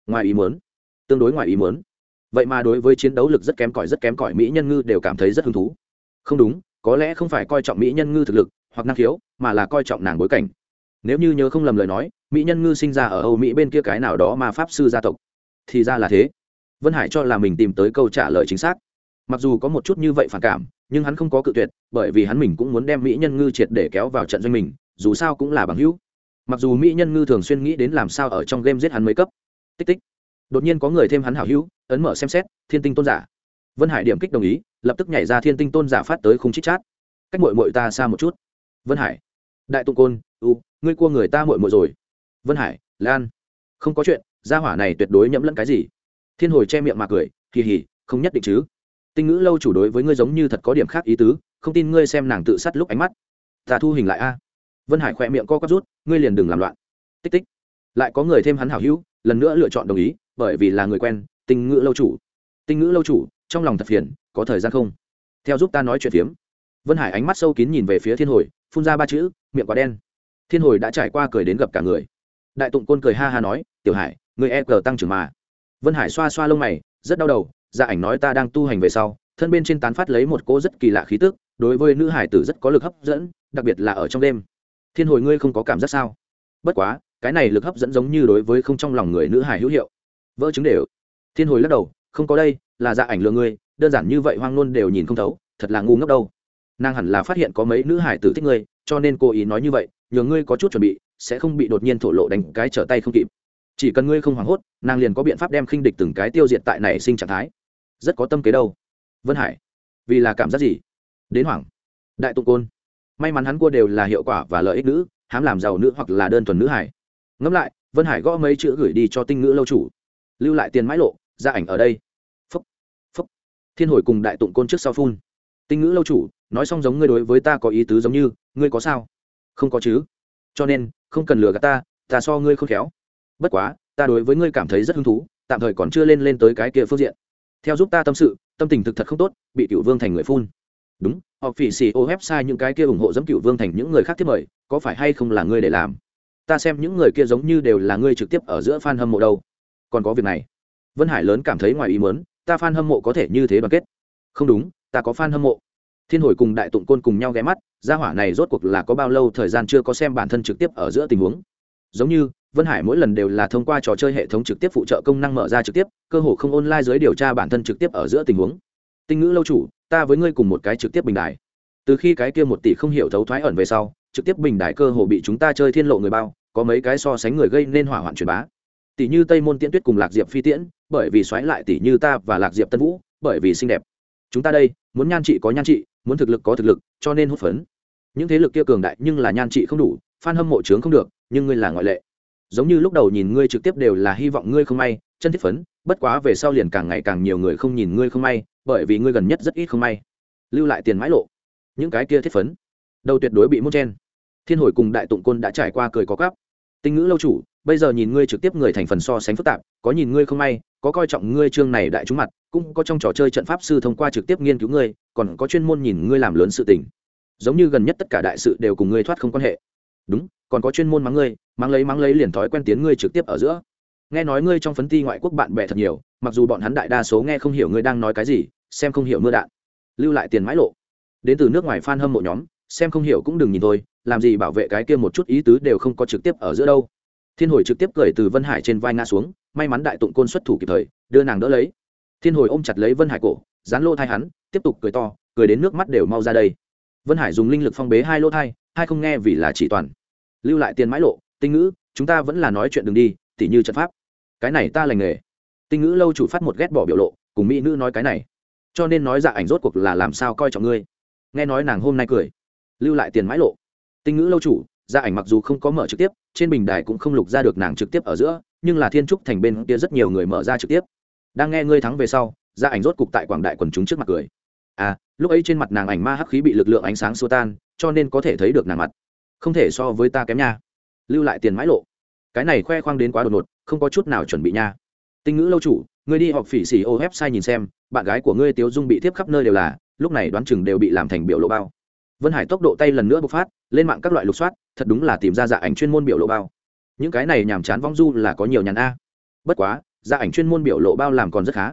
Ngoài ý muốn. Tương đối ngoài ý muốn. Vậy mà đối với chiến đấu lực rất kém cỏi, rất kém cỏi, mỹ nhân ngư đều cảm thấy rất hứng thú. Không đúng, có lẽ không phải coi trọng mỹ nhân ngư thực lực, hoặc năng khiếu, mà là coi trọng nàng bối cảnh. Nếu như nhớ không lầm lời nói, mỹ nhân ngư sinh ra ở âu mỹ bên kia cái nào đó mà pháp sư gia tộc. Thì ra là thế. Vân hải cho là mình tìm tới câu trả lời chính xác mặc dù có một chút như vậy phản cảm, nhưng hắn không có cự tuyệt, bởi vì hắn mình cũng muốn đem mỹ nhân ngư triệt để kéo vào trận doanh mình, dù sao cũng là bằng hữu. Mặc dù mỹ nhân ngư thường xuyên nghĩ đến làm sao ở trong game giết hắn mấy cấp. Tích tích. Đột nhiên có người thêm hắn hảo hữu, ấn mở xem xét, thiên tinh tôn giả. Vân hải điểm kích đồng ý, lập tức nhảy ra thiên tinh tôn giả phát tới khung chít chát. Cách mội mội ta xa một chút. Vân hải. Đại tụng côn, u, ngươi cua người ta mội mội rồi. Vân hải, lan. Không có chuyện, gia hỏa này tuyệt đối nhẫm lẫn cái gì. Thiên hồi che miệng mà cười kỳ hỉ không nhất định chứ tinh ngữ lâu chủ đối với ngươi giống như thật có điểm khác ý tứ, không tin ngươi xem nàng tự sát lúc ánh mắt. Ta thu hình lại a. Vân hải khỏe miệng co quắp rút, ngươi liền đừng làm loạn. Tích tích. Lại có người thêm hắn hảo hữu, lần nữa lựa chọn đồng ý, bởi vì là người quen, tinh ngữ lâu chủ. Tinh ngữ lâu chủ, trong lòng thật phiền, có thời gian không? Theo giúp ta nói chuyện phiếm. Vân hải ánh mắt sâu kín nhìn về phía thiên hồi, phun ra ba chữ, miệng quá đen. Thiên hồi đã trải qua cười đến gặp cả người. Đại tụng côn cười ha ha nói, tiểu hải, người e cờ tăng trưởng mà. Vân hải xoa xoa lông mày, rất đau đầu gia ảnh nói ta đang tu hành về sau, thân bên trên tán phát lấy một cô rất kỳ lạ khí tức, đối với nữ hải tử rất có lực hấp dẫn, đặc biệt là ở trong đêm. Thiên hồi ngươi không có cảm giác sao? Bất quá, cái này lực hấp dẫn giống như đối với không trong lòng người nữ hải hữu hiệu. Vỡ chứng đều. Thiên hồi lắc đầu, không có đây, là dạ ảnh lừa ngươi, đơn giản như vậy hoang luôn đều nhìn không thấu, thật là ngu ngốc đâu. Nàng hẳn là phát hiện có mấy nữ hải tử thích ngươi, cho nên cô ý nói như vậy nhờ ngươi có chút chuẩn bị, sẽ không bị đột nhiên thổ lộ đánh cái trở tay không kịp. Chỉ cần ngươi không hoảng hốt, nàng liền có biện pháp đem khinh địch từng cái tiêu diệt tại này sinh trạng thái rất có tâm kế đâu. Vân hải, vì là cảm giác gì? Đến hoảng. Đại tụng côn. May mắn hắn cua đều là hiệu quả và lợi ích nữ, hám làm giàu nữ hoặc là đơn thuần nữ hải ngẫm lại, vân hải gõ mấy chữ gửi đi cho tinh ngữ lâu chủ. Lưu lại tiền mãi lộ, ra ảnh ở đây. Phúc phúc. Thiên hồi cùng đại tụng côn trước sau phun. Tinh ngữ lâu chủ, nói xong giống ngươi đối với ta có ý tứ giống như, ngươi có sao? Không có chứ. Cho nên, không cần lừa gạt ta ta so ngươi không khéo. Bất quá, ta đối với ngươi cảm thấy rất hứng thú, tạm thời còn chưa lên lên tới cái kia phương diện theo giúp ta tâm sự, tâm tình thực thật không tốt, bị cựu vương thành người phun. Đúng, họ phỉ xì ô website những cái kia ủng hộ dẫm cựu vương thành những người khác tiếp mời, có phải hay không là ngươi để làm? Ta xem những người kia giống như đều là ngươi trực tiếp ở giữa f a n hâm mộ đâu. Còn có việc này. Vân hải lớn cảm thấy ngoài ý mớn ta f a n hâm mộ có thể như thế đoàn kết. Không đúng, ta có f a n hâm mộ. Thiên hồi cùng đại tụng côn cùng nhau ghé mắt, gia hỏa này rốt cuộc là có bao lâu thời gian chưa có xem bản thân trực tiếp ở giữa tình huống. Giống như vân hải mỗi lần đều là thông qua trò chơi hệ thống trực tiếp phụ trợ công năng mở ra trực tiếp, cơ hồ không online dưới điều tra bản thân trực tiếp ở giữa tình huống. Tinh ngữ lâu chủ, ta với ngươi cùng một cái trực tiếp bình đài. Từ khi cái kia một tỷ không hiểu thấu thoái ẩn về sau, trực tiếp bình đài cơ hồ bị chúng ta chơi thiên lộ người bao, có mấy cái so sánh người gây nên hỏa hoạn truyền bá. Tỷ như tây môn tiễn tuyết cùng lạc diệp phi tiễn, bởi vì xoáy lại tỷ như ta và lạc diệp tân vũ, bởi vì xinh đẹp. Chúng ta đây, muốn nhan trị có nhan trị, muốn thực lực có thực lực, cho nên hốt phấn. Những thế lực kia cường đại nhưng là nhan trị không đủ, fan hâm mộ trướng không được, nhưng ngươi là ngoại lệ giống như lúc đầu nhìn ngươi trực tiếp đều là hy vọng ngươi không may, chân thiết phấn, bất quá về sau liền càng ngày càng nhiều người không nhìn ngươi không may, bởi vì ngươi gần nhất rất ít không may. Lưu lại tiền mãi lộ. Những cái kia thiết phấn. Đầu tuyệt đối bị mút chen. Thiên hồi cùng đại tụng côn đã trải qua cười có cắp. Tinh ngữ lâu chủ, bây giờ nhìn ngươi trực tiếp người thành phần so sánh phức tạp, có nhìn ngươi không may, có coi trọng ngươi chương này đại chúng mặt, cũng có trong trò chơi trận pháp sư thông qua trực tiếp nghiên cứu ngươi, còn có chuyên môn nhìn ngươi làm lớn sự tình. Giống như gần nhất tất cả đại sự đều cùng ngươi thoát không quan hệ. Đúng còn có chuyên môn mắng ngươi, mắng lấy mắng lấy liền thói quen tiến ngươi trực tiếp ở giữa. Nghe nói ngươi trong phấn ti ngoại quốc bạn bè thật nhiều, mặc dù bọn hắn đại đa số nghe không hiểu ngươi đang nói cái gì, xem không hiểu mưa đạn. Lưu lại tiền mãi lộ. Đến từ nước ngoài f a n hâm mộ nhóm, xem không hiểu cũng đừng nhìn thôi, làm gì bảo vệ cái kia một chút ý tứ đều không có trực tiếp ở giữa đâu. Thiên hồi trực tiếp cười từ vân hải trên vai nga xuống, may mắn đại tụng côn xuất thủ kịp thời, đưa nàng đỡ lấy. Thiên hồi ôm chặt lấy vân hải cổ, dán lô thai hắn, tiếp tục cười to, cười đến nước mắt đều mau ra đây. Vân hải dùng linh lực phong bế hai lô thai, hai không nghe vì là chỉ toàn lưu lại tiền mãi lộ, tinh ngữ, chúng ta vẫn là nói chuyện đừng đi, tỉ như trận pháp. Cái này ta lành nghề. Tinh ngữ lâu chủ phát một ghét bỏ biểu lộ, cùng mỹ nữ nói cái này. Cho nên nói dạ ảnh rốt cuộc là làm sao coi trọng ngươi? Nghe nói nàng hôm nay cười. Lưu lại tiền mãi lộ. Tinh ngữ lâu chủ dạ ảnh mặc dù không có mở trực tiếp, trên bình đài cũng không lục ra được nàng trực tiếp ở giữa, nhưng là thiên trúc thành bên kia rất nhiều người mở ra trực tiếp. Đang nghe ngươi thắng về sau dạ ảnh rốt cục tại quảng đại quần chúng trước mặt cười. À lúc ấy trên mặt nàng ảnh ma hắc khí bị lực lượng ánh sáng xua tan, cho nên có thể thấy được nàng mặt không thể so với ta kém nha. Lưu lại tiền mãi lộ. Cái này khoe khoang đến quá đột ngột, không có chút nào chuẩn bị nha. Tinh ngữ lâu chủ, ngươi đi họp phỉ xỉ ô website nhìn xem, bạn gái của ngươi tiếu dung bị tiếp khắp nơi đều là, lúc này đoán chừng đều bị làm thành biểu lộ bao. Vân hải tốc độ tay lần nữa bộc phát, lên mạng các loại lục soát, thật đúng là tìm ra dạ ảnh chuyên môn biểu lộ bao. Những cái này nhàm chán vong du là có nhiều nhàn a. Bất quá dạ ảnh chuyên môn biểu lộ bao làm còn rất khá.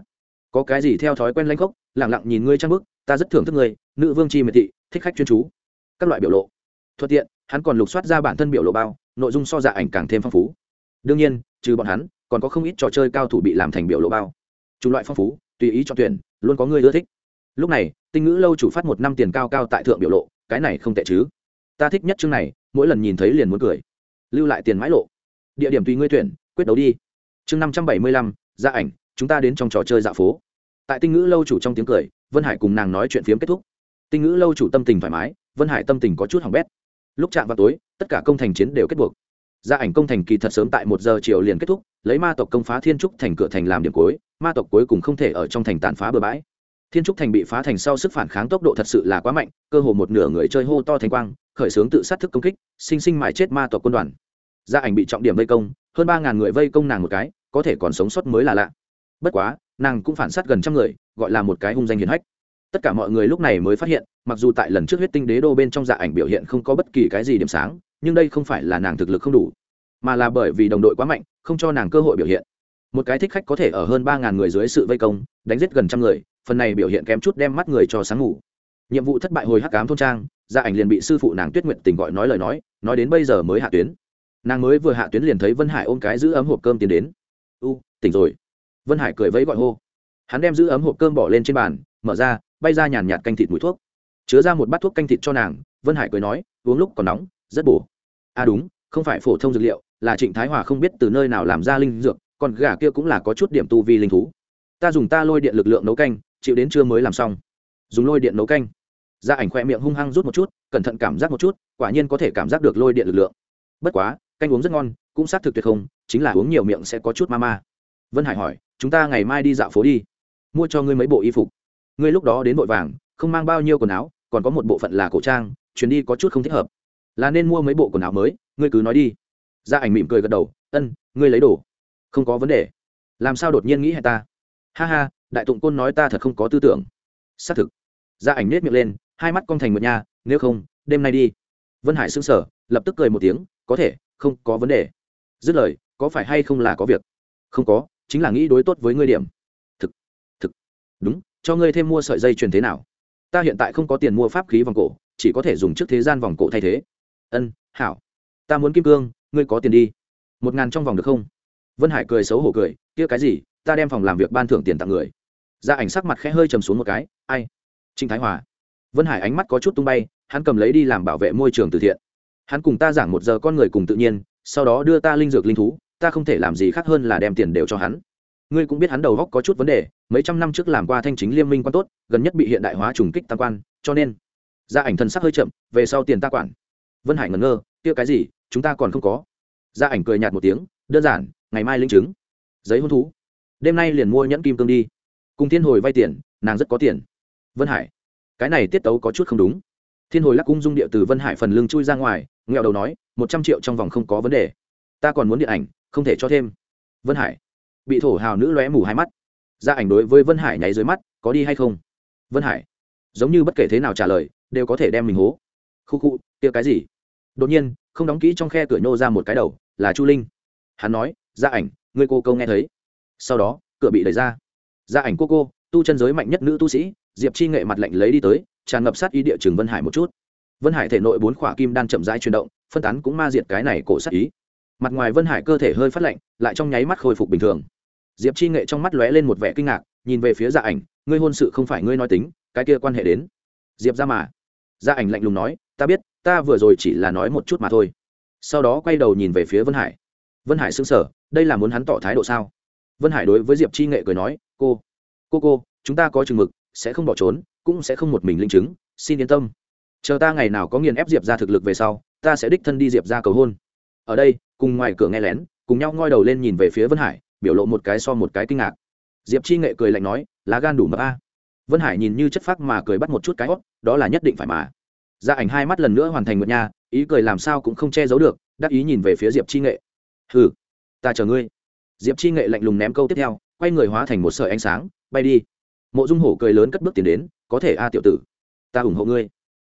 Có cái gì theo thói quen lanh khốc lẳng lặng nhìn ngươi trang bức, ta rất thưởng thức ngươi, nữ vương chi miệt thị, thích khách chuyên chú. Các loại biểu lộ thuận tiện, hắn còn lục soát ra bản thân biểu lộ bao, nội dung so dạ ảnh càng thêm phong phú. Đương nhiên, trừ bọn hắn, còn có không ít trò chơi cao thủ bị làm thành biểu lộ bao. Chủng loại phong phú, tùy ý cho tuyển, luôn có người ưa thích. Lúc này, tinh ngữ lâu chủ phát một năm tiền cao cao tại thượng biểu lộ, cái này không tệ chứ. Ta thích nhất chương này, mỗi lần nhìn thấy liền muốn cười. Lưu lại tiền mãi lộ. Địa điểm tùy ngươi tuyển, quyết đấu đi. Chương năm trăm bảy mươi lăm gia ảnh, chúng ta đến trong trò chơi dạ phố. Tại tinh ngữ lâu chủ trong tiếng cười, vân hải cùng nàng nói chuyện phiếm kết thúc. Tinh ngữ lâu chủ tâm tình thoải mái, vân hải tâm tình có chút hỏng bét lúc chạm vào tối, tất cả công thành chiến đều kết buộc. Gia ảnh công thành kỳ thật sớm tại một giờ chiều liền kết thúc, lấy ma tộc công phá thiên trúc thành cửa thành làm điểm cuối, ma tộc cuối cùng không thể ở trong thành tàn phá bừa bãi. Thiên trúc thành bị phá thành sau sức phản kháng tốc độ thật sự là quá mạnh, cơ hồ một nửa người chơi hô to thành quang, khởi xướng tự sát thức công kích, sinh sinh mãi chết ma tộc quân đoàn. Gia ảnh bị trọng điểm vây công, hơn ba ngàn người vây công nàng một cái, có thể còn sống sót mới là lạ. Bất quá, nàng cũng phản sát gần trăm người, gọi là một cái hung danh hiển hách tất cả mọi người lúc này mới phát hiện, mặc dù tại lần trước huyết tinh đế đô bên trong dạ ảnh biểu hiện không có bất kỳ cái gì điểm sáng, nhưng đây không phải là nàng thực lực không đủ, mà là bởi vì đồng đội quá mạnh, không cho nàng cơ hội biểu hiện. Một cái thích khách có thể ở hơn ba ngàn người dưới sự vây công, đánh giết gần trăm người, phần này biểu hiện kém chút đem mắt người cho sáng ngủ. Nhiệm vụ thất bại hồi hắc cám thôn trang gia ảnh liền bị sư phụ nàng tuyết nguyện tình gọi nói lời nói nói đến bây giờ mới hạ tuyến. Nàng mới vừa hạ tuyến liền thấy vân hải ôm cái giữ ấm hộp cơm tiến đến. U, tỉnh rồi. Vân hải cười vẫy gọi hô. Hắn đem giữ ấm hộp cơm bỏ lên trên bàn, mở ra bay ra nhàn nhạt canh thịt mũi thuốc. Chứa ra một bát thuốc canh thịt cho nàng, vân hải cười nói, uống lúc còn nóng, rất bổ. À đúng, không phải phổ thông dược liệu, là trịnh thái hòa không biết từ nơi nào làm ra linh dược, còn gà kia cũng là có chút điểm tu vi linh thú. Ta dùng ta lôi điện lực lượng nấu canh, chịu đến trưa mới làm xong. Dùng lôi điện nấu canh. Gia ảnh khoe miệng hung hăng rút một chút, cẩn thận cảm giác một chút, quả nhiên có thể cảm giác được lôi điện lực lượng. Bất quá, canh uống rất ngon, cũng xác thực tuyệt không, chính là uống nhiều miệng sẽ có chút ma ma. Vân hải hỏi, chúng ta ngày mai đi dạo phố đi, mua cho ngươi mấy bộ y phục ngươi lúc đó đến vội vàng, không mang bao nhiêu quần áo, còn có một bộ phận là cổ trang, chuyến đi có chút không thích hợp. Là nên mua mấy bộ quần áo mới, ngươi cứ nói đi. Gia ảnh mỉm cười gật đầu, ân, ngươi lấy đồ. Không có vấn đề. Làm sao đột nhiên nghĩ hay ta? Ha ha, đại tụng côn nói ta thật không có tư tưởng. Xác thực. Gia ảnh nết miệng lên, hai mắt con thành một nhà nếu không, đêm nay đi. Vân hải xưng sở lập tức cười một tiếng, có thể, không có vấn đề. Dứt lời, có phải hay không là có việc? Không có, chính là nghĩ đối tốt với ngươi điểm. Thực thực. Đúng cho ngươi thêm mua sợi dây chuyền thế nào? Ta hiện tại không có tiền mua pháp khí vòng cổ, chỉ có thể dùng trước thế gian vòng cổ thay thế. Ân, hảo. Ta muốn kim cương, ngươi có tiền đi. Một ngàn trong vòng được không? Vân hải cười xấu hổ cười, kia cái gì, ta đem phòng làm việc ban thưởng tiền tặng người. Gia ảnh sắc mặt khẽ hơi trầm xuống một cái, ai? Trình thái hòa. Vân hải ánh mắt có chút tung bay, hắn cầm lấy đi làm bảo vệ môi trường từ thiện. Hắn cùng ta giảng một giờ con người cùng tự nhiên, sau đó đưa ta linh dược linh thú, ta không thể làm gì khác hơn là đem tiền đều cho hắn ngươi cũng biết hắn đầu góc có chút vấn đề, mấy trăm năm trước làm qua thanh chính liên minh quan tốt, gần nhất bị hiện đại hóa trùng kích tam quan, cho nên gia ảnh thần sắc hơi chậm, về sau tiền ta quản. Vân hải ngẩn ngơ, kia cái gì, chúng ta còn không có. Gia ảnh cười nhạt một tiếng, đơn giản, ngày mai linh chứng. Giấy hôn thú. Đêm nay liền mua nhẫn kim cương đi. Cùng thiên hồi vay tiền, nàng rất có tiền. Vân hải, cái này tiết tấu có chút không đúng. Thiên hồi lắc cung dung địa từ vân hải phần lưng chui ra ngoài, nghẹo đầu nói, một trăm triệu trong vòng không có vấn đề. Ta còn muốn điện ảnh, không thể cho thêm. Vân hải bị thổ hào nữ lóe mù hai mắt. Gia ảnh đối với vân hải nháy dưới mắt, có đi hay không? Vân hải, giống như bất kể thế nào trả lời, đều có thể đem mình hố. Khu khu, kia cái gì? Đột nhiên, không đóng kỹ trong khe cửa nhô ra một cái đầu, là chu linh. Hắn nói gia ảnh, ngươi cô câu nghe thấy. Sau đó, cửa bị đẩy ra. Gia ảnh cô cô, tu chân giới mạnh nhất nữ tu sĩ, diệp chi nghệ mặt lạnh lấy đi tới, tràn ngập sát ý địa trường vân hải một chút. Vân hải thể nội bốn khỏa kim đan chậm rãi chuyển động, phân tán cũng ma diệt cái này cổ sát ý mặt ngoài vân hải cơ thể hơi phát lạnh, lại trong nháy mắt khôi phục bình thường. Diệp chi nghệ trong mắt lóe lên một vẻ kinh ngạc, nhìn về phía gia ảnh, ngươi hôn sự không phải ngươi nói tính, cái kia quan hệ đến. Diệp ra mà. Gia ảnh lạnh lùng nói, ta biết, ta vừa rồi chỉ là nói một chút mà thôi. Sau đó quay đầu nhìn về phía vân hải. Vân hải xứng sở đây là muốn hắn tỏ thái độ sao? Vân hải đối với diệp chi nghệ cười nói, cô cô cô, chúng ta có chừng mực, sẽ không bỏ trốn, cũng sẽ không một mình linh chứng, xin yên tâm. Chờ ta ngày nào có nghiền ép diệp ra thực lực về sau, ta sẽ đích thân đi diệp ra cầu hôn ở đây, cùng ngoài cửa nghe lén, cùng nhau ngoi đầu lên nhìn về phía vân hải, biểu lộ một cái so một cái kinh ngạc. Diệp chi nghệ cười lạnh nói, lá gan đủ mập a. Vân hải nhìn như chất phác mà cười bắt một chút cái hót đó là nhất định phải mà. Gia ảnh hai mắt lần nữa hoàn thành một nhà ý cười làm sao cũng không che giấu được, đắc ý nhìn về phía diệp chi nghệ. Hừ, ta chờ ngươi. Diệp chi nghệ lạnh lùng ném câu tiếp theo, quay người hóa thành một sợi ánh sáng, bay đi. Mộ dung hổ cười lớn cất bước tiến đến, có thể a tiểu tử, ta ủng hộ ngươi.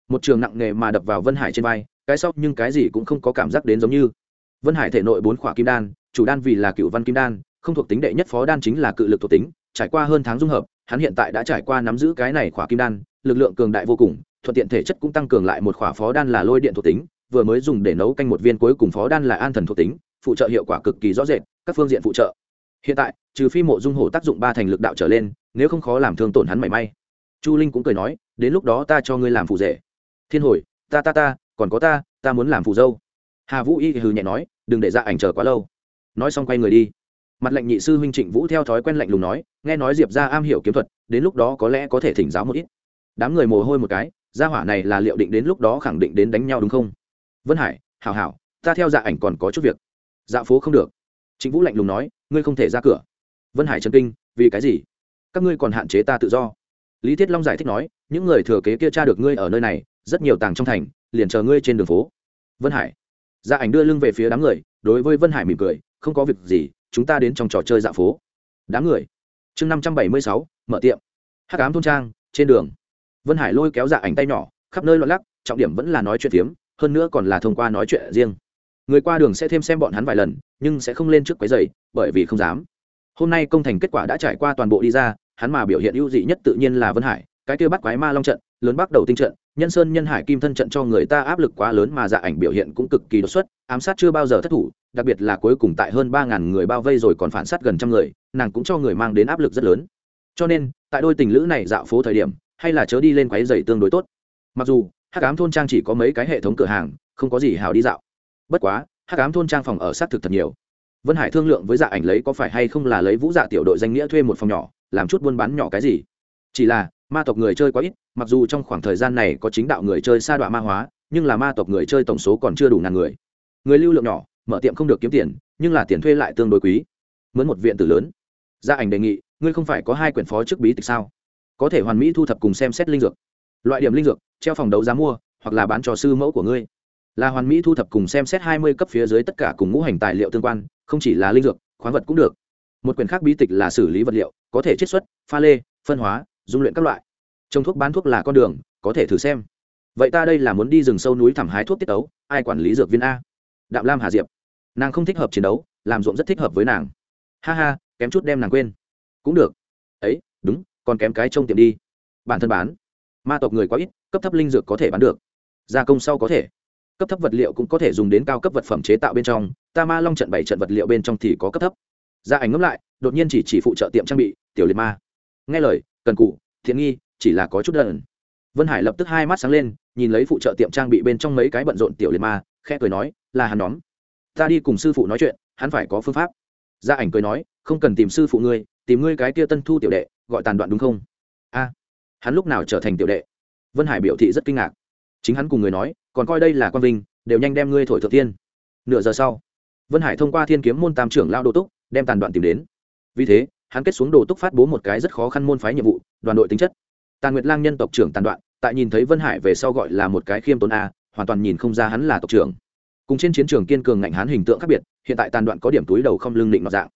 Một trường nặng nề mà đập vào vân hải trên vai, cái sau nhưng cái gì cũng không có cảm giác đến giống như vân hải thể nội bốn khỏa kim đan, chủ đan vì là cựu văn kim đan, không thuộc tính đệ nhất phó đan chính là cự lực thuộc tính, trải qua hơn tháng dung hợp, hắn hiện tại đã trải qua nắm giữ cái này khỏa kim đan, lực lượng cường đại vô cùng, thuận tiện thể chất cũng tăng cường lại một khỏa phó đan là lôi điện thuộc tính, vừa mới dùng để nấu canh một viên cuối cùng phó đan là an thần thuộc tính, phụ trợ hiệu quả cực kỳ rõ rệt, các phương diện phụ trợ. Hiện tại, trừ phi mộ dung hổ tác dụng ba thành lực đạo trở lên, nếu không khó làm thương tổn hắn mảy may. Chu linh cũng cười nói, đến lúc đó ta cho ngươi làm phụ rể. Thiên hồi, ta ta ta, còn có ta ta muốn làm phụ dâu hà vũ y hừ nhẹ nói, đừng để ra ảnh chờ quá lâu. Nói xong quay người đi. Mặt lệnh nhị sư huynh trịnh vũ theo thói quen lạnh lùng nói, nghe nói diệp ra am hiểu kiếm thuật, đến lúc đó có lẽ có thể thỉnh giáo một ít. Đám người mồ hôi một cái, gia hỏa này là liệu định đến lúc đó khẳng định đến đánh nhau đúng không? Vân hải, hảo hảo, ta theo dạ ảnh còn có chút việc. Dạ phố không được. Chính vũ lạnh lùng nói, ngươi không thể ra cửa. Vân hải chân kinh, vì cái gì? Các ngươi còn hạn chế ta tự do. Lý thiết long giải thích nói, những người thừa kế kia tra được ngươi ở nơi này, rất nhiều tàng trong thành, liền chờ ngươi trên đường phố. Vân hải dạ ảnh đưa lưng về phía đám người, đối với vân hải mỉm cười, không có việc gì, chúng ta đến trong trò chơi dạ phố. Đám người. Chương năm trăm bảy mươi sáu, mở tiệm. Hắc ám thôn trang, trên đường. Vân hải lôi kéo dạ ảnh tay nhỏ, khắp nơi loạn lắc, trọng điểm vẫn là nói chuyện phiếm, hơn nữa còn là thông qua nói chuyện riêng. Người qua đường sẽ thêm xem bọn hắn vài lần, nhưng sẽ không lên trước quấy giày bởi vì không dám. Hôm nay công thành kết quả đã trải qua toàn bộ đi ra, hắn mà biểu hiện ưu dị nhất tự nhiên là vân hải cái kia bắt quái ma long trận, lớn bắt đầu tinh trận, nhân sơn nhân hải kim thân trận cho người ta áp lực quá lớn mà dạ ảnh biểu hiện cũng cực kỳ đột xuất, ám sát chưa bao giờ thất thủ, đặc biệt là cuối cùng tại hơn ba ngàn người bao vây rồi còn phản sát gần trăm người, nàng cũng cho người mang đến áp lực rất lớn. Cho nên, tại đôi tình lữ này dạo phố thời điểm, hay là chớ đi lên quái dày tương đối tốt. Mặc dù, hắc ám thôn trang chỉ có mấy cái hệ thống cửa hàng, không có gì hào đi dạo. Bất quá, hắc ám thôn trang phòng ở sát thực thật nhiều. Vân hải thương lượng với dạ ảnh lấy có phải hay không là lấy vũ dạ tiểu đội danh nghĩa thuê một phòng nhỏ, làm chút buôn bán nhỏ cái gì. Chỉ là ma tộc người chơi quá ít, mặc dù trong khoảng thời gian này có chính đạo người chơi sa đọa ma hóa, nhưng là ma tộc người chơi tổng số còn chưa đủ ngàn người. Người lưu lượng nhỏ, mở tiệm không được kiếm tiền, nhưng là tiền thuê lại tương đối quý. Mướn một viện tử lớn. Gia ảnh đề nghị, ngươi không phải có hai quyển phó chức bí tịch sao? Có thể hoàn mỹ thu thập cùng xem xét linh dược. Loại điểm linh dược, treo phòng đấu giá mua, hoặc là bán cho sư mẫu của ngươi. Là hoàn mỹ thu thập cùng xem xét hai mươi cấp phía dưới tất cả cùng ngũ hành tài liệu tương quan, không chỉ là linh dược, khoáng vật cũng được. Một quyển khác bí tịch là xử lý vật liệu, có thể chiết xuất, pha lê, phân hóa dung luyện các loại. Trồng thuốc bán thuốc là con đường, có thể thử xem. Vậy ta đây là muốn đi rừng sâu núi thẳm hái thuốc tiết tấu, ai quản lý dược viên a? Đạm lam hà diệp. Nàng không thích hợp chiến đấu, làm ruộng rất thích hợp với nàng. Ha ha, kém chút đem nàng quên. Cũng được. Ấy, đúng, còn kém cái trông tiệm đi. Bản thân bán. Ma tộc người quá ít, cấp thấp linh dược có thể bán được. Gia công sau có thể. Cấp thấp vật liệu cũng có thể dùng đến cao cấp vật phẩm chế tạo bên trong, ta ma long trận bảy trận vật liệu bên trong thì có cấp thấp. Gia ảnh ngẫm lại, đột nhiên chỉ chỉ phụ trợ tiệm trang bị, tiểu liệt ma. Nghe lời cần cụ, thiện nghi, chỉ là có chút đơn vân hải lập tức hai mắt sáng lên, nhìn lấy phụ trợ tiệm trang bị bên trong mấy cái bận rộn tiểu liệt ma, khẽ cười nói, là hắn nhóm. Ta đi cùng sư phụ nói chuyện, hắn phải có phương pháp. Gia ảnh cười nói, không cần tìm sư phụ ngươi, tìm ngươi cái kia tân thu tiểu đệ, gọi tàn đoạn đúng không? A. Hắn lúc nào trở thành tiểu đệ? Vân hải biểu thị rất kinh ngạc. Chính hắn cùng người nói, còn coi đây là quan vinh, đều nhanh đem ngươi thổi thượng tiên. Nửa giờ sau, vân hải thông qua thiên kiếm môn tam trưởng lao đồ túc, đem tàn đoạn tìm đến. Vì thế hắn kết xuống đồ túc phát bố một cái rất khó khăn môn phái nhiệm vụ, đoàn đội tính chất. Tàn nguyệt lang nhân tộc trưởng tàn đoạn, tại nhìn thấy vân hải về sau gọi là một cái khiêm tốn a, hoàn toàn nhìn không ra hắn là tộc trưởng. Cùng trên chiến trường kiên cường ngạnh hắn hình tượng khác biệt, hiện tại tàn đoạn có điểm túi đầu không lưng định mặt dạng.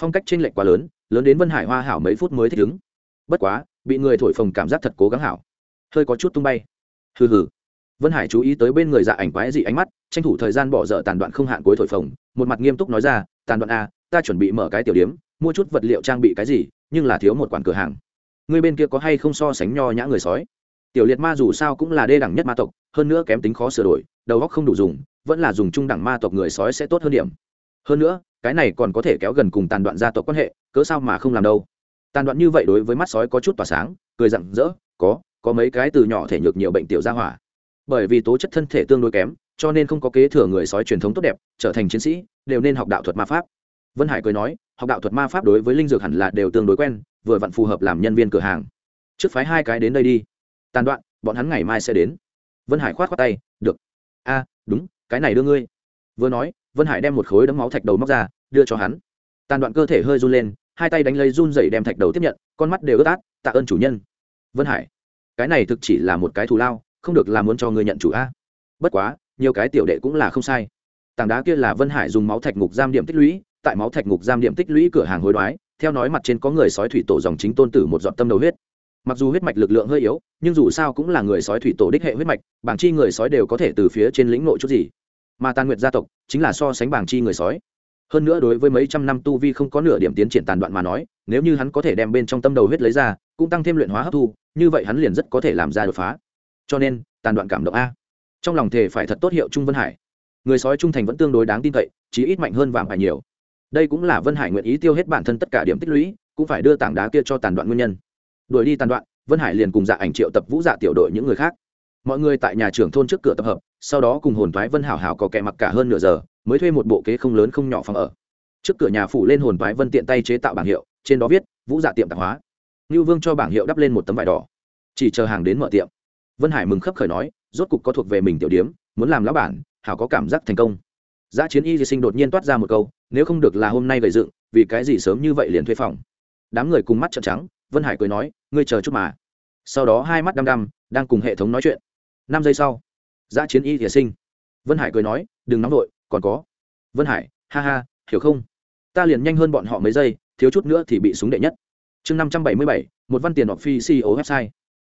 Phong cách chênh lệch quá lớn lớn đến vân hải hoa hảo mấy phút mới thích ứng. Bất quá, bị người thổi phồng cảm giác thật cố gắng hảo. Hơi có chút tung bay. Hừ hừ. Vân hải chú ý tới bên người dạ ảnh quái dị ánh mắt, tranh thủ thời gian bỏ dở tàn đoạn không hạn cuối thổi phồng, một mặt nghiêm túc nói ra, tàn đoạn a, ta chuẩn bị mở cái tiểu điếm mua chút vật liệu trang bị cái gì, nhưng là thiếu một quản cửa hàng. Người bên kia có hay không so sánh nho nhã người sói? Tiểu liệt ma dù sao cũng là đê đẳng nhất ma tộc, hơn nữa kém tính khó sửa đổi, đầu góc không đủ dùng, vẫn là dùng trung đẳng ma tộc người sói sẽ tốt hơn điểm. Hơn nữa, cái này còn có thể kéo gần cùng tàn đoạn gia tộc quan hệ, cớ sao mà không làm đâu? Tàn đoạn như vậy đối với mắt sói có chút tỏa sáng, cười rặng rỡ, có có mấy cái từ nhỏ thể nhược nhiều bệnh tiểu gia hỏa. Bởi vì tố chất thân thể tương đối kém, cho nên không có kế thừa người sói truyền thống tốt đẹp, trở thành chiến sĩ, đều nên học đạo thuật ma pháp vân hải cười nói, học đạo thuật ma pháp đối với linh dược hẳn là đều tương đối quen, vừa vặn phù hợp làm nhân viên cửa hàng. Trước phái hai cái đến đây đi. Tàn đoạn, bọn hắn ngày mai sẽ đến. Vân hải khoát khoát tay, được. A, đúng, cái này đưa ngươi. Vừa nói, vân hải đem một khối đấm máu thạch đầu móc ra, đưa cho hắn. Tàn đoạn cơ thể hơi run lên, hai tay đánh lấy run dậy đem thạch đầu tiếp nhận, con mắt đều ướt át, tạ ơn chủ nhân. Vân hải, cái này thực chỉ là một cái thù lao, không được làm muốn cho ngươi nhận chủ a. Bất quá, nhiều cái tiểu đệ cũng là không sai. Tảng đá kia là vân hải dùng máu thạch ngục giam điểm tích lũy tại máu thạch ngục giam điểm tích lũy cửa hàng hối đoái, theo nói mặt trên có người sói thủy tổ dòng chính tôn tử một giọt tâm đầu huyết. Mặc dù huyết mạch lực lượng hơi yếu, nhưng dù sao cũng là người sói thủy tổ đích hệ huyết mạch, bảng chi người sói đều có thể từ phía trên lĩnh nội chút gì. Mà tàn nguyệt gia tộc chính là so sánh bảng chi người sói. Hơn nữa đối với mấy trăm năm tu vi không có nửa điểm tiến triển tàn đoạn mà nói, nếu như hắn có thể đem bên trong tâm đầu huyết lấy ra, cũng tăng thêm luyện hóa hấp thu, như vậy hắn liền rất có thể làm ra đột phá. Cho nên, tàn đoạn cảm động a. Trong lòng thể phải thật tốt hiệu trung vân hải. Người sói trung thành vẫn tương đối đáng tin cậy, chí ít mạnh hơn vàng phải nhiều đây cũng là vân hải nguyện ý tiêu hết bản thân tất cả điểm tích lũy, cũng phải đưa tảng đá kia cho tàn đoạn nguyên nhân. Đuổi đi tàn đoạn, vân hải liền cùng dạ ảnh triệu tập vũ dạ tiểu đội những người khác. Mọi người tại nhà trưởng thôn trước cửa tập hợp, sau đó cùng hồn thoái vân hảo hảo có kẻ mặc cả hơn nửa giờ, mới thuê một bộ kế không lớn không nhỏ phòng ở. Trước cửa nhà phủ lên hồn thoái vân tiện tay chế tạo bảng hiệu, trên đó viết, vũ dạ tiệm tạp hóa. Ngưu vương cho bảng hiệu đắp lên một tấm vải đỏ. Chỉ chờ hàng đến mở tiệm, vân hải mừng khấp khởi nói, rốt cục có thuộc về mình tiểu điếm, muốn làm lão bản, hảo có cảm giác thành công giá chiến y di sinh đột nhiên toát ra một câu, nếu không được là hôm nay gầy dựng, vì cái gì sớm như vậy liền thuê phòng? Đám người cùng mắt trợn trắng, vân hải cười nói, ngươi chờ chút mà. Sau đó hai mắt đăm đăm, đang cùng hệ thống nói chuyện. Năm giây sau giá chiến y di sinh. Vân hải cười nói, đừng nóng vội, còn có. Vân hải, ha ha, hiểu không? Ta liền nhanh hơn bọn họ mấy giây, thiếu chút nữa thì bị súng đệ nhất. Chương năm trăm bảy mươi bảy, một văn tiền hoặc phi ceo website.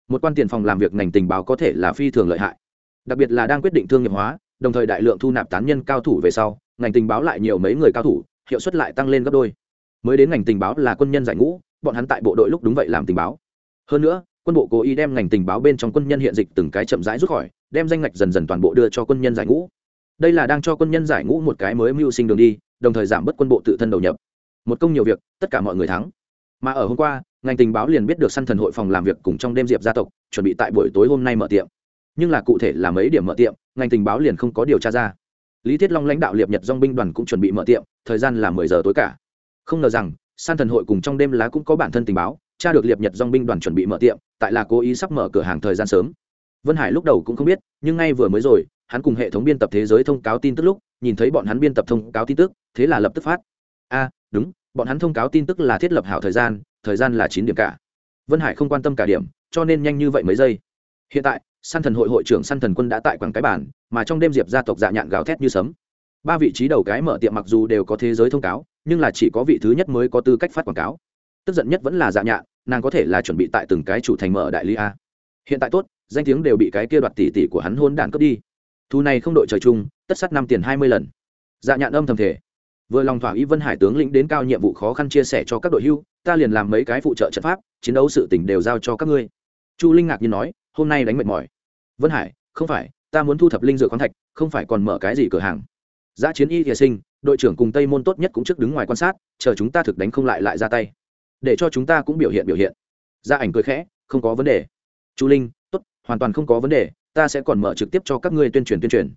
Một quan tiền phòng làm việc ngành tình báo có thể là phi thường lợi hại, đặc biệt là đang quyết định thương nghiệp hóa đồng thời đại lượng thu nạp tán nhân cao thủ về sau, ngành tình báo lại nhiều mấy người cao thủ, hiệu suất lại tăng lên gấp đôi. Mới đến ngành tình báo là quân nhân giải ngũ, bọn hắn tại bộ đội lúc đúng vậy làm tình báo. Hơn nữa, quân bộ cố ý đem ngành tình báo bên trong quân nhân hiện dịch từng cái chậm rãi rút khỏi, đem danh ngạch dần dần toàn bộ đưa cho quân nhân giải ngũ. Đây là đang cho quân nhân giải ngũ một cái mới mưu sinh đường đi, đồng thời giảm bớt quân bộ tự thân đầu nhập. Một công nhiều việc, tất cả mọi người thắng. Mà ở hôm qua, ngành tình báo liền biết được săn thần hội phòng làm việc cùng trong đêm diệp gia tộc, chuẩn bị tại buổi tối hôm nay mở tiệm. Nhưng là cụ thể là mấy điểm mở tiệm ngành tình báo liền không có điều tra ra. Lý thiết long lãnh đạo liệp nhật dong binh đoàn cũng chuẩn bị mở tiệm, thời gian là mười giờ tối cả. Không ngờ rằng, san thần hội cùng trong đêm lá cũng có bản thân tình báo, tra được liệp nhật dong binh đoàn chuẩn bị mở tiệm, tại là cố ý sắp mở cửa hàng thời gian sớm. Vân hải lúc đầu cũng không biết, nhưng ngay vừa mới rồi, hắn cùng hệ thống biên tập thế giới thông cáo tin tức lúc, nhìn thấy bọn hắn biên tập thông cáo tin tức, thế là lập tức phát. A, đúng, bọn hắn thông cáo tin tức là thiết lập hảo thời gian thời gian là chín điểm cả. Vân hải không quan tâm cả điểm, cho nên nhanh như vậy mấy giây. Hiện tại săn thần hội hội trưởng săn thần quân đã tại quảng cái bản mà trong đêm diệp gia tộc dạ nhạn gào thét như sấm. Ba vị trí đầu cái mở tiệm mặc dù đều có thế giới thông cáo, nhưng là chỉ có vị thứ nhất mới có tư cách phát quảng cáo. Tức giận nhất vẫn là dạ nhạn, nàng có thể là chuẩn bị tại từng cái chủ thành mở đại lý a. Hiện tại tốt, danh tiếng đều bị cái kia đoạt tỷ tỷ của hắn hôn đạn cướp đi. Thu này không đội trời chung, tất sắt năm tiền hai mươi lần. Dạ nhạn âm thầm thể vừa lòng thỏa ý vân hải tướng lĩnh đến cao nhiệm vụ khó khăn chia sẻ cho các đội hưu, ta liền làm mấy cái phụ trợ trận pháp, chiến đấu sự tỉnh đều giao cho các ngươi. Chu linh ngạc nhiên nói hôm nay đánh mệt mỏi. Vân hải, không phải, ta muốn thu thập linh dược khoáng thạch, không phải còn mở cái gì cửa hàng. Giã chiến y thìa sinh, đội trưởng cùng tây môn tốt nhất cũng trước đứng ngoài quan sát, chờ chúng ta thực đánh không lại lại ra tay. Để cho chúng ta cũng biểu hiện biểu hiện. Gia ảnh cười khẽ, không có vấn đề. Chu linh, tốt, hoàn toàn không có vấn đề, ta sẽ còn mở trực tiếp cho các ngươi tuyên truyền tuyên truyền.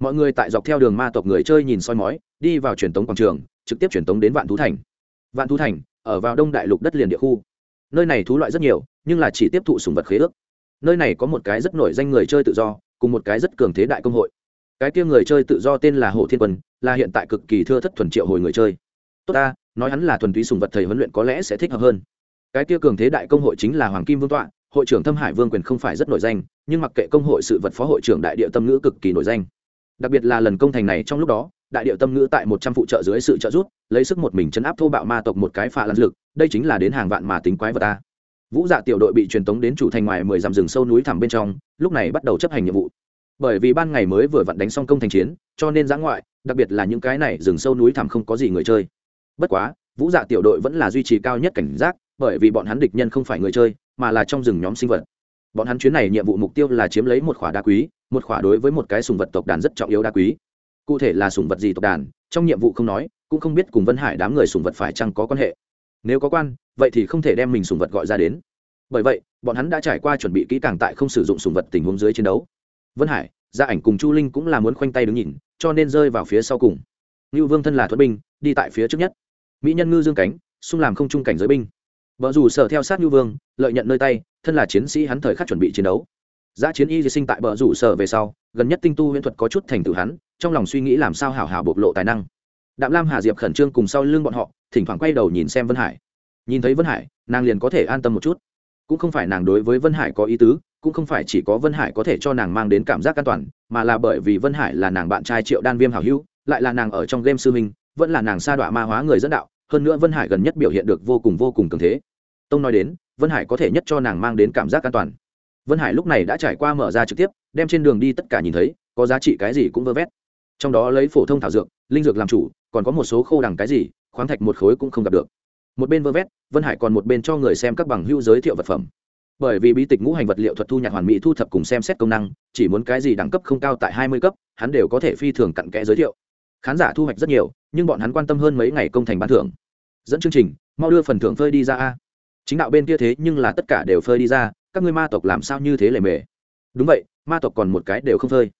Mọi người tại dọc theo đường ma tộc người chơi nhìn soi mói, đi vào truyền tống quảng trường, trực tiếp truyền tống đến vạn thú thành. Vạn thú thành, ở vào đông đại lục đất liền địa khu. Nơi này thú loại rất nhiều, nhưng là chỉ tiếp thụ sùng vật khế ước nơi này có một cái rất nổi danh người chơi tự do, cùng một cái rất cường thế đại công hội. Cái kia người chơi tự do tên là hồ thiên quân, là hiện tại cực kỳ thưa thất thuần triệu hồi người chơi. Tốt ta, nói hắn là thuần túy sùng vật thầy huấn luyện có lẽ sẽ thích hợp hơn. Cái kia cường thế đại công hội chính là hoàng kim vương tọa, hội trưởng thâm hải vương quyền không phải rất nổi danh, nhưng mặc kệ công hội sự vật phó hội trưởng đại địa tâm ngữ cực kỳ nổi danh. Đặc biệt là lần công thành này trong lúc đó, đại địa tâm ngữ tại một trăm phụ trợ dưới sự trợ giúp, lấy sức một mình chấn áp thô bạo ma tộc một cái phà lăn lực, đây chính là đến hàng vạn mà tính quái vật ta vũ dạ tiểu đội bị truyền tống đến chủ thành ngoài mười dặm rừng sâu núi thẳm bên trong, lúc này bắt đầu chấp hành nhiệm vụ. Bởi vì ban ngày mới vừa vặn đánh xong công thành chiến, cho nên giã ngoại, đặc biệt là những cái này rừng sâu núi thẳm không có gì người chơi. Bất quá, vũ dạ tiểu đội vẫn là duy trì cao nhất cảnh giác, bởi vì bọn hắn địch nhân không phải người chơi, mà là trong rừng nhóm sinh vật. Bọn hắn chuyến này nhiệm vụ mục tiêu là chiếm lấy một khỏa đá quý, một khỏa đối với một cái sùng vật tộc đàn rất trọng yếu đá quý. Cụ thể là sùng vật gì tộc đàn, trong nhiệm vụ không nói, cũng không biết cùng vân hải đám người sùng vật phải chăng có quan hệ. Nếu có quan vậy thì không thể đem mình sùng vật gọi ra đến. Bởi vậy, bọn hắn đã trải qua chuẩn bị kỹ càng tại không sử dụng sùng vật tình huống dưới chiến đấu. Vân hải, gia ảnh cùng chu linh cũng là muốn khoanh tay đứng nhìn, cho nên rơi vào phía sau cùng. Ngưu vương thân là thuận binh, đi tại phía trước nhất. Mỹ nhân ngư dương cánh, xung làm không trung cảnh giới binh. Vợ dù sở theo sát ngưu vương, lợi nhận nơi tay, thân là chiến sĩ hắn thời khắc chuẩn bị chiến đấu. Giá chiến y di sinh tại bờ rủ sở về sau, gần nhất tinh tu huyễn thuật có chút thành tựu hắn, trong lòng suy nghĩ làm sao hảo hảo bộc lộ tài năng. Đạm lam hà diệp khẩn trương cùng sau lưng bọn họ, thỉnh thoảng quay đầu nhìn xem vân hải nhìn thấy vân hải, nàng liền có thể an tâm một chút. Cũng không phải nàng đối với vân hải có ý tứ, cũng không phải chỉ có vân hải có thể cho nàng mang đến cảm giác an toàn, mà là bởi vì vân hải là nàng bạn trai triệu đan viêm hảo hữu, lại là nàng ở trong game sư minh vẫn là nàng sa đọa ma hóa người dẫn đạo, hơn nữa vân hải gần nhất biểu hiện được vô cùng vô cùng cường thế. Tông nói đến, vân hải có thể nhất cho nàng mang đến cảm giác an toàn. Vân hải lúc này đã trải qua mở ra trực tiếp, đem trên đường đi tất cả nhìn thấy, có giá trị cái gì cũng vơ vét. Trong đó lấy phổ thông thảo dược, linh dược làm chủ, còn có một số khô đằng cái gì, khoáng thạch một khối cũng không gặp được một bên vơ vét, vân hải còn một bên cho người xem các bằng hữu giới thiệu vật phẩm. Bởi vì bí tịch ngũ hành vật liệu thuật thu nhặt hoàn mỹ thu thập cùng xem xét công năng, chỉ muốn cái gì đẳng cấp không cao tại hai mươi cấp, hắn đều có thể phi thường cặn kẽ giới thiệu. Khán giả thu hoạch rất nhiều, nhưng bọn hắn quan tâm hơn mấy ngày công thành ban thưởng. Dẫn chương trình, mau đưa phần thưởng phơi đi ra a. Chính đạo bên kia thế nhưng là tất cả đều phơi đi ra, các ngươi ma tộc làm sao như thế lề mề? Đúng vậy, ma tộc còn một cái đều không phơi.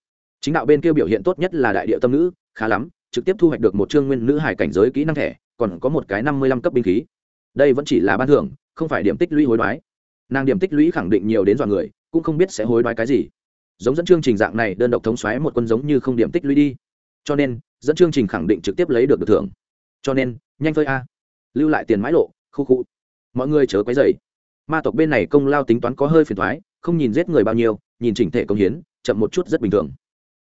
Chính đạo bên kia biểu hiện tốt nhất là đại địa tâm nữ, khá lắm, trực tiếp thu hoạch được một chương nguyên nữ hải cảnh giới kỹ năng thẻ còn có một cái năm mươi lăm cấp binh khí. Đây vẫn chỉ là ban thưởng, không phải điểm tích lũy hối đoái. Nàng điểm tích lũy khẳng định nhiều đến dọa người, cũng không biết sẽ hối đoái cái gì. Giống dẫn chương trình dạng này, đơn độc thống xoáy một quân giống như không điểm tích lũy đi. Cho nên, dẫn chương trình khẳng định trực tiếp lấy được được thưởng. Cho nên, nhanh phơi a. Lưu lại tiền mãi lộ, khu khu. Mọi người chớ quấy dày ma tộc bên này công lao tính toán có hơi phiền thoái, không nhìn giết người bao nhiêu, nhìn chỉnh thể công hiến, chậm một chút rất bình thường.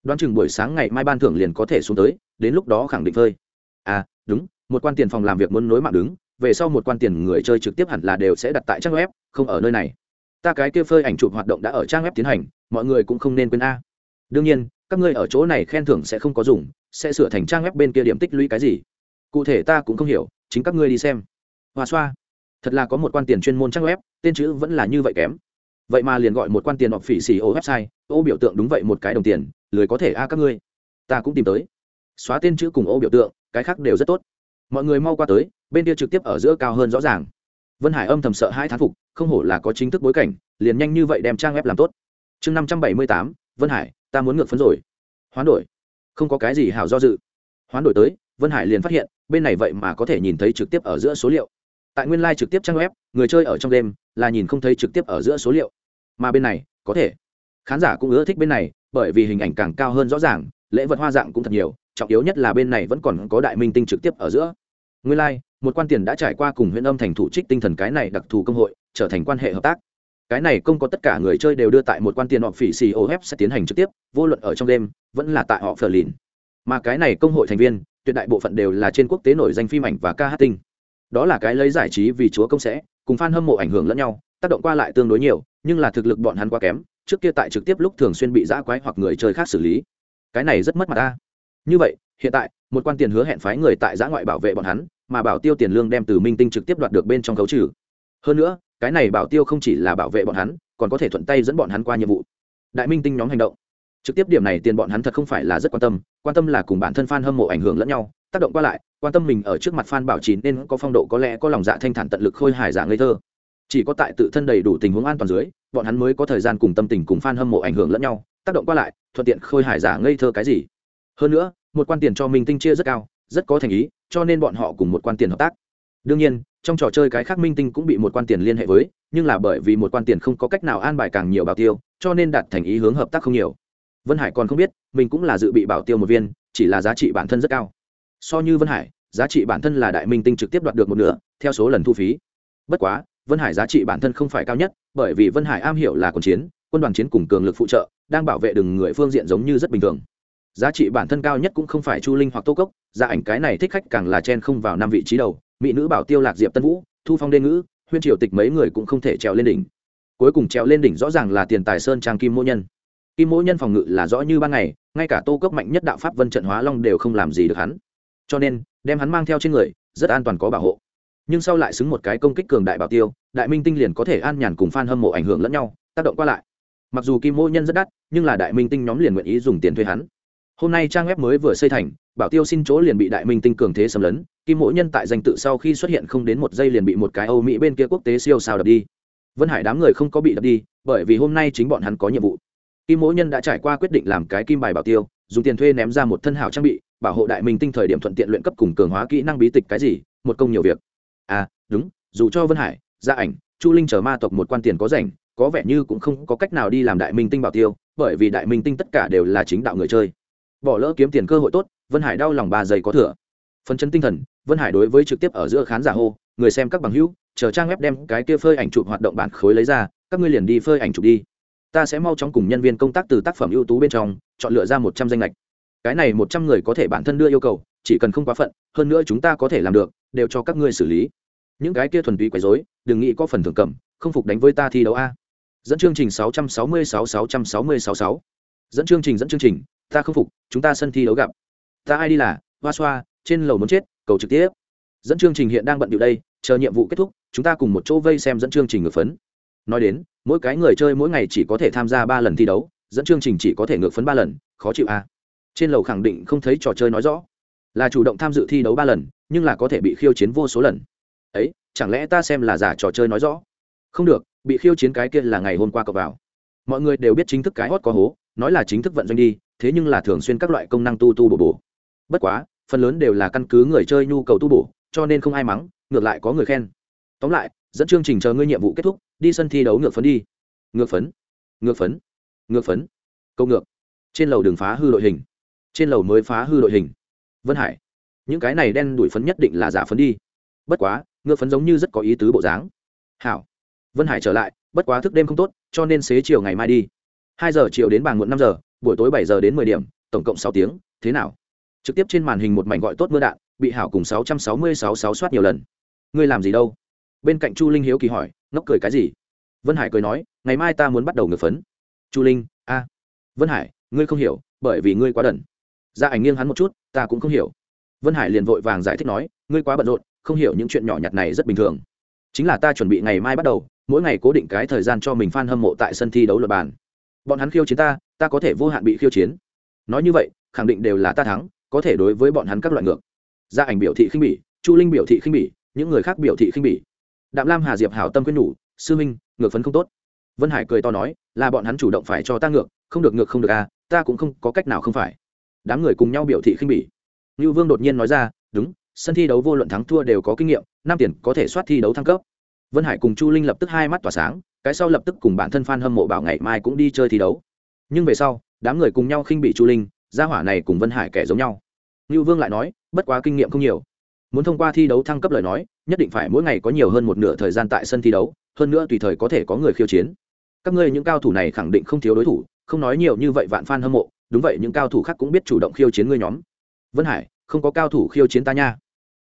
Đoán chừng buổi sáng ngày mai ban thưởng liền có thể xuống tới, đến lúc đó khẳng định phơi. À đúng một quan tiền phòng làm việc muốn nối mạng đứng, về sau một quan tiền người chơi trực tiếp hẳn là đều sẽ đặt tại trang web, không ở nơi này. Ta cái kia phơi ảnh chụp hoạt động đã ở trang web tiến hành, mọi người cũng không nên quên a. Đương nhiên, các ngươi ở chỗ này khen thưởng sẽ không có dùng, sẽ sửa thành trang web bên kia điểm tích lũy cái gì. Cụ thể ta cũng không hiểu, chính các ngươi đi xem. Hòa xoa. Thật là có một quan tiền chuyên môn trang web, tên chữ vẫn là như vậy kém. Vậy mà liền gọi một quan tiền hoặc phỉ xì ô website, ô biểu tượng đúng vậy một cái đồng tiền, lười có thể a các ngươi. Ta cũng tìm tới. Xóa tên chữ cùng ô biểu tượng, cái khác đều rất tốt mọi người mau qua tới, bên kia trực tiếp ở giữa cao hơn rõ ràng. Vân hải âm thầm sợ hai thán phục, không hổ là có chính thức bối cảnh, liền nhanh như vậy đem trang web làm tốt. Chương năm trăm bảy mươi tám, vân hải, ta muốn ngược phấn rồi. Hoán đổi. Không có cái gì hảo do dự. Hoán đổi tới, vân hải liền phát hiện, bên này vậy mà có thể nhìn thấy trực tiếp ở giữa số liệu. Tại nguyên lai trực tiếp trang web, người chơi ở trong đêm là nhìn không thấy trực tiếp ở giữa số liệu. Mà bên này, có thể. Khán giả cũng ưa thích bên này, bởi vì hình ảnh càng cao hơn rõ ràng, lễ vật hoa dạng cũng thật nhiều, trọng yếu nhất là bên này vẫn còn có đại minh tinh trực tiếp ở giữa nguyên lai, một quan tiền đã trải qua cùng huyện âm thành thủ trích tinh thần cái này đặc thù công hội, trở thành quan hệ hợp tác. Cái này công có tất cả người chơi đều đưa tại một quan tiền họ phỉ xì ô sẽ tiến hành trực tiếp, vô luận ở trong đêm, vẫn là tại họ phờ lìn. Mà cái này công hội thành viên, tuyệt đại bộ phận đều là trên quốc tế nổi danh phim ảnh và ca hát tinh. Đó là cái lấy giải trí vì chúa công sẽ, cùng f a n hâm mộ ảnh hưởng lẫn nhau, tác động qua lại tương đối nhiều, nhưng là thực lực bọn hắn quá kém, trước kia tại trực tiếp lúc thường xuyên bị giã quái hoặc người chơi khác xử lý. Cái này rất mất mặt ta. Như vậy, hiện tại, một quan tiền hứa hẹn phái người tại giã ngoại bảo vệ bọn hắn mà bảo tiêu tiền lương đem từ minh tinh trực tiếp đoạt được bên trong khấu trừ. Hơn nữa, cái này bảo tiêu không chỉ là bảo vệ bọn hắn, còn có thể thuận tay dẫn bọn hắn qua nhiệm vụ. Đại minh tinh nhóm hành động. Trực tiếp điểm này tiền bọn hắn thật không phải là rất quan tâm quan tâm là cùng bản thân f a n hâm mộ ảnh hưởng lẫn nhau. Tác động qua lại, quan tâm mình ở trước mặt f a n bảo trì nên có phong độ có lẽ có lòng dạ thanh thản tận lực khôi hài giả ngây thơ. Chỉ có tại tự thân đầy đủ tình huống an toàn dưới, bọn hắn mới có thời gian cùng tâm tình cùng f a n hâm mộ ảnh hưởng lẫn nhau. Tác động qua lại, thuận tiện khôi hài giả ngây thơ cái gì? Hơn nữa, một quan tiền cho minh tinh chia rất cao rất có thành ý, cho nên bọn họ cùng một quan tiền hợp tác. Đương nhiên, trong trò chơi cái khác minh tinh cũng bị một quan tiền liên hệ với, nhưng là bởi vì một quan tiền không có cách nào an bài càng nhiều bảo tiêu, cho nên đạt thành ý hướng hợp tác không nhiều. Vân hải còn không biết, mình cũng là dự bị bảo tiêu một viên, chỉ là giá trị bản thân rất cao. So như vân hải, giá trị bản thân là đại minh tinh trực tiếp đoạt được một nửa, theo số lần thu phí. Bất quá, vân hải giá trị bản thân không phải cao nhất, bởi vì vân hải am hiểu là quân chiến, quân đoàn chiến cùng cường lực phụ trợ, đang bảo vệ đừng người phương diện giống như rất bình thường giá trị bản thân cao nhất cũng không phải chu linh hoặc tô cốc gia ảnh cái này thích khách càng là chen không vào năm vị trí đầu, mỹ nữ bảo tiêu lạc diệp tân vũ, thu phong đê ngữ, huyên triều tịch mấy người cũng không thể trèo lên đỉnh. Cuối cùng trèo lên đỉnh rõ ràng là tiền tài sơn trang kim mỗ nhân. Kim mỗ nhân phòng ngự là rõ như ban ngày, ngay cả tô cốc mạnh nhất đạo pháp vân trận hóa long đều không làm gì được hắn. Cho nên, đem hắn mang theo trên người, rất an toàn có bảo hộ. Nhưng sau lại xứng một cái công kích cường đại bảo tiêu, đại minh tinh liền có thể an nhàn cùng f a n hâm mộ ảnh hưởng lẫn nhau, tác động qua lại. Mặc dù kim mỗ nhân rất đắt, nhưng là đại minh tinh nhóm liền nguyện ý dùng tiền thuê hắn hôm nay trang web mới vừa xây thành, bảo tiêu xin chỗ liền bị đại minh tinh cường thế xâm lấn, kim mỗi nhân tại danh tự sau khi xuất hiện không đến một giây liền bị một cái âu mỹ bên kia quốc tế siêu sao đập đi. Vân hải đám người không có bị đập đi, bởi vì hôm nay chính bọn hắn có nhiệm vụ. Kim mỗi nhân đã trải qua quyết định làm cái kim bài bảo tiêu, dùng tiền thuê ném ra một thân hảo trang bị, bảo hộ đại minh tinh thời điểm thuận tiện luyện cấp cùng cường hóa kỹ năng bí tịch cái gì, một công nhiều việc. À đúng, dù cho vân hải, gia ảnh, chu linh chờ ma tộc một quan tiền có rảnh, có vẻ như cũng không có cách nào đi làm đại minh tinh bảo tiêu, bởi vì đại minh tinh tất cả đều là chính đạo người chơi bỏ lỡ kiếm tiền cơ hội tốt, vân hải đau lòng ba giây có thừa. Phấn chấn tinh thần, vân hải đối với trực tiếp ở giữa khán giả hô, người xem các bằng hữu, chờ trang web đem cái kia phơi ảnh chụp hoạt động bản khối lấy ra, các ngươi liền đi phơi ảnh chụp đi. Ta sẽ mau chóng cùng nhân viên công tác từ tác phẩm ưu tú bên trong, chọn lựa ra một trăm danh lệch. Cái này một trăm người có thể bản thân đưa yêu cầu, chỉ cần không quá phận, hơn nữa chúng ta có thể làm được, đều cho các ngươi xử lý. Những cái kia thuần túy quấy rối, đừng nghĩ có phần thưởng cầm, không phục đánh với ta thi đấu a. Dẫn chương trình sáu trăm sáu mươi sáu sáu trăm sáu mươi sáu sáu. Dẫn chương trình, dẫn chương trình ta không phục, chúng ta sân thi đấu gặp. Ta ai đi là, hoa xoa, trên lầu muốn chết, cầu trực tiếp. Dẫn chương trình hiện đang bận điệu đây, chờ nhiệm vụ kết thúc, chúng ta cùng một chỗ vây xem dẫn chương trình ngược phấn. Nói đến, mỗi cái người chơi mỗi ngày chỉ có thể tham gia ba lần thi đấu, dẫn chương trình chỉ có thể ngược phấn ba lần, khó chịu à? trên lầu khẳng định không thấy trò chơi nói rõ. Là chủ động tham dự thi đấu ba lần, nhưng là có thể bị khiêu chiến vô số lần. Ấy, chẳng lẽ ta xem là giả trò chơi nói rõ? Không được, bị khiêu chiến cái kia là ngày hôm qua cập vào. Mọi người đều biết chính thức cái hót có hố, nói là chính thức vận doanh đi thế nhưng là thường xuyên các loại công năng tu tu bổ bổ. Bất quá, phần lớn đều là căn cứ người chơi nhu cầu tu bổ, cho nên không ai mắng, ngược lại có người khen. Tóm lại, dẫn chương trình chờ ngươi nhiệm vụ kết thúc, đi sân thi đấu ngược phấn đi. Ngược phấn ngược phấn ngược phấn. Câu ngược. Trên lầu đường phá hư đội hình. Trên lầu mới phá hư đội hình. Vân hải. Những cái này đen đuổi phấn nhất định là giả phấn đi. Bất quá, ngược phấn giống như rất có ý tứ bộ dáng. Hảo. Vân hải trở lại, bất quá thức đêm không tốt, cho nên xế chiều ngày mai đi. Hai giờ chiều đến bàn muộn năm giờ buổi tối bảy giờ đến mười điểm, tổng cộng sáu tiếng, thế nào? Trực tiếp trên màn hình một mảnh gọi tốt mưa đạn, bị hảo cùng sáu trăm sáu mươi sáu sáu soát nhiều lần. Ngươi làm gì đâu? Bên cạnh chu linh hiếu kỳ hỏi, ngốc cười cái gì? Vân hải cười nói, ngày mai ta muốn bắt đầu ngược phấn. Chu linh, a. Vân hải, ngươi không hiểu, bởi vì ngươi quá đần. Ra ảnh nghiêng hắn một chút, ta cũng không hiểu. Vân hải liền vội vàng giải thích nói, ngươi quá bận rộn, không hiểu những chuyện nhỏ nhặt này rất bình thường. Chính là ta chuẩn bị ngày mai bắt đầu, mỗi ngày cố định cái thời gian cho mình f a n hâm mộ tại sân thi đấu luật bàn bọn hắn khiêu chiến ta ta có thể vô hạn bị khiêu chiến. Nói như vậy, khẳng định đều là ta thắng, có thể đối với bọn hắn các loại ngược. Gia ảnh biểu thị khinh bỉ, chu linh biểu thị khinh bỉ, những người khác biểu thị khinh bỉ. Đạm lam hà diệp hảo tâm quyết nhủ, sư minh ngược phấn không tốt. Vân hải cười to nói, là bọn hắn chủ động phải cho ta ngược, không được ngược không được à ta cũng không có cách nào không phải. Đám người cùng nhau biểu thị khinh bỉ. Như vương đột nhiên nói ra, đúng, sân thi đấu vô luận thắng thua đều có kinh nghiệm, năm tiền có thể soát thi đấu thăng cấp. Vân hải cùng chu linh lập tức hai mắt tỏa sáng cái sau lập tức cùng bản thân f a n hâm mộ bảo ngày mai cũng đi chơi thi đấu. Nhưng về sau, đám người cùng nhau khinh bị chu linh, gia hỏa này cùng vân hải kẻ giống nhau. Ngưu vương lại nói, bất quá kinh nghiệm không nhiều. Muốn thông qua thi đấu thăng cấp lời nói, nhất định phải mỗi ngày có nhiều hơn một nửa thời gian tại sân thi đấu, hơn nữa tùy thời có thể có người khiêu chiến. Các ngươi những cao thủ này khẳng định không thiếu đối thủ, không nói nhiều như vậy vạn f a n hâm mộ, đúng vậy những cao thủ khác cũng biết chủ động khiêu chiến ngươi nhóm. Vân hải, không có cao thủ khiêu chiến ta nha.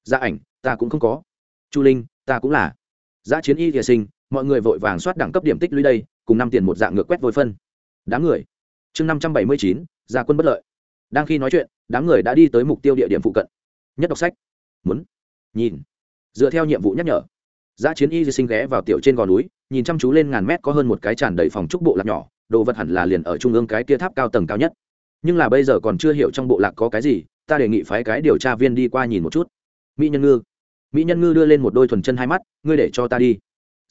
Gia ảnh, ta cũng không có. Chu linh, ta cũng là. Giá chiến y thìa sinh mọi người vội vàng soát đẳng cấp điểm tích lũy đây, cùng năm tiền một dạng ngược quét vôi phân. Đám người. Chương năm trăm bảy mươi chín, gia quân bất lợi. Đang khi nói chuyện, đám người đã đi tới mục tiêu địa điểm phụ cận. Nhất đọc sách. Muốn. Nhìn. Dựa theo nhiệm vụ nhắc nhở. Giá chiến y di sinh ghé vào tiểu trên gò núi, nhìn chăm chú lên ngàn mét có hơn một cái tràn đầy phòng trúc bộ lạc nhỏ, đồ vật hẳn là liền ở trung ương cái kia tháp cao tầng cao nhất. Nhưng là bây giờ còn chưa hiểu trong bộ lạc có cái gì, ta đề nghị phái cái điều tra viên đi qua nhìn một chút. Mỹ nhân ngư. Mỹ nhân ngư đưa lên một đôi thuần chân hai mắt, ngươi để cho ta đi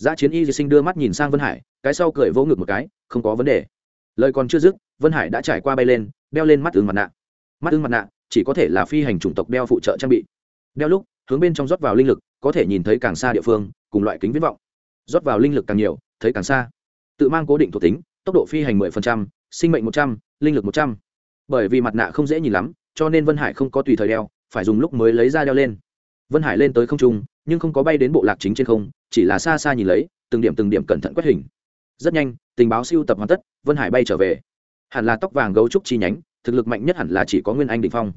giá chiến y dị sinh đưa mắt nhìn sang vân hải cái sau cười vỗ ngực một cái không có vấn đề. Lời còn chưa dứt vân hải đã trải qua bay lên đeo lên mắt ưng mặt nạ. Mắt ưng mặt nạ chỉ có thể là phi hành chủng tộc đeo phụ trợ trang bị. Đeo lúc hướng bên trong rót vào linh lực có thể nhìn thấy càng xa địa phương cùng loại kính viễn vọng. Rót vào linh lực càng nhiều thấy càng xa. Tự mang cố định thuộc tính tốc độ phi hành 10%, sinh mệnh 100, linh lực 100. bởi vì mặt nạ không dễ nhìn lắm cho nên vân hải không có tùy thời đeo phải dùng lúc mới lấy ra đeo lên. Vân hải lên tới không trung nhưng không có bay đến bộ lạc chính trên không chỉ là xa xa nhìn lấy, từng điểm từng điểm cẩn thận quét hình. Rất nhanh, tình báo siêu tập hoàn tất, vân hải bay trở về. Hẳn là tóc vàng gấu trúc chi nhánh, thực lực mạnh nhất hẳn là chỉ có nguyên anh đình phong.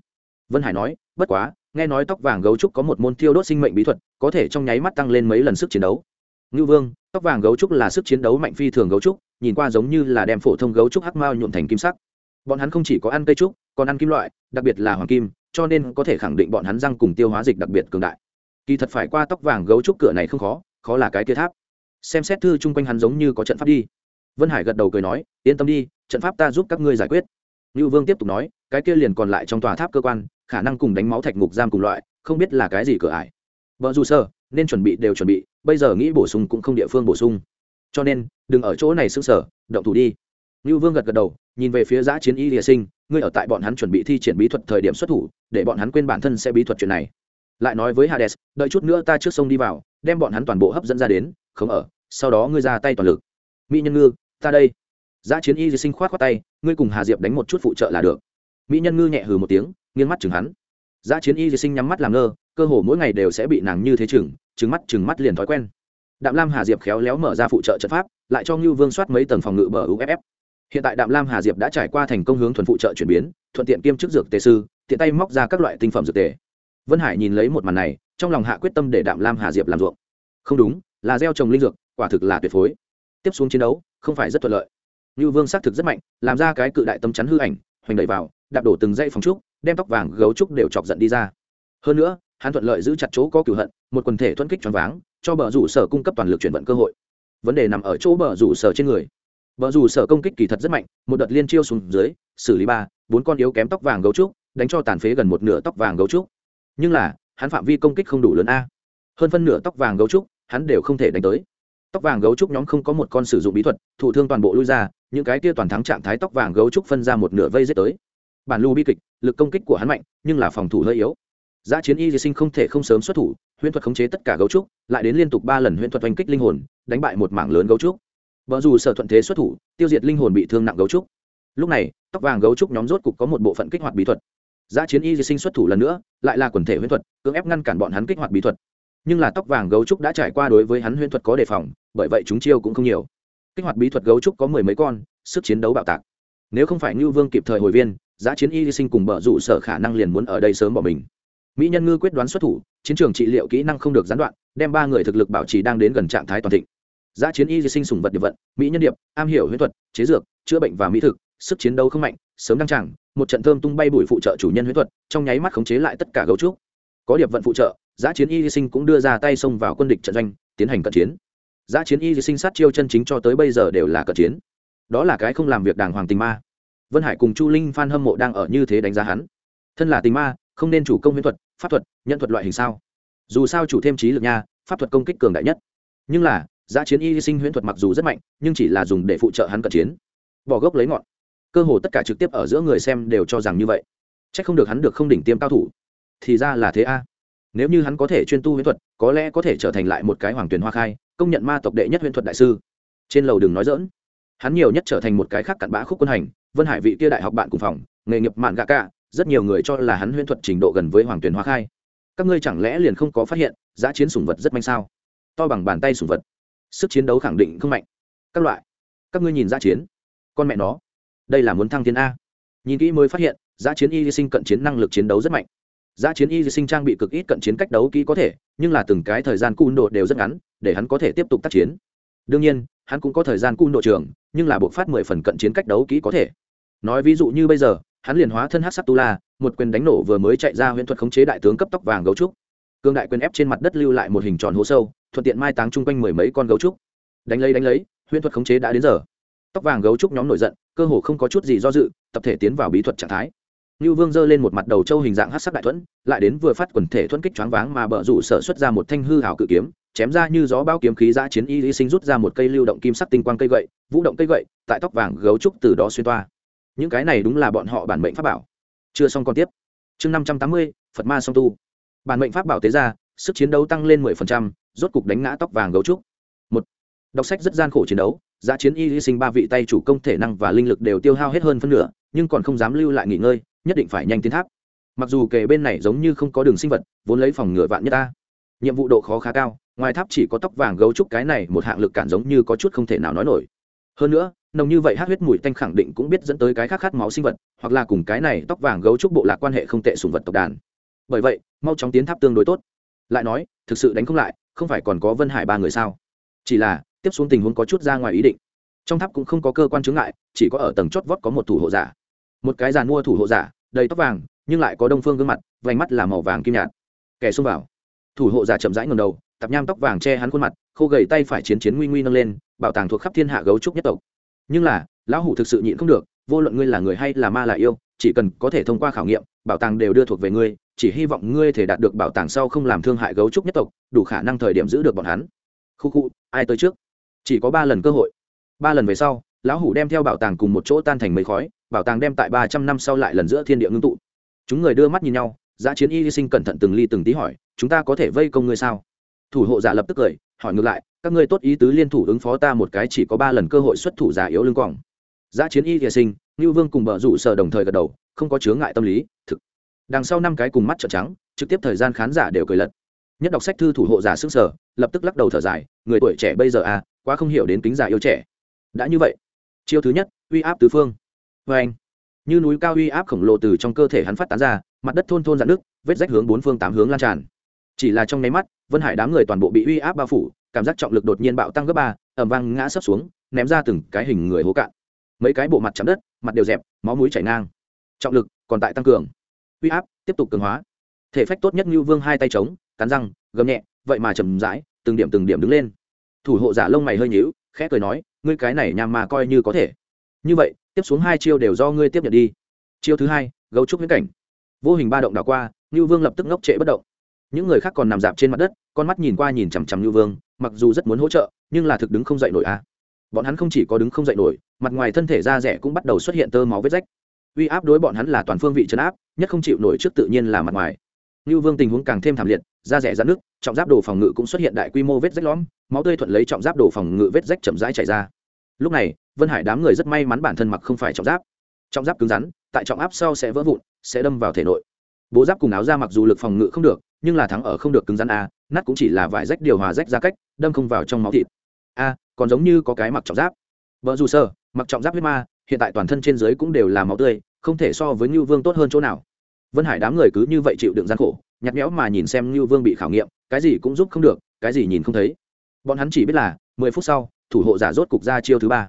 Vân hải nói, bất quá, nghe nói tóc vàng gấu trúc có một môn thiêu đốt sinh mệnh bí thuật, có thể trong nháy mắt tăng lên mấy lần sức chiến đấu. Ngưu vương, tóc vàng gấu trúc là sức chiến đấu mạnh phi thường gấu trúc, nhìn qua giống như là đem phổ thông gấu trúc hắc mao nhuộm thành kim sắc. Bọn hắn không chỉ có ăn cây trúc, còn ăn kim loại, đặc biệt là hoàng kim, cho nên có thể khẳng định bọn hắn răng cùng tiêu hóa dịch đặc biệt cường đại. Kỳ thật phải qua tóc vàng gấu trúc cửa này không khó khó là cái kia tháp. Xem xét thư chung quanh hắn giống như có trận pháp đi. Vân hải gật đầu cười nói, yên tâm đi, trận pháp ta giúp các ngươi giải quyết. Như vương tiếp tục nói, cái kia liền còn lại trong tòa tháp cơ quan, khả năng cùng đánh máu thạch ngục giam cùng loại, không biết là cái gì cửa ải. Vợ dù sơ, nên chuẩn bị đều chuẩn bị, bây giờ nghĩ bổ sung cũng không địa phương bổ sung. Cho nên, đừng ở chỗ này xứng sở động thủ đi. Như vương gật gật đầu, nhìn về phía giã chiến y địa sinh, ngươi ở tại bọn hắn chuẩn bị thi triển bí thuật thời điểm xuất thủ, để bọn hắn quên bản thân sẽ bí thuật chuyện này lại nói với hades, đợi chút nữa ta trước sông đi vào, đem bọn hắn toàn bộ hấp dẫn ra đến, không ở, sau đó ngươi ra tay toàn lực. Mỹ nhân ngư, ta đây. Giá chiến y sinh khoát khoát tay, ngươi cùng hà diệp đánh một chút phụ trợ là được. Mỹ nhân ngư nhẹ hừ một tiếng, nghiêng mắt chừng hắn. Giá chiến y sinh nhắm mắt làm ngơ, cơ hồ mỗi ngày đều sẽ bị nàng như thế chừng chừng mắt chừng mắt liền thói quen. Đạm lam hà diệp khéo léo mở ra phụ trợ trận pháp, lại cho ngưu vương soát mấy tầng phòng ngự bờ uff hiện tại đạm lam hà diệp đã trải qua thành công hướng thuần phụ trợ chuyển biến, thuận tiện kiêm chức dược tề sư, tiện tay móc ra các loại tinh phẩm dược tề vân hải nhìn lấy một màn này, trong lòng hạ quyết tâm để đạm lam hà diệp làm ruộng. Không đúng, là gieo trồng linh dược, quả thực là tuyệt phối. Tiếp xuống chiến đấu, không phải rất thuận lợi. Như vương xác thực rất mạnh, làm ra cái cự đại tâm chắn hư ảnh, hoành đẩy vào, đạp đổ từng dây phòng trúc, đem tóc vàng gấu trúc đều chọc giận đi ra. Hơn nữa, hắn thuận lợi giữ chặt chỗ có cửu hận, một quần thể thuận kích choáng váng, cho bờ rủ sở cung cấp toàn lực chuyển vận cơ hội. Vấn đề nằm ở chỗ bờ rủ sở trên người. Bờ rủ sở công kích kỳ thật rất mạnh, một đợt liên chiêu xuống dưới, xử lý ba, bốn con yếu kém tóc vàng gấu trúc, đánh cho tàn phế gần một nửa tóc vàng gấu trúc nhưng là, hắn phạm vi công kích không đủ lớn a. Hơn phân nửa tóc vàng gấu trúc, hắn đều không thể đánh tới. Tóc vàng gấu trúc nhóm không có một con sử dụng bí thuật, thủ thương toàn bộ lui ra, những cái kia toàn thắng trạng thái tóc vàng gấu trúc phân ra một nửa vây giết tới. Bản lưu bi kịch, lực công kích của hắn mạnh, nhưng là phòng thủ hơi yếu. Giá chiến y di sinh không thể không sớm xuất thủ, huyễn thuật khống chế tất cả gấu trúc, lại đến liên tục ba lần huyễn thuật oanh kích linh hồn, đánh bại một mảng lớn gấu trúc. Vợ dù sở thuận thế xuất thủ, tiêu diệt linh hồn bị thương nặng gấu trúc. Lúc này, tóc vàng gấu trúc nhóm rốt cục có một bộ phận kích hoạt bí thuật giã chiến y di sinh xuất thủ lần nữa, lại là quần thể huyễn thuật, cưỡng ép ngăn cản bọn hắn kích hoạt bí thuật. Nhưng là tóc vàng gấu trúc đã trải qua đối với hắn huyễn thuật có đề phòng, bởi vậy chúng chiêu cũng không nhiều. Kích hoạt bí thuật gấu trúc có mười mấy con, sức chiến đấu bạo tạc. Nếu không phải ngưu vương kịp thời hồi viên, giã chiến y di sinh cùng bờ rủ sở khả năng liền muốn ở đây sớm bỏ mình. Mỹ nhân ngư quyết đoán xuất thủ, chiến trường trị liệu kỹ năng không được gián đoạn, đem ba người thực lực bảo trì đang đến gần trạng thái toàn thịnh. Giã chiến y di sinh sùng vật điệp vận, mỹ nhân điệp, am hiểu huyễn thuật, chế dược, chữa bệnh và mỹ thực sức chiến đấu không mạnh, sớm đăng tràng, một trận thơm tung bay bụi phụ trợ chủ nhân huyễn thuật, trong nháy mắt khống chế lại tất cả gấu trúc. Có điệp vận phụ trợ giá chiến y sinh cũng đưa ra tay xông vào quân địch trận doanh, tiến hành cận chiến. Giá chiến y sinh sát chiêu chân chính cho tới bây giờ đều là cận chiến. Đó là cái không làm việc đàng hoàng tình ma. Vân hải cùng chu linh phan hâm mộ đang ở như thế đánh giá hắn. Thân là tình ma, không nên chủ công huyễn thuật, pháp thuật nhận thuật loại hình sao? Dù sao chủ thêm trí lực nha, pháp thuật công kích cường đại nhất. Nhưng là giá chiến y sinh huyễn thuật mặc dù rất mạnh, nhưng chỉ là dùng để phụ trợ hắn cận chiến. Bỏ gốc lấy ngọn cơ hồ tất cả trực tiếp ở giữa người xem đều cho rằng như vậy. C h ắ c không được hắn được không đỉnh tiêm cao thủ. Thì ra là thế a. Nếu như hắn có thể chuyên tu huyễn thuật, có lẽ có thể trở thành lại một cái hoàng tuyển hoa khai, công nhận ma tộc đệ nhất huyễn thuật đại sư. Trên lầu đừng nói dỡn hắn nhiều nhất trở thành một cái khác cặn bã khúc quân hành, vân hải vị kia đại học bạn cùng phòng, nghề nghiệp mạn gạ cả, rất nhiều người cho là hắn huyễn thuật trình độ gần với hoàng tuyển hoa khai. Các ngươi chẳng lẽ liền không có phát hiện, giá chiến sủng vật rất manh sao? To bằng bàn tay sủng vật. Sức chiến đấu khẳng định không mạnh. Các loại. Các ngươi nhìn giá chiến. Con mẹ nó đây là muốn thăng tiến a. Nhìn kỹ mới phát hiện, giá chiến y sinh cận chiến năng lực chiến đấu rất mạnh. Giá chiến y sinh trang bị cực ít cận chiến cách đấu kỹ có thể, nhưng là từng cái thời gian cun độ đều rất ngắn, để hắn có thể tiếp tục tác chiến. Đương nhiên, hắn cũng có thời gian cun độ trường, nhưng là buộc phát mười phần cận chiến cách đấu kỹ có thể. Nói ví dụ như bây giờ, hắn liền hóa thân hát sắc tu la một quyền đánh nổ vừa mới chạy ra huyễn thuật khống chế đại tướng cấp tóc vàng gấu trúc. Cương đại quyền ép trên mặt đất lưu lại một hình tròn hố sâu, thuận tiện mai táng chung quanh mười mấy con gấu trúc. Đánh lấy đánh lấy, huyễn thuật khống chế đã đến giờ. Tóc vàng gấu trúc nhóm nổi giận cơ hồ không có chút gì do dự, tập thể tiến vào bí thuật trạng thái. Như vương giơ lên một mặt đầu trâu hình dạng hát sắc đại thuẫn, lại đến vừa phát quần thể thuẫn kích choáng váng mà bờ rủ sở xuất ra một thanh hư hảo cự kiếm, chém ra như gió bao kiếm khí giã chiến y y sinh rút ra một cây lưu động kim sắc tinh quang cây gậy, vũ động cây gậy, tại tóc vàng gấu trúc từ đó xuyên toa. Những cái này đúng là bọn họ bản mệnh pháp bảo. Chưa xong còn tiếp. Chương năm trăm tám mươi, phật ma song tu. Bản mệnh pháp bảo tế ra, sức chiến đấu tăng lên mười phần trăm, rốt cục đánh ngã tóc vàng gấu trúc đọc sách rất gian khổ chiến đấu, giá chiến y hy sinh ba vị tay chủ công thể năng và linh lực đều tiêu hao hết hơn phân nửa, nhưng còn không dám lưu lại nghỉ ngơi, nhất định phải nhanh tiến tháp. Mặc dù kề bên này giống như không có đường sinh vật, vốn lấy phòng ngựa vạn nhất ta. Nhiệm vụ độ khó khá cao, ngoài tháp chỉ có tóc vàng gấu trúc cái này một hạng lực cản giống như có chút không thể nào nói nổi. Hơn nữa, nồng như vậy hát huyết mùi tanh khẳng định cũng biết dẫn tới cái khác khát máu sinh vật, hoặc là cùng cái này tóc vàng gấu trúc bộ lạc quan hệ không tệ sùng vật tộc đàn. Bởi vậy, mau chóng tiến tháp tương đối tốt. Lại nói, thực sự đánh không lại, không phải còn có vân hải ba người sao? Chỉ là tiếp xuống tình huống có chút ra ngoài ý định. Trong tháp cũng không có cơ quan chướng ngại, chỉ có ở tầng chót vót có một thủ hộ giả. Một cái giàn mua thủ hộ giả, đầy tóc vàng, nhưng lại có đông phương gương mặt, vành mắt là màu vàng kim nhạt. Kẻ xông vào. Thủ hộ giả chậm rãi ngầm đầu, tập nham tóc vàng che hắn khuôn mặt, khô gầy tay phải chiến chiến nguy nguy nâng lên, bảo tàng thuộc khắp thiên hạ gấu trúc nhất tộc. Nhưng là, lão hủ thực sự nhịn không được, vô luận ngươi là người hay là ma là yêu, chỉ cần có thể thông qua khảo nghiệm, bảo tàng đều đưa thuộc về ngươi, chỉ hy vọng ngươi thể đạt được bảo tàng sau không làm thương hại gấu trúc nhất tộc, đủ khả năng thời điểm giữ được bọn hắn. Khu khu, ai tới trước? Chỉ có ba lần cơ hội. Ba lần về sau, lão hủ đem theo bảo tàng cùng một chỗ tan thành mấy khói, bảo tàng đem tại ba trăm năm sau lại lần giữa thiên địa ngưng tụ. Chúng người đưa mắt nhìn nhau, giá chiến y sinh cẩn thận từng ly từng tí hỏi, chúng ta có thể vây công ngươi sao? Thủ hộ giả lập tức cười, hỏi ngược lại, các ngươi tốt ý tứ liên thủ ứng phó ta một cái chỉ có ba lần cơ hội xuất thủ giả yếu lưng quòng. Giá chiến y sinh ngưu vương cùng bờ rủ sở đồng thời gật đầu, không có chướng ngại tâm lý, thực. Đằng sau năm cái cùng mắt trợn trắng, trực tiếp thời gian khán giả đều cười lật. Nhất đọc sách thư thủ hộ giả sức sở lập tức lắc đầu thở dài, người tuổi trẻ bây giờ à quá không hiểu đến kính giả yêu trẻ. Đã như vậy, chiêu thứ nhất, uy áp tứ phương. Vê anh, như núi cao uy áp khổng lồ từ trong cơ thể hắn phát tán ra, mặt đất thôn thôn dạn nước vết rách hướng bốn phương tám hướng lan tràn. Chỉ là trong nháy mắt, vân hải đám người toàn bộ bị uy áp bao phủ, cảm giác trọng lực đột nhiên bạo tăng gấp ba ẩm vang ngã sấp xuống, ném ra từng cái hình người hố cạn. Mấy cái bộ mặt chạm đất, mặt đều dẹp, máu mũi chảy ngang. Trọng lực còn tại tăng cường. Uy áp tiếp tục cường hóa. Thể phách tốt nhất như vương hai tay trống cắn răng, gầm nhẹ, vậy mà chầm rãi, từng điểm từng điểm đứng lên thủ hộ giả lông mày hơi nhíu, khẽ cười nói, ngươi cái này nhằm mà coi như có thể. Như vậy, tiếp xuống hai chiêu đều do ngươi tiếp nhận đi. Chiêu thứ hai, gấu trúc huyễn cảnh. Vô hình ba động đảo qua ngưu vương lập tức ngốc trệ bất động. Những người khác còn nằm dạp trên mặt đất, con mắt nhìn qua nhìn chằm chằm ngưu vương, mặc dù rất muốn hỗ trợ, nhưng là thực đứng không dậy nổi à. Bọn hắn không chỉ có đứng không dậy nổi, mặt ngoài thân thể da rẻ cũng bắt đầu xuất hiện tơ máu vết rách. Uy áp đối bọn hắn là toàn phương vị chấn áp, nhất không chịu nổi trước tự nhiên là mặt ngoài. Nưu vương tình huống càng thêm thảm liệt, da rẻ rạn nước, trọng giáp đồ phòng ngự cũng xuất hiện đại quy mô vết rách lõm, máu tươi thuận lấy trọng giáp đồ phòng ngự vết rách chậm rãi chảy ra. Lúc này, vân hải đám người rất may mắn bản thân mặc không phải trọng giáp. Trọng giáp cứng rắn, tại trọng áp sau sẽ vỡ vụn, sẽ đâm vào thể nội. Bố giáp cùng áo da mặc dù lực phòng ngự không được, nhưng là thắng ở không được cứng rắn a, nát cũng chỉ là vài rách điều hòa rách ra cách, đâm không vào trong máu thịt. A, còn giống như có cái mặc trọng giáp. Vợ dù sơ, mặc trọng giáp huyết ma, hiện tại toàn thân trên dưới cũng đều là máu tươi, không thể so với ngưu vương tốt hơn chỗ nào vân hải đám người cứ như vậy chịu đựng gian khổ nhặt nhẽo mà nhìn xem ngưu vương bị khảo nghiệm, cái gì cũng giúp không được, cái gì nhìn không thấy. Bọn hắn chỉ biết là, mười phút sau, thủ hộ giả rốt cục ra chiêu thứ ba.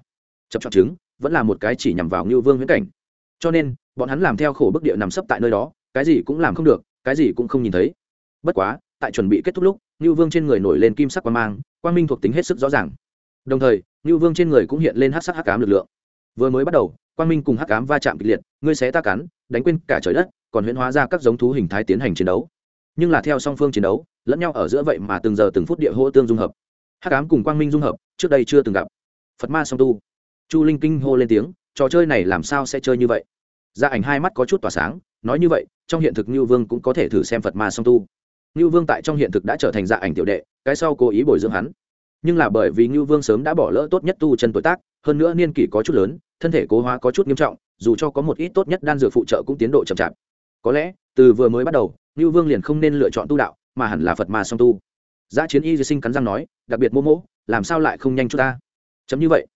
Chập chọn chứng vẫn là một cái chỉ nhằm vào ngưu vương huyễn cảnh. Cho nên, bọn hắn làm theo khổ bức địa nằm sấp tại nơi đó, cái gì cũng làm không được, cái gì cũng không nhìn thấy. Bất quá, tại chuẩn bị kết thúc lúc, ngưu vương trên người nổi lên kim sắc quang mang, quang minh thuộc tính hết sức rõ ràng. Đồng thời, ngưu vương trên người cũng hiện lên hát sắc hắc cám lực lượng. Vừa mới bắt đầu, quang minh cùng hắc cám va chạm kịch liệt, ngươi xé ta cắn, đánh quên cả trời đất còn huyễn hóa ra các giống thú hình thái tiến hành chiến đấu. Nhưng là theo song phương chiến đấu, lẫn nhau ở giữa vậy mà từng giờ từng phút địa hô tương dung hợp. Hắc cám cùng quang minh dung hợp, trước đây chưa từng gặp. Phật ma song tu. Chu linh kinh hô lên tiếng, trò chơi này làm sao sẽ chơi như vậy? Gia ảnh hai mắt có chút tỏa sáng, nói như vậy, trong hiện thực như vương cũng có thể thử xem phật ma song tu. Như vương tại trong hiện thực đã trở thành dạ ảnh tiểu đệ, cái sau cố ý bồi dưỡng hắn. Nhưng là bởi vì như vương sớm đã bỏ lỡ tốt nhất tu chân tuổi tác, hơn nữa niên kỷ có chút lớn, thân thể cố hóa có chút nghiêm trọng, dù cho có một ít tốt nhất đan dược phụ trợ cũng tiến độ chậm chạp có lẽ, từ vừa mới bắt đầu như vương liền không nên lựa chọn tu đạo, mà hẳn là phật mà song tu. Giá chiến y di sinh cắn răng nói, đặc biệt mô mỗ làm sao lại không nhanh cho ta? Chấm như vậy.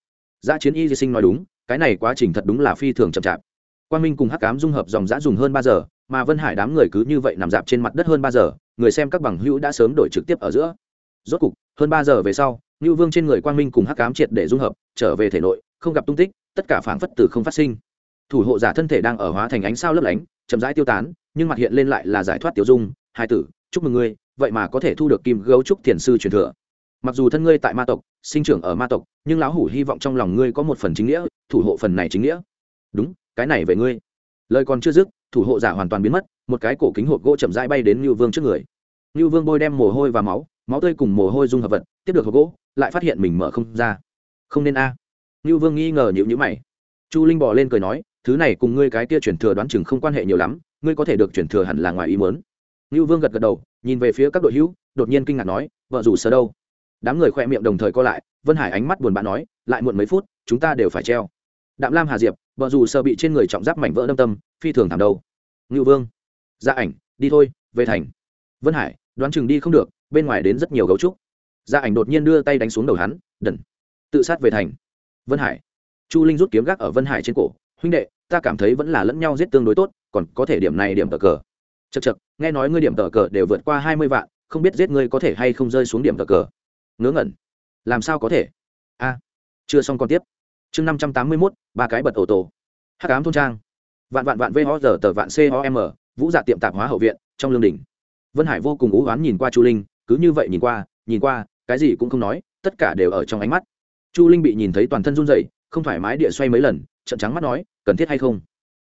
Giá chiến y di sinh nói đúng, cái này quá trình thật đúng là phi thường chậm chạp. Quang minh cùng hắc cám dung hợp dòng giã dùng hơn ba giờ, mà vân hải đám người cứ như vậy nằm dạp trên mặt đất hơn ba giờ, người xem các bằng hữu đã sớm đổi trực tiếp ở giữa. Rốt cục, hơn ba giờ về sau như vương trên người quang minh cùng hắc cám triệt để dung hợp, trở về thể nội, không gặp tung tích, tất cả phảng phất từ không phát sinh. Thủ hộ giả thân thể đang ở hóa thành ánh sao lấp lánh chậm rãi tiêu tán, nhưng mặt hiện lên lại là giải thoát tiểu dung, hai tử, chúc mừng ngươi, vậy mà có thể thu được kim gấu trúc thiền sư truyền thừa. Mặc dù thân ngươi tại ma tộc, sinh trưởng ở ma tộc, nhưng lão hủ hy vọng trong lòng ngươi có một phần chính nghĩa, thủ hộ phần này chính nghĩa. Đúng, cái này về ngươi. Lời còn chưa dứt, thủ hộ giả hoàn toàn biến mất, một cái cổ kính hộp gỗ chậm rãi bay đến ngưu vương trước người. Ngưu vương bôi đem mồ hôi và máu máu tươi cùng mồ hôi dung hợp vật, tiếp được hộp gỗ, lại phát hiện mình mở không ra. Không nên a. À. vương nghi ngờ nhịu nhữ mày. Chu linh bỏ lên cười nói thứ này cùng ngươi cái kia chuyển thừa đoán chừng không quan hệ nhiều lắm, ngươi có thể được chuyển thừa hẳn là ngoài ý mớn ngưu vương gật gật đầu, nhìn về phía các đội hữu, đột nhiên kinh ngạc nói, vợ rủ sơ đâu? Đám người khoe miệng đồng thời co lại, vân hải ánh mắt buồn bã nói, lại muộn mấy phút, chúng ta đều phải treo. Đạm lam hà diệp, vợ rủ sợ bị trên người trọng giáp mảnh vỡ đâm tâm, phi thường thảm đâu. Ngưu vương gia ảnh, đi thôi, về thành. Vân hải, đoán chừng đi không được, bên ngoài đến rất nhiều gấu trúc. Gia ảnh đột nhiên đưa tay đánh xuống đầu hắn, đần, tự sát về thành. Vân hải, chu linh rút kiếm gác ở vân hải trên cổ, huynh đệ ta cảm thấy vẫn là lẫn nhau giết tương đối tốt, còn có thể điểm này điểm tờ cờ. Chật chật nghe nói ngươi điểm tờ cờ đều vượt qua hai mươi vạn, không biết giết ngươi có thể hay không rơi xuống điểm tờ cờ. Ngớ ngẩn. Làm sao có thể? A, chưa xong còn tiếp. Chương năm trăm tám mươi mốt, ba cái bật ổ tổ. Hát ám thôn trang. Vạn vạn vạn vho giờ tờ vạn com vũ dạ tiệm tạp hóa hậu viện, trong lương đình vân hải vô cùng ú oán nhìn qua chu linh, cứ như vậy nhìn qua nhìn qua, cái gì cũng không nói, tất cả đều ở trong ánh mắt. Chu linh bị nhìn thấy toàn thân run rẩy, không thoải mái địa xoay mấy lần trận trắng mắt nói cần thiết hay không?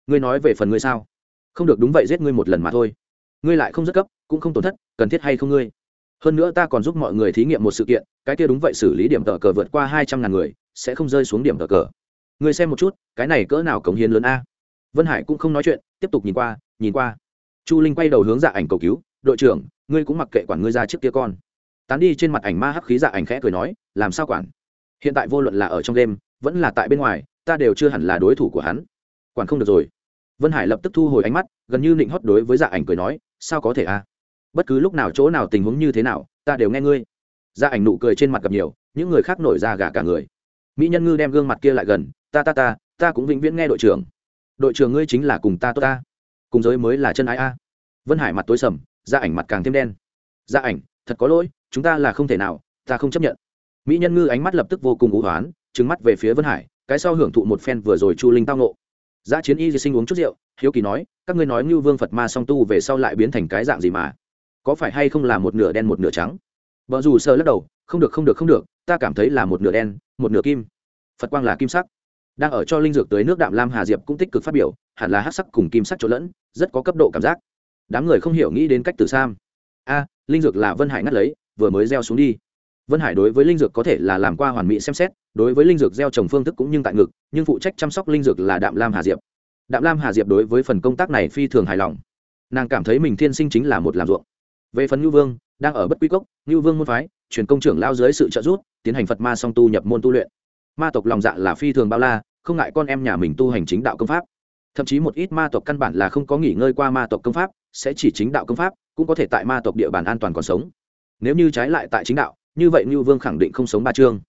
Ngươi nói về phần ngươi sao? Không được đúng vậy giết ngươi một lần mà thôi. Ngươi lại không rất cấp, cũng không tổn thất, cần thiết hay không ngươi? Hơn nữa ta còn giúp mọi người thí nghiệm một sự kiện, cái kia đúng vậy xử lý điểm tờ cờ vượt qua hai trăm ngàn người, sẽ không rơi xuống điểm tờ cờ. Ngươi xem một chút, cái này cỡ nào cống hiến lớn a? Vân hải cũng không nói chuyện, tiếp tục nhìn qua nhìn qua. Chu linh quay đầu hướng dạ ảnh cầu cứu, đội trưởng, ngươi cũng mặc kệ quản ngươi ra trước kia con. Tán đi trên mặt ảnh ma hắc khí dạ ảnh khẽ cười nói, làm sao quản? Hiện tại vô luận là ở trong đêm, vẫn là tại bên ngoài ta đều chưa hẳn là đối thủ của hắn. Quản không được rồi. Vân hải lập tức thu hồi ánh mắt, gần như nịnh hót đối với dạ ảnh cười nói, sao có thể a bất cứ lúc nào chỗ nào tình huống như thế nào, ta đều nghe ngươi. Dạ ảnh nụ cười trên mặt gặp nhiều, những người khác nổi ra gà cả người. Mỹ nhân ngư đem gương mặt kia lại gần, ta ta ta ta cũng vĩnh viễn nghe đội trưởng. Đội trưởng ngươi chính là cùng ta tốt ta. Cùng giới mới là chân ái a. Vân hải mặt tối sầm dạ ảnh mặt càng thêm đen. Dạ ảnh, thật có lỗi, chúng ta là không thể nào, ta không chấp nhận. Mỹ nhân ngư ánh mắt lập tức vô cùng ú hoán trứng mắt về phía vân hải cái sau hưởng thụ một phen vừa rồi chu linh tao nộ giá chiến y di sinh uống chút rượu, hiếu kỳ nói, các ngươi nói như vương phật ma song tu về sau lại biến thành cái dạng gì mà? Có phải hay không là một nửa đen một nửa trắng? Vợ dù sờ lắc đầu, không được không được không được, ta cảm thấy là một nửa đen, một nửa kim. Phật quang là kim sắc. Đang ở cho linh dược tới nước đạm lam hà diệp cũng tích cực phát biểu, hẳn là hát sắc cùng kim sắc trộn lẫn, rất có cấp độ cảm giác. Đám người không hiểu nghĩ đến cách từ sam. A, linh dược là vân hải ngắt lấy, vừa mới gieo xuống đi vân hải đối với linh dược có thể là làm qua hoàn mỹ xem xét, đối với linh dược gieo trồng phương thức cũng như tại ngực, nhưng phụ trách chăm sóc linh dược là đạm lam hà diệp. Đạm lam hà diệp đối với phần công tác này phi thường hài lòng. Nàng cảm thấy mình thiên sinh chính là một làm ruộng. Về phần ngư vương, đang ở bất quy cốc ngư vương môn phái, truyền công trưởng lao dưới sự trợ giúp, tiến hành phật ma song tu nhập môn tu luyện. Ma tộc lòng dạ là phi thường bao la, không ngại con em nhà mình tu hành chính đạo công pháp. Thậm chí một ít ma tộc căn bản là không có nghỉ ngơi qua ma tộc công pháp, sẽ chỉ chính đạo công pháp, cũng có thể tại ma tộc địa bàn an toàn còn sống. Nếu như trái lại tại chính đạo như vậy Nưu Vương khẳng định không sống ba chương.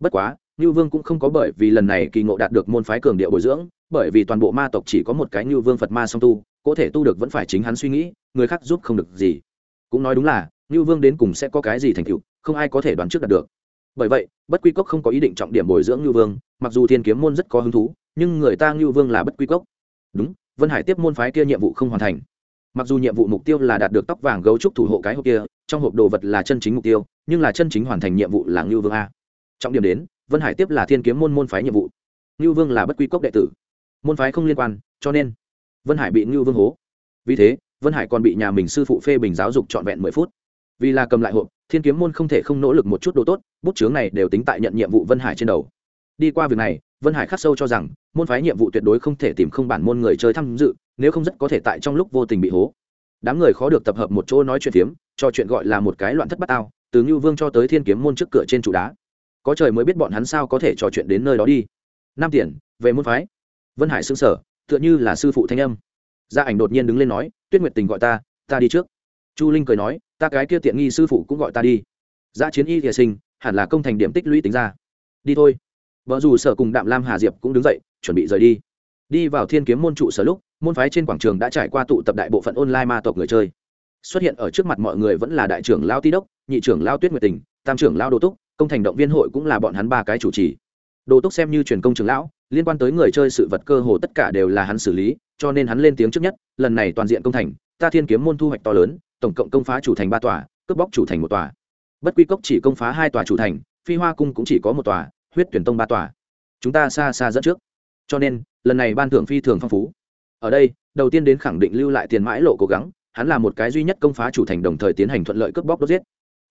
Bất quá, Nưu Vương cũng không có bởi vì lần này kỳ ngộ đạt được môn phái cường địa bồi dưỡng, bởi vì toàn bộ ma tộc chỉ có một cái Nưu Vương Phật ma song tu, có thể tu được vẫn phải chính hắn suy nghĩ, người khác giúp không được gì. Cũng nói đúng là, Nưu Vương đến cùng sẽ có cái gì thành tựu, không ai có thể đoán trước đạt được. Bởi vậy, Bất Quy Cốc không có ý định trọng điểm bồi dưỡng Nưu Vương, mặc dù Thiên Kiếm môn rất có hứng thú, nhưng người ta Nưu Vương là Bất Quy Cốc. Đúng, Vân Hải tiếp môn phái kia nhiệm vụ không hoàn thành mặc dù nhiệm vụ mục tiêu là đạt được tóc vàng gấu trúc thủ hộ cái hộp kia trong hộp đồ vật là chân chính mục tiêu, nhưng là chân chính hoàn thành nhiệm vụ là ngưu vương a. Trọng điểm đến, vân hải tiếp là thiên kiếm môn môn phái nhiệm vụ. Ngưu vương là bất quy cốc đệ tử. Môn phái không liên quan, cho nên vân hải bị ngưu vương hố. Vì thế, vân hải còn bị nhà mình sư phụ phê bình giáo dục trọn vẹn mười phút. Vì là cầm lại hộp, thiên kiếm môn không thể không nỗ lực một chút đồ tốt, bút chướng này đều tính tại nhận nhiệm vụ vân hải trên đầu. Đi qua việc này, vân hải khắc sâu cho rằng, môn phái nhiệm vụ tuyệt đối không thể tìm không bản môn người chơi tham dự, nếu không rất có thể tại trong lúc vô tình bị hố đám người khó được tập hợp một chỗ nói chuyện phiếm, cho chuyện gọi là một cái loạn thất bát ao, từ ngưu vương cho tới thiên kiếm môn trước cửa trên trụ đá. Có trời mới biết bọn hắn sao có thể trò chuyện đến nơi đó đi. Nam tiền về môn phái. Vân hải xưng sở tựa như là sư phụ thanh âm. Gia ảnh đột nhiên đứng lên nói, tuyết nguyệt tình gọi ta ta đi trước. Chu linh cười nói, ta cái kia tiện nghi sư phụ cũng gọi ta đi. Giã chiến y thìa sinh, hẳn là công thành điểm tích lũy tính ra. Đi thôi. Vợ dù sở cùng đạm lam hà diệp cũng đứng dậy, chuẩn bị rời đi đi vào thiên kiếm môn trụ sở lúc, môn phái trên quảng trường đã trải qua tụ tập đại bộ phận online ma tộc người chơi. Xuất hiện ở trước mặt mọi người vẫn là đại trưởng lao ti đốc, nhị trưởng lao tuyết nguyệt tình, tam trưởng lao đô túc, công thành động viên hội cũng là bọn hắn ba cái chủ trì. Đô túc xem như truyền công trưởng lão, liên quan tới người chơi sự vật cơ hồ tất cả đều là hắn xử lý, cho nên hắn lên tiếng trước nhất, lần này toàn diện công thành, ta thiên kiếm môn thu hoạch to lớn, tổng cộng công phá chủ thành ba tòa, cướp bóc chủ thành một tòa. Bất quy cốc chỉ công phá hai tòa chủ thành, phi hoa cung cũng chỉ có một tòa, huyết tuyển tông ba tòa. Chúng ta xa xa dẫn trước cho nên, lần này ban thưởng phi thường phong phú. Ở đây, đầu tiên đến khẳng định lưu lại tiền mãi lộ cố gắng, hắn là một cái duy nhất công phá chủ thành đồng thời tiến hành thuận lợi cướp bóc đốt giết.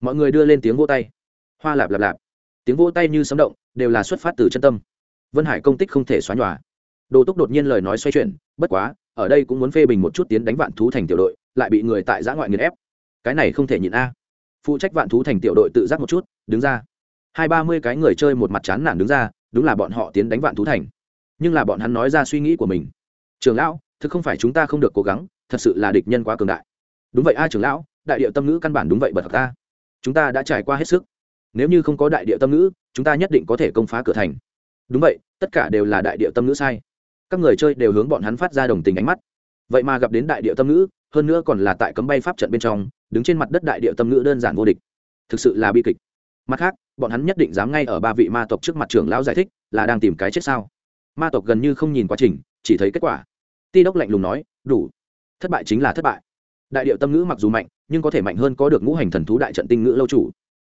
Mọi người đưa lên tiếng vô tay. Hoa lạp lạp lạp. Tiếng vô tay như sấm động, đều là xuất phát từ chân tâm. Vân hải công tích không thể xóa nhòa. Đồ túc đột nhiên lời nói xoay chuyển, bất quá, ở đây cũng muốn phê bình một chút tiến đánh vạn thú thành tiểu đội, lại bị người tại giã ngoại nghiền ép. Cái này không thể nhịn a. Phụ trách vạn thú thành tiểu đội tự giác một chút, đứng ra. Hai ba mươi cái người chơi một mặt chán nản đứng ra, đúng là bọn họ tiến đánh vạn thú thành nhưng là bọn hắn nói ra suy nghĩ của mình. Trường lão, thực không phải chúng ta không được cố gắng, thật sự là địch nhân quá cường đại. Đúng vậy a trường lão, đại điệu tâm ngữ căn bản đúng vậy bật thật ta chúng ta đã trải qua hết sức. Nếu như không có đại điệu tâm ngữ, chúng ta nhất định có thể công phá cửa thành. Đúng vậy, tất cả đều là đại điệu tâm ngữ sai. Các người chơi đều hướng bọn hắn phát ra đồng tình ánh mắt. Vậy mà gặp đến đại điệu tâm ngữ, hơn nữa còn là tại cấm bay pháp trận bên trong, đứng trên mặt đất đại điệu tâm ngữ đơn giản vô địch. Thực sự là bi kịch. Mặt khác, bọn hắn nhất định dám ngay ở ba vị ma tộc trước mặt trưởng lão giải thích là đang tìm cái chết sao ma tộc gần như không nhìn quá trình, chỉ thấy kết quả. Ti đốc lạnh lùng nói, đủ. Thất bại chính là thất bại. Đại điệu tâm ngữ mặc dù mạnh, nhưng có thể mạnh hơn có được ngũ hành thần thú đại trận tinh ngữ lâu chủ.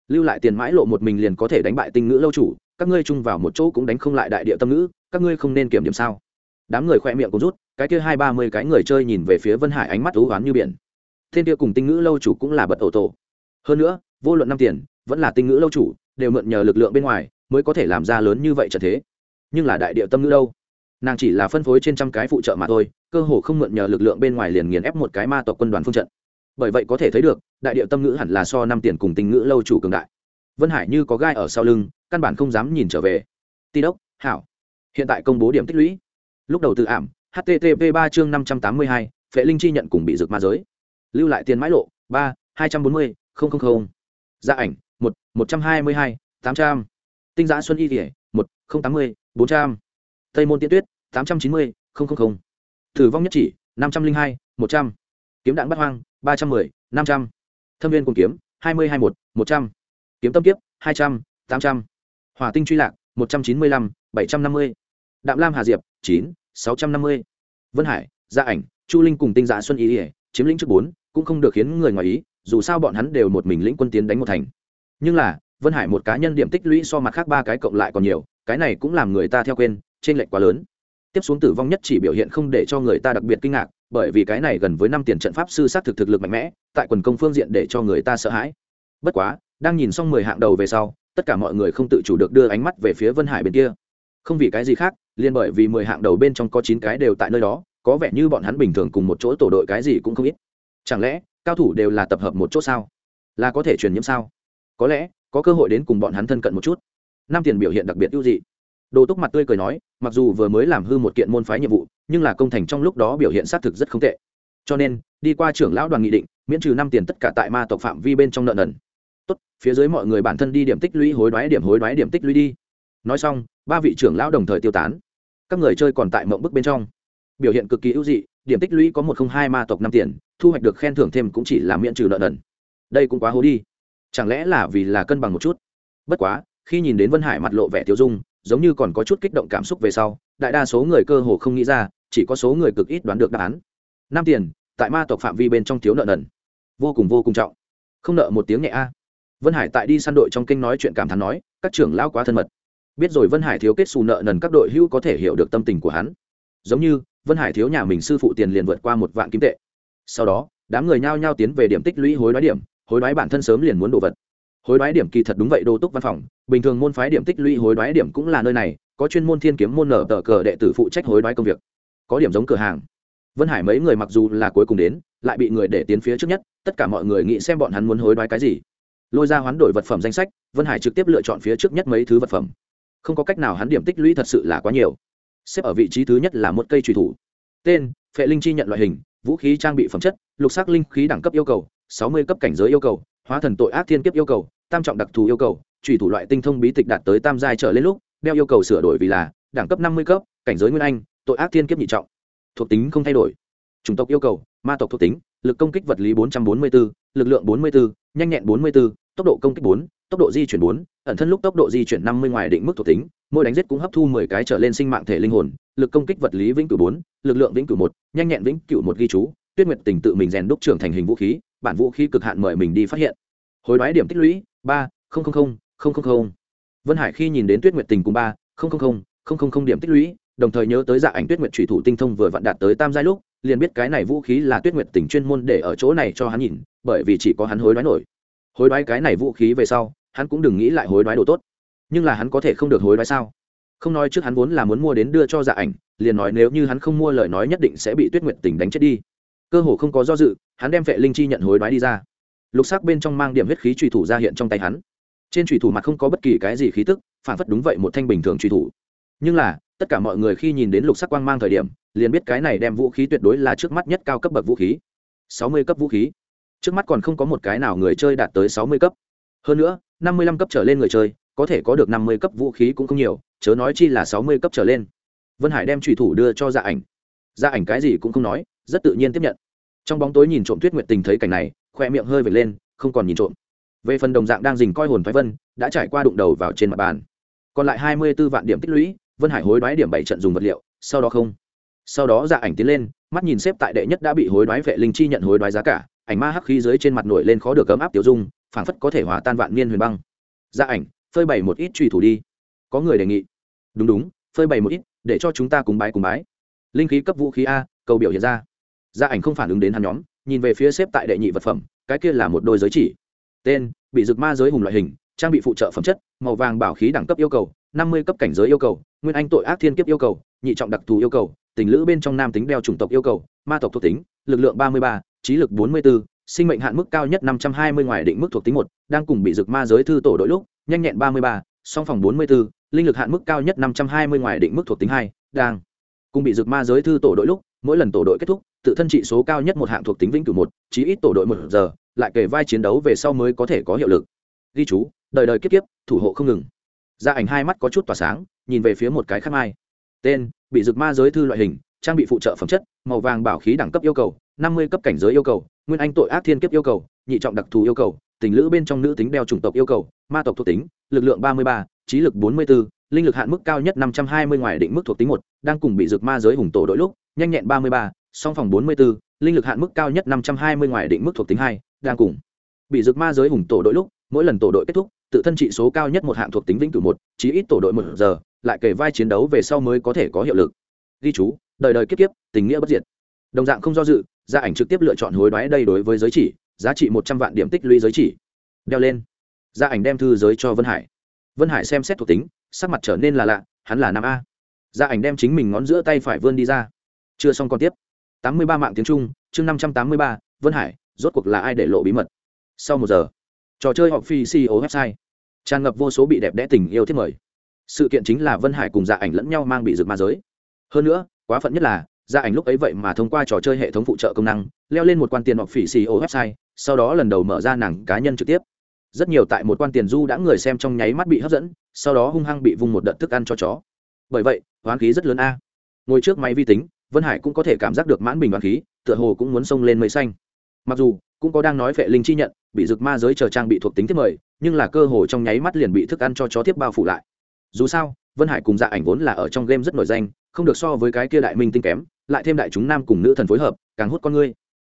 Lưu lại tiền mãi lộ một mình liền có thể đánh bại tinh ngữ lâu chủ, các ngươi chung vào một chỗ cũng đánh không lại đại điệu tâm ngữ, các ngươi không nên kiểm điểm sao? Đám người khoe miệng cũng rút, cái kia hai ba mươi cái người chơi nhìn về phía vân hải ánh mắt thú oán như biển. Thiên kia cùng tinh ngữ lâu chủ cũng là bật ổ tổ. Hơn nữa, vô luận năm tiền, vẫn là tinh ngữ lâu chủ, đều mượn nhờ lực lượng bên ngoài mới có thể làm ra lớn như vậy trận thế nhưng là đại địa tâm ngữ đâu? Nàng chỉ là phân phối trên trăm cái phụ trợ mà thôi, cơ hồ không mượn nhờ lực lượng bên ngoài liền nghiền ép một cái ma tộc quân đoàn phương trận. Bởi vậy có thể thấy được, đại địa tâm ngữ hẳn là so năm tiền cùng tinh ngữ lâu chủ cường đại. Vân hải như có gai ở sau lưng, căn bản không dám nhìn trở về. Ti đốc, hảo. Hiện tại công bố điểm tích lũy. Lúc đầu tự ảm http ba chương năm trăm tám mươi hai, phệ linh chi nhận cùng bị rực ma giới. Lưu lại tiền mãi lộ, ba, hai trăm bốn mươi, không không không. Gia ảnh, một một trăm hai mươi hai, tám trăm. Tinh giã xuân y thể một, không tám mươi bốn trăm. Tây môn tiên tuyết, tám trăm chín mươi thử vong nhất chỉ, năm trăm linh hai, một trăm. Kiếm đạn bắt hoang, ba trăm mười, năm trăm. Thâm viên cùng kiếm, hai mươi hai một một trăm. Kiếm tâm kiếp, hai trăm, tám trăm. Hỏa tinh truy lạc, một trăm chín mươi lăm, bảy trăm năm mươi. Đạm lam hà diệp, chín, sáu trăm năm mươi. Vân hải gia ảnh, chu linh cùng tinh dạ xuân ý ỉa chiếm lĩnh trước bốn, cũng không được khiến người ngoài ý, dù sao bọn hắn đều một mình lĩnh quân tiến đánh một thành. Nhưng là, vân hải một cá nhân điểm tích lũy so mặt khác ba cái cộng lại còn nhiều cái này cũng làm người ta theo quên trên lệnh quá lớn. Tiếp xuống tử vong nhất chỉ biểu hiện không để cho người ta đặc biệt kinh ngạc, bởi vì cái này gần với năm tiền trận pháp sư sát thực thực lực mạnh mẽ, tại quần công phương diện để cho người ta sợ hãi. Bất quá, đang nhìn xong mười hạng đầu về sau, tất cả mọi người không tự chủ được đưa ánh mắt về phía vân hải bên kia. Không vì cái gì khác, liền bởi vì mười hạng đầu bên trong có chín cái đều tại nơi đó, có vẻ như bọn hắn bình thường cùng một chỗ tổ đội cái gì cũng không ít. Chẳng lẽ, cao thủ đều là tập hợp một chỗ sao? Là có thể truyền nhiễm sao? Có lẽ, có cơ hội đến cùng bọn hắn thân cận một chút. Nam tiền biểu hiện đặc biệt ưu dị. Đồ túc mặt tươi cười nói, mặc dù vừa mới làm hư một kiện môn phái nhiệm vụ, nhưng là công thành trong lúc đó biểu hiện xác thực rất không tệ. Cho nên, đi qua trưởng lão đoàn nghị định, miễn trừ năm tiền tất cả tại ma tộc phạm vi bên trong nợ nần. Tốt, phía dưới mọi người bản thân đi điểm tích lũy hối đoái điểm hối đoái điểm tích lũy đi. Nói xong, ba vị trưởng lão đồng thời tiêu tán. Các người chơi còn tại mộng bức bên trong. Biểu hiện cực kỳ ưu dị, điểm tích lũy có một không hai ma tộc năm tiền, thu hoạch được khen thưởng thêm cũng chỉ là miễn trừ nợ nần. Đây cũng quá hố đi. Chẳng lẽ là vì là cân bằng một chút? Bất quá khi nhìn đến vân hải mặt lộ vẻ tiêu dung, giống như còn có chút kích động cảm xúc về sau, đại đa số người cơ hồ không nghĩ ra, chỉ có số người cực ít đoán được đáp án. Năm tiền, tại ma tộc phạm vi bên trong thiếu nợ nần. Vô cùng vô cùng trọng. Không nợ một tiếng nhẹ a. Vân hải tại đi săn đội trong kinh nói chuyện cảm thán nói, các trưởng lao quá thân mật. Biết rồi vân hải thiếu kết xù nợ nần các đội hữu có thể hiểu được tâm tình của hắn. Giống như, vân hải thiếu nhà mình sư phụ tiền liền vượt qua một vạn kim tệ. Sau đó, đám người nhao nhao tiến về điểm tích lũy hối đoái điểm, hối đoái bản thân sớm liền muốn đồ vật hối đoái điểm kỳ thật đúng vậy, đô túc văn phòng. Bình thường môn phái điểm tích lũy hối đoái điểm cũng là nơi này, có chuyên môn thiên kiếm môn nở tờ cờ đệ tử phụ trách hối đoái công việc. Có điểm giống cửa hàng. Vân hải mấy người mặc dù là cuối cùng đến, lại bị người để tiến phía trước nhất, tất cả mọi người nghĩ xem bọn hắn muốn hối đoái cái gì. Lôi ra hoán đổi vật phẩm danh sách, vân hải trực tiếp lựa chọn phía trước nhất mấy thứ vật phẩm. Không có cách nào hắn điểm tích lũy thật sự là quá nhiều. Xếp ở vị trí thứ nhất là một cây trùy thủ. Tên, phệ linh chi nhận loại hình, vũ khí trang bị phẩm chất, lục sắc linh khí đẳng cấp yêu cầu, sáu mươi cấp cảnh giới yêu cầu, hóa thần tội ác thiên kiếp yêu cầu tam trọng đặc thù yêu cầu, trùy thủ loại tinh thông bí tịch đạt tới tam giai trở lên lúc, đeo yêu cầu sửa đổi vì là đẳng cấp năm mươi cấp, cảnh giới nguyên anh, tội ác thiên kiếp nhị trọng. Thuộc tính không thay đổi. Chủng tộc yêu cầu, ma tộc thuộc tính, lực công kích vật lý bốn trăm bốn mươi bốn lực lượng bốn mươi bốn nhanh nhẹn bốn mươi bốn tốc độ công kích bốn, tốc độ di chuyển bốn, ẩn thân lúc tốc độ di chuyển năm mươi ngoài định mức thuộc tính, mỗi đánh giết cũng hấp thu mười cái trở lên sinh mạng thể linh hồn, lực công kích vật lý vĩnh cửu bốn, lực lượng vĩnh cửu một, nhanh nhẹn vĩnh cửu một ghi chú, tuyết nguyệt tình tự mình rèn đúc trưởng thành hình vũ khí, bản vũ khí cực hạn mời mình đi phát hiện. Hối đoái điểm tích lũy ba vân hải khi nhìn đến tuyết nguyệt tình cùng ba điểm tích lũy, đồng thời nhớ tới dạ ảnh tuyết nguyệt thủy thủ tinh thông vừa vặn đạt tới tam giai lúc, liền biết cái này vũ khí là tuyết nguyệt tình chuyên môn để ở chỗ này cho hắn nhìn, bởi vì chỉ có hắn hối đoái nổi. Hối đoái cái này vũ khí về sau, hắn cũng đừng nghĩ lại hối đoái đồ tốt. Nhưng là hắn có thể không được hối đoái sao? Không nói trước hắn vốn là muốn mua đến đưa cho dạ ảnh, liền nói nếu như hắn không mua lời nói nhất định sẽ bị tuyết nguyệt tình đánh chết đi. Cơ hồ không có do dự, hắn đem vệ linh chi nhận hối đoái đi ra lục sắc bên trong mang điểm huyết khí trùy thủ ra hiện trong tay hắn. Trên trùy thủ mặt không có bất kỳ cái gì khí tức, phản phất đúng vậy một thanh bình thường trùy thủ. Nhưng là, tất cả mọi người khi nhìn đến lục sắc quang mang thời điểm, liền biết cái này đem vũ khí tuyệt đối là trước mắt nhất cao cấp bậc vũ khí. Sáu mươi cấp vũ khí. Trước mắt còn không có một cái nào người chơi đạt tới sáu mươi cấp. Hơn nữa, năm mươi lăm cấp trở lên người chơi, có thể có được năm mươi cấp vũ khí cũng không nhiều, chớ nói chi là sáu mươi cấp trở lên. Vân hải đem trùy thủ đưa cho dạ ảnh. Dạ ảnh cái gì cũng không nói, rất tự nhiên tiếp nhận. Trong bóng tối nhìn trộm tuyết nguyệt tình thấy cảnh này khoe miệng hơi vệt lên, không còn nhìn trộm. Về phần đồng dạng đang dình coi hồn thoái vân, đã trải qua đụng đầu vào trên mặt bàn. Còn lại hai mươi b ố vạn điểm tích lũy, vân hải hối đoái điểm bảy trận dùng vật liệu, sau đó không. Sau đó dạ ảnh tiến lên, mắt nhìn xếp tại đệ nhất đã bị hối đoái vệ linh chi nhận hối đoái giá cả, ảnh ma hắc khí dưới trên mặt nổi lên khó được cấm áp tiểu dung, phảng phất có thể hòa tan vạn niên huyền băng. Dạ ảnh, phơi bày một ít truy thủ đi. Có người đề nghị. Đúng đúng, phơi bày một ít, để cho chúng ta cùng bái cùng bái. Linh khí cấp vũ khí a, cầu biểu hiện ra. Dạ ảnh không phản ứng đến hắn nhóm nhìn về phía xếp tại đệ nhị vật phẩm, cái kia là một đôi giới chỉ. Tên, bị rực ma giới hùng loại hình, trang bị phụ trợ phẩm chất, màu vàng bảo khí đẳng cấp yêu cầu, năm mươi cấp cảnh giới yêu cầu, nguyên anh tội ác thiên kiếp yêu cầu, nhị trọng đặc thù yêu cầu, tình lữ bên trong nam tính đeo chủng tộc yêu cầu, ma tộc thuộc tính, lực lượng ba mươi ba, trí lực bốn mươi b ố sinh mệnh hạn mức cao nhất năm trăm hai mươi ngoài định mức thuộc tính một, đang cùng bị rực ma giới thư tổ đội lúc, nhanh nhẹn ba mươi ba, song phòng bốn mươi b ố linh lực hạn mức cao nhất năm trăm hai mươi ngoài định mức thuộc tính hai, đang cùng bị rực ma giới thư tổ đội lúc mỗi lần tổ đội kết thúc, tự thân trị số cao nhất một hạng thuộc tính vĩnh cửu một, chí ít tổ đội một giờ, lại kể vai chiến đấu về sau mới có thể có hiệu lực. Ghi chú, đời đời kiếp kiếp, thủ hộ không ngừng. Gia ảnh hai mắt có chút tỏa sáng, nhìn về phía một cái khác mai. Tên, bị rực ma giới thư loại hình, trang bị phụ trợ phẩm chất, màu vàng bảo khí đẳng cấp yêu cầu, năm mươi cấp cảnh giới yêu cầu, nguyên anh tội ác thiên kiếp yêu cầu, nhị trọng đặc thù yêu cầu, tình lữ bên trong nữ tính đeo chủng tộc yêu cầu, ma tộc thuộc tính, lực lượng ba mươi ba, trí lực bốn mươi bốn linh lực hạn mức cao nhất năm trăm hai mươi ngoài định mức thuộc tính một, đang cùng bị rực ma giới hùng tổ đội lúc nhanh nhẹn ba mươi ba, song phòng bốn mươi b ố linh lực hạn mức cao nhất năm trăm hai mươi ngoài định mức thuộc tính hai, đang cùng. Bị dược ma giới hùng tổ đội lúc, mỗi lần tổ đội kết thúc, tự thân trị số cao nhất một hạng thuộc tính vĩnh cửu một, chí ít tổ đội một giờ, lại kể vai chiến đấu về sau mới có thể có hiệu lực. Ghi chú, đời đời kiếp kiếp, tình nghĩa bất diệt. Đồng dạng không do dự, gia ảnh trực tiếp lựa chọn hối đoái đây đối với giới chỉ, giá trị một trăm vạn điểm tích lũy giới chỉ. Đeo lên. Gia ảnh đem thư giới cho vân hải. Vân hải xem xét thuộc tính, sắc mặt trở nên là lạ, hắn là nam a. Gia ảnh đem chính mình ngón giữa tay phải vươn đi ra chưa xong còn tiếp. Tám mươi ba mạng tiếng trung, chương năm trăm tám mươi ba, vân hải, rốt cuộc là ai để lộ bí mật? Sau một giờ, trò chơi họp phi ceo website. Tràn ngập vô số bị đẹp đẽ tình yêu thiết mời. Sự kiện chính là vân hải cùng dạ ảnh lẫn nhau mang bị rực ma giới. Hơn nữa, quá phận nhất là gia ảnh lúc ấy vậy mà thông qua trò chơi hệ thống phụ trợ công năng, leo lên một quan tiền hoặc phỉ xì ô website, sau đó lần đầu mở ra nàng cá nhân trực tiếp. Rất nhiều tại một quan tiền du đã người xem trong nháy mắt bị hấp dẫn, sau đó hung hăng bị vung một đợt thức ăn cho chó. Bởi vậy, hoán khí rất lớn a. Ngồi trước máy vi tính vân hải cũng có thể cảm giác được mãn bình hoán khí, tựa hồ cũng muốn xông lên mây xanh. Mặc dù, cũng có đang nói vệ linh chi nhận, bị rực ma giới chờ trang bị thuộc tính tiếp mời, nhưng là cơ hồ trong nháy mắt liền bị thức ăn cho chó tiếp bao phủ lại. Dù sao, vân hải cùng dạ ảnh vốn là ở trong game rất nổi danh, không được so với cái kia đại minh tinh kém, lại thêm đại chúng nam cùng nữ thần phối hợp, càng hút con ngươi.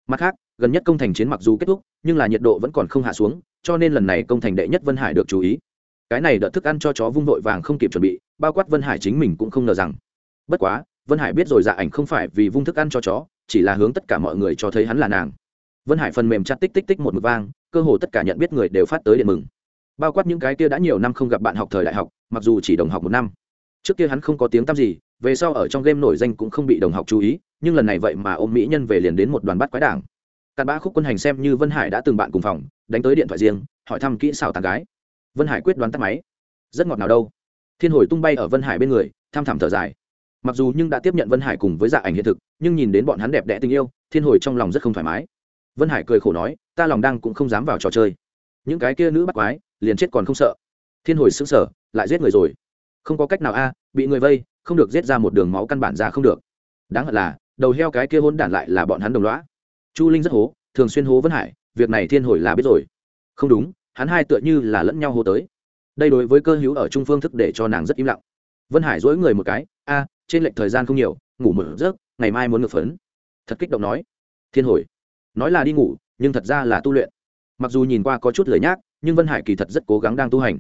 Mặt khác, gần nhất công thành chiến mặc dù kết thúc, nhưng là nhiệt độ vẫn còn không hạ xuống, cho nên lần này công thành đệ nhất vân hải được chú ý. Cái này đợt thức ăn cho chó vung vội vàng không kịp chuẩn bị, bao quát vân hải chính mình cũng không ngờ rằng. Bất quá vân hải biết rồi dạ ảnh không phải vì vung thức ăn cho chó, chỉ là hướng tất cả mọi người cho thấy hắn là nàng. Vân hải phần mềm chặt tích tích tích một mực vang, cơ hồ tất cả nhận biết người đều phát tới điện mừng. Bao quát những cái kia đã nhiều năm không gặp bạn học thời đại học, mặc dù chỉ đồng học một năm. Trước kia hắn không có tiếng tăm gì, về sau ở trong game nổi danh cũng không bị đồng học chú ý, nhưng lần này vậy mà ôm mỹ nhân về liền đến một đoàn bắt quái đảng. Cặn bã khúc quân hành xem như vân hải đã từng bạn cùng phòng, đánh tới điện thoại riêng, hỏi thăm kỹ xảo tàn gái. Vân hải quyết đoán tắt máy. Rất ngọt nào đâu. Thiên hồi tung bay ở vân hải bên người, tham thảm thở dài mặc dù nhưng đã tiếp nhận vân hải cùng với dạ ảnh hiện thực, nhưng nhìn đến bọn hắn đẹp đẽ tình yêu, thiên hồi trong lòng rất không thoải mái. Vân hải cười khổ nói, ta lòng đang cũng không dám vào trò chơi. Những cái kia nữ bắt quái, liền chết còn không sợ. Thiên hồi xứng sở lại giết người rồi. Không có cách nào a, bị người vây, không được giết ra một đường máu căn bản ra không được. Đáng hận là, đầu heo cái kia hôn đản lại là bọn hắn đồng loã chu linh rất hố, thường xuyên hố vân hải, việc này thiên hồi là biết rồi. Không đúng, hắn hai tựa như là lẫn nhau hô tới. Đây đối với cơ hữu ở trung phương thức để cho nàng rất im lặng. Vân hải dỗi người một cái, a trên lệnh thời gian không nhiều, ngủ một giấc, ngày mai muốn ngược phấn. Thật kích động nói. Thiên hồi. Nói là đi ngủ, nhưng thật ra là tu luyện. Mặc dù nhìn qua có chút lười nhác, nhưng vân hải kỳ thật rất cố gắng đang tu hành.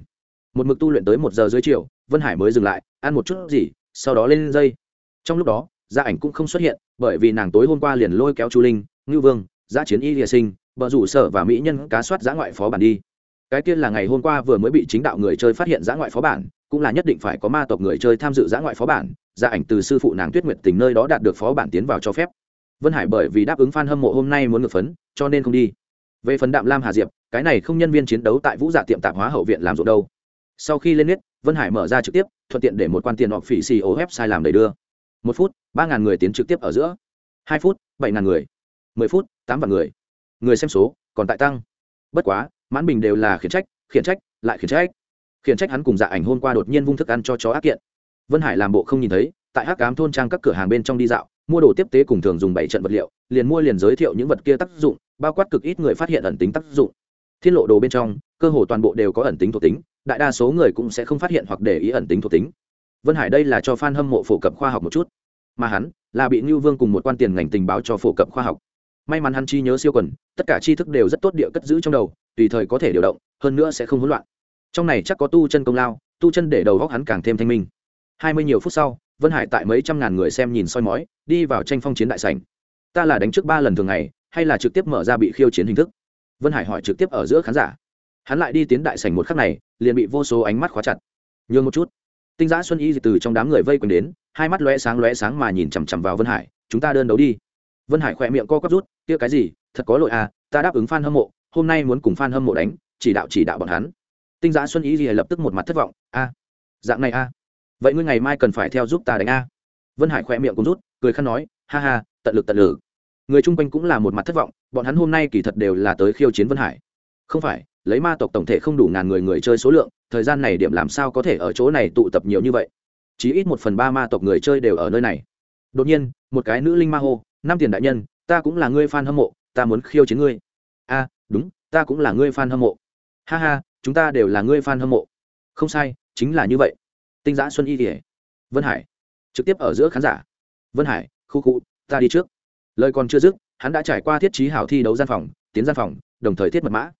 Một mực tu luyện tới một giờ dưới chiều, vân hải mới dừng lại, ăn một chút gì, sau đó lên dây. Trong lúc đó, gia ảnh cũng không xuất hiện, bởi vì nàng tối hôm qua liền lôi kéo chu linh, ngưu vương gia chiến y địa sinh bờ rủ sở và mỹ nhân cá soát giã ngoại phó bản đi. Cái kia là ngày hôm qua vừa mới bị chính đạo người chơi phát hiện giã ngoại phó bản, cũng là nhất định phải có ma tộc người chơi tham dự giã ngoại phó bản gia ảnh từ sư phụ nàng tuyết nguyệt tình nơi đó đạt được phó bản tiến vào cho phép. Vân hải bởi vì đáp ứng f a n hâm mộ hôm nay muốn ngược phấn, cho nên không đi. Về phần đạm lam hà diệp, cái này không nhân viên chiến đấu tại vũ dạ tiệm tạp hóa hậu viện làm ruộng đâu. Sau khi lên nét, vân hải mở ra trực tiếp, thuận tiện để một quan tiền họp phỉ xì ô website làm đầy đưa. Một phút, ba ngàn người tiến trực tiếp ở giữa. Hai phút, bảy ngàn người. Mười phút, tám vạn người. Người xem số, còn tại tăng. Bất quá, mãn bình đều là khiển trách khiển trách, lại khiển trách. Khiển trách hắn cùng dạ ảnh hôm qua đột nhiên vung thức ăn cho chó ác kiện vân hải làm bộ không nhìn thấy, tại hắc cám thôn trang các cửa hàng bên trong đi dạo, mua đồ tiếp tế cùng thường dùng bảy trận vật liệu, liền mua liền giới thiệu những vật kia tác dụng, bao quát cực ít người phát hiện ẩn tính tác dụng. Thiên lộ đồ bên trong, cơ hồ toàn bộ đều có ẩn tính thuộc tính, đại đa số người cũng sẽ không phát hiện hoặc để ý ẩn tính thuộc tính. Vân hải đây là cho f a n hâm mộ phổ cập khoa học một chút. Mà hắn, là bị ngưu vương cùng một quan tiền ngành tình báo cho phổ cập khoa học. May mắn hắn chi nhớ siêu quần, tất cả tri thức đều rất tốt địa cất giữ trong đầu, tùy thời có thể điều động, hơn nữa sẽ không hỗn loạn. Trong này chắc có tu chân công lao, tu chân để đầu góc hắn càng thêm thanh minh hai mươi nhiều phút sau, vân hải tại mấy trăm ngàn người xem nhìn soi mói, đi vào tranh phong chiến đại sảnh. Ta là đánh trước ba lần thường ngày, hay là trực tiếp mở ra bị khiêu chiến hình thức? Vân hải hỏi trực tiếp ở giữa khán giả. Hắn lại đi tiến đại sảnh một khắc này, liền bị vô số ánh mắt khóa chặt. Nhường một chút. Tinh giã xuân y từ trong đám người vây quanh đến, hai mắt lóe sáng lóe sáng mà nhìn chằm chằm vào vân hải, chúng ta đơn đấu đi. Vân hải khỏe miệng co quắp rút, kia cái gì? Thật có lỗi à ta đáp ứng f a n hâm mộ, hôm nay muốn cùng f a n hâm mộ đánh, chỉ đạo chỉ đạo bọn hắn. Tinh giã xuân y lập tức một mặt thất vọng, a, dạng này a vậy ngươi ngày mai cần phải theo giúp ta đánh a. Vân hải khỏe miệng cũng rút, cười khăn nói, ha ha, tận lực tận lực. Người chung quanh cũng là một mặt thất vọng, bọn hắn hôm nay kỳ thật đều là tới khiêu chiến vân hải. Không phải, lấy ma tộc tổng thể không đủ ngàn người người chơi số lượng, thời gian này điểm làm sao có thể ở chỗ này tụ tập nhiều như vậy? Chỉ ít một phần ba ma tộc người chơi đều ở nơi này. Đột nhiên, một cái nữ linh ma hô năm tiền đại nhân, ta cũng là ngươi fan hâm mộ, ta muốn khiêu chiến ngươi. A, đúng, ta cũng là ngươi fan hâm mộ. Ha ha, chúng ta đều là ngươi fan hâm mộ. Không sai, chính là như vậy tinh giã xuân y kỉa vân hải. Trực tiếp ở giữa khán giả. Vân hải, khu khu, ta đi trước. Lời còn chưa dứt, hắn đã trải qua thiết trí hảo thi đấu gian phòng, tiến gian phòng, đồng thời thiết mật mã.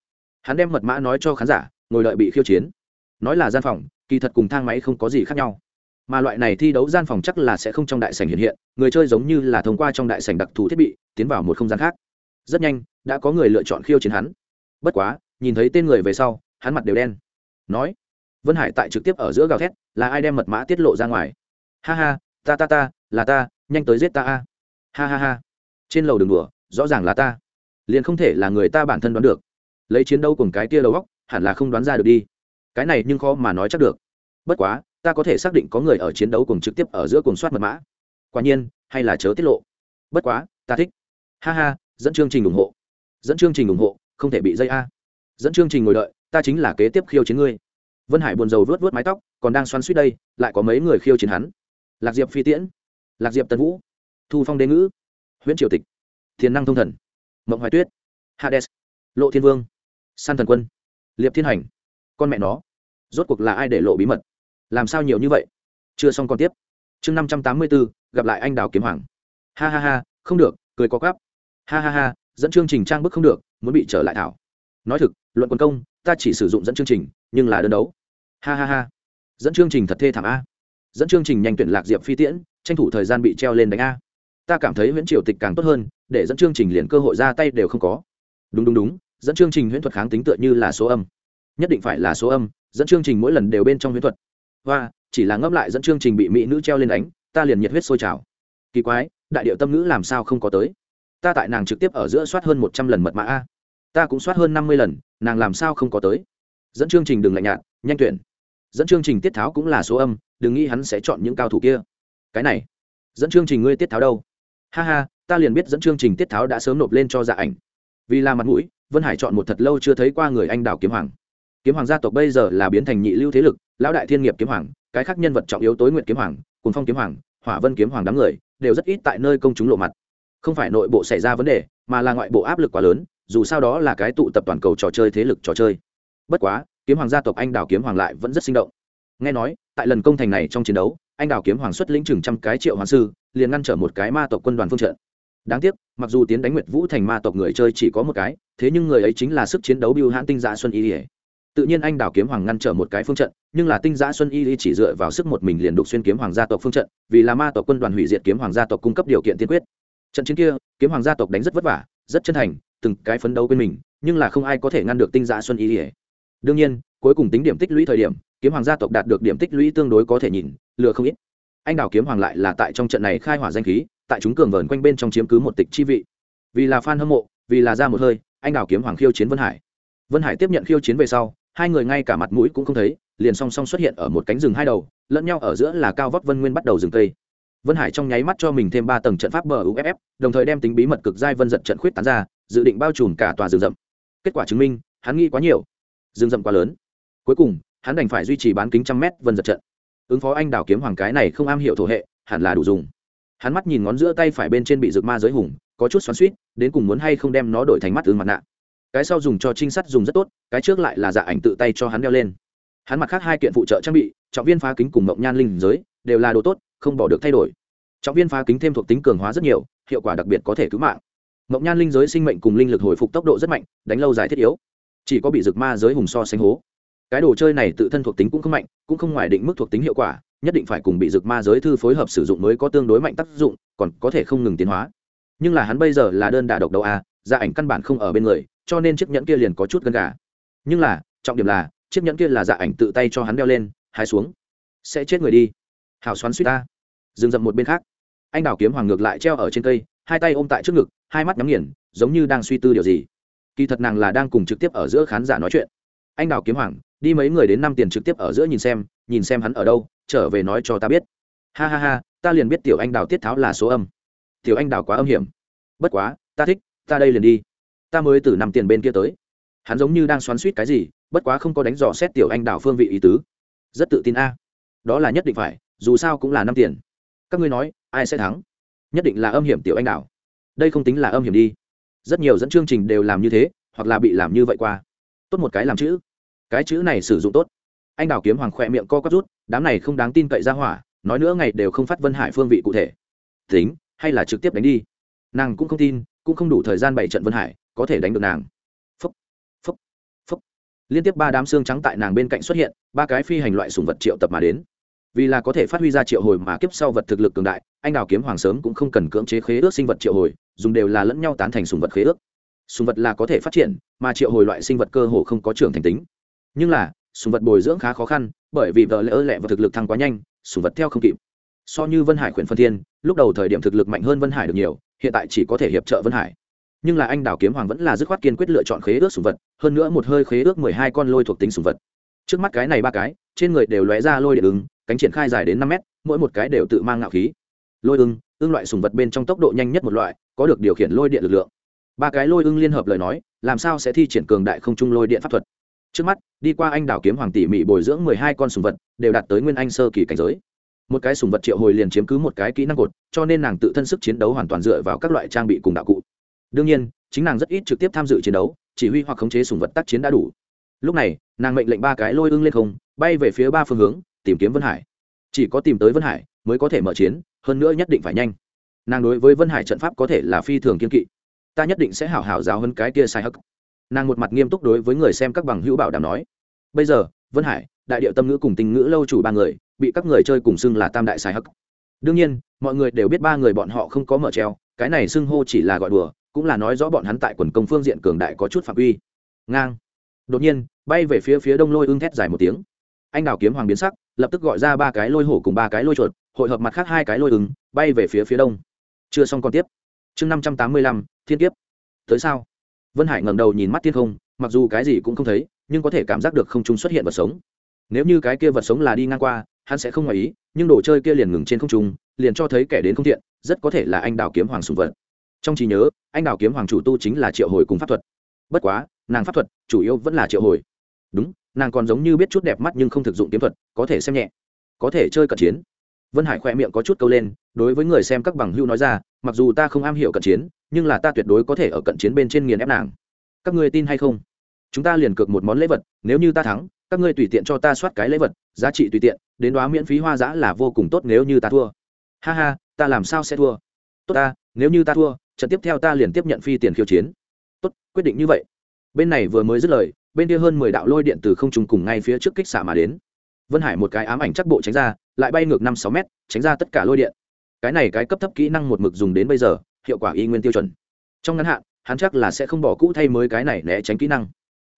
Hắn đem mật mã nói cho khán giả, ngồi đợi bị khiêu chiến. Nói là gian phòng, kỳ thật cùng thang máy không có gì khác nhau. Mà loại này thi đấu gian phòng chắc là sẽ không trong đại sảnh hiện hiện, người chơi giống như là thông qua trong đại sảnh đặc thù thiết bị, tiến vào một không gian khác. Rất nhanh, đã có người lựa chọn khiêu chiến hắn. Bất quá, nhìn thấy tên người về sau, hắn mặt đều đen. Nói vân hải tại trực tiếp ở giữa gào thét, là ai đem mật mã tiết lộ ra ngoài? Ha ha, ta ta ta, là ta, nhanh tới giết ta a. Ha ha ha. Trên lầu đường đùa, rõ ràng là ta. Liền không thể là người ta bản thân đoán được. Lấy chiến đấu cùng cái tia đầu góc hẳn là không đoán ra được đi. Cái này nhưng khó mà nói chắc được. Bất quá, ta có thể xác định có người ở chiến đấu cùng trực tiếp ở giữa cùng soát mật mã. Quả nhiên, hay là chớ tiết lộ. Bất quá, ta thích. Ha ha, dẫn chương trình ủng hộ. Dẫn chương trình ủng hộ, không thể bị dây a. Dẫn chương trình ngồi đợi, ta chính là kế tiếp khiêu chiến ngươi vân hải buồn rầu vớt vớt mái tóc, còn đang xoắn suýt đây, lại có mấy người khiêu chiến hắn. Lạc diệp phi tiễn, lạc diệp tân vũ, thu phong đế ngữ, huyễn triều tịch thiền năng thông thần, mộng hoài tuyết, hades, lộ thiên vương, san thần quân, liệp thiên hành, con mẹ nó, rốt cuộc là ai để lộ bí mật? Làm sao nhiều như vậy? Chưa xong còn tiếp. Chương năm trăm tám mươi bốn gặp lại anh đào kiếm hoàng. Ha ha ha, không được, cười có cắp ha ha ha, dẫn chương trình trang bức không được, muốn bị trở lại thảo. Nói thực, luận quân công, ta chỉ sử dụng dẫn chương trình, nhưng là đơn đấu ha ha ha. Dẫn chương trình thật thê thảm a. Dẫn chương trình nhanh tuyển lạc diệp phi tiễn, tranh thủ thời gian bị treo lên đánh a. Ta cảm thấy nguyễn triều tịch càng tốt hơn, để dẫn chương trình liền cơ hội ra tay đều không có. Đúng đúng đúng, dẫn chương trình huyễn thuật kháng tính tựa như là số âm. Nhất định phải là số âm, dẫn chương trình mỗi lần đều bên trong huyễn thuật. Và, chỉ là ngấp lại dẫn chương trình bị mỹ nữ treo lên đánh, ta liền nhiệt huyết sôi trào. Kỳ quái, đại điệu tâm nữ làm sao không có tới? Ta tại nàng trực tiếp ở giữa soát hơn một trăm lần mật mã a. Ta cũng soát hơn năm mươi lần, nàng làm sao không có tới? Dẫn chương trình đừng lạnh nhạt, nhanh tuyển dẫn chương trình tiết tháo cũng là số âm, đừng nghĩ hắn sẽ chọn những cao thủ kia. Cái này, dẫn chương trình ngươi tiết tháo đâu? Ha ha, ta liền biết dẫn chương trình tiết tháo đã sớm nộp lên cho dạ ảnh. Vì là mặt mũi, vân hải chọn một thật lâu chưa thấy qua người anh đào kiếm hoàng. Kiếm hoàng gia tộc bây giờ là biến thành nhị lưu thế lực, lão đại thiên nghiệp kiếm hoàng, cái khác nhân vật trọng yếu tối nguyện kiếm hoàng cùng phong kiếm hoàng, hỏa vân kiếm hoàng đám người, đều rất ít tại nơi công chúng lộ mặt. Không phải nội bộ xảy ra vấn đề, mà là ngoại bộ áp lực quá lớn, dù sao đó là cái tụ tập toàn cầu trò chơi thế lực trò chơi. Bất quá kiếm hoàng gia tộc anh đào kiếm hoàng lại vẫn rất sinh động. Nghe nói, tại lần công thành này trong chiến đấu, anh đào kiếm hoàng xuất lĩnh chừng trăm cái triệu hoàng sư, liền ngăn trở một cái ma tộc quân đoàn phương trận. Đáng tiếc, mặc dù tiến đánh nguyệt vũ thành ma tộc người chơi chỉ có một cái, thế nhưng người ấy chính là sức chiến đấu biêu hãn tinh giã xuân y ỉa tự nhiên anh đào kiếm hoàng ngăn trở một cái phương trận, nhưng là tinh giã xuân y chỉ dựa vào sức một mình liền đục xuyên kiếm hoàng gia tộc phương trận, vì là ma tộc quân đoàn hủy diệt kiếm hoàng gia tộc cung cấp điều kiện tiên quyết. Trận chiến kia, kiếm hoàng gia tộc đánh rất vất vả, rất chân thành, từng cái phấn đấu bên mình, nhưng là không ai có thể ngăn được tinh giã xuân y ỉa đương nhiên, cuối cùng tính điểm tích lũy thời điểm, kiếm hoàng gia tộc đạt được điểm tích lũy tương đối có thể nhìn, lừa không ít. Anh đào kiếm hoàng lại là tại trong trận này khai hỏa danh khí, tại chúng cường vờn quanh bên trong chiếm cứ một tịch chi vị. Vì là fan hâm mộ, vì là ra một hơi, anh đào kiếm hoàng khiêu chiến vân hải. Vân hải tiếp nhận khiêu chiến về sau, hai người ngay cả mặt mũi cũng không thấy, liền song song xuất hiện ở một cánh rừng hai đầu, lẫn nhau ở giữa là cao vóc vân nguyên bắt đầu rừng tây vân hải trong nháy mắt cho mình thêm ba tầng trận pháp bờ uff đồng thời đem tính bí mật cực giai vân giật trận khuyết tán ra, dự định bao trùm cả tòa rừng rậm. Kết quả chứng minh, hắn nghĩ quá nhiều rừng rậm quá lớn. Cuối cùng, hắn đành phải duy trì bán kính trăm mét vân giật trận. Ứng phó anh đào kiếm hoàng cái này không am hiểu thổ hệ, hẳn là đủ dùng. Hắn mắt nhìn ngón giữa tay phải bên trên bị rực ma giới hùng, có chút xoắn suýt đến cùng muốn hay không đem nó đổi thành mắt ứng mặt nạ. Cái sau dùng cho trinh sát dùng rất tốt, cái trước lại là dạ ảnh tự tay cho hắn đeo lên. Hắn mặt khác hai kiện phụ trợ trang bị, trọng viên phá kính cùng mộng nhan linh giới, đều là đồ tốt, không bỏ được thay đổi. Trọng viên phá kính thêm thuộc tính cường hóa rất nhiều, hiệu quả đặc biệt có thể cứu mạng. Mộng nhan linh giới sinh mệnh cùng linh lực hồi phục tốc độ rất mạnh, đánh lâu dài thiết yếu chỉ có bị rực ma giới hùng so sánh hố. Cái đồ chơi này tự thân thuộc tính cũng không mạnh, cũng không ngoài định mức thuộc tính hiệu quả, nhất định phải cùng bị rực ma giới thư phối hợp sử dụng mới có tương đối mạnh tác dụng, còn có thể không ngừng tiến hóa. Nhưng là hắn bây giờ là đơn đà độc đầu a gia ảnh căn bản không ở bên người, cho nên chiếc nhẫn kia liền có chút gần gà. Nhưng là, trọng điểm là, chiếc nhẫn kia là dạ ảnh tự tay cho hắn đeo lên hai xuống. Sẽ chết người đi. Hào xoắn suýt ta. Dừng dậm một bên khác. Anh đào kiếm hoàng ngược lại treo ở trên cây, hai tay ôm tại trước ngực, hai mắt nhắm nghiền, giống như đang suy tư điều gì kỳ thật nàng là đang cùng trực tiếp ở giữa khán giả nói chuyện. Anh đào kiếm hoàng, đi mấy người đến năm tiền trực tiếp ở giữa nhìn xem nhìn xem hắn ở đâu, trở về nói cho ta biết. Ha ha ha, ta liền biết tiểu anh đào tiết tháo là số âm. Tiểu anh đào quá âm hiểm. Bất quá, ta thích, ta đây liền đi. Ta mới từ năm tiền bên kia tới. Hắn giống như đang xoắn suýt cái gì, bất quá không có đánh dò xét tiểu anh đào phương vị ý tứ. Rất tự tin a. Đó là nhất định phải, dù sao cũng là năm tiền. Các ngươi nói, ai sẽ thắng? Nhất định là âm hiểm tiểu anh đào. Đây không tính là âm hiểm đi rất nhiều dẫn chương trình đều làm như thế hoặc là bị làm như vậy qua. Tốt một cái làm chữ. Cái chữ này sử dụng tốt. Anh đào kiếm hoàng khỏe miệng co quắp rút đám này không đáng tin cậy ra hỏa nói nữa ngày đều không phát vân hải phương vị cụ thể. Tính hay là trực tiếp đánh đi. Nàng cũng không tin cũng không đủ thời gian bảy trận vân hải có thể đánh được nàng. Phúc, phúc, phúc. liên tiếp ba đám xương trắng tại nàng bên cạnh xuất hiện ba cái phi hành loại sùng vật triệu tập mà đến vì là có thể phát huy ra triệu hồi mà kiếp sau vật thực lực cường đại, anh đào kiếm hoàng sớm cũng không cần cưỡng chế khế ước sinh vật triệu hồi, dùng đều là lẫn nhau tán thành sùng vật khế ước. Sùng vật là có thể phát triển, mà triệu hồi loại sinh vật cơ hồ không có trưởng thành tính. Nhưng là, sùng vật bồi dưỡng khá khó khăn, bởi vì vợ lỡ lẹ và thực lực thăng quá nhanh, sùng vật theo không kịp. So như vân hải khuyển phân thiên, lúc đầu thời điểm thực lực mạnh hơn vân hải được nhiều, hiện tại chỉ có thể hiệp trợ vân hải. Nhưng là anh đào kiếm hoàng vẫn là dứt khoát kiên quyết lựa chọn khế ước sùng vật, hơn nữa một hơi khế ước mười hai con lôi thuộc tính sùng vật. Trước mắt cái này ba cái, trên người đều lóe ra lôi điện ứng cánh triển khai dài đến năm mét, mỗi một cái đều tự mang ngạo khí. Lôi ưng ưng loại sùng vật bên trong tốc độ nhanh nhất một loại, có được điều khiển lôi điện lực lượng. Ba cái lôi ưng liên hợp lời nói, làm sao sẽ thi triển cường đại không trung lôi điện pháp thuật? Trước mắt, đi qua anh đảo kiếm hoàng tỷ mỹ bồi dưỡng mười hai con sùng vật, đều đạt tới nguyên anh sơ kỳ cảnh giới. Một cái sùng vật triệu hồi liền chiếm cứ một cái kỹ năng cột, cho nên nàng tự thân sức chiến đấu hoàn toàn dựa vào các loại trang bị cùng đạo cụ. Đương nhiên, chính nàng rất ít trực tiếp tham dự chiến đấu, chỉ huy hoặc khống chế sùng vật tác chiến đã đủ. Lúc này, nàng mệnh lệnh ba cái lôi ưng lên không, bay về phía ba phương hướng tìm kiếm vân hải. Chỉ có tìm tới vân hải mới có thể mở chiến, hơn nữa nhất định phải nhanh. Nàng đối với vân hải trận pháp có thể là phi thường kiên kỵ. Ta nhất định sẽ hảo hảo giáo hơn cái kia sai hắc. Nàng một mặt nghiêm túc đối với người xem các bằng hữu bảo đảm nói. Bây giờ, vân hải, đại điệu tâm ngữ cùng tình ngữ lâu chủ ba người, bị các người chơi cùng xưng là tam đại sai hắc. Đương nhiên, mọi người đều biết ba người bọn họ không có mở treo, cái này xưng hô chỉ là gọi đùa, cũng là nói rõ bọn hắn tại quần công phương diện cường đại có chút phạm uy. Ngang. Đột nhiên, bay về phía phía đông lôi ưng thét dài một tiếng. Anh đào kiếm hoàng biến sắc lập tức gọi ra ba cái lôi hổ cùng ba cái lôi chuột, hội hợp mặt khác hai cái lôi ứng, bay về phía phía đông. Chưa xong còn tiếp. Chương năm trăm tám mươi lăm, thiên kiếp. Tới sao? Vân hải ngẩng đầu nhìn mắt thiên không, mặc dù cái gì cũng không thấy, nhưng có thể cảm giác được không trung xuất hiện vật sống. Nếu như cái kia vật sống là đi ngang qua, hắn sẽ không ngoài ý, nhưng đồ chơi kia liền ngừng trên không trung, liền cho thấy kẻ đến không thiện, rất có thể là anh đào kiếm hoàng sùng vật. Trong trí nhớ, anh đào kiếm hoàng chủ tu chính là triệu hồi cùng pháp thuật. Bất quá, nàng pháp thuật chủ yếu vẫn là triệu hồi. Đúng nàng còn giống như biết chút đẹp mắt nhưng không thực dụng kiếm thuật, có thể xem nhẹ, có thể chơi cận chiến. Vân hải khoe miệng có chút câu lên, đối với người xem các bằng hưu nói ra, mặc dù ta không am hiểu cận chiến, nhưng là ta tuyệt đối có thể ở cận chiến bên trên nghiền ép nàng. Các ngươi tin hay không? Chúng ta liền cược một món lễ vật, nếu như ta thắng, các ngươi tùy tiện cho ta soát cái lễ vật, giá trị tùy tiện, đến đó miễn phí hoa giã là vô cùng tốt nếu như ta thua. Ha ha, ta làm sao sẽ thua? Tốt ta, nếu như ta thua, trận tiếp theo ta liền tiếp nhận phi tiền khiêu chiến. Tốt, quyết định như vậy. Bên này vừa mới dứt lời bên kia hơn mười đạo lôi điện từ không trùng cùng ngay phía trước kích xạ mà đến. Vân hải một cái ám ảnh chắc bộ tránh ra, lại bay ngược năm sáu mét, tránh ra tất cả lôi điện. Cái này cái cấp thấp kỹ năng một mực dùng đến bây giờ, hiệu quả y nguyên tiêu chuẩn. Trong ngắn hạn, hắn chắc là sẽ không bỏ cũ thay mới cái này né tránh kỹ năng.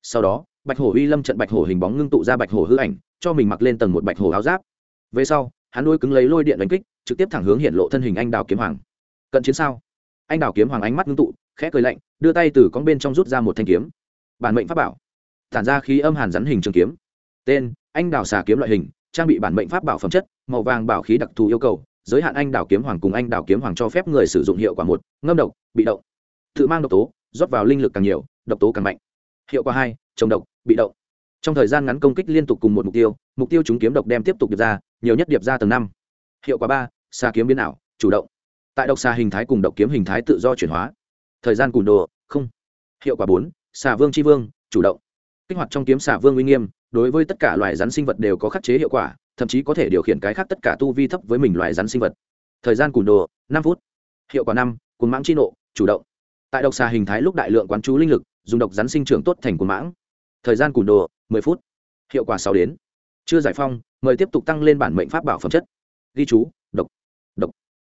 Sau đó, bạch hổ uy lâm trận bạch hổ hình bóng ngưng tụ ra bạch hổ hư ảnh, cho mình mặc lên tầng một bạch hổ áo giáp. Về sau, hắn đôi cứng lấy lôi điện đánh kích, trực tiếp thẳng hướng hiện lộ thân hình anh đào kiếm hoàng. Cận chiến sao? Anh đào kiếm hoàng ánh mắt ngưng tụ, khẽ cười lạnh, đưa tay từ con bên trong rút ra một thanh kiếm. Bản mệnh pháp bảo tản ra khí âm hàn rắn hình trường kiếm. Tên, anh đào xà kiếm loại hình, trang bị bản mệnh pháp bảo phẩm chất, màu vàng bảo khí đặc thù yêu cầu, giới hạn anh đào kiếm hoàng cùng anh đào kiếm hoàng cho phép người sử dụng hiệu quả một, ngâm độc, bị động. Tự mang độc tố, rót vào linh lực càng nhiều, độc tố càng mạnh. Hiệu quả hai trồng độc, bị động. Trong thời gian ngắn công kích liên tục cùng một mục tiêu mục tiêu chúng kiếm độc đem tiếp tục điệp ra, nhiều nhất điệp ra tầng năm. Hiệu quả ba, xà kiếm biến ảo, chủ động. Tại độc xà hình thái cùng độc kiếm hình thái tự do chuyển hóa. Thời gian cùn đồ, không. Hiệu quả bốn, xà vương tri vương, chủ động kích hoạt trong kiếm xà vương uy nghiêm, đối với tất cả loài rắn sinh vật đều có khắc chế hiệu quả, thậm chí có thể điều khiển cái khác tất cả tu vi thấp với mình loài rắn sinh vật. Thời gian cùn đồ, năm phút. Hiệu quả năm cồn mãng chi nộ, chủ động. Tại độc xà hình thái lúc đại lượng quán chú linh lực, dùng độc rắn sinh trưởng tốt thành cồn mãng. Thời gian cùn đồ, mười phút. Hiệu quả sáu đến. Chưa giải phong, mời tiếp tục tăng lên bản mệnh pháp bảo phẩm chất. Ghi chú, độc độc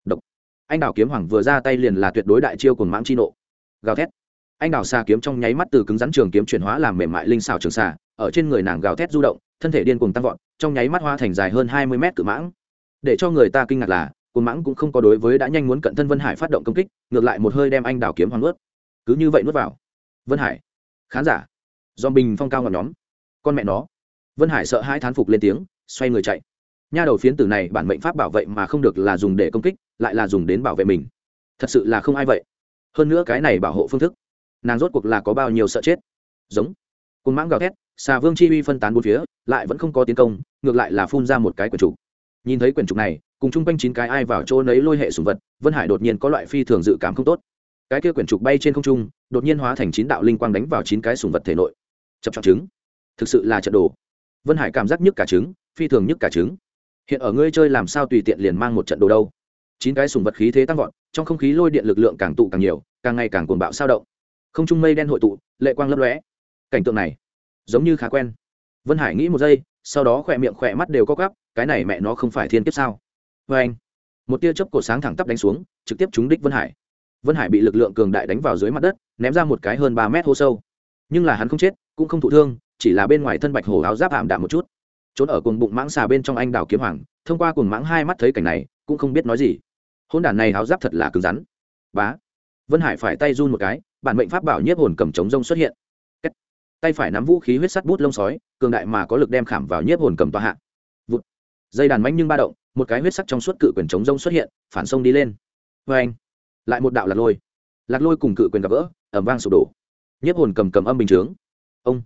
độc. Anh đào kiếm hoàng vừa ra tay liền là tuyệt đối đại chiêu cồn mãng chi nộ. Gào thét anh đào xà kiếm trong nháy mắt từ cứng rắn trường kiếm chuyển hóa làm mềm mại linh xào trường xà, ở trên người nàng gào thét du động, thân thể điên cuồng tăng vọt, trong nháy mắt hoa thành dài hơn hai mươi mét cự mãng. Để cho người ta kinh ngạc là cồn mãng cũng không có đối với đã nhanh muốn cận thân vân hải phát động công kích, ngược lại một hơi đem anh đào kiếm hoàng ướt cứ như vậy nuốt vào. Vân hải, khán giả, do bình phong cao ngọn nhóm, con mẹ nó. Vân hải sợ hai thán phục lên tiếng, xoay người chạy. Nha đầu phiến tử này bản mệnh pháp bảo vệ mà không được là dùng để công kích, lại là dùng đến bảo vệ mình. Thật sự là không ai vậy. Hơn nữa cái này bảo hộ phương thức nàng rốt cuộc là có bao nhiêu sợ chết? Giống. Côn mãng gào thét xà vương chi uy phân tán bốn phía, lại vẫn không có tiến công, ngược lại là phun ra một cái quyển trục. Nhìn thấy quyển trục này, cùng chung quanh chín cái ai vào chỗ nấy lôi hệ sùng vật, vân hải đột nhiên có loại phi thường dự cảm không tốt. Cái kia quyển trục bay trên không trung, đột nhiên hóa thành chín đạo linh quang đánh vào chín cái sùng vật thể nội. Chập chọc trứng. Thực sự là trận đồ. Vân hải cảm giác nhức cả trứng, phi thường nhức cả trứng. Hiện ở ngươi chơi làm sao tùy tiện liền mang một trận đồ đâu? Chín cái sùng vật khí thế tăng vọt, trong không khí lôi điện lực lượng càng tụ càng nhiều, càng ngày càng cuồng bạo sao động không trung mây đen hội tụ, lệ quang lấp lóe. Cảnh tượng này giống như khá quen. Vân hải nghĩ một giây, sau đó khỏe miệng khỏe mắt đều có gắp cái này mẹ nó không phải thiên kiếp sao? Vê anh. Một tia chớp cổ sáng thẳng tắp đánh xuống, trực tiếp trúng đích vân hải. Vân hải bị lực lượng cường đại đánh vào dưới mặt đất, ném ra một cái hơn ba mét hô sâu. Nhưng là hắn không chết, cũng không thụ thương, chỉ là bên ngoài thân bạch hổ áo giáp ảm đạm một chút. Trốn ở cùng bụng mãng xà bên trong anh đào kiếm hoàng, thông qua cùng mãng hai mắt thấy cảnh này, cũng không biết nói gì. Hôn đản này áo giáp thật là cứng rắn. Bá vân hải phải tay run một cái bản mệnh pháp bảo nhiếp hồn cầm chống rông xuất hiện. Kết. tay phải nắm vũ khí huyết sắt bút lông sói cường đại mà có lực đem khảm vào nhiếp hồn cầm tòa hạ. Vụt. Dây đàn manh nhưng ba động một cái huyết sắc trong suốt cự quyền chống rông xuất hiện phản sông đi lên. Vê anh. Lại một đạo lạc lôi. Lạc lôi cùng cự quyền gặp vỡ, ẩm vang sụp đổ. Nhiếp hồn cầm cầm âm bình chướng. Ông.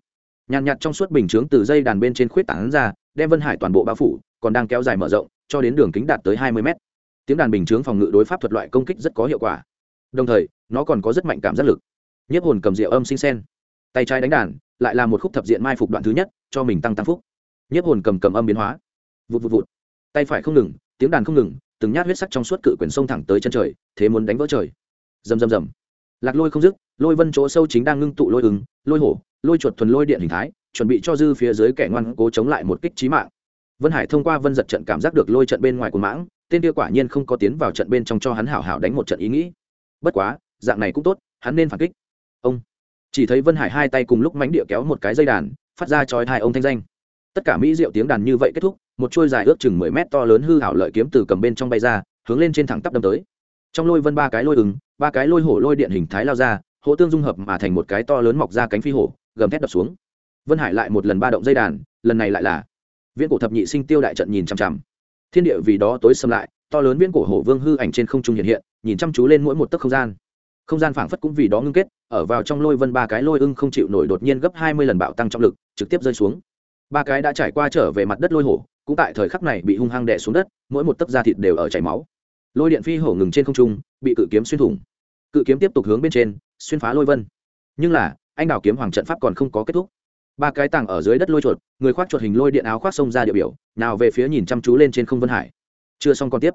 Nhàn nhạt trong suốt bình chướng từ dây đàn bên trên khuyết tảng ra đem vân hải toàn bộ bao phủ còn đang kéo dài mở rộng cho đến đường kính đạt tới hai mươi mét. Tiếng đàn bình chướng phòng ngự đối pháp thuật loại công kích rất có hiệu quả đồng thời, nó còn có rất mạnh cảm giác lực. Nhiếp hồn cầm rượu âm sinh sen. Tay trái đánh đàn, lại là một khúc thập diện mai phục đoạn thứ nhất, cho mình tăng tăng phúc. Nhiếp hồn cầm cầm âm biến hóa. Vụt vụt vụt. Tay phải không ngừng, tiếng đàn không ngừng, từng nhát huyết sắc trong suốt cự quyển sông thẳng tới chân trời, thế muốn đánh vỡ trời. Rầm rầm rầm. Lạc lôi không dứt, lôi vân chỗ sâu chính đang ngưng tụ lôi ứng, lôi hổ, lôi chuột thuần lôi điện hình thái, chuẩn bị cho dư phía dưới kẻ ngoan cố chống lại một kích trí mạng. Vân hải thông qua vân giật trận cảm giác được lôi trận bên ngoài của mãng, tên kia quả nhiên không có tiến vào trận bên trong cho hắn hảo hảo đánh một trận ý nghĩ bất quá, dạng này cũng tốt, hắn nên phản kích. Ông chỉ thấy vân hải hai tay cùng lúc mánh địa kéo một cái dây đàn, phát ra chói hai ông thanh danh. Tất cả mỹ diệu tiếng đàn như vậy kết thúc, một chuôi dài ước chừng mười mét to lớn hư hảo lợi kiếm từ cầm bên trong bay ra, hướng lên trên thẳng tắp đâm tới. Trong lôi vân ba cái lôi ứng, ba cái lôi hổ lôi điện hình thái lao ra hỗ tương dung hợp mà thành một cái to lớn mọc ra cánh phi hổ, gầm thét đập xuống. Vân hải lại một lần ba động dây đàn, lần này lại là viễn cổ thập nhị sinh tiêu đại trận nhìn chằm chằm. Thiên địa vì đó tối xâm lại to lớn viễn cổ hổ vương hư ảnh trên không trung hiện hiện, nhìn chăm chú lên mỗi một tấc không gian. Không gian phảng phất cũng vì đó ngưng kết, ở vào trong lôi vân ba cái lôi ưng không chịu nổi đột nhiên gấp hai mươi lần bạo tăng trọng lực, trực tiếp rơi xuống. Ba cái đã trải qua trở về mặt đất lôi hổ, cũng tại thời khắc này bị hung hăng đè xuống đất, mỗi một tấc da thịt đều ở chảy máu. Lôi điện phi hổ ngừng trên không trung, bị cự kiếm xuyên thủng. Cự kiếm tiếp tục hướng bên trên, xuyên phá lôi vân. Nhưng là, anh đào kiếm hoàng trận pháp còn không có kết thúc. Ba cái tàng ở dưới đất lôi chuột, người khoác chuột hình lôi điện áo khoác sông ra địa biểu, nào về phía nhìn chăm chú lên trên không vân hải chưa xong còn tiếp.